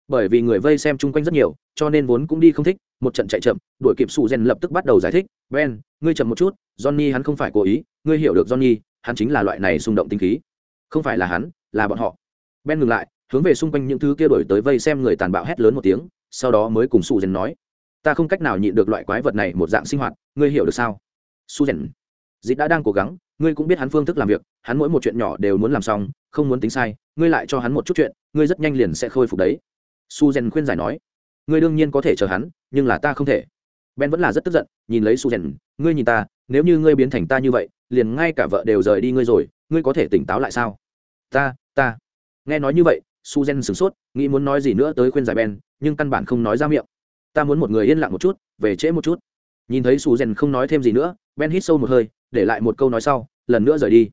Bởi vì người vây xem chung quanh rất nhiều, cho nên vốn cũng đi không thích, một trận chạy chậm, đuổi kịp suzen lập tức bắt đầu giải thích, ben, ngươi chậm một chút, johnny hắn không phải cố ý, ngươi hiểu được johnny, hắn chính là loại này xung động tinh khí. Không phải là hắn, là bọn họ. Ben ngừng lại, hướng về xung quanh những thứ kia đổi tới vây xem người tàn bạo hét lớn một tiếng, sau đó mới cùng su nói ta không cách nào nhịn được loại quái vật này một dạng sinh hoạt, ngươi hiểu được sao? Su rèn dịp đã đang cố gắng, ngươi cũng biết hắn phương thức làm việc, hắn mỗi một chuyện nhỏ đều muốn làm xong, không muốn tính sai, ngươi lại cho hắn một chút chuyện, ngươi rất nhanh liền sẽ khôi phục đấy. Su rèn khuyên giải nói, ngươi đương nhiên có thể chờ hắn, nhưng là ta không thể. Ben vẫn là rất tức giận, nhìn lấy su rèn ngươi nhìn ta, nếu như ngươi biến thành ta như vậy, liền ngay cả vợ đều rời đi ngươi rồi, ngươi có thể tỉnh táo lại sao? Ta ta. Nghe nói như vậy, su gen sửng sốt, nghĩ muốn nói gì nữa tới khuyên giải ben, nhưng căn bản không nói ra miệng ta muốn một người yên lặng một chút, về trễ một chút. Nhìn thấy su gen không nói thêm gì nữa, ben hít sâu một hơi, để lại một câu nói sau, lần nữa rời đi.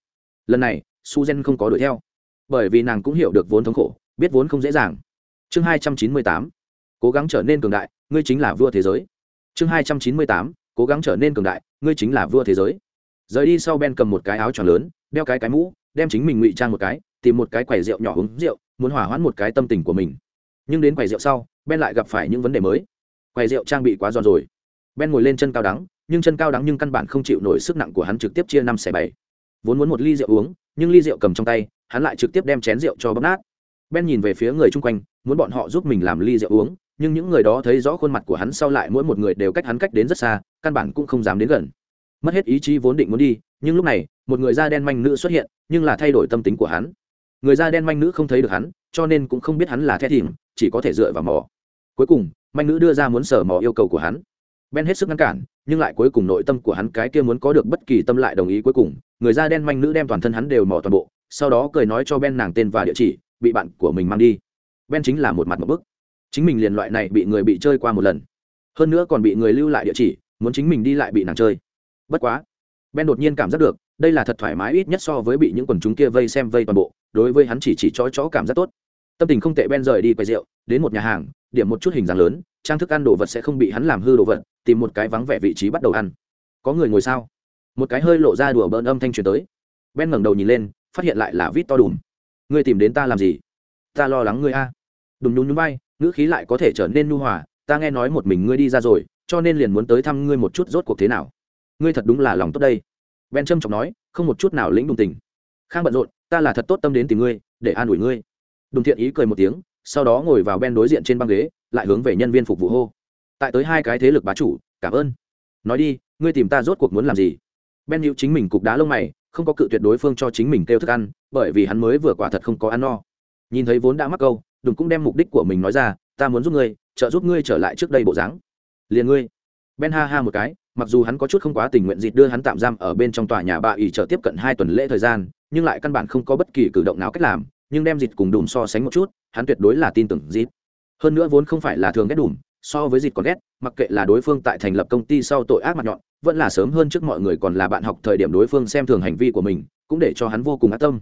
Lần này, su gen không có đuổi theo. Bởi vì nàng cũng hiểu được vốn thống khổ, biết vốn không dễ dàng. Chương hai trăm chín mươi tám, cố gắng trở nên cường đại, ngươi chính là vua thế giới. Chương hai trăm chín mươi tám, cố gắng trở nên cường đại, ngươi chính là vua thế giới. Rời đi sau ben cầm một cái áo tròn lớn, đeo cái cái mũ, đem chính mình ngụy trang một cái, tìm một cái quầy rượu nhỏ uống rượu, muốn hỏa hoãn một cái tâm tình của mình. Nhưng đến quầy rượu sau, ben lại gặp phải những vấn đề mới quầy rượu trang bị quá giòn rồi. Ben ngồi lên chân cao đắng, nhưng chân cao đắng nhưng căn bản không chịu nổi sức nặng của hắn trực tiếp chia năm xẻ bảy. Vốn muốn một ly rượu uống, nhưng ly rượu cầm trong tay, hắn lại trực tiếp đem chén rượu cho bấm nát. Ben nhìn về phía người chung quanh, muốn bọn họ giúp mình làm ly rượu uống, nhưng những người đó thấy rõ khuôn mặt của hắn sau lại mỗi một người đều cách hắn cách đến rất xa, căn bản cũng không dám đến gần. Mất hết ý chí vốn định muốn đi, nhưng lúc này, một người da đen manh nữ xuất hiện, nhưng là thay đổi tâm tính của hắn. Người da đen manh nữ không thấy được hắn, cho nên cũng không biết hắn là the thìm, chỉ có thể dựa vào mỏ cuối cùng manh nữ đưa ra muốn sở mò yêu cầu của hắn. Ben hết sức ngăn cản, nhưng lại cuối cùng nội tâm của hắn cái kia muốn có được bất kỳ tâm lại đồng ý cuối cùng, người da đen manh nữ đem toàn thân hắn đều mò toàn bộ, sau đó cười nói cho ben nàng tên và địa chỉ, bị bạn của mình mang đi. Ben chính là một mặt một bức. Chính mình liền loại này bị người bị chơi qua một lần. Hơn nữa còn bị người lưu lại địa chỉ, muốn chính mình đi lại bị nàng chơi. Bất quá, ben đột nhiên cảm giác được, đây là thật thoải mái ít nhất so với bị những quần chúng kia vây xem vây toàn bộ, đối với hắn chỉ chỉ chó chó cảm giác tốt tâm tình không tệ ben rời đi quay rượu, đến một nhà hàng, điểm một chút hình dáng lớn, trang thức ăn đồ vật sẽ không bị hắn làm hư đồ vật, tìm một cái vắng vẻ vị trí bắt đầu ăn. Có người ngồi sao? Một cái hơi lộ ra đùa bỡn âm thanh truyền tới. Ben ngẩng đầu nhìn lên, phát hiện lại là vít to đùm. Ngươi tìm đến ta làm gì? Ta lo lắng ngươi a. Đùm nhún nhún bay ngữ khí lại có thể trở nên nu hòa, ta nghe nói một mình ngươi đi ra rồi, cho nên liền muốn tới thăm ngươi một chút rốt cuộc thế nào. Ngươi thật đúng là lòng tốt đây. Ben trâm trọng nói, không một chút nào lĩnh đùng tình. Khang bận rộn, ta là thật tốt tâm đến tìm ngươi, để an ủi ngươi đùng thiện ý cười một tiếng, sau đó ngồi vào ben đối diện trên băng ghế, lại hướng về nhân viên phục vụ hô. Tại tới hai cái thế lực bá chủ, cảm ơn. Nói đi, ngươi tìm ta rốt cuộc muốn làm gì? Ben hữu chính mình cục đá lông mày, không có cự tuyệt đối phương cho chính mình kêu thức ăn, bởi vì hắn mới vừa quả thật không có ăn no. Nhìn thấy vốn đã mắc câu, đùng cũng đem mục đích của mình nói ra, ta muốn giúp ngươi, trợ giúp ngươi trở lại trước đây bộ dáng. Liền ngươi. Ben ha ha một cái, mặc dù hắn có chút không quá tình nguyện dịt đưa hắn tạm giam ở bên trong tòa nhà bà ỉ chờ tiếp cận hai tuần lễ thời gian, nhưng lại căn bản không có bất kỳ cử động nào cách làm nhưng đem dịt cùng đùm so sánh một chút, hắn tuyệt đối là tin tưởng dịt. Hơn nữa vốn không phải là thường ghét đùm, so với dịt còn ghét, mặc kệ là đối phương tại thành lập công ty sau tội ác mặt nhọn, vẫn là sớm hơn trước mọi người còn là bạn học thời điểm đối phương xem thường hành vi của mình, cũng để cho hắn vô cùng ác tâm.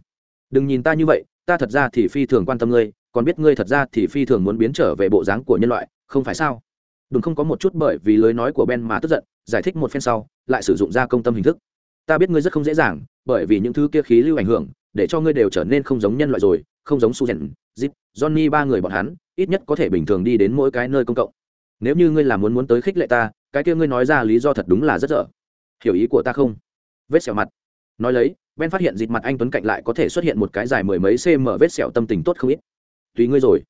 Đừng nhìn ta như vậy, ta thật ra thì phi thường quan tâm ngươi, còn biết ngươi thật ra thì phi thường muốn biến trở về bộ dáng của nhân loại, không phải sao? Đừng không có một chút bởi vì lời nói của ben mà tức giận, giải thích một phen sau, lại sử dụng ra công tâm hình thức. Ta biết ngươi rất không dễ dàng, bởi vì những thứ kia khí lưu ảnh hưởng để cho ngươi đều trở nên không giống nhân loại rồi, không giống su rèn zip johnny ba người bọn hắn, ít nhất có thể bình thường đi đến mỗi cái nơi công cộng. Nếu như ngươi là muốn muốn tới khích lệ ta, cái kia ngươi nói ra lý do thật đúng là rất dở. Hiểu ý của ta không? Vết sẹo mặt. Nói lấy, ben phát hiện dịt mặt anh tuấn cạnh lại có thể xuất hiện một cái dài mười mấy cm vết sẹo tâm tình tốt không ít. Tùy ngươi rồi.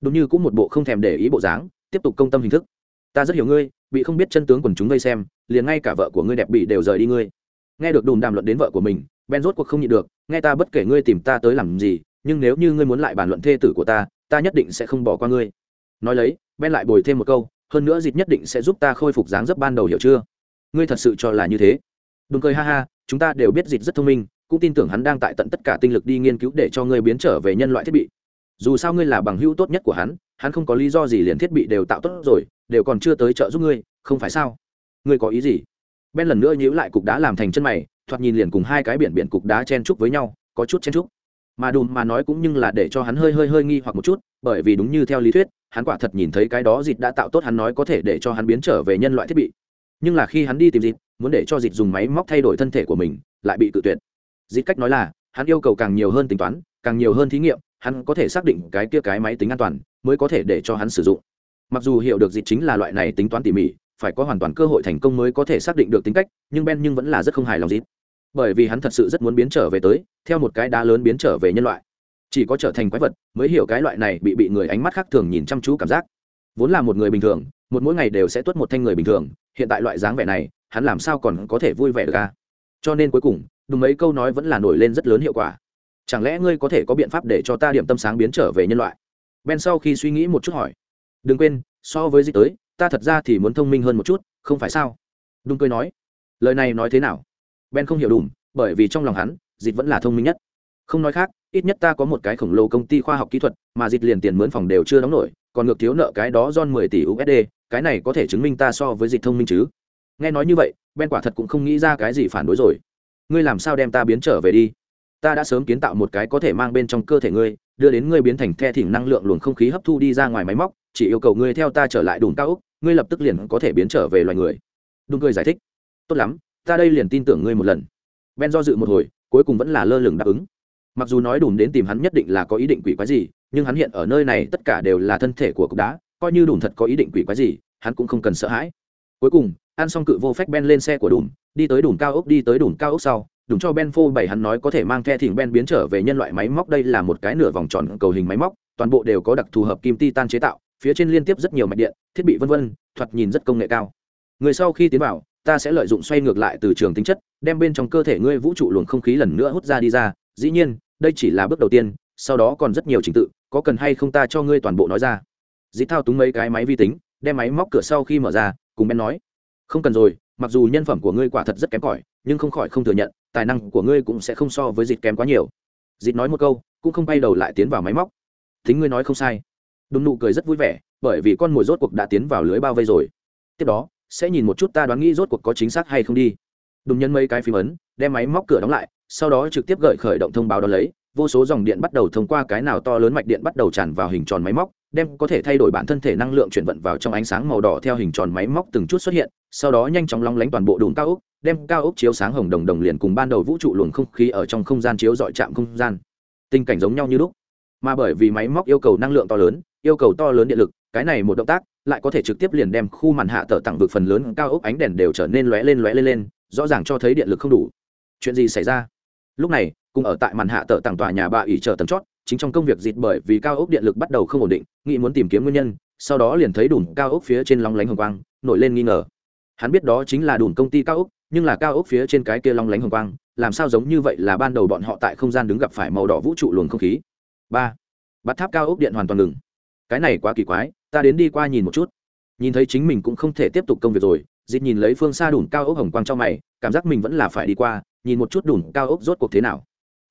Đúng như cũng một bộ không thèm để ý bộ dáng, tiếp tục công tâm hình thức. Ta rất hiểu ngươi, bị không biết chân tướng quần chúng ngươi xem, liền ngay cả vợ của ngươi đẹp bị đều rời đi ngươi. Nghe được đùm đàm luận đến vợ của mình, ben rốt cuộc không nhịn được nghe ta bất kể ngươi tìm ta tới làm gì, nhưng nếu như ngươi muốn lại bàn luận thê tử của ta ta nhất định sẽ không bỏ qua ngươi. Nói lấy, ben lại bồi thêm một câu, hơn nữa dịp nhất định sẽ giúp ta khôi phục dáng dấp ban đầu hiểu chưa? Ngươi thật sự cho là như thế? Đừng cười ha ha, chúng ta đều biết dịp rất thông minh, cũng tin tưởng hắn đang tại tận tất cả tinh lực đi nghiên cứu để cho ngươi biến trở về nhân loại thiết bị. Dù sao ngươi là bằng hữu tốt nhất của hắn hắn không có lý do gì liền thiết bị đều tạo tốt rồi, đều còn chưa tới trợ giúp ngươi, không phải sao? Ngươi có ý gì? Ben lần nữa nhíu lại cục đá làm thành chân mày thoạt nhìn liền cùng hai cái biển biển cục đá chen chúc với nhau, có chút chen chúc. Mà đùm mà nói cũng nhưng là để cho hắn hơi hơi hơi nghi hoặc một chút, bởi vì đúng như theo lý thuyết, hắn quả thật nhìn thấy cái đó dịt đã tạo tốt hắn nói có thể để cho hắn biến trở về nhân loại thiết bị. Nhưng là khi hắn đi tìm dịt, muốn để cho dịt dùng máy móc thay đổi thân thể của mình, lại bị tự tuyệt. Dịt cách nói là, hắn yêu cầu càng nhiều hơn tính toán, càng nhiều hơn thí nghiệm, hắn có thể xác định cái kia cái máy tính an toàn, mới có thể để cho hắn sử dụng. Mặc dù hiểu được dịt chính là loại này tính toán tỉ mỉ, phải có hoàn toàn cơ hội thành công mới có thể xác định được tính cách, nhưng ben nhưng vẫn là rất không hài lòng dịt bởi vì hắn thật sự rất muốn biến trở về tới, theo một cái đá lớn biến trở về nhân loại. Chỉ có trở thành quái vật mới hiểu cái loại này bị bị người ánh mắt khác thường nhìn chăm chú cảm giác. Vốn là một người bình thường, một mỗi ngày đều sẽ tuất một thanh người bình thường, hiện tại loại dáng vẻ này, hắn làm sao còn có thể vui vẻ được ca cho nên cuối cùng, đúng mấy câu nói vẫn là nổi lên rất lớn hiệu quả. Chẳng lẽ ngươi có thể có biện pháp để cho ta điểm tâm sáng biến trở về nhân loại? Ben sau khi suy nghĩ một chút hỏi. Đừng quên, so với dịch tới, ta thật ra thì muốn thông minh hơn một chút, không phải sao? Đúng cười nói. Lời này nói thế nào? Ben không hiểu đủ bởi vì trong lòng hắn, dịch vẫn là thông minh nhất. Không nói khác, ít nhất ta có một cái khổng lồ công ty khoa học kỹ thuật, mà dịch liền tiền mướn phòng đều chưa đóng nổi, còn ngược thiếu nợ cái đó don mười tỷ usd cái này có thể chứng minh ta so với dịch thông minh chứ? Nghe nói như vậy, ben quả thật cũng không nghĩ ra cái gì phản đối rồi. Ngươi làm sao đem ta biến trở về đi? Ta đã sớm kiến tạo một cái có thể mang bên trong cơ thể ngươi, đưa đến ngươi biến thành the thỉnh năng lượng luồng không khí hấp thu đi ra ngoài máy móc, chỉ yêu cầu ngươi theo ta trở lại đùm cao úc ngươi lập tức liền có thể biến trở về loài người. Đúng ngươi giải thích. Tốt lắm ta đây liền tin tưởng ngươi một lần. Ben do dự một hồi, cuối cùng vẫn là lơ lửng đáp ứng. Mặc dù nói đùm đến tìm hắn nhất định là có ý định quỷ quái gì, nhưng hắn hiện ở nơi này tất cả đều là thân thể của cục đá, coi như đùm thật có ý định quỷ quái gì, hắn cũng không cần sợ hãi. Cuối cùng, ăn xong cự vô phép ben lên xe của đùm, đi tới đùm cao ốc, đi tới đùm cao ốc sau, đùm cho ben phô bảy hắn nói có thể mang the thỉnh ben biến trở về nhân loại máy móc, đây là một cái nửa vòng tròn cầu hình máy móc, toàn bộ đều có đặc thù hợp kim titan chế tạo, phía trên liên tiếp rất nhiều mạch điện, thiết bị vân vân, thoạt nhìn rất công nghệ cao. Người sau khi tiến vào ta sẽ lợi dụng xoay ngược lại từ trường tính chất, đem bên trong cơ thể ngươi vũ trụ luồng không khí lần nữa hút ra đi ra. Dĩ nhiên, đây chỉ là bước đầu tiên, sau đó còn rất nhiều trình tự, có cần hay không ta cho ngươi toàn bộ nói ra. Dĩ thao túng mấy cái máy vi tính, đem máy móc cửa sau khi mở ra, cùng ben nói, không cần rồi, mặc dù nhân phẩm của ngươi quả thật rất kém cỏi, nhưng không khỏi không thừa nhận, tài năng của ngươi cũng sẽ không so với dịt kém quá nhiều. Dịt nói một câu, cũng không bay đầu lại tiến vào máy móc. Thính ngươi nói không sai. Đúng nụ cười rất vui vẻ, bởi vì con mồi rốt cuộc đã tiến vào lưới bao vây rồi. Tiếp đó sẽ nhìn một chút ta đoán nghĩ rốt cuộc có chính xác hay không đi. Đùng nhân mấy cái phím ấn, đem máy móc cửa đóng lại, sau đó trực tiếp gợi khởi động thông báo đó lấy, vô số dòng điện bắt đầu thông qua cái nào to lớn mạch điện bắt đầu tràn vào hình tròn máy móc, đem có thể thay đổi bản thân thể năng lượng chuyển vận vào trong ánh sáng màu đỏ theo hình tròn máy móc từng chút xuất hiện, sau đó nhanh chóng long lánh toàn bộ đùm cao ốc, đem cao ốc chiếu sáng hồng đồng đồng liền cùng ban đầu vũ trụ luồng không khí ở trong không gian chiếu dọi chạm không gian. Tình cảnh giống nhau như lúc. Mà bởi vì máy móc yêu cầu năng lượng to lớn, yêu cầu to lớn điện lực, cái này một động tác lại có thể trực tiếp liền đem khu màn hạ tờ tặng vực phần lớn cao ốc ánh đèn đều trở nên lóe lên lóe lên lên, rõ ràng cho thấy điện lực không đủ. Chuyện gì xảy ra? Lúc này, cùng ở tại màn hạ tờ tặng tòa nhà bà ỉ chờ tầng chót, chính trong công việc dịt bởi vì cao ốc điện lực bắt đầu không ổn định, nghĩ muốn tìm kiếm nguyên nhân, sau đó liền thấy đùm cao ốc phía trên long lánh hồng quang, nổi lên nghi ngờ. Hắn biết đó chính là đùm công ty cao ốc, nhưng là cao ốc phía trên cái kia long lánh hồng quang, làm sao giống như vậy là ban đầu bọn họ tại không gian đứng gặp phải màu đỏ vũ trụ luồng không khí. Ba. Bắt tháp cao ốc điện hoàn toàn ngừng. Cái này quá kỳ quái ta đến đi qua nhìn một chút. Nhìn thấy chính mình cũng không thể tiếp tục công việc rồi dịp nhìn lấy phương xa đùn cao ốc hồng quang trong mày cảm giác mình vẫn là phải đi qua nhìn một chút đùn cao ốc rốt cuộc thế nào.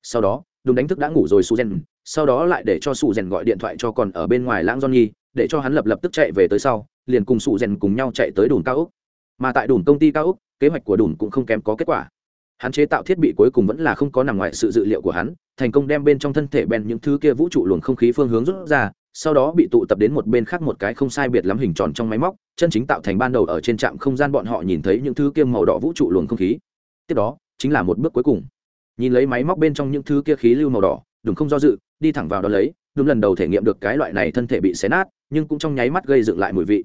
Sau đó đùn đánh thức đã ngủ rồi su rèn, sau đó lại để cho su rèn gọi điện thoại cho còn ở bên ngoài lãng johnny để cho hắn lập lập tức chạy về tới sau liền cùng su rèn cùng nhau chạy tới đùn cao ốc. Mà tại đùn công ty cao ốc kế hoạch của đùn cũng không kém có kết quả. Hắn chế tạo thiết bị cuối cùng vẫn là không có nằm ngoài sự dự liệu của hắn thành công đem bên trong thân thể bèn những thứ kia vũ trụ luồng không khí phương hướng rút ra sau đó bị tụ tập đến một bên khác một cái không sai biệt lắm hình tròn trong máy móc, chân chính tạo thành ban đầu ở trên trạm không gian bọn họ nhìn thấy những thứ kia màu đỏ vũ trụ luồng không khí. Tiếp đó, chính là một bước cuối cùng. Nhìn lấy máy móc bên trong những thứ kia khí lưu màu đỏ, đừng không do dự, đi thẳng vào đó lấy, đúng lần đầu thể nghiệm được cái loại này thân thể bị xé nát, nhưng cũng trong nháy mắt gây dựng lại mùi vị.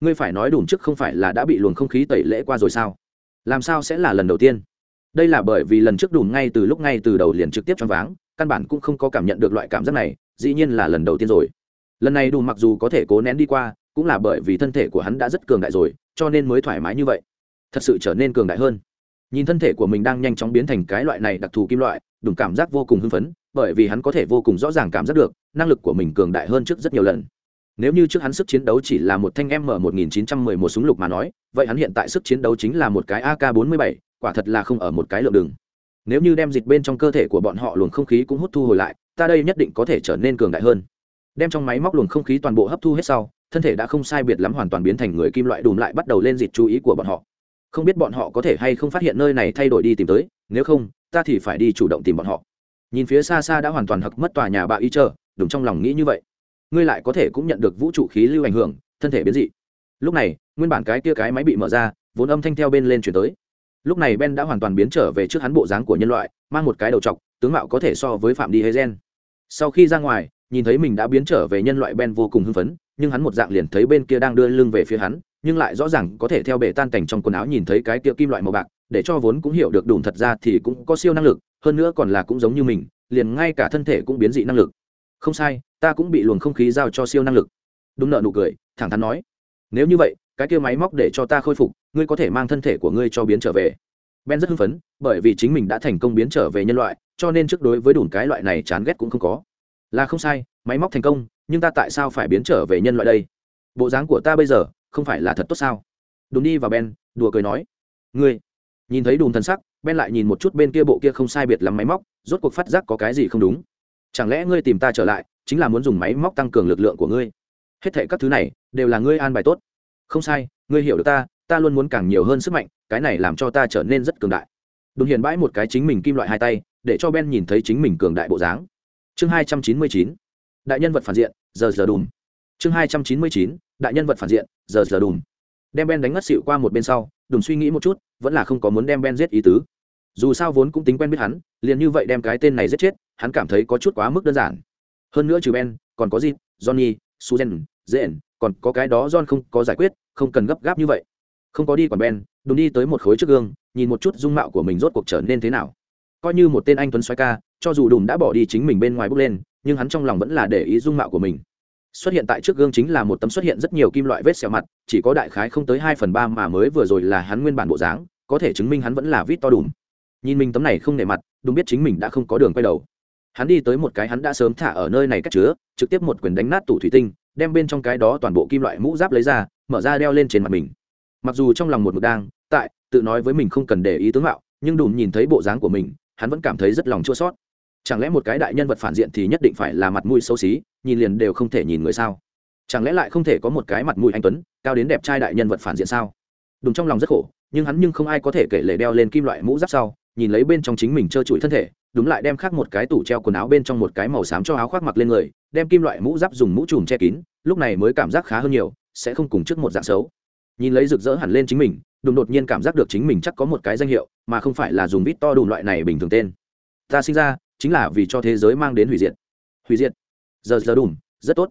Ngươi phải nói đủ trước không phải là đã bị luồng không khí tẩy lễ qua rồi sao? Làm sao sẽ là lần đầu tiên? Đây là bởi vì lần trước đủ ngay từ lúc ngay từ đầu liền trực tiếp cho váng, căn bản cũng không có cảm nhận được loại cảm giác này, dĩ nhiên là lần đầu tiên rồi lần này đủ mặc dù có thể cố nén đi qua cũng là bởi vì thân thể của hắn đã rất cường đại rồi cho nên mới thoải mái như vậy. Thật sự trở nên cường đại hơn. Nhìn thân thể của mình đang nhanh chóng biến thành cái loại này đặc thù kim loại đủ cảm giác vô cùng hưng phấn bởi vì hắn có thể vô cùng rõ ràng cảm giác được năng lực của mình cường đại hơn trước rất nhiều lần. Nếu như trước hắn sức chiến đấu chỉ là một thanh m 1911 súng lục mà nói vậy hắn hiện tại sức chiến đấu chính là một cái ak 47, quả thật là không ở một cái lượng đường. Nếu như đem dịch bên trong cơ thể của bọn họ luồng không khí cũng hút thu hồi lại ta đây nhất định có thể trở nên cường đại hơn đem trong máy móc luồng không khí toàn bộ hấp thu hết sau, thân thể đã không sai biệt lắm hoàn toàn biến thành người kim loại đùm lại bắt đầu lên dịt chú ý của bọn họ. Không biết bọn họ có thể hay không phát hiện nơi này thay đổi đi tìm tới, nếu không, ta thì phải đi chủ động tìm bọn họ. Nhìn phía xa xa đã hoàn toàn hặc mất tòa nhà bà y chờ đúng trong lòng nghĩ như vậy. Ngươi lại có thể cũng nhận được vũ trụ khí lưu ảnh hưởng, thân thể biến dị. Lúc này, nguyên bản cái kia cái máy bị mở ra, vốn âm thanh theo bên lên chuyển tới. Lúc này ben đã hoàn toàn biến trở về trước hắn bộ dáng của nhân loại, mang một cái đầu t tướng mạo có thể so với phạm đi hay gen. Sau khi ra ngoài nhìn thấy mình đã biến trở về nhân loại ben vô cùng hưng phấn, nhưng hắn một dạng liền thấy bên kia đang đưa lưng về phía hắn, nhưng lại rõ ràng có thể theo bể tan cảnh trong quần áo nhìn thấy cái kia kim loại màu bạc, để cho vốn cũng hiểu được đủ thật ra thì cũng có siêu năng lực, hơn nữa còn là cũng giống như mình, liền ngay cả thân thể cũng biến dị năng lực. Không sai, ta cũng bị luồng không khí giao cho siêu năng lực. Đúng nợ nụ cười, thẳng thắn nói. Nếu như vậy, cái kia máy móc để cho ta khôi phục, ngươi có thể mang thân thể của ngươi cho biến trở về. Ben rất hưng phấn, bởi vì chính mình đã thành công biến trở về nhân loại, cho nên trước đối với đủ cái loại này chán ghét cũng không có là không sai, máy móc thành công, nhưng ta tại sao phải biến trở về nhân loại đây? Bộ dáng của ta bây giờ không phải là thật tốt sao? Đùn đi và ben, đùa cười nói. Ngươi, nhìn thấy đùn thân sắc, ben lại nhìn một chút bên kia bộ kia không sai biệt lắm máy móc, rốt cuộc phát giác có cái gì không đúng. Chẳng lẽ ngươi tìm ta trở lại, chính là muốn dùng máy móc tăng cường lực lượng của ngươi? Hết thệ các thứ này đều là ngươi an bài tốt. Không sai, ngươi hiểu được ta ta luôn muốn càng nhiều hơn sức mạnh, cái này làm cho ta trở nên rất cường đại. Đùn hiền bãi một cái chính mình kim loại hai tay, để cho ben nhìn thấy chính mình cường đại bộ dáng chương hai trăm chín mươi chín đại nhân vật phản diện giờ giờ đùm. Chương hai trăm chín mươi chín đại nhân vật phản diện giờ giờ đùm. Đem ben đánh ngất xịu qua một bên sau đùm suy nghĩ một chút vẫn là không có muốn đem ben giết ý tứ. Dù sao vốn cũng tính quen biết hắn liền như vậy đem cái tên này giết chết hắn cảm thấy có chút quá mức đơn giản. Hơn nữa trừ ben còn có gì johnny Susan, dện còn có cái đó john không có giải quyết không cần gấp gáp như vậy. Không có đi còn ben đùm đi tới một khối trước gương nhìn một chút dung mạo của mình rốt cuộc trở nên thế nào. Coi như một tên anh tuấn xoay ca cho dù đùm đã bỏ đi chính mình bên ngoài bước lên, nhưng hắn trong lòng vẫn là để ý dung mạo của mình. Xuất hiện tại trước gương chính là một tấm xuất hiện rất nhiều kim loại vết xẹo mặt, chỉ có đại khái không tới hai phần ba mà mới vừa rồi là hắn nguyên bản bộ dáng, có thể chứng minh hắn vẫn là vít to đùm. Nhìn mình tấm này không nề mặt đúng biết chính mình đã không có đường quay đầu. Hắn đi tới một cái hắn đã sớm thả ở nơi này cất chứa, trực tiếp một quyền đánh nát tủ thủy tinh, đem bên trong cái đó toàn bộ kim loại mũ giáp lấy ra, mở ra đeo lên trên mặt mình. Mặc dù trong lòng một mực đang tại, tự nói với mình không cần để ý tướng mạo, nhưng đùm nhìn thấy bộ dáng của mình, hắn vẫn cảm thấy rất lòng chua sót chẳng lẽ một cái đại nhân vật phản diện thì nhất định phải là mặt mũi xấu xí, nhìn liền đều không thể nhìn người sao? Chẳng lẽ lại không thể có một cái mặt mũi anh tuấn, cao đến đẹp trai đại nhân vật phản diện sao? Đúng trong lòng rất khổ, nhưng hắn nhưng không ai có thể kể lệ đeo lên kim loại mũ giáp sau, nhìn lấy bên trong chính mình trơ trụi thân thể, đúng lại đem khác một cái tủ treo quần áo bên trong một cái màu xám cho áo khoác mặc lên người, đem kim loại mũ giáp dùng mũ trùm che kín, lúc này mới cảm giác khá hơn nhiều, sẽ không cùng trước một dạng xấu. Nhìn lấy rực rỡ hẳn lên chính mình, đùng đột nhiên cảm giác được chính mình chắc có một cái danh hiệu, mà không phải là dùng vít to đùm loại này bình thường tên. Ta sinh ra chính là vì cho thế giới mang đến hủy diệt. Hủy diệt? Giờ giờ đùm, rất tốt.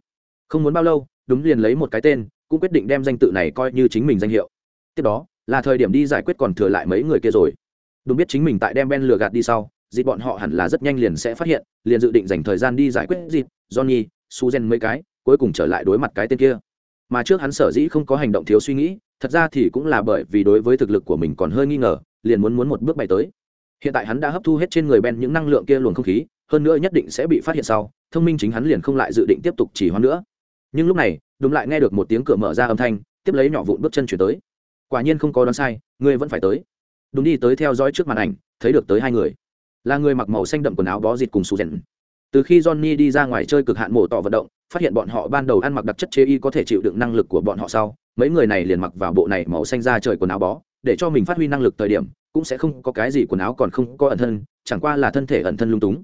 Không muốn bao lâu, đúng liền lấy một cái tên, cũng quyết định đem danh tự này coi như chính mình danh hiệu. Tiếp đó, là thời điểm đi giải quyết còn thừa lại mấy người kia rồi. Đúng biết chính mình tại đem ben lừa gạt đi sau, dịp bọn họ hẳn là rất nhanh liền sẽ phát hiện, liền dự định dành thời gian đi giải quyết dịp, johnny suzen mấy cái, cuối cùng trở lại đối mặt cái tên kia. Mà trước hắn sở dĩ không có hành động thiếu suy nghĩ, thật ra thì cũng là bởi vì đối với thực lực của mình còn hơi nghi ngờ, liền muốn muốn một bước bay tới hiện tại hắn đã hấp thu hết trên người ben những năng lượng kia luồng không khí, hơn nữa nhất định sẽ bị phát hiện sau, thông minh chính hắn liền không lại dự định tiếp tục chỉ hoãn nữa. Nhưng lúc này, đúng lại nghe được một tiếng cửa mở ra âm thanh, tiếp lấy nhỏ vụn bước chân chuyển tới. Quả nhiên không có đoán sai ngươi vẫn phải tới. Đúng đi tới theo dõi trước màn ảnh, thấy được tới hai người. Là người mặc màu xanh đậm quần áo bó dịt cùng sù rèn. Từ khi johnny đi ra ngoài chơi cực hạn mổ tỏ vận động, phát hiện bọn họ ban đầu ăn mặc đặc chất chế y có thể chịu đựng năng lực của bọn họ sau, mấy người này liền mặc vào bộ này màu xanh ra trời quần áo bó, để cho mình phát huy năng lực thời điểm cũng sẽ không có cái gì quần áo còn không có ẩn thân, chẳng qua là thân thể ẩn thân lung túng.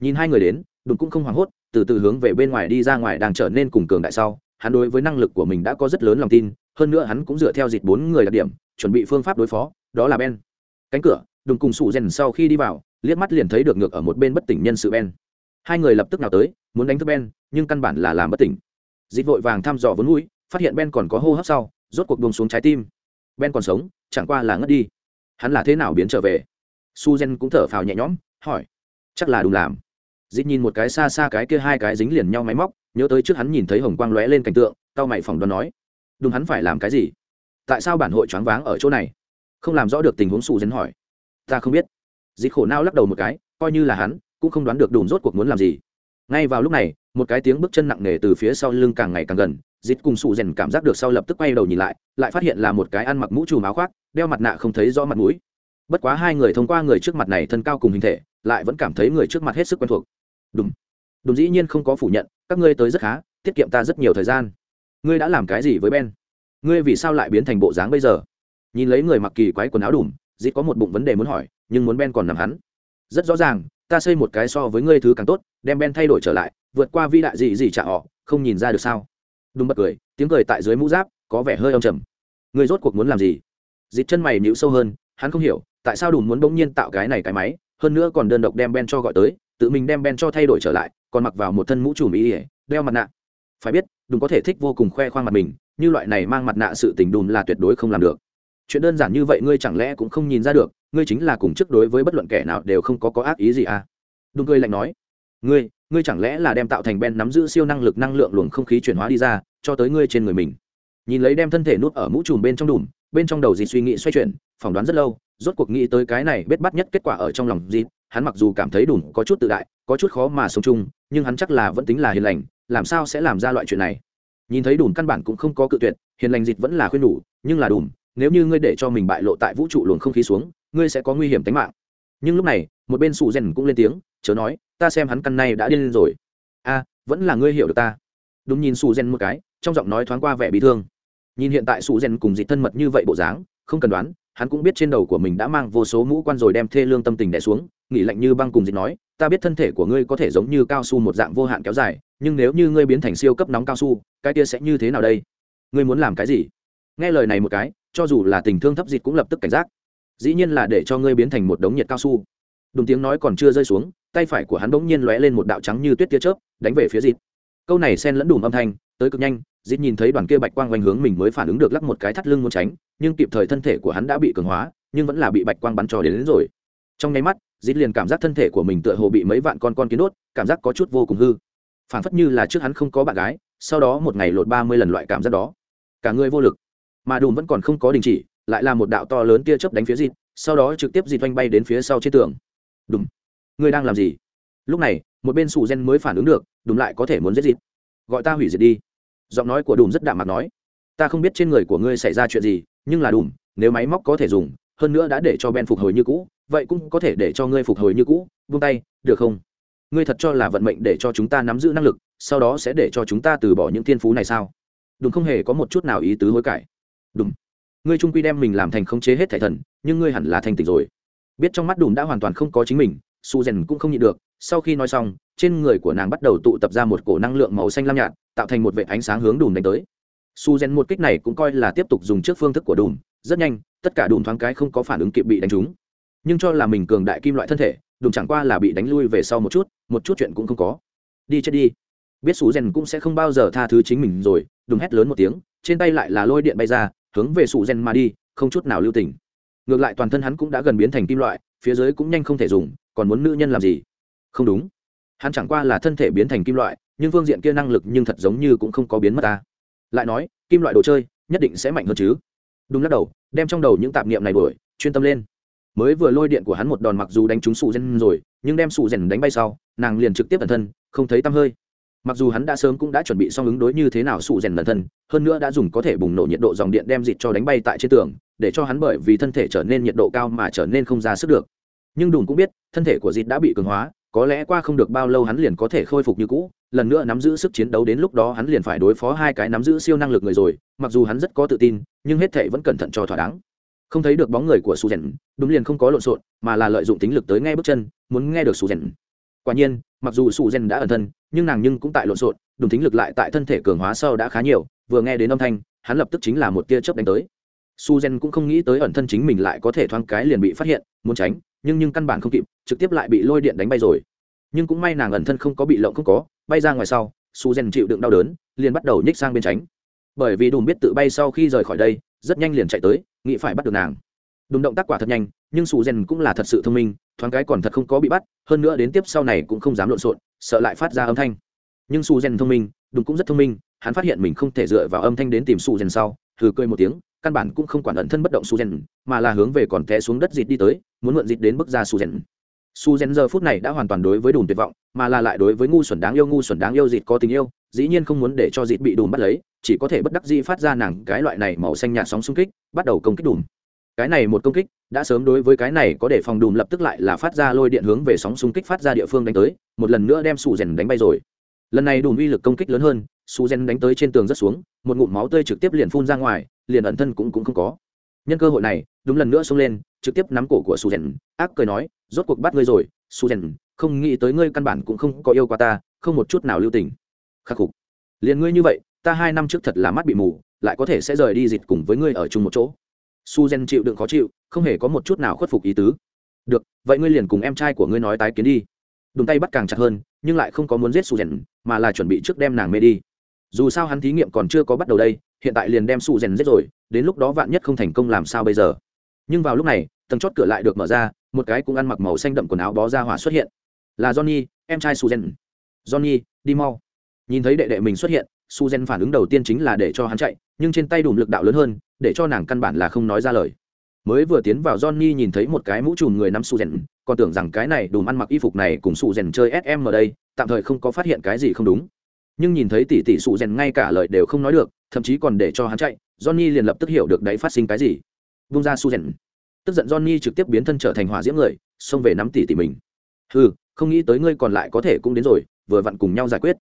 Nhìn hai người đến, đùng cũng không hoảng hốt, từ từ hướng về bên ngoài đi ra ngoài đang trở nên cùng cường đại sau, hắn đối với năng lực của mình đã có rất lớn lòng tin, hơn nữa hắn cũng dựa theo dịp bốn người đặc điểm, chuẩn bị phương pháp đối phó, đó là ben. Cánh cửa, đùng cùng sụ rèn sau khi đi vào, liếc mắt liền thấy được ngược ở một bên bất tỉnh nhân sự ben. Hai người lập tức nào tới, muốn đánh thức ben, nhưng căn bản là làm bất tỉnh. Dịp vội vàng thăm dò vốn mũi phát hiện ben còn có hô hấp sau, rốt cuộc buông xuống trái tim. Ben còn sống, chẳng qua là ngất đi hắn là thế nào biến trở về? Su gen cũng thở phào nhẹ nhõm, hỏi. Chắc là đúng làm dịp nhìn một cái xa xa cái kia hai cái dính liền nhau máy móc, nhớ tới trước hắn nhìn thấy hồng quang lóe lên cảnh tượng tao mày phòng đoán nói. Đúng hắn phải làm cái gì? Tại sao bản hội choáng váng ở chỗ này? Không làm rõ được tình huống su gen hỏi. Ta không biết. Dịp khổ nao lắc đầu một cái, coi như là hắn, cũng không đoán được đùm rốt cuộc muốn làm gì. Ngay vào lúc này, một cái tiếng bước chân nặng nề từ phía sau lưng càng ngày càng gần dịp cùng sụ rèn cảm giác được sau lập tức quay đầu nhìn lại lại phát hiện là một cái ăn mặc mũ trùm áo khoác đeo mặt nạ không thấy rõ mặt mũi. Bất quá hai người thông qua người trước mặt này thân cao cùng hình thể, lại vẫn cảm thấy người trước mặt hết sức quen thuộc. Đúng đúng dĩ nhiên không có phủ nhận, các ngươi tới rất khá, tiết kiệm ta rất nhiều thời gian. Ngươi đã làm cái gì với ben? Ngươi vì sao lại biến thành bộ dáng bây giờ? Nhìn lấy người mặc kỳ quái quần áo đùm, dĩ có một bụng vấn đề muốn hỏi, nhưng muốn ben còn nằm hắn. Rất rõ ràng, ta xây một cái so với ngươi thứ càng tốt, đem ben thay đổi trở lại, vượt qua vi đại gì gì chả họ, không nhìn ra được sao? Đúng bật cười, tiếng cười tại dưới mũ giáp, có vẻ hơi âm trầm. Người rốt cuộc muốn làm gì? Dịt chân mày nhịu sâu hơn, hắn không hiểu, tại sao đùm muốn bỗng nhiên tạo cái này cái máy, hơn nữa còn đơn độc đem ben cho gọi tới, tự mình đem ben cho thay đổi trở lại, còn mặc vào một thân mũ trùm ý ỉa đeo mặt nạ. Phải biết đùm có thể thích vô cùng khoe khoang mặt mình, như loại này mang mặt nạ sự tình đùm là tuyệt đối không làm được. Chuyện đơn giản như vậy ngươi chẳng lẽ cũng không nhìn ra được, ngươi chính là cùng trước đối với bất luận kẻ nào đều không có có ác ý gì à? Đùm ngươi lạnh nói, ngươi ngươi chẳng lẽ là đem tạo thành ben nắm giữ siêu năng lực năng lượng luồng không khí chuyển hóa đi ra, cho tới ngươi trên người mình. Nhìn lấy đem thân thể nuốt ở mũ trùm bên trong đùm bên trong đầu dì suy nghĩ xoay chuyển phỏng đoán rất lâu rốt cuộc nghĩ tới cái này bết bắt nhất kết quả ở trong lòng dì hắn mặc dù cảm thấy đủ, có chút tự đại có chút khó mà sống chung nhưng hắn chắc là vẫn tính là hiền lành làm sao sẽ làm ra loại chuyện này? Nhìn thấy đủ căn bản cũng không có cự tuyệt hiền lành dịt vẫn là khuyên đủ nhưng là đủ, nếu như ngươi để cho mình bại lộ tại vũ trụ luồng không khí xuống ngươi sẽ có nguy hiểm tính mạng. Nhưng lúc này một bên sụ rèn cũng lên tiếng chớ nói ta xem hắn căn này đã điên lên rồi. A vẫn là ngươi hiểu được ta. Đúng nhìn sụ rèn một cái trong giọng nói thoáng qua vẻ bị thương nhìn hiện tại sụ rèn cùng dị thân mật như vậy bộ dáng, không cần đoán, hắn cũng biết trên đầu của mình đã mang vô số mũ quan rồi đem thê lương tâm tình đẻ xuống, nghỉ lạnh như băng cùng dịt nói, ta biết thân thể của ngươi có thể giống như cao su một dạng vô hạn kéo dài, nhưng nếu như ngươi biến thành siêu cấp nóng cao su, cái kia sẽ như thế nào đây? Ngươi muốn làm cái gì? Nghe lời này một cái, cho dù là tình thương thấp dịt cũng lập tức cảnh giác. Dĩ nhiên là để cho ngươi biến thành một đống nhiệt cao su. Đúng tiếng nói còn chưa rơi xuống, tay phải của hắn bỗng nhiên lóe lên một đạo trắng như tuyết tia chớp, đánh về phía dịt. Câu này xen lẫn đùm âm thanh tới cực nhanh dịt nhìn thấy đoàn kia bạch quang quanh hướng mình mới phản ứng được lắc một cái thắt lưng muốn tránh nhưng kịp thời thân thể của hắn đã bị cường hóa nhưng vẫn là bị bạch quang bắn trò đến, đến rồi. Trong nháy mắt dịt liền cảm giác thân thể của mình tựa hồ bị mấy vạn con con kiến đốt cảm giác có chút vô cùng hư. Phản phất như là trước hắn không có bạn gái sau đó một ngày lột ba mươi lần loại cảm giác đó. Cả người vô lực. Mà đùm vẫn còn không có đình chỉ lại là một đạo to lớn tia chớp đánh phía dịt sau đó trực tiếp dịt oanh bay đến phía sau trên tường. Đùm ngươi đang làm gì? Lúc này một bên sù gen mới phản ứng được đùm lại có thể muốn giết dịt gọi ta hủy diệt đi giọng nói của đùm rất đạm mặt nói, ta không biết trên người của ngươi xảy ra chuyện gì, nhưng là đùm, nếu máy móc có thể dùng, hơn nữa đã để cho ben phục hồi như cũ, vậy cũng có thể để cho ngươi phục hồi như cũ vung tay, được không? Ngươi thật cho là vận mệnh để cho chúng ta nắm giữ năng lực, sau đó sẽ để cho chúng ta từ bỏ những thiên phú này sao? Đùm không hề có một chút nào ý tứ hối cải. Đùm, ngươi trung quy đem mình làm thành khống chế hết thẻ thần, nhưng ngươi hẳn là thành tỉnh rồi. Biết trong mắt đùm đã hoàn toàn không có chính mình su rèn cũng không nhịn được sau khi nói xong, trên người của nàng bắt đầu tụ tập ra một cổ năng lượng màu xanh lam nhạt, tạo thành một vệ ánh sáng hướng đùm đánh tới. Su rèn một kích này cũng coi là tiếp tục dùng trước phương thức của đùm, rất nhanh, tất cả đùm thoáng cái không có phản ứng kịp bị đánh trúng. Nhưng cho là mình cường đại kim loại thân thể, đùm chẳng qua là bị đánh lui về sau một chút một chút chuyện cũng không có. Đi chết đi. Biết su rèn cũng sẽ không bao giờ tha thứ chính mình rồi, đùm hét lớn một tiếng, trên tay lại là lôi điện bay ra, hướng về su rèn mà đi, không chút nào lưu tình. Ngược lại toàn thân hắn cũng đã gần biến thành kim loại, phía dưới cũng nhanh không thể dùng, còn muốn nữ nhân làm gì? Không đúng. Hắn chẳng qua là thân thể biến thành kim loại, nhưng phương diện kia năng lực nhưng thật giống như cũng không có biến mất ta. Lại nói, kim loại đồ chơi nhất định sẽ mạnh hơn chứ. Đúng lắc đầu, đem trong đầu những tạp niệm này đuổi, chuyên tâm lên. Mới vừa lôi điện của hắn một đòn mặc dù đánh trúng sụ rèn rồi, nhưng đem sụ rèn đánh bay sau, nàng liền trực tiếp bản thân, không thấy tăm hơi. Mặc dù hắn đã sớm cũng đã chuẩn bị xong ứng đối như thế nào sụ rèn bản thân, hơn nữa đã dùng có thể bùng nổ nhiệt độ dòng điện đem dịt cho đánh bay tại trên tường, để cho hắn bởi vì thân thể trở nên nhiệt độ cao mà trở nên không ra sức được. Nhưng đùng cũng biết, thân thể của dịt đã bị cường hóa có lẽ qua không được bao lâu hắn liền có thể khôi phục như cũ, lần nữa nắm giữ sức chiến đấu đến lúc đó hắn liền phải đối phó hai cái nắm giữ siêu năng lực người rồi, mặc dù hắn rất có tự tin, nhưng hết thệ vẫn cẩn thận cho thỏa đáng. Không thấy được bóng người của su rèn đúng liền không có lộn xộn, mà là lợi dụng tính lực tới ngay bước chân, muốn nghe được su rèn quả nhiên, mặc dù su rèn đã ẩn thân, nhưng nàng nhưng cũng tại lộn xộn, đúng tính lực lại tại thân thể cường hóa sau đã khá nhiều, vừa nghe đến âm thanh, hắn lập tức chính là một tia chớp đánh tới. Su gen cũng không nghĩ tới ẩn thân chính mình lại có thể thoáng cái liền bị phát hiện, muốn tránh nhưng nhưng căn bản không kịp, trực tiếp lại bị lôi điện đánh bay rồi. Nhưng cũng may nàng ẩn thân không có bị lộng không có, bay ra ngoài sau, su gen chịu đựng đau đớn, liền bắt đầu nhích sang bên tránh. Bởi vì đùm biết tự bay sau khi rời khỏi đây, rất nhanh liền chạy tới, nghĩ phải bắt được nàng. Đùm động tác quả thật nhanh, nhưng su gen cũng là thật sự thông minh, thoáng cái còn thật không có bị bắt, hơn nữa đến tiếp sau này cũng không dám lộn xộn, sợ lại phát ra âm thanh. Nhưng su gen thông minh, đùm cũng rất thông minh, hắn phát hiện mình không thể dựa vào âm thanh đến tìm su gen sau, thử cười một tiếng, căn bản cũng không quản ẩn thân bất động su gen, mà là hướng về còn té xuống đất dịt đi tới muốn mượn dịt đến bước ra su gen. Su giờ phút này đã hoàn toàn đối với đùm tuyệt vọng, mà là lại đối với ngu xuẩn đáng yêu, ngu xuẩn đáng yêu dịt có tình yêu, dĩ nhiên không muốn để cho dịt bị đùm bắt lấy, chỉ có thể bất đắc dĩ phát ra nàng cái loại này màu xanh nhạt sóng xung kích, bắt đầu công kích đùm cái này một công kích, đã sớm đối với cái này có để phòng đùm lập tức lại là phát ra lôi điện hướng về sóng xung kích phát ra địa phương đánh tới, một lần nữa đem su rèn đánh bay rồi. Lần này đùm uy lực công kích lớn hơn, su rèn đánh tới trên tường rất xuống, một ngụm máu tươi trực tiếp liền phun ra ngoài, liền ẩn thân cũng cũng không có nhân cơ hội này, đúng lần nữa xông lên, trực tiếp nắm cổ của su rèn ác cười nói, rốt cuộc bắt ngươi rồi, su rèn không nghĩ tới ngươi căn bản cũng không có yêu qua ta, không một chút nào lưu tình. Khắc phục. Liền ngươi như vậy, ta hai năm trước thật là mắt bị mù, lại có thể sẽ rời đi dịch cùng với ngươi ở chung một chỗ. Su gen chịu đựng khó chịu, không hề có một chút nào khuất phục ý tứ. Được, vậy ngươi liền cùng em trai của ngươi nói tái kiến đi. Đùng tay bắt càng chặt hơn, nhưng lại không có muốn giết su gen, mà là chuẩn bị trước đem nàng mê đi. Dù sao hắn thí nghiệm còn chưa có bắt đầu đây hiện tại liền đem su rèn giết rồi, đến lúc đó vạn nhất không thành công làm sao bây giờ? Nhưng vào lúc này, tầng chót cửa lại được mở ra, một cái cũng ăn mặc màu xanh đậm quần áo bó ra hỏa xuất hiện. Là johnny, em trai su gen johnny, đi mau. Nhìn thấy đệ đệ mình xuất hiện su gen phản ứng đầu tiên chính là để cho hắn chạy, nhưng trên tay đủ lực đạo lớn hơn, để cho nàng căn bản là không nói ra lời. Mới vừa tiến vào, johnny nhìn thấy một cái mũ trùm người nắm su gen còn tưởng rằng cái này đủ ăn mặc y phục này cùng su gen chơi sm ở đây, tạm thời không có phát hiện cái gì không đúng nhưng nhìn thấy tỷ tỷ sụ rèn ngay cả lời đều không nói được thậm chí còn để cho hắn chạy johnny liền lập tức hiểu được đấy phát sinh cái gì. Vung ra su rèn, tức giận johnny trực tiếp biến thân trở thành hỏa diễm người xông về nắm tỷ tỷ mình. Ừ không nghĩ tới ngươi còn lại có thể cũng đến rồi vừa vặn cùng nhau giải quyết.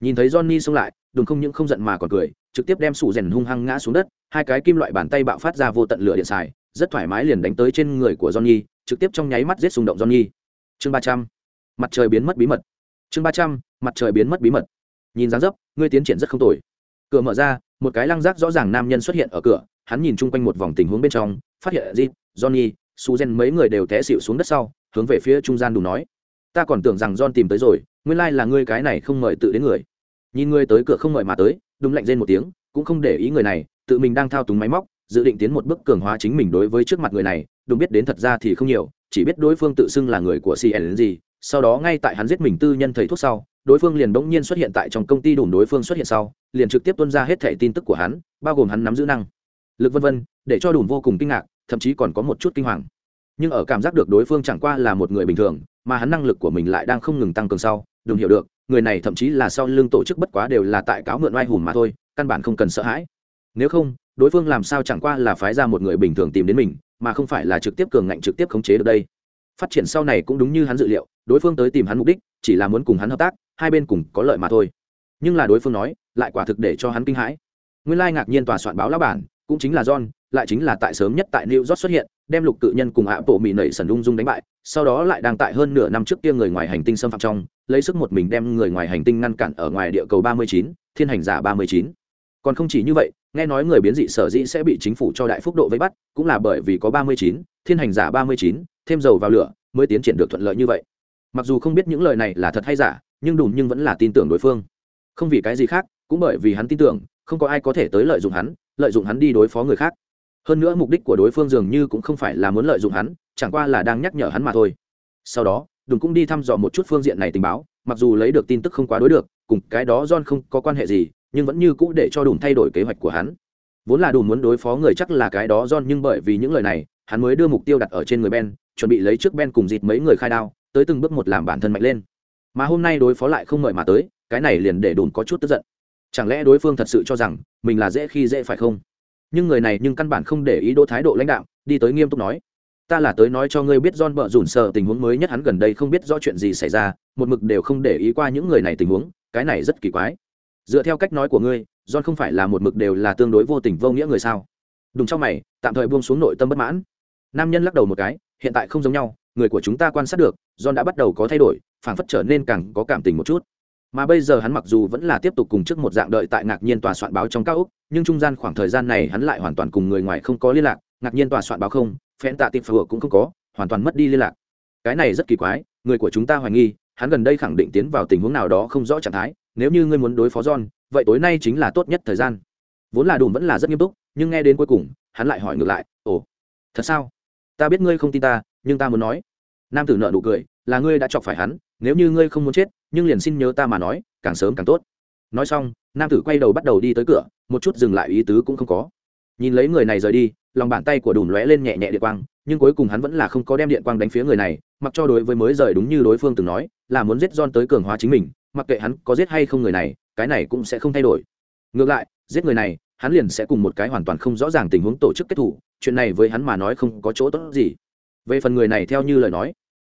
Nhìn thấy johnny xông lại đừng không những không giận mà còn cười trực tiếp đem sụ rèn hung hăng ngã xuống đất hai cái kim loại bàn tay bạo phát ra vô tận lửa điện xài rất thoải mái liền đánh tới trên người của johnny trực tiếp trong nháy mắt giết xung động johnny. Chương ba trăm. Mặt trời biến mất bí mật. Chương ba trăm. Mặt trời biến mất bí mật nhìn dáng dấp ngươi tiến triển rất không tồi. Cửa mở ra một cái lăng rác rõ ràng nam nhân xuất hiện ở cửa hắn nhìn chung quanh một vòng tình huống bên trong phát hiện Jin, Johnny, Suzen mấy người đều té xịu xuống đất sau, hướng về phía trung gian đủ nói: "Ta còn tưởng rằng John tìm tới rồi, nguyên lai là ngươi cái này không mời tự đến người." Nhìn ngươi tới cửa không mời mà tới, đúng lạnh rên một tiếng, cũng không để ý người này, tự mình đang thao túng máy móc, dự định tiến một bước cường hóa chính mình đối với trước mặt người này, đúng biết đến thật ra thì không nhiều, chỉ biết đối phương tự xưng là người của CNG, sau đó ngay tại hắn giết mình tư nhân thầy thuốc sau, đối phương liền bỗng nhiên xuất hiện tại trong công ty đủ đối phương xuất hiện sau, liền trực tiếp tuôn ra hết thảy tin tức của hắn, bao gồm hắn nắm giữ năng lực vân vân để cho đủ vô cùng kinh ngạc thậm chí còn có một chút kinh hoàng. Nhưng ở cảm giác được đối phương chẳng qua là một người bình thường mà hắn năng lực của mình lại đang không ngừng tăng cường sau đừng hiểu được người này thậm chí là sau lưng tổ chức bất quá đều là tại cáo mượn oai hùm mà thôi căn bản không cần sợ hãi. Nếu không đối phương làm sao chẳng qua là phái ra một người bình thường tìm đến mình mà không phải là trực tiếp cường ngạnh trực tiếp khống chế được đây phát triển sau này cũng đúng như hắn dự liệu đối phương tới tìm hắn mục đích chỉ là muốn cùng hắn hợp tác hai bên cùng có lợi mà thôi nhưng là đối phương nói lại quả thực để cho hắn kinh hãi nguyên lai ngạc nhiên tòa soạn báo lá bản cũng chính là john lại chính là tại sớm nhất tại new york xuất hiện đem lục cự nhân cùng ạ bộ mỹ nảy sần ung dung đánh bại sau đó lại đang tại hơn nửa năm trước kia người ngoài hành tinh xâm phạm trong lấy sức một mình đem người ngoài hành tinh ngăn cản ở ngoài địa cầu 39, thiên hành giả 39. còn không chỉ như vậy nghe nói người biến dị sở dĩ sẽ bị chính phủ cho đại phúc độ vây bắt cũng là bởi vì có 39, thiên hành giả 39, thêm dầu vào lửa mới tiến triển được thuận lợi như vậy. Mặc dù không biết những lời này là thật hay giả, nhưng đùm nhưng vẫn là tin tưởng đối phương. Không vì cái gì khác, cũng bởi vì hắn tin tưởng, không có ai có thể tới lợi dụng hắn, lợi dụng hắn đi đối phó người khác. Hơn nữa mục đích của đối phương dường như cũng không phải là muốn lợi dụng hắn, chẳng qua là đang nhắc nhở hắn mà thôi. Sau đó, đùm cũng đi thăm dò một chút phương diện này tình báo, mặc dù lấy được tin tức không quá đối được, cùng cái đó john không có quan hệ gì, nhưng vẫn như cũ để cho đùm thay đổi kế hoạch của hắn. Vốn là đùm muốn đối phó người chắc là cái đó john, nhưng bởi vì những lời này, hắn mới đưa mục tiêu đặt ở trên người ben chuẩn bị lấy trước ben cùng dịt mấy người khai đao tới từng bước một làm bản thân mạnh lên mà hôm nay đối phó lại không mời mà tới cái này liền để đồn có chút tức giận chẳng lẽ đối phương thật sự cho rằng mình là dễ khi dễ phải không nhưng người này nhưng căn bản không để ý đỗ thái độ lãnh đạo đi tới nghiêm túc nói ta là tới nói cho ngươi biết John bợ rủn sợ tình huống mới nhất hắn gần đây không biết rõ chuyện gì xảy ra, một mực đều không để ý qua những người này tình huống, cái này rất kỳ quái. Dựa theo cách nói của ngươi, John không phải là một mực đều là tương đối vô tình vô nghĩa người sao? Đùng trong mày, tạm thời buông xuống nội tâm bất mãn. Nam nhân lắc đầu một cái, hiện tại không giống nhau, người của chúng ta quan sát được, John đã bắt đầu có thay đổi, phảng phất trở nên càng có cảm tình một chút. Mà bây giờ hắn mặc dù vẫn là tiếp tục cùng trước một dạng đợi tại ngạc nhiên tòa soạn báo trong cao úc nhưng trung gian khoảng thời gian này hắn lại hoàn toàn cùng người ngoài không có liên lạc ngạc nhiên tòa soạn báo không phen tạ tiệp phở cũng không có hoàn toàn mất đi liên lạc. Cái này rất kỳ quái người của chúng ta hoài nghi hắn gần đây khẳng định tiến vào tình huống nào đó không rõ trạng thái nếu như ngươi muốn đối phó john vậy tối nay chính là tốt nhất thời gian. Vốn là đùm vẫn là rất nghiêm túc nhưng nghe đến cuối cùng hắn lại hỏi ngược lại ồ thật sao? Ta biết ngươi không tin ta, nhưng ta muốn nói. Nam tử nợ nụ cười, là ngươi đã chọc phải hắn, nếu như ngươi không muốn chết, nhưng liền xin nhớ ta mà nói, càng sớm càng tốt. Nói xong, nam tử quay đầu bắt đầu đi tới cửa, một chút dừng lại ý tứ cũng không có. Nhìn lấy người này rời đi, lòng bàn tay của đùm lóe lên nhẹ nhẹ điện quang, nhưng cuối cùng hắn vẫn là không có đem điện quang đánh phía người này, mặc cho đối với mới rời đúng như đối phương từng nói, là muốn giết don tới cường hóa chính mình, mặc kệ hắn có giết hay không người này, cái này cũng sẽ không thay đổi. Ngược lại, giết người này hắn liền sẽ cùng một cái hoàn toàn không rõ ràng tình huống tổ chức kết thủ chuyện này với hắn mà nói không có chỗ tốt gì. Về phần người này theo như lời nói,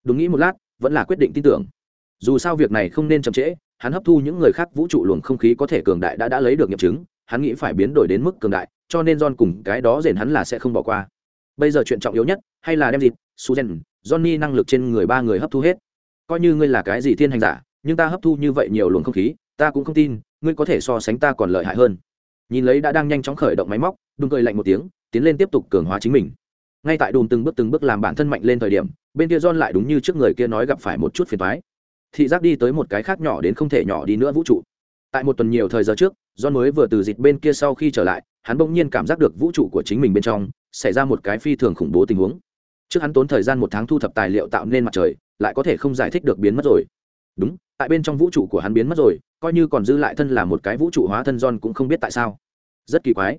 đúng nghĩ một lát, vẫn là quyết định tin tưởng. Dù sao việc này không nên chậm trễ, hắn hấp thu những người khác vũ trụ luồng không khí có thể cường đại đã đã lấy được nghiệm chứng, hắn nghĩ phải biến đổi đến mức cường đại, cho nên john cùng cái đó rền hắn là sẽ không bỏ qua. Bây giờ chuyện trọng yếu nhất, hay là đem dịp suzen johnny năng lực trên người ba người hấp thu hết. Coi như ngươi là cái gì thiên hành giả, nhưng ta hấp thu như vậy nhiều luồng không khí, ta cũng không tin, ngươi có thể so sánh ta còn lợi hại hơn nhìn lấy đã đang nhanh chóng khởi động máy móc đùm cười lạnh một tiếng, tiến lên tiếp tục cường hóa chính mình. Ngay tại đùm từng bước từng bước làm bản thân mạnh lên thời điểm, bên kia john lại đúng như trước người kia nói gặp phải một chút phiền toái. Thị giác đi tới một cái khác nhỏ đến không thể nhỏ đi nữa vũ trụ. Tại một tuần nhiều thời giờ trước, john mới vừa từ dịch bên kia sau khi trở lại, hắn bỗng nhiên cảm giác được vũ trụ của chính mình bên trong xảy ra một cái phi thường khủng bố tình huống. Trước hắn tốn thời gian một tháng thu thập tài liệu tạo nên mặt trời, lại có thể không giải thích được biến mất rồi. Đúng, tại bên trong vũ trụ của hắn biến mất rồi coi như còn dư lại thân là một cái vũ trụ hóa thân john cũng không biết tại sao rất kỳ quái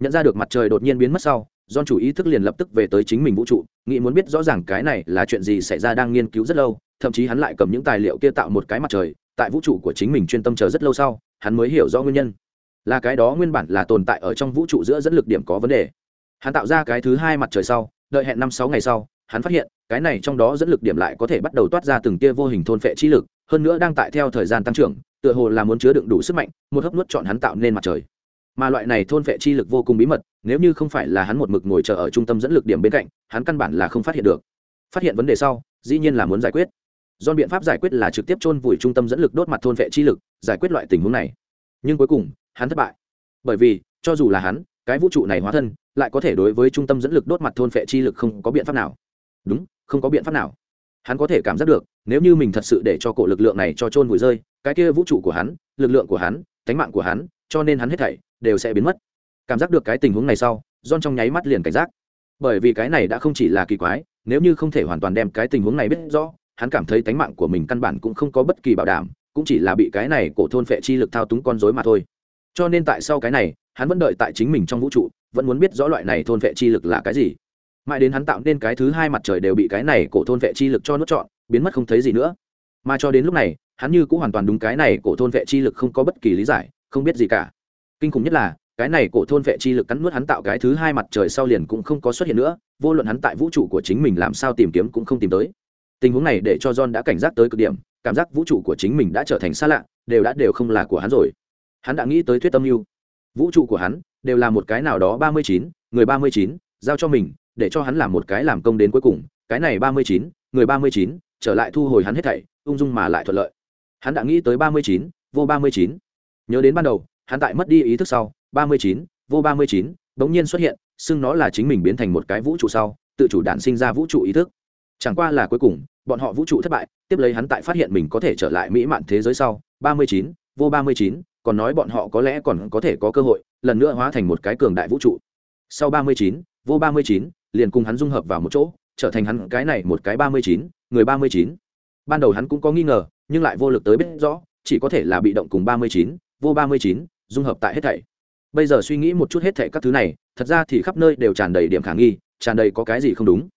nhận ra được mặt trời đột nhiên biến mất sau John chủ ý thức liền lập tức về tới chính mình vũ trụ, nghĩ muốn biết rõ ràng cái này là chuyện gì xảy ra đang nghiên cứu rất lâu, thậm chí hắn lại cầm những tài liệu kia tạo một cái mặt trời, tại vũ trụ của chính mình chuyên tâm chờ rất lâu sau, hắn mới hiểu rõ nguyên nhân. Là cái đó nguyên bản là tồn tại ở trong vũ trụ giữa dẫn lực điểm có vấn đề. Hắn tạo ra cái thứ hai mặt trời sau, đợi hẹn năm sáu ngày sau, hắn phát hiện, cái này trong đó dẫn lực điểm lại có thể bắt đầu toát ra từng tia vô hình thôn phệ chi lực, hơn nữa đang tại theo thời gian tăng trưởng, tựa hồ là muốn chứa đựng đủ sức mạnh, một hấp nuốt chọn hắn tạo nên mặt trời. Mà loại này thôn vệ chi lực vô cùng bí mật nếu như không phải là hắn một mực ngồi chờ ở trung tâm dẫn lực điểm bên cạnh hắn căn bản là không phát hiện được. Phát hiện vấn đề sau dĩ nhiên là muốn giải quyết. Do biện pháp giải quyết là trực tiếp chôn vùi trung tâm dẫn lực đốt mặt thôn vệ chi lực giải quyết loại tình huống này. Nhưng cuối cùng hắn thất bại. Bởi vì cho dù là hắn cái vũ trụ này hóa thân lại có thể đối với trung tâm dẫn lực đốt mặt thôn vệ chi lực không có biện pháp nào. Đúng không có biện pháp nào. Hắn có thể cảm giác được nếu như mình thật sự để cho cổ lực lượng này cho trôn vùi rơi cái kia vũ trụ của hắn, lực lượng của hắn tánh mạng của hắn, cho nên hắn hết thảy đều sẽ biến mất. Cảm giác được cái tình huống này sau, john trong nháy mắt liền cảnh giác. Bởi vì cái này đã không chỉ là kỳ quái, nếu như không thể hoàn toàn đem cái tình huống này biết rõ, hắn cảm thấy tánh mạng của mình căn bản cũng không có bất kỳ bảo đảm, cũng chỉ là bị cái này cổ thôn phệ chi lực thao túng con rối mà thôi. Cho nên tại sau cái này, hắn vẫn đợi tại chính mình trong vũ trụ, vẫn muốn biết rõ loại này thôn phệ chi lực là cái gì. Mãi đến hắn tạo nên cái thứ hai mặt trời đều bị cái này cổ thôn phệ chi lực cho nuốt trọn, biến mất không thấy gì nữa mà cho đến lúc này, hắn như cũng hoàn toàn đúng cái này cổ thôn vệ chi lực không có bất kỳ lý giải, không biết gì cả. Kinh khủng nhất là, cái này cổ thôn vệ chi lực cắn nuốt hắn tạo cái thứ hai mặt trời sau liền cũng không có xuất hiện nữa, vô luận hắn tại vũ trụ của chính mình làm sao tìm kiếm cũng không tìm tới. Tình huống này để cho john đã cảnh giác tới cực điểm, cảm giác vũ trụ của chính mình đã trở thành xa lạ, đều đã đều không là của hắn rồi. Hắn đã nghĩ tới thuyết tâm mưu. Vũ trụ của hắn đều là một cái nào đó ba mươi chín, người ba mươi chín, giao cho mình, để cho hắn làm một cái làm công đến cuối cùng. Cái này ba mươi chín, người ba mươi chín, trở lại thu hồi hắn hết thảy ung dung mà lại thuận lợi hắn đã nghĩ tới ba mươi chín vô ba mươi chín nhớ đến ban đầu hắn tại mất đi ý thức sau ba mươi chín vô ba mươi chín bỗng nhiên xuất hiện xưng nó là chính mình biến thành một cái vũ trụ sau tự chủ đản sinh ra vũ trụ ý thức chẳng qua là cuối cùng bọn họ vũ trụ thất bại tiếp lấy hắn tại phát hiện mình có thể trở lại mỹ mạn thế giới sau ba mươi chín vô ba mươi chín còn nói bọn họ có lẽ còn có thể có cơ hội lần nữa hóa thành một cái cường đại vũ trụ sau ba mươi chín vô ba mươi chín liền cùng hắn dung hợp vào một chỗ trở thành hắn cái này một cái ba mươi chín người ba mươi chín ban đầu hắn cũng có nghi ngờ, nhưng lại vô lực tới biết rõ, chỉ có thể là bị động cùng ba mươi chín, vô ba mươi chín, dung hợp tại hết thảy. Bây giờ suy nghĩ một chút hết thảy các thứ này, thật ra thì khắp nơi đều tràn đầy điểm khả nghi, tràn đầy có cái gì không đúng.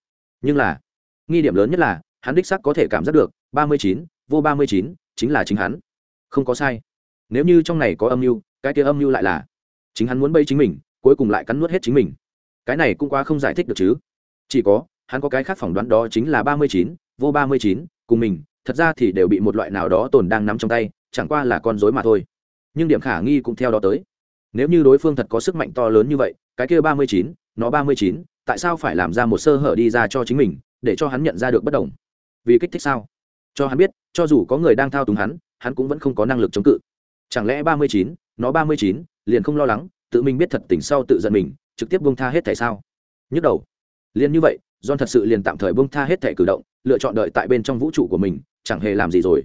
Nhưng là, nghi điểm lớn nhất là, hắn đích sắc có thể cảm giác được, ba mươi chín, vô ba mươi chín, chính là chính hắn. Không có sai. Nếu như trong này có âm mưu, cái kia âm mưu lại là, chính hắn muốn bây chính mình, cuối cùng lại cắn nuốt hết chính mình. Cái này cũng quá không giải thích được chứ. Chỉ có, hắn có cái khác phỏng đoán đó chính là ba mươi chín, vô ba mươi chín cùng mình, thật ra thì đều bị một loại nào đó tồn đang nắm trong tay, chẳng qua là con dối mà thôi. Nhưng điểm khả nghi cũng theo đó tới. Nếu như đối phương thật có sức mạnh to lớn như vậy, cái kia ba mươi chín, nó ba mươi chín, tại sao phải làm ra một sơ hở đi ra cho chính mình, để cho hắn nhận ra được bất đồng? Vì kích thích sao? Cho hắn biết, cho dù có người đang thao túng hắn hắn cũng vẫn không có năng lực chống cự. Chẳng lẽ ba mươi chín, nó ba mươi chín, liền không lo lắng, tự mình biết thật tình sau tự giận mình, trực tiếp bông tha hết thảy sao? Nhức đầu. Liền như vậy, john thật sự liền tạm thời bông tha hết thảy cử động lựa chọn đợi tại bên trong vũ trụ của mình, chẳng hề làm gì rồi.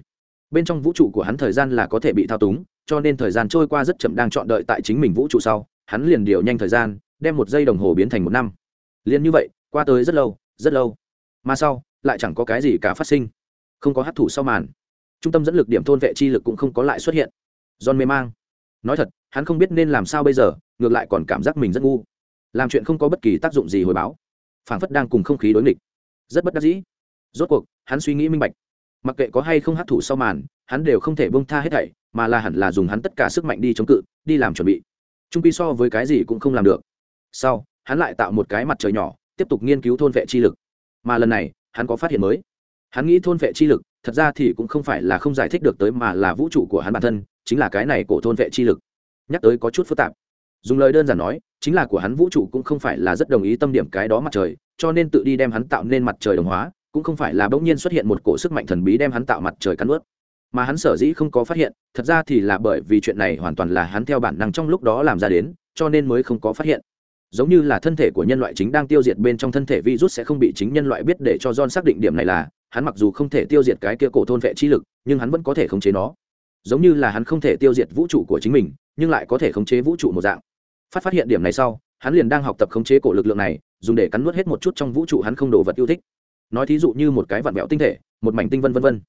Bên trong vũ trụ của hắn thời gian là có thể bị thao túng, cho nên thời gian trôi qua rất chậm đang chọn đợi tại chính mình vũ trụ sau, hắn liền điều nhanh thời gian, đem một giây đồng hồ biến thành một năm. Liền như vậy, qua tới rất lâu rất lâu. Mà sau, lại chẳng có cái gì cả phát sinh. Không có hấp thụ sau màn. Trung tâm dẫn lực điểm thôn vệ chi lực cũng không có lại xuất hiện. John mê mang. Nói thật, hắn không biết nên làm sao bây giờ, ngược lại còn cảm giác mình rất ngu. Làm chuyện không có bất kỳ tác dụng gì hồi báo. Phảng phất đang cùng không khí đối nghịch. Rất bất đắc dĩ rốt cuộc, hắn suy nghĩ minh bạch. Mặc kệ có hay không hấp thụ sau màn, hắn đều không thể bông tha hết thảy, mà là hẳn là dùng hắn tất cả sức mạnh đi chống cự, đi làm chuẩn bị. Trung pi so với cái gì cũng không làm được. Sau, hắn lại tạo một cái mặt trời nhỏ, tiếp tục nghiên cứu thôn vệ chi lực. Mà lần này, hắn có phát hiện mới. Hắn nghĩ thôn vệ chi lực, thật ra thì cũng không phải là không giải thích được tới mà là vũ trụ của hắn bản thân, chính là cái này cổ thôn vệ chi lực. Nhắc tới có chút phức tạp. Dùng lời đơn giản nói, chính là của hắn vũ trụ cũng không phải là rất đồng ý tâm điểm cái đó mặt trời, cho nên tự đi đem hắn tạo nên mặt trời đồng hóa cũng không phải là bỗng nhiên xuất hiện một cổ sức mạnh thần bí đem hắn tạo mặt trời cắn ướt. Mà hắn sở dĩ không có phát hiện, thật ra thì là bởi vì chuyện này hoàn toàn là hắn theo bản năng trong lúc đó làm ra đến, cho nên mới không có phát hiện. Giống như là thân thể của nhân loại chính đang tiêu diệt bên trong thân thể virus sẽ không bị chính nhân loại biết để cho John xác định điểm này là, hắn mặc dù không thể tiêu diệt cái kia cổ thôn vệ chi lực, nhưng hắn vẫn có thể khống chế nó. Giống như là hắn không thể tiêu diệt vũ trụ của chính mình, nhưng lại có thể khống chế vũ trụ một dạng. Phát phát hiện điểm này sau, hắn liền đang học tập khống chế cổ lực lượng này, dùng để cắn nuốt hết một chút trong vũ trụ hắn không đồ vật yêu thích nói thí dụ như một cái vặn vẹo tinh thể, một mảnh tinh vân vân vân.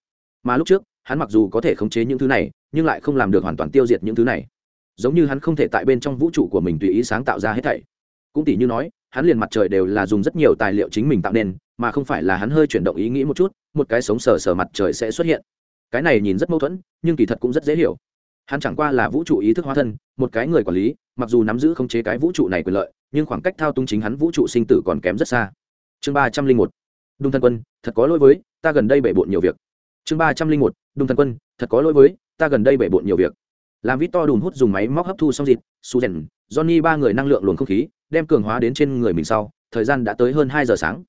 Mà lúc trước, hắn mặc dù có thể khống chế những thứ này, nhưng lại không làm được hoàn toàn tiêu diệt những thứ này. Giống như hắn không thể tại bên trong vũ trụ của mình tùy ý sáng tạo ra hết thảy. Cũng tỷ như nói, hắn liền mặt trời đều là dùng rất nhiều tài liệu chính mình tạo nên, mà không phải là hắn hơi chuyển động ý nghĩ một chút, một cái sống sờ sờ mặt trời sẽ xuất hiện. Cái này nhìn rất mâu thuẫn, nhưng kỳ thật cũng rất dễ hiểu. Hắn chẳng qua là vũ trụ ý thức hóa thân, một cái người quản lý, mặc dù nắm giữ khống chế cái vũ trụ này quyền lợi, nhưng khoảng cách thao túng chính hắn vũ trụ sinh tử còn kém rất xa. Chương ba trăm linh một đung Thần quân, thật có lỗi với, ta gần đây bể bộn nhiều việc. Chương ba trăm linh một đung Thần quân, thật có lỗi với, ta gần đây bể bộn nhiều việc. Làm vít to đùn hút dùng máy móc hấp thu xong dịt su rèn johnny ba người năng lượng luồng không khí, đem cường hóa đến trên người mình sau, thời gian đã tới hơn hai giờ sáng.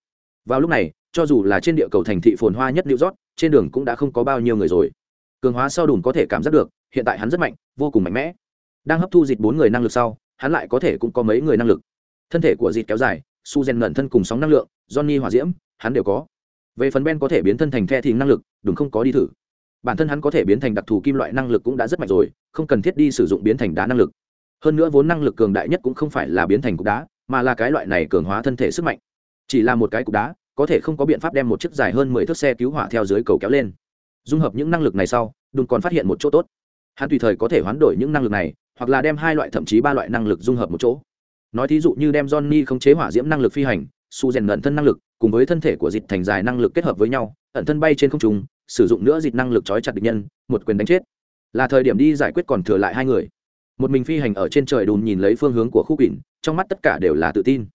Vào lúc này, cho dù là trên địa cầu thành thị phồn hoa nhất new york, trên đường cũng đã không có bao nhiêu người rồi. Cường hóa sau đùn có thể cảm giác được, hiện tại hắn rất mạnh, vô cùng mạnh mẽ. Đang hấp thu dịt bốn người năng lực sau, hắn lại có thể cũng có mấy người năng lực. Thân thể của dịt kéo dài, su rèn ngẩn thân cùng sóng năng lượng, johnny hỏa diễm hắn đều có. Về phần ben có thể biến thân thành the thì năng lực, đúng không có đi thử. Bản thân hắn có thể biến thành đặc thù kim loại năng lực cũng đã rất mạnh rồi, không cần thiết đi sử dụng biến thành đá năng lực. Hơn nữa vốn năng lực cường đại nhất cũng không phải là biến thành cục đá, mà là cái loại này cường hóa thân thể sức mạnh. Chỉ là một cái cục đá, có thể không có biện pháp đem một chiếc dài hơn mười thước xe cứu hỏa theo dưới cầu kéo lên. Dung hợp những năng lực này sau, đùn còn phát hiện một chỗ tốt. Hắn tùy thời có thể hoán đổi những năng lực này, hoặc là đem hai loại thậm chí ba loại năng lực dung hợp một chỗ. Nói thí dụ như đem johnny khống chế hỏa diễm năng lực phi hành su rèn ngẩn thân năng lực cùng với thân thể của dịch thành dài năng lực kết hợp với nhau, ẩn thân bay trên không trung, sử dụng nữa dịch năng lực trói chặt địch nhân, một quyền đánh chết. Là thời điểm đi giải quyết còn thừa lại hai người. Một mình phi hành ở trên trời đùn nhìn lấy phương hướng của khu kỳnh trong mắt tất cả đều là tự tin.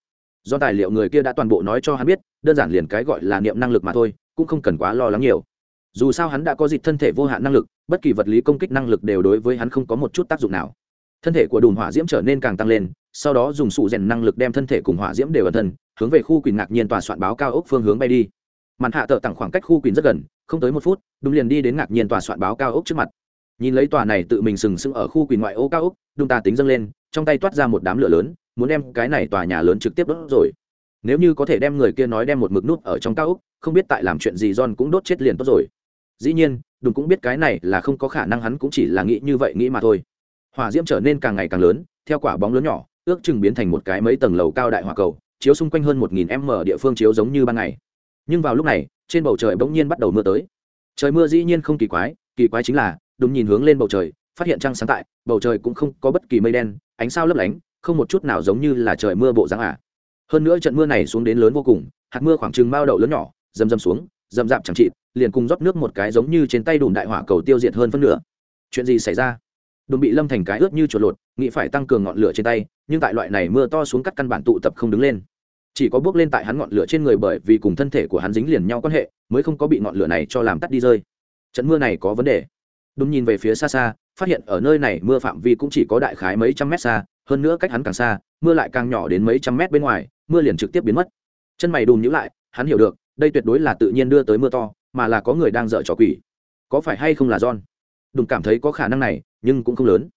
Do tài liệu người kia đã toàn bộ nói cho hắn biết, đơn giản liền cái gọi là niệm năng lực mà thôi, cũng không cần quá lo lắng nhiều. Dù sao hắn đã có dịch thân thể vô hạn năng lực, bất kỳ vật lý công kích năng lực đều đối với hắn không có một chút tác dụng nào. Thân thể của đùn hỏa diễm trở nên càng tăng lên sau đó dùng sụ rèn năng lực đem thân thể cùng hỏa diễm đều ẩn thân, hướng về khu quỳnh ngạc nhiên tòa soạn báo cao ốc phương hướng bay đi. Màn hạ tợ tặng khoảng cách khu quỳnh rất gần, không tới một phút, đúng liền đi đến ngạc nhiên tòa soạn báo cao ốc trước mặt. Nhìn lấy tòa này tự mình sừng sững ở khu quỳnh ngoại ô cao ốc đúng ta tính dâng lên, trong tay toát ra một đám lửa lớn, muốn đem cái này tòa nhà lớn trực tiếp đốt rồi. Nếu như có thể đem người kia nói đem một mực nút ở trong cao ốc, không biết tại làm chuyện gì john cũng đốt chết liền tốt rồi. Dĩ nhiên đùng cũng biết cái này là không có khả năng hắn cũng chỉ là nghĩ như vậy nghĩ mà thôi. Hỏa diễm trở nên càng ngày càng lớn, theo quả bóng lớn nhỏ ước chừng biến thành một cái mấy tầng lầu cao đại hỏa cầu, chiếu xung quanh hơn một nghìn m địa phương chiếu giống như ban ngày. Nhưng vào lúc này, trên bầu trời bỗng nhiên bắt đầu mưa tới. Trời mưa dĩ nhiên không kỳ quái kỳ quái chính là, đúng nhìn hướng lên bầu trời, phát hiện trăng sáng tại, bầu trời cũng không có bất kỳ mây đen, ánh sao lấp lánh, không một chút nào giống như là trời mưa bộ dáng ả à. hơn nữa trận mưa này xuống đến lớn vô cùng, hạt mưa khoảng chừng bao đậu lớn nhỏ dầm dầm xuống dầm dạp chẳng trị liền cùng rót nước một cái giống như trên tay đùn đại hỏa cầu tiêu diệt hơn phân nửa. Chuyện gì xảy ra? Đùn bị lâm thành cái ướt như chuột lột, nghĩ phải tăng cường ngọn lửa trên tay, nhưng tại loại này mưa to xuống cắt căn bản tụ tập không đứng lên. Chỉ có bước lên tại hắn ngọn lửa trên người bởi vì cùng thân thể của hắn dính liền nhau quan hệ, mới không có bị ngọn lửa này cho làm tắt đi rơi. Trận mưa này có vấn đề. Đùn nhìn về phía xa xa, phát hiện ở nơi này mưa phạm vi cũng chỉ có đại khái mấy trăm mét xa, hơn nữa cách hắn càng xa, mưa lại càng nhỏ đến mấy trăm mét bên ngoài, mưa liền trực tiếp biến mất. Chân mày đùm nhữ lại, hắn hiểu được, đây tuyệt đối là tự nhiên đưa tới mưa to, mà là có người đang dở trò quỷ. Có phải hay không là john? Đừng cảm thấy có khả năng này, nhưng cũng không lớn.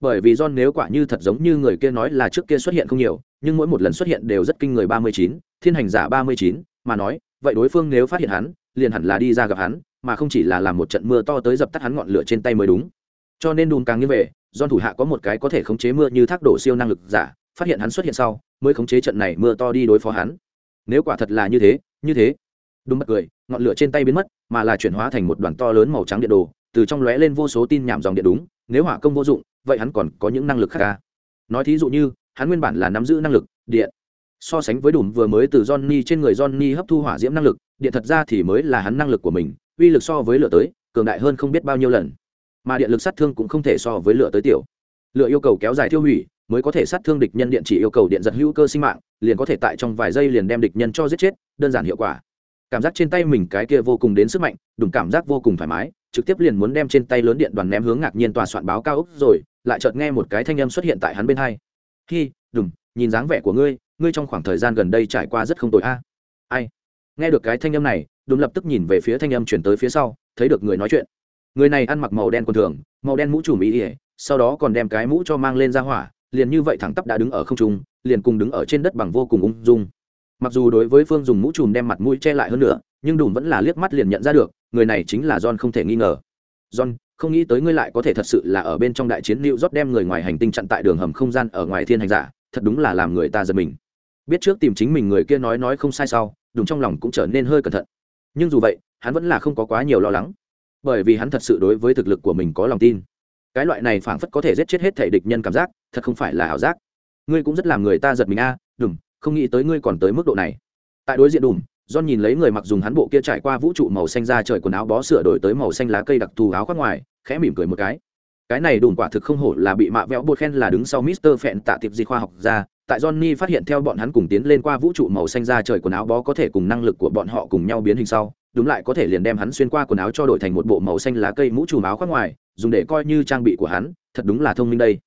Bởi vì john nếu quả như thật giống như người kia nói là trước kia xuất hiện không nhiều, nhưng mỗi một lần xuất hiện đều rất kinh người ba mươi chín, thiên hành giả ba mươi chín, mà nói, vậy đối phương nếu phát hiện hắn, liền hẳn là đi ra gặp hắn, mà không chỉ là làm một trận mưa to tới dập tắt hắn ngọn lửa trên tay mới đúng. Cho nên đùn càng như vậy John thủ hạ có một cái có thể khống chế mưa như thác đổ siêu năng lực giả, phát hiện hắn xuất hiện sau, mới khống chế trận này mưa to đi đối phó hắn. Nếu quả thật là như thế như thế đúng bật cười, ngọn lửa trên tay biến mất, mà là chuyển hóa thành một đoàn to lớn màu trắng điện đồ từ trong lóe lên vô số tin nhảm dòng điện đúng, nếu hỏa công vô dụng, vậy hắn còn có những năng lực khác ca nói thí dụ như, hắn nguyên bản là nắm giữ năng lực, điện. So sánh với đùm vừa mới từ johnny trên người johnny hấp thu hỏa diễm năng lực, điện thật ra thì mới là hắn năng lực của mình, uy lực so với lửa tới, cường đại hơn không biết bao nhiêu lần. Mà điện lực sát thương cũng không thể so với lửa tới tiểu. Lửa yêu cầu kéo dài tiêu hủy, mới có thể sát thương địch nhân điện chỉ yêu cầu điện giật hữu cơ sinh mạng, liền có thể tại trong vài giây liền đem địch nhân cho giết chết, đơn giản hiệu quả. Cảm giác trên tay mình cái kia vô cùng đến sức mạnh đúng cảm giác vô cùng thoải mái trực tiếp liền muốn đem trên tay lớn điện đoàn ném hướng ngạc nhiên tòa soạn báo cao ốc rồi, lại chợt nghe một cái thanh âm xuất hiện tại hắn bên hai. Hi, đừng, nhìn dáng vẻ của ngươi ngươi trong khoảng thời gian gần đây trải qua rất không tội a. Ai? Nghe được cái thanh âm này đúng lập tức nhìn về phía thanh âm chuyển tới phía sau, thấy được người nói chuyện. Người này ăn mặc màu đen quần thường, màu đen mũ trùm ý ỉa sau đó còn đem cái mũ cho mang lên ra hỏa, liền như vậy thẳng tắp đã đứng ở không trung, liền cùng đứng ở trên đất bằng vô cùng ung dung. Mặc dù đối với phương dùng mũ trùm đem mặt mũi che lại hơn nữa, nhưng đùm vẫn là liếc mắt liền nhận ra được người này chính là john không thể nghi ngờ. John không nghĩ tới ngươi lại có thể thật sự là ở bên trong đại chiến new rót đem người ngoài hành tinh chặn tại đường hầm không gian ở ngoài thiên hành giả thật đúng là làm người ta giật mình. Biết trước tìm chính mình người kia nói nói không sai sau đúng trong lòng cũng trở nên hơi cẩn thận. Nhưng dù vậy hắn vẫn là không có quá nhiều lo lắng. Bởi vì hắn thật sự đối với thực lực của mình có lòng tin. Cái loại này phảng phất có thể giết chết hết thể địch nhân cảm giác thật không phải là ảo giác. Ngươi cũng rất làm người ta giật mình a à, đùm không nghĩ tới ngươi còn tới mức độ này. Tại đối diện đùm John nhìn lấy người mặc dùng hắn bộ kia trải qua vũ trụ màu xanh ra trời quần áo bó sửa đổi tới màu xanh lá cây đặc thù áo khoác ngoài, khẽ mỉm cười một cái. Cái này đủ quả thực không hổ là bị mạ vẹo bột khen là đứng sau Mister Phẹn tạ tiệp di khoa học ra. Tại Johnny phát hiện theo bọn hắn cùng tiến lên qua vũ trụ màu xanh ra trời quần áo bó có thể cùng năng lực của bọn họ cùng nhau biến hình sau, đúng lại có thể liền đem hắn xuyên qua quần áo cho đổi thành một bộ màu xanh lá cây mũ trùm áo khoác ngoài, dùng để coi như trang bị của hắn, thật đúng là thông minh đây.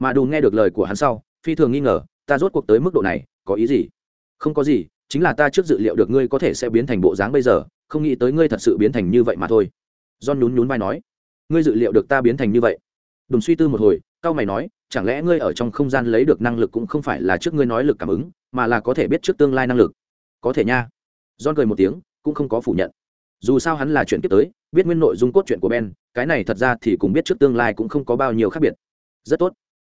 Mà đùn nghe được lời của hắn sau, phi thường nghi ngờ, ta rốt cuộc tới mức độ này, có ý gì? Không có gì, chính là ta trước dự liệu được ngươi có thể sẽ biến thành bộ dáng bây giờ, không nghĩ tới ngươi thật sự biến thành như vậy mà thôi. John nhún nhún vai nói. Ngươi dự liệu được ta biến thành như vậy? Đùng suy tư một hồi, cao mày nói, chẳng lẽ ngươi ở trong không gian lấy được năng lực cũng không phải là trước ngươi nói lực cảm ứng, mà là có thể biết trước tương lai năng lực? Có thể nha. John cười một tiếng, cũng không có phủ nhận. Dù sao hắn là chuyện tiếp tới, biết nguyên nội dung cốt truyện của ben, cái này thật ra thì cũng biết trước tương lai cũng không có bao nhiêu khác biệt. Rất tốt.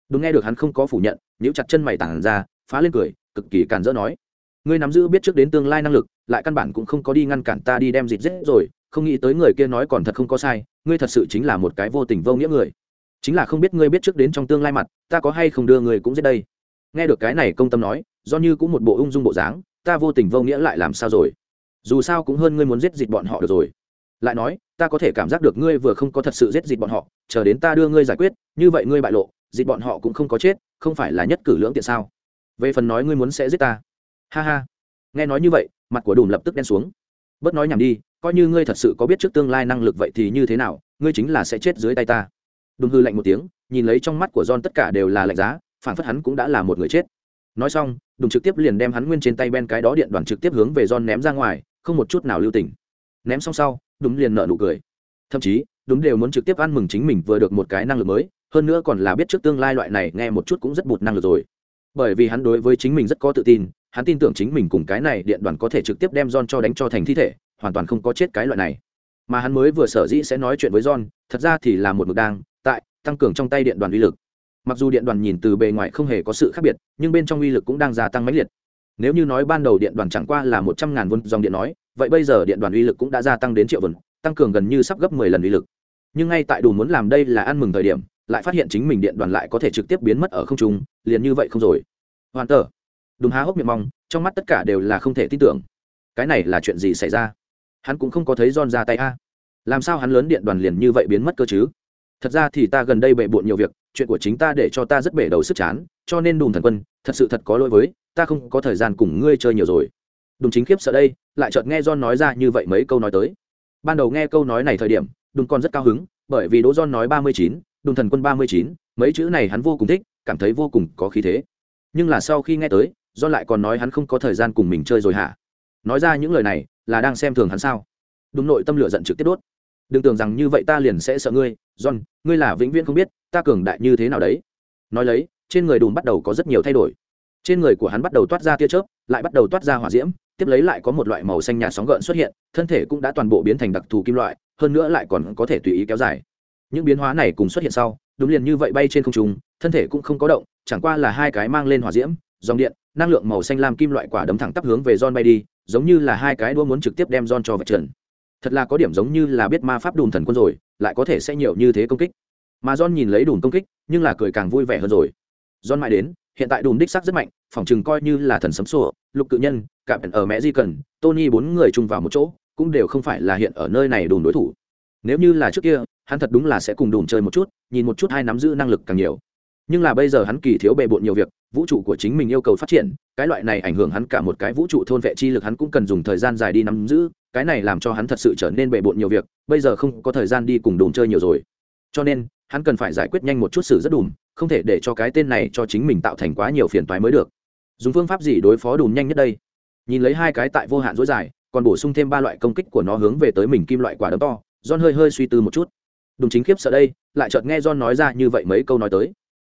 Đúng nghe được hắn không có phủ nhận nếu chặt chân mày tản ra, phá lên cười, cực kỳ càn rỡ nói ngươi nắm giữ biết trước đến tương lai năng lực, lại căn bản cũng không có đi ngăn cản ta đi đem dịt giết rồi, không nghĩ tới người kia nói còn thật không có sai, ngươi thật sự chính là một cái vô tình vô nghĩa người. Chính là không biết ngươi biết trước đến trong tương lai mặt, ta có hay không đưa người cũng giết đây? Nghe được cái này công tâm nói, do như cũng một bộ ung dung bộ dáng, ta vô tình vô nghĩa lại làm sao rồi? Dù sao cũng hơn ngươi muốn giết dịt bọn họ được rồi. Lại nói, ta có thể cảm giác được ngươi vừa không có thật sự giết dịt bọn họ, chờ đến ta đưa ngươi giải quyết, như vậy ngươi bại lộ dịt bọn họ cũng không có chết, không phải là nhất cử lưỡng tiện sao? Về phần nói ngươi muốn sẽ giết ta ha ha. Nghe nói như vậy, mặt của đùm lập tức đen xuống. Bớt nói nhảm đi, coi như ngươi thật sự có biết trước tương lai năng lực vậy thì như thế nào, ngươi chính là sẽ chết dưới tay ta. Đùm hư lạnh một tiếng, nhìn lấy trong mắt của john tất cả đều là lạnh giá, phản phất hắn cũng đã là một người chết. Nói xong, Đùm trực tiếp liền đem hắn nguyên trên tay ben cái đó điện đoàn trực tiếp hướng về John ném ra ngoài, không một chút nào lưu tình. Ném xong sau, Đùm liền nở nụ cười. Thậm chí, Đùm đều muốn trực tiếp ăn mừng chính mình vừa được một cái năng lực mới, hơn nữa còn là biết trước tương lai loại này nghe một chút cũng rất bụt năng lực rồi. Bởi vì hắn đối với chính mình rất có tự tin hắn tin tưởng chính mình cùng cái này điện đoàn có thể trực tiếp đem John cho đánh cho thành thi thể hoàn toàn không có chết cái loại này. Mà hắn mới vừa sở dĩ sẽ nói chuyện với John thật ra thì là một mực đang tại tăng cường trong tay điện đoàn uy lực. Mặc dù điện đoàn nhìn từ bề ngoài không hề có sự khác biệt nhưng bên trong uy lực cũng đang gia tăng mãnh liệt. Nếu như nói ban đầu điện đoàn chẳng qua là một trăm ngàn vôn dòng điện nói vậy bây giờ điện đoàn uy lực cũng đã gia tăng đến triệu vun, tăng cường gần như sắp gấp mười lần uy lực. Nhưng ngay tại đủ muốn làm đây là ăn mừng thời điểm lại phát hiện chính mình điện đoàn lại có thể trực tiếp biến mất ở không trung liền như vậy không rồi. Hoàn tờ đúng há hốc miệng mong, trong mắt tất cả đều là không thể tin tưởng. Cái này là chuyện gì xảy ra? Hắn cũng không có thấy don ra tay a. Làm sao hắn lớn điện đoàn liền như vậy biến mất cơ chứ? Thật ra thì ta gần đây bệ bộn nhiều việc, chuyện của chính ta để cho ta rất bể đầu sức chán, cho nên đùm thần quân, thật sự thật có lỗi với, ta không có thời gian cùng ngươi chơi nhiều rồi. Đùm chính khiếp sợ đây, lại chợt nghe john nói ra như vậy mấy câu nói tới. Ban đầu nghe câu nói này thời điểm đùm còn rất cao hứng, bởi vì đỗ john nói ba mươi chín đùm thần quân ba mươi chín, mấy chữ này hắn vô cùng thích, cảm thấy vô cùng có khí thế. Nhưng là sau khi nghe tới do lại còn nói hắn không có thời gian cùng mình chơi rồi hả? Nói ra những lời này, là đang xem thường hắn sao? Đúng nội tâm lửa giận trực tiếp đốt. Đừng tưởng rằng như vậy ta liền sẽ sợ ngươi, john, ngươi là vĩnh viễn không biết, ta cường đại như thế nào đấy. Nói lấy, trên người đùm bắt đầu có rất nhiều thay đổi. Trên người của hắn bắt đầu toát ra tia chớp, lại bắt đầu toát ra hỏa diễm, tiếp lấy lại có một loại màu xanh nhạt sóng gợn xuất hiện, thân thể cũng đã toàn bộ biến thành đặc thù kim loại, hơn nữa lại còn có thể tùy ý kéo dài. Những biến hóa này cùng xuất hiện sau, đúng liền như vậy bay trên không trung, thân thể cũng không có động, chẳng qua là hai cái mang lên hỏa diễm, dòng điện năng lượng màu xanh lam kim loại quả đấm thẳng tắp hướng về John bay đi, giống như là hai cái đũa muốn trực tiếp đem John cho vật trần. Thật là có điểm giống như là biết ma pháp đùn thần quân rồi, lại có thể sẽ nhiều như thế công kích. Mà John nhìn lấy đùn công kích, nhưng là cười càng vui vẻ hơn rồi. John mãi đến, hiện tại đùn đích sắc rất mạnh, phòng chừng coi như là thần sấm sủa, lục cự nhân, cả ở mẹ di cần, Tony bốn người chung vào một chỗ, cũng đều không phải là hiện ở nơi này đùn đối thủ. Nếu như là trước kia, hắn thật đúng là sẽ cùng đùn chơi một chút, nhìn một chút hai nắm giữ năng lực càng nhiều nhưng là bây giờ hắn kỳ thiếu bề bộn nhiều việc, vũ trụ của chính mình yêu cầu phát triển, cái loại này ảnh hưởng hắn cả một cái vũ trụ thôn vệ chi lực hắn cũng cần dùng thời gian dài đi nắm giữ, cái này làm cho hắn thật sự trở nên bề bộn nhiều việc, bây giờ không có thời gian đi cùng đồn chơi nhiều rồi. Cho nên, hắn cần phải giải quyết nhanh một chút sự rất đùm, không thể để cho cái tên này cho chính mình tạo thành quá nhiều phiền toái mới được. Dùng phương pháp gì đối phó đùm nhanh nhất đây? Nhìn lấy hai cái tại vô hạn dối dài, còn bổ sung thêm ba loại công kích của nó hướng về tới mình kim loại quả đấm to, john hơi hơi suy tư một chút. Đùm chính khiếp sợ đây, lại chợt nghe john nói ra như vậy mấy câu nói tới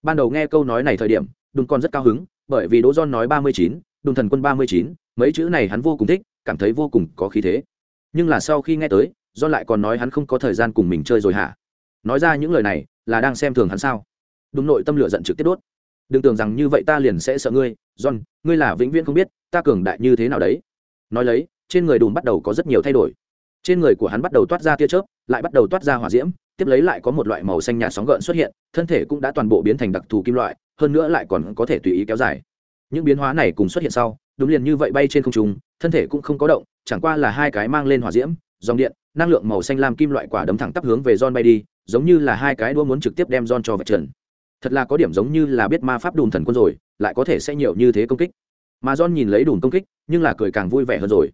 ban đầu nghe câu nói này thời điểm đùn con rất cao hứng, bởi vì đỗ john nói ba mươi chín đùn thần quân ba mươi chín, mấy chữ này hắn vô cùng thích, cảm thấy vô cùng có khí thế. Nhưng là sau khi nghe tới john lại còn nói hắn không có thời gian cùng mình chơi rồi hả? Nói ra những lời này, là đang xem thường hắn sao? Đúng nội tâm lửa giận trực tiếp đốt. Đừng tưởng rằng như vậy ta liền sẽ sợ ngươi john ngươi là vĩnh viễn không biết, ta cường đại như thế nào đấy. Nói lấy, trên người đùn bắt đầu có rất nhiều thay đổi trên người của hắn bắt đầu toát ra tia chớp, lại bắt đầu toát ra hỏa diễm, tiếp lấy lại có một loại màu xanh nhạt sóng gợn xuất hiện, thân thể cũng đã toàn bộ biến thành đặc thù kim loại, hơn nữa lại còn có thể tùy ý kéo dài. Những biến hóa này cùng xuất hiện sau, đúng liền như vậy bay trên không trung, thân thể cũng không có động, chẳng qua là hai cái mang lên hỏa diễm, dòng điện, năng lượng màu xanh lam kim loại quả đấm thẳng tắp hướng về John bay đi, giống như là hai cái đũa muốn trực tiếp đem John cho vật trần. Thật là có điểm giống như là biết ma pháp đùn thần quân rồi, lại có thể sẽ nhiều như thế công kích. Mà John nhìn lấy đùn công kích, nhưng là cười càng vui vẻ hơn rồi.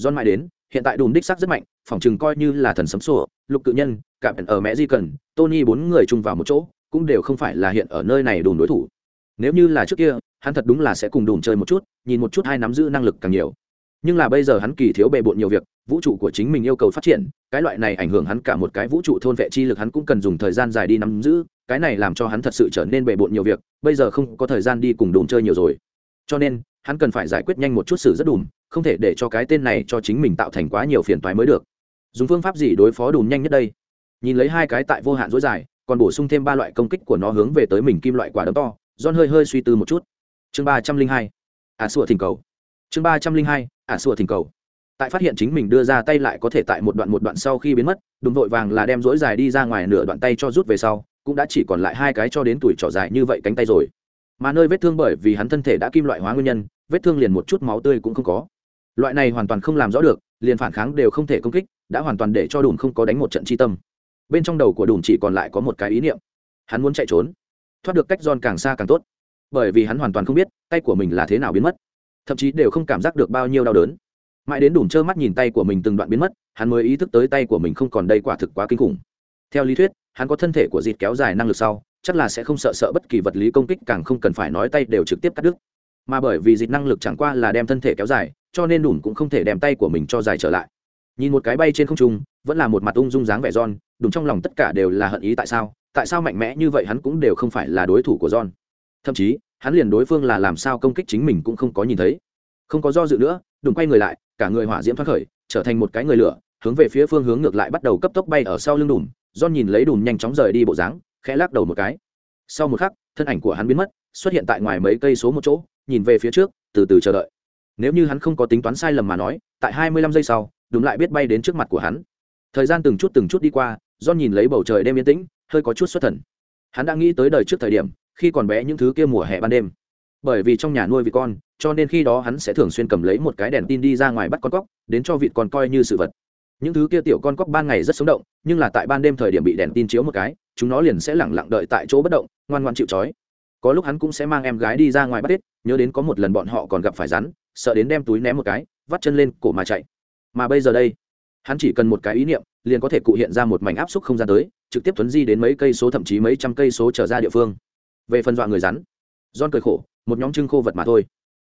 John mãi đến hiện tại đùm đích sắc rất mạnh phỏng chừng coi như là thần sấm sổ lục cự nhân cạm ở mẹ di cần, tony bốn người chung vào một chỗ, cũng đều không phải là hiện ở nơi này đùm đối thủ. Nếu như là trước kia, hắn thật đúng là sẽ cùng đùm chơi một chút, nhìn một chút hai nắm giữ năng lực càng nhiều. Nhưng là bây giờ hắn kỳ thiếu bề bộn nhiều việc, vũ trụ của chính mình yêu cầu phát triển, cái loại này ảnh hưởng hắn cả một cái vũ trụ thôn vệ chi lực hắn cũng cần dùng thời gian dài đi nắm giữ, cái này làm cho hắn thật sự trở nên bề bộn nhiều việc, bây giờ không có thời gian đi cùng đùm chơi nhiều rồi. Cho nên hắn cần phải giải quyết nhanh một chút sự rất đùm, không thể để cho cái tên này cho chính mình tạo thành quá nhiều phiền toái mới được. Dùng phương pháp gì đối phó đùm nhanh nhất đây? Nhìn lấy hai cái tại vô hạn dối dài, còn bổ sung thêm ba loại công kích của nó hướng về tới mình kim loại quả đấm to, john hơi hơi suy tư một chút. Chương ba trăm linh hai, ả sụa thỉnh cầu. Chương ba trăm linh hai, ả sụa thỉnh cầu. Tại phát hiện chính mình đưa ra tay lại có thể tại một đoạn một đoạn sau khi biến mất, đùm vội vàng là đem dối dài đi ra ngoài nửa đoạn tay cho rút về sau, cũng đã chỉ còn lại hai cái cho đến tuổi trỏ dài như vậy cánh tay rồi mà nơi vết thương bởi vì hắn thân thể đã kim loại hóa nguyên nhân, vết thương liền một chút máu tươi cũng không có. Loại này hoàn toàn không làm rõ được, liền phản kháng đều không thể công kích, đã hoàn toàn để cho đùn không có đánh một trận chi tâm. Bên trong đầu của đùn chỉ còn lại có một cái ý niệm. Hắn muốn chạy trốn. Thoát được cách giòn càng xa càng tốt. Bởi vì hắn hoàn toàn không biết, tay của mình là thế nào biến mất. Thậm chí đều không cảm giác được bao nhiêu đau đớn. Mãi đến đùn trơ mắt nhìn tay của mình từng đoạn biến mất, hắn mới ý thức tới tay của mình không còn đây quả thực quá kinh khủng. Theo lý thuyết, hắn có thân thể của dịt kéo dài năng lực sau chắc là sẽ không sợ sợ bất kỳ vật lý công kích càng không cần phải nói tay đều trực tiếp cắt đứt. Mà bởi vì dịch năng lực chẳng qua là đem thân thể kéo dài cho nên đùn cũng không thể đem tay của mình cho dài trở lại. Nhìn một cái bay trên không trung vẫn là một mặt ung dung dáng vẻ John, đúng trong lòng tất cả đều là hận ý tại sao tại sao mạnh mẽ như vậy hắn cũng đều không phải là đối thủ của John. thậm chí hắn liền đối phương là làm sao công kích chính mình cũng không có nhìn thấy. Không có do dự nữa đùn quay người lại cả người hỏa diễm thoát khởi trở thành một cái người lửa hướng về phía phương hướng ngược lại bắt đầu cấp tốc bay ở sau lưng đùm John nhìn lấy đùm nhanh chóng rời đi bộ dáng khẽ lắc đầu một cái. Sau một khắc, thân ảnh của hắn biến mất, xuất hiện tại ngoài mấy cây số một chỗ, nhìn về phía trước, từ từ chờ đợi. Nếu như hắn không có tính toán sai lầm mà nói, tại hai mươi lăm giây sau, đúng lại biết bay đến trước mặt của hắn. Thời gian từng chút từng chút đi qua do nhìn lấy bầu trời đêm yên tĩnh, hơi có chút xuất thần. Hắn đã nghĩ tới đời trước thời điểm, khi còn bé những thứ kia mùa hè ban đêm. Bởi vì trong nhà nuôi vịt con, cho nên khi đó hắn sẽ thường xuyên cầm lấy một cái đèn tin đi ra ngoài bắt con cóc, đến cho vịt con coi như sự vật. Những thứ kia tiểu con cóc ban ngày rất sống động, nhưng là tại ban đêm thời điểm bị đèn tin chiếu một cái chúng nó liền sẽ lẳng lặng đợi tại chỗ bất động, ngoan ngoan chịu trói. Có lúc hắn cũng sẽ mang em gái đi ra ngoài bắt tết nhớ đến có một lần bọn họ còn gặp phải rắn, sợ đến đem túi ném một cái, vắt chân lên cổ mà chạy. Mà bây giờ đây, hắn chỉ cần một cái ý niệm, liền có thể cụ hiện ra một mảnh áp suất không gian tới, trực tiếp tuấn di đến mấy cây số thậm chí mấy trăm cây số trở ra địa phương. Về phần dọa người rắn don cười khổ, một nhóm trưng khô vật mà thôi.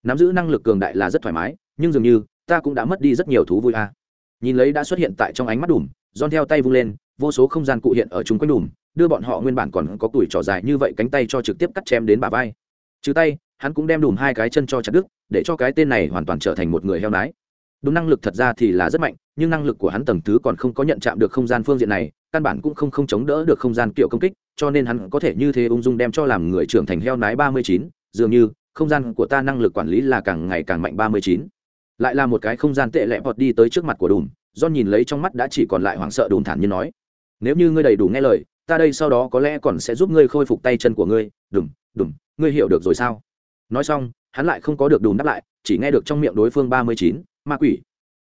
Nắm giữ năng lực cường đại là rất thoải mái, nhưng dường như, ta cũng đã mất đi rất nhiều thú vui a à. nhìn lấy đã xuất hiện tại trong ánh mắt đùm don theo tay vung lên, vô số không gian cụ hiện ở chúng quanh đùm đưa bọn họ nguyên bản còn có tuổi trỏ dài như vậy cánh tay cho trực tiếp cắt chém đến bà vai. Trừ tay, hắn cũng đem đùm hai cái chân cho chặt đứt, để cho cái tên này hoàn toàn trở thành một người heo nái. Đúng năng lực thật ra thì là rất mạnh, nhưng năng lực của hắn tầng thứ còn không có nhận chạm được không gian phương diện này, căn bản cũng không không chống đỡ được không gian kiểu công kích, cho nên hắn có thể như thế ung dung đem cho làm người trưởng thành heo nái ba mươi chín, dường như, không gian của ta năng lực quản lý là càng ngày càng mạnh ba mươi chín. Lại là một cái không gian tệ lẹ bọt đi tới trước mặt của đùm do nhìn lấy trong mắt đã chỉ còn lại hoảng sợ đùm thản như nói, nếu như ngươi đầy đủ nghe lời ta đây sau đó có lẽ còn sẽ giúp ngươi khôi phục tay chân của ngươi. Đừng, đừng, ngươi hiểu được rồi sao? Nói xong hắn lại không có được đùm đáp lại chỉ nghe được trong miệng đối phương ba mươi chín ma quỷ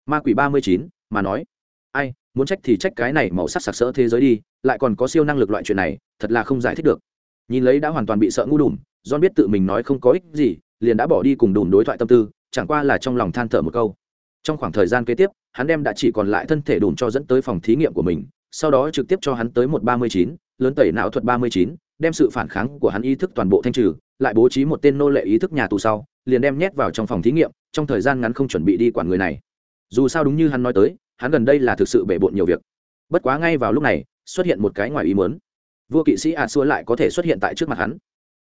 ma quỷ ba mươi chín mà nói ai muốn trách thì trách cái này màu sắc sặc sỡ thế giới đi lại còn có siêu năng lực loại chuyện này thật là không giải thích được. Nhìn lấy đã hoàn toàn bị sợ ngu đùm don biết tự mình nói không có ích gì liền đã bỏ đi cùng đùm đối thoại tâm tư chẳng qua là trong lòng than thở một câu. Trong khoảng thời gian kế tiếp hắn đem đã chỉ còn lại thân thể đùm cho dẫn tới phòng thí nghiệm của mình sau đó trực tiếp cho hắn tới một ba mươi chín, lớn tẩy não thuật ba mươi chín, đem sự phản kháng của hắn ý thức toàn bộ thanh trừ, lại bố trí một tên nô lệ ý thức nhà tù sau, liền đem nhét vào trong phòng thí nghiệm, trong thời gian ngắn không chuẩn bị đi quản người này. Dù sao đúng như hắn nói tới, hắn gần đây là thực sự bể bộn nhiều việc. Bất quá ngay vào lúc này, xuất hiện một cái ngoài ý muốn. Vua kỵ sĩ a xua lại có thể xuất hiện tại trước mặt hắn.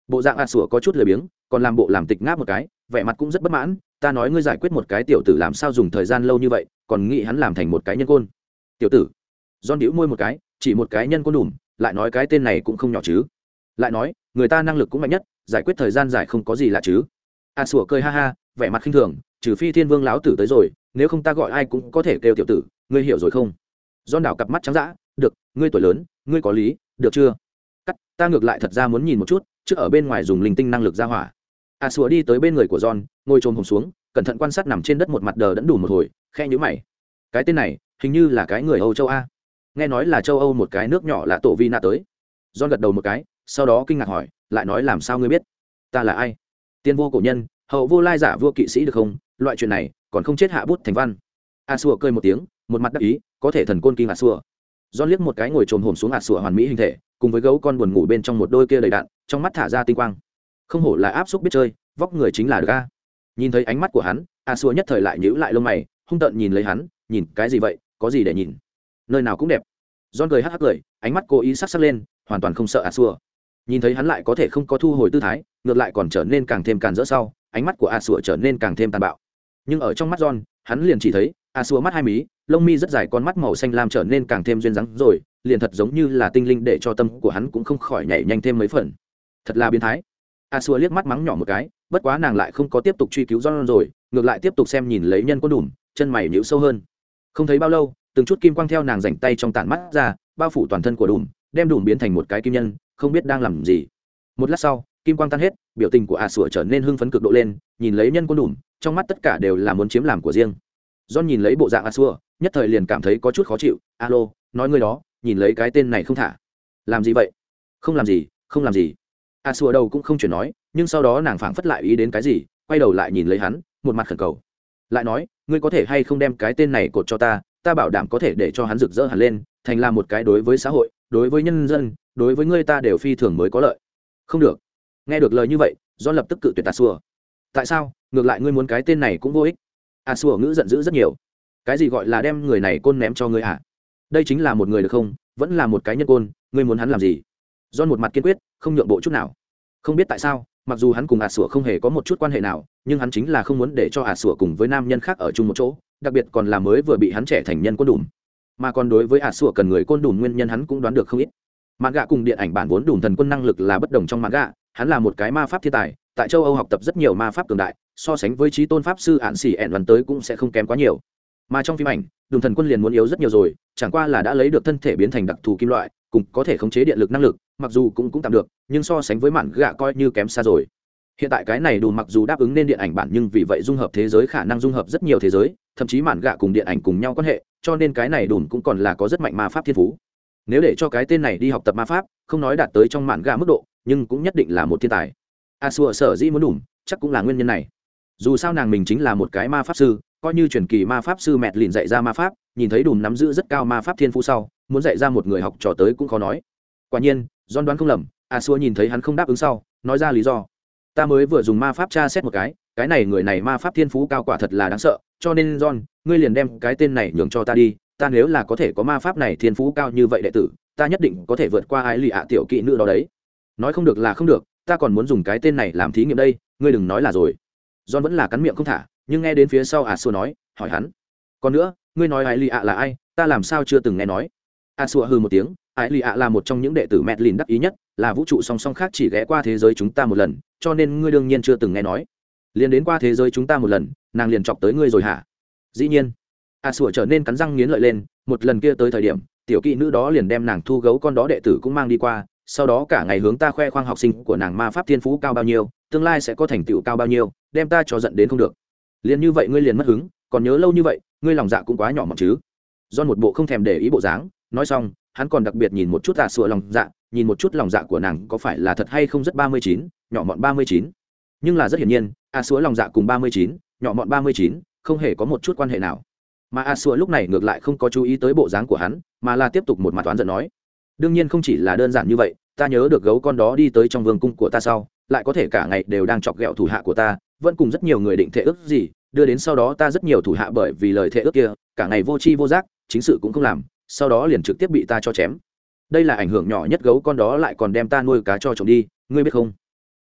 Bộ dạng a xua có chút lười biếng, còn làm bộ làm tịch ngáp một cái, vẻ mặt cũng rất bất mãn, ta nói ngươi giải quyết một cái tiểu tử làm sao dùng thời gian lâu như vậy, còn nghĩ hắn làm thành một cái nhân côn. Tiểu tử don đĩu môi một cái, chỉ một cái nhân côn đùm, lại nói cái tên này cũng không nhỏ chứ. Lại nói, người ta năng lực cũng mạnh nhất, giải quyết thời gian dài không có gì lạ chứ. A sủa cười ha ha, vẻ mặt khinh thường, trừ phi thiên vương láo tử tới rồi, nếu không ta gọi ai cũng có thể kêu tiểu tử, ngươi hiểu rồi không? Don đảo cặp mắt trắng d được, ngươi tuổi lớn, ngươi có lý, được chưa? Cắt, ta ngược lại thật ra muốn nhìn một chút, trước ở bên ngoài dùng linh tinh năng lực ra hỏa. A sủa đi tới bên người của john, ngồi trồm hồng xuống, cẩn thận quan sát nằm trên đất một mặt đờ đẫn đủ một hồi khe nhữ mày. Cái tên này, hình như là cái người âu châu a nghe nói là châu âu một cái nước nhỏ là tổ vi na tới. John gật đầu một cái, sau đó kinh ngạc hỏi, lại nói làm sao ngươi biết? Ta là ai? Tiên vô cổ nhân, hậu vô lai giả vua kỵ sĩ được không? Loại chuyện này, còn không chết hạ bút thành văn. A xua cười một tiếng, một mặt đắc ý, có thể thần côn kinh a xua john liếc một cái ngồi trồm hồn xuống a xua hoàn mỹ hình thể, cùng với gấu con buồn ngủ bên trong một đôi kia đầy đạn, trong mắt thả ra tinh quang. Không hổ là áp xúc biết chơi, vóc người chính là ga nhìn thấy ánh mắt của hắn, a xua nhất thời lại nhữ lại lông mày, hung tợn nhìn lấy hắn, nhìn cái gì vậy? Có gì để nhìn? Nơi nào cũng đẹp John cười hắc hắc cười, ánh mắt cố ý sắc sắc lên, hoàn toàn không sợ A xua Nhìn thấy hắn lại có thể không có thu hồi tư thái, ngược lại còn trở nên càng thêm càn rỡ sau, ánh mắt của A xua trở nên càng thêm tàn bạo. Nhưng ở trong mắt John, hắn liền chỉ thấy, A xua mắt hai mí, lông mi rất dài con mắt màu xanh lam trở nên càng thêm duyên dáng rồi, liền thật giống như là tinh linh để cho tâm của hắn cũng không khỏi nhảy nhanh thêm mấy phần. Thật là biến thái. A xua liếc mắt mắng nhỏ một cái, bất quá nàng lại không có tiếp tục truy cứu John rồi, ngược lại tiếp tục xem nhìn lấy nhân quân đủm, chân mày nhíu sâu hơn. Không thấy bao lâu, từng chút kim quang theo nàng rảnh tay trong tản mắt ra, bao phủ toàn thân của đùm, đem đùm biến thành một cái kim nhân, không biết đang làm gì. Một lát sau, kim quang tan hết, biểu tình của a sủa trở nên hưng phấn cực độ lên, nhìn lấy nhân quân đùm, trong mắt tất cả đều là muốn chiếm làm của riêng. Do nhìn lấy bộ dạng a sủa, nhất thời liền cảm thấy có chút khó chịu, alo, nói ngươi đó, nhìn lấy cái tên này không thả. Làm gì vậy? Không làm gì, không làm gì. A sủa đầu cũng không chuyển nói, nhưng sau đó nàng phảng phất lại ý đến cái gì, quay đầu lại nhìn lấy hắn, một mặt khẩn cầu. Lại nói, ngươi có thể hay không đem cái tên này cột cho ta ta bảo đảm có thể để cho hắn rực rỡ hẳn lên, thành là một cái đối với xã hội, đối với nhân dân, đối với ngươi ta đều phi thường mới có lợi. Không được. Nghe được lời như vậy do lập tức cự tuyệt a xua tại sao? Ngược lại ngươi muốn cái tên này cũng vô ích. A xua ngữ giận dữ rất nhiều. Cái gì gọi là đem người này côn ném cho ngươi à đây chính là một người được không? Vẫn là một cái nhân côn, ngươi muốn hắn làm gì? Do một mặt kiên quyết, không nhượng bộ chút nào. Không biết tại sao, mặc dù hắn cùng ả sủa không hề có một chút quan hệ nào, nhưng hắn chính là không muốn để cho ả sủa cùng với nam nhân khác ở chung một chỗ đặc biệt còn là mới vừa bị hắn trẻ thành nhân côn đùm. Mà còn đối với ả sủa cần người côn đùm nguyên nhân hắn cũng đoán được không ít. Mạn gạ cùng điện ảnh bản vốn đùm thần quân năng lực là bất đồng trong mạn gạ, hắn là một cái ma pháp thiên tài, tại châu âu học tập rất nhiều ma pháp cường đại, so sánh với trí tôn pháp sư ạn xỉ ẹn văn tới cũng sẽ không kém quá nhiều. Mà trong phim ảnh, đùm thần quân liền muốn yếu rất nhiều rồi, chẳng qua là đã lấy được thân thể biến thành đặc thù kim loại, cùng có thể khống chế điện lực năng lực, mặc dù cũng cũng tạm được, nhưng so sánh với mạn gạ coi như kém xa rồi. Hiện tại cái này đủ mặc dù đáp ứng nên điện ảnh bản nhưng vì vậy dung hợp thế giới khả năng dung hợp rất nhiều thế giới thậm chí mạn gạ cùng điện ảnh cùng nhau quan hệ cho nên cái này đùn cũng còn là có rất mạnh ma pháp thiên phú. Nếu để cho cái tên này đi học tập ma pháp không nói đạt tới trong mạn gạ mức độ nhưng cũng nhất định là một thiên tài. A xua sở dĩ muốn đùn, chắc cũng là nguyên nhân này. Dù sao nàng mình chính là một cái ma pháp sư coi như truyền kỳ ma pháp sư mẹt lìn dạy ra ma pháp nhìn thấy đùm nắm giữ rất cao ma pháp thiên phú sau muốn dạy ra một người học trò tới cũng khó nói. Quả nhiên don đoán không lầm a xua nhìn thấy hắn không đáp ứng sau nói ra lý do. Ta mới vừa dùng ma pháp tra xét một cái cái này người này ma pháp thiên phú cao quả thật là đáng sợ, cho nên john, ngươi liền đem cái tên này nhường cho ta đi, ta nếu là có thể có ma pháp này thiên phú cao như vậy đệ tử, ta nhất định có thể vượt qua ai lì ạ tiểu kỵ nữ đó đấy. Nói không được là không được, ta còn muốn dùng cái tên này làm thí nghiệm đây, ngươi đừng nói là rồi. John vẫn là cắn miệng không thả, nhưng nghe đến phía sau a xua nói, hỏi hắn, còn nữa, ngươi nói ai lì ạ là ai, ta làm sao chưa từng nghe nói? A xua hư một tiếng, ai lì ạ là một trong những đệ tử mẹ lìn đắc ý nhất, là vũ trụ song song khác chỉ ghé qua thế giới chúng ta một lần, cho nên ngươi đương nhiên chưa từng nghe nói liền đến qua thế giới chúng ta một lần, nàng liền chọc tới ngươi rồi hả? Dĩ nhiên. A sủa trở nên cắn răng nghiến lợi lên, một lần kia tới thời điểm, tiểu kỵ nữ đó liền đem nàng thu gấu con đó đệ tử cũng mang đi qua, sau đó cả ngày hướng ta khoe khoang học sinh của nàng ma pháp thiên phú cao bao nhiêu, tương lai sẽ có thành tựu cao bao nhiêu, đem ta cho giận đến không được. Liền như vậy ngươi liền mất hứng, còn nhớ lâu như vậy, ngươi lòng dạ cũng quá nhỏ mọn chứ. Do một bộ không thèm để ý bộ dáng, nói xong, hắn còn đặc biệt nhìn một chút tạ sủa lòng dạ nhìn một chút lòng dạ của nàng có phải là thật hay không rất ba mươi chín, nhỏ mọn ba mươi chín nhưng là rất hiển nhiên, a xúa lòng dạ cùng ba mươi chín, nhỏ mọn ba mươi chín, không hề có một chút quan hệ nào. Mà a xúa lúc này ngược lại không có chú ý tới bộ dáng của hắn, mà là tiếp tục một mặt toán giận nói, đương nhiên không chỉ là đơn giản như vậy, ta nhớ được gấu con đó đi tới trong vương cung của ta sau, lại có thể cả ngày đều đang chọc ghẹo thủ hạ của ta, vẫn cùng rất nhiều người định thể ước gì, đưa đến sau đó ta rất nhiều thủ hạ bởi vì lời thệ ước kia, cả ngày vô tri vô giác, chính sự cũng không làm, sau đó liền trực tiếp bị ta cho chém. Đây là ảnh hưởng nhỏ nhất gấu con đó lại còn đem ta nuôi cá cho chồng đi, ngươi biết không?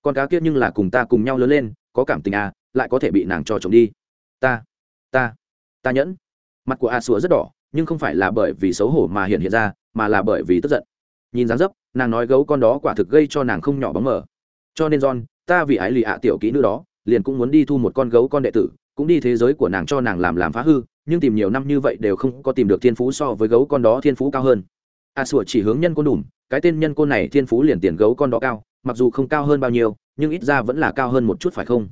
Con cá kia nhưng là cùng ta cùng nhau lớn lên, có cảm tình à lại có thể bị nàng cho chồng đi. Ta ta ta nhẫn. Mặt của a sùa rất đỏ, nhưng không phải là bởi vì xấu hổ mà hiện hiện ra, mà là bởi vì tức giận. Nhìn dáng dấp, nàng nói gấu con đó quả thực gây cho nàng không nhỏ bóng mờ. Cho nên john, ta vì ái lì ạ tiểu kỹ nữ đó, liền cũng muốn đi thu một con gấu con đệ tử, cũng đi thế giới của nàng cho nàng làm làm phá hư, nhưng tìm nhiều năm như vậy đều không có tìm được thiên phú so với gấu con đó thiên phú cao hơn. A sủa chỉ hướng nhân côn đùm, cái tên nhân côn này thiên phú liền tiền gấu con đó cao mặc dù không cao hơn bao nhiêu, nhưng ít ra vẫn là cao hơn một chút phải không?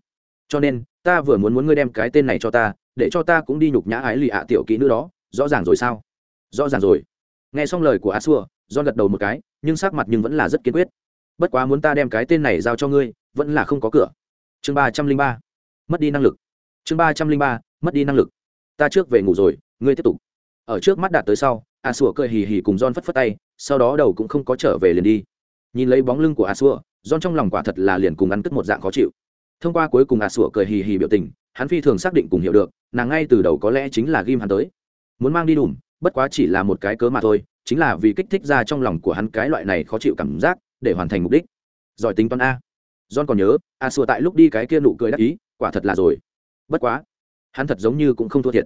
Cho nên, ta vừa muốn muốn ngươi đem cái tên này cho ta, để cho ta cũng đi nhục nhã ái lì ạ tiểu kỹ nữ đó. Rõ ràng rồi sao? Rõ ràng rồi. Nghe xong lời của a xua do gật đầu một cái, nhưng sắc mặt nhưng vẫn là rất kiên quyết. Bất quá muốn ta đem cái tên này giao cho ngươi, vẫn là không có cửa. Chương ba trăm linh ba. Mất đi năng lực. Chương ba trăm linh ba. Mất đi năng lực. Ta trước về ngủ rồi, ngươi tiếp tục. Ở trước mắt đạt tới sau, a xua cười hì hì cùng don phất phất tay, sau đó đầu cũng không có trở về liền đi nhìn lấy bóng lưng của a xua don trong lòng quả thật là liền cùng ăn cất một dạng khó chịu. Thông qua cuối cùng a xua cười hì hì biểu tình, hắn phi thường xác định cùng hiểu được, nàng ngay từ đầu có lẽ chính là ghim hắn tới. Muốn mang đi đùm, bất quá chỉ là một cái cớ mà thôi, chính là vì kích thích ra trong lòng của hắn cái loại này khó chịu cảm giác, để hoàn thành mục đích. Giỏi tính toán a. John còn nhớ a xua tại lúc đi cái kia nụ cười đắc ý, quả thật là rồi. Bất quá, hắn thật giống như cũng không thua thiệt.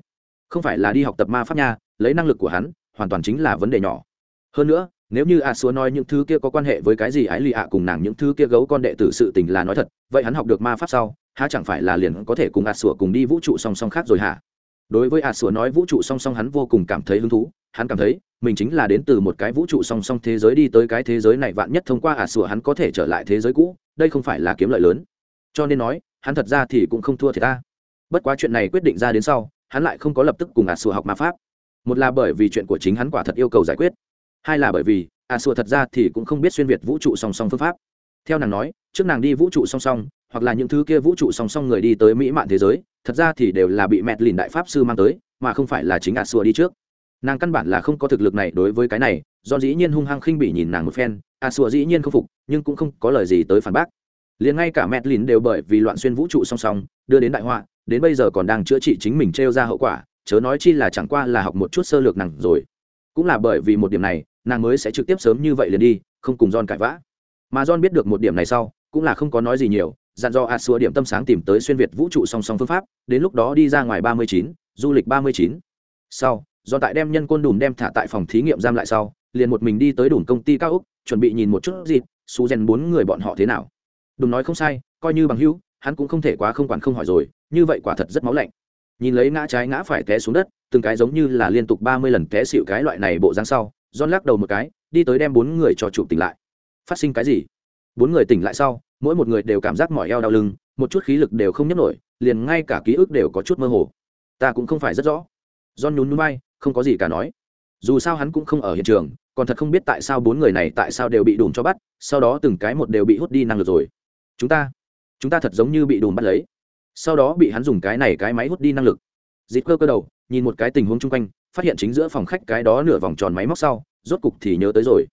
Không phải là đi học tập ma pháp nha, lấy năng lực của hắn, hoàn toàn chính là vấn đề nhỏ. Hơn nữa nếu như a xúa nói những thứ kia có quan hệ với cái gì ái lì ạ cùng nàng những thứ kia gấu con đệ tử sự tình là nói thật, vậy hắn học được ma pháp sau, há chẳng phải là liền có thể cùng a xúa cùng đi vũ trụ song song khác rồi hả? Đối với a xúa nói vũ trụ song song hắn vô cùng cảm thấy hứng thú, hắn cảm thấy mình chính là đến từ một cái vũ trụ song song thế giới đi tới cái thế giới này vạn nhất thông qua a xúa hắn có thể trở lại thế giới cũ, đây không phải là kiếm lợi lớn. Cho nên nói, hắn thật ra thì cũng không thua thì ta. Bất quá chuyện này quyết định ra đến sau, hắn lại không có lập tức cùng a xúa học ma pháp. Một là bởi vì chuyện của chính hắn quả thật yêu cầu giải quyết hai là bởi vì à a sùa thật ra thì cũng không biết xuyên việt vũ trụ song song phương pháp. Theo nàng nói, trước nàng đi vũ trụ song song, hoặc là những thứ kia vũ trụ song song người đi tới mỹ mạn thế giới, thật ra thì đều là bị mẹt lìn đại pháp sư mang tới, mà không phải là chính à a sùa đi trước. Nàng căn bản là không có thực lực này đối với cái này, do dĩ nhiên hung hăng khinh bỉ nhìn nàng một phen à a sùa dĩ nhiên không phục, nhưng cũng không có lời gì tới phản bác. Liền ngay cả mẹ lìn đều bởi vì loạn xuyên vũ trụ song song, đưa đến đại họa, đến bây giờ còn đang chữa trị chính mình t ra hậu quả, chớ nói chi là chẳng qua là học một chút sơ lược nàng rồi. Cũng là bởi vì một điểm này nàng mới sẽ trực tiếp sớm như vậy liền đi, không cùng John cãi vã. Mà John biết được một điểm này sau, cũng là không có nói gì nhiều, dặn dò a xua điểm tâm sáng tìm tới xuyên việt vũ trụ song song phương pháp, đến lúc đó đi ra ngoài ba mươi chín, du lịch ba mươi chín. Sau do tại đem nhân côn đùm đem thả tại phòng thí nghiệm giam lại sau, liền một mình đi tới đùm công ty cao úc, chuẩn bị nhìn một chút gì su gen bốn người bọn họ thế nào. Đùm nói không sai, coi như bằng hữu, hắn cũng không thể quá không quản không hỏi rồi, như vậy quả thật rất máu lạnh. Nhìn lấy ngã trái ngã phải té xuống đất, từng cái giống như là liên tục ba mươi lần té xịu cái loại này bộ dáng sau John lắc đầu một cái, đi tới đem bốn người cho chụp tỉnh lại. Phát sinh cái gì? Bốn người tỉnh lại sau, mỗi một người đều cảm giác mỏi eo đau lưng, một chút khí lực đều không nhấc nổi, liền ngay cả ký ức đều có chút mơ hồ. Ta cũng không phải rất rõ. John nhún nhún bay không có gì cả nói. Dù sao hắn cũng không ở hiện trường, còn thật không biết tại sao bốn người này tại sao đều bị đùm cho bắt, sau đó từng cái một đều bị hút đi năng lực rồi. Chúng ta chúng ta thật giống như bị đùm bắt lấy. Sau đó bị hắn dùng cái này cái máy hút đi năng lực. Dịch cơ cơ đầu, nhìn một cái tình huống chung quanh phát hiện chính giữa phòng khách cái đó nửa vòng tròn máy móc sau, rốt cục thì nhớ tới rồi.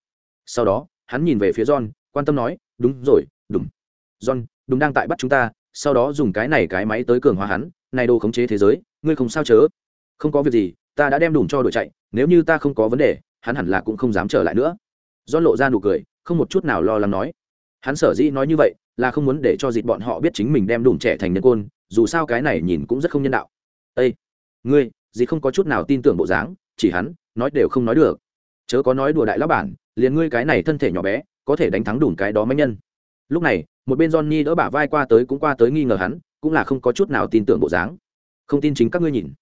Sau đó, hắn nhìn về phía john, quan tâm nói, đúng rồi, đúng. John, đúng đang tại bắt chúng ta, sau đó dùng cái này cái máy tới cường hóa hắn, này đồ khống chế thế giới, ngươi không sao chớ? Không có việc gì, ta đã đem đủ cho đội chạy, nếu như ta không có vấn đề, hắn hẳn là cũng không dám trở lại nữa. John lộ ra nụ cười, không một chút nào lo lắng nói. Hắn sở dĩ nói như vậy, là không muốn để cho dịt bọn họ biết chính mình đem đủ trẻ thành nhân côn, dù sao cái này nhìn cũng rất không nhân đạo. Ây ngươi dịt không có chút nào tin tưởng bộ dáng, chỉ hắn, nói đều không nói được. Chớ có nói đùa đại lão bản, liền ngươi cái này thân thể nhỏ bé, có thể đánh thắng đủ cái đó mấy nhân. Lúc này, một bên johnny đỡ bả vai qua tới cũng qua tới nghi ngờ hắn, cũng là không có chút nào tin tưởng bộ dáng. Không tin chính các ngươi nhìn.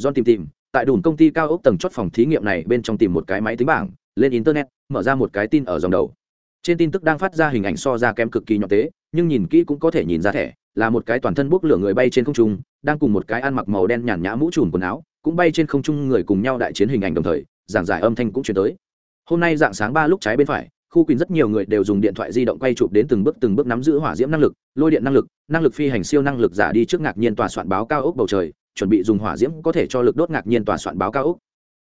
John tìm tìm, tại đủ công ty cao ốc tầng chót phòng thí nghiệm này bên trong tìm một cái máy tính bảng, lên internet, mở ra một cái tin ở dòng đầu. Trên tin tức đang phát ra hình ảnh so ra kém cực kỳ nhỏ tế, nhưng nhìn kỹ cũng có thể nhìn ra thẻ, là một cái toàn thân bốc lửa người bay trên không trung, đang cùng một cái ăn mặc màu đen nhàn nhã mũ trùm quần áo cũng bay trên không trung người cùng nhau đại chiến hình ảnh đồng thời, giảng giải âm thanh cũng chuyển tới. Hôm nay dạng sáng ba lúc trái bên phải, khu quyền rất nhiều người đều dùng điện thoại di động quay chụp đến từng bước từng bước nắm giữ hỏa diễm năng lực, lôi điện năng lực năng lực phi hành siêu năng lực giả đi trước ngạc nhiên tòa soạn báo cao ốc bầu trời, chuẩn bị dùng hỏa diễm có thể cho lực đốt ngạc nhiên tòa soạn báo cao ốc.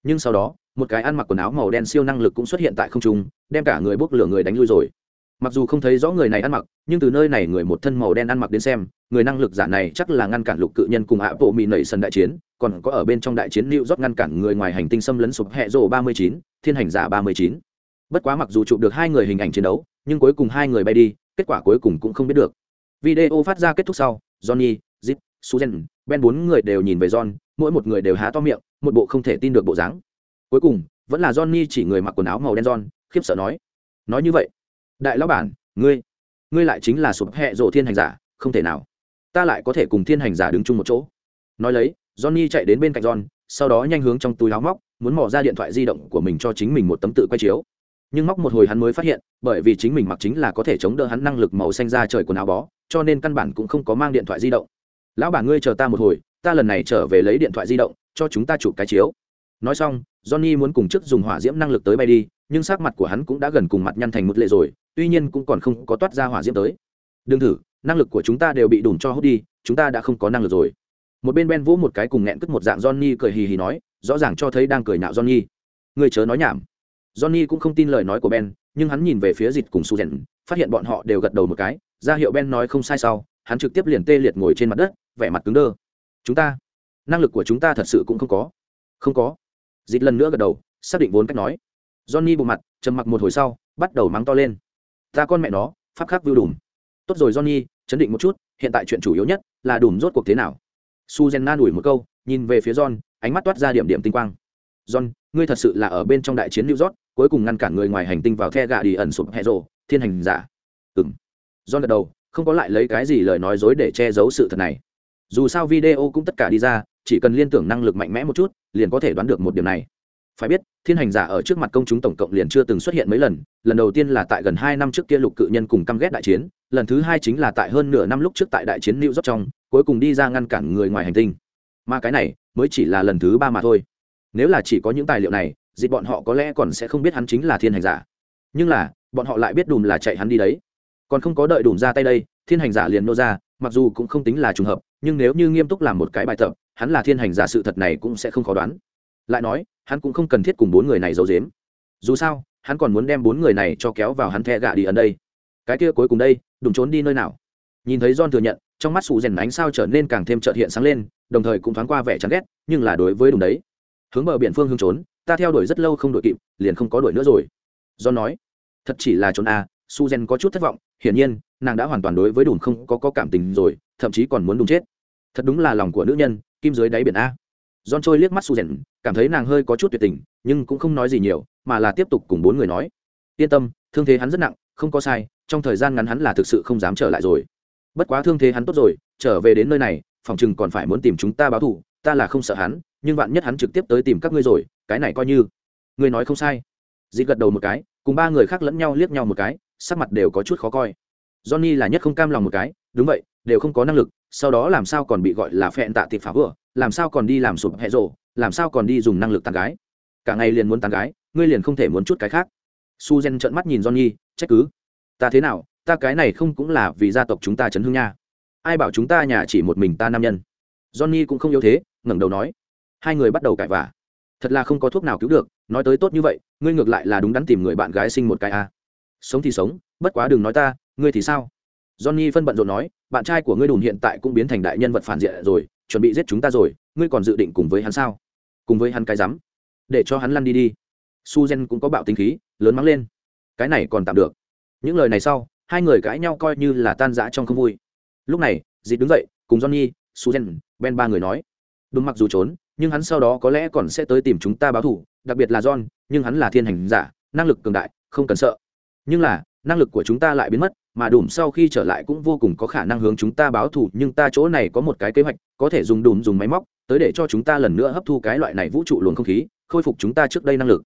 Nhưng sau đó, một cái ăn mặc quần áo màu đen siêu năng lực cũng xuất hiện tại không trung, đem cả người bốc lửa người đánh lui rồi. Mặc dù không thấy rõ người này ăn mặc, nhưng từ nơi này người một thân màu đen ăn mặc đến xem, người năng lực giả này chắc là ngăn cản lục cự nhân cùng ạ bộ mỹ nảy sân đại chiến còn có ở bên trong đại chiến lưu rót ngăn cản người ngoài hành tinh xâm lấn sụp hẹ rồ ba mươi chín thiên hành giả ba mươi chín. Bất quá mặc dù chụp được hai người hình ảnh chiến đấu nhưng cuối cùng hai người bay đi kết quả cuối cùng cũng không biết được. Video phát ra kết thúc sau johnny zip Susan, ben bốn người đều nhìn về john mỗi một người đều há to miệng một bộ không thể tin được bộ dáng. Cuối cùng vẫn là johnny chỉ người mặc quần áo màu đen john khiếp sợ nói nói như vậy đại lão bản ngươi ngươi lại chính là sụp hẹ rộ thiên hành giả không thể nào. Ta lại có thể cùng thiên hành giả đứng chung một chỗ nói lấy, johnny chạy đến bên cạnh john, sau đó nhanh hướng trong túi áo móc, muốn mò ra điện thoại di động của mình cho chính mình một tấm tự quay chiếu. Nhưng móc một hồi hắn mới phát hiện, bởi vì chính mình mặc chính là có thể chống đỡ hắn năng lực màu xanh ra trời quần áo bó, cho nên căn bản cũng không có mang điện thoại di động. Lão bà ngươi chờ ta một hồi, ta lần này trở về lấy điện thoại di động, cho chúng ta chụp cái chiếu. Nói xong, johnny muốn cùng chức dùng hỏa diễm năng lực tới bay đi, nhưng sắc mặt của hắn cũng đã gần cùng mặt nhăn thành một lệ rồi, tuy nhiên cũng còn không có toát ra hỏa diễm tới. Đừng thử, năng lực của chúng ta đều bị đùn cho hút đi, chúng ta đã không có năng lực rồi một bên ben vỗ một cái cùng nghẹn cất một dạng johnny cười hì hì nói, rõ ràng cho thấy đang cười nạo johnny. Người chớ nói nhảm. Johnny cũng không tin lời nói của ben, nhưng hắn nhìn về phía Dịt cùng suzen phát hiện bọn họ đều gật đầu một cái, ra hiệu ben nói không sai sau, hắn trực tiếp liền tê liệt ngồi trên mặt đất, vẻ mặt cứng đơ. Chúng ta, năng lực của chúng ta thật sự cũng không có. Không có. Dịt lần nữa gật đầu, xác định vốn cách nói. Johnny bộ mặt, trầm mặc một hồi sau, bắt đầu mắng to lên. Ta con mẹ nó, pháp khắc vưu đùm. Tốt rồi johnny, chấn định một chút, hiện tại chuyện chủ yếu nhất là đùm rốt cuộc thế nào su gen na đuổi một câu, nhìn về phía john, ánh mắt toát ra điểm điểm tinh quang. John, ngươi thật sự là ở bên trong đại chiến new york, cuối cùng ngăn cản người ngoài hành tinh vào the gà đi ẩn sụp hẹ rộ thiên hành giả. Ừng john gật đầu, không có lại lấy cái gì lời nói dối để che giấu sự thật này. Dù sao video cũng tất cả đi ra, chỉ cần liên tưởng năng lực mạnh mẽ một chút, liền có thể đoán được một điểm này phải biết, thiên hành giả ở trước mặt công chúng tổng cộng liền chưa từng xuất hiện mấy lần lần đầu tiên là tại gần hai năm trước kia lục cự nhân cùng căm ghét đại chiến, lần thứ hai chính là tại hơn nửa năm lúc trước tại đại chiến new york trong, cuối cùng đi ra ngăn cản người ngoài hành tinh. Mà cái này, mới chỉ là lần thứ ba mà thôi. Nếu là chỉ có những tài liệu này, dịp bọn họ có lẽ còn sẽ không biết hắn chính là thiên hành giả. Nhưng là, bọn họ lại biết đùm là chạy hắn đi đấy. Còn không có đợi đùm ra tay đây, thiên hành giả liền nô ra, mặc dù cũng không tính là trùng hợp, nhưng nếu như nghiêm túc làm một cái bài tập, hắn là thiên hành giả sự thật này cũng sẽ không khó đoán. Lại nói hắn cũng không cần thiết cùng bốn người này giấu giếm. Dù sao hắn còn muốn đem bốn người này cho kéo vào hắn the gạ đi ẩn đây. Cái kia cuối cùng đây đụng trốn đi nơi nào? Nhìn thấy john thừa nhận trong mắt sụ rèn ánh sao trở nên càng thêm trợt hiện sáng lên đồng thời cũng thoáng qua vẻ chán ghét nhưng là đối với đùng đấy. Hướng bờ biển phương hướng trốn ta theo đuổi rất lâu không đuổi kịp liền không có đuổi nữa rồi. Do nói thật chỉ là trốn a su gen có chút thất vọng hiển nhiên nàng đã hoàn toàn đối với đùm không có, có cảm tình rồi thậm chí còn muốn đùm chết. Thật đúng là lòng của nữ nhân kim dưới đáy biển a. John trôi liếc mắt Susan, cảm thấy nàng hơi có chút tuyệt tình, nhưng cũng không nói gì nhiều, mà là tiếp tục cùng bốn người nói. Yên tâm, thương thế hắn rất nặng, không có sai, trong thời gian ngắn hắn là thực sự không dám trở lại rồi. Bất quá thương thế hắn tốt rồi, trở về đến nơi này, phòng chừng còn phải muốn tìm chúng ta báo thù, ta là không sợ hắn, nhưng vạn nhất hắn trực tiếp tới tìm các ngươi rồi, cái này coi như. Ngươi nói không sai. Dĩ gật đầu một cái, cùng ba người khác lẫn nhau liếc nhau một cái, sắc mặt đều có chút khó coi. Johnny là nhất không cam lòng một cái, đúng vậy, đều không có năng lực, sau đó làm sao còn bị gọi là phẹn tạ tịt phá vừa làm sao còn đi làm sụp hẹ rộ, làm sao còn đi dùng năng lực tàn gái? Cả ngày liền muốn tàn gái, ngươi liền không thể muốn chút cái khác. Su gen trợn mắt nhìn johnny, trách cứ. Ta thế nào, ta cái này không cũng là vì gia tộc chúng ta chấn hương nha. Ai bảo chúng ta nhà chỉ một mình ta nam nhân? Johnny cũng không yếu thế, ngẩng đầu nói. Hai người bắt đầu cãi vả thật là không có thuốc nào cứu được, nói tới tốt như vậy, ngươi ngược lại là đúng đắn tìm người bạn gái sinh một cái a à. sống thì sống, bất quá đừng nói ta, ngươi thì sao? Johnny phân bận rộn nói, bạn trai của ngươi đùn hiện tại cũng biến thành đại nhân vật phản diện rồi chuẩn bị giết chúng ta rồi, ngươi còn dự định cùng với hắn sao? Cùng với hắn cái rắm? Để cho hắn lăn đi đi. Su gen cũng có bạo tính khí, lớn mắng lên. Cái này còn tạm được. Những lời này sau, hai người cãi nhau coi như là tan rã trong không vui. Lúc này dịp đứng dậy, cùng johnny, su gen, ben ba người nói. Đúng mặc dù trốn, nhưng hắn sau đó có lẽ còn sẽ tới tìm chúng ta báo thù, đặc biệt là john, nhưng hắn là thiên hành giả, năng lực cường đại, không cần sợ. Nhưng là năng lực của chúng ta lại biến mất, mà đùm sau khi trở lại cũng vô cùng có khả năng hướng chúng ta báo thù, nhưng ta chỗ này có một cái kế hoạch, có thể dùng đùm dùng máy móc, tới để cho chúng ta lần nữa hấp thu cái loại này vũ trụ luồng không khí, khôi phục chúng ta trước đây năng lực.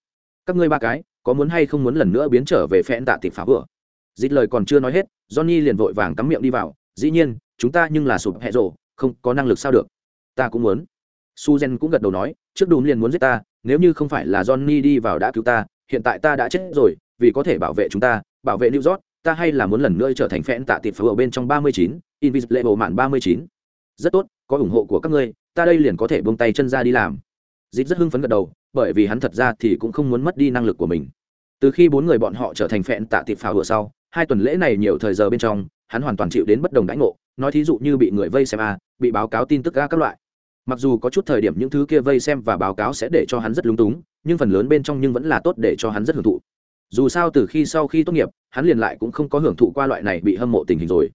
Các ngươi ba cái, có muốn hay không muốn lần nữa biến trở về phen tạ tịp phá vừa dít lời còn chưa nói hết, johnny liền vội vàng cắm miệng đi vào, dĩ nhiên, chúng ta nhưng là sụp hẹ rồ, không có năng lực sao được. Ta cũng muốn. Suzen cũng gật đầu nói, trước đùm liền muốn giết ta, nếu như không phải là johnny đi vào đã cứu ta, hiện tại ta đã chết rồi vì có thể bảo vệ chúng ta, bảo vệ new york, ta hay là muốn lần nữa trở thành phẽn tạ tịt phở ở bên trong ba mươi chín, invisible mạn ba mươi chín. Rất tốt, có ủng hộ của các ngươi, ta đây liền có thể buông tay chân ra đi làm. Dịch rất hưng phấn gật đầu, bởi vì hắn thật ra thì cũng không muốn mất đi năng lực của mình. Từ khi bốn người bọn họ trở thành phẹn tạ tịt phở sau, hai tuần lễ này nhiều thời giờ bên trong, hắn hoàn toàn chịu đến bất đồng đãi ngộ, nói thí dụ như bị người vây xem a, bị báo cáo tin tức a các loại. Mặc dù có chút thời điểm những thứ kia vây xem và báo cáo sẽ để cho hắn rất lúng túng, nhưng phần lớn bên trong nhưng vẫn là tốt để cho hắn rất hưởng thụ dù sao từ khi sau khi tốt nghiệp, hắn liền lại cũng không có hưởng thụ qua loại này bị hâm mộ tình hình rồi.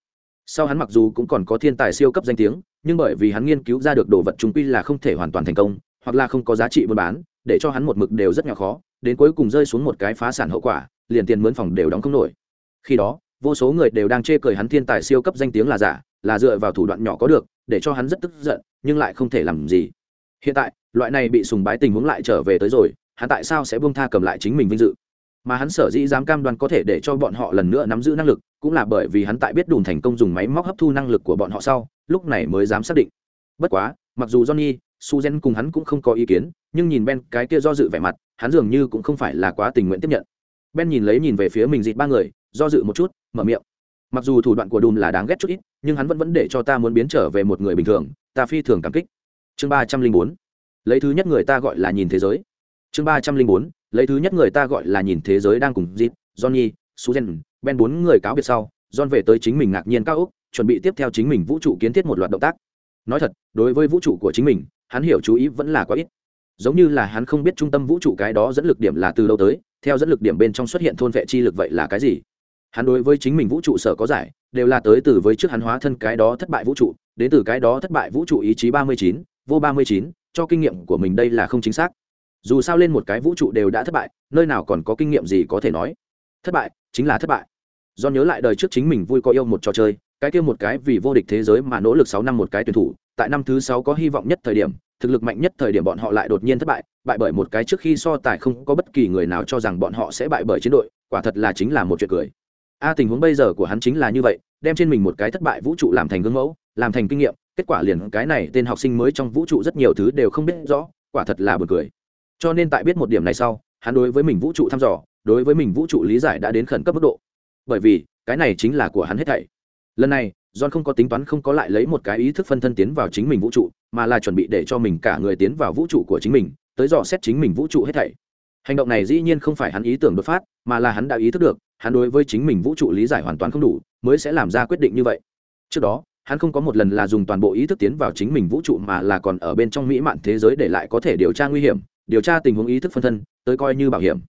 Sau hắn mặc dù cũng còn có thiên tài siêu cấp danh tiếng, nhưng bởi vì hắn nghiên cứu ra được đồ vật chúng quy là không thể hoàn toàn thành công, hoặc là không có giá trị buôn bán, để cho hắn một mực đều rất nhỏ khó, đến cuối cùng rơi xuống một cái phá sản hậu quả, liền tiền mướn phòng đều đóng không nổi. Khi đó, vô số người đều đang chê cười hắn thiên tài siêu cấp danh tiếng là giả, là dựa vào thủ đoạn nhỏ có được, để cho hắn rất tức giận, nhưng lại không thể làm gì. Hiện tại, loại này bị sùng bái tình huống lại trở về tới rồi, hắn tại sao sẽ buông tha cầm lại chính mình vinh dự? Mà hắn sở dĩ dám cam đoan có thể để cho bọn họ lần nữa nắm giữ năng lực, cũng là bởi vì hắn tại biết đùn thành công dùng máy móc hấp thu năng lực của bọn họ sau, lúc này mới dám xác định. Bất quá, mặc dù johnny, suzen cùng hắn cũng không có ý kiến, nhưng nhìn ben cái kia do dự vẻ mặt, hắn dường như cũng không phải là quá tình nguyện tiếp nhận. Ben nhìn lấy nhìn về phía mình dịt ba người, do dự một chút, mở miệng. Mặc dù thủ đoạn của đùn là đáng ghét chút ít, nhưng hắn vẫn vẫn để cho ta muốn biến trở về một người bình thường, ta phi thường cảm kích. Chương ba trăm linh bốn. Lấy thứ nhất người ta gọi là nhìn thế giới. Chương ba trăm linh bốn lấy thứ nhất người ta gọi là nhìn thế giới đang cùng dịp johnny suzen ben bốn người cáo biệt sau, john về tới chính mình ngạc nhiên cao úc chuẩn bị tiếp theo chính mình vũ trụ kiến thiết một loạt động tác. Nói thật, đối với vũ trụ của chính mình, hắn hiểu chú ý vẫn là quá ít. Giống như là hắn không biết trung tâm vũ trụ cái đó dẫn lực điểm là từ đâu tới, theo dẫn lực điểm bên trong xuất hiện thôn vệ chi lực vậy là cái gì? Hắn đối với chính mình vũ trụ sở có giải, đều là tới từ với trước hắn hóa thân cái đó thất bại vũ trụ, đến từ cái đó thất bại vũ trụ ý chí ba mươi chín, vô ba mươi chín, cho kinh nghiệm của mình đây là không chính xác dù sao lên một cái vũ trụ đều đã thất bại, nơi nào còn có kinh nghiệm gì có thể nói. Thất bại, chính là thất bại. Do nhớ lại đời trước chính mình vui có yêu một trò chơi, cái kia một cái vì vô địch thế giới mà nỗ lực sáu năm một cái tuyển thủ, tại năm thứ sáu có hy vọng nhất thời điểm, thực lực mạnh nhất thời điểm bọn họ lại đột nhiên thất bại bại bởi một cái trước khi so tài không có bất kỳ người nào cho rằng bọn họ sẽ bại bởi chiến đội, quả thật là chính là một chuyện cười. A, tình huống bây giờ của hắn chính là như vậy, đem trên mình một cái thất bại vũ trụ làm thành gương mẫu, làm thành kinh nghiệm, kết quả liền cái này tên học sinh mới trong vũ trụ rất nhiều thứ đều không biết rõ, quả thật là buồn cười cho nên tại biết một điểm này sau, hắn đối với mình vũ trụ thăm dò, đối với mình vũ trụ lý giải đã đến khẩn cấp mức độ. Bởi vì, cái này chính là của hắn hết thảy. Lần này, john không có tính toán không có lại lấy một cái ý thức phân thân tiến vào chính mình vũ trụ, mà là chuẩn bị để cho mình cả người tiến vào vũ trụ của chính mình, tới dò xét chính mình vũ trụ hết thảy. Hành động này dĩ nhiên không phải hắn ý tưởng đột phát, mà là hắn đã ý thức được, hắn đối với chính mình vũ trụ lý giải hoàn toàn không đủ, mới sẽ làm ra quyết định như vậy. Trước đó, hắn không có một lần là dùng toàn bộ ý thức tiến vào chính mình vũ trụ mà là còn ở bên trong mỹ mạn thế giới để lại có thể điều tra nguy hiểm điều tra tình huống ý thức phân thân, tới coi như bảo hiểm.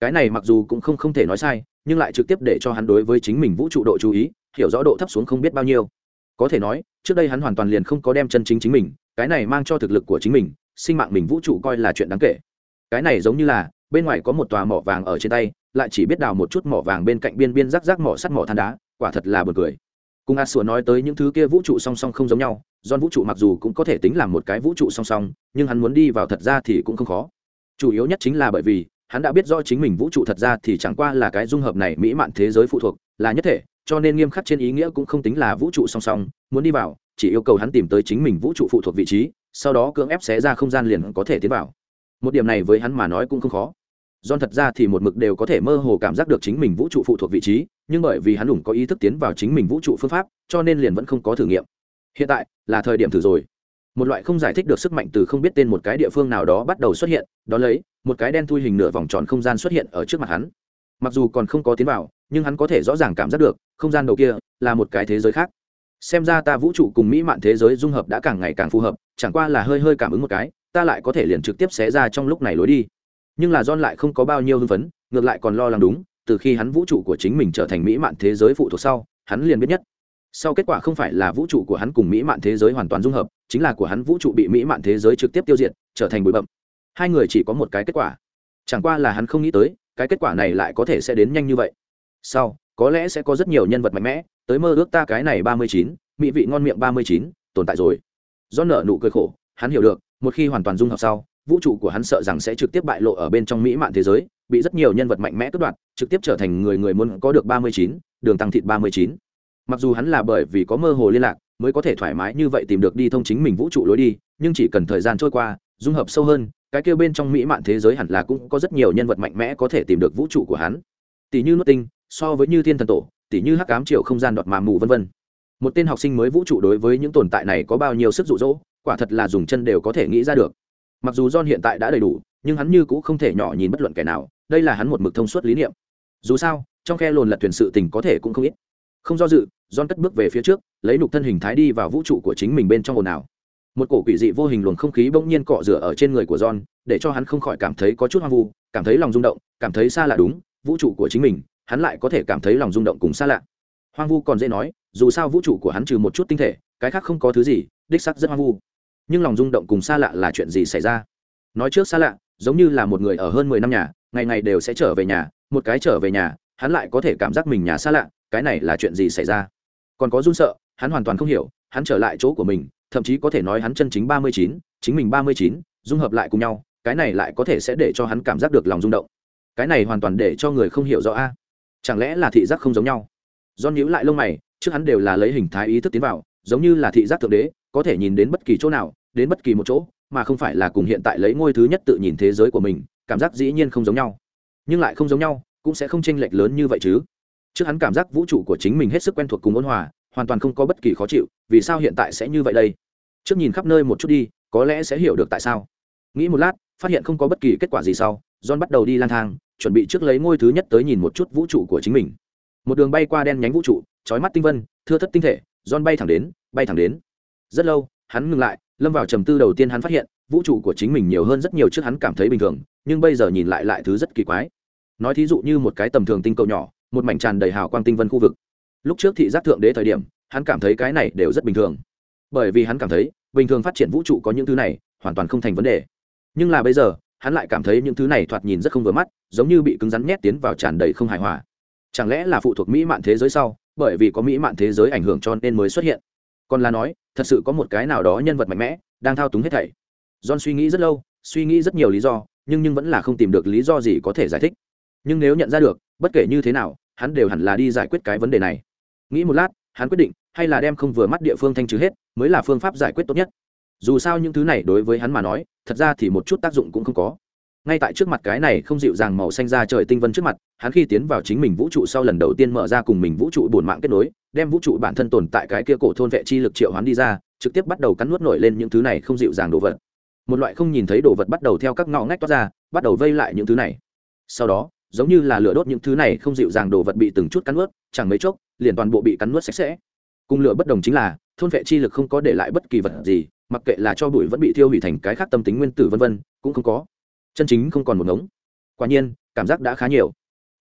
Cái này mặc dù cũng không không thể nói sai, nhưng lại trực tiếp để cho hắn đối với chính mình vũ trụ độ chú ý, hiểu rõ độ thấp xuống không biết bao nhiêu. Có thể nói, trước đây hắn hoàn toàn liền không có đem chân chính chính mình, cái này mang cho thực lực của chính mình, sinh mạng mình vũ trụ coi là chuyện đáng kể. Cái này giống như là, bên ngoài có một tòa mỏ vàng ở trên tay, lại chỉ biết đào một chút mỏ vàng bên cạnh biên biên rắc rác mỏ sắt mỏ than đá, quả thật là buồn cười cùng a sủa nói tới những thứ kia vũ trụ song song không giống nhau do vũ trụ mặc dù cũng có thể tính là một cái vũ trụ song song, nhưng hắn muốn đi vào thật ra thì cũng không khó. Chủ yếu nhất chính là bởi vì, hắn đã biết rõ chính mình vũ trụ thật ra thì chẳng qua là cái dung hợp này mỹ mạn thế giới phụ thuộc, là nhất thể, cho nên nghiêm khắc trên ý nghĩa cũng không tính là vũ trụ song song, muốn đi vào, chỉ yêu cầu hắn tìm tới chính mình vũ trụ phụ thuộc vị trí, sau đó cưỡng ép xé ra không gian liền có thể tiến vào. Một điểm này với hắn mà nói cũng không khó. John thật ra thì một mực đều có thể mơ hồ cảm giác được chính mình vũ trụ phụ thuộc vị trí, nhưng bởi vì hắn đủ có ý thức tiến vào chính mình vũ trụ phương pháp, cho nên liền vẫn không có thử nghiệm. Hiện tại là thời điểm thử rồi. Một loại không giải thích được sức mạnh từ không biết tên một cái địa phương nào đó bắt đầu xuất hiện, đó lấy một cái đen thui hình nửa vòng tròn không gian xuất hiện ở trước mặt hắn. Mặc dù còn không có tiến vào, nhưng hắn có thể rõ ràng cảm giác được, không gian đầu kia là một cái thế giới khác. Xem ra ta vũ trụ cùng mỹ mạn thế giới dung hợp đã càng ngày càng phù hợp, chẳng qua là hơi hơi cảm ứng một cái, ta lại có thể liền trực tiếp xé ra trong lúc này lối đi nhưng là John lại không có bao nhiêu hưng phấn, ngược lại còn lo lắng đúng, từ khi hắn vũ trụ của chính mình trở thành mỹ mạn thế giới phụ thuộc sau, hắn liền biết nhất. Sau kết quả không phải là vũ trụ của hắn cùng mỹ mạn thế giới hoàn toàn dung hợp, chính là của hắn vũ trụ bị mỹ mạn thế giới trực tiếp tiêu diệt, trở thành bụi bậm. Hai người chỉ có một cái kết quả. Chẳng qua là hắn không nghĩ tới, cái kết quả này lại có thể sẽ đến nhanh như vậy. Sau, có lẽ sẽ có rất nhiều nhân vật mạnh mẽ, tới mơ ước ta cái này ba mươi chín, mỹ vị ngon miệng ba mươi chín, tồn tại rồi. Do nợ nụ cười khổ, hắn hiểu được, một khi hoàn toàn dung hợp sau, vũ trụ của hắn sợ rằng sẽ trực tiếp bại lộ ở bên trong mỹ mạn thế giới, bị rất nhiều nhân vật mạnh mẽ cướp đoạt, trực tiếp trở thành người người muốn có được ba mươi chín, đường tăng thịt ba mươi chín. Mặc dù hắn là bởi vì có mơ hồ liên lạc, mới có thể thoải mái như vậy tìm được đi thông chính mình vũ trụ lối đi, nhưng chỉ cần thời gian trôi qua, dung hợp sâu hơn, cái kêu bên trong mỹ mạn thế giới hẳn là cũng có rất nhiều nhân vật mạnh mẽ có thể tìm được vũ trụ của hắn. Tỷ như nước tinh, so với như thiên thần tổ, tỷ như hắc ám triệu không gian đoạt mà mù vân vân. Một tên học sinh mới vũ trụ đối với những tồn tại này có bao nhiêu sức rụ rỗ quả thật là dùng chân đều có thể nghĩ ra được mặc dù john hiện tại đã đầy đủ, nhưng hắn như cũng không thể nhỏ nhìn bất luận kẻ nào, đây là hắn một mực thông suốt lý niệm. Dù sao, trong khe lồn lật thuyền sự tình có thể cũng không ít. Không do dự, john cất bước về phía trước, lấy nục thân hình thái đi vào vũ trụ của chính mình bên trong ồn ào. Một cổ quỷ dị vô hình luồng không khí bỗng nhiên cọ rửa ở trên người của john, để cho hắn không khỏi cảm thấy có chút hoang vu, cảm thấy lòng rung động, cảm thấy xa lạ đúng, vũ trụ của chính mình, hắn lại có thể cảm thấy lòng rung động cùng xa lạ. Hoang vu còn dễ nói, dù sao vũ trụ của hắn trừ một chút tinh thể, cái khác không có thứ gì, đích sắc rất hoang vu nhưng lòng rung động cùng xa lạ là chuyện gì xảy ra? Nói trước xa lạ, giống như là một người ở hơn mười năm nhà, ngày ngày đều sẽ trở về nhà, một cái trở về nhà, hắn lại có thể cảm giác mình nhà xa lạ, cái này là chuyện gì xảy ra? Còn có run sợ, hắn hoàn toàn không hiểu, hắn trở lại chỗ của mình, thậm chí có thể nói hắn chân chính ba mươi chín, chính mình ba mươi chín, dung hợp lại cùng nhau, cái này lại có thể sẽ để cho hắn cảm giác được lòng rung động. Cái này hoàn toàn để cho người không hiểu rõ a. Chẳng lẽ là thị giác không giống nhau? Do nhữ lại lông mày, trước hắn đều là lấy hình thái ý thức tiến vào, giống như là thị giác thượng đế có thể nhìn đến bất kỳ chỗ nào, đến bất kỳ một chỗ, mà không phải là cùng hiện tại lấy ngôi thứ nhất tự nhìn thế giới của mình, cảm giác dĩ nhiên không giống nhau. Nhưng lại không giống nhau, cũng sẽ không chênh lệch lớn như vậy chứ. Trước hắn cảm giác vũ trụ của chính mình hết sức quen thuộc cùng ôn hòa, hoàn toàn không có bất kỳ khó chịu, vì sao hiện tại sẽ như vậy đây? Trước nhìn khắp nơi một chút đi, có lẽ sẽ hiểu được tại sao. Nghĩ một lát, phát hiện không có bất kỳ kết quả gì sau, john bắt đầu đi lang thang, chuẩn bị trước lấy ngôi thứ nhất tới nhìn một chút vũ trụ của chính mình. Một đường bay qua đen nhánh vũ trụ trói mắt tinh vân, thưa thất tinh thể, john bay thẳng đến, bay thẳng đến rất lâu, hắn ngừng lại, lâm vào trầm tư đầu tiên hắn phát hiện, vũ trụ của chính mình nhiều hơn rất nhiều trước hắn cảm thấy bình thường, nhưng bây giờ nhìn lại lại thứ rất kỳ quái. Nói thí dụ như một cái tầm thường tinh cầu nhỏ, một mảnh tràn đầy hào quang tinh vân khu vực. Lúc trước thị giác thượng đế thời điểm, hắn cảm thấy cái này đều rất bình thường. Bởi vì hắn cảm thấy, bình thường phát triển vũ trụ có những thứ này, hoàn toàn không thành vấn đề. Nhưng là bây giờ, hắn lại cảm thấy những thứ này thoạt nhìn rất không vừa mắt, giống như bị cứng rắn nhét tiến vào tràn đầy không hài hòa. Chẳng lẽ là phụ thuộc mỹ mạn thế giới sau, bởi vì có mỹ mạn thế giới ảnh hưởng cho nên mới xuất hiện? Còn là nói thật sự có một cái nào đó nhân vật mạnh mẽ đang thao túng hết thảy. John suy nghĩ rất lâu, suy nghĩ rất nhiều lý do, nhưng nhưng vẫn là không tìm được lý do gì có thể giải thích. Nhưng nếu nhận ra được, bất kể như thế nào, hắn đều hẳn là đi giải quyết cái vấn đề này. Nghĩ một lát, hắn quyết định, hay là đem không vừa mắt địa phương thanh trừ hết, mới là phương pháp giải quyết tốt nhất. Dù sao những thứ này đối với hắn mà nói, thật ra thì một chút tác dụng cũng không có ngay tại trước mặt cái này không dịu dàng màu xanh ra trời tinh vân trước mặt, hắn khi tiến vào chính mình vũ trụ sau lần đầu tiên mở ra cùng mình vũ trụ bổn mạng kết nối, đem vũ trụ bản thân tồn tại cái kia cổ thôn vệ chi lực triệu hắn đi ra, trực tiếp bắt đầu cắn nuốt nổi lên những thứ này không dịu dàng đồ vật. Một loại không nhìn thấy đồ vật bắt đầu theo các ngõ ngách toát ra, bắt đầu vây lại những thứ này. Sau đó, giống như là lửa đốt những thứ này không dịu dàng đồ vật bị từng chút cắn nuốt, chẳng mấy chốc, liền toàn bộ bị cắn nuốt sạch sẽ. Cùng lửa bất đồng chính là, thôn vệ chi lực không có để lại bất kỳ vật gì, mặc kệ là cho bụi vẫn bị thiêu hủy thành cái khác tâm tính nguyên tử vân vân, cũng không có chân chính không còn một ngống. Quả nhiên, cảm giác đã khá nhiều.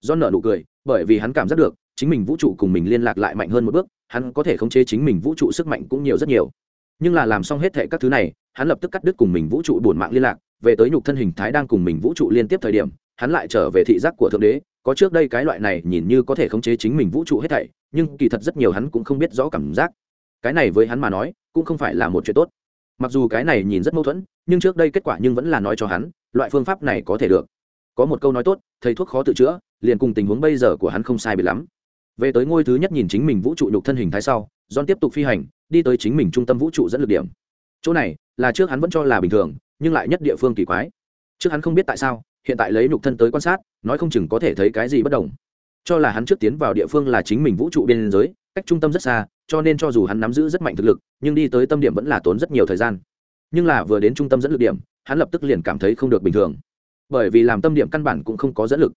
Do nợ nụ cười, bởi vì hắn cảm giác được, chính mình vũ trụ cùng mình liên lạc lại mạnh hơn một bước, hắn có thể khống chế chính mình vũ trụ sức mạnh cũng nhiều rất nhiều. Nhưng là làm xong hết thệ các thứ này, hắn lập tức cắt đứt cùng mình vũ trụ bổn mạng liên lạc, về tới nhục thân hình thái đang cùng mình vũ trụ liên tiếp thời điểm, hắn lại trở về thị giác của thượng đế, có trước đây cái loại này nhìn như có thể khống chế chính mình vũ trụ hết thảy, nhưng kỳ thật rất nhiều hắn cũng không biết rõ cảm giác. Cái này với hắn mà nói, cũng không phải là một chuyện tốt. Mặc dù cái này nhìn rất mâu thuẫn, nhưng trước đây kết quả nhưng vẫn là nói cho hắn loại phương pháp này có thể được. Có một câu nói tốt, thầy thuốc khó tự chữa, liền cùng tình huống bây giờ của hắn không sai biệt lắm. Về tới ngôi thứ nhất nhìn chính mình vũ trụ nhục thân hình thái sau, john tiếp tục phi hành, đi tới chính mình trung tâm vũ trụ dẫn lực điểm. Chỗ này, là trước hắn vẫn cho là bình thường, nhưng lại nhất địa phương kỳ quái. Trước hắn không biết tại sao, hiện tại lấy nhục thân tới quan sát, nói không chừng có thể thấy cái gì bất đồng. Cho là hắn trước tiến vào địa phương là chính mình vũ trụ biên giới, cách trung tâm rất xa, cho nên cho dù hắn nắm giữ rất mạnh thực lực, nhưng đi tới tâm điểm vẫn là tốn rất nhiều thời gian. Nhưng là vừa đến trung tâm dẫn lực điểm hắn lập tức liền cảm thấy không được bình thường. Bởi vì làm tâm điểm căn bản cũng không có dẫn lực.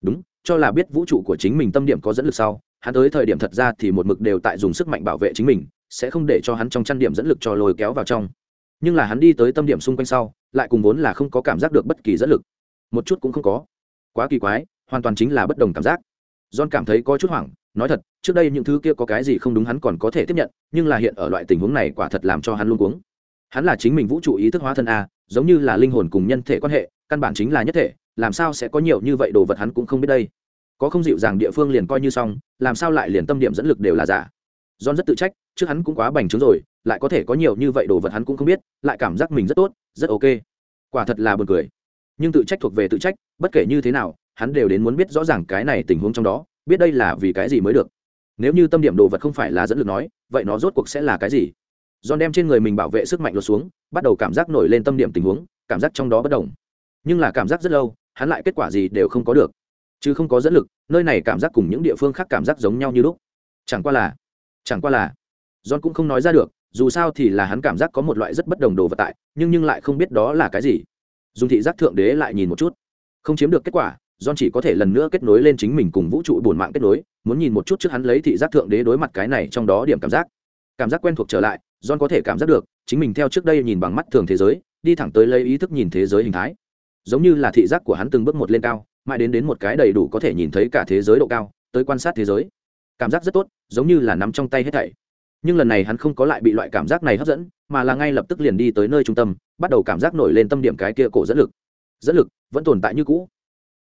Đúng, cho là biết vũ trụ của chính mình tâm điểm có dẫn lực sau, hắn tới thời điểm thật ra thì một mực đều tại dùng sức mạnh bảo vệ chính mình, sẽ không để cho hắn trong chăn điểm dẫn lực cho lôi kéo vào trong. Nhưng là hắn đi tới tâm điểm xung quanh sau, lại cùng vốn là không có cảm giác được bất kỳ dẫn lực. Một chút cũng không có. Quá kỳ quái, hoàn toàn chính là bất đồng cảm giác. John cảm thấy có chút hoảng, nói thật, trước đây những thứ kia có cái gì không đúng hắn còn có thể tiếp nhận, nhưng là hiện ở loại tình huống này quả thật làm cho hắn luôn cuống. Hắn là chính mình vũ trụ ý thức hóa thân a giống như là linh hồn cùng nhân thể quan hệ, căn bản chính là nhất thể, làm sao sẽ có nhiều như vậy đồ vật hắn cũng không biết đây. Có không dịu dàng địa phương liền coi như xong, làm sao lại liền tâm điểm dẫn lực đều là giả. John rất tự trách, trước hắn cũng quá bành trướng rồi, lại có thể có nhiều như vậy đồ vật hắn cũng không biết, lại cảm giác mình rất tốt, rất ok. Quả thật là buồn cười. Nhưng tự trách thuộc về tự trách, bất kể như thế nào, hắn đều đến muốn biết rõ ràng cái này tình huống trong đó, biết đây là vì cái gì mới được. Nếu như tâm điểm đồ vật không phải là dẫn lực nói, vậy nó rốt cuộc sẽ là cái gì? John đem trên người mình bảo vệ sức mạnh lột xuống, bắt đầu cảm giác nổi lên tâm điểm tình huống, cảm giác trong đó bất động. nhưng là cảm giác rất lâu, hắn lại kết quả gì đều không có được. Chứ không có dẫn lực, nơi này cảm giác cùng những địa phương khác cảm giác giống nhau như lúc. Chẳng qua là, chẳng qua là, john cũng không nói ra được, dù sao thì là hắn cảm giác có một loại rất bất đồng đồ vật tại, nhưng nhưng lại không biết đó là cái gì. Dùng thị giác thượng đế lại nhìn một chút. Không chiếm được kết quả, john chỉ có thể lần nữa kết nối lên chính mình cùng vũ trụ bổn mạng kết nối, muốn nhìn một chút trước hắn lấy thị giác thượng đế đối mặt cái này trong đó điểm cảm giác. Cảm giác quen thuộc trở lại john có thể cảm giác được, chính mình theo trước đây nhìn bằng mắt thường thế giới, đi thẳng tới lấy ý thức nhìn thế giới hình thái. Giống như là thị giác của hắn từng bước một lên cao, mãi đến đến một cái đầy đủ có thể nhìn thấy cả thế giới độ cao, tới quan sát thế giới. Cảm giác rất tốt, giống như là nắm trong tay hết thảy. Nhưng lần này hắn không có lại bị loại cảm giác này hấp dẫn, mà là ngay lập tức liền đi tới nơi trung tâm, bắt đầu cảm giác nổi lên tâm điểm cái kia cổ dẫn lực. Dẫn lực vẫn tồn tại như cũ.